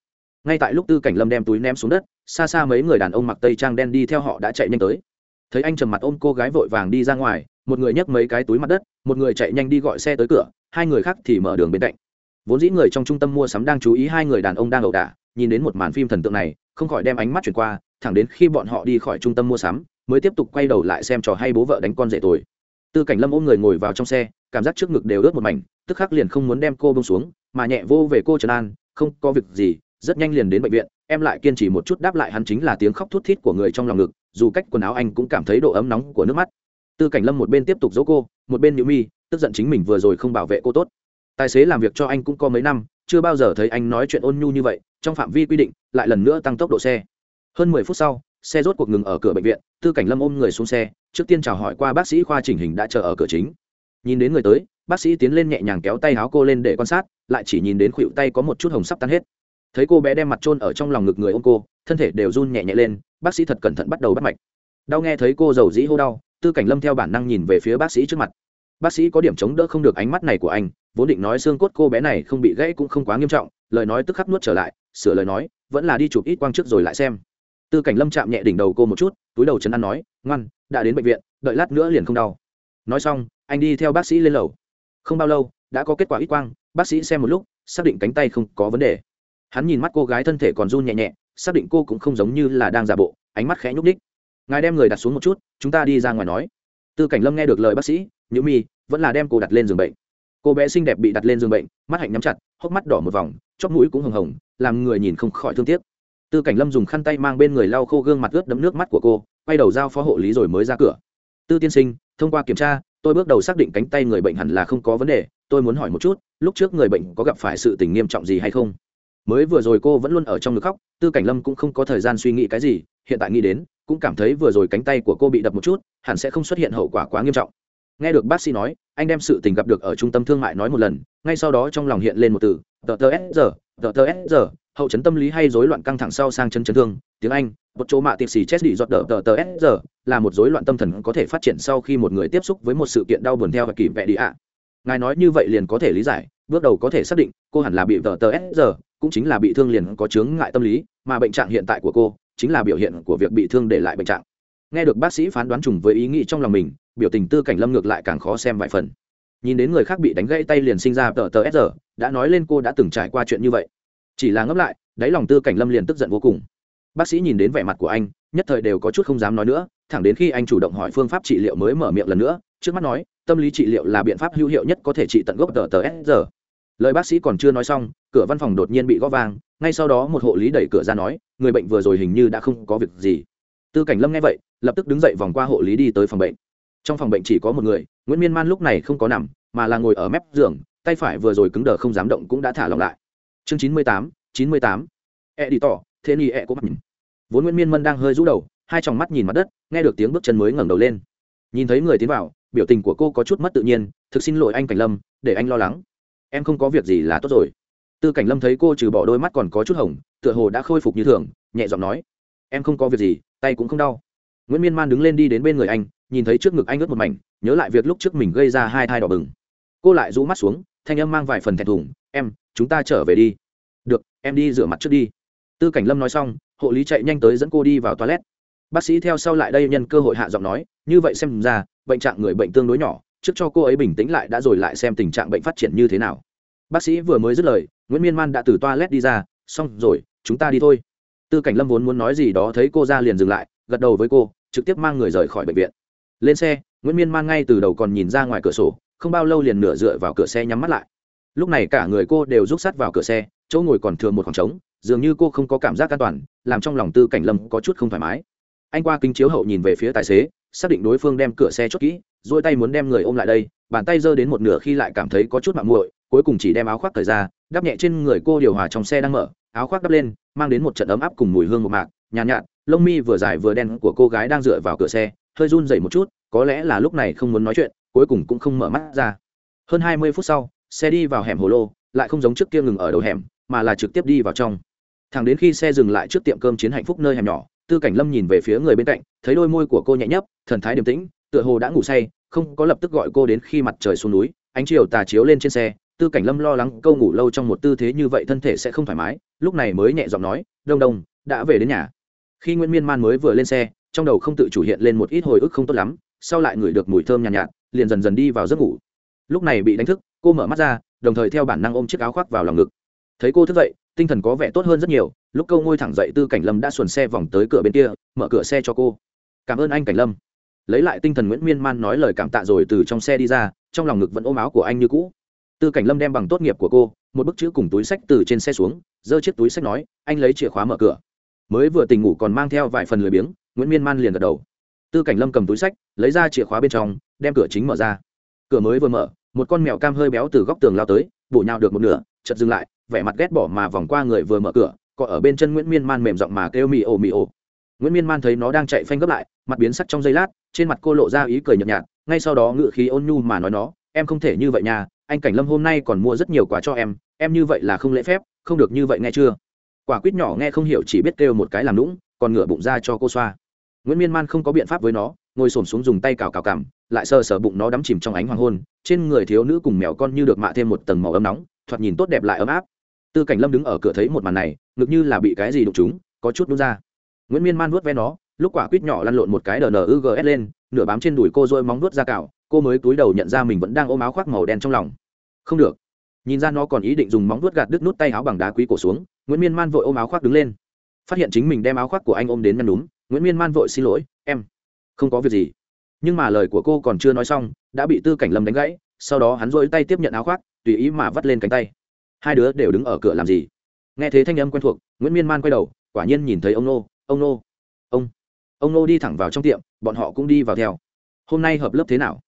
Ngay tại lúc tư cảnh lâm đem túi ném xuống đất, xa xa mấy người đàn ông mặc tây trang đen đi theo họ đã chạy nhanh tới. Thấy anh trầm mặt ôm cô gái vội vàng đi ra ngoài, một người nhấc mấy cái túi mặt đất, một người chạy nhanh đi gọi xe tới cửa, hai người khác thì mở đường bên cạnh. Vốn dĩ người trong trung tâm mua sắm đang chú ý hai người đàn ông đang ẩu đả, nhìn đến một màn phim thần tượng này, không khỏi đem ánh mắt chuyển qua, thẳng đến khi bọn họ đi khỏi trung tâm mua sắm, mới tiếp tục quay đầu lại xem trò hay bố vợ đánh con rể tuổi tư cảnh lâm ôm người ngồi vào trong xe, cảm giác trước ngực đều ướt một mảnh, tức khắc liền không muốn đem cô bông xuống, mà nhẹ vô về cô trần an, không, có việc gì, rất nhanh liền đến bệnh viện, em lại kiên trì một chút, đáp lại hắn chính là tiếng khóc thút thít của người trong lòng ngực, dù cách quần áo anh cũng cảm thấy độ ấm nóng của nước mắt. Tư cảnh lâm một bên tiếp tục dỗ cô, một bên nhữ mi, tức giận chính mình vừa rồi không bảo vệ cô tốt. Tài xế làm việc cho anh cũng có mấy năm, chưa bao giờ thấy anh nói chuyện ôn nhu như vậy, trong phạm vi quy định, lại lần nữa tăng tốc độ xe. Hơn mười phút sau xe rốt cuộc ngừng ở cửa bệnh viện, tư cảnh lâm ôm người xuống xe, trước tiên chào hỏi qua bác sĩ khoa chỉnh hình đã chờ ở cửa chính. Nhìn đến người tới, bác sĩ tiến lên nhẹ nhàng kéo tay áo cô lên để quan sát, lại chỉ nhìn đến khuỷu tay có một chút hồng sắp tan hết. Thấy cô bé đem mặt trôn ở trong lòng ngực người ôm cô, thân thể đều run nhẹ nhẹ lên, bác sĩ thật cẩn thận bắt đầu bắt mạch. Đau nghe thấy cô giàu dĩ hô đau, tư cảnh lâm theo bản năng nhìn về phía bác sĩ trước mặt. Bác sĩ có điểm chống đỡ không được ánh mắt này của anh, vốn định nói xương cốt cô bé này không bị gãy cũng không quá nghiêm trọng, lời nói tức khắc nuốt trở lại, sửa lời nói, vẫn là đi chụp ít quang trước rồi lại xem tư cảnh lâm chạm nhẹ đỉnh đầu cô một chút, túi đầu chấn an nói, ngoan, đã đến bệnh viện, đợi lát nữa liền không đau. Nói xong, anh đi theo bác sĩ lên lầu. Không bao lâu, đã có kết quả ít quang, bác sĩ xem một lúc, xác định cánh tay không có vấn đề. Hắn nhìn mắt cô gái thân thể còn run nhẹ nhẹ, xác định cô cũng không giống như là đang giả bộ, ánh mắt khẽ nhúc ních ngài đem người đặt xuống một chút, chúng ta đi ra ngoài nói. Tư cảnh lâm nghe được lời bác sĩ nhữ mi, vẫn là đem cô đặt lên giường bệnh. Cô bé xinh đẹp bị đặt lên giường bệnh, mắt hạnh nhắm chặt, hốc mắt đỏ một vòng, chóp mũi cũng hồng hồng, làm người nhìn không khỏi thương tiếc tư cảnh lâm dùng khăn tay mang bên người lau khô gương mặt ướt đẫm nước mắt của cô, quay đầu giao phó hộ lý rồi mới ra cửa. Tư tiên sinh, thông qua kiểm tra, tôi bước đầu xác định cánh tay người bệnh hẳn là không có vấn đề, tôi muốn hỏi một chút, lúc trước người bệnh có gặp phải sự tình nghiêm trọng gì hay không? Mới vừa rồi cô vẫn luôn ở trong ngực khóc, tư cảnh lâm cũng không có thời gian suy nghĩ cái gì, hiện tại nghĩ đến, cũng cảm thấy vừa rồi cánh tay của cô bị đập một chút, hẳn sẽ không xuất hiện hậu quả quá nghiêm trọng. Nghe được bác sĩ nói, anh đem sự tình gặp được ở trung tâm thương mại nói một lần, ngay sau đó trong lòng hiện lên một từ, tờ tờ s giờ, tờ tờ s giờ hậu chấn tâm lý hay rối loạn căng thẳng sau sang chân chấn thương, tiếng anh, một chỗ mạ tiệp xì chết đi giọt đỡ tờ tờ s giờ, là một rối loạn tâm thần có thể phát triển sau khi một người tiếp xúc với một sự kiện đau buồn theo và kỳ vẽ đi ạ. Ngài nói như vậy liền có thể lý giải, bước đầu có thể xác định, cô hẳn là bị tờ tờ s giờ, cũng chính là bị thương liền có chướng ngại tâm lý, mà bệnh trạng hiện tại của cô, chính là biểu hiện của việc bị thương để lại bệnh trạng. Nghe được bác sĩ phán đoán trùng với ý nghĩ trong lòng mình, biểu tình tư cảnh lâm ngược lại càng khó xem vài phần. Nhìn đến người khác bị đánh gãy tay liền sinh ra tờ tờ s giờ, đã nói lên cô đã từng trải qua chuyện như vậy chỉ là ngấp lại, đáy lòng tư cảnh lâm liền tức giận vô cùng. Bác sĩ nhìn đến vẻ mặt của anh, nhất thời đều có chút không dám nói nữa, thẳng đến khi anh chủ động hỏi phương pháp trị liệu mới mở miệng lần nữa, trước mắt nói, tâm lý trị liệu là biện pháp hữu hiệu nhất có thể trị tận gốc tờ tờ s giờ. Lời bác sĩ còn chưa nói xong, cửa văn phòng đột nhiên bị gõ vang, ngay sau đó một hộ lý đẩy cửa ra nói, người bệnh vừa rồi hình như đã không có việc gì. Tư cảnh lâm nghe vậy, lập tức đứng dậy vòng qua hộ lý đi tới phòng bệnh. Trong phòng bệnh chỉ có một người, nguyễn miên man lúc này không có nằm, mà là ngồi ở mép giường, tay phải vừa rồi cứng đờ không dám động cũng đã thả lỏng lại chương chín mươi tám, chín mươi tám. E đi tỏ thế ni e cũng mặc nhìn. Vốn nguyễn miên mân đang hơi rũ đầu, hai tròng mắt nhìn mặt đất, nghe được tiếng bước chân mới ngẩng đầu lên. Nhìn thấy người tiến vào, biểu tình của cô có chút mất tự nhiên, thực xin lỗi anh cảnh lâm, để anh lo lắng. Em không có việc gì là tốt rồi. Tư cảnh lâm thấy cô trừ bỏ đôi mắt còn có chút hồng, tựa hồ đã khôi phục như thường, nhẹ giọng nói, em không có việc gì, tay cũng không đau. Nguyễn miên man đứng lên đi đến bên người anh, nhìn thấy trước ngực anh ướt một mảnh, nhớ lại việc lúc trước mình gây ra hai thai đỏ bừng. Cô lại rũ mắt xuống, thanh âm mang vài phần thẹn thùng, em chúng ta trở về đi. Được, em đi rửa mặt trước đi. Tư cảnh lâm nói xong, hộ lý chạy nhanh tới dẫn cô đi vào toilet. Bác sĩ theo sau lại đây nhân cơ hội hạ giọng nói, như vậy xem ra, bệnh trạng người bệnh tương đối nhỏ, trước cho cô ấy bình tĩnh lại đã rồi lại xem tình trạng bệnh phát triển như thế nào. Bác sĩ vừa mới dứt lời, nguyễn miên man đã từ toilet đi ra, xong rồi, chúng ta đi thôi. Tư cảnh lâm vốn muốn nói gì đó thấy cô ra liền dừng lại, gật đầu với cô, trực tiếp mang người rời khỏi bệnh viện. Lên xe, nguyễn miên man ngay từ đầu còn nhìn ra ngoài cửa sổ, không bao lâu liền nửa dựa vào cửa xe nhắm mắt lại lúc này cả người cô đều rút sát vào cửa xe chỗ ngồi còn thường một khoảng trống dường như cô không có cảm giác an toàn làm trong lòng tư cảnh lâm có chút không thoải mái. Anh qua kính chiếu hậu nhìn về phía tài xế xác định đối phương đem cửa xe chốt kỹ dôi tay muốn đem người ôm lại đây bàn tay giơ đến một nửa khi lại cảm thấy có chút mạng muội cuối cùng chỉ đem áo khoác thời ra đắp nhẹ trên người cô điều hòa trong xe đang mở áo khoác đắp lên mang đến một trận ấm áp cùng mùi hương một mạc nhàn nhạt, nhạt lông mi vừa dài vừa đen của cô gái đang dựa vào cửa xe hơi run dậy một chút có lẽ là lúc này không muốn nói chuyện cuối cùng cũng không mở mắt ra. Hơn hai mươi phút sau xe đi vào hẻm hồ lô lại không giống trước kia ngừng ở đầu hẻm mà là trực tiếp đi vào trong. Thẳng đến khi xe dừng lại trước tiệm cơm chiến hạnh phúc nơi hẻm nhỏ tư cảnh lâm nhìn về phía người bên cạnh thấy đôi môi của cô nhẹ nhấp thần thái điềm tĩnh tựa hồ đã ngủ say không có lập tức gọi cô đến khi mặt trời xuống núi ánh chiều tà chiếu lên trên xe tư cảnh lâm lo lắng câu ngủ lâu trong một tư thế như vậy thân thể sẽ không thoải mái lúc này mới nhẹ giọng nói đông đông đã về đến nhà. Khi nguyễn miên man mới vừa lên xe trong đầu không tự chủ hiện lên một ít hồi ức không tốt lắm sau lại ngửi được mùi thơm nhàn nhạt, nhạt liền dần dần đi vào giấc ngủ. Lúc này bị đánh thức cô mở mắt ra, đồng thời theo bản năng ôm chiếc áo khoác vào lòng ngực. Thấy cô thức dậy, tinh thần có vẻ tốt hơn rất nhiều, lúc câu ngôi thẳng dậy tư cảnh lâm đã xuồn xe vòng tới cửa bên kia, mở cửa xe cho cô. Cảm ơn anh cảnh lâm. Lấy lại tinh thần nguyễn miên man nói lời cảm tạ rồi từ trong xe đi ra, trong lòng ngực vẫn ôm áo của anh như cũ. Tư cảnh lâm đem bằng tốt nghiệp của cô, một bức chữ cùng túi sách từ trên xe xuống, giơ chiếc túi sách nói, anh lấy chìa khóa mở cửa. Mới vừa tỉnh ngủ còn mang theo vài phần lười biếng, nguyễn miên man liền gật đầu. Tư cảnh lâm cầm túi sách, lấy ra chìa khóa bên trong, đem cửa chính mở ra. Cửa mới vừa mở một con mèo cam hơi béo từ góc tường lao tới, bổ nhào được một nửa chật dừng lại, vẻ mặt ghét bỏ mà vòng qua người vừa mở cửa, cọ ở bên chân nguyễn miên man mềm giọng mà kêu mì ồ mì ồ. Nguyễn miên man thấy nó đang chạy phanh gấp lại, mặt biến sắc trong giây lát, trên mặt cô lộ ra ý cười nhợt nhạt, ngay sau đó ngự khí ôn nhu mà nói nó, em không thể như vậy nha, anh cảnh lâm hôm nay còn mua rất nhiều quà cho em em như vậy là không lễ phép, không được như vậy nghe chưa? Quả quýt nhỏ nghe không hiểu chỉ biết kêu một cái làm lũng còn ngửa bụng ra cho cô xoa. Nguyễn miên man không có biện pháp với nó, ngồi s ổ m xuống dùng tay cào cào cằm lại sờ sờ bụng nó đắm chìm trong ánh hoàng hôn, trên người thiếu nữ cùng mèo con như được mạ thêm một tầng màu ấm nóng, thoạt nhìn tốt đẹp lại ấm áp. Tư cảnh lâm đứng ở cửa thấy một màn này, ngực như là bị cái gì đụng chúng có chút đúng ra. Nguyễn miên man vuốt ve nó, lúc quả quýt nhỏ lăn lộn một cái đờ nugs lên, nửa bám trên đùi cô dôi móng vuốt ra cào, cô mới túi đầu nhận ra mình vẫn đang ôm áo khoác màu đen trong lòng. Không được. Nhìn ra nó còn ý định dùng móng vuốt gạt đứt nút tay áo bằng đá quý cổ xuống, nguyễn miên man vội ôm áo khoác đứng lên. Phát hiện chính mình đem áo khoác của anh ôm đến nhăn đúng nguyễn miên man vội xin lỗi, em, không có việc gì nhưng mà lời của cô còn chưa nói xong, đã bị tư cảnh lâm đánh gãy, sau đó hắn rỗi tay tiếp nhận áo khoác, tùy ý mà vắt lên cánh tay. Hai đứa đều đứng ở cửa làm gì? Nghe thấy thanh âm quen thuộc, nguyễn miên man quay đầu, quả nhiên nhìn thấy ông nô ông nô, ông ông nô đi thẳng vào trong tiệm, bọn họ cũng đi vào theo. Hôm nay hợp lớp thế nào?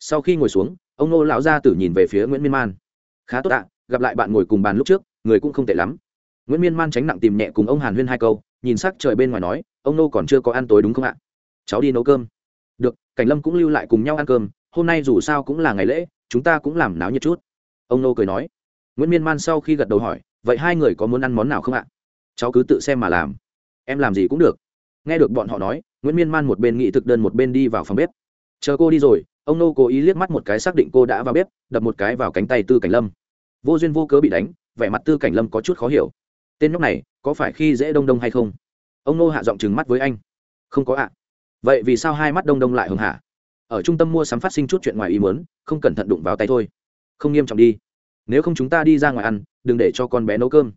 Sau khi ngồi xuống, ông nô lão ra tử nhìn về phía nguyễn miên man. Khá tốt ạ, gặp lại bạn ngồi cùng bàn lúc trước, người cũng không tệ lắm. Nguyễn miên man tránh nặng tìm nhẹ cùng ông hàn huyên hai câu, nhìn sắc trời bên ngoài nói, ông nô còn chưa có ăn tối đúng không ạ? Cháu đi nấu cơm cảnh lâm cũng lưu lại cùng nhau ăn cơm, hôm nay dù sao cũng là ngày lễ, chúng ta cũng làm náo nhiệt chút. Ông nô cười nói. Nguyễn miên man sau khi gật đầu hỏi, vậy hai người có muốn ăn món nào không ạ? Cháu cứ tự xem mà làm. Em làm gì cũng được. Nghe được bọn họ nói, nguyễn miên man một bên nghị thực đơn một bên đi vào phòng bếp. Chờ cô đi rồi, ông nô cố ý liếc mắt một cái xác định cô đã vào bếp, đập một cái vào cánh tay tư cảnh lâm. Vô duyên vô cớ bị đánh, vẻ mặt tư cảnh lâm có chút khó hiểu. Tên nhóc này, có phải khi dễ đông đông hay không? Ông nô hạ giọng trừng mắt với anh. Không có ạ vậy vì sao hai mắt đông đông lại hưng hạ ở trung tâm mua sắm phát sinh chút chuyện ngoài ý muốn, không cẩn thận đụng vào tay thôi. Không nghiêm trọng đi. Nếu không chúng ta đi ra ngoài ăn, đừng để cho con bé nấu cơm.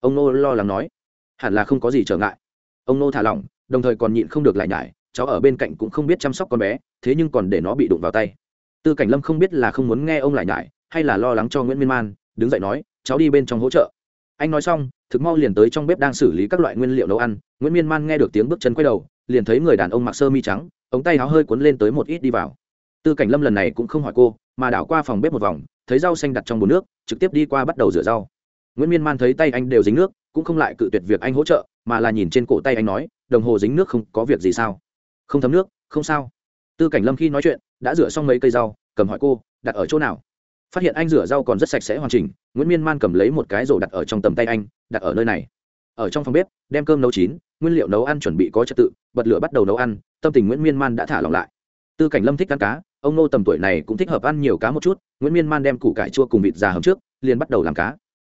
Ông nô lo lắng nói. Hẳn là không có gì trở ngại. Ông nô thả lỏng, đồng thời còn nhịn không được lại nhải. Cháu ở bên cạnh cũng không biết chăm sóc con bé, thế nhưng còn để nó bị đụng vào tay. Tư cảnh lâm không biết là không muốn nghe ông lại nhải, hay là lo lắng cho nguyễn miên man, đứng dậy nói, cháu đi bên trong hỗ trợ. Anh nói xong, thực mau liền tới trong bếp đang xử lý các loại nguyên liệu nấu ăn. Nguyễn miên man nghe được tiếng bước chân quay đầu liền thấy người đàn ông mặc sơ mi trắng, ống tay áo hơi cuốn lên tới một ít đi vào. Tư cảnh lâm lần này cũng không hỏi cô, mà đảo qua phòng bếp một vòng, thấy rau xanh đặt trong bồn nước, trực tiếp đi qua bắt đầu rửa rau. Nguyễn miên man thấy tay anh đều dính nước, cũng không lại cự tuyệt việc anh hỗ trợ, mà là nhìn trên cổ tay anh nói, đồng hồ dính nước không có việc gì sao? Không thấm nước, không sao. Tư cảnh lâm khi nói chuyện, đã rửa xong mấy cây rau, cầm hỏi cô, đặt ở chỗ nào? Phát hiện anh rửa rau còn rất sạch sẽ hoàn chỉnh, nguyễn miên man cầm lấy một cái rổ đặt ở trong tầm tay anh, đặt ở nơi này ở trong phòng bếp, đem cơm nấu chín, nguyên liệu nấu ăn chuẩn bị có trật tự, bật lửa bắt đầu nấu ăn, tâm tình nguyễn miên man đã thả lỏng lại. Tư cảnh lâm thích ăn cá, ông nô tầm tuổi này cũng thích hợp ăn nhiều cá một chút, nguyễn miên man đem củ cải chua cùng vịt già hầm trước, liền bắt đầu làm cá.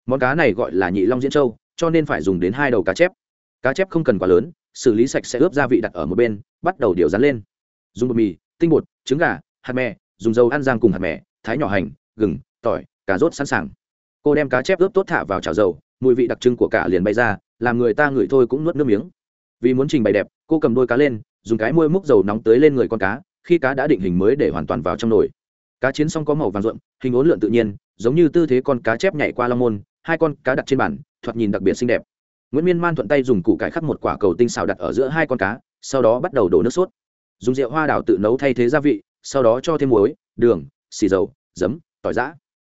Món cá này gọi là nhị long diễn châu, cho nên phải dùng đến hai đầu cá chép. Cá chép không cần quá lớn, xử lý sạch sẽ ướp gia vị đặt ở một bên, bắt đầu điều rán lên. Dùng bột mì, tinh bột, trứng gà, hạt mè, dùng dầu ăn giang cùng hạt mè, thái nhỏ hành, gừng, tỏi, cà rốt sẵn sàng. Cô đem cá chép ướp tốt thả vào chảo dầu mùi vị đặc trưng của cả liền bay ra, làm người ta ngửi thôi cũng nuốt nước miếng. Vì muốn trình bày đẹp, cô cầm đôi cá lên, dùng cái môi múc dầu nóng tới lên người con cá, khi cá đã định hình mới để hoàn toàn vào trong nồi. Cá chiến xong có màu vàng ruộm, hình ốn lượn tự nhiên, giống như tư thế con cá chép nhảy qua long môn, hai con cá đặt trên bàn, thoạt nhìn đặc biệt xinh đẹp. Nguyễn miên man thuận tay dùng củ cải khắc một quả cầu tinh xào đặt ở giữa hai con cá, sau đó bắt đầu đổ nước sốt. Dùng rượu hoa đào tự nấu thay thế gia vị, sau đó cho thêm muối, đường, xì dầu, giấm, tỏi giã.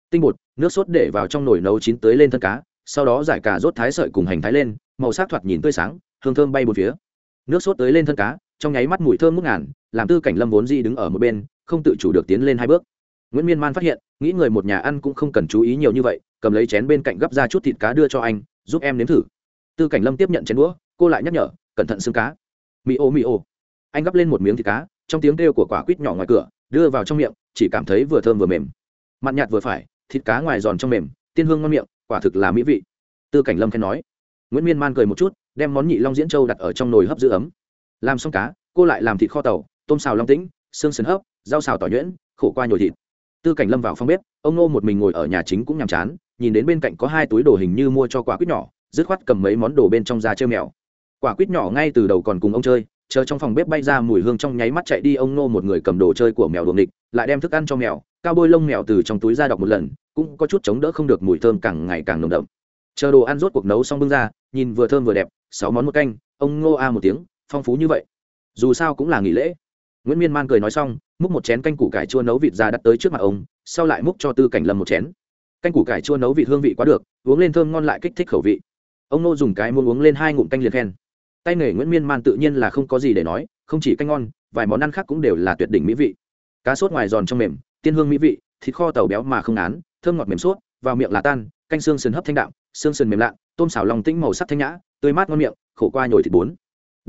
Tinh bột, nước sốt để vào trong nồi nấu chín tới lên thân cá sau đó giải cả rốt thái sợi cùng hành thái lên, màu sắc thoạt nhìn tươi sáng, hương thơm bay một phía. Nước sốt tới lên thân cá, trong nháy mắt mùi thơm ngút ngàn, làm tư cảnh lâm vốn di đứng ở một bên, không tự chủ được tiến lên hai bước. Nguyễn miên man phát hiện, nghĩ người một nhà ăn cũng không cần chú ý nhiều như vậy, cầm lấy chén bên cạnh gấp ra chút thịt cá đưa cho anh, giúp em nếm thử. Tư cảnh lâm tiếp nhận chén đũa, cô lại nhắc nhở, cẩn thận xương cá. Mì ô mì ô. Anh gấp lên một miếng thịt cá, trong tiếng kêu của quả quýt nhỏ ngoài cửa, đưa vào trong miệng, chỉ cảm thấy vừa thơm vừa mềm. Mặn nhạt vừa phải, thịt cá ngoài giòn trong mềm, tiên hương ngon miệng quả thực là mỹ vị. Tư cảnh lâm khen nói. Nguyễn miên man cười một chút, đem món nhị long diễn châu đặt ở trong nồi hấp giữ ấm. Làm xong cá, cô lại làm thịt kho tàu, tôm xào long tĩnh, xương sườn hấp, rau xào tỏi nhuyễn, khổ qua nhồi thịt. Tư cảnh lâm vào phòng bếp, ông nô một mình ngồi ở nhà chính cũng nhàm chán, nhìn đến bên cạnh có hai túi đồ hình như mua cho quả quýt nhỏ, dứt khoát cầm mấy món đồ bên trong ra chơi mèo. Quả quýt nhỏ ngay từ đầu còn cùng ông chơi, chờ trong phòng bếp bay ra mùi hương trong nháy mắt chạy đi, ông nô một người cầm đồ chơi của mèo đuồng địch lại đem thức ăn cho mèo, cao bôi lông mèo từ trong túi ra đọc một lần cũng có chút chống đỡ không được mùi thơm càng ngày càng nồng đậm. Chờ đồ ăn rốt cuộc nấu xong bưng ra, nhìn vừa thơm vừa đẹp, sáu món một canh, ông ngô a một tiếng, phong phú như vậy. Dù sao cũng là nghỉ lễ. Nguyễn miên man cười nói xong, múc một chén canh củ cải chua nấu vịt ra đặt tới trước mặt ông, sau lại múc cho tư cảnh lâm một chén. Canh củ cải chua nấu vịt hương vị quá được, uống lên thơm ngon lại kích thích khẩu vị. Ông nô dùng cái muốn uống lên hai ngụm canh liền khen. Tay nghề nguyễn miên man tự nhiên là không có gì để nói, không chỉ canh ngon, vài món ăn khác cũng đều là tuyệt đỉnh mỹ vị. Cá sốt ngoài giòn trong mềm, tiên hương mỹ vị, thịt kho tàu béo mà không án thơm ngọt mềm suốt, vào miệng là tan, canh xương sườn hấp thanh đạm, xương sườn mềm lạ, tôm xào lòng tĩnh màu sắc thanh nhã, tươi mát ngon miệng, khổ qua nhồi thịt bốn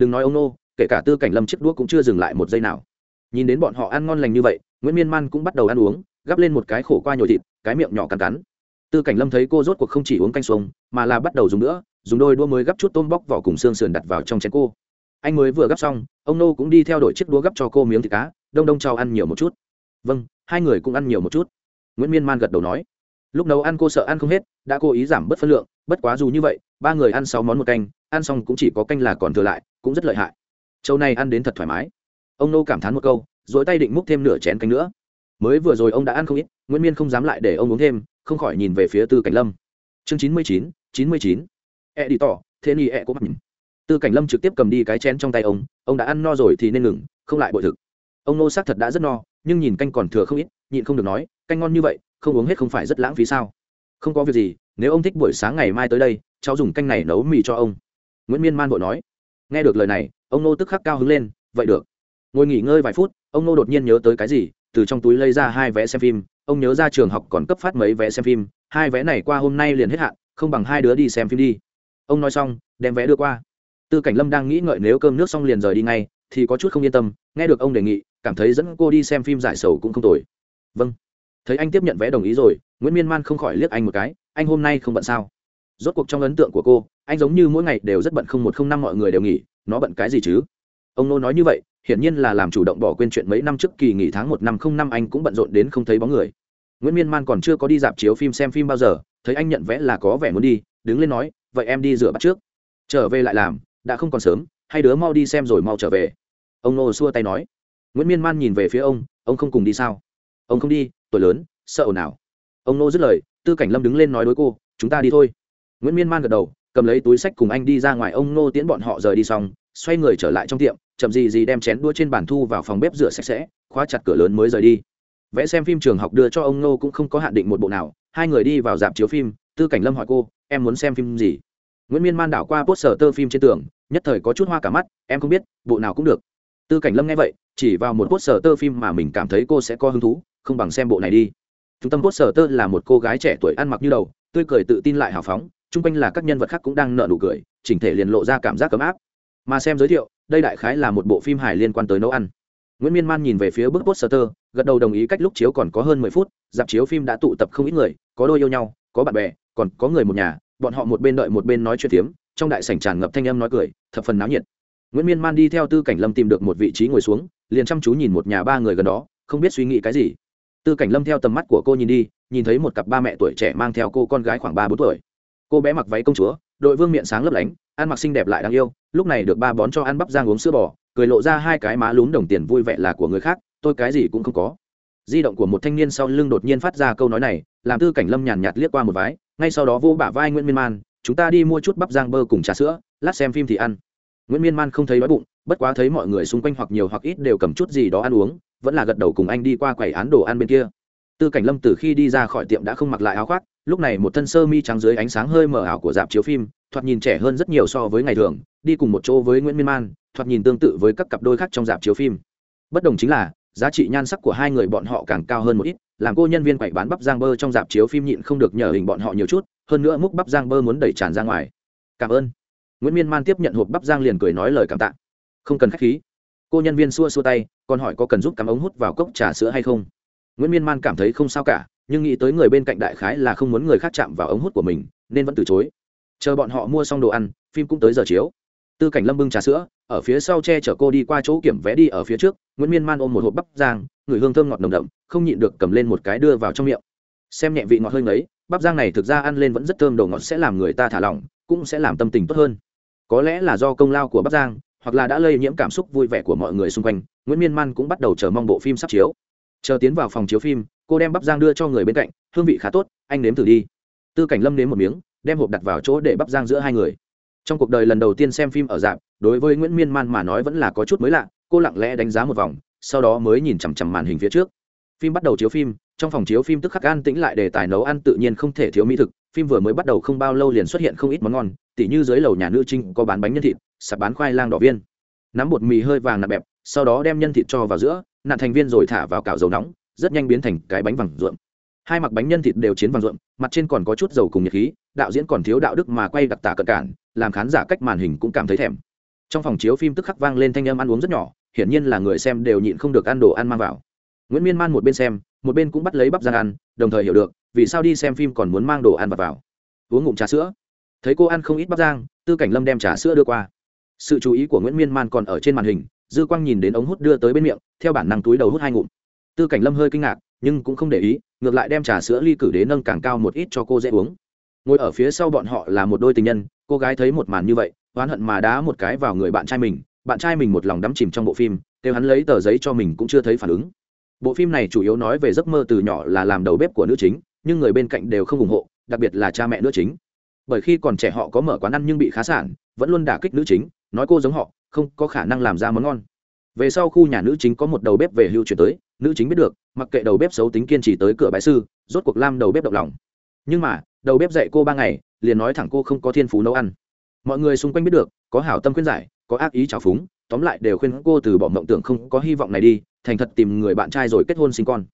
đừng nói ông nô, kể cả tư cảnh lâm chiếc đũa cũng chưa dừng lại một giây nào. Nhìn đến bọn họ ăn ngon lành như vậy, nguyễn miên man cũng bắt đầu ăn uống, gắp lên một cái khổ qua nhồi thịt, cái miệng nhỏ cắn cắn. Tư cảnh lâm thấy cô rốt cuộc không chỉ uống canh xương mà là bắt đầu dùng nữa, dùng đôi đũa mới gắp chút tôm bóc vỏ cùng xương sườn đặt vào trong chén cô. Anh mới vừa gắp xong, ông nô cũng đi theo đội chiếc đũa gắp cho cô miếng thịt cá, đông đông cho ăn nhiều một chút. Vâng hai người cũng ăn nhiều một chút nguyễn miên man gật đầu nói lúc nấu ăn cô sợ ăn không hết đã cố ý giảm bớt phân lượng bất quá dù như vậy ba người ăn sáu món một canh ăn xong cũng chỉ có canh là còn thừa lại cũng rất lợi hại châu này ăn đến thật thoải mái ông nô cảm thán một câu duỗi tay định múc thêm nửa chén canh nữa mới vừa rồi ông đã ăn không ít nguyễn miên không dám lại để ông uống thêm không khỏi nhìn về phía tư cảnh lâm chương chín mươi chín chín mươi chín e đi tỏ thế ni e có nhìn. tư cảnh lâm trực tiếp cầm đi cái chén trong tay ông ông đã ăn no rồi thì nên ngừng không lại bội thực ông nô xác thật đã rất no nhưng nhìn canh còn thừa không ít nhịn không được nói, canh ngon như vậy, không uống hết không phải rất lãng phí sao? Không có việc gì, nếu ông thích buổi sáng ngày mai tới đây, cháu dùng canh này nấu mì cho ông. Nguyễn miên man vội nói. Nghe được lời này, ông nô tức khắc cao hứng lên, vậy được. Ngồi nghỉ ngơi vài phút, ông nô đột nhiên nhớ tới cái gì, từ trong túi lấy ra hai vé xem phim, ông nhớ ra trường học còn cấp phát mấy vé xem phim, hai vé này qua hôm nay liền hết hạn, không bằng hai đứa đi xem phim đi. Ông nói xong, đem vé đưa qua. Tư cảnh lâm đang nghĩ ngợi nếu cơm nước xong liền rời đi ngay, thì có chút không yên tâm, nghe được ông đề nghị, cảm thấy dẫn cô đi xem phim giải sầu cũng không tồi vâng. Thấy anh tiếp nhận vé đồng ý rồi, nguyễn miên man không khỏi liếc anh một cái, anh hôm nay không bận sao? Rốt cuộc trong ấn tượng của cô, anh giống như mỗi ngày đều rất bận không một không năm mọi người đều nghỉ, nó bận cái gì chứ? Ông nô nói như vậy, hiển nhiên là làm chủ động bỏ quên chuyện mấy năm trước kỳ nghỉ tháng một năm không năm anh cũng bận rộn đến không thấy bóng người. Nguyễn miên man còn chưa có đi dạp chiếu phim xem phim bao giờ, thấy anh nhận vé là có vẻ muốn đi, đứng lên nói, vậy em đi rửa bắt trước. Trở về lại làm, đã không còn sớm hai đứa mau đi xem rồi mau trở về. Ông nô xua tay nói. Nguyễn miên man nhìn về phía ông ông không cùng đi sao? Ông không đi, tuổi lớn, sợ ồn ào. Ông nô dứt lời, tư cảnh lâm đứng lên nói đối cô, chúng ta đi thôi. Nguyễn miên man gật đầu, cầm lấy túi sách cùng anh đi ra ngoài, ông nô tiễn bọn họ rời đi xong, xoay người trở lại trong tiệm, chậm gì gì đem chén đua trên bàn thu vào phòng bếp rửa sạch sẽ, khóa chặt cửa lớn mới rời đi. Vẽ xem phim trường học đưa cho ông nô cũng không có hạn định một bộ nào, hai người đi vào dạp chiếu phim, tư cảnh lâm hỏi cô, em muốn xem phim gì? Nguyễn miên man đảo qua poster tơ phim trên tường, nhất thời có chút hoa cả mắt, em không biết, bộ nào cũng được. Tư cảnh lâm nghe vậy, chỉ vào một poster tơ phim mà mình cảm thấy cô sẽ có hứng thú không bằng xem bộ này đi. Trung tâm poster tơ là một cô gái trẻ tuổi ăn mặc như đầu, tươi cười tự tin lại hào phóng, chung quanh là các nhân vật khác cũng đang nợ nụ cười, chỉnh thể liền lộ ra cảm giác ấm áp. Mà xem giới thiệu, đây đại khái là một bộ phim hài liên quan tới nấu ăn. Nguyễn miên man nhìn về phía bức poster, gật đầu đồng ý cách lúc chiếu còn có hơn mười phút, dạp chiếu phim đã tụ tập không ít người, có đôi yêu nhau, có bạn bè, còn có người một nhà, bọn họ một bên đợi một bên nói chuyện tiếm trong đại sảnh tràn ngập thanh âm nói cười, thập phần náo nhiệt. Nguyễn miên man đi theo tư cảnh lâm tìm được một vị trí ngồi xuống, liền chăm chú nhìn một nhà ba người gần đó, không biết suy nghĩ cái gì tư cảnh lâm theo tầm mắt của cô nhìn đi, nhìn thấy một cặp ba mẹ tuổi trẻ mang theo cô con gái khoảng ba bốn tuổi. Cô bé mặc váy công chúa, đội vương miệng sáng lấp lánh, ăn mặc xinh đẹp lại đáng yêu, lúc này được ba bón cho ăn bắp giang uống sữa bò, cười lộ ra hai cái má lún đồng tiền vui vẻ là của người khác, tôi cái gì cũng không có. Di động của một thanh niên sau lưng đột nhiên phát ra câu nói này, làm tư cảnh lâm nhàn nhạt liếc qua một vái, ngay sau đó vô bả vai nguyễn miên man, chúng ta đi mua chút bắp giang bơ cùng trà sữa, lát xem phim thì ăn. Nguyễn miên man không thấy đói bụng bất quá thấy mọi người xung quanh hoặc nhiều hoặc ít đều cầm chút gì đó ăn uống, vẫn là gật đầu cùng anh đi qua quầy án đồ ăn bên kia. Tư cảnh lâm từ khi đi ra khỏi tiệm đã không mặc lại áo khoác, lúc này một thân sơ mi trắng dưới ánh sáng hơi mờ ảo của dạp chiếu phim, thoạt nhìn trẻ hơn rất nhiều so với ngày thường, đi cùng một chỗ với nguyễn miên man, thoạt nhìn tương tự với các cặp đôi khác trong dạp chiếu phim. Bất đồng chính là, giá trị nhan sắc của hai người bọn họ càng cao hơn một ít, làm cô nhân viên quậy bán bắp giang bơ trong dạp chiếu phim nhịn không được nhờ hình bọn họ nhiều chút, hơn nữa múc bắp giang bơ muốn đẩy tràn ra ngoài. Cảm ơn. Nguyễn miên man tiếp nhận hộp bắp giang liền cười nói lời cảm tạ không cần k h á c h khí. Cô nhân viên xua xua tay, còn hỏi có cần giúp cắm ống hút vào cốc trà sữa hay không? Nguyễn miên man cảm thấy không sao cả, nhưng nghĩ tới người bên cạnh đại khái là không muốn người khác chạm vào ống hút của mình, nên vẫn từ chối. Chờ bọn họ mua xong đồ ăn, phim cũng tới giờ chiếu. Tư cảnh lâm bưng trà sữa, ở phía sau che chở cô đi qua chỗ kiểm vé đi ở phía trước, nguyễn miên man ôm một hộp bắp giang người hương thơm ngọt nồng đậm, không nhịn được cầm lên một cái đưa vào trong miệng. Xem nhẹ vị ngọt hơi ngấy, bắp giang này thực ra ăn lên vẫn rất thơm đồ ngọt sẽ làm người ta thả lỏng, cũng sẽ làm tâm tình tốt hơn. Có lẽ là do công lao của bắp giang hoặc là đã lây nhiễm cảm xúc vui vẻ của mọi người xung quanh, nguyễn miên man cũng bắt đầu chờ mong bộ phim sắp chiếu. Chờ tiến vào phòng chiếu phim, cô đem bắp giang đưa cho người bên cạnh, hương vị khá tốt, anh nếm thử đi. Tư cảnh lâm nếm một miếng, đem hộp đặt vào chỗ để bắp giang giữa hai người. Trong cuộc đời lần đầu tiên xem phim ở dạp đối với nguyễn miên man mà nói vẫn là có chút mới lạ, cô lặng lẽ đánh giá một vòng, sau đó mới nhìn chằm chằm màn hình phía trước. Phim bắt đầu chiếu phim, trong phòng chiếu phim tức khắc an tĩnh lại đề tài nấu ăn tự nhiên không thể thiếu mỹ thực, phim vừa mới bắt đầu không bao lâu liền xuất hiện không ít món ngon, tỉ như dưới lầu nhà nữ trinh có bán bánh nhân thịt sạp bán khoai lang đỏ viên. Nắm bột mì hơi vàng nạp bẹp sau đó đem nhân thịt cho vào giữa nạn thành viên rồi thả vào cạo dầu nóng rất nhanh biến thành cái bánh vàng ruộm. Hai mặc bánh nhân thịt đều chiến vàng ruộm mặt trên còn có chút dầu cùng nhiệt khí đạo diễn còn thiếu đạo đức mà quay đặc tả cận cản làm khán giả cách màn hình cũng cảm thấy thèm. Trong phòng chiếu phim tức khắc vang lên thanh âm ăn uống rất nhỏ hiển nhiên là người xem đều nhịn không được ăn đồ ăn mang vào. Nguyễn miên man một bên xem một bên cũng bắt lấy bắp giang ăn đồng thời hiểu được vì sao đi xem phim còn muốn mang đồ ăn vào, vào. uống ngụm trà sữa. Thấy cô ăn không ít bắp giang tư cảnh lâm đem trà sữa đưa qua sự chú ý của nguyễn miên man còn ở trên màn hình dư quang nhìn đến ống hút đưa tới bên miệng theo bản năng túi đầu hút hai ngụm tư cảnh lâm hơi kinh ngạc nhưng cũng không để ý ngược lại đem trà sữa ly cử đế nâng càng cao một ít cho cô dễ uống ngồi ở phía sau bọn họ là một đôi tình nhân cô gái thấy một màn như vậy oán hận mà đá một cái vào người bạn trai mình bạn trai mình một lòng đắm chìm trong bộ phim kêu hắn lấy tờ giấy cho mình cũng chưa thấy phản ứng bộ phim này chủ yếu nói về giấc mơ từ nhỏ là làm đầu bếp của nữ chính nhưng người bên cạnh đều không ủng hộ đặc biệt là cha mẹ nữ chính bởi khi còn trẻ họ có mở quán ăn nhưng bị khá sản vẫn luôn đả kích nữ chính nói cô giống họ, không có khả năng làm ra món ngon. Về sau khu nhà nữ chính có một đầu bếp về hưu chuyển tới, nữ chính biết được, mặc kệ đầu bếp xấu tính kiên trì tới cửa bãi sư, rốt cuộc lam đầu bếp động lòng. Nhưng mà, đầu bếp dạy cô ba ngày, liền nói thẳng cô không có thiên phú nấu ăn. Mọi người xung quanh biết được, có hảo tâm khuyên giải, có ác ý trào phúng, tóm lại đều khuyên cô từ bỏ mộng tưởng không có hy vọng này đi, thành thật tìm người bạn trai rồi kết hôn sinh con.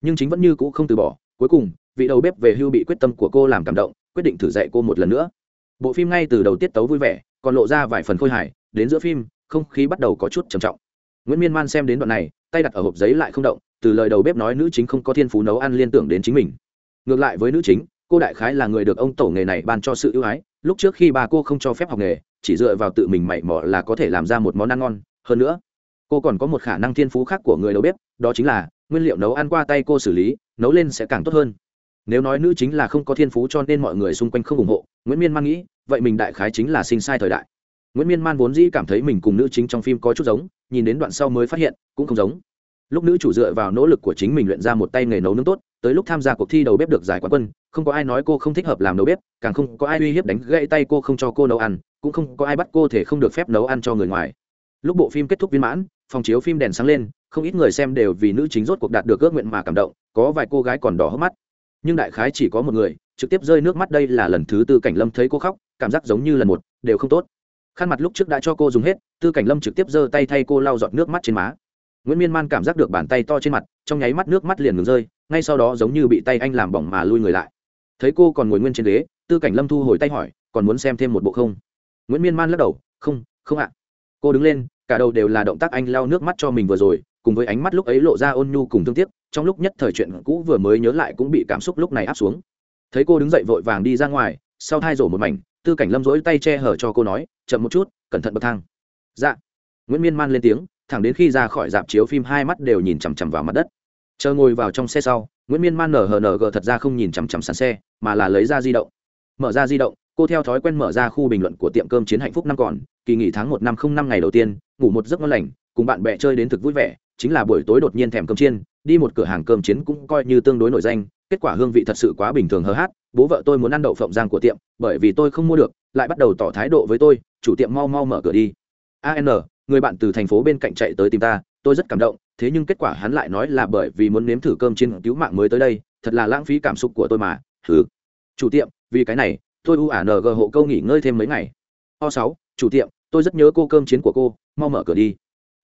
Nhưng chính vẫn như cũ không từ bỏ, cuối cùng, vị đầu bếp về hưu bị quyết tâm của cô làm cảm động, quyết định thử dạy cô một lần nữa bộ phim ngay từ đầu tiết tấu vui vẻ, còn lộ ra vài phần khôi hài, đến giữa phim, không khí bắt đầu có chút trầm trọng. Nguyễn miên man xem đến đoạn này, tay đặt ở hộp giấy lại không động, từ lời đầu bếp nói nữ chính không có thiên phú nấu ăn liên tưởng đến chính mình. Ngược lại với nữ chính, cô đại khái là người được ông tổ nghề này ban cho sự ưu ái, lúc trước khi bà cô không cho phép học nghề, chỉ dựa vào tự mình mày mò là có thể làm ra một món ăn ngon. Hơn nữa, cô còn có một khả năng thiên phú khác của người đầu bếp, đó chính là nguyên liệu nấu ăn qua tay cô xử lý, nấu lên sẽ càng tốt hơn nếu nói nữ chính là không có thiên phú cho nên mọi người xung quanh không ủng hộ, nguyễn miên man nghĩ, vậy mình đại khái chính là sinh sai thời đại. Nguyễn miên man vốn dĩ cảm thấy mình cùng nữ chính trong phim có chút giống, nhìn đến đoạn sau mới phát hiện, cũng không giống. Lúc nữ chủ dựa vào nỗ lực của chính mình luyện ra một tay nghề nấu nướng tốt, tới lúc tham gia cuộc thi đầu bếp được giải quán quân, không có ai nói cô không thích hợp làm nấu bếp, càng không có ai uy hiếp đánh gãy tay cô không cho cô nấu ăn, cũng không có ai bắt cô thể không được phép nấu ăn cho người ngoài. Lúc bộ phim kết thúc viên mãn, phòng chiếu phim đèn sáng lên, không ít người xem đều vì nữ chính rốt cuộc đạt được ước nguyện mà cảm động, có vài cô gái còn đỏ hốc mắt nhưng đại khái chỉ có một người, trực tiếp rơi nước mắt đây là lần thứ tư cảnh lâm thấy cô khóc, cảm giác giống như lần một, đều không tốt. Khăn mặt lúc trước đã cho cô dùng hết, tư cảnh lâm trực tiếp giơ tay thay cô lau giọt nước mắt trên má. Nguyễn miên man cảm giác được bàn tay to trên mặt, trong nháy mắt nước mắt liền ngừng rơi, ngay sau đó giống như bị tay anh làm bỏng mà lui người lại. Thấy cô còn ngồi nguyên trên ghế, tư cảnh lâm thu hồi tay hỏi, còn muốn xem thêm một bộ không? Nguyễn miên man lắc đầu, không không ạ. Cô đứng lên, cả đầu đều là động tác anh lau nước mắt cho mình vừa rồi cùng với ánh mắt lúc ấy lộ ra ôn nhu cùng thương tiếc, trong lúc nhất thời chuyện cũ vừa mới nhớ lại cũng bị cảm xúc lúc này áp xuống. Thấy cô đứng dậy vội vàng đi ra ngoài, sau thai rổ một mảnh, tư cảnh lâm rỗi tay che hở cho cô nói, chậm một chút, cẩn thận bậc thang. Dạ. Nguyễn miên man lên tiếng, thẳng đến khi ra khỏi dạp chiếu phim hai mắt đều nhìn chằm chằm vào mặt đất. Chờ ngồi vào trong xe sau, nguyễn miên man nở hờ nở gờ thật ra không nhìn chằm chằm sàn xe, mà là lấy ra di động. Mở ra di động, cô theo thói quen mở ra khu bình luận của tiệm cơm chiến hạnh phúc năm còn, kỳ nghỉ tháng một năm không năm ngày đầu tiên, ngủ một giấc ngon lành cùng bạn bè chơi đến thực vui vẻ, chính là buổi tối đột nhiên thèm cơm chiên, đi một cửa hàng cơm chiến cũng coi như tương đối nổi danh, kết quả hương vị thật sự quá bình thường hờ hát bố vợ tôi muốn ăn đậu phộng giang của tiệm, bởi vì tôi không mua được, lại bắt đầu tỏ thái độ với tôi, chủ tiệm mau mau mở cửa đi. An người bạn từ thành phố bên cạnh chạy tới tìm ta, tôi rất cảm động, thế nhưng kết quả hắn lại nói là bởi vì muốn nếm thử cơm chiên cứu mạng mới tới đây, thật là lãng phí cảm xúc của tôi mà thử chủ tiệm, vì cái này, tôi u ả ng hộ câu nghỉ ngơi thêm mấy ngày. O sáu, chủ tiệm, tôi rất nhớ cô cơm chiến của cô, mau mở cửa đi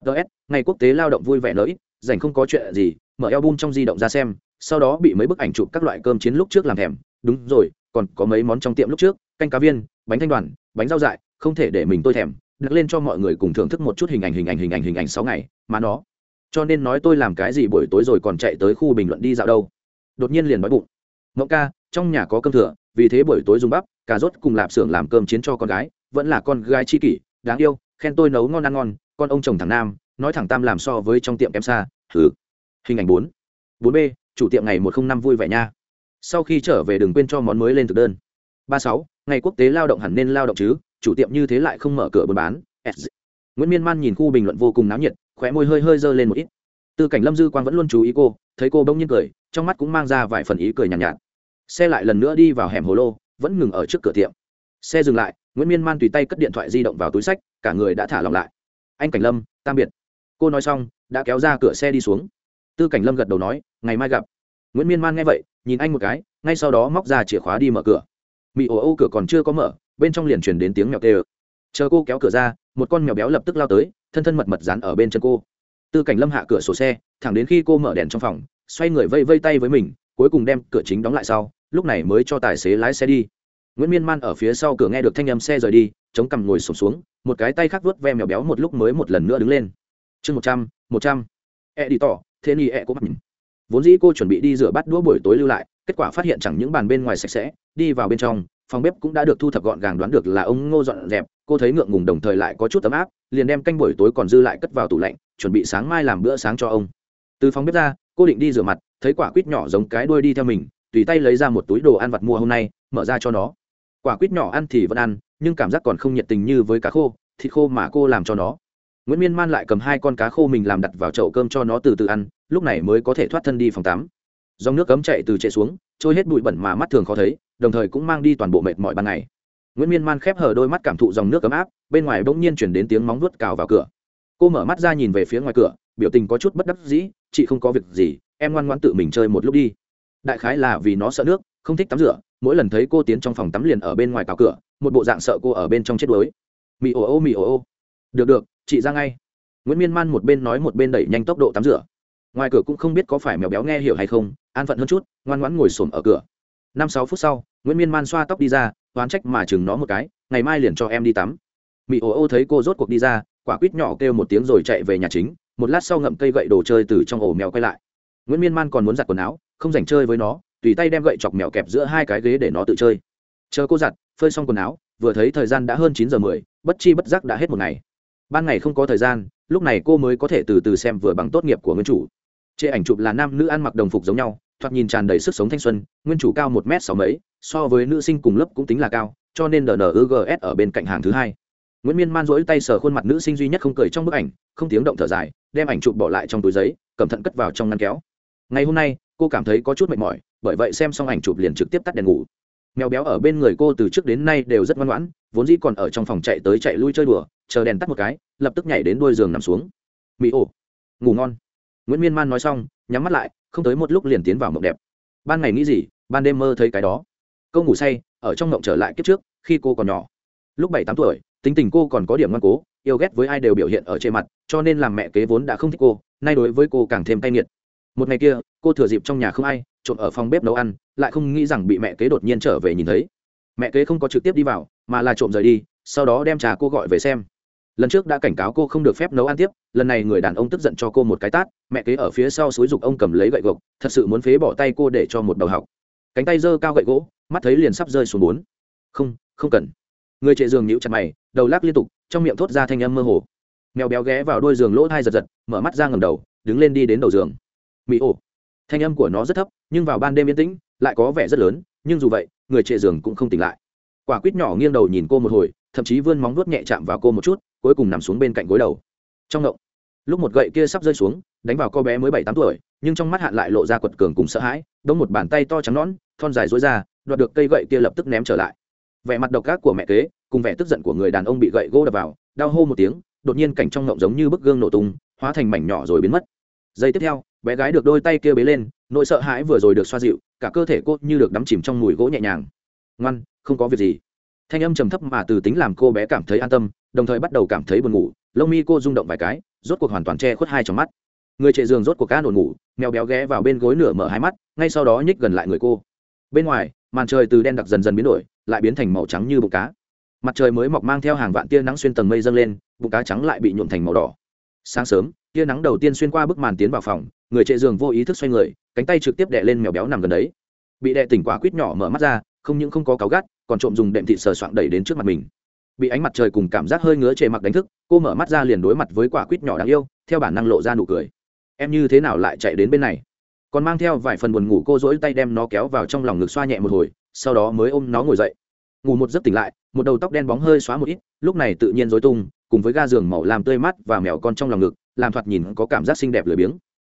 ts ngày quốc tế lao động vui vẻ lợi dành không có chuyện gì, mở album trong di động ra xem, sau đó bị mấy bức ảnh chụp các loại cơm chiến lúc trước làm thèm. Đúng rồi, còn có mấy món trong tiệm lúc trước, canh cá viên, bánh thanh đoàn, bánh rau dại, không thể để mình tôi thèm, đặt lên cho mọi người cùng thưởng thức một chút hình ảnh hình ảnh hình ảnh hình ảnh sáu ngày, mà nó. Cho nên nói tôi làm cái gì buổi tối rồi còn chạy tới khu bình luận đi dạo đâu. Đột nhiên liền nói bụng. Ngẫu ca, trong nhà có cơm thừa, vì thế buổi tối dùng bắp, cà rốt cùng lạp xưởng làm cơm chiến cho con gái, vẫn là con gái chi kỷ, đáng yêu khen tôi nấu ngon ăn ngon con ông chồng thằng nam nói thẳng tam làm so với trong tiệm kém xa thử hình ảnh bốn. Bốn b chủ tiệm ngày một không năm vui vẻ nha. Sau khi trở về đừng quên cho món mới lên thực đơn. Ba sáu ngày quốc tế lao động hẳn nên lao động chứ chủ tiệm như thế lại không mở cửa buôn bán. Nguyễn miên man nhìn khu bình luận vô cùng náo nhiệt khóe môi hơi hơi dơ lên một ít. Tư cảnh lâm dư quang vẫn luôn chú ý cô thấy cô bỗng nhiên cười trong mắt cũng mang ra vài phần ý cười nhàn nhạt, nhạt. Xe lại lần nữa đi vào hẻm hồ lô vẫn ngừng ở trước cửa tiệm. Xe dừng lại nguyễn miên man tùy tay cất điện thoại di động vào túi sách cả người đã thả lòng lại anh cảnh lâm tam biệt cô nói xong đã kéo ra cửa xe đi xuống tư cảnh lâm gật đầu nói ngày mai gặp nguyễn miên man nghe vậy nhìn anh một cái ngay sau đó móc ra chìa khóa đi mở cửa mị ồ ô cửa còn chưa có mở bên trong liền chuyển đến tiếng mèo tê ơ chờ cô kéo cửa ra một con mèo béo lập tức lao tới thân thân mật mật dán ở bên chân cô tư cảnh lâm hạ cửa sổ xe thẳng đến khi cô mở đèn trong phòng xoay người vây vây tay với mình cuối cùng đem cửa chính đóng lại sau lúc này mới cho tài xế lái xe đi nguyễn miên man ở phía sau cửa nghe được thanh âm xe rời đi, chống cằm ngồi sổm xuống, một cái tay khác vớt ve mèo béo một lúc mới một lần nữa đứng lên. Chương một trăm một trăm. E đi tỏ, thế ni e có mình vốn dĩ cô chuẩn bị đi rửa bát đũa buổi tối lưu lại, kết quả phát hiện chẳng những bàn bên ngoài sạch sẽ, đi vào bên trong, phòng bếp cũng đã được thu thập gọn gàng đoán được là ông ngô dọn dẹp, cô thấy ngượng ngùng đồng thời lại có chút ấm áp, liền đem canh buổi tối còn dư lại cất vào tủ lạnh, chuẩn bị sáng mai làm bữa sáng cho ông. Từ phòng bếp ra, cô định đi rửa mặt, thấy quả quýt nhỏ giống cái đuôi đi theo mình, tùy tay lấy ra một túi đồ ăn vặt mua hôm nay, mở ra cho nó quả quýt nhỏ ăn thì vẫn ăn, nhưng cảm giác còn không nhiệt tình như với cá khô, thịt khô mà cô làm cho nó. Nguyễn miên man lại cầm hai con cá khô mình làm đặt vào chậu cơm cho nó từ từ ăn, lúc này mới có thể thoát thân đi phòng tắm. Dòng nước cấm chạy từ chạy xuống, trôi hết bụi bẩn mà mắt thường khó thấy, đồng thời cũng mang đi toàn bộ mệt mỏi ban ngày. Nguyễn miên man khép hờ đôi mắt cảm thụ dòng nước cấm áp, bên ngoài bỗng nhiên chuyển đến tiếng móng vuốt cào vào cửa. Cô mở mắt ra nhìn về phía ngoài cửa, biểu tình có chút bất đắc dĩ, chị không có việc gì, em ngoan ngoan tự mình chơi một lúc đi. Đại khái là vì nó sợ nước, không thích tắm rửa mỗi lần thấy cô tiến trong phòng tắm liền ở bên ngoài cào cửa, một bộ dạng sợ cô ở bên trong chết đuối. Mì ồ ô, mì ồ ô. Được được, chị ra ngay. Nguyễn miên man một bên nói một bên đẩy nhanh tốc độ tắm rửa. Ngoài cửa cũng không biết có phải mèo béo nghe hiểu hay không, an phận hơn chút, ngoan ngoãn ngồi xổm ở cửa. Năm sáu phút sau, nguyễn miên man xoa tóc đi ra, oán trách mà chừng nó một cái, ngày mai liền cho em đi tắm. Mị ồ ô thấy cô rốt cuộc đi ra, quả quýt nhỏ kêu một tiếng rồi chạy về nhà chính, một lát sau ngậm cây gậy đồ chơi từ trong ổ mèo quay lại. Nguyễn miên man còn muốn giặt quần áo, không dành chơi với nó tùy tay đem gậy chọc mèo kẹp giữa hai cái ghế để nó tự chơi. Chờ cô giặt, phơi xong quần áo, vừa thấy thời gian đã hơn chín giờ mười, bất chi bất giác đã hết một ngày. Ban ngày không có thời gian, lúc này cô mới có thể từ từ xem vừa bằng tốt nghiệp của nguyên chủ. Chê ảnh chụp là nam nữ ăn mặc đồng phục giống nhau, thoạt nhìn tràn đầy sức sống thanh xuân, nguyên chủ cao một m sáu mấy, so với nữ sinh cùng lớp cũng tính là cao, cho nên dnugs ở bên cạnh hàng thứ hai. Nguyễn miên man rỗi tay sờ khuôn mặt nữ sinh duy nhất không cười trong bức ảnh, không tiếng động thở dài, đem ảnh chụp bỏ lại trong túi giấy, cẩn thận cất vào trong ngăn kéo. Ngày hôm nay, cô cảm thấy có chút mệt mỏi bởi vậy xem xong ảnh chụp liền trực tiếp tắt đèn ngủ. Mèo béo ở bên người cô từ trước đến nay đều rất ngoan ngoãn, vốn dĩ còn ở trong phòng chạy tới chạy lui chơi đùa, chờ đèn tắt một cái, lập tức nhảy đến đuôi giường nằm xuống. Mỹ ổ, ngủ ngon. Nguyễn miên man nói xong, nhắm mắt lại, không tới một lúc liền tiến vào mộng đẹp. Ban ngày nghĩ gì, ban đêm mơ thấy cái đó. Câu ngủ say, ở trong mộng trở lại kiếp trước, khi cô còn nhỏ. Lúc bảy tám tuổi, tính tình cô còn có điểm ngoan cố, yêu ghét với ai đều biểu hiện ở trên mặt, cho nên làm mẹ kế vốn đã không thích cô, nay đối với cô càng thêm tay nghiệt một ngày kia, cô thừa dịp trong nhà không ai trộm ở phòng bếp nấu ăn, lại không nghĩ rằng bị mẹ kế đột nhiên trở về nhìn thấy. Mẹ kế không có trực tiếp đi vào, mà là trộm rời đi, sau đó đem trà cô gọi về xem. Lần trước đã cảnh cáo cô không được phép nấu ăn tiếp, lần này người đàn ông tức giận cho cô một cái tát, mẹ kế ở phía sau xúi giục ông cầm lấy gậy gộc, thật sự muốn phế bỏ tay cô để cho một đầu học. Cánh tay giơ cao gậy gỗ, mắt thấy liền sắp rơi xuống bốn. Không không cần. Người chạy giường nhíu chặt mày, đầu lắc liên tục, trong miệng thốt ra thanh âm mơ hồ. Mèo béo ghé vào đuôi giường lỗ thai giật giật, mở mắt ra ngầm đầu, đứng lên đi đến đầu giường mỹ ổ. Thanh âm của nó rất thấp, nhưng vào ban đêm yên tĩnh, lại có vẻ rất lớn, nhưng dù vậy, người trệ giường cũng không tỉnh lại. Quả quýt nhỏ nghiêng đầu nhìn cô một hồi, thậm chí vươn móng vuốt nhẹ chạm vào cô một chút, cuối cùng nằm xuống bên cạnh gối đầu. Trong ngộng, lúc một gậy kia sắp rơi xuống, đánh vào cô bé mới bảy tám tuổi, nhưng trong mắt hạn lại lộ ra quật cường cùng sợ hãi, đống một bàn tay to trắng nõn, thon dài dối ra, đoạt được cây gậy kia lập tức ném trở lại. Vẻ mặt độc ác của mẹ kế, cùng vẻ tức giận của người đàn ông bị gậy gỗ đập vào, đau hô một tiếng, đột nhiên cảnh trong ngộng giống như bức gương nổ tung, hóa thành mảnh nhỏ rồi biến mất. Giây tiếp theo bé gái được đôi tay kia bế lên, nỗi sợ hãi vừa rồi được xoa dịu, cả cơ thể cô như được đắm chìm trong mùi gỗ nhẹ nhàng. Ngoan, không có việc gì. Thanh âm trầm thấp mà từ tính làm cô bé cảm thấy an tâm, đồng thời bắt đầu cảm thấy buồn ngủ, lông mi cô rung động vài cái, rốt cuộc hoàn toàn che khuất hai trong mắt. Người chạy giường rốt cuộc cá nổn ngủ, mèo béo ghé vào bên gối nửa mở hai mắt, ngay sau đó nhích gần lại người cô. Bên ngoài, màn trời từ đen đặc dần dần biến đổi, lại biến thành màu trắng như bụng cá. Mặt trời mới mọc mang theo hàng vạn tia nắng xuyên tầng mây dâng lên bụng cá trắng lại bị nhuộm thành màu đỏ. Sáng sớm tia nắng đầu tiên xuyên qua bức màn tiến vào phòng, người chạy giường vô ý thức xoay người, cánh tay trực tiếp đệ lên mèo béo nằm gần đấy. Bị đệ tỉnh quả quýt nhỏ mở mắt ra, không những không có cáu gắt, còn trộm dùng đệm thịt sờ soạng đẩy đến trước mặt mình. Bị ánh mặt trời cùng cảm giác hơi ngứa chề mặc đánh thức, cô mở mắt ra liền đối mặt với quả quýt nhỏ đáng yêu, theo bản năng lộ ra nụ cười. Em như thế nào lại chạy đến bên này? Còn mang theo vài phần buồn ngủ cô dỗi tay đem nó kéo vào trong lòng ngực xoa nhẹ một hồi, sau đó mới ôm nó ngồi dậy. Ngủ một giấc tỉnh lại, một đầu tóc đen bóng hơi xóa một ít, lúc này tự nhiên dối tung, cùng với ga giường màu làm tươi mắt và mèo con trong lòng ngực làm thoạt nhìn có cảm giác xinh đẹp lười biếng.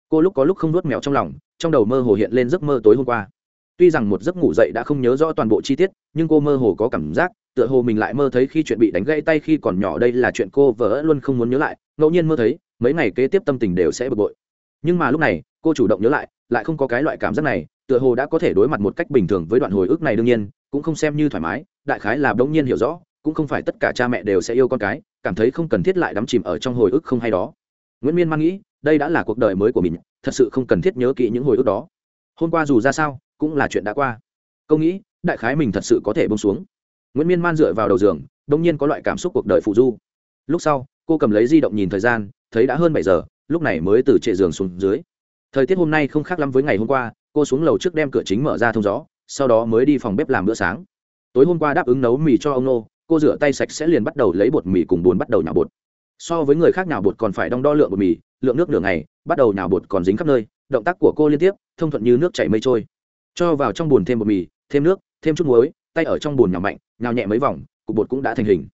Cô lúc có lúc không nuốt mèo trong lòng, trong đầu mơ hồ hiện lên giấc mơ tối hôm qua. Tuy rằng một giấc ngủ dậy đã không nhớ rõ toàn bộ chi tiết, nhưng cô mơ hồ có cảm giác, tựa hồ mình lại mơ thấy khi chuyện bị đánh gãy tay khi còn nhỏ đây là chuyện cô vỡ luôn không muốn nhớ lại, ngẫu nhiên mơ thấy, mấy ngày kế tiếp tâm tình đều sẽ bực bội. Nhưng mà lúc này, cô chủ động nhớ lại lại không có cái loại cảm giác này, tựa hồ đã có thể đối mặt một cách bình thường với đoạn hồi ức này đương nhiên, cũng không xem như thoải mái, đại khái là đống nhiên hiểu rõ, cũng không phải tất cả cha mẹ đều sẽ yêu con cái, cảm thấy không cần thiết lại đắm chìm ở trong hồi ức không hay đó nguyễn miên mang nghĩ đây đã là cuộc đời mới của mình thật sự không cần thiết nhớ kỹ những hồi ức đó hôm qua dù ra sao cũng là chuyện đã qua câu nghĩ đại khái mình thật sự có thể bông xuống nguyễn miên man dựa vào đầu giường đông nhiên có loại cảm xúc cuộc đời phụ du lúc sau cô cầm lấy di động nhìn thời gian thấy đã hơn bảy giờ lúc này mới từ trệ giường xuống dưới thời tiết hôm nay không khác lắm với ngày hôm qua cô xuống lầu trước đem cửa chính mở ra thông gió sau đó mới đi phòng bếp làm bữa sáng tối hôm qua đáp ứng nấu mì cho ông nô, cô rửa tay sạch sẽ liền bắt đầu lấy bột mì cùng bùn bắt đầu nhào bột so với người khác nhào bột còn phải đong đo lượng bột mì, lượng nước nửa ngày, bắt đầu nhào bột còn dính khắp nơi, động tác của cô liên tiếp, thông thuận như nước chảy mây trôi. Cho vào trong bùn thêm bột mì, thêm nước, thêm chút muối, tay ở trong bùn nhào mạnh, nhào nhẹ mấy vòng, cục bột cũng đã thành hình.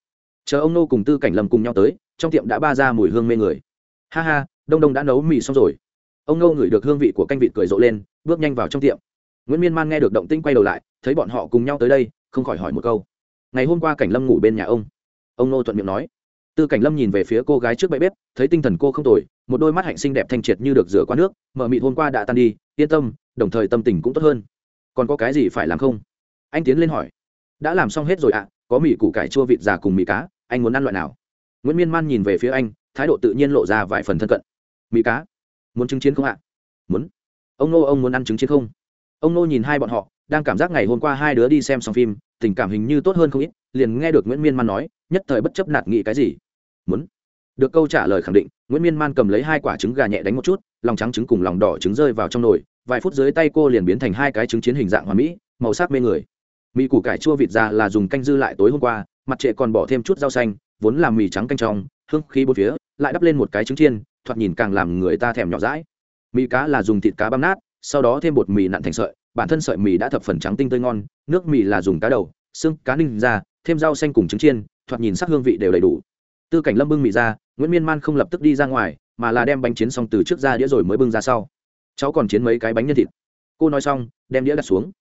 Chờ ông nô cùng tư cảnh lâm cùng nhau tới, trong tiệm đã ba ra mùi hương mê người. Ha ha, đông đông đã nấu mì xong rồi. Ông nô ngửi được hương vị của canh vịt cười rộ lên, bước nhanh vào trong tiệm. Nguyễn miên man nghe được động tinh quay đầu lại, thấy bọn họ cùng nhau tới đây, không khỏi hỏi một câu. Ngày hôm qua cảnh lâm ngủ bên nhà ông. Ông nô thuận miệng nói tư cảnh lâm nhìn về phía cô gái trước bậy bếp, thấy tinh thần cô không tồi, một đôi mắt hạnh xinh đẹp thanh triệt như được rửa qua nước, mở mịt hôm qua đã tan đi, yên tâm, đồng thời tâm tình cũng tốt hơn. Còn có cái gì phải làm không? Anh tiến lên hỏi. Đã làm xong hết rồi ạ, có mì củ cải chua vịt già cùng mì cá, anh muốn ăn loại nào? Nguyễn miên man nhìn về phía anh, thái độ tự nhiên lộ ra vài phần thân cận. Mì cá. Muốn chứng chiến không ạ? Muốn. Ông nô, ông muốn ăn trứng chiến không? Ông nô nhìn hai bọn họ, đang cảm giác ngày hôm qua hai đứa đi xem xong phim, tình cảm hình như tốt hơn không ít, liền nghe được nguyễn miên man nói, nhất thời bất chấp nạt nghị cái gì? Muốn. Được câu trả lời khẳng định, nguyễn miên man cầm lấy hai quả trứng gà nhẹ đánh một chút, lòng trắng trứng cùng lòng đỏ trứng rơi vào trong nồi, vài phút dưới tay cô liền biến thành hai cái trứng chiến hình dạng hoa mỹ, màu sắc mê người. Mì củ cải chua vịt già là dùng canh dư lại tối hôm qua, mặt trệ còn bỏ thêm chút rau xanh, vốn làm mì trắng canh trong, hương khí bốn phía, lại đắp lên một cái trứng chiên, thoạt nhìn càng làm người ta thèm nhỏ rãi mì cá là dùng thịt cá băm nát, sau đó thêm bột mì nặn thành sợi, bản thân sợi mì đã thập phần trắng tinh tươi ngon, nước mì là dùng cá đầu, xương cá ninh ra, thêm rau xanh cùng trứng chiên, thoạt nhìn sắc hương vị đều đầy đủ tư cảnh lâm bưng mị ra, nguyễn miên man không lập tức đi ra ngoài, mà là đem bánh chiến xong từ trước ra đĩa rồi mới bưng ra sau. Cháu còn chiến mấy cái bánh nhân thịt. Cô nói xong, đem đĩa đặt xuống.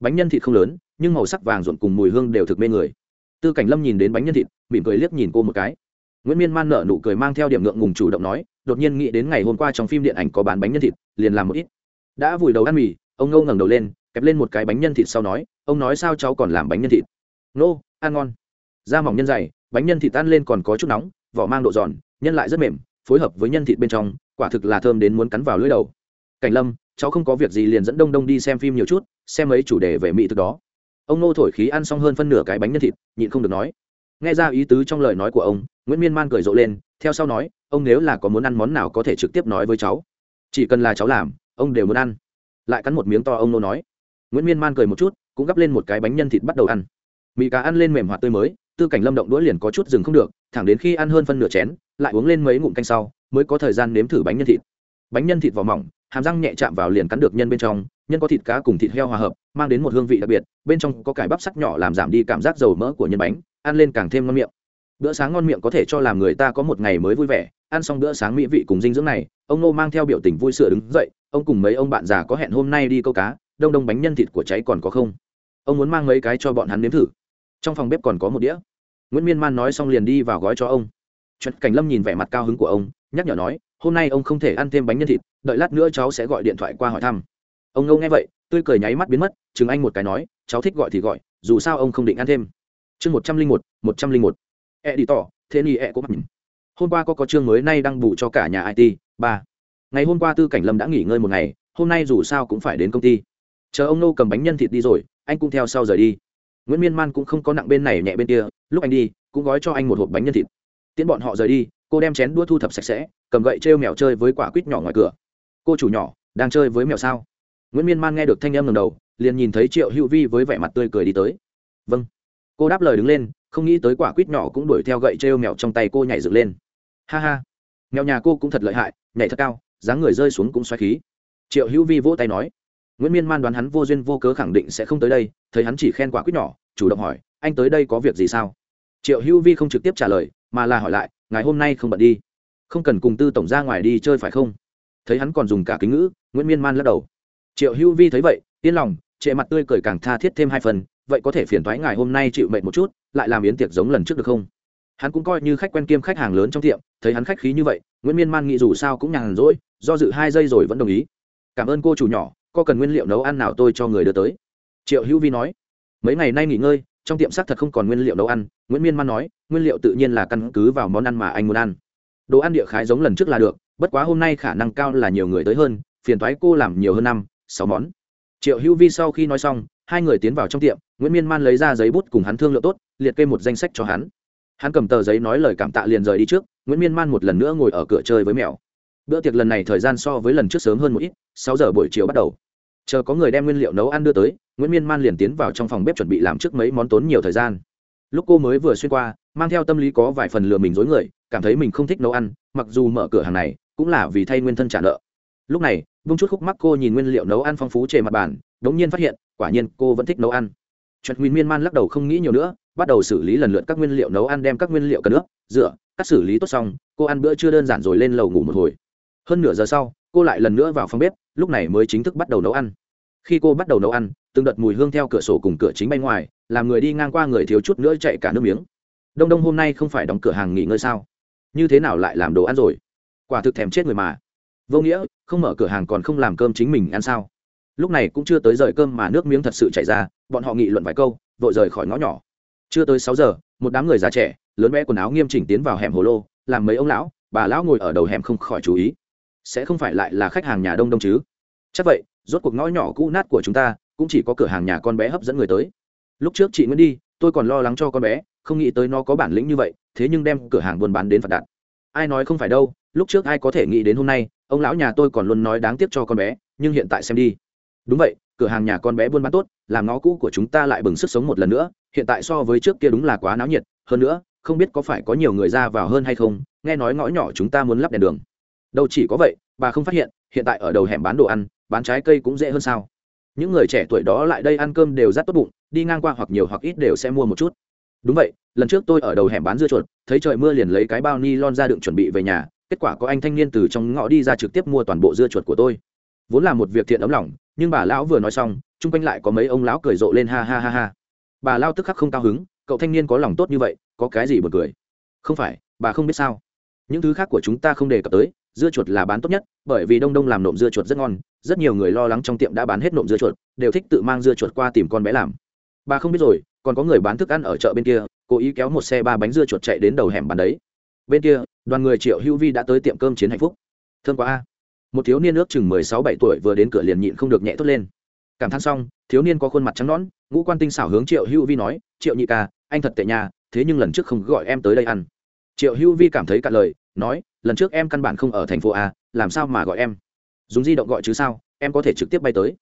Bánh nhân thịt không lớn, nhưng màu sắc vàng rộn cùng mùi hương đều thực mê người. Tư cảnh lâm nhìn đến bánh nhân thịt, mỉm cười liếc nhìn cô một cái. Nguyễn miên man nở nụ cười mang theo điểm ngượng ngùng chủ động nói, đột nhiên nghĩ đến ngày hôm qua trong phim điện ảnh có bán bánh nhân thịt, liền làm một ít. Đã vùi đầu ăn mì, ông ngâu ngẩng đầu lên, kẹp lên một cái bánh nhân thịt sau nói, ông nói sao cháu còn làm bánh nhân thịt? Nô ăn ngon. Da mỏng nhân dày bánh nhân thịt tan lên còn có chút nóng, vỏ mang độ giòn, nhân lại rất mềm, phối hợp với nhân thịt bên trong, quả thực là thơm đến muốn cắn vào lưỡi đầu. Cảnh lâm, cháu không có việc gì liền dẫn đông đông đi xem phim nhiều chút, xem mấy chủ đề về mỹ thực đó. Ông nô thổi khí ăn xong hơn phân nửa cái bánh nhân thịt, nhịn không được nói. Nghe ra ý tứ trong lời nói của ông, nguyễn miên man cười rộ lên, theo sau nói, ông nếu là có muốn ăn món nào có thể trực tiếp nói với cháu. Chỉ cần là cháu làm, ông đều muốn ăn. Lại cắn một miếng to ông nô nói. Nguyễn miên man cười một chút, cũng gắp lên một cái bánh nhân thịt bắt đầu ăn. Mì cá ăn lên mềm hoạt tươi mới tư cảnh lâm động đũa liền có chút dừng không được, thẳng đến khi ăn hơn phân nửa chén, lại uống lên mấy ngụm canh sau, mới có thời gian nếm thử bánh nhân thịt. Bánh nhân thịt vỏ mỏng, hàm răng nhẹ chạm vào liền cắn được nhân bên trong, nhân có thịt cá cùng thịt heo hòa hợp, mang đến một hương vị đặc biệt, bên trong có cải bắp sắc nhỏ làm giảm đi cảm giác dầu mỡ của nhân bánh, ăn lên càng thêm ngon miệng. Bữa sáng ngon miệng có thể cho làm người ta có một ngày mới vui vẻ, ăn xong bữa sáng mỹ vị cùng dinh dưỡng này, ông nô mang theo biểu tình vui sửa đứng dậy, ông cùng mấy ông bạn già có hẹn hôm nay đi câu cá, đông đông bánh nhân thịt của cháy còn có không? Ông muốn mang mấy cái cho bọn hắn nếm thử trong phòng bếp còn có một đĩa. Nguyễn miên man nói xong liền đi vào gói cho ông. Chuyện cảnh lâm nhìn vẻ mặt cao hứng của ông, nhắc nhở nói, hôm nay ông không thể ăn thêm bánh nhân thịt, đợi lát nữa cháu sẽ gọi điện thoại qua hỏi thăm. Ông ngâu nghe vậy, tươi cười nháy mắt biến mất, chừng anh một cái nói, cháu thích gọi thì gọi, dù sao ông không định ăn thêm. Chương một trăm linh một một trăm linh một. E đi tỏ, thế ni e có nhìn. Hôm qua có có chương mới nay đang bù cho cả nhà it ba. Ngày hôm qua tư cảnh lâm đã nghỉ ngơi một ngày, hôm nay dù sao cũng phải đến công ty. Chờ ông nô cầm bánh nhân thịt đi rồi, anh cũng theo sau rời đi nguyễn miên man cũng không có nặng bên này nhẹ bên kia lúc anh đi cũng gói cho anh một hộp bánh nhân thịt tiễn bọn họ rời đi cô đem chén đua thu thập sạch sẽ cầm gậy trêu mèo chơi với quả quýt nhỏ ngoài cửa cô chủ nhỏ đang chơi với mèo sao nguyễn miên man nghe được thanh âm lần đầu liền nhìn thấy triệu hữu vi với vẻ mặt tươi cười đi tới vâng cô đáp lời đứng lên không nghĩ tới quả quýt nhỏ cũng đuổi theo gậy trêu mèo trong tay cô nhảy dựng lên ha ha mèo nhà cô cũng thật lợi hại nhảy thật cao dáng người rơi xuống cũng xoáy khí triệu hữu vi vỗ tay nói nguyễn miên man đoán hắn vô duyên vô cớ khẳng định sẽ không tới đây, thấy hắn chỉ khen quả quýt nhỏ, chủ động hỏi, anh tới đây có việc gì sao? Triệu hữu vi không trực tiếp trả lời, mà là hỏi lại, ngày hôm nay không bận đi. Không cần cùng tư tổng ra ngoài đi chơi phải không? Thấy hắn còn dùng cả kính ngữ, nguyễn miên man lắc đầu. Triệu hữu vi thấy vậy, yên lòng, trệ mặt tươi cười càng tha thiết thêm hai phần, vậy có thể phiền thoái ngài hôm nay chịu mệt một chút, lại làm yến tiệc giống lần trước được không? Hắn cũng coi như khách quen kiêm khách hàng lớn trong tiệm, thấy hắn khách khí như vậy, nguyễn miên man nghĩ dù sao cũng nhàn rỗi, do dự hai giây rồi vẫn đồng ý. Cảm ơn cô chủ nhỏ có cần nguyên liệu nấu ăn nào tôi cho người đưa tới? Triệu hữu vi nói, mấy ngày nay nghỉ ngơi, trong tiệm xác thật không còn nguyên liệu nấu ăn, nguyễn miên man nói, nguyên liệu tự nhiên là căn cứ vào món ăn mà anh muốn ăn. Đồ ăn địa khái giống lần trước là được, bất quá hôm nay khả năng cao là nhiều người tới hơn, phiền thoái cô làm nhiều hơn năm, sáu món. Triệu hữu vi sau khi nói xong, hai người tiến vào trong tiệm, nguyễn miên man lấy ra giấy bút cùng hắn thương lượng tốt, liệt kê một danh sách cho hắn. Hắn cầm tờ giấy nói lời cảm tạ liền rời đi trước, nguyễn miên man một lần nữa ngồi ở cửa chơi với mèo bữa tiệc lần này thời gian so với lần trước sớm hơn một ít, sáu giờ buổi chiều bắt đầu chờ có người đem nguyên liệu nấu ăn đưa tới, nguyễn miên man liền tiến vào trong phòng bếp chuẩn bị làm trước mấy món tốn nhiều thời gian. Lúc cô mới vừa xuyên qua, mang theo tâm lý có vài phần lừa mình dối người, cảm thấy mình không thích nấu ăn, mặc dù mở cửa hàng này, cũng là vì thay nguyên thân trả nợ. Lúc này bung chút khúc mắc cô nhìn nguyên liệu nấu ăn phong phú trên mặt bàn, đống nhiên phát hiện, quả nhiên cô vẫn thích nấu ăn. Chuyện nguyên miên man lắc đầu không nghĩ nhiều nữa, bắt đầu xử lý lần lượt các nguyên liệu nấu ăn đem các nguyên liệu cần nước rửa, cắt xử lý tốt xong, cô ăn bữa chưa đơn giản rồi lên lầu ngủ một hồi. Hơn nửa giờ sau, cô lại lần nữa vào phòng bếp lúc này mới chính thức bắt đầu nấu ăn. Khi cô bắt đầu nấu ăn, từng đợt mùi hương theo cửa sổ cùng cửa chính bay ngoài, làm người đi ngang qua người thiếu chút nữa chạy cả nước miếng. Đông đông hôm nay không phải đóng cửa hàng nghỉ ngơi sao? Như thế nào lại làm đồ ăn rồi? Quả thực thèm chết người mà. Vô nghĩa, không mở cửa hàng còn không làm cơm chính mình ăn sao? Lúc này cũng chưa tới rời cơm mà nước miếng thật sự chảy ra, bọn họ nghị luận vài câu, vội rời khỏi ngõ nhỏ. Chưa tới sáu giờ, một đám người già trẻ, lớn bé quần áo nghiêm chỉnh tiến vào hẻm hồ lô, làm mấy ông lão, bà lão ngồi ở đầu hẻm không khỏi chú ý sẽ không phải lại là khách hàng nhà đông đông chứ. Chắc vậy, rốt cuộc ngõ nhỏ cũ nát của chúng ta, cũng chỉ có cửa hàng nhà con bé hấp dẫn người tới. Lúc trước chị nguyễn đi, tôi còn lo lắng cho con bé, không nghĩ tới nó có bản lĩnh như vậy, thế nhưng đem cửa hàng buôn bán đến phạt đạn ai nói không phải đâu, lúc trước ai có thể nghĩ đến hôm nay, ông lão nhà tôi còn luôn nói đáng tiếc cho con bé, nhưng hiện tại xem đi. Đúng vậy, cửa hàng nhà con bé buôn bán tốt, làm ngõ cũ của chúng ta lại bừng sức sống một lần nữa, hiện tại so với trước kia đúng là quá náo nhiệt. Hơn nữa, không biết có phải có nhiều người ra vào hơn hay không, nghe nói ngõ nhỏ chúng ta muốn lắp đèn đường đâu chỉ có vậy, bà không phát hiện hiện tại ở đầu hẻm bán đồ ăn, bán trái cây cũng dễ hơn sao. Những người trẻ tuổi đó lại đây ăn cơm đều rất tốt bụng, đi ngang qua hoặc nhiều hoặc ít đều sẽ mua một chút. Đúng vậy, lần trước tôi ở đầu hẻm bán dưa chuột, thấy trời mưa liền lấy cái bao ni lon ra đựng chuẩn bị về nhà, kết quả có anh thanh niên từ trong ngõ đi ra trực tiếp mua toàn bộ dưa chuột của tôi. Vốn là một việc thiện ấm lòng, nhưng bà lão vừa nói xong, chung quanh lại có mấy ông lão cười rộ lên ha ha ha ha. Bà lao tức khắc không cao hứng, cậu thanh niên có lòng tốt như vậy, có cái gì buồn cười? Không phải, bà không biết sao. Những thứ khác của chúng ta không đề cập tới dưa chuột là bán tốt nhất, bởi vì đông đông làm nộm dưa chuột rất ngon, rất nhiều người lo lắng trong tiệm đã bán hết nộm dưa chuột, đều thích tự mang dưa chuột qua tìm con bé làm. Bà không biết rồi, còn có người bán thức ăn ở chợ bên kia, cố ý kéo một xe ba bánh dưa chuột chạy đến đầu hẻm bán đấy. Bên kia, đoàn người triệu hữu vi đã tới tiệm cơm chiến hạnh phúc. Thương quá a. Một thiếu niên ước chừng mười sáu bảy tuổi vừa đến cửa liền nhịn không được nhẹ thốt lên. Cảm thán xong, thiếu niên có khuôn mặt trắng nõn, ngũ quan tinh xảo hướng triệu hữu vi nói, triệu nhị ca, anh thật tệ nhà thế nhưng lần trước không gọi em tới đây ăn. Triệu hữu vi cảm thấy cạn lời, nói lần trước em căn bản không ở thành phố a, làm sao mà gọi em? Dùng di động gọi chứ sao? Em có thể trực tiếp bay tới.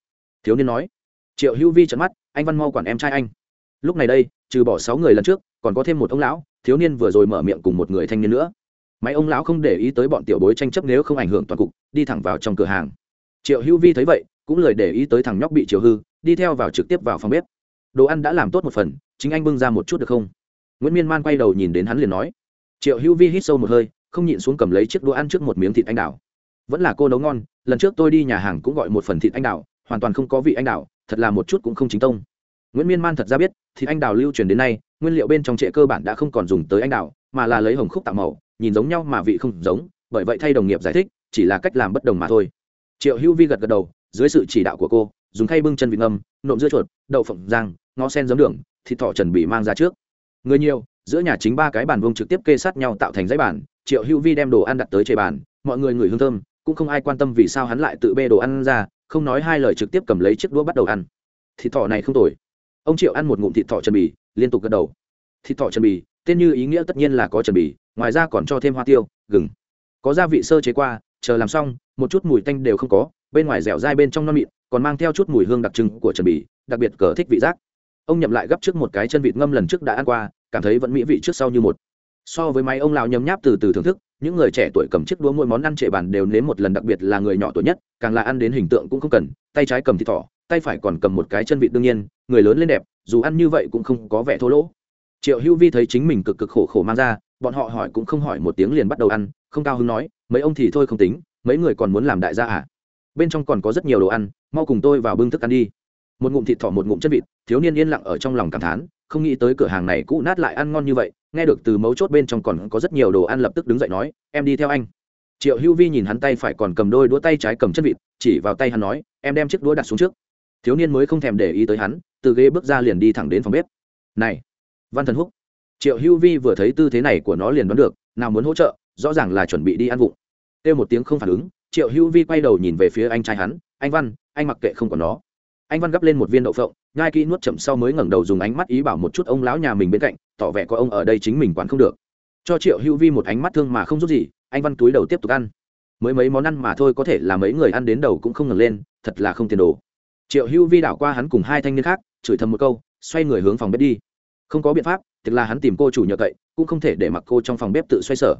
Thiếu niên nói. Triệu hữu vi trận mắt, anh văn mau quản em trai anh. Lúc này đây, trừ bỏ sáu người lần trước, còn có thêm một ông lão, thiếu niên vừa rồi mở miệng cùng một người thanh niên nữa. Máy ông lão không để ý tới bọn tiểu bối tranh chấp nếu không ảnh hưởng toàn cục, đi thẳng vào trong cửa hàng. Triệu hữu vi thấy vậy, cũng lời để ý tới thằng nhóc bị chiều hư, đi theo vào trực tiếp vào phòng bếp. Đồ ăn đã làm tốt một phần, chính anh bưng ra một chút được không? Nguyễn miên man quay đầu nhìn đến hắn liền nói. Triệu hữu vi hít sâu một hơi không nhịn xuống cầm lấy chiếc đũa ăn trước một miếng thịt anh đào. Vẫn là cô nấu ngon, lần trước tôi đi nhà hàng cũng gọi một phần thịt anh đào, hoàn toàn không có vị anh đào, thật là một chút cũng không chính tông. Nguyễn miên man thật ra biết, thịt anh đào lưu truyền đến nay, nguyên liệu bên trong trệ cơ bản đã không còn dùng tới anh đào, mà là lấy hồng khúc tạo màu, nhìn giống nhau mà vị không giống, bởi vậy thay đồng nghiệp giải thích, chỉ là cách làm bất đồng mà thôi. Triệu hữu vi gật gật đầu, dưới sự chỉ đạo của cô, dùng khay bưng chân vịt ngâm, nộm dưa chuột, đậu phộng giang ngó sen giấm đường, thịt thỏ trần bị mang ra trước. Người nhiều giữa nhà chính ba cái bàn vông trực tiếp kê sát nhau tạo thành dãy bàn, triệu hữu vi đem đồ ăn đặt tới trên bàn, mọi người ngửi hương thơm, cũng không ai quan tâm vì sao hắn lại tự bê đồ ăn ra, không nói hai lời trực tiếp cầm lấy chiếc đũa bắt đầu ăn. Thịt thỏ này không tồi. Ông triệu ăn một ngụm thịt thỏ trần bì, liên tục gật đầu. Thịt thỏ trần bì, tên như ý nghĩa tất nhiên là có trần bì, ngoài ra còn cho thêm hoa tiêu, gừng. Có gia vị sơ chế qua, chờ làm xong, một chút mùi tanh đều không có, bên ngoài dẻo dai bên trong non mịn, còn mang theo chút mùi hương đặc trưng của trần bì, đặc biệt cờ thích vị giác. Ông nhậm lại gấp trước một cái chân vịt ngâm lần trước đã ăn qua cảm thấy vẫn mỹ vị trước sau như một. So với máy ông lão nhấm nháp từ từ thưởng thức, những người trẻ tuổi cầm chiếc đũa mỗi món ăn trệ bàn đều nếm một lần, đặc biệt là người nhỏ tuổi nhất, càng là ăn đến hình tượng cũng không cần, tay trái cầm thịt thỏ, tay phải còn cầm một cái chân vịt đương nhiên, người lớn lên đẹp, dù ăn như vậy cũng không có vẻ thô lỗ. Triệu hữu vi thấy chính mình cực cực khổ khổ mang ra, bọn họ hỏi cũng không hỏi một tiếng liền bắt đầu ăn, không cao hứng nói, mấy ông thì thôi không tính, mấy người còn muốn làm đại gia à? Bên trong còn có rất nhiều đồ ăn, mau cùng tôi vào bưng thức ăn đi. Một ngụm thịt thỏ, một ngụm chân vịt, thiếu niên yên lặng ở trong lòng cảm thán không nghĩ tới cửa hàng này cũ nát lại ăn ngon như vậy, nghe được từ mấu chốt bên trong còn có rất nhiều đồ ăn lập tức đứng dậy nói, em đi theo anh. Triệu hữu vi nhìn hắn tay phải còn cầm đôi đũa tay trái cầm chân vịt, chỉ vào tay hắn nói, em đem chiếc đũa đặt xuống trước. Thiếu niên mới không thèm để ý tới hắn, từ ghế bước ra liền đi thẳng đến phòng bếp. Này, văn thần húc. Triệu hữu vi vừa thấy tư thế này của nó liền đoán được, nào muốn hỗ trợ, rõ ràng là chuẩn bị đi ăn vụng. Kêu một tiếng không phản ứng, triệu hữu vi quay đầu nhìn về phía anh trai hắn, anh văn, anh mặc kệ không còn nó anh văn gắp lên một viên đậu phộng ngai kỹ nuốt chậm sau mới ngẩng đầu dùng ánh mắt ý bảo một chút ông lão nhà mình bên cạnh, tỏ vẻ có ông ở đây chính mình quản không được. Cho triệu hữu vi một ánh mắt thương mà không giúp gì, anh văn túi đầu tiếp tục ăn. Mới mấy món ăn mà thôi có thể là mấy người ăn đến đầu cũng không ngẩng lên, thật là không tiền đồ. Triệu hữu vi đảo qua hắn cùng hai thanh niên khác, chửi thầm một câu, xoay người hướng phòng bếp đi. Không có biện pháp, thực là hắn tìm cô chủ nhờ cậy, cũng không thể để mặc cô trong phòng bếp tự xoay sở.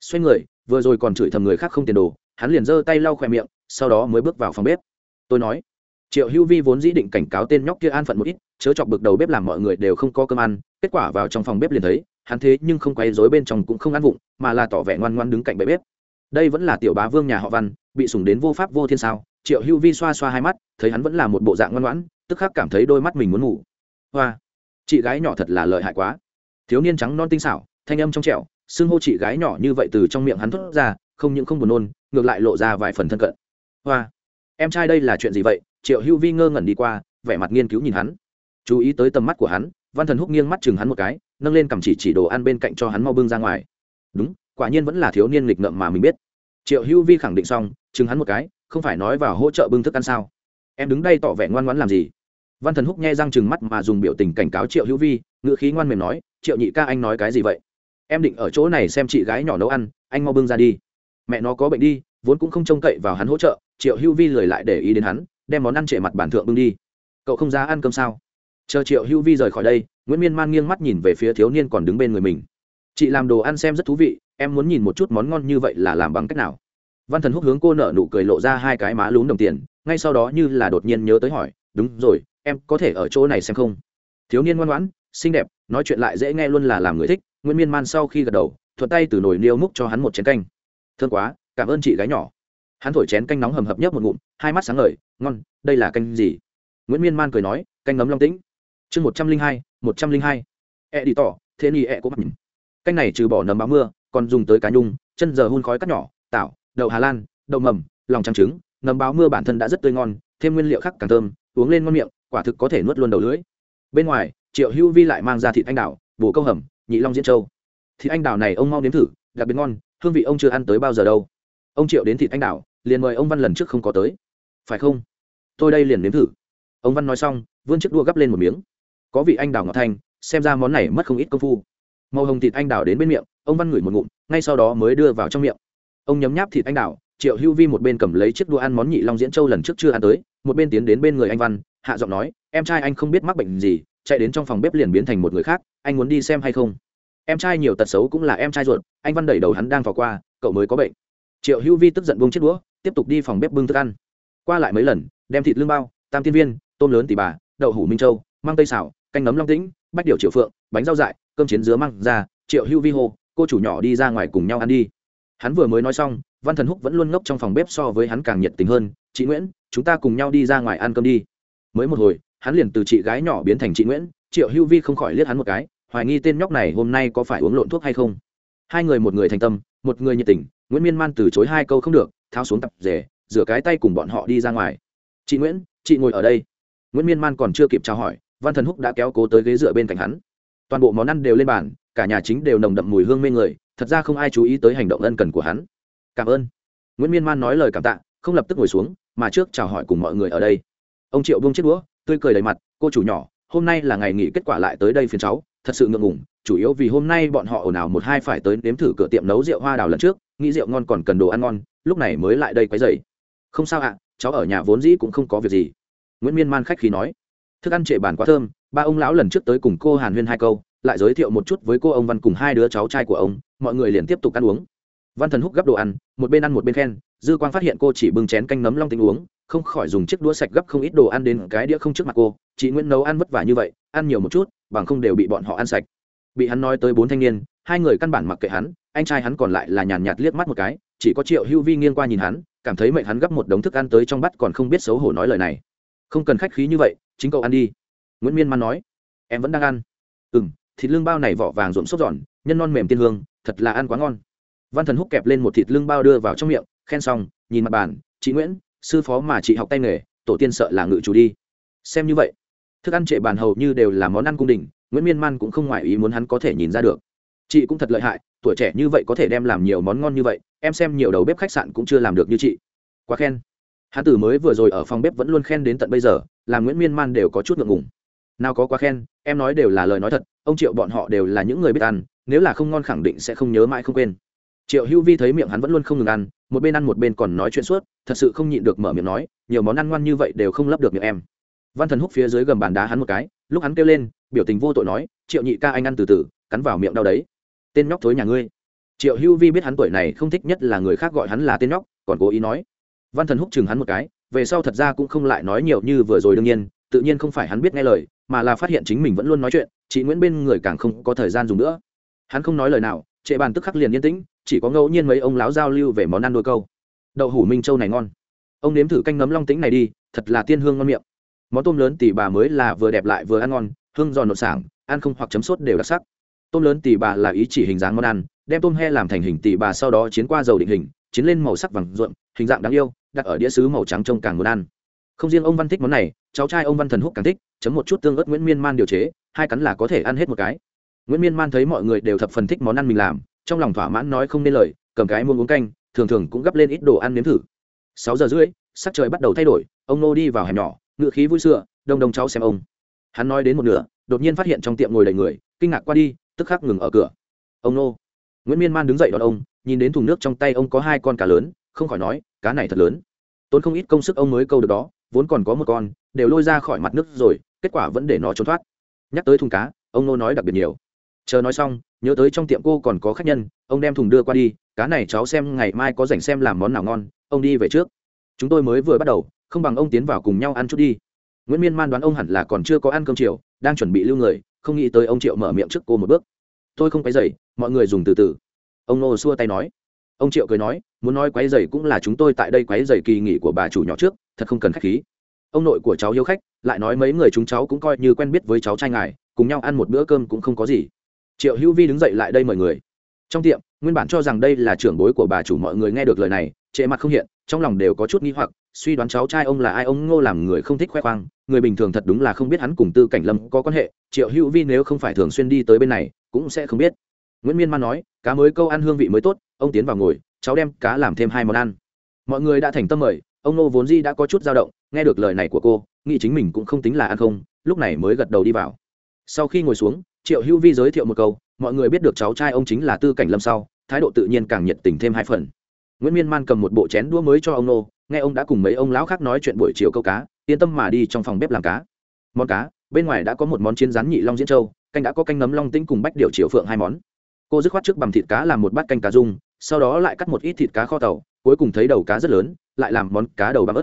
Xoay người, vừa rồi còn chửi thầm người khác không tiền đồ, hắn liền giơ tay lau khỏe miệng, sau đó mới bước vào phòng bếp. Tôi nói triệu hữu vi vốn dĩ định cảnh cáo tên nhóc kia an phận một ít, chớ chọc bực đầu bếp làm mọi người đều không có cơm ăn, kết quả vào trong phòng bếp liền thấy, hắn thế nhưng không quay dối bên trong cũng không ăn vụng, mà là tỏ vẻ ngoan ngoan đứng cạnh bệ bếp. Đây vẫn là tiểu bá vương nhà họ văn, bị sủng đến vô pháp vô thiên sao? Triệu hữu vi xoa xoa hai mắt, thấy hắn vẫn là một bộ dạng ngoan ngoãn, tức khắc cảm thấy đôi mắt mình muốn ngủ. Hoa, chị gái nhỏ thật là lợi hại quá. Thiếu niên trắng non tinh xảo, thanh âm trong trẻo, xưng hô chị gái nhỏ như vậy từ trong miệng hắn thốt ra, không những không buồn nôn, ngược lại lộ ra vài phần thân cận. Hoa, em trai đây là chuyện gì vậy? Triệu hữu vi ngơ ngẩn đi qua, vẻ mặt nghiên cứu nhìn hắn. Chú ý tới tầm mắt của hắn, văn thần húc nghiêng mắt chừng hắn một cái, nâng lên cầm chỉ chỉ đồ ăn bên cạnh cho hắn mau bưng ra ngoài. Đúng, quả nhiên vẫn là thiếu niên nghịch ngợm mà mình biết. Triệu hữu vi khẳng định xong, chừng hắn một cái, không phải nói vào hỗ trợ bưng thức ăn sao? Em đứng đây tỏ vẻ ngoan ngoãn làm gì? Văn thần húc nghe răng chừng mắt mà dùng biểu tình cảnh cáo triệu hữu vi, ngữ khí ngoan mềm nói, triệu nhị ca anh nói cái gì vậy? Em định ở chỗ này xem chị gái nhỏ nấu ăn, anh mau bưng ra đi. Mẹ nó có bệnh đi, vốn cũng không trông cậy vào hắn hỗ trợ. Triệu hữu vi lười lại để ý đến hắn đem món ăn trệ mặt bản thượng bưng đi. Cậu không ra ăn cơm sao? Chờ triệu hữu vi rời khỏi đây, nguyễn miên man nghiêng mắt nhìn về phía thiếu niên còn đứng bên người mình. Chị làm đồ ăn xem rất thú vị, em muốn nhìn một chút món ngon như vậy là làm bằng cách nào? Văn thần húc hướng cô nợ nụ cười lộ ra hai cái má lún đồng tiền, ngay sau đó như là đột nhiên nhớ tới hỏi, đúng rồi, em có thể ở chỗ này xem không? Thiếu niên ngoan ngoãn, xinh đẹp, nói chuyện lại dễ nghe luôn là làm người thích. Nguyễn miên man sau khi gật đầu, thuận tay từ nồi niêu múc cho hắn một chén canh. Thương quá, cảm ơn chị gái nhỏ hắn thổi chén canh nóng hầm hập nhấp một ngụm, hai mắt sáng ngời, ngon, đây là canh gì? Nguyễn miên man cười nói, canh ngấm long tĩnh. Chương một trăm linh hai, một trăm linh hai. E đi tỏ, thế ni e của mặt canh này trừ bỏ nấm báo mưa, còn dùng tới cá nhung, chân giờ hun khói cắt nhỏ, tảo, đậu hà lan, đậu mầm, lòng trắng trứng. Nấm báo mưa bản thân đã rất tươi ngon, thêm nguyên liệu khác càng thơm, uống lên ngon miệng, quả thực có thể nuốt luôn đầu lưỡi. Bên ngoài, triệu hữu vi lại mang ra thịt anh đào bồ câu hầm, nhị long diễn châu. Thịt anh đào này ông mau nếm thử, đặc biệt ngon, hương vị ông chưa ăn tới bao giờ đâu ông triệu đến thịt anh đào, liền mời ông văn lần trước không có tới. Phải không? Tôi đây liền nếm thử. Ông văn nói xong, vươn chiếc đua gắp lên một miếng. Có vị anh đào ngọc thanh, xem ra món này mất không ít công phu. Màu hồng thịt anh đào đến bên miệng, ông văn ngửi một ngụm, ngay sau đó mới đưa vào trong miệng. Ông nhấm nháp thịt anh đào, triệu hữu vi một bên cầm lấy chiếc đũa ăn món nhị long diễn châu lần trước chưa ăn tới, một bên tiến đến bên người anh văn, hạ giọng nói, em trai anh không biết mắc bệnh gì, chạy đến trong phòng bếp liền biến thành một người khác, anh muốn đi xem hay không? Em trai nhiều tật xấu cũng là em trai ruột, anh văn đẩy đầu hắn đang vào qua, cậu mới có bệnh triệu hữu vi tức giận buông chiếc đũa, tiếp tục đi phòng bếp bưng thức ăn. Qua lại mấy lần, đem thịt lương bao, tam tiên viên, tôm lớn tỉ bà, đậu hủ minh châu mang tây xào, canh nấm long tĩnh, bách điệu triệu phượng, bánh rau dại, cơm chiến dứa măng ra, triệu hữu vi hô, cô chủ nhỏ đi ra ngoài cùng nhau ăn đi. Hắn vừa mới nói xong, văn thần húc vẫn luôn ngốc trong phòng bếp so với hắn càng nhiệt tình hơn, chị nguyễn, chúng ta cùng nhau đi ra ngoài ăn cơm đi. Mới một hồi, hắn liền từ chị gái nhỏ biến thành chị nguyễn, triệu hữu vi không khỏi liếc hắn một cái, hoài nghi tên nhóc này hôm nay có phải uống lộn thuốc hay không hai người một người thành tâm, một người nhiệt tình, nguyễn miên man từ chối hai câu không được, tháo xuống tập rể, rửa cái tay cùng bọn họ đi ra ngoài. Chị nguyễn, chị ngồi ở đây. Nguyễn miên man còn chưa kịp chào hỏi, văn thần húc đã kéo cố tới ghế dựa bên cạnh hắn. Toàn bộ món ăn đều lên bàn, cả nhà chính đều nồng đậm mùi hương mê người, thật ra không ai chú ý tới hành động ân cần của hắn. Cảm ơn. Nguyễn miên man nói lời cảm tạ, không lập tức ngồi xuống, mà trước chào hỏi cùng mọi người ở đây. Ông triệu bông chiếc đũa, tươi cười đầy mặt, cô chủ nhỏ, hôm nay là ngày nghỉ kết quả lại tới đây phiền cháu thật sự ngượng ngùng, chủ yếu vì hôm nay bọn họ ồn ào một hai phải tới nếm thử cửa tiệm nấu rượu hoa đào lần trước, nghĩ rượu ngon còn cần đồ ăn ngon, lúc này mới lại đây quấy dày không sao ạ, cháu ở nhà vốn dĩ cũng không có việc gì. Nguyễn miên man khách khí nói. Thức ăn trệ bàn quá thơm, ba ông lão lần trước tới cùng cô hàn huyên hai câu, lại giới thiệu một chút với cô ông văn cùng hai đứa cháu trai của ông, mọi người liền tiếp tục ăn uống. Văn thần húc gấp đồ ăn, một bên ăn một bên khen, dư quang phát hiện cô chỉ bưng chén canh nấm long tinh uống, không khỏi dùng chiếc đũa sạch gấp không ít đồ ăn đến cái đĩa không trước mặt cô, chị nguyễn nấu ăn vất vả như vậy, ăn nhiều một chút bằng không đều bị bọn họ ăn sạch. Bị hắn nói tới bốn thanh niên, hai người căn bản mặc kệ hắn, anh trai hắn còn lại là nhàn nhạt liếc mắt một cái, chỉ có triệu hưu vi nghiêng qua nhìn hắn, cảm thấy mệnh hắn gấp một đống thức ăn tới trong bắt còn không biết xấu hổ nói lời này. Không cần khách khí như vậy, chính cậu ăn đi. Nguyễn miên man nói. Em vẫn đang ăn. Ừ m thịt lương bao này vỏ vàng rộn sốt giòn, nhân non mềm tiên hương, thật là ăn quá ngon. Văn thần húc kẹp lên một thịt lương bao đưa vào trong miệng, khen xong, nhìn mặt bàn, chị nguyễn, sư phó mà chị học tay nghề, tổ tiên sợ là ngự chủ đi. Xem như vậy thức ăn trệ bàn hầu như đều là món ăn cung đình, nguyễn miên man cũng không ngoài ý muốn hắn có thể nhìn ra được. Chị cũng thật lợi hại, tuổi trẻ như vậy có thể đem làm nhiều món ngon như vậy, em xem nhiều đầu bếp khách sạn cũng chưa làm được như chị. Quá khen. Hắn tử mới vừa rồi ở phòng bếp vẫn luôn khen đến tận bây giờ, làm nguyễn miên man đều có chút ngượng ngùng. Nào có quá khen, em nói đều là lời nói thật, ông triệu bọn họ đều là những người biết ăn, nếu là không ngon khẳng định sẽ không nhớ mãi không quên. Triệu hữu vi thấy miệng hắn vẫn luôn không ngừng ăn, một bên ăn một bên còn nói chuyện suốt, thật sự không nhịn được mở miệng nói, nhiều món ăn ngoan như vậy đều không lấp được miệng em văn thần húc phía dưới gầm bàn đá hắn một cái, lúc hắn kêu lên, biểu tình vô tội nói, triệu nhị ca anh ăn từ từ, cắn vào miệng đau đấy. Tên nhóc thối nhà ngươi. Triệu hữu vi biết hắn tuổi này không thích nhất là người khác gọi hắn là tên nhóc, còn cố ý nói. Văn thần húc chừng hắn một cái, về sau thật ra cũng không lại nói nhiều như vừa rồi đương nhiên, tự nhiên không phải hắn biết nghe lời, mà là phát hiện chính mình vẫn luôn nói chuyện, chị nguyễn bên người càng không có thời gian dùng nữa. Hắn không nói lời nào, trệ bàn tức khắc liền yên tĩnh, chỉ có ngẫu nhiên mấy ông láo giao lưu về món ăn đôi câu. Đậu hủ minh châu này ngon. Ông nếm thử canh ngấm long tĩnh này đi, thật là tiên hương ngon miệng món tôm lớn tỷ bà mới là vừa đẹp lại vừa ăn ngon, hương giòn nộn sảng, ăn không hoặc chấm sốt đều đặc sắc. Tôm lớn tỷ bà là ý chỉ hình dáng món ăn, đem tôm he làm thành hình tỷ bà sau đó chiến qua dầu định hình, chiến lên màu sắc vàng ruộm, hình dạng đáng yêu, đặt ở đĩa sứ màu trắng trông càng muốn ăn. Không riêng ông văn thích món này, cháu trai ông văn thần húc càng thích, chấm một chút tương ớt nguyễn miên man điều chế, hai cắn là có thể ăn hết một cái. Nguyễn miên man thấy mọi người đều thập phần thích món ăn mình làm, trong lòng thỏa mãn nói không nên lời, cầm cái muôn uống canh, thường thường cũng gấp lên ít đồ ăn nếm thử. Sáu giờ rưỡi, sắc trời bắt đầu thay đổi, ông nô đi vào hẻm nhỏ ngựa khí vui sưa đông đông cháu xem ông. Hắn nói đến một nửa, đột nhiên phát hiện trong tiệm ngồi đầy người, kinh ngạc qua đi, tức khắc ngừng ở cửa. Ông nô. Nguyễn miên man đứng dậy đón ông, nhìn đến thùng nước trong tay ông có hai con cá lớn, không khỏi nói, cá này thật lớn. Tốn không ít công sức ông mới câu được đó, vốn còn có một con, đều lôi ra khỏi mặt nước rồi, kết quả vẫn để nó trốn thoát. Nhắc tới thùng cá, ông nô nói đặc biệt nhiều. Chờ nói xong, nhớ tới trong tiệm cô còn có khách nhân, ông đem thùng đưa qua đi, cá này cháu xem ngày mai có rảnh xem làm món nào ngon, ông đi về trước. Chúng tôi mới vừa bắt đầu không bằng ông tiến vào cùng nhau ăn chút đi. Nguyễn miên man đoán ông hẳn là còn chưa có ăn cơm chiều, đang chuẩn bị lưu người, không nghĩ tới ông triệu mở miệng trước cô một bước. Tôi không quấy dày mọi người dùng từ từ. Ông nô xua tay nói. Ông triệu cười nói, muốn nói quấy dày cũng là chúng tôi tại đây quấy dày kỳ nghỉ của bà chủ nhỏ trước, thật không cần khách khí. Ông nội của cháu hiếu khách, lại nói mấy người chúng cháu cũng coi như quen biết với cháu trai ngài, cùng nhau ăn một bữa cơm cũng không có gì. Triệu hữu vi đứng dậy lại đây mời người. Trong tiệm, nguyên bản cho rằng đây là trưởng bối của bà chủ, mọi người nghe được lời này, trệ mặt không hiện, trong lòng đều có chút nghi hoặc suy đoán cháu trai ông là ai, ông ngô làm người không thích khoe khoang. Người bình thường thật đúng là không biết hắn cùng tư cảnh lâm có quan hệ. Triệu hữu vi nếu không phải thường xuyên đi tới bên này, cũng sẽ không biết. Nguyễn miên man nói, cá mới câu ăn hương vị mới tốt, ông tiến vào ngồi, cháu đem cá làm thêm hai món ăn. Mọi người đã thành tâm mời, ông nô vốn di đã có chút dao động, nghe được lời này của cô, nghĩ chính mình cũng không tính là ăn không, lúc này mới gật đầu đi vào. Sau khi ngồi xuống, triệu hữu vi giới thiệu một câu, mọi người biết được cháu trai ông chính là tư cảnh lâm sau thái độ tự nhiên càng nhiệt tình thêm hai phần. Nguyễn miên man cầm một bộ chén đũa mới cho ông nô nghe ông đã cùng mấy ông lão khác nói chuyện buổi chiều câu cá, yên tâm mà đi trong phòng bếp làm cá. Món cá, bên ngoài đã có một món chiến rán nhị long diễn châu, canh đã có canh nấm long tĩnh cùng bách điều chiều phượng hai món. Cô dứt khoát trước bằng thịt cá làm một bát canh cá dung, sau đó lại cắt một ít thịt cá kho tàu, cuối cùng thấy đầu cá rất lớn, lại làm món cá đầu băm ớt.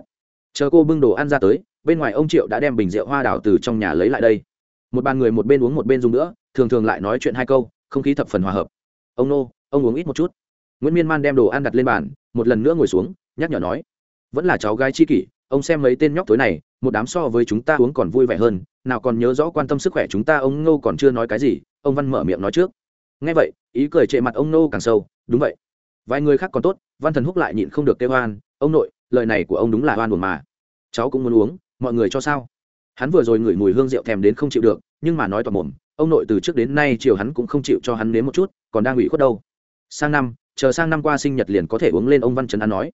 Chờ cô bưng đồ ăn ra tới, bên ngoài ông triệu đã đem bình rượu hoa đào từ trong nhà lấy lại đây. Một bàn người một bên uống một bên dùng nữa, thường thường lại nói chuyện hai câu, không khí thập phần hòa hợp. Ông nô, ông uống ít một chút. Nguyễn miên man đem đồ ăn đặt lên bàn, một lần nữa ngồi xuống, nhắc nhở nói vẫn là cháu gái chi kỷ, ông xem mấy tên nhóc tối này, một đám so với chúng ta uống còn vui vẻ hơn, nào còn nhớ rõ quan tâm sức khỏe chúng ta, ông ngô còn chưa nói cái gì, ông văn mở miệng nói trước. Ngay vậy, ý cười trệ mặt ông Ngô càng sâu, đúng vậy. Vài người khác còn tốt, văn thần húc lại nhịn không được kêu hoan ông nội, lời này của ông đúng là hoan buồn mà. Cháu cũng muốn uống, mọi người cho sao? Hắn vừa rồi ngửi mùi hương rượu thèm đến không chịu được, nhưng mà nói toàn mồm, ông nội từ trước đến nay chiều hắn cũng không chịu cho hắn nếm một chút, còn đang ủy khuất đâu. Sang năm, chờ sang năm qua sinh nhật liền có thể uống lên ông văn trấn an nói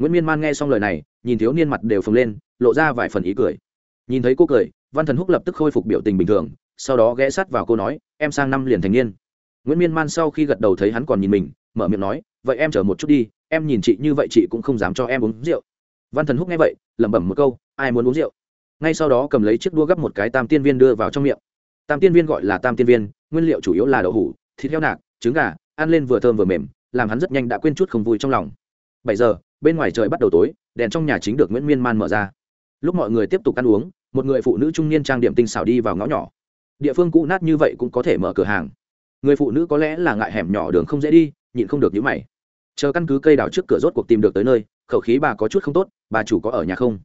nguyễn miên man nghe xong lời này, nhìn thiếu niên mặt đều phồng lên, lộ ra vài phần ý cười. Nhìn thấy cô cười, văn thần húc lập tức khôi phục biểu tình bình thường, sau đó ghé sát vào cô nói, em sang năm liền thành niên. Nguyễn miên man sau khi gật đầu thấy hắn còn nhìn mình, mở miệng nói, vậy em chờ một chút đi, em nhìn chị như vậy chị cũng không dám cho em uống rượu. Văn thần húc nghe vậy, lẩm bẩm một câu, ai muốn uống rượu? Ngay sau đó cầm lấy chiếc đua gấp một cái tam tiên viên đưa vào trong miệng. Tam tiên viên gọi là tam tiên viên, nguyên liệu chủ yếu là đậu hủ, thịt heo nạc, trứng gà, ăn lên vừa thơm vừa mềm, làm hắn rất nhanh đã quên chút không vui trong lòng. Bảy giờ bên ngoài trời bắt đầu tối, đèn trong nhà chính được nguyễn miên man mở ra. Lúc mọi người tiếp tục ăn uống, một người phụ nữ trung niên trang điểm tinh xảo đi vào ngõ nhỏ. Địa phương cũ nát như vậy cũng có thể mở cửa hàng. Người phụ nữ có lẽ là ngại hẻm nhỏ đường không dễ đi, nhịn không được nhữ mày. Chờ căn cứ cây đào trước cửa rốt cuộc tìm được tới nơi, khẩu khí bà có chút không tốt, bà chủ có ở nhà không?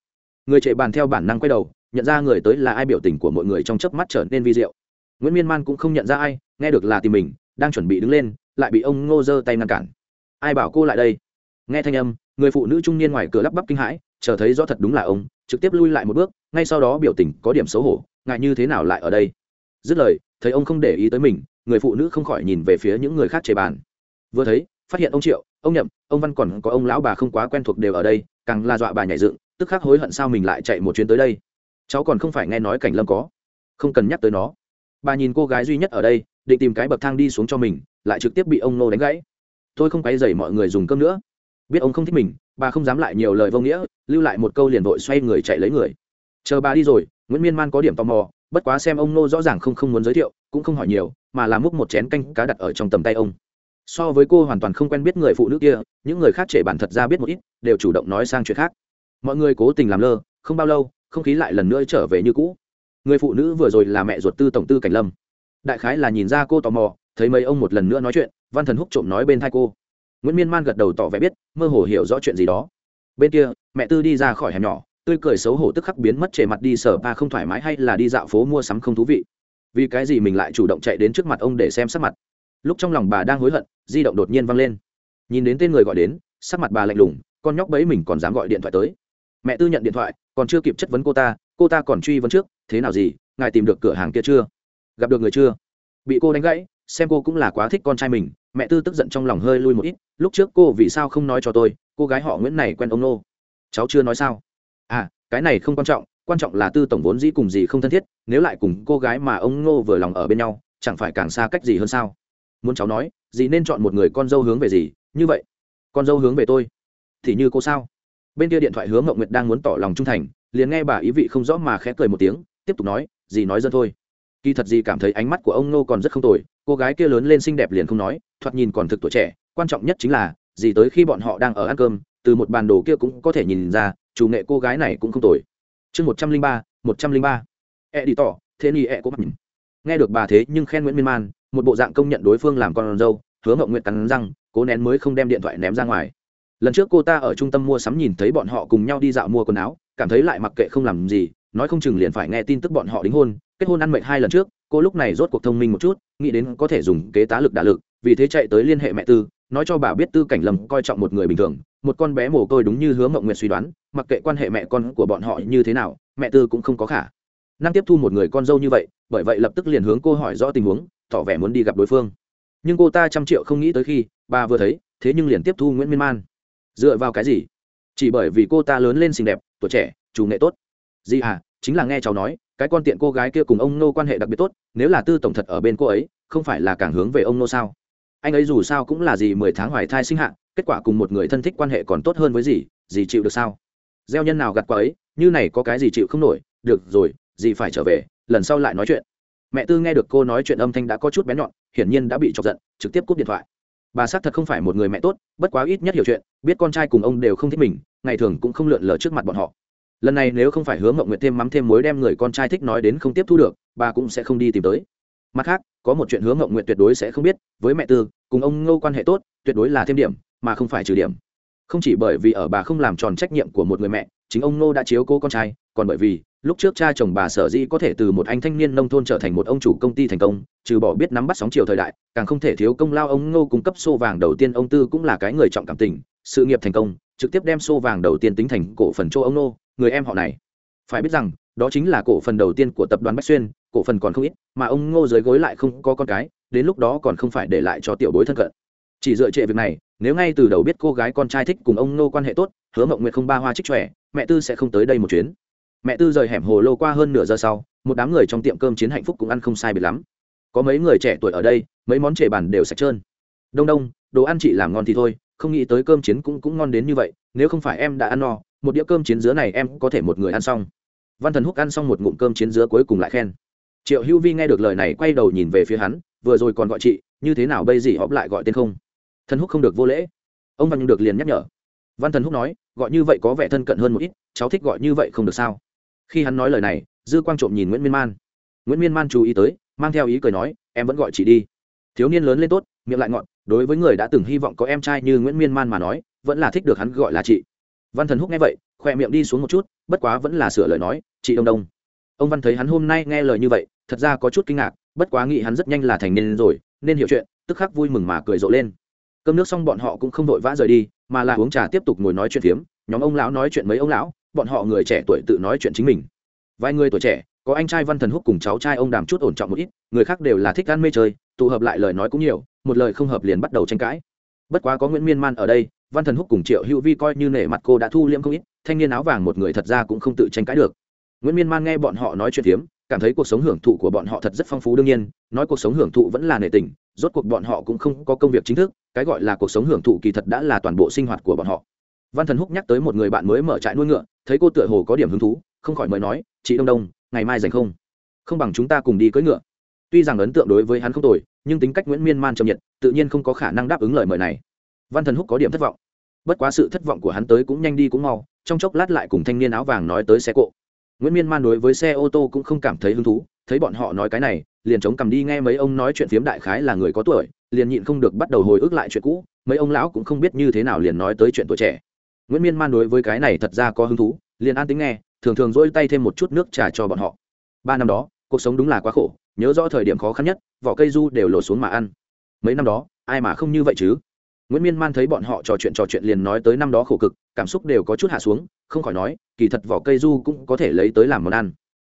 Người chạy bàn theo bản năng quay đầu, nhận ra người tới là ai biểu tình của mọi người trong chớp mắt trở nên vi diệu. Nguyễn miên man cũng không nhận ra ai, nghe được là tìm mình, đang chuẩn bị đứng lên, lại bị ông ngô giơ tay ngăn cản. Ai bảo cô lại đây? Nghe thanh âm, người phụ nữ trung niên ngoài cửa lắp bắp kinh hãi, chờ thấy rõ thật đúng là ông, trực tiếp lui lại một bước, ngay sau đó biểu tình có điểm xấu hổ, ngại như thế nào lại ở đây? Dứt lời, thấy ông không để ý tới mình, người phụ nữ không khỏi nhìn về phía những người khác chề bàn. Vừa thấy, phát hiện ông triệu, ông nhậm, ông văn còn có ông lão bà không quá quen thuộc đều ở đây, càng là dọa bà nhảy dựng, tức khắc hối hận sao mình lại chạy một chuyến tới đây? Cháu còn không phải nghe nói cảnh lâm có. Không cần nhắc tới nó. Bà nhìn cô gái duy nhất ở đây, định tìm cái bậc thang đi xuống cho mình, lại trực tiếp bị ông nô đánh gãy. Tôi không quay dày mọi người dùng cơm nữa biết ông không thích mình, bà không dám lại nhiều lời vô nghĩa, lưu lại một câu liền vội xoay người chạy lấy người. Chờ bà đi rồi, nguyễn miên man có điểm tò mò, bất quá xem ông nô rõ ràng không không muốn giới thiệu, cũng không hỏi nhiều, mà làm múc một chén canh cá đặt ở trong tầm tay ông. So với cô hoàn toàn không quen biết người phụ nữ kia, những người khác trẻ bản thật ra biết một ít, đều chủ động nói sang chuyện khác. Mọi người cố tình làm lơ, không bao lâu, không khí lại lần nữa trở về như cũ. Người phụ nữ vừa rồi là mẹ ruột tư tổng tư cảnh lâm. Đại khái là nhìn ra cô tò mò, thấy mấy ông một lần nữa nói chuyện, văn thần húc trộm nói bên thai cô nguyễn miên man gật đầu tỏ vẻ biết, mơ hồ hiểu rõ chuyện gì đó. bên kia, mẹ tư đi ra khỏi hẻm nhỏ, tươi cười xấu hổ tức khắc biến mất trề mặt đi sở ba không thoải mái hay là đi dạo phố mua sắm không thú vị. vì cái gì mình lại chủ động chạy đến trước mặt ông để xem sắc mặt. lúc trong lòng bà đang hối hận, di động đột nhiên văng lên. nhìn đến tên người gọi đến, sắc mặt bà lạnh lùng, con nhóc bấy mình còn dám gọi điện thoại tới. mẹ tư nhận điện thoại, còn chưa kịp chất vấn cô ta cô ta còn truy vấn trước, thế nào gì, ngài tìm được cửa hàng kia chưa? gặp được người chưa? bị cô đánh gãy, xem cô cũng là quá thích con trai mình mẹ tư tức giận trong lòng hơi lui một ít, lúc trước cô vì sao không nói cho tôi, cô gái họ nguyễn này quen ông nô. Cháu chưa nói sao? À cái này không quan trọng quan trọng là tư tổng vốn dĩ cùng gì không thân thiết, nếu lại cùng cô gái mà ông ngô vừa lòng ở bên nhau, chẳng phải càng xa cách gì hơn sao? Muốn cháu nói, gì nên chọn một người con dâu hướng về gì, như vậy. Con dâu hướng về tôi. Thì như cô sao? Bên kia điện thoại hướng ngậu nguyệt đang muốn tỏ lòng trung thành, liền nghe bà ý vị không rõ mà khẽ cười một tiếng, tiếp tục nói, gì nói dân thôi. Kỳ thật gì cảm thấy ánh mắt của ông nô còn rất không tồi cô gái kia lớn lên xinh đẹp liền không nói, thoạt nhìn còn thực tuổi trẻ, quan trọng nhất chính là, gì tới khi bọn họ đang ở ăn cơm, từ một bàn đồ kia cũng có thể nhìn ra, chủ nghệ cô gái này cũng không tồi. Chương một trăm linh ba, một trăm linh ba. E đi tỏ, thế ni e cũng mắt nhìn. Nghe được bà thế nhưng khen nguyễn miên man, một bộ dạng công nhận đối phương làm con dâu, hứa ngậu nguyện cắn răng, cố nén mới không đem điện thoại ném ra ngoài. Lần trước cô ta ở trung tâm mua sắm nhìn thấy bọn họ cùng nhau đi dạo mua quần áo, cảm thấy lại mặc kệ không làm gì, nói không chừng liền phải nghe tin tức bọn họ đính hôn, kết hôn ăn mệnh hai lần trước cô lúc này rốt cuộc thông minh một chút, nghĩ đến có thể dùng kế tá lực đả lực, vì thế chạy tới liên hệ mẹ tư, nói cho bà biết tư cảnh lầm coi trọng một người bình thường, một con bé mồ côi đúng như hướng mộng nguyện suy đoán, mặc kệ quan hệ mẹ con của bọn họ như thế nào, mẹ tư cũng không có khả năng tiếp thu một người con dâu như vậy, bởi vậy lập tức liền hướng cô hỏi rõ tình huống, tỏ vẻ muốn đi gặp đối phương. Nhưng cô ta trăm triệu không nghĩ tới khi, bà vừa thấy, thế nhưng liền tiếp thu nguyễn miên man. Dựa vào cái gì? Chỉ bởi vì cô ta lớn lên xinh đẹp, tuổi trẻ, chủ nghệ tốt. Gì à? Chính là nghe cháu nói, cái con tiện cô gái kia cùng ông nô quan hệ đặc biệt tốt, nếu là tư tổng thật ở bên cô ấy, không phải là càng hướng về ông nô sao? Anh ấy dù sao cũng là gì mười tháng hoài thai sinh hạ, kết quả cùng một người thân thích quan hệ còn tốt hơn với gì gì chịu được sao? Gieo nhân nào gặt qua ấy, như này có cái gì chịu không nổi, được rồi, gì phải trở về, lần sau lại nói chuyện. Mẹ tư nghe được cô nói chuyện âm thanh đã có chút bén nhọn, hiển nhiên đã bị chọc giận, trực tiếp cúp điện thoại. Bà xác thật không phải một người mẹ tốt, bất quá ít nhất hiểu chuyện, biết con trai cùng ông đều không thích mình, ngày thường cũng không lượn lờ trước mặt bọn họ lần này nếu không phải hứa mộng nguyệt thêm mắm thêm mối đem người con trai thích nói đến không tiếp thu được, bà cũng sẽ không đi tìm tới. Mặt khác, có một chuyện hứa mộng nguyệt tuyệt đối sẽ không biết, với mẹ tư, cùng ông ngô quan hệ tốt, tuyệt đối là thêm điểm, mà không phải trừ điểm. Không chỉ bởi vì ở bà không làm tròn trách nhiệm của một người mẹ, chính ông ngô đã chiếu cô con trai, còn bởi vì, lúc trước cha chồng bà sở dĩ có thể từ một anh thanh niên nông thôn trở thành một ông chủ công ty thành công, trừ bỏ biết nắm bắt sóng chiều thời đại, càng không thể thiếu công lao ông ngô cung cấp xô vàng đầu tiên ông tư cũng là cái người trọng cảm tình, sự nghiệp thành công, trực tiếp đem xô vàng đầu tiên tính thành cổ phần cho ông Ngô người em họ này. Phải biết rằng, đó chính là cổ phần đầu tiên của tập đoàn bách xuyên, cổ phần còn không ít, mà ông ngô dưới gối lại không có con cái, đến lúc đó còn không phải để lại cho tiểu bối thân cận. Chỉ dựa trệ việc này, nếu ngay từ đầu biết cô gái con trai thích cùng ông ngô quan hệ tốt, hứa mộng nguyệt không ba hoa trích trẻ mẹ tư sẽ không tới đây một chuyến. Mẹ tư rời hẻm hồ lô qua hơn nửa giờ sau, một đám người trong tiệm cơm chiến hạnh phúc cũng ăn không sai biệt lắm. Có mấy người trẻ tuổi ở đây, mấy món trề bàn đều sạch trơn. Đông đông, đồ ăn chị làm ngon thì thôi, không nghĩ tới cơm chiến cũng cũng ngon đến như vậy, nếu không phải em đã ăn no một đĩa cơm chiến dứa này em có thể một người ăn xong. Văn thần húc ăn xong một ngụm cơm chiến dứa cuối cùng lại khen. Triệu hữu vi nghe được lời này quay đầu nhìn về phía hắn, vừa rồi còn gọi chị, như thế nào bây gì họp lại gọi tên không? Thần húc không được vô lễ. Ông văn được liền nhắc nhở. Văn thần húc nói, gọi như vậy có vẻ thân cận hơn một ít, cháu thích gọi như vậy không được sao? Khi hắn nói lời này, dư quang trộm nhìn nguyễn miên man. Nguyễn miên man chú ý tới, mang theo ý cười nói, em vẫn gọi chị đi. Thiếu niên lớn lên tốt, miệng lại ngọn, đối với người đã từng hy vọng có em trai như nguyễn miên man mà nói, vẫn là thích được hắn gọi là chị văn thần húc nghe vậy, khoe miệng đi xuống một chút, bất quá vẫn là sửa lời nói, chị đông đông. Ông văn thấy hắn hôm nay nghe lời như vậy, thật ra có chút kinh ngạc, bất quá nghĩ hắn rất nhanh là thành niên rồi, nên hiểu chuyện, tức khắc vui mừng mà cười rộ lên. Cơm nước xong bọn họ cũng không vội vã rời đi, mà là uống trà tiếp tục ngồi nói chuyện phiếm, nhóm ông lão nói chuyện mấy ông lão, bọn họ người trẻ tuổi tự nói chuyện chính mình. Vài người tuổi trẻ, có anh trai văn thần húc cùng cháu trai ông đàm chút ổn trọng một ít, người khác đều là thích ăn mê chơi, tụ hợp lại lời nói cũng nhiều, một lời không hợp liền bắt đầu tranh cãi. Bất quá có nguyễn miên man ở đây văn thần húc cùng triệu hữu vi coi như nể mặt cô đã thu liễm không ít thanh niên áo vàng một người thật ra cũng không tự tranh cãi được. Nguyễn miên man nghe bọn họ nói chuyện tiếm, cảm thấy cuộc sống hưởng thụ của bọn họ thật rất phong phú đương nhiên nói cuộc sống hưởng thụ vẫn là nể tình rốt cuộc bọn họ cũng không có công việc chính thức cái gọi là cuộc sống hưởng thụ kỳ thật đã là toàn bộ sinh hoạt của bọn họ. Văn thần húc nhắc tới một người bạn mới mở trại nuôi ngựa thấy cô tựa hồ có điểm hứng thú không khỏi mời nói chị đông đông ngày mai dành không? Không bằng chúng ta cùng đi cưỡi ngựa. Tuy rằng ấn tượng đối với hắn không tồi nhưng tính cách nguyễn miên man trầm nhiệt tự nhiên không có khả năng đáp ứng lời mời này. Văn thần húc có điểm thất vọng bất quá sự thất vọng của hắn tới cũng nhanh đi cũng mau, trong chốc lát lại cùng thanh niên áo vàng nói tới xe cộ. Nguyễn miên man đối với xe ô tô cũng không cảm thấy hứng thú, thấy bọn họ nói cái này, liền chống cầm đi nghe mấy ông nói chuyện phiếm đại khái là người có tuổi, liền nhịn không được bắt đầu hồi ức lại chuyện cũ, mấy ông lão cũng không biết như thế nào liền nói tới chuyện tuổi trẻ. Nguyễn miên man đối với cái này thật ra có hứng thú, liền an tính nghe, thường thường dỗi tay thêm một chút nước trà cho bọn họ. Ba năm đó, cuộc sống đúng là quá khổ, nhớ rõ thời điểm khó khăn nhất, vỏ cây du đều lột xuống mà ăn. Mấy năm đó, ai mà không như vậy chứ? Nguyễn miên man thấy bọn họ trò chuyện trò chuyện liền nói tới năm đó khổ cực, cảm xúc đều có chút hạ xuống, không khỏi nói, kỳ thật vỏ cây du cũng có thể lấy tới làm món ăn.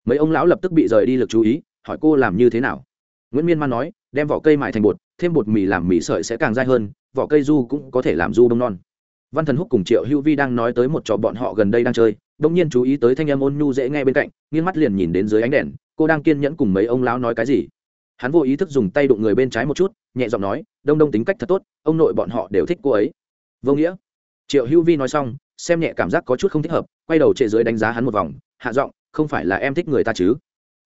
Mấy ông lão lập tức bị rời đi lực chú ý, hỏi cô làm như thế nào. Nguyễn miên man nói, đem vỏ cây mài thành bột, thêm bột mì làm mì sợi sẽ càng dai hơn, vỏ cây du cũng có thể làm du bông non. Văn thần húc cùng triệu hữu vi đang nói tới một trò bọn họ gần đây đang chơi đông nhiên chú ý tới thanh âm ôn nhu dễ nghe bên cạnh, nghiêng mắt liền nhìn đến dưới ánh đèn, cô đang kiên nhẫn cùng mấy ông lão nói cái gì hắn vô ý thức dùng tay đụng người bên trái một chút, nhẹ giọng nói, đông đông tính cách thật tốt, ông nội bọn họ đều thích cô ấy. Vô nghĩa. Triệu hữu vi nói xong, xem nhẹ cảm giác có chút không thích hợp, quay đầu trệ dưới đánh giá hắn một vòng, hạ giọng, không phải là em thích người ta chứ?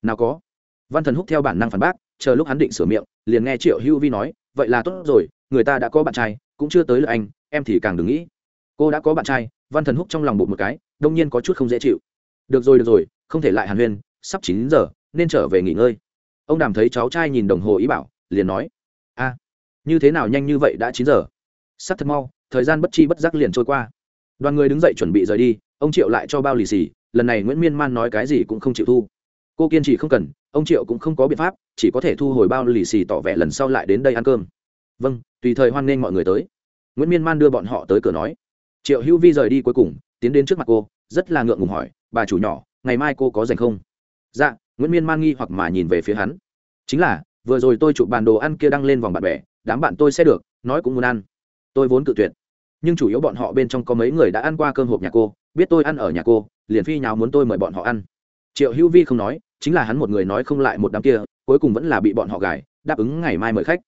Nào có. Văn thần húc theo bản năng phản bác, chờ lúc hắn định sửa miệng, liền nghe triệu hữu vi nói, vậy là tốt rồi, người ta đã có bạn trai, cũng chưa tới lượt anh, em thì càng đừng nghĩ. Cô đã có bạn trai? Văn thần húc trong lòng bụng một cái, đông nhiên có chút không dễ chịu. Được rồi được rồi, không thể lại hàn huyên, sắp chín giờ, nên trở về nghỉ ngơi ông đàm thấy cháu trai nhìn đồng hồ ý bảo, liền nói, a, như thế nào nhanh như vậy đã chín giờ? Sắp thật mau, thời gian bất chi bất giác liền trôi qua. Đoàn người đứng dậy chuẩn bị rời đi, ông triệu lại cho bao lì xì, lần này nguyễn miên man nói cái gì cũng không chịu thu. Cô kiên trì không cần, ông triệu cũng không có biện pháp, chỉ có thể thu hồi bao lì xì tỏ vẻ lần sau lại đến đây ăn cơm. Vâng tùy thời hoan nghênh mọi người tới. Nguyễn miên man đưa bọn họ tới cửa nói. Triệu hữu vi rời đi cuối cùng, tiến đến trước mặt cô, rất là ngượng ngùng hỏi, bà chủ nhỏ, ngày mai cô có dành không? Dạ nguyễn miên man nghi hoặc mà nhìn về phía hắn chính là vừa rồi tôi chụp bàn đồ ăn kia đăng lên vòng bạn bè đám bạn tôi sẽ được nói cũng muốn ăn tôi vốn cự tuyệt nhưng chủ yếu bọn họ bên trong có mấy người đã ăn qua cơm hộp nhà cô biết tôi ăn ở nhà cô liền phi nhào muốn tôi mời bọn họ ăn triệu hữu vi không nói chính là hắn một người nói không lại một đám kia cuối cùng vẫn là bị bọn họ gài đáp ứng ngày mai mời khách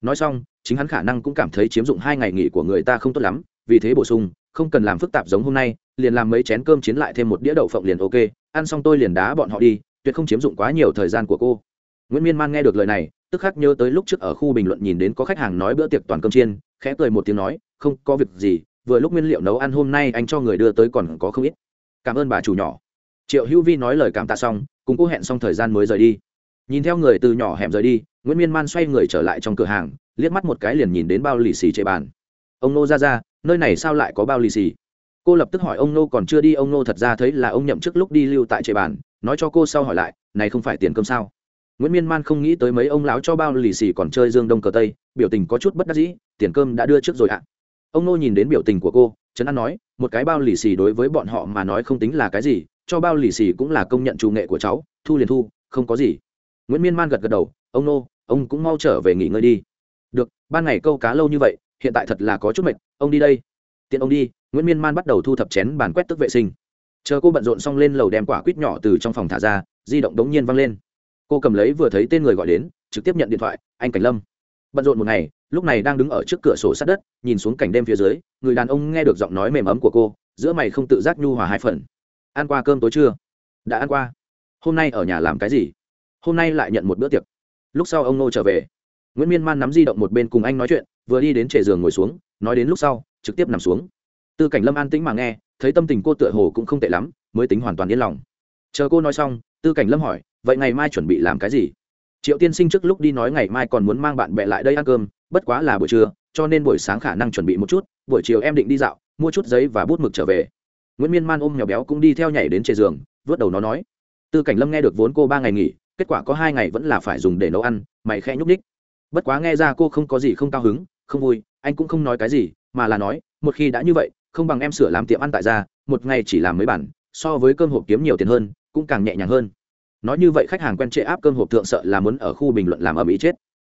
nói xong chính hắn khả năng cũng cảm thấy chiếm dụng hai ngày nghỉ của người ta không tốt lắm vì thế bổ sung không cần làm phức tạp giống hôm nay liền làm mấy chén cơm chiến lại thêm một đĩa đậu phộng liền ok ăn xong tôi liền đá bọn họ đi tuyệt không chiếm dụng quá nhiều thời gian của cô. Nguyễn miên man nghe được lời này, tức khắc nhớ tới lúc trước ở khu bình luận nhìn đến có khách hàng nói bữa tiệc toàn cơm chiên, khẽ cười một tiếng nói, không, có việc gì, vừa lúc nguyên liệu nấu ăn hôm nay anh cho người đưa tới còn có không ít. Cảm ơn bà chủ nhỏ. Triệu hữu vi nói lời cảm tạ xong, cùng cô hẹn xong thời gian mới rời đi. Nhìn theo người từ nhỏ hẻm rời đi, nguyễn miên man xoay người trở lại trong cửa hàng, liếc mắt một cái liền nhìn đến bao lì xì chạy bàn. Ông nô ra ra, nơi này sao lại có bao lì xì? Cô lập tức hỏi ông nô còn chưa đi, ông nô thật ra thấy là ông nhậm trước lúc đi lưu tại chạy bàn nói cho cô sau hỏi lại, này không phải tiền cơm sao? Nguyễn miên man không nghĩ tới mấy ông lão cho bao lì xì còn chơi dương đông cờ tây, biểu tình có chút bất đắc dĩ, tiền cơm đã đưa trước rồi ạ. Ông nô nhìn đến biểu tình của cô trấn an nói, một cái bao lì xì đối với bọn họ mà nói không tính là cái gì, cho bao lì xì cũng là công nhận chủ nghệ của cháu, thu liền thu, không có gì. Nguyễn miên man gật gật đầu, ông nô, ông cũng mau trở về nghỉ ngơi đi. Được, ban ngày câu cá lâu như vậy, hiện tại thật là có chút mệt, ông đi đây. Tiện ông đi. Nguyễn miên man bắt đầu thu thập chén bàn quét tức vệ sinh chờ cô bận rộn xong lên lầu đem quả quýt nhỏ từ trong phòng thả ra, di động đống nhiên văng lên. Cô cầm lấy vừa thấy tên người gọi đến, trực tiếp nhận điện thoại, anh cảnh lâm. Bận rộn một ngày, lúc này đang đứng ở trước cửa sổ sát đất, nhìn xuống cảnh đêm phía dưới, người đàn ông nghe được giọng nói mềm ấm của cô, giữa mày không tự giác nhu hòa hai phần. Ăn qua cơm tối chưa? Đã ăn qua. Hôm nay ở nhà làm cái gì? Hôm nay lại nhận một bữa tiệc. Lúc sau ông nô trở về. Nguyễn miên man nắm di động một bên cùng anh nói chuyện, vừa đi đến trệ giường ngồi xuống, nói đến lúc sau, trực tiếp nằm xuống tư cảnh lâm an tĩnh mà nghe, thấy tâm tình cô tựa hồ cũng không tệ lắm, mới tính hoàn toàn yên lòng. Chờ cô nói xong, tư cảnh lâm hỏi, vậy ngày mai chuẩn bị làm cái gì? Triệu tiên sinh trước lúc đi nói ngày mai còn muốn mang bạn bè lại đây ăn cơm, bất quá là buổi trưa, cho nên buổi sáng khả năng chuẩn bị một chút, buổi chiều em định đi dạo, mua chút giấy và bút mực trở về. Nguyễn miên man ôm nhỏ béo cũng đi theo nhảy đến trề giường, vớt đầu nó nói, tư cảnh lâm nghe được vốn cô ba ngày nghỉ, kết quả có hai ngày vẫn là phải dùng để nấu ăn, mày khẽ nhúc ních bất quá nghe ra cô không có gì không cao hứng, không vui, anh cũng không nói cái gì, mà là nói, một khi đã như vậy không bằng em sửa làm tiệm ăn tại gia, một ngày chỉ làm mấy bản, so với cơm hộp kiếm nhiều tiền hơn, cũng càng nhẹ nhàng hơn. Nói như vậy khách hàng quen trệ áp cơm hộp thượng sợ là muốn ở khu bình luận làm ở mỹ chết.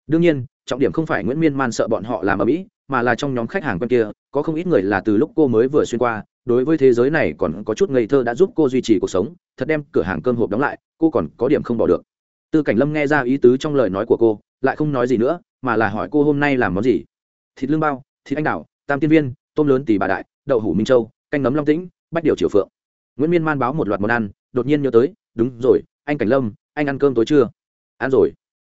Đương nhiên, trọng điểm không phải nguyễn miên man sợ bọn họ làm ở mỹ mà là trong nhóm khách hàng quen kia, có không ít người là từ lúc cô mới vừa xuyên qua, đối với thế giới này còn có chút ngây thơ đã giúp cô duy trì cuộc sống, thật đem cửa hàng cơm hộp đóng lại, cô còn có điểm không bỏ được. Tư cảnh lâm nghe ra ý tứ trong lời nói của cô, lại không nói gì nữa, mà là hỏi cô hôm nay làm món gì? Thịt lương bao, thịt anh đào, tam tiên viên, tôm lớn tỷ bà đại đậu hủ minh châu, canh nấm long tĩnh, bách điều triều phượng. Nguyễn miên man báo một loạt món ăn, đột nhiên nhớ tới, đúng rồi, anh cảnh lâm, anh ăn cơm tối chưa? Ăn rồi.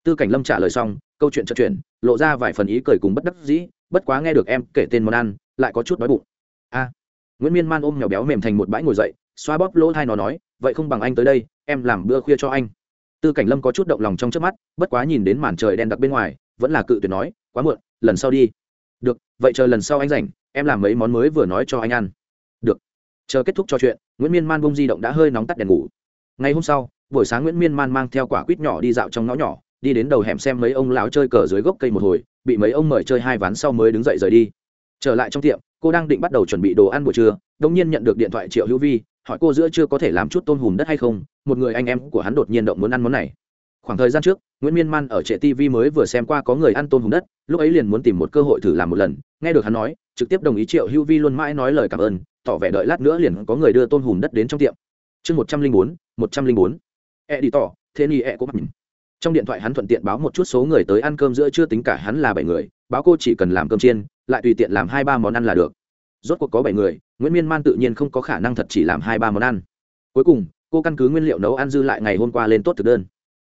Tư cảnh lâm trả lời xong, câu chuyện trật chuyển, lộ ra vài phần ý cười cùng bất đắc dĩ, bất quá nghe được em kể tên món ăn, lại có chút đói bụng. A. Nguyễn miên man ôm nhỏ béo mềm thành một bãi ngồi dậy, xoa bóp lỗ thai nó nói, vậy không bằng anh tới đây, em làm bữa khuya cho anh. Tư cảnh lâm có chút động lòng trong trước mắt, bất quá nhìn đến màn trời đen đặc bên ngoài, vẫn là cự tuyệt nói, quá muộn, lần sau đi. Được, vậy chờ lần sau anh rảnh em làm mấy món mới vừa nói cho anh ăn. Được. Chờ kết thúc trò chuyện, nguyễn miên man bông di động đã hơi nóng tắt đèn ngủ. Ngày hôm sau, buổi sáng nguyễn miên man mang theo quả quýt nhỏ đi dạo trong ngõ nhỏ, đi đến đầu hẻm xem mấy ông lão chơi cờ dưới gốc cây một hồi, bị mấy ông mời chơi hai ván sau mới đứng dậy rời đi. Trở lại trong tiệm, cô đang định bắt đầu chuẩn bị đồ ăn buổi trưa đông nhiên nhận được điện thoại triệu hữu vi, hỏi cô giữa chưa có thể làm chút tôm hùm đất hay không? Một người anh em của hắn đột nhiên động muốn ăn món này khoảng thời gian trước, nguyễn miên man ở trệ tv mới vừa xem qua có người ăn tôm hùm đất, lúc ấy liền muốn tìm một cơ hội thử làm một lần, nghe được hắn nói, trực tiếp đồng ý triệu hữu vi luôn mãi nói lời cảm ơn, tỏ vẻ đợi lát nữa liền có người đưa tôm hùm đất đến trong tiệm. Chương một trăm linh bốn, một trăm linh bốn. E đi tỏ, thế ni e cũng mặc trong điện thoại hắn thuận tiện báo một chút số người tới ăn cơm giữa chưa tính cả hắn là bảy người, báo cô chỉ cần làm cơm chiên, lại tùy tiện làm hai ba món ăn là được. Rốt cuộc có bảy người, nguyễn miên man tự nhiên không có khả năng thật chỉ làm hai ba món ăn. Cuối cùng, cô căn cứ nguyên liệu nấu ăn dư lại ngày hôm qua lên tốt thực đơn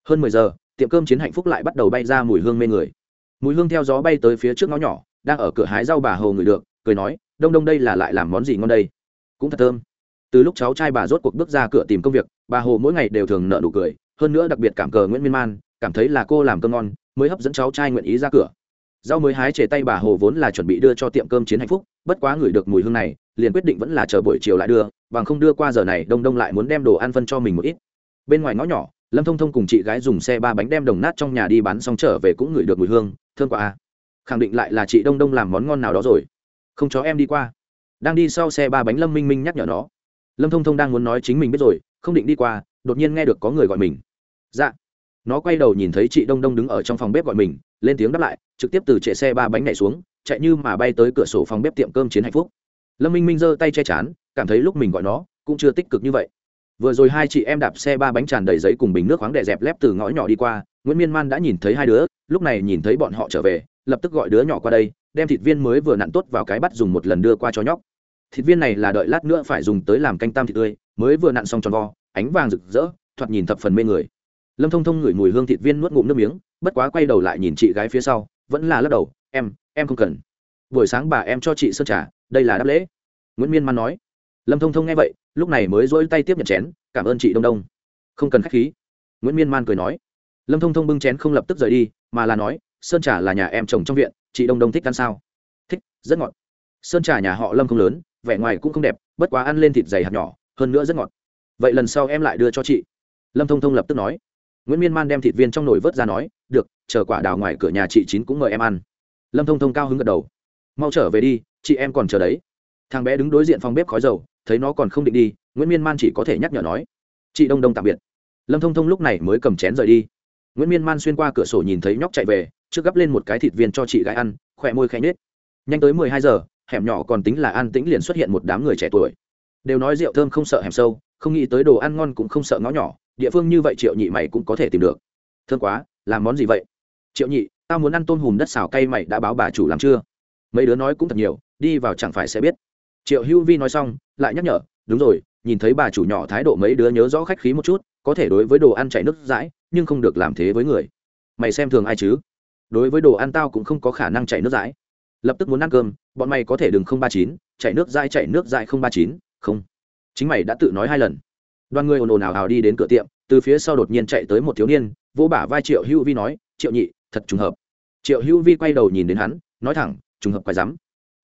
hơn mười giờ, tiệm cơm chiến hạnh phúc lại bắt đầu bay ra mùi hương mê người. Mùi hương theo gió bay tới phía trước ngõ nhỏ, đang ở cửa hái rau bà hầu người được, cười nói, đông đông đây là lại làm món gì ngon đây? Cũng thật thơm. Từ lúc cháu trai bà rốt cuộc bước ra cửa tìm công việc, bà hồ mỗi ngày đều thường nợ nụ cười, hơn nữa đặc biệt cảm cờ nguyễn miên man, cảm thấy là cô làm cơm ngon, mới hấp dẫn cháu trai nguyện ý ra cửa. Rau mới hái chề tay bà hồ vốn là chuẩn bị đưa cho tiệm cơm chiến hạnh phúc, bất quá ngửi được mùi hương này, liền quyết định vẫn là chờ buổi chiều lại đưa, bằng không đưa qua giờ này đông đông lại muốn đem đồ ăn phân cho mình một ít. Bên ngoài ngõ nhỏ lâm thông thông cùng chị gái dùng xe ba bánh đem đồng nát trong nhà đi bán xong trở về cũng ngửi được mùi hương thương quá a khẳng định lại là chị đông đông làm món ngon nào đó rồi. Không cho em đi qua. Đang đi sau xe ba bánh lâm minh minh nhắc nhở nó. Lâm thông thông đang muốn nói chính mình biết rồi, không định đi qua, đột nhiên nghe được có người gọi mình. Dạ. Nó quay đầu nhìn thấy chị đông đông đứng ở trong phòng bếp gọi mình, lên tiếng đáp lại, trực tiếp từ chạy xe ba bánh này xuống, chạy như mà bay tới cửa sổ phòng bếp tiệm cơm chiến hạnh phúc. Lâm minh minh giơ tay che chán, cảm thấy lúc mình gọi nó, cũng chưa tích cực như vậy vừa rồi hai chị em đạp xe ba bánh tràn đầy giấy cùng bình nước khoáng đè dẹp lép từ ngõ nhỏ đi qua, nguyễn miên man đã nhìn thấy hai đứa, lúc này nhìn thấy bọn họ trở về, lập tức gọi đứa nhỏ qua đây, đem thịt viên mới vừa nặn tốt vào cái bắt dùng một lần đưa qua cho nhóc. Thịt viên này là đợi lát nữa phải dùng tới làm canh tam thịt tươi, mới vừa nặn xong tròn vo, ánh vàng rực rỡ, thoạt nhìn thập phần mê người. Lâm thông thông ngửi mùi hương thịt viên nuốt ngụm nước miếng, bất quá quay đầu lại nhìn chị gái phía sau, vẫn là lắc đầu, em em không cần. Buổi sáng bà em cho chị sơn trà, đây là đáp lễ. Nguyễn miên man nói. Lâm thông thông nghe vậy lúc này mới dỗi tay tiếp nhận chén, cảm ơn chị đông đông. Không cần k h á c h khí. Nguyễn miên man cười nói. Lâm thông thông bưng chén không lập tức rời đi, mà là nói, sơn trà là nhà em chồng trong viện, chị đông đông thích ăn sao? Thích, rất ngọt. Sơn trà nhà họ lâm không lớn, vẻ ngoài cũng không đẹp, bất quá ăn lên thịt dày hạt nhỏ, hơn nữa rất ngọt. Vậy lần sau em lại đưa cho chị. Lâm thông thông lập tức nói. Nguyễn miên man đem thịt viên trong nồi vớt ra nói, được, chờ quả đào ngoài cửa nhà chị chín cũng mời em ăn. Lâm thông thông cao hứng gật đầu. Mau trở về đi, chị em còn chờ đấy. Thằng bé đứng đối diện phòng bếp khói dầu thấy nó còn không định đi, nguyễn miên man chỉ có thể nhắc nhở nói, chị đông đông tạm biệt. Lâm thông thông lúc này mới cầm chén rời đi. Nguyễn miên man xuyên qua cửa sổ nhìn thấy nhóc chạy về, trước gấp lên một cái thịt viên cho chị gái ăn, khỏe môi khẽ nết nhanh tới mười hai giờ, hẻm nhỏ còn tính là an tĩnh liền xuất hiện một đám người trẻ tuổi. Đều nói rượu thơm không sợ hẻm sâu, không nghĩ tới đồ ăn ngon cũng không sợ ngõ nhỏ, địa phương như vậy triệu nhị mày cũng có thể tìm được. Thương quá, làm món gì vậy? Triệu nhị, tao muốn ăn tôm hùm đất xào cay mày, đã báo bà chủ làm chưa? Mấy đứa nói cũng thật nhiều, đi vào chẳng phải sẽ biết triệu hữu vi nói xong, lại nhắc nhở, đúng rồi, nhìn thấy bà chủ nhỏ thái độ mấy đứa nhớ rõ khách khí một chút, có thể đối với đồ ăn chảy nước dãi, nhưng không được làm thế với người. Mày xem thường ai chứ? Đối với đồ ăn tao cũng không có khả năng chảy nước dãi. Lập tức muốn ăn cơm, bọn mày có thể đừng không ba chín, chảy nước dãi, chảy nước dãi không ba chín, không. Chính mày đã tự nói hai lần. Đoàn người ồn ồn ào ào đi đến cửa tiệm, từ phía sau đột nhiên chạy tới một thiếu niên, vỗ bả vai triệu hữu vi nói, triệu nhị, thật trùng hợp. Triệu hữu vi quay đầu nhìn đến hắn, nói thẳng, trùng hợp quái rắm.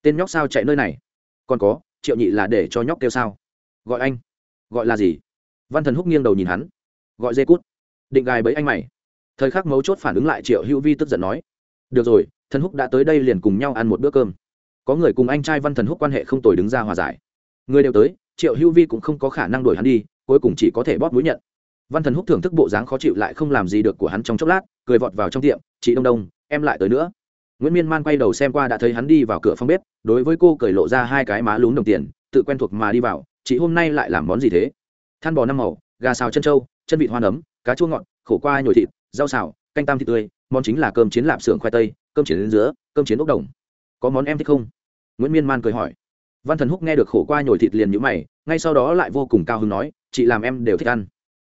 Tên nhóc sao chạy nơi này? Còn có, triệu nhị là để cho nhóc kêu sao? Gọi anh. Gọi là gì? Văn thần húc nghiêng đầu nhìn hắn. Gọi dê cút. Định gài bẫy anh mày. Thời khắc mấu chốt phản ứng lại triệu hữu vi tức giận nói. Được rồi, thần húc đã tới đây liền cùng nhau ăn một bữa cơm. Có người cùng anh trai văn thần húc quan hệ không tồi đứng ra hòa giải. Người đều tới, triệu hữu vi cũng không có khả năng đuổi hắn đi, cuối cùng chỉ có thể bóp mũi nhận. Văn thần húc thưởng thức bộ dáng khó chịu lại không làm gì được của hắn trong chốc lát, cười vọt vào trong tiệm, chị đông đông, em lại tới nữa nguyễn miên man quay đầu xem qua đã thấy hắn đi vào cửa phòng bếp, đối với cô cởi lộ ra hai cái má lún đồng tiền, tự quen thuộc mà đi vào, chị hôm nay lại làm món gì thế? Than bò năm màu, gà xào chân trâu, chân vịt hoa nấm, cá chua ngọt, khổ qua nhồi thịt, rau xào, canh tam thịt tươi, món chính là cơm chiến lạp xưởng khoai tây, cơm chiến đến giữa, cơm chiến ốc đồng. Có món em thích không? Nguyễn miên man cười hỏi. Văn thần húc nghe được khổ qua nhồi thịt liền nhũ mày, ngay sau đó lại vô cùng cao hứng nói, chị làm em đều thích ăn.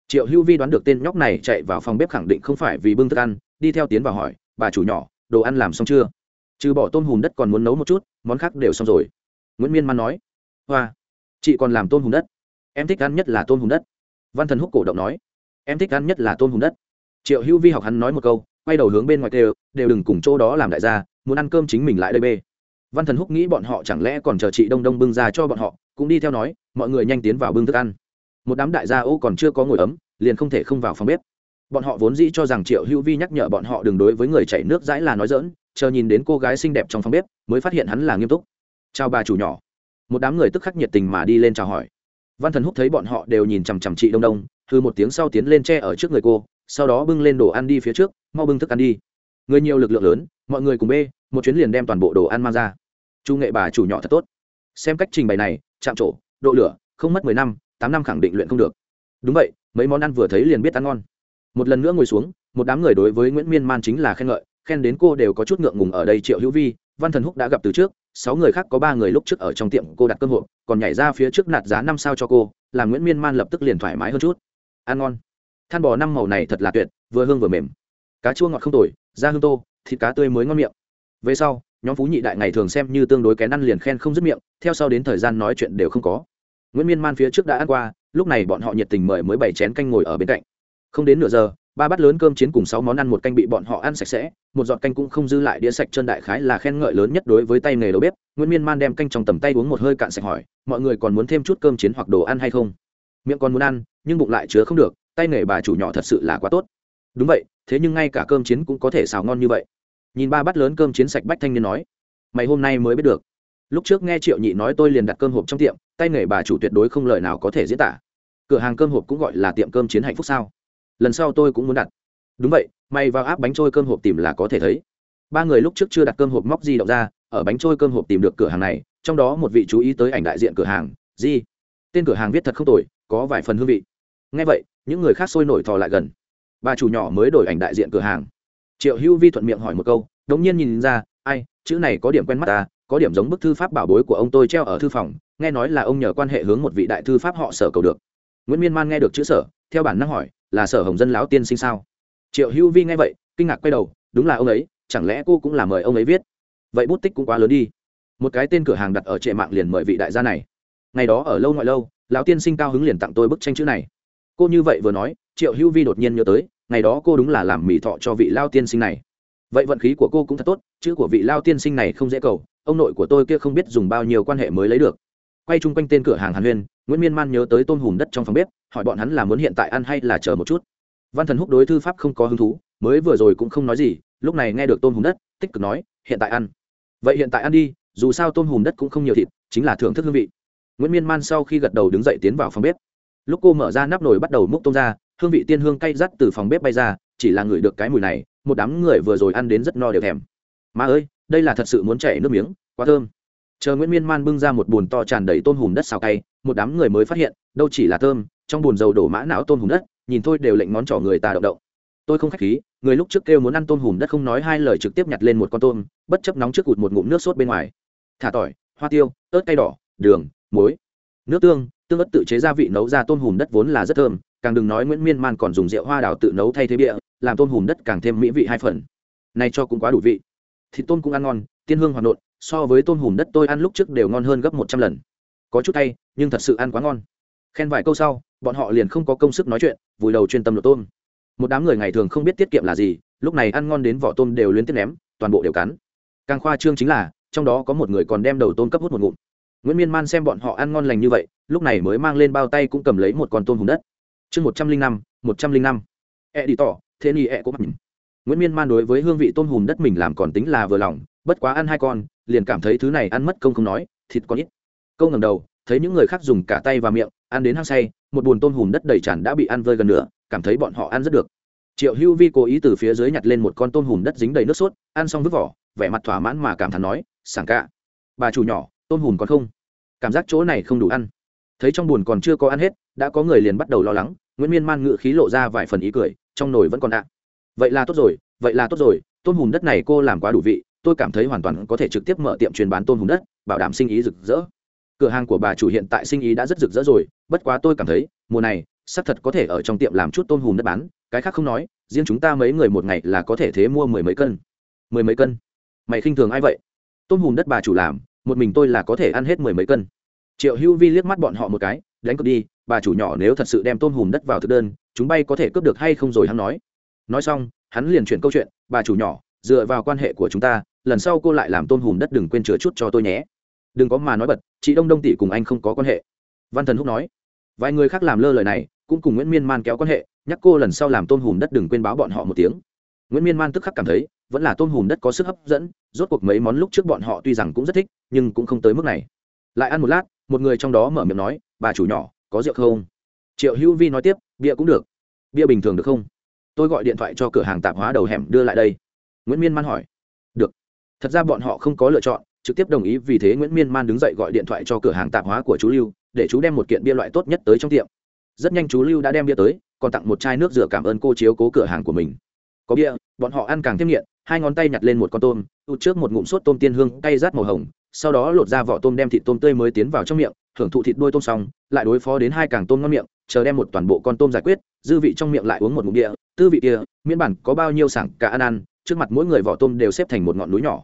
Triệu hữu vi đoán được tên nhóc này chạy vào phòng bếp khẳng định không phải vì bưng thức ăn, đi theo tiến vào hỏi, bà chủ nhỏ đồ ăn làm xong chưa? Trừ bỏ tôm hùm đất còn muốn nấu một chút, món khác đều xong rồi. Nguyễn miên man nói. Hoa. Chị còn làm tôm hùm đất. Em thích ăn nhất là tôm hùm đất. Văn thần húc cổ động nói. Em thích ăn nhất là tôm hùm đất. Triệu hữu vi học hắn nói một câu, quay đầu hướng bên ngoài đều đều đừng cùng chỗ đó làm đại gia, muốn ăn cơm chính mình lại đây bê. Văn thần húc nghĩ bọn họ chẳng lẽ còn chờ chị đông đông bưng ra cho bọn họ, cũng đi theo nói, mọi người nhanh tiến vào bưng thức ăn. Một đám đại gia ô còn chưa có ngồi ấm, liền không thể không vào phòng bếp bọn họ vốn dĩ cho rằng triệu hữu vi nhắc nhở bọn họ đừng đối với người chạy nước dãi là nói dỡn chờ nhìn đến cô gái xinh đẹp trong phòng bếp, mới phát hiện hắn là nghiêm túc. Chào bà chủ nhỏ. Một đám người tức khắc nhiệt tình mà đi lên chào hỏi. Văn thần húc thấy bọn họ đều nhìn chằm chằm chị đông đông thư một tiếng sau tiến lên tre ở trước người cô, sau đó bưng lên đồ ăn đi phía trước, mau bưng thức ăn đi. Người nhiều lực lượng lớn, mọi người cùng bê, một chuyến liền đem toàn bộ đồ ăn mang ra. Chu nghệ bà chủ nhỏ thật tốt. Xem cách trình bày này, chạm trổ, độ lửa, không mất mười năm, tám năm khẳng định luyện không được. Đúng vậy, mấy món ăn vừa thấy liền biết ăn ngon một lần nữa ngồi xuống, một đám người đối với nguyễn miên man chính là khen ngợi, khen đến cô đều có chút ngượng ngùng ở đây triệu hữu vi, văn thần húc đã gặp từ trước, sáu người khác có ba người lúc trước ở trong tiệm cô đặt cơm hộp, còn nhảy ra phía trước nạt giá năm sao cho cô, làm nguyễn miên man lập tức liền thoải mái hơn chút. Ăn ngon. Than bò năm màu này thật là tuyệt, vừa hương vừa mềm. Cá chua ngọt không tồi, da hương tô, thịt cá tươi mới ngon miệng. Về sau, nhóm phú nhị đại ngày thường xem như tương đối kén ăn liền khen không dứt miệng, theo sau đến thời gian nói chuyện đều không có. Nguyễn miên man phía trước đã ăn qua, lúc này bọn họ nhiệt tình mời mới bảy chén canh ngồi ở bên cạnh không đến nửa giờ, ba bát lớn cơm chiến cùng sáu món ăn một canh bị bọn họ ăn sạch sẽ, một giọt canh cũng không dư lại đĩa sạch chân đại khái là khen ngợi lớn nhất đối với tay nghề đầu bếp. Nguyễn miên man đem canh trong tầm tay uống một hơi cạn sạch hỏi, mọi người còn muốn thêm chút cơm chiến hoặc đồ ăn hay không? Miệng còn muốn ăn, nhưng bụng lại chứa không được, tay nghề bà chủ nhỏ thật sự là quá tốt. Đúng vậy, thế nhưng ngay cả cơm chiến cũng có thể xào ngon như vậy. Nhìn ba bát lớn cơm chiến sạch bách thanh niên nói, mày hôm nay mới biết được. Lúc trước nghe triệu nhị nói tôi liền đặt cơm hộp trong tiệm, tay nghề bà chủ tuyệt đối không lời nào có thể diễn tả. Cửa hàng cơm hộp cũng gọi là tiệm cơm chiến hạnh phúc sao? Lần sau tôi cũng muốn đặt. Đúng vậy mày vào áp bánh trôi cơm hộp tìm là có thể thấy. Ba người lúc trước chưa đặt cơm hộp móc di động ra, ở bánh trôi cơm hộp tìm được cửa hàng này, trong đó một vị chú ý tới ảnh đại diện cửa hàng, di. Tên cửa hàng viết thật không tồi, có vài phần hương vị. Ngay vậy, những người khác sôi nổi thò lại gần. Bà chủ nhỏ mới đổi ảnh đại diện cửa hàng. Triệu hữu vi thuận miệng hỏi một câu, đống nhiên nhìn ra, ai, chữ này có điểm quen mắt ta, có điểm giống bức thư pháp bảo bối của ông tôi treo ở thư phòng, nghe nói là ông nhờ quan hệ hướng một vị đại thư pháp họ sở cầu được. Nguyễn miên man nghe được chữ sở theo bản năng hỏi, là sở hồng dân lão tiên sinh sao? Triệu hữu vi nghe vậy, kinh ngạc quay đầu, đúng là ông ấy, chẳng lẽ cô cũng là mời ông ấy viết? Vậy bút tích cũng quá lớn đi. Một cái tên cửa hàng đặt ở trệ mạng liền mời vị đại gia này. Ngày đó ở lâu ngoại lâu, lão tiên sinh cao hứng liền tặng tôi bức tranh chữ này. Cô như vậy vừa nói, triệu hữu vi đột nhiên nhớ tới, ngày đó cô đúng là làm mỹ thọ cho vị lao tiên sinh này. Vậy vận khí của cô cũng thật tốt, chữ của vị lao tiên sinh này không dễ cầu, ông nội của tôi kia không biết dùng bao nhiêu quan hệ mới lấy được. Quay chung quanh tên cửa hàng hàn huyên, nguyễn miên man nhớ tới tôm hùm đất trong phòng bếp hỏi bọn hắn là muốn hiện tại ăn hay là chờ một chút. Văn thần húc đối thư pháp không có hứng thú, mới vừa rồi cũng không nói gì, lúc này nghe được tôm hùm đất, tích cực nói, hiện tại ăn. Vậy hiện tại ăn đi, dù sao tôm hùm đất cũng không nhiều thịt, chính là thưởng thức hương vị. Nguyễn miên man sau khi gật đầu đứng dậy tiến vào phòng bếp. Lúc cô mở ra nắp nồi bắt đầu múc tôm ra, hương vị tiên hương cay rắt từ phòng bếp bay ra, chỉ là ngửi được cái mùi này, một đám người vừa rồi ăn đến rất no đều thèm. Mà ơi, đây là thật sự muốn chảy nước miếng, quá thơm. Chờ nguyễn miên man bưng ra một bùn to tràn đầy tôm hùm đất xào cay, một đám người mới phát hiện, đâu chỉ là thơm trong bồn dầu đổ mã não tôm hùm đất, nhìn thôi đều lệnh món trỏ người ta động động. Tôi không khách khí, người lúc trước kêu muốn ăn tôm hùm đất không nói hai lời trực tiếp nhặt lên một con tôm, bất chấp nóng trước cụt một ngụm nước sốt bên ngoài. Thả tỏi, hoa tiêu, ớt cay đỏ, đường, muối. Nước tương tương ớt tự chế gia vị nấu ra tôm hùm đất vốn là rất thơm, càng đừng nói nguyễn miên man còn dùng rượu hoa đào tự nấu thay thế bịa làm tôm hùm đất càng thêm mỹ vị hai phần. Này cho cũng quá đủ vị. Thịt tôm cũng ăn ngon, tiên hương hoạt nộn, so với tôm hùm đất tôi ăn lúc trước đều ngon hơn gấp một trăm lần. Có chút tay nhưng thật sự ăn quá ngon khen vài câu sau, bọn họ liền không có công sức nói chuyện, vùi đầu chuyên tâm lột tôm. Một đám người ngày thường không biết tiết kiệm là gì, lúc này ăn ngon đến vỏ tôm đều liên tiếp ném, toàn bộ đều cắn. Càng khoa trương chính là, trong đó có một người còn đem đầu tôm cấp hút một ngụm. Nguyễn miên man xem bọn họ ăn ngon lành như vậy, lúc này mới mang lên bao tay cũng cầm lấy một con tôm hùm đất. Chương một trăm linh năm, một trăm linh năm. E đi tỏ, thế ni e cũng mặt nguyễn miên man đối với hương vị tôm hùm đất mình làm còn tính là vừa lòng, bất quá ăn hai con, liền cảm thấy thứ này ăn mất công không nói, thịt có ít. Câu ngầm đầu thấy những người khác dùng cả tay và miệng, ăn đến hăng say, một bùn tôm hùm đất đầy tràn đã bị ăn vơi gần nửa, cảm thấy bọn họ ăn rất được. Triệu hữu vi cố ý từ phía dưới nhặt lên một con tôm hùm đất dính đầy nước sốt, ăn xong vứt vỏ, vẻ mặt thỏa mãn mà cảm thán nói, sảng cả, bà chủ nhỏ, tôm hùm còn không? Cảm giác chỗ này không đủ ăn. Thấy trong bùn còn chưa có ăn hết, đã có người liền bắt đầu lo lắng, nguyễn miên man ngự khí lộ ra vài phần ý cười, trong nồi vẫn còn đạn vậy là tốt rồi, vậy là tốt rồi, tôm hùm đất này cô làm quá đủ vị, tôi cảm thấy hoàn toàn có thể trực tiếp mở tiệm truyền bán tôm hùm đất, bảo đảm sinh ý rực rỡ cửa hàng của bà chủ hiện tại sinh ý đã rất rực rỡ rồi, bất quá tôi cảm thấy, mùa này, xác thật có thể ở trong tiệm làm chút tôm hùm đất bán, cái khác không nói, riêng chúng ta mấy người một ngày là có thể thế mua mười mấy cân. Mười mấy cân? Mày khinh thường ai vậy? Tôm hùm đất bà chủ làm, một mình tôi là có thể ăn hết mười mấy cân. Triệu hữu vi liếc mắt bọn họ một cái, đánh cược đi, bà chủ nhỏ nếu thật sự đem tôm hùm đất vào thực đơn, chúng bay có thể cướp được hay không rồi hắn nói. Nói xong, hắn liền chuyển câu chuyện, bà chủ nhỏ, dựa vào quan hệ của chúng ta, lần sau cô lại làm tôm hùm đất đừng quên chứa chút cho tôi nhé đừng có mà nói bật, chị đông đông tỷ cùng anh không có quan hệ. Văn thần húc nói, vài người khác làm lơ lời này, cũng cùng nguyễn miên man kéo quan hệ, nhắc cô lần sau làm tôm hùm đất đừng quên báo bọn họ một tiếng. Nguyễn miên man tức khắc cảm thấy, vẫn là tôm hùm đất có sức hấp dẫn, rốt cuộc mấy món lúc trước bọn họ tuy rằng cũng rất thích, nhưng cũng không tới mức này. Lại ăn một lát, một người trong đó mở miệng nói, bà chủ nhỏ, có rượu không? Triệu hữu vi nói tiếp, bia cũng được. Bia bình thường được không? Tôi gọi điện thoại cho cửa hàng tạp hóa đầu hẻm đưa lại đây. Nguyễn miên man hỏi. Được. Thật ra bọn họ không có lựa chọn trực tiếp đồng ý vì thế nguyễn miên man đứng dậy gọi điện thoại cho cửa hàng tạp hóa của chú lưu, để chú đem một kiện bia loại tốt nhất tới trong tiệm. Rất nhanh chú lưu đã đem bia tới, còn tặng một chai nước rửa cảm ơn cô chiếu cố cửa hàng của mình. Có bia, bọn họ ăn càng thêm nghiện, hai ngón tay nhặt lên một con tôm tụt trước một ngụm sốt tôm tiên hương cay rát màu hồng, sau đó lột ra vỏ tôm đem thịt tôm tươi mới tiến vào trong miệng hưởng thụ thịt đuôi tôm xong, lại đối phó đến hai càng tôm ngon miệng, chờ đem một toàn bộ con tôm giải quyết, dư vị trong miệng lại uống một ngụm địa tư vị kia, miễn bản có bao nhiêu sảng cả ăn ăn, trước mặt mỗi người vỏ tôm đều xếp thành một ngọn núi nhỏ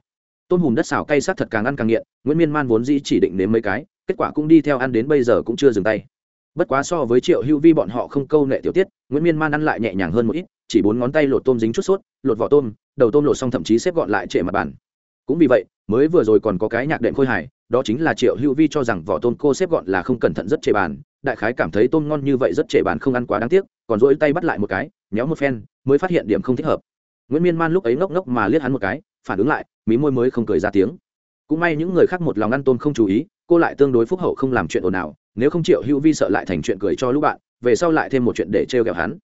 tôm hùm đất xào cay sát thật càng ăn càng nghiện, nguyễn miên man vốn dĩ chỉ định nếm mấy cái, kết quả cũng đi theo ăn đến bây giờ cũng chưa dừng tay. Bất quá so với triệu hữu vi bọn họ không câu nệ tiểu tiết, nguyễn miên man ăn lại nhẹ nhàng hơn một ít, chỉ bốn ngón tay lột tôm dính chút sốt, lột vỏ tôm, đầu tôm lột xong thậm chí xếp gọn lại trệ mặt bàn. Cũng vì vậy, mới vừa rồi còn có cái nhạc đệm khôi hài, đó chính là triệu hữu vi cho rằng vỏ tôm cô xếp gọn là không cẩn thận rất trệ bàn, đại khái cảm thấy tôm ngon như vậy rất trệ bàn không ăn quá đáng tiếc, còn rỗi tay bắt lại một cái, méo một phen, mới phát hiện điểm không thích hợp. Nguyễn miên man lúc ấy ngốc ngốc mà liếc hắn một cái phản ứng lại, mí môi mới không cười ra tiếng. Cũng may những người khác một lòng ăn tôm không chú ý, cô lại tương đối phúc hậu không làm chuyện ồn ào, nếu không triệu hữu vi sợ lại thành chuyện cười cho lũ bạn, về sau lại thêm một chuyện để trêu ghẹo hắn.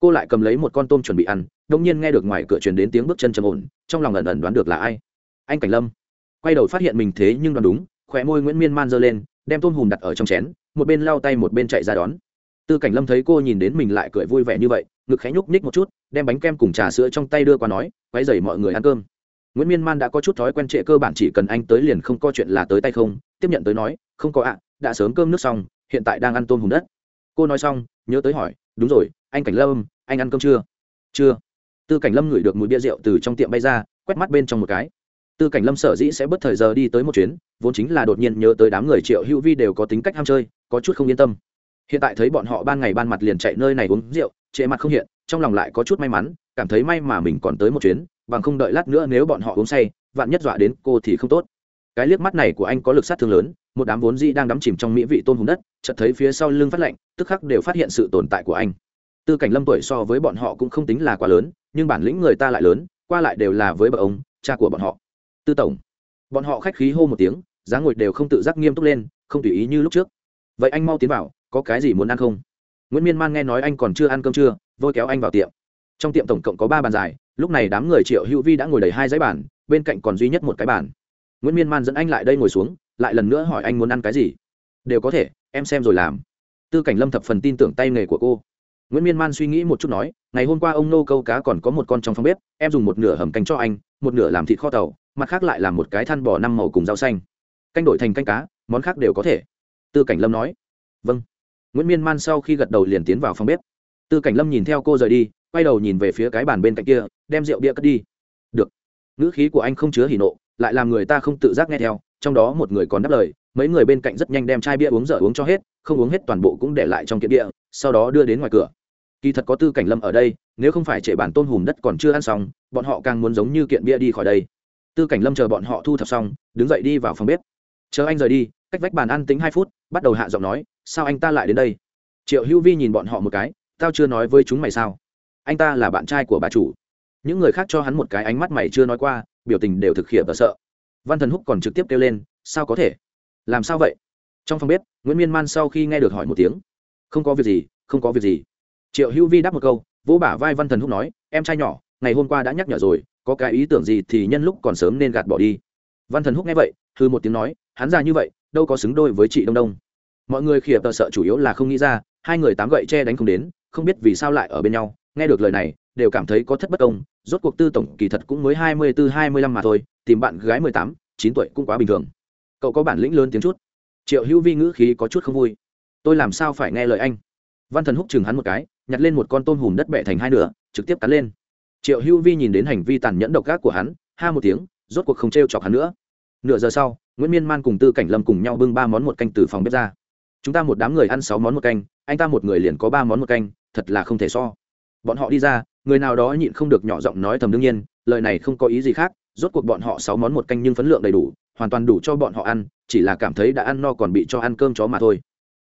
Cô lại cầm lấy một con tôm chuẩn bị ăn, đông nhiên nghe được ngoài cửa truyền đến tiếng bước chân trầm ổn, trong lòng ẩn ẩn đoán được là ai. Anh cảnh lâm. Quay đầu phát hiện mình thế nhưng đoán đúng khỏe môi nguyễn miên man giơ lên, đem tôm hùm đặt ở trong chén, một bên lau tay một bên chạy ra đón. Tư cảnh lâm thấy cô nhìn đến mình lại cười vui vẻ như vậy, ngực khẽ nhúc nhích một chút, đem bánh kem cùng trà sữa trong tay đưa qua nói quay dày mọi người ăn cơm nguyễn miên man đã có chút thói quen trệ cơ bản chỉ cần anh tới liền không có chuyện là tới tay không. Tiếp nhận tới nói, không có ạ, đã sớm cơm nước xong, hiện tại đang ăn tôm hùm đất. Cô nói xong, nhớ tới hỏi, đúng rồi, anh cảnh lâm, anh ăn cơm chưa? Chưa. Tư cảnh lâm ngửi được mùi bia rượu từ trong tiệm bay ra, quét mắt bên trong một cái. Tư cảnh lâm sở dĩ sẽ bất thời giờ đi tới một chuyến, vốn chính là đột nhiên nhớ tới đám người triệu hữu vi đều có tính cách ham chơi, có chút không yên tâm. Hiện tại thấy bọn họ ban ngày ban mặt liền chạy nơi này uống rượu trệ mặt không hiện, trong lòng lại có chút may mắn, cảm thấy may mà mình còn tới một chuyến bằng không đợi lát nữa nếu bọn họ uống say, vạn nhất dọa đến cô thì không tốt. Cái liếc mắt này của anh có lực sát thương lớn, một đám vốn dĩ đang đắm chìm trong mỹ vị tôm hùm đất, chợt thấy phía sau lưng phát lạnh, tức khắc đều phát hiện sự tồn tại của anh. Tư cảnh lâm tuổi so với bọn họ cũng không tính là quá lớn, nhưng bản lĩnh người ta lại lớn, qua lại đều là với bậc ông, cha của bọn họ. Tư tổng, bọn họ khách khí hô một tiếng, dáng ngồi đều không tự giác nghiêm túc lên, không tùy ý như lúc trước. Vậy anh mau tiến vào, có cái gì muốn ăn không? Nguyễn miên man nghe nói anh còn chưa ăn cơm trưa, vôi kéo anh vào tiệm. Trong tiệm tổng cộng có ba bàn dài lúc này đám người triệu hữu vi đã ngồi đầy hai giấy bàn, bên cạnh còn duy nhất một cái bàn. Nguyễn miên man dẫn anh lại đây ngồi xuống, lại lần nữa hỏi anh muốn ăn cái gì. Đều có thể, em xem rồi làm. Tư cảnh lâm thập phần tin tưởng tay nghề của cô. Nguyễn miên man suy nghĩ một chút nói, ngày hôm qua ông nô câu cá còn có một con trong phòng bếp, em dùng một nửa hầm canh cho anh, một nửa làm thịt kho tàu, mặt khác lại làm một cái than bò năm màu cùng rau xanh. Canh đổi thành canh cá, món khác đều có thể. Tư cảnh lâm nói. Vâng. Nguyễn miên man sau khi gật đầu liền tiến vào phòng bếp. Tư cảnh lâm nhìn theo cô rời đi quay đầu nhìn về phía cái bàn bên cạnh kia, đem rượu bia cất đi. Được. Ngữ khí của anh không chứa hỉ nộ, lại làm người ta không tự giác nghe theo, trong đó một người còn đáp lời, mấy người bên cạnh rất nhanh đem chai bia uống dở uống cho hết, không uống hết toàn bộ cũng để lại trong kiện địa sau đó đưa đến ngoài cửa. Kỳ thật có tư cảnh lâm ở đây, nếu không phải trệ bản tôn hùm đất còn chưa ăn xong, bọn họ càng muốn giống như kiện bia đi khỏi đây. Tư cảnh lâm chờ bọn họ thu thập xong, đứng dậy đi vào phòng bếp. Chờ anh rời đi, cách vách bàn ăn tính hai phút, bắt đầu hạ giọng nói, sao anh ta lại đến đây? Triệu hữu vi nhìn bọn họ một cái, tao chưa nói với chúng mày sao? Anh ta là bạn trai của bà chủ. Những người khác cho hắn một cái ánh mắt mày chưa nói qua, biểu tình đều thực hiện và sợ. Văn thần húc còn trực tiếp kêu lên, sao có thể? Làm sao vậy? Trong phòng bếp, nguyễn miên man sau khi nghe được hỏi một tiếng, không có việc gì, không có việc gì. Triệu hữu vi đáp một câu, vỗ bả vai văn thần húc nói, em trai nhỏ, ngày hôm qua đã nhắc nhở rồi, có cái ý tưởng gì thì nhân lúc còn sớm nên gạt bỏ đi. Văn thần húc nghe vậy thư một tiếng nói, hắn ra như vậy, đâu có xứng đôi với chị đông đông. Mọi người khỉa tờ sợ chủ yếu là không nghĩ ra, hai người tám gậy che đánh không đến, không biết vì sao lại ở bên nhau nghe được lời này, đều cảm thấy có thất bất công, rốt cuộc tư tổng kỳ thật cũng mới hai mươi bốn hai mươi lăm mà thôi, tìm bạn gái mười tám, chín tuổi cũng quá bình thường. Cậu có bản lĩnh lớn tiếng chút. Triệu hữu vi ngữ khí có chút không vui. Tôi làm sao phải nghe lời anh? Văn thần húc chừng hắn một cái, nhặt lên một con tôm hùm đất bẹ thành hai nửa, trực tiếp cắn lên. Triệu hữu vi nhìn đến hành vi tàn nhẫn độc ác của hắn, ha một tiếng, rốt cuộc không t r e o chọc hắn nữa. Nửa giờ sau, nguyễn miên man cùng tư cảnh lâm cùng nhau bưng ba món một canh từ phòng bếp ra. Chúng ta một đám người ăn sáu món một canh, anh ta một người liền có ba món một canh, thật là không thể so bọn họ đi ra, người nào đó nhịn không được nhỏ giọng nói thầm đương nhiên, lời này không có ý gì khác, rốt cuộc bọn họ sáu món một canh nhưng phấn lượng đầy đủ, hoàn toàn đủ cho bọn họ ăn, chỉ là cảm thấy đã ăn no còn bị cho ăn cơm chó mà thôi.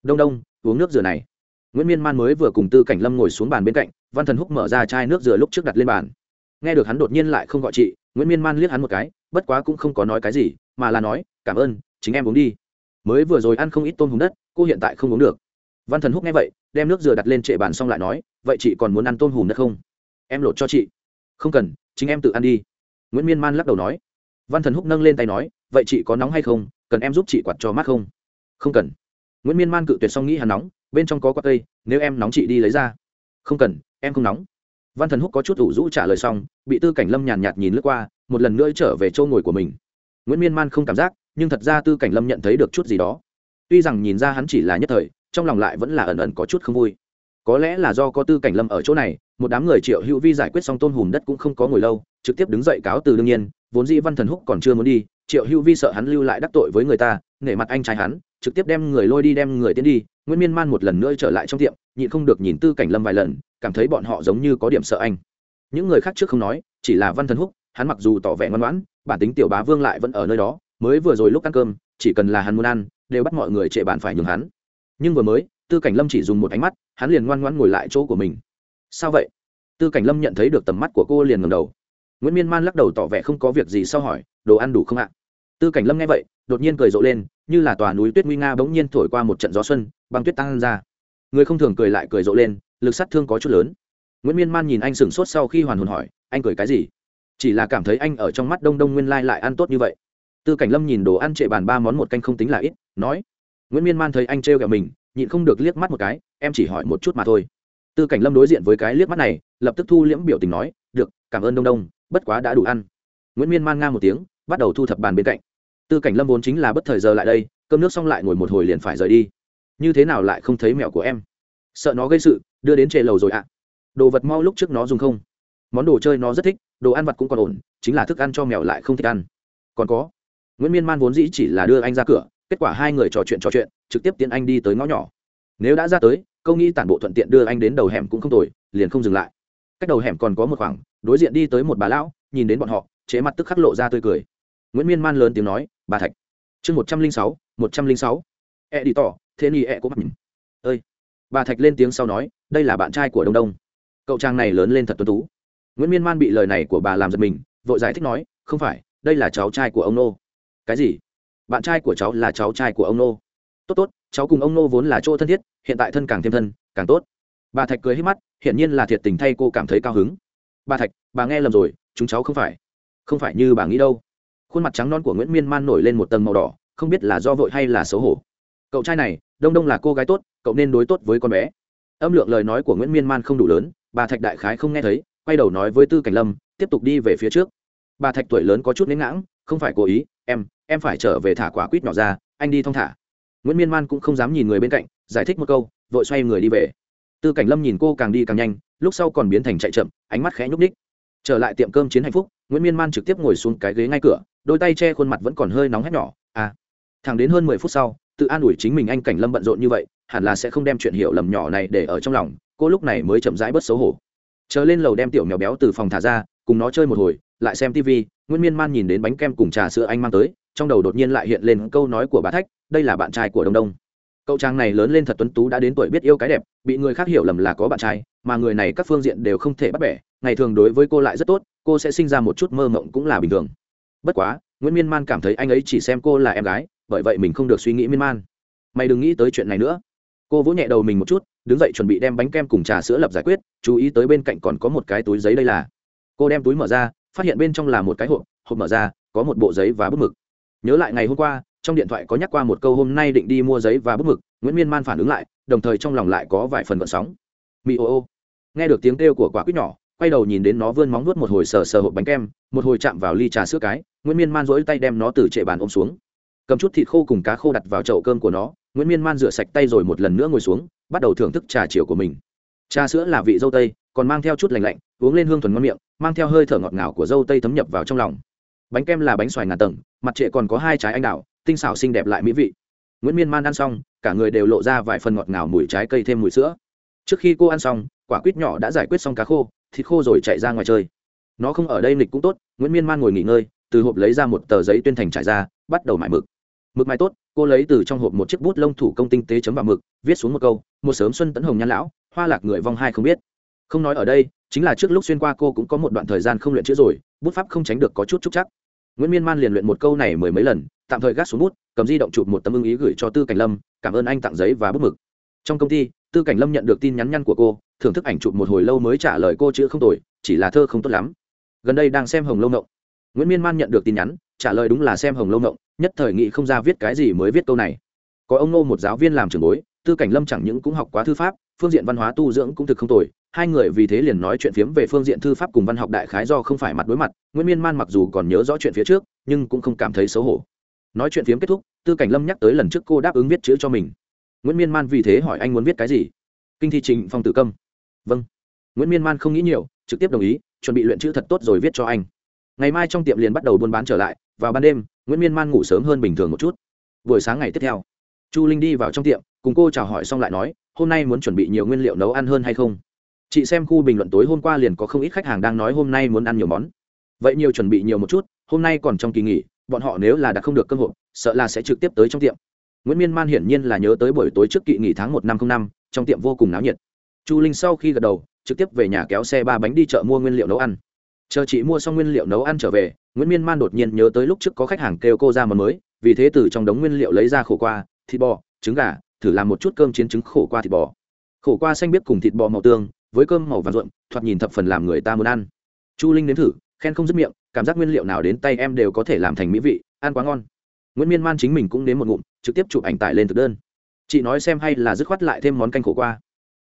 Đông đông, uống nước dừa này. Nguyễn miên man mới vừa cùng tư cảnh lâm ngồi xuống bàn bên cạnh, văn thần húc mở ra chai nước dừa lúc trước đặt lên bàn. Nghe được hắn đột nhiên lại không gọi chị, nguyễn miên man liếc hắn một cái, bất quá cũng không có nói cái gì, mà là nói, cảm ơn, chính em uống đi. Mới vừa rồi ăn không ít tôm hùm đất, cô hiện tại không uống được. Văn thần húc nghe vậy, đem nước dừa đặt lên trệ bàn xong lại nói vậy chị còn muốn ăn tôm hùm nữa không? Em lột cho chị. Không cần, chính em tự ăn đi. Nguyễn miên man lắc đầu nói. Văn thần húc nâng lên tay nói, vậy chị có nóng hay không? Cần em giúp chị quạt cho mát không? Không cần. Nguyễn miên man cự tuyệt xong nghĩ hắn nóng, bên trong có quạt cây nếu em nóng chị đi lấy ra. Không cần, em không nóng. Văn thần húc có chút ủ rũ trả lời xong, bị tư cảnh lâm nhàn nhạt nhìn lướt qua, một lần nữa trở về chỗ ngồi của mình. Nguyễn miên man không cảm giác, nhưng thật ra tư cảnh lâm nhận thấy được chút gì đó. Tuy rằng nhìn ra hắn chỉ là nhất thời, trong lòng lại vẫn là ẩn ẩn có chút không vui có lẽ là do có tư cảnh lâm ở chỗ này, một đám người triệu hữu vi giải quyết xong tôn hùm đất cũng không có ngồi lâu, trực tiếp đứng dậy cáo từ đương nhiên, vốn dĩ văn thần húc còn chưa muốn đi, triệu hữu vi sợ hắn lưu lại đắc tội với người ta, nể mặt anh trai hắn, trực tiếp đem người lôi đi đem người tiến đi nguyễn miên man một lần nữa trở lại trong tiệm, nhịn không được nhìn tư cảnh lâm vài lần, cảm thấy bọn họ giống như có điểm sợ anh. Những người khác trước không nói, chỉ là văn thần húc, hắn mặc dù tỏ vẻ ngoan ngoãn, bản tính tiểu bá vương lại vẫn ở nơi đó, mới vừa rồi lúc ăn cơm, chỉ cần là hắn muốn ăn, đều bắt mọi người trệ bàn phải nhường hắn. Nhưng vừa mới tư cảnh lâm chỉ dùng một ánh mắt, hắn liền ngoan ngoãn ngồi lại chỗ của mình. Sao vậy? Tư cảnh lâm nhận thấy được tầm mắt của cô liền ngầm đầu. Nguyễn miên man lắc đầu tỏ vẻ không có việc gì sau hỏi, đồ ăn đủ không ạ? Tư cảnh lâm nghe vậy, đột nhiên cười rộ lên, như là tòa núi tuyết nguy nga bỗng nhiên thổi qua một trận gió xuân, băng tuyết tăng ra. Người không thường cười lại cười rộ lên, lực sát thương có chút lớn. Nguyễn miên man nhìn anh sửng sốt sau khi hoàn hồn hỏi, anh cười cái gì? Chỉ là cảm thấy anh ở trong mắt đông đông nguyên lai lại ăn tốt như vậy. Tư cảnh lâm nhìn đồ ăn trệ bàn ba món một canh không tính là ít, nói. Nguyễn miên man thấy anh trêu kẹo mình nhịn không được liếc mắt một cái, em chỉ hỏi một chút mà thôi. Tư cảnh lâm đối diện với cái liếc mắt này, lập tức thu liễm biểu tình nói, được, cảm ơn đông đông, bất quá đã đủ ăn. Nguyễn miên man ngang một tiếng, bắt đầu thu thập bàn bên cạnh. Tư cảnh lâm vốn chính là bất thời giờ lại đây, cơm nước xong lại ngồi một hồi liền phải rời đi. Như thế nào lại không thấy mẹo của em? Sợ nó gây sự, đưa đến trệ lầu rồi ạ. Đồ vật mau lúc trước nó dùng không? Món đồ chơi nó rất thích, đồ ăn vặt cũng còn ổn, chính là thức ăn cho mèo lại không thích ăn. Còn có, nguyễn miên man vốn dĩ chỉ là đưa anh ra cửa kết quả hai người trò chuyện trò chuyện, trực tiếp tiến anh đi tới ngõ nhỏ. Nếu đã ra tới, câu nghĩ tản bộ thuận tiện đưa anh đến đầu hẻm cũng không tồi, liền không dừng lại. Cách đầu hẻm còn có một khoảng, đối diện đi tới một bà lão, nhìn đến bọn họ, chế mặt tức khắc lộ ra tươi cười. Nguyễn miên man lớn tiếng nói, bà thạch. Chương một trăm linh sáu, một trăm linh sáu. E đi tỏ thế ni e mặc mặt ơi. Bà thạch lên tiếng sau nói, đây là bạn trai của đông đông. Cậu trang này lớn lên thật tuấn tú. Nguyễn miên man bị lời này của bà làm giật mình, vội giải thích nói, không phải, đây là cháu trai của ông nô. Cái gì? Bạn trai của cháu là cháu trai của ông nô. Tốt tốt, cháu cùng ông nô vốn là chỗ thân thiết, hiện tại thân càng thêm thân, càng tốt. Bà thạch cười hết mắt hiện nhiên là thiệt tình thay cô cảm thấy cao hứng. Bà thạch, bà nghe lầm rồi, chúng cháu không phải. Không phải như bà nghĩ đâu. Khuôn mặt trắng non của nguyễn miên man nổi lên một tầng màu đỏ, không biết là do vội hay là xấu hổ. Cậu trai này, đông đông là cô gái tốt, cậu nên đối tốt với con bé. Âm lượng lời nói của nguyễn miên man không đủ lớn, bà thạch đại khái không nghe thấy, quay đầu nói với tư cảnh lâm, tiếp tục đi về phía trước. Bà thạch tuổi lớn có chút nến ngãng, không phải cố ý em em phải trở về thả quả quýt nhỏ ra, anh đi thong thả. Nguyễn miên man cũng không dám nhìn người bên cạnh, giải thích một câu, vội xoay người đi về. Tư cảnh lâm nhìn cô càng đi càng nhanh, lúc sau còn biến thành chạy chậm, ánh mắt khẽ nhúc ních trở lại tiệm cơm chiến hạnh phúc, nguyễn miên man trực tiếp ngồi xuống cái ghế ngay cửa, đôi tay che khuôn mặt vẫn còn hơi nóng hét nhỏ à. Thẳng đến hơn mười phút sau, tự an ủi chính mình anh cảnh lâm bận rộn như vậy, hẳn là sẽ không đem chuyện hiểu lầm nhỏ này để ở trong lòng, cô lúc này mới chậm rãi bớt xấu hổ. Chờ lên lầu đem tiểu mèo béo từ phòng thả ra, cùng nó chơi một hồi, lại xem tv Nguyên miên man nhìn đến bánh kem cùng trà sữa anh mang tới, trong đầu đột nhiên lại hiện lên câu nói của bà thách, đây là bạn trai của đông đông. Cậu trang này lớn lên thật tuấn tú đã đến tuổi biết yêu cái đẹp, bị người khác hiểu lầm là có bạn trai, mà người này các phương diện đều không thể bắt bẻ, ngày thường đối với cô lại rất tốt, cô sẽ sinh ra một chút mơ mộng cũng là bình thường. Bất quá nguyễn miên man cảm thấy anh ấy chỉ xem cô là em gái, bởi vậy mình không được suy nghĩ miên man. Mày đừng nghĩ tới chuyện này nữa. Cô vỗ nhẹ đầu mình một chút, đứng dậy chuẩn bị đem bánh kem cùng trà sữa lập giải quyết, chú ý tới bên cạnh còn có một cái túi giấy đây là. Cô đem túi mở ra phát hiện bên trong là một cái hộp hộp mở ra, có một bộ giấy và bút mực. Nhớ lại ngày hôm qua, trong điện thoại có nhắc qua một câu hôm nay định đi mua giấy và bút mực, nguyễn miên man phản ứng lại, đồng thời trong lòng lại có vài phần vận sóng. Mì ô ô. Nghe được tiếng kêu của quả quýt nhỏ, quay đầu nhìn đến nó vươn móng nuốt một hồi sờ sờ hộp bánh kem, một hồi chạm vào ly trà sữa cái, nguyễn miên man rỗi tay đem nó từ trệ bàn ôm xuống. Cầm chút thịt khô cùng cá khô đặt vào chậu cơm của nó, nguyễn miên man rửa sạch tay rồi một lần nữa ngồi xuống, bắt đầu thưởng thức trà chiều của mình. Trà sữa là vị dâu tây, còn mang theo chút lành lạnh, uống lên hương thuần ngon miệng mang theo hơi thở ngọt ngào của dâu tây thấm nhập vào trong lòng. Bánh kem là bánh xoài ngàn tầng, mặt trệ còn có hai trái anh đào, tinh xảo xinh đẹp lại mỹ vị. Nguyễn miên man ăn xong, cả người đều lộ ra vài phần ngọt ngào mùi trái cây thêm mùi sữa. Trước khi cô ăn xong, quả quýt nhỏ đã giải quyết xong cá khô, thịt khô rồi chạy ra ngoài chơi. Nó không ở đây nịch cũng tốt, nguyễn miên man ngồi nghỉ ngơi, từ hộp lấy ra một tờ giấy tuyên thành trải ra, bắt đầu mải mực. Mực mài tốt, cô lấy từ trong hộp một chiếc bút lông thủ công tinh tế chấm vào mực, viết xuống một câu, một sớm xuân tấn hồng nhan lão, hoa lạc người vong hai không biết không nói ở đây, chính là trước lúc xuyên qua cô cũng có một đoạn thời gian không luyện chữ rồi, bút pháp không tránh được có chút trúc chắc. Nguyễn miên man liền luyện một câu này mười mấy lần, tạm thời gác xuống bút, cầm di động chụp một tấm ưng ý gửi cho tư cảnh lâm, cảm ơn anh tặng giấy và bút mực. Trong công ty, tư cảnh lâm nhận được tin nhắn nhăn của cô, thưởng thức ảnh chụp một hồi lâu mới trả lời cô chữ không tồi, chỉ là thơ không tốt lắm. Gần đây đang xem hồng lâu ngộng. Nguyễn miên man nhận được tin nhắn, trả lời đúng là xem hồng lâu ngộng, nhất thời nghị không ra viết cái gì mới viết câu này. Có ông nô một giáo viên làm trường bối, tư cảnh lâm chẳng những cũng học quá thư pháp, phương diện văn hóa tu dưỡng cũng thực không tồi hai người vì thế liền nói chuyện phiếm về phương diện thư pháp cùng văn học đại khái do không phải mặt đối mặt, nguyễn miên man mặc dù còn nhớ rõ chuyện phía trước, nhưng cũng không cảm thấy xấu hổ. Nói chuyện phiếm kết thúc, tư cảnh lâm nhắc tới lần trước cô đáp ứng viết chữ cho mình. Nguyễn miên man vì thế hỏi anh muốn viết cái gì? Kinh thi trình phong tử câm. Vâng. Nguyễn miên man không nghĩ nhiều, trực tiếp đồng ý, chuẩn bị luyện chữ thật tốt rồi viết cho anh. Ngày mai trong tiệm liền bắt đầu buôn bán trở lại, vào ban đêm, nguyễn miên man ngủ sớm hơn bình thường một chút. Buổi sáng ngày tiếp theo, chu linh đi vào trong tiệm, cùng cô chào hỏi xong lại nói, hôm nay muốn chuẩn bị nhiều nguyên liệu nấu ăn hơn hay không? Chị xem khu bình luận tối hôm qua liền có không ít khách hàng đang nói hôm nay muốn ăn nhiều món. Vậy nhiều chuẩn bị nhiều một chút, hôm nay còn trong kỳ nghỉ, bọn họ nếu là đã không được cơ hội sợ là sẽ trực tiếp tới trong tiệm. Nguyễn miên man hiển nhiên là nhớ tới buổi tối trước kỳ nghỉ tháng một năm không năm, trong tiệm vô cùng náo nhiệt. Chu linh sau khi gật đầu, trực tiếp về nhà kéo xe ba bánh đi chợ mua nguyên liệu nấu ăn. Chờ chị mua xong nguyên liệu nấu ăn trở về, nguyễn miên man đột nhiên nhớ tới lúc trước có khách hàng kêu cô ra món mới, vì thế từ trong đống nguyên liệu lấy ra khổ qua, thịt bò, trứng gà, thử làm một chút cơm chiến trứng khổ qua thịt bò. Khổ qua xanh biếc cùng thịt bò màu tương với cơm màu vàng ruộm, thoạt nhìn thập phần làm người ta muốn ăn. Chu linh nếm thử khen không dứt miệng cảm giác nguyên liệu nào đến tay em đều có thể làm thành mỹ vị ăn quá ngon. Nguyễn miên man chính mình cũng nếm một ngụm trực tiếp chụp ảnh tải lên thực đơn. Chị nói xem hay là dứt khoát lại thêm món canh khổ qua.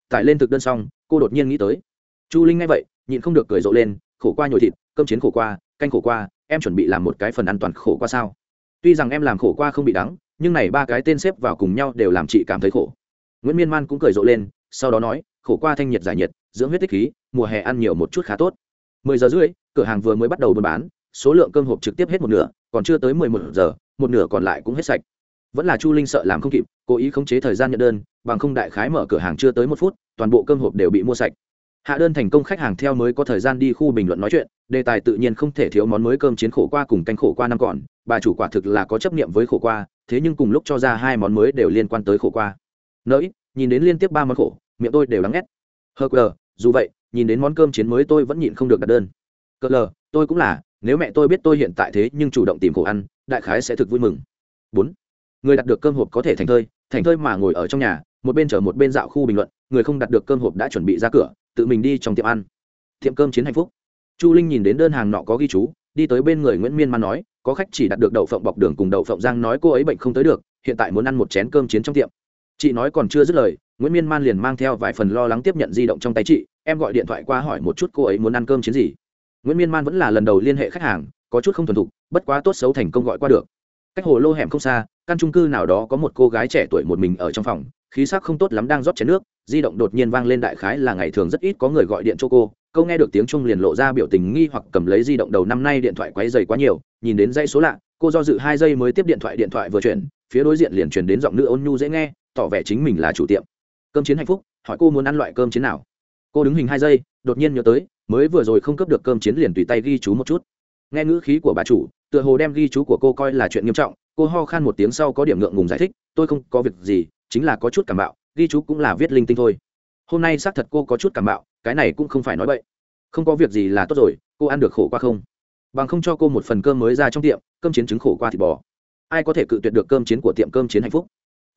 Tải lên thực đơn xong cô đột nhiên nghĩ tới. Chu linh nghe vậy nhịn không được cười rộ lên khổ qua nhồi thịt cơm chiến khổ qua canh khổ qua em chuẩn bị làm một cái phần an toàn khổ qua sao? Tuy rằng em làm khổ qua không bị đắng nhưng này ba cái tên xếp vào cùng nhau đều làm chị cảm thấy khổ. Nguyễn miên man cũng cười rộ lên sau đó nói khổ qua thanh nhiệt giải nhiệt, dưỡng huyết tích khí, mùa hè ăn nhiều một chút khá tốt. Mười giờ rưỡi, cửa hàng vừa mới bắt đầu buôn bán, số lượng cơm hộp trực tiếp hết một nửa, còn chưa tới mười một giờ, một nửa còn lại cũng hết sạch. Vẫn là chu linh sợ làm không kịp, cố ý khống chế thời gian nhận đơn, bằng không đại khái mở cửa hàng chưa tới một phút, toàn bộ cơm hộp đều bị mua sạch. Hạ đơn thành công khách hàng theo mới có thời gian đi khu bình luận nói chuyện, đề tài tự nhiên không thể thiếu món mới cơm chiến khổ qua cùng canh khổ qua năm còn, bà chủ quả thực là có chấp niệm với khổ qua, thế nhưng cùng lúc cho ra hai món mới đều liên quan tới khổ qua. Nỡi nhìn đến liên tiếp ba món khổ miệng tôi đều lắng ngét hờ quờ, dù vậy, nhìn đến món cơm chiến mới tôi vẫn nhịn không được đặt đơn. Cờ lờ, tôi cũng là, nếu mẹ tôi biết tôi hiện tại thế nhưng chủ động tìm khổ ăn, đại khái sẽ thực vui mừng. Bốn, người đặt được cơm hộp có thể thành thơi thành thơi mà ngồi ở trong nhà, một bên chở một bên dạo khu bình luận, người không đặt được cơm hộp đã chuẩn bị ra cửa, tự mình đi trong tiệm ăn. Tiệm cơm chiến hạnh phúc. Chu linh nhìn đến đơn hàng nọ có ghi chú, đi tới bên người nguyễn miên man nói, có khách chỉ đặt được đậu phộng bọc đường cùng đậu phộng giang nói cô ấy bệnh không tới được, hiện tại muốn ăn một chén cơm chiến trong tiệm chị nói còn chưa dứt lời, nguyễn miên man liền mang theo vài phần lo lắng tiếp nhận di động trong tay chị, em gọi điện thoại qua hỏi một chút cô ấy muốn ăn cơm chiến gì. Nguyễn miên man vẫn là lần đầu liên hệ khách hàng, có chút không thuần thục, bất quá tốt xấu thành công gọi qua được. Cách hồ lô hẻm không xa, căn trung cư nào đó có một cô gái trẻ tuổi một mình ở trong phòng, khí sắc không tốt lắm đang rót chén nước, di động đột nhiên vang lên đại khái là ngày thường rất ít có người gọi điện cho cô câu nghe được tiếng trung liền lộ ra biểu tình nghi hoặc cầm lấy di động đầu năm nay điện thoại quấy dày quá nhiều, nhìn đến dãy số lạ, cô do dự hai giây mới tiếp điện thoại điện thoại vừa chuyển, phía đối diện liền chuyển đến giọng nữ ôn nhu dễ nghe tỏ vẻ chính mình là chủ tiệm. Cơm chiến hạnh phúc, hỏi cô muốn ăn loại cơm chiến nào. Cô đứng hình hai giây, đột nhiên nhớ tới, mới vừa rồi không cấp được cơm chiến liền tùy tay ghi chú một chút. Nghe ngữ khí của bà chủ, tựa hồ đem ghi chú của cô coi là chuyện nghiêm trọng, cô ho khan một tiếng sau có điểm ngượng ngùng giải thích, tôi không có việc gì, chính là có chút cảm bạo, ghi chú cũng là viết linh tinh thôi. Hôm nay xác thật cô có chút cảm bạo, cái này cũng không phải nói bậy. Không có việc gì là tốt rồi, cô ăn được khổ qua không? Bằng không cho cô một phần cơm mới ra trong tiệm, cơm chiến trứng khổ qua thịt bò. Ai có thể cự tuyệt được cơm chiến của tiệm cơm chiến hạnh phúc?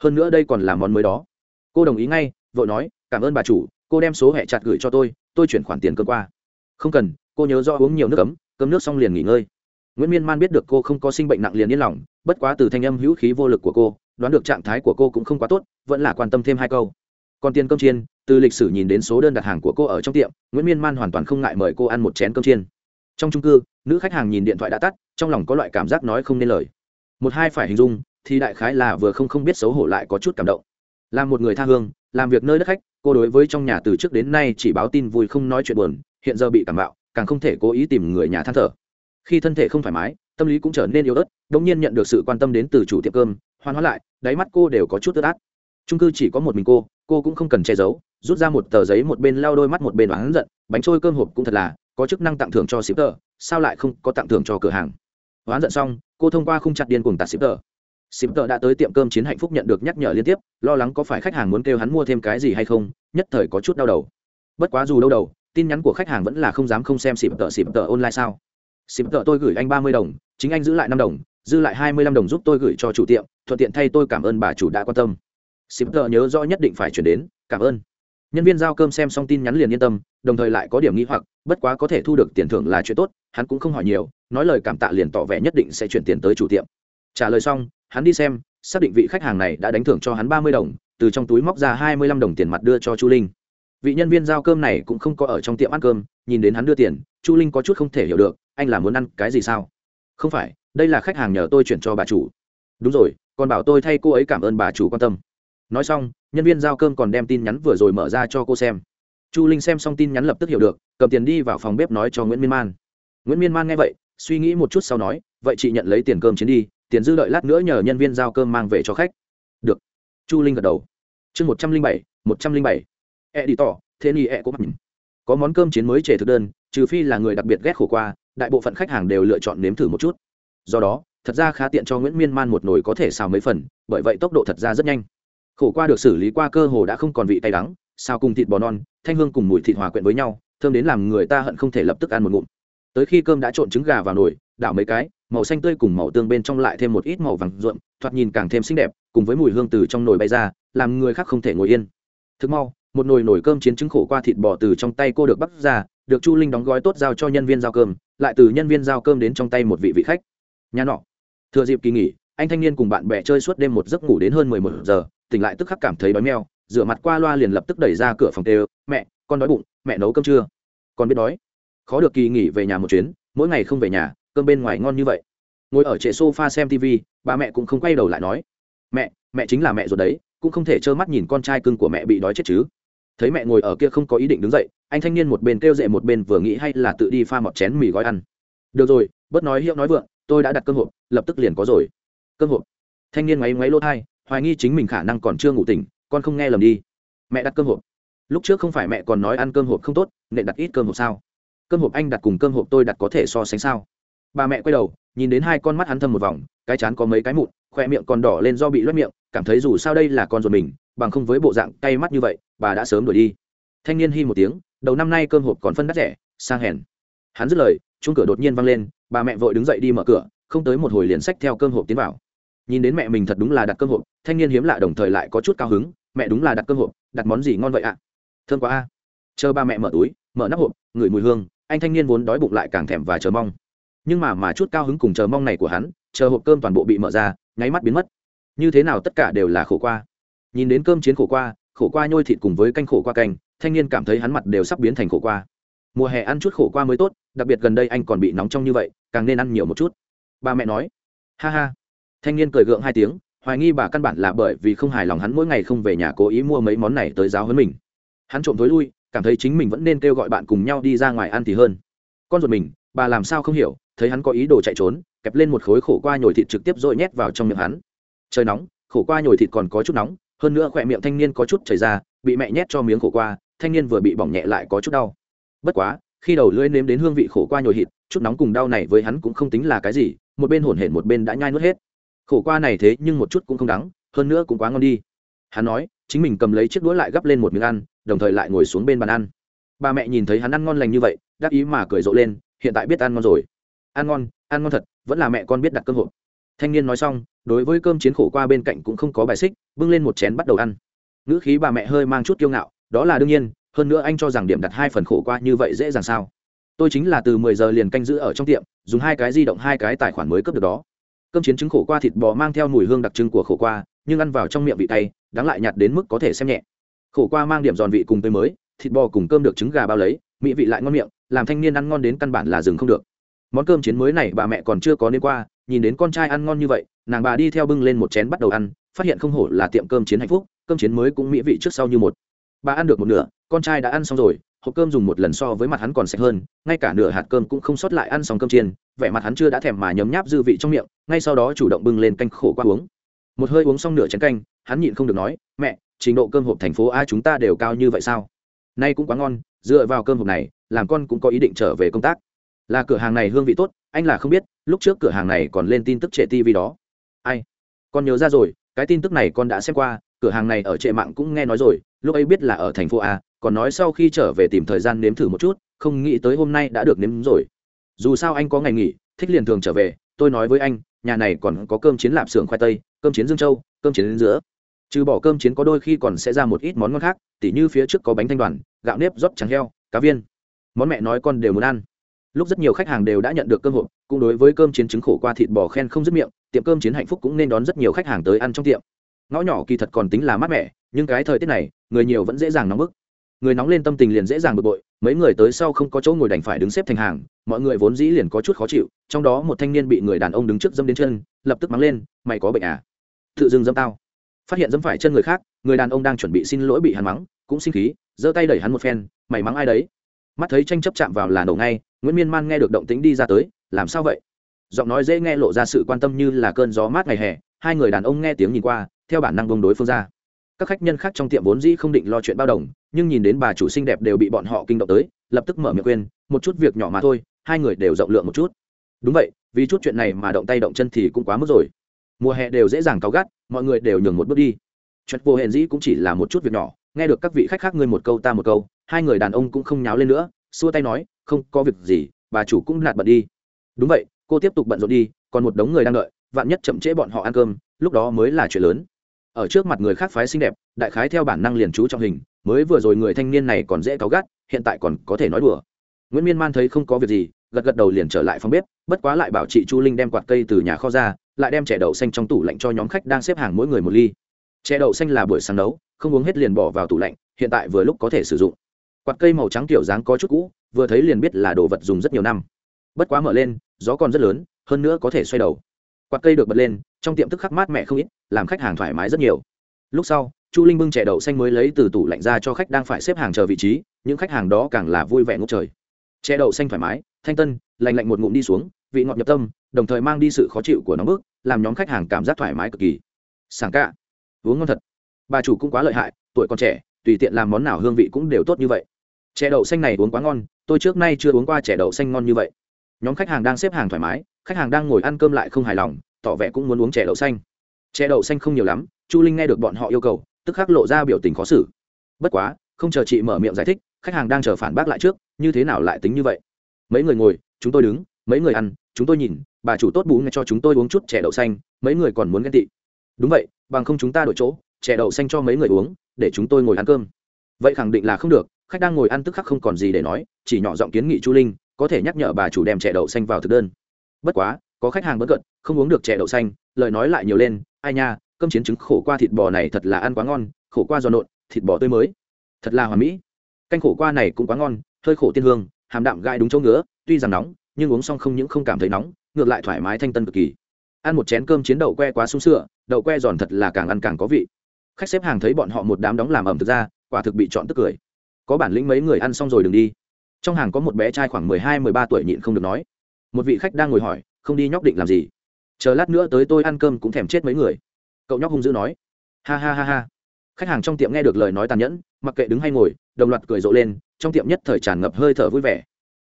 Hơn nữa đây còn là món mới đó. Cô đồng ý ngay vội nói, cảm ơn bà chủ, cô đem số hẹ chặt gửi cho tôi tôi chuyển khoản tiền cơ qua. Không cần, cô nhớ do uống nhiều nước cấm cơm nước xong liền nghỉ ngơi. Nguyễn miên man biết được cô không có sinh bệnh nặng liền yên lòng, bất quá từ thanh âm hữu khí vô lực của cô, đoán được trạng thái của cô cũng không quá tốt, vẫn là quan tâm thêm hai câu. Còn tiền cơm chiên, từ lịch sử nhìn đến số đơn đặt hàng của cô ở trong tiệm, nguyễn miên man hoàn toàn không ngại mời cô ăn một chén cơm chiên. Trong trung cư, nữ khách hàng nhìn điện thoại đã tắt, trong lòng có loại cảm giác nói không nên lời. Một hai phải hình dung thì đại khái là vừa không không biết xấu hổ lại có chút cảm động. Là một người tha hương, làm việc nơi đất khách, cô đối với trong nhà từ trước đến nay chỉ báo tin vui không nói chuyện buồn, hiện giờ bị cảm bạo càng không thể cố ý tìm người nhà than thở. Khi thân thể không thoải mái, tâm lý cũng trở nên yếu ớt đống nhiên nhận được sự quan tâm đến từ chủ tiệm cơm hoan hóa lại, đáy mắt cô đều có chút ướt át. Trung cư chỉ có một mình cô cô cũng không cần che giấu, rút ra một tờ giấy một bên lau đôi mắt một bên oán giận, bánh trôi cơm hộp cũng thật là, có chức năng tặng thưởng cho shipper, sao lại không có tặng thưởng cho cửa hàng? Oán giận xong, cô thông qua khung chặt điên cùng tạt shipper shipper đã tới tiệm cơm chiến hạnh phúc nhận được nhắc nhở liên tiếp, lo lắng có phải khách hàng muốn kêu hắn mua thêm cái gì hay không, nhất thời có chút đau đầu. Bất quá dù đau đầu, tin nhắn của khách hàng vẫn là không dám không xem shipper shipper online sao. Shipper tôi gửi anh ba mươi đồng, chính anh giữ lại năm đồng dư lại hai mươi lăm đồng giúp tôi gửi cho chủ tiệm, thuận tiện thay tôi cảm ơn bà chủ đã quan tâm. Shipper nhớ rõ nhất định phải chuyển đến, cảm ơn. Nhân viên giao cơm xem xong tin nhắn liền yên tâm, đồng thời lại có điểm nghi hoặc, bất quá có thể thu được tiền thưởng là chuyện tốt, hắn cũng không hỏi nhiều, nói lời cảm tạ liền tỏ vẻ nhất định sẽ chuyển tiền tới chủ tiệm. Trả lời xong hắn đi xem, xác định vị khách hàng này đã đánh thưởng cho hắn ba mươi đồng, từ trong túi móc ra hai mươi lăm đồng tiền mặt đưa cho chu linh. Vị nhân viên giao cơm này cũng không có ở trong tiệm ăn cơm, nhìn đến hắn đưa tiền, chu linh có chút không thể hiểu được, anh là muốn ăn cái gì sao? Không phải, đây là khách hàng nhờ tôi chuyển cho bà chủ. Đúng rồi, còn bảo tôi thay cô ấy cảm ơn bà chủ quan tâm. Nói xong, nhân viên giao cơm còn đem tin nhắn vừa rồi mở ra cho cô xem. Chu linh xem xong tin nhắn lập tức hiểu được, cầm tiền đi vào phòng bếp nói cho nguyễn miên man. Nguyễn miên man nghe vậy, suy nghĩ một chút sau nói, vậy chị nhận lấy tiền cơm chiến đi tiền dư đợi lát nữa nhờ nhân viên giao cơm mang về cho khách. Được. Chu linh gật đầu. Chương một trăm linh bảy, một trăm linh bảy. E đi tỏ, thế ni e cũng mặc nhìn có món cơm chiến mới trề thực đơn, trừ phi là người đặc biệt ghét khổ qua, đại bộ phận khách hàng đều lựa chọn nếm thử một chút. Do đó, thật ra khá tiện cho nguyễn miên man một nồi có thể xào mấy phần, bởi vậy tốc độ thật ra rất nhanh. Khổ qua được xử lý qua cơ hồ đã không còn vị tay đắng, xào cùng thịt bò non, thanh hương cùng mùi thịt hòa quyện với nhau, thơm đến làm người ta hận không thể lập tức ăn một ngụm. Tới khi cơm đã trộn trứng gà vào nồi, đảo mấy cái màu xanh tươi cùng màu tương bên trong lại thêm một ít màu vàng ruộm, thoạt nhìn càng thêm xinh đẹp, cùng với mùi hương từ trong nồi bay ra, làm người khác không thể ngồi yên. Thực mau, một nồi nồi cơm chiến trứng khổ qua thịt bò từ trong tay cô được bắt ra, được chu linh đóng gói tốt giao cho nhân viên giao cơm, lại từ nhân viên giao cơm đến trong tay một vị vị khách. Nhà nọ. Thừa dịp kỳ nghỉ, anh thanh niên cùng bạn bè chơi suốt đêm một giấc ngủ đến hơn mười một giờ, tỉnh lại tức khắc cảm thấy đói meo, rửa mặt qua loa liền lập tức đẩy ra cửa phòng tê mẹ, con đói bụng, mẹ nấu cơm chưa? Con biết đói. Khó được kỳ nghỉ về nhà một chuyến, mỗi ngày không về nhà cơm bên ngoài ngon như vậy. Ngồi ở trệ sofa xem tv ba mẹ cũng không quay đầu lại nói, mẹ mẹ chính là mẹ rồi đấy, cũng không thể trơ mắt nhìn con trai cưng của mẹ bị đói chết chứ. Thấy mẹ ngồi ở kia không có ý định đứng dậy, anh thanh niên một bên kêu dậy một bên vừa nghĩ hay là tự đi pha một chén mì gói ăn. Được rồi, bớt nói hiệu nói vượng, tôi đã đặt cơm hộp, lập tức liền có rồi. Cơm hộp? Thanh niên ngoáy ngoáy lỗ thai hoài nghi chính mình khả năng còn chưa ngủ tỉnh, con không nghe lầm đi. Mẹ đặt cơm hộp? Lúc trước không phải mẹ còn nói ăn cơm hộp không tốt, nên đặt ít cơm hộp sao? Cơm hộp anh đặt cùng cơm hộp tôi đặt có thể so sánh sao? Bà mẹ quay đầu, nhìn đến hai con mắt hắn thâm một vòng, cái chán có mấy cái mụn khoe miệng còn đỏ lên do bị loét miệng, cảm thấy dù sao đây là con ruột mình, bằng không với bộ dạng cay mắt như vậy, bà đã sớm đuổi đi. Thanh niên hi một tiếng, đầu năm nay cơm hộp còn phân đắt rẻ, sang hèn. Hắn dứt lời chung cửa đột nhiên văng lên, bà mẹ vội đứng dậy đi mở cửa, không tới một hồi liền sách theo cơm hộp tiến vào. Nhìn đến mẹ mình thật đúng là đặt cơm hộp, thanh niên hiếm lạ đồng thời lại có chút cao hứng, mẹ đúng là đặt cơm hộp, đặt món gì ngon vậy ạ? À? thơm quá a. Chờ ba mẹ mở túi, mở nắp hộp, ngửi mùi hương, anh thanh niên vốn đói bụng lại càng thèm và chờ mong nhưng mà mà chút cao hứng cùng chờ mong này của hắn, chờ hộp cơm toàn bộ bị mở ra, nháy mắt biến mất. Như thế nào tất cả đều là khổ qua. Nhìn đến cơm chiến khổ qua khổ qua nhôi thịt cùng với canh khổ qua canh, thanh niên cảm thấy hắn mặt đều sắp biến thành khổ qua. Mùa hè ăn chút khổ qua mới tốt, đặc biệt gần đây anh còn bị nóng trong như vậy, càng nên ăn nhiều một chút. Ba mẹ nói, ha ha. Thanh niên cười gượng hai tiếng, hoài nghi bà căn bản là bởi vì không hài lòng hắn mỗi ngày không về nhà cố ý mua mấy món này tới giáo hơn mình. Hắn trộm thối lui, cảm thấy chính mình vẫn nên kêu gọi bạn cùng nhau đi ra ngoài ăn thì hơn. Con ruột mình, bà làm sao không hiểu thấy hắn có ý đồ chạy trốn, kẹp lên một khối khổ qua nhồi thịt trực tiếp dội nhét vào trong miệng hắn. Trời nóng, khổ qua nhồi thịt còn có chút nóng, hơn nữa khỏe miệng thanh niên có chút chảy ra, bị mẹ nhét cho miếng khổ qua, thanh niên vừa bị bỏng nhẹ lại có chút đau. Bất quá, khi đầu lưỡi nếm đến hương vị khổ qua nhồi thịt, chút nóng cùng đau này với hắn cũng không tính là cái gì, một bên hổn hển một bên đã nhai nuốt hết. Khổ qua này thế nhưng một chút cũng không đắng, hơn nữa cũng quá ngon đi. Hắn nói, chính mình cầm lấy chiếc đũa lại gắp lên một miếng ăn, đồng thời lại ngồi xuống bên bàn ăn. Ba mẹ nhìn thấy hắn ăn ngon lành như vậy, đắc ý mà cười rộ lên, hiện tại biết ăn ngon rồi ăn ngon ăn ngon thật, vẫn là mẹ con biết đặt cơm hộp. Thanh niên nói xong, đối với cơm chiến khổ qua bên cạnh cũng không có bài xích, bưng lên một chén bắt đầu ăn. Ngữ khí bà mẹ hơi mang chút kiêu ngạo, đó là đương nhiên, hơn nữa anh cho rằng điểm đặt hai phần khổ qua như vậy dễ dàng sao. Tôi chính là từ mười giờ liền canh giữ ở trong tiệm, dùng hai cái di động, hai cái tài khoản mới cấp được đó. Cơm chiến trứng khổ qua thịt bò mang theo mùi hương đặc trưng của khổ qua, nhưng ăn vào trong miệng vị tay đáng lại nhạt đến mức có thể xem nhẹ. Khổ qua mang điểm giòn vị cùng tươi mới, thịt bò cùng cơm được trứng gà bao lấy, mỹ vị lại ngon miệng, làm thanh niên ăn ngon đến căn bản là dừng không được món cơm chiến mới này bà mẹ còn chưa có nên qua, nhìn đến con trai ăn ngon như vậy, nàng bà đi theo bưng lên một chén bắt đầu ăn, phát hiện không hổ là tiệm cơm chiến hạnh phúc, cơm chiến mới cũng mỹ vị trước sau như một. Bà ăn được một nửa, con trai đã ăn xong rồi, hộp cơm dùng một lần so với mặt hắn còn sạch hơn, ngay cả nửa hạt cơm cũng không sót lại ăn xong cơm chiên, vẻ mặt hắn chưa đã thèm mà nhấm nháp dư vị trong miệng, ngay sau đó chủ động bưng lên canh khổ qua uống. Một hơi uống xong nửa chén canh, hắn nhịn không được nói, mẹ, trình độ cơm hộp thành phố a chúng ta đều cao như vậy sao? Nay cũng quá ngon, dựa vào cơm hộp này, làm con cũng có ý định trở về công tác là cửa hàng này hương vị tốt, anh là không biết, lúc trước cửa hàng này còn lên tin tức trệ tv đó. Ai? Con nhớ ra rồi, cái tin tức này con đã xem qua, cửa hàng này ở trệ mạng cũng nghe nói rồi, lúc ấy biết là ở thành phố a, còn nói sau khi trở về tìm thời gian nếm thử một chút, không nghĩ tới hôm nay đã được nếm rồi. Dù sao anh có ngày nghỉ, thích liền thường trở về, tôi nói với anh, nhà này còn có cơm chiến lạp xưởng khoai tây, cơm chiến dương châu, cơm chiến đến giữa. Trừ bỏ cơm chiến có đôi khi còn sẽ ra một ít món ngon khác, tỉ như phía trước có bánh thanh đoàn, gạo nếp rót trắng heo, cá viên. Món mẹ nói con đều muốn ăn lúc rất nhiều khách hàng đều đã nhận được cơm hộp, cũng đối với cơm chiến trứng khổ qua thịt bò khen không dứt miệng, tiệm cơm chiến hạnh phúc cũng nên đón rất nhiều khách hàng tới ăn trong tiệm. Ngõ nhỏ kỳ thật còn tính là mát mẻ, nhưng cái thời tiết này, người nhiều vẫn dễ dàng nóng bức. Người nóng lên tâm tình liền dễ dàng bực bội, mấy người tới sau không có chỗ ngồi đành phải đứng xếp thành hàng, mọi người vốn dĩ liền có chút khó chịu, trong đó một thanh niên bị người đàn ông đứng trước dâm đến chân, lập tức mắng lên, mày có bệnh à? Tự dưng dâm tao. Phát hiện dâm phải chân người khác, người đàn ông đang chuẩn bị xin lỗi bị hắn mắng, cũng sinh khí, giơ tay đẩy hắn một phen, mày mắng ai đấy? Mắt thấy tranh chấp chạm vào là nổ ngay nguyễn miên man nghe được động tính đi ra tới, làm sao vậy? Giọng nói dễ nghe lộ ra sự quan tâm như là cơn gió mát ngày hè, hai người đàn ông nghe tiếng nhìn qua, theo bản năng bông đối phương ra. Các khách nhân khác trong tiệm vốn dĩ không định lo chuyện bao đồng, nhưng nhìn đến bà chủ xinh đẹp đều bị bọn họ kinh động tới, lập tức mở miệng khuyên, một chút việc nhỏ mà thôi, hai người đều rộng lượng một chút. Đúng vậy, vì chút chuyện này mà động tay động chân thì cũng quá mức rồi. Mùa hè đều dễ dàng cáu gắt, mọi người đều nhường một bước đi. Chuyện vô hẹn dĩ cũng chỉ là một chút việc nhỏ, nghe được các vị khách khác ngươi một câu ta một câu, hai người đàn ông cũng không nháo lên nữa, xua tay nói không có việc gì, bà chủ cũng lạt bật đi. Đúng vậy, cô tiếp tục bận rộn đi, còn một đống người đang đợi, vạn nhất chậm trễ bọn họ ăn cơm, lúc đó mới là chuyện lớn. Ở trước mặt người khác phái xinh đẹp, đại khái theo bản năng liền chú trọng hình, mới vừa rồi người thanh niên này còn dễ cáu gắt, hiện tại còn có thể nói đùa. Nguyễn miên man thấy không có việc gì, gật gật đầu liền trở lại phòng bếp, bất quá lại bảo chị chu linh đem quạt cây từ nhà kho ra, lại đem chè đậu xanh trong tủ lạnh cho nhóm khách đang xếp hàng mỗi người một ly. Chè đậu xanh là buổi sáng nấu, không uống hết liền bỏ vào tủ lạnh, hiện tại vừa lúc có thể sử dụng quạt cây màu trắng kiểu dáng có chút cũ vừa thấy liền biết là đồ vật dùng rất nhiều năm. Bất quá mở lên gió còn rất lớn hơn nữa có thể xoay đầu. Quạt cây được bật lên trong tiệm tức khắc mát mẹ không ít làm khách hàng thoải mái rất nhiều. Lúc sau chu linh bưng chè đậu xanh mới lấy từ tủ lạnh ra cho khách đang phải xếp hàng chờ vị trí những khách hàng đó càng là vui vẻ ngốc trời. Chè đậu xanh thoải mái thanh tân lạnh lạnh một ngụm đi xuống vị ngọt nhập tâm đồng thời mang đi sự khó chịu của nóng bức làm nhóm khách hàng cảm giác thoải mái cực kỳ. Sảng cả, uống ngon thật. Bà chủ cũng quá lợi hại tuổi còn trẻ tùy tiện làm món nào hương vị cũng đều tốt như vậy chè đậu xanh này uống quá ngon, tôi trước nay chưa uống qua chè đậu xanh ngon như vậy. Nhóm khách hàng đang xếp hàng thoải mái, khách hàng đang ngồi ăn cơm lại không hài lòng, tỏ vẻ cũng muốn uống chè đậu xanh. Chè đậu xanh không nhiều lắm, chu linh nghe được bọn họ yêu cầu, tức khắc lộ ra biểu tình khó xử. Bất quá, không chờ chị mở miệng giải thích, khách hàng đang chờ phản bác lại trước, như thế nào lại tính như vậy? Mấy người ngồi, chúng tôi đứng, mấy người ăn, chúng tôi nhìn, bà chủ tốt bú nghe cho chúng tôi uống chút chè đậu xanh, mấy người còn muốn ghen tị. Đúng vậy, bằng không chúng ta đổi chỗ, chè đậu xanh cho mấy người uống, để chúng tôi ngồi ăn cơm. Vậy khẳng định là không được khách đang ngồi ăn tức khắc không còn gì để nói, chỉ nhỏ giọng kiến nghị chu linh, có thể nhắc nhở bà chủ đem chè đậu xanh vào thực đơn. Bất quá, có khách hàng bất cận, không uống được chè đậu xanh, lời nói lại nhiều lên, ai nha, cơm chiến trứng khổ qua thịt bò này thật là ăn quá ngon, khổ qua giòn nộn, thịt bò tươi mới. Thật là hoàn mỹ. Canh khổ qua này cũng quá ngon, hơi khổ tiên hương, hàm đạm gai đúng chỗ ngứa, tuy rằng nóng, nhưng uống xong không những không cảm thấy nóng, ngược lại thoải mái thanh tân cực kỳ. Ăn một chén cơm chiến đậu que quá sung sữa đậu que giòn thật là càng ăn càng có vị. Khách xếp hàng thấy bọn họ một đám đóng làm ẩm thực ra, quả thực bị chọn tức cười có bản lĩnh mấy người ăn xong rồi đừng đi. Trong hàng có một bé trai khoảng mười hai, mười ba tuổi nhịn không được nói. Một vị khách đang ngồi hỏi, không đi nhóc định làm gì? Chờ lát nữa tới tôi ăn cơm cũng thèm chết mấy người. Cậu nhóc hung dữ nói. Ha ha ha ha. Khách hàng trong tiệm nghe được lời nói tàn nhẫn, mặc kệ đứng hay ngồi, đồng loạt cười rộ lên, trong tiệm nhất thời tràn ngập hơi thở vui vẻ.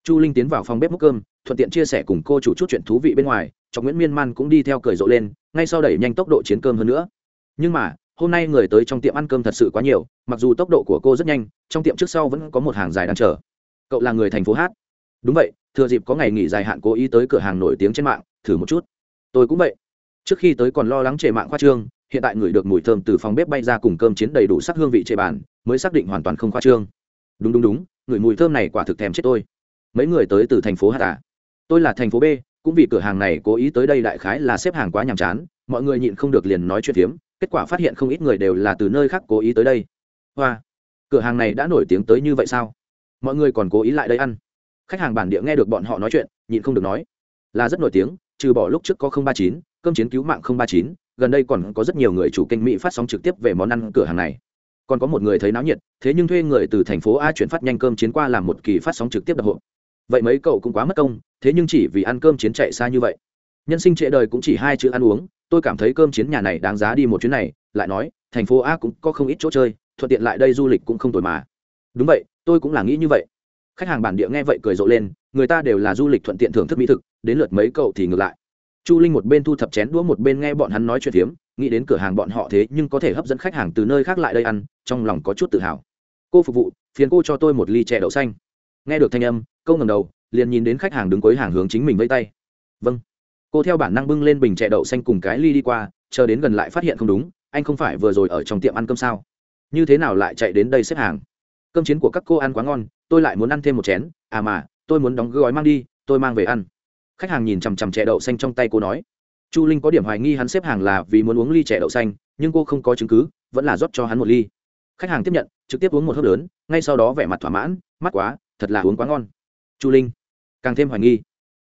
Chu linh tiến vào phòng bếp múc cơm, thuận tiện chia sẻ cùng cô chủ chút chuyện thú vị bên ngoài, cho nguyễn miên man cũng đi theo cười rộ lên, ngay sau đẩy nhanh tốc độ chiến cơm hơn nữa. Nhưng mà hôm nay người tới trong tiệm ăn cơm thật sự quá nhiều, mặc dù tốc độ của cô rất nhanh, trong tiệm trước sau vẫn có một hàng dài đang chờ. Cậu là người thành phố hát. Đúng vậy, thừa dịp có ngày nghỉ dài hạn cố ý tới cửa hàng nổi tiếng trên mạng, thử một chút. Tôi cũng vậy. Trước khi tới còn lo lắng trề mạng khoa trương, hiện tại người được mùi thơm từ phòng bếp bay ra cùng cơm chiến đầy đủ sắc hương vị trề bàn mới xác định hoàn toàn không khoa trương. Đúng đúng đúng ngửi mùi thơm này quả thực thèm chết tôi. Mấy người tới từ thành phố hạ tả à? tôi là thành phố b, cũng vì cửa hàng này cố ý tới đây đại khái là xếp hàng quá nhàm chán, mọi người nhịn không được liền nói chuyện phiếm kết quả phát hiện không ít người đều là từ nơi khác cố ý tới đây. Hoa, cửa hàng này đã nổi tiếng tới như vậy sao? Mọi người còn cố ý lại đây ăn. Khách hàng bản địa nghe được bọn họ nói chuyện, nhịn không được nói. Là rất nổi tiếng, trừ bỏ lúc trước có ba chín, cơm chiến cứu mạng ba chín, gần đây còn có rất nhiều người chủ kênh mỹ phát sóng trực tiếp về món ăn cửa hàng này. Còn có một người thấy náo nhiệt, thế nhưng thuê người từ thành phố a chuyển phát nhanh cơm chiến qua làm một kỳ phát sóng trực tiếp đập hộ vậy mấy cậu cũng quá mất công, thế nhưng chỉ vì ăn cơm chiến chạy xa như vậy. Nhân sinh trễ đời cũng chỉ hai chữ ăn uống tôi cảm thấy cơm chiến nhà này đáng giá đi một chuyến này, lại nói, thành phố a cũng có không ít chỗ chơi, thuận tiện lại đây du lịch cũng không tồi mà. Đúng vậy, tôi cũng là nghĩ như vậy. Khách hàng bản địa nghe vậy cười rộ lên, người ta đều là du lịch thuận tiện thưởng thức mỹ thực, đến lượt mấy cậu thì ngược lại. Chu linh một bên thu thập chén đũa, một bên nghe bọn hắn nói chuyện phiếm, nghĩ đến cửa hàng bọn họ thế nhưng có thể hấp dẫn khách hàng từ nơi khác lại đây ăn, trong lòng có chút tự hào. Cô phục vụ, phiền cô cho tôi một ly chè đậu xanh. Nghe được thanh âm câu ngầm đầu, liền nhìn đến khách hàng đứng cuối hàng hướng chính mình vây tay. Vâng cô theo bản năng bưng lên bình chè đậu xanh cùng cái ly đi qua, chờ đến gần lại phát hiện không đúng, anh không phải vừa rồi ở trong tiệm ăn cơm sao? Như thế nào lại chạy đến đây xếp hàng? Cơm chiến của các cô ăn quá ngon, tôi lại muốn ăn thêm một chén. À mà, tôi muốn đóng gói mang đi, tôi mang về ăn. Khách hàng nhìn chằm chằm chè đậu xanh trong tay cô nói. Chu linh có điểm hoài nghi hắn xếp hàng là vì muốn uống ly chè đậu xanh, nhưng cô không có chứng cứ, vẫn là rót cho hắn một ly. Khách hàng tiếp nhận, trực tiếp uống một hớp lớn, ngay sau đó vẻ mặt thỏa mãn. Mắt quá, thật là uống quá ngon. Chu linh, càng thêm hoài nghi.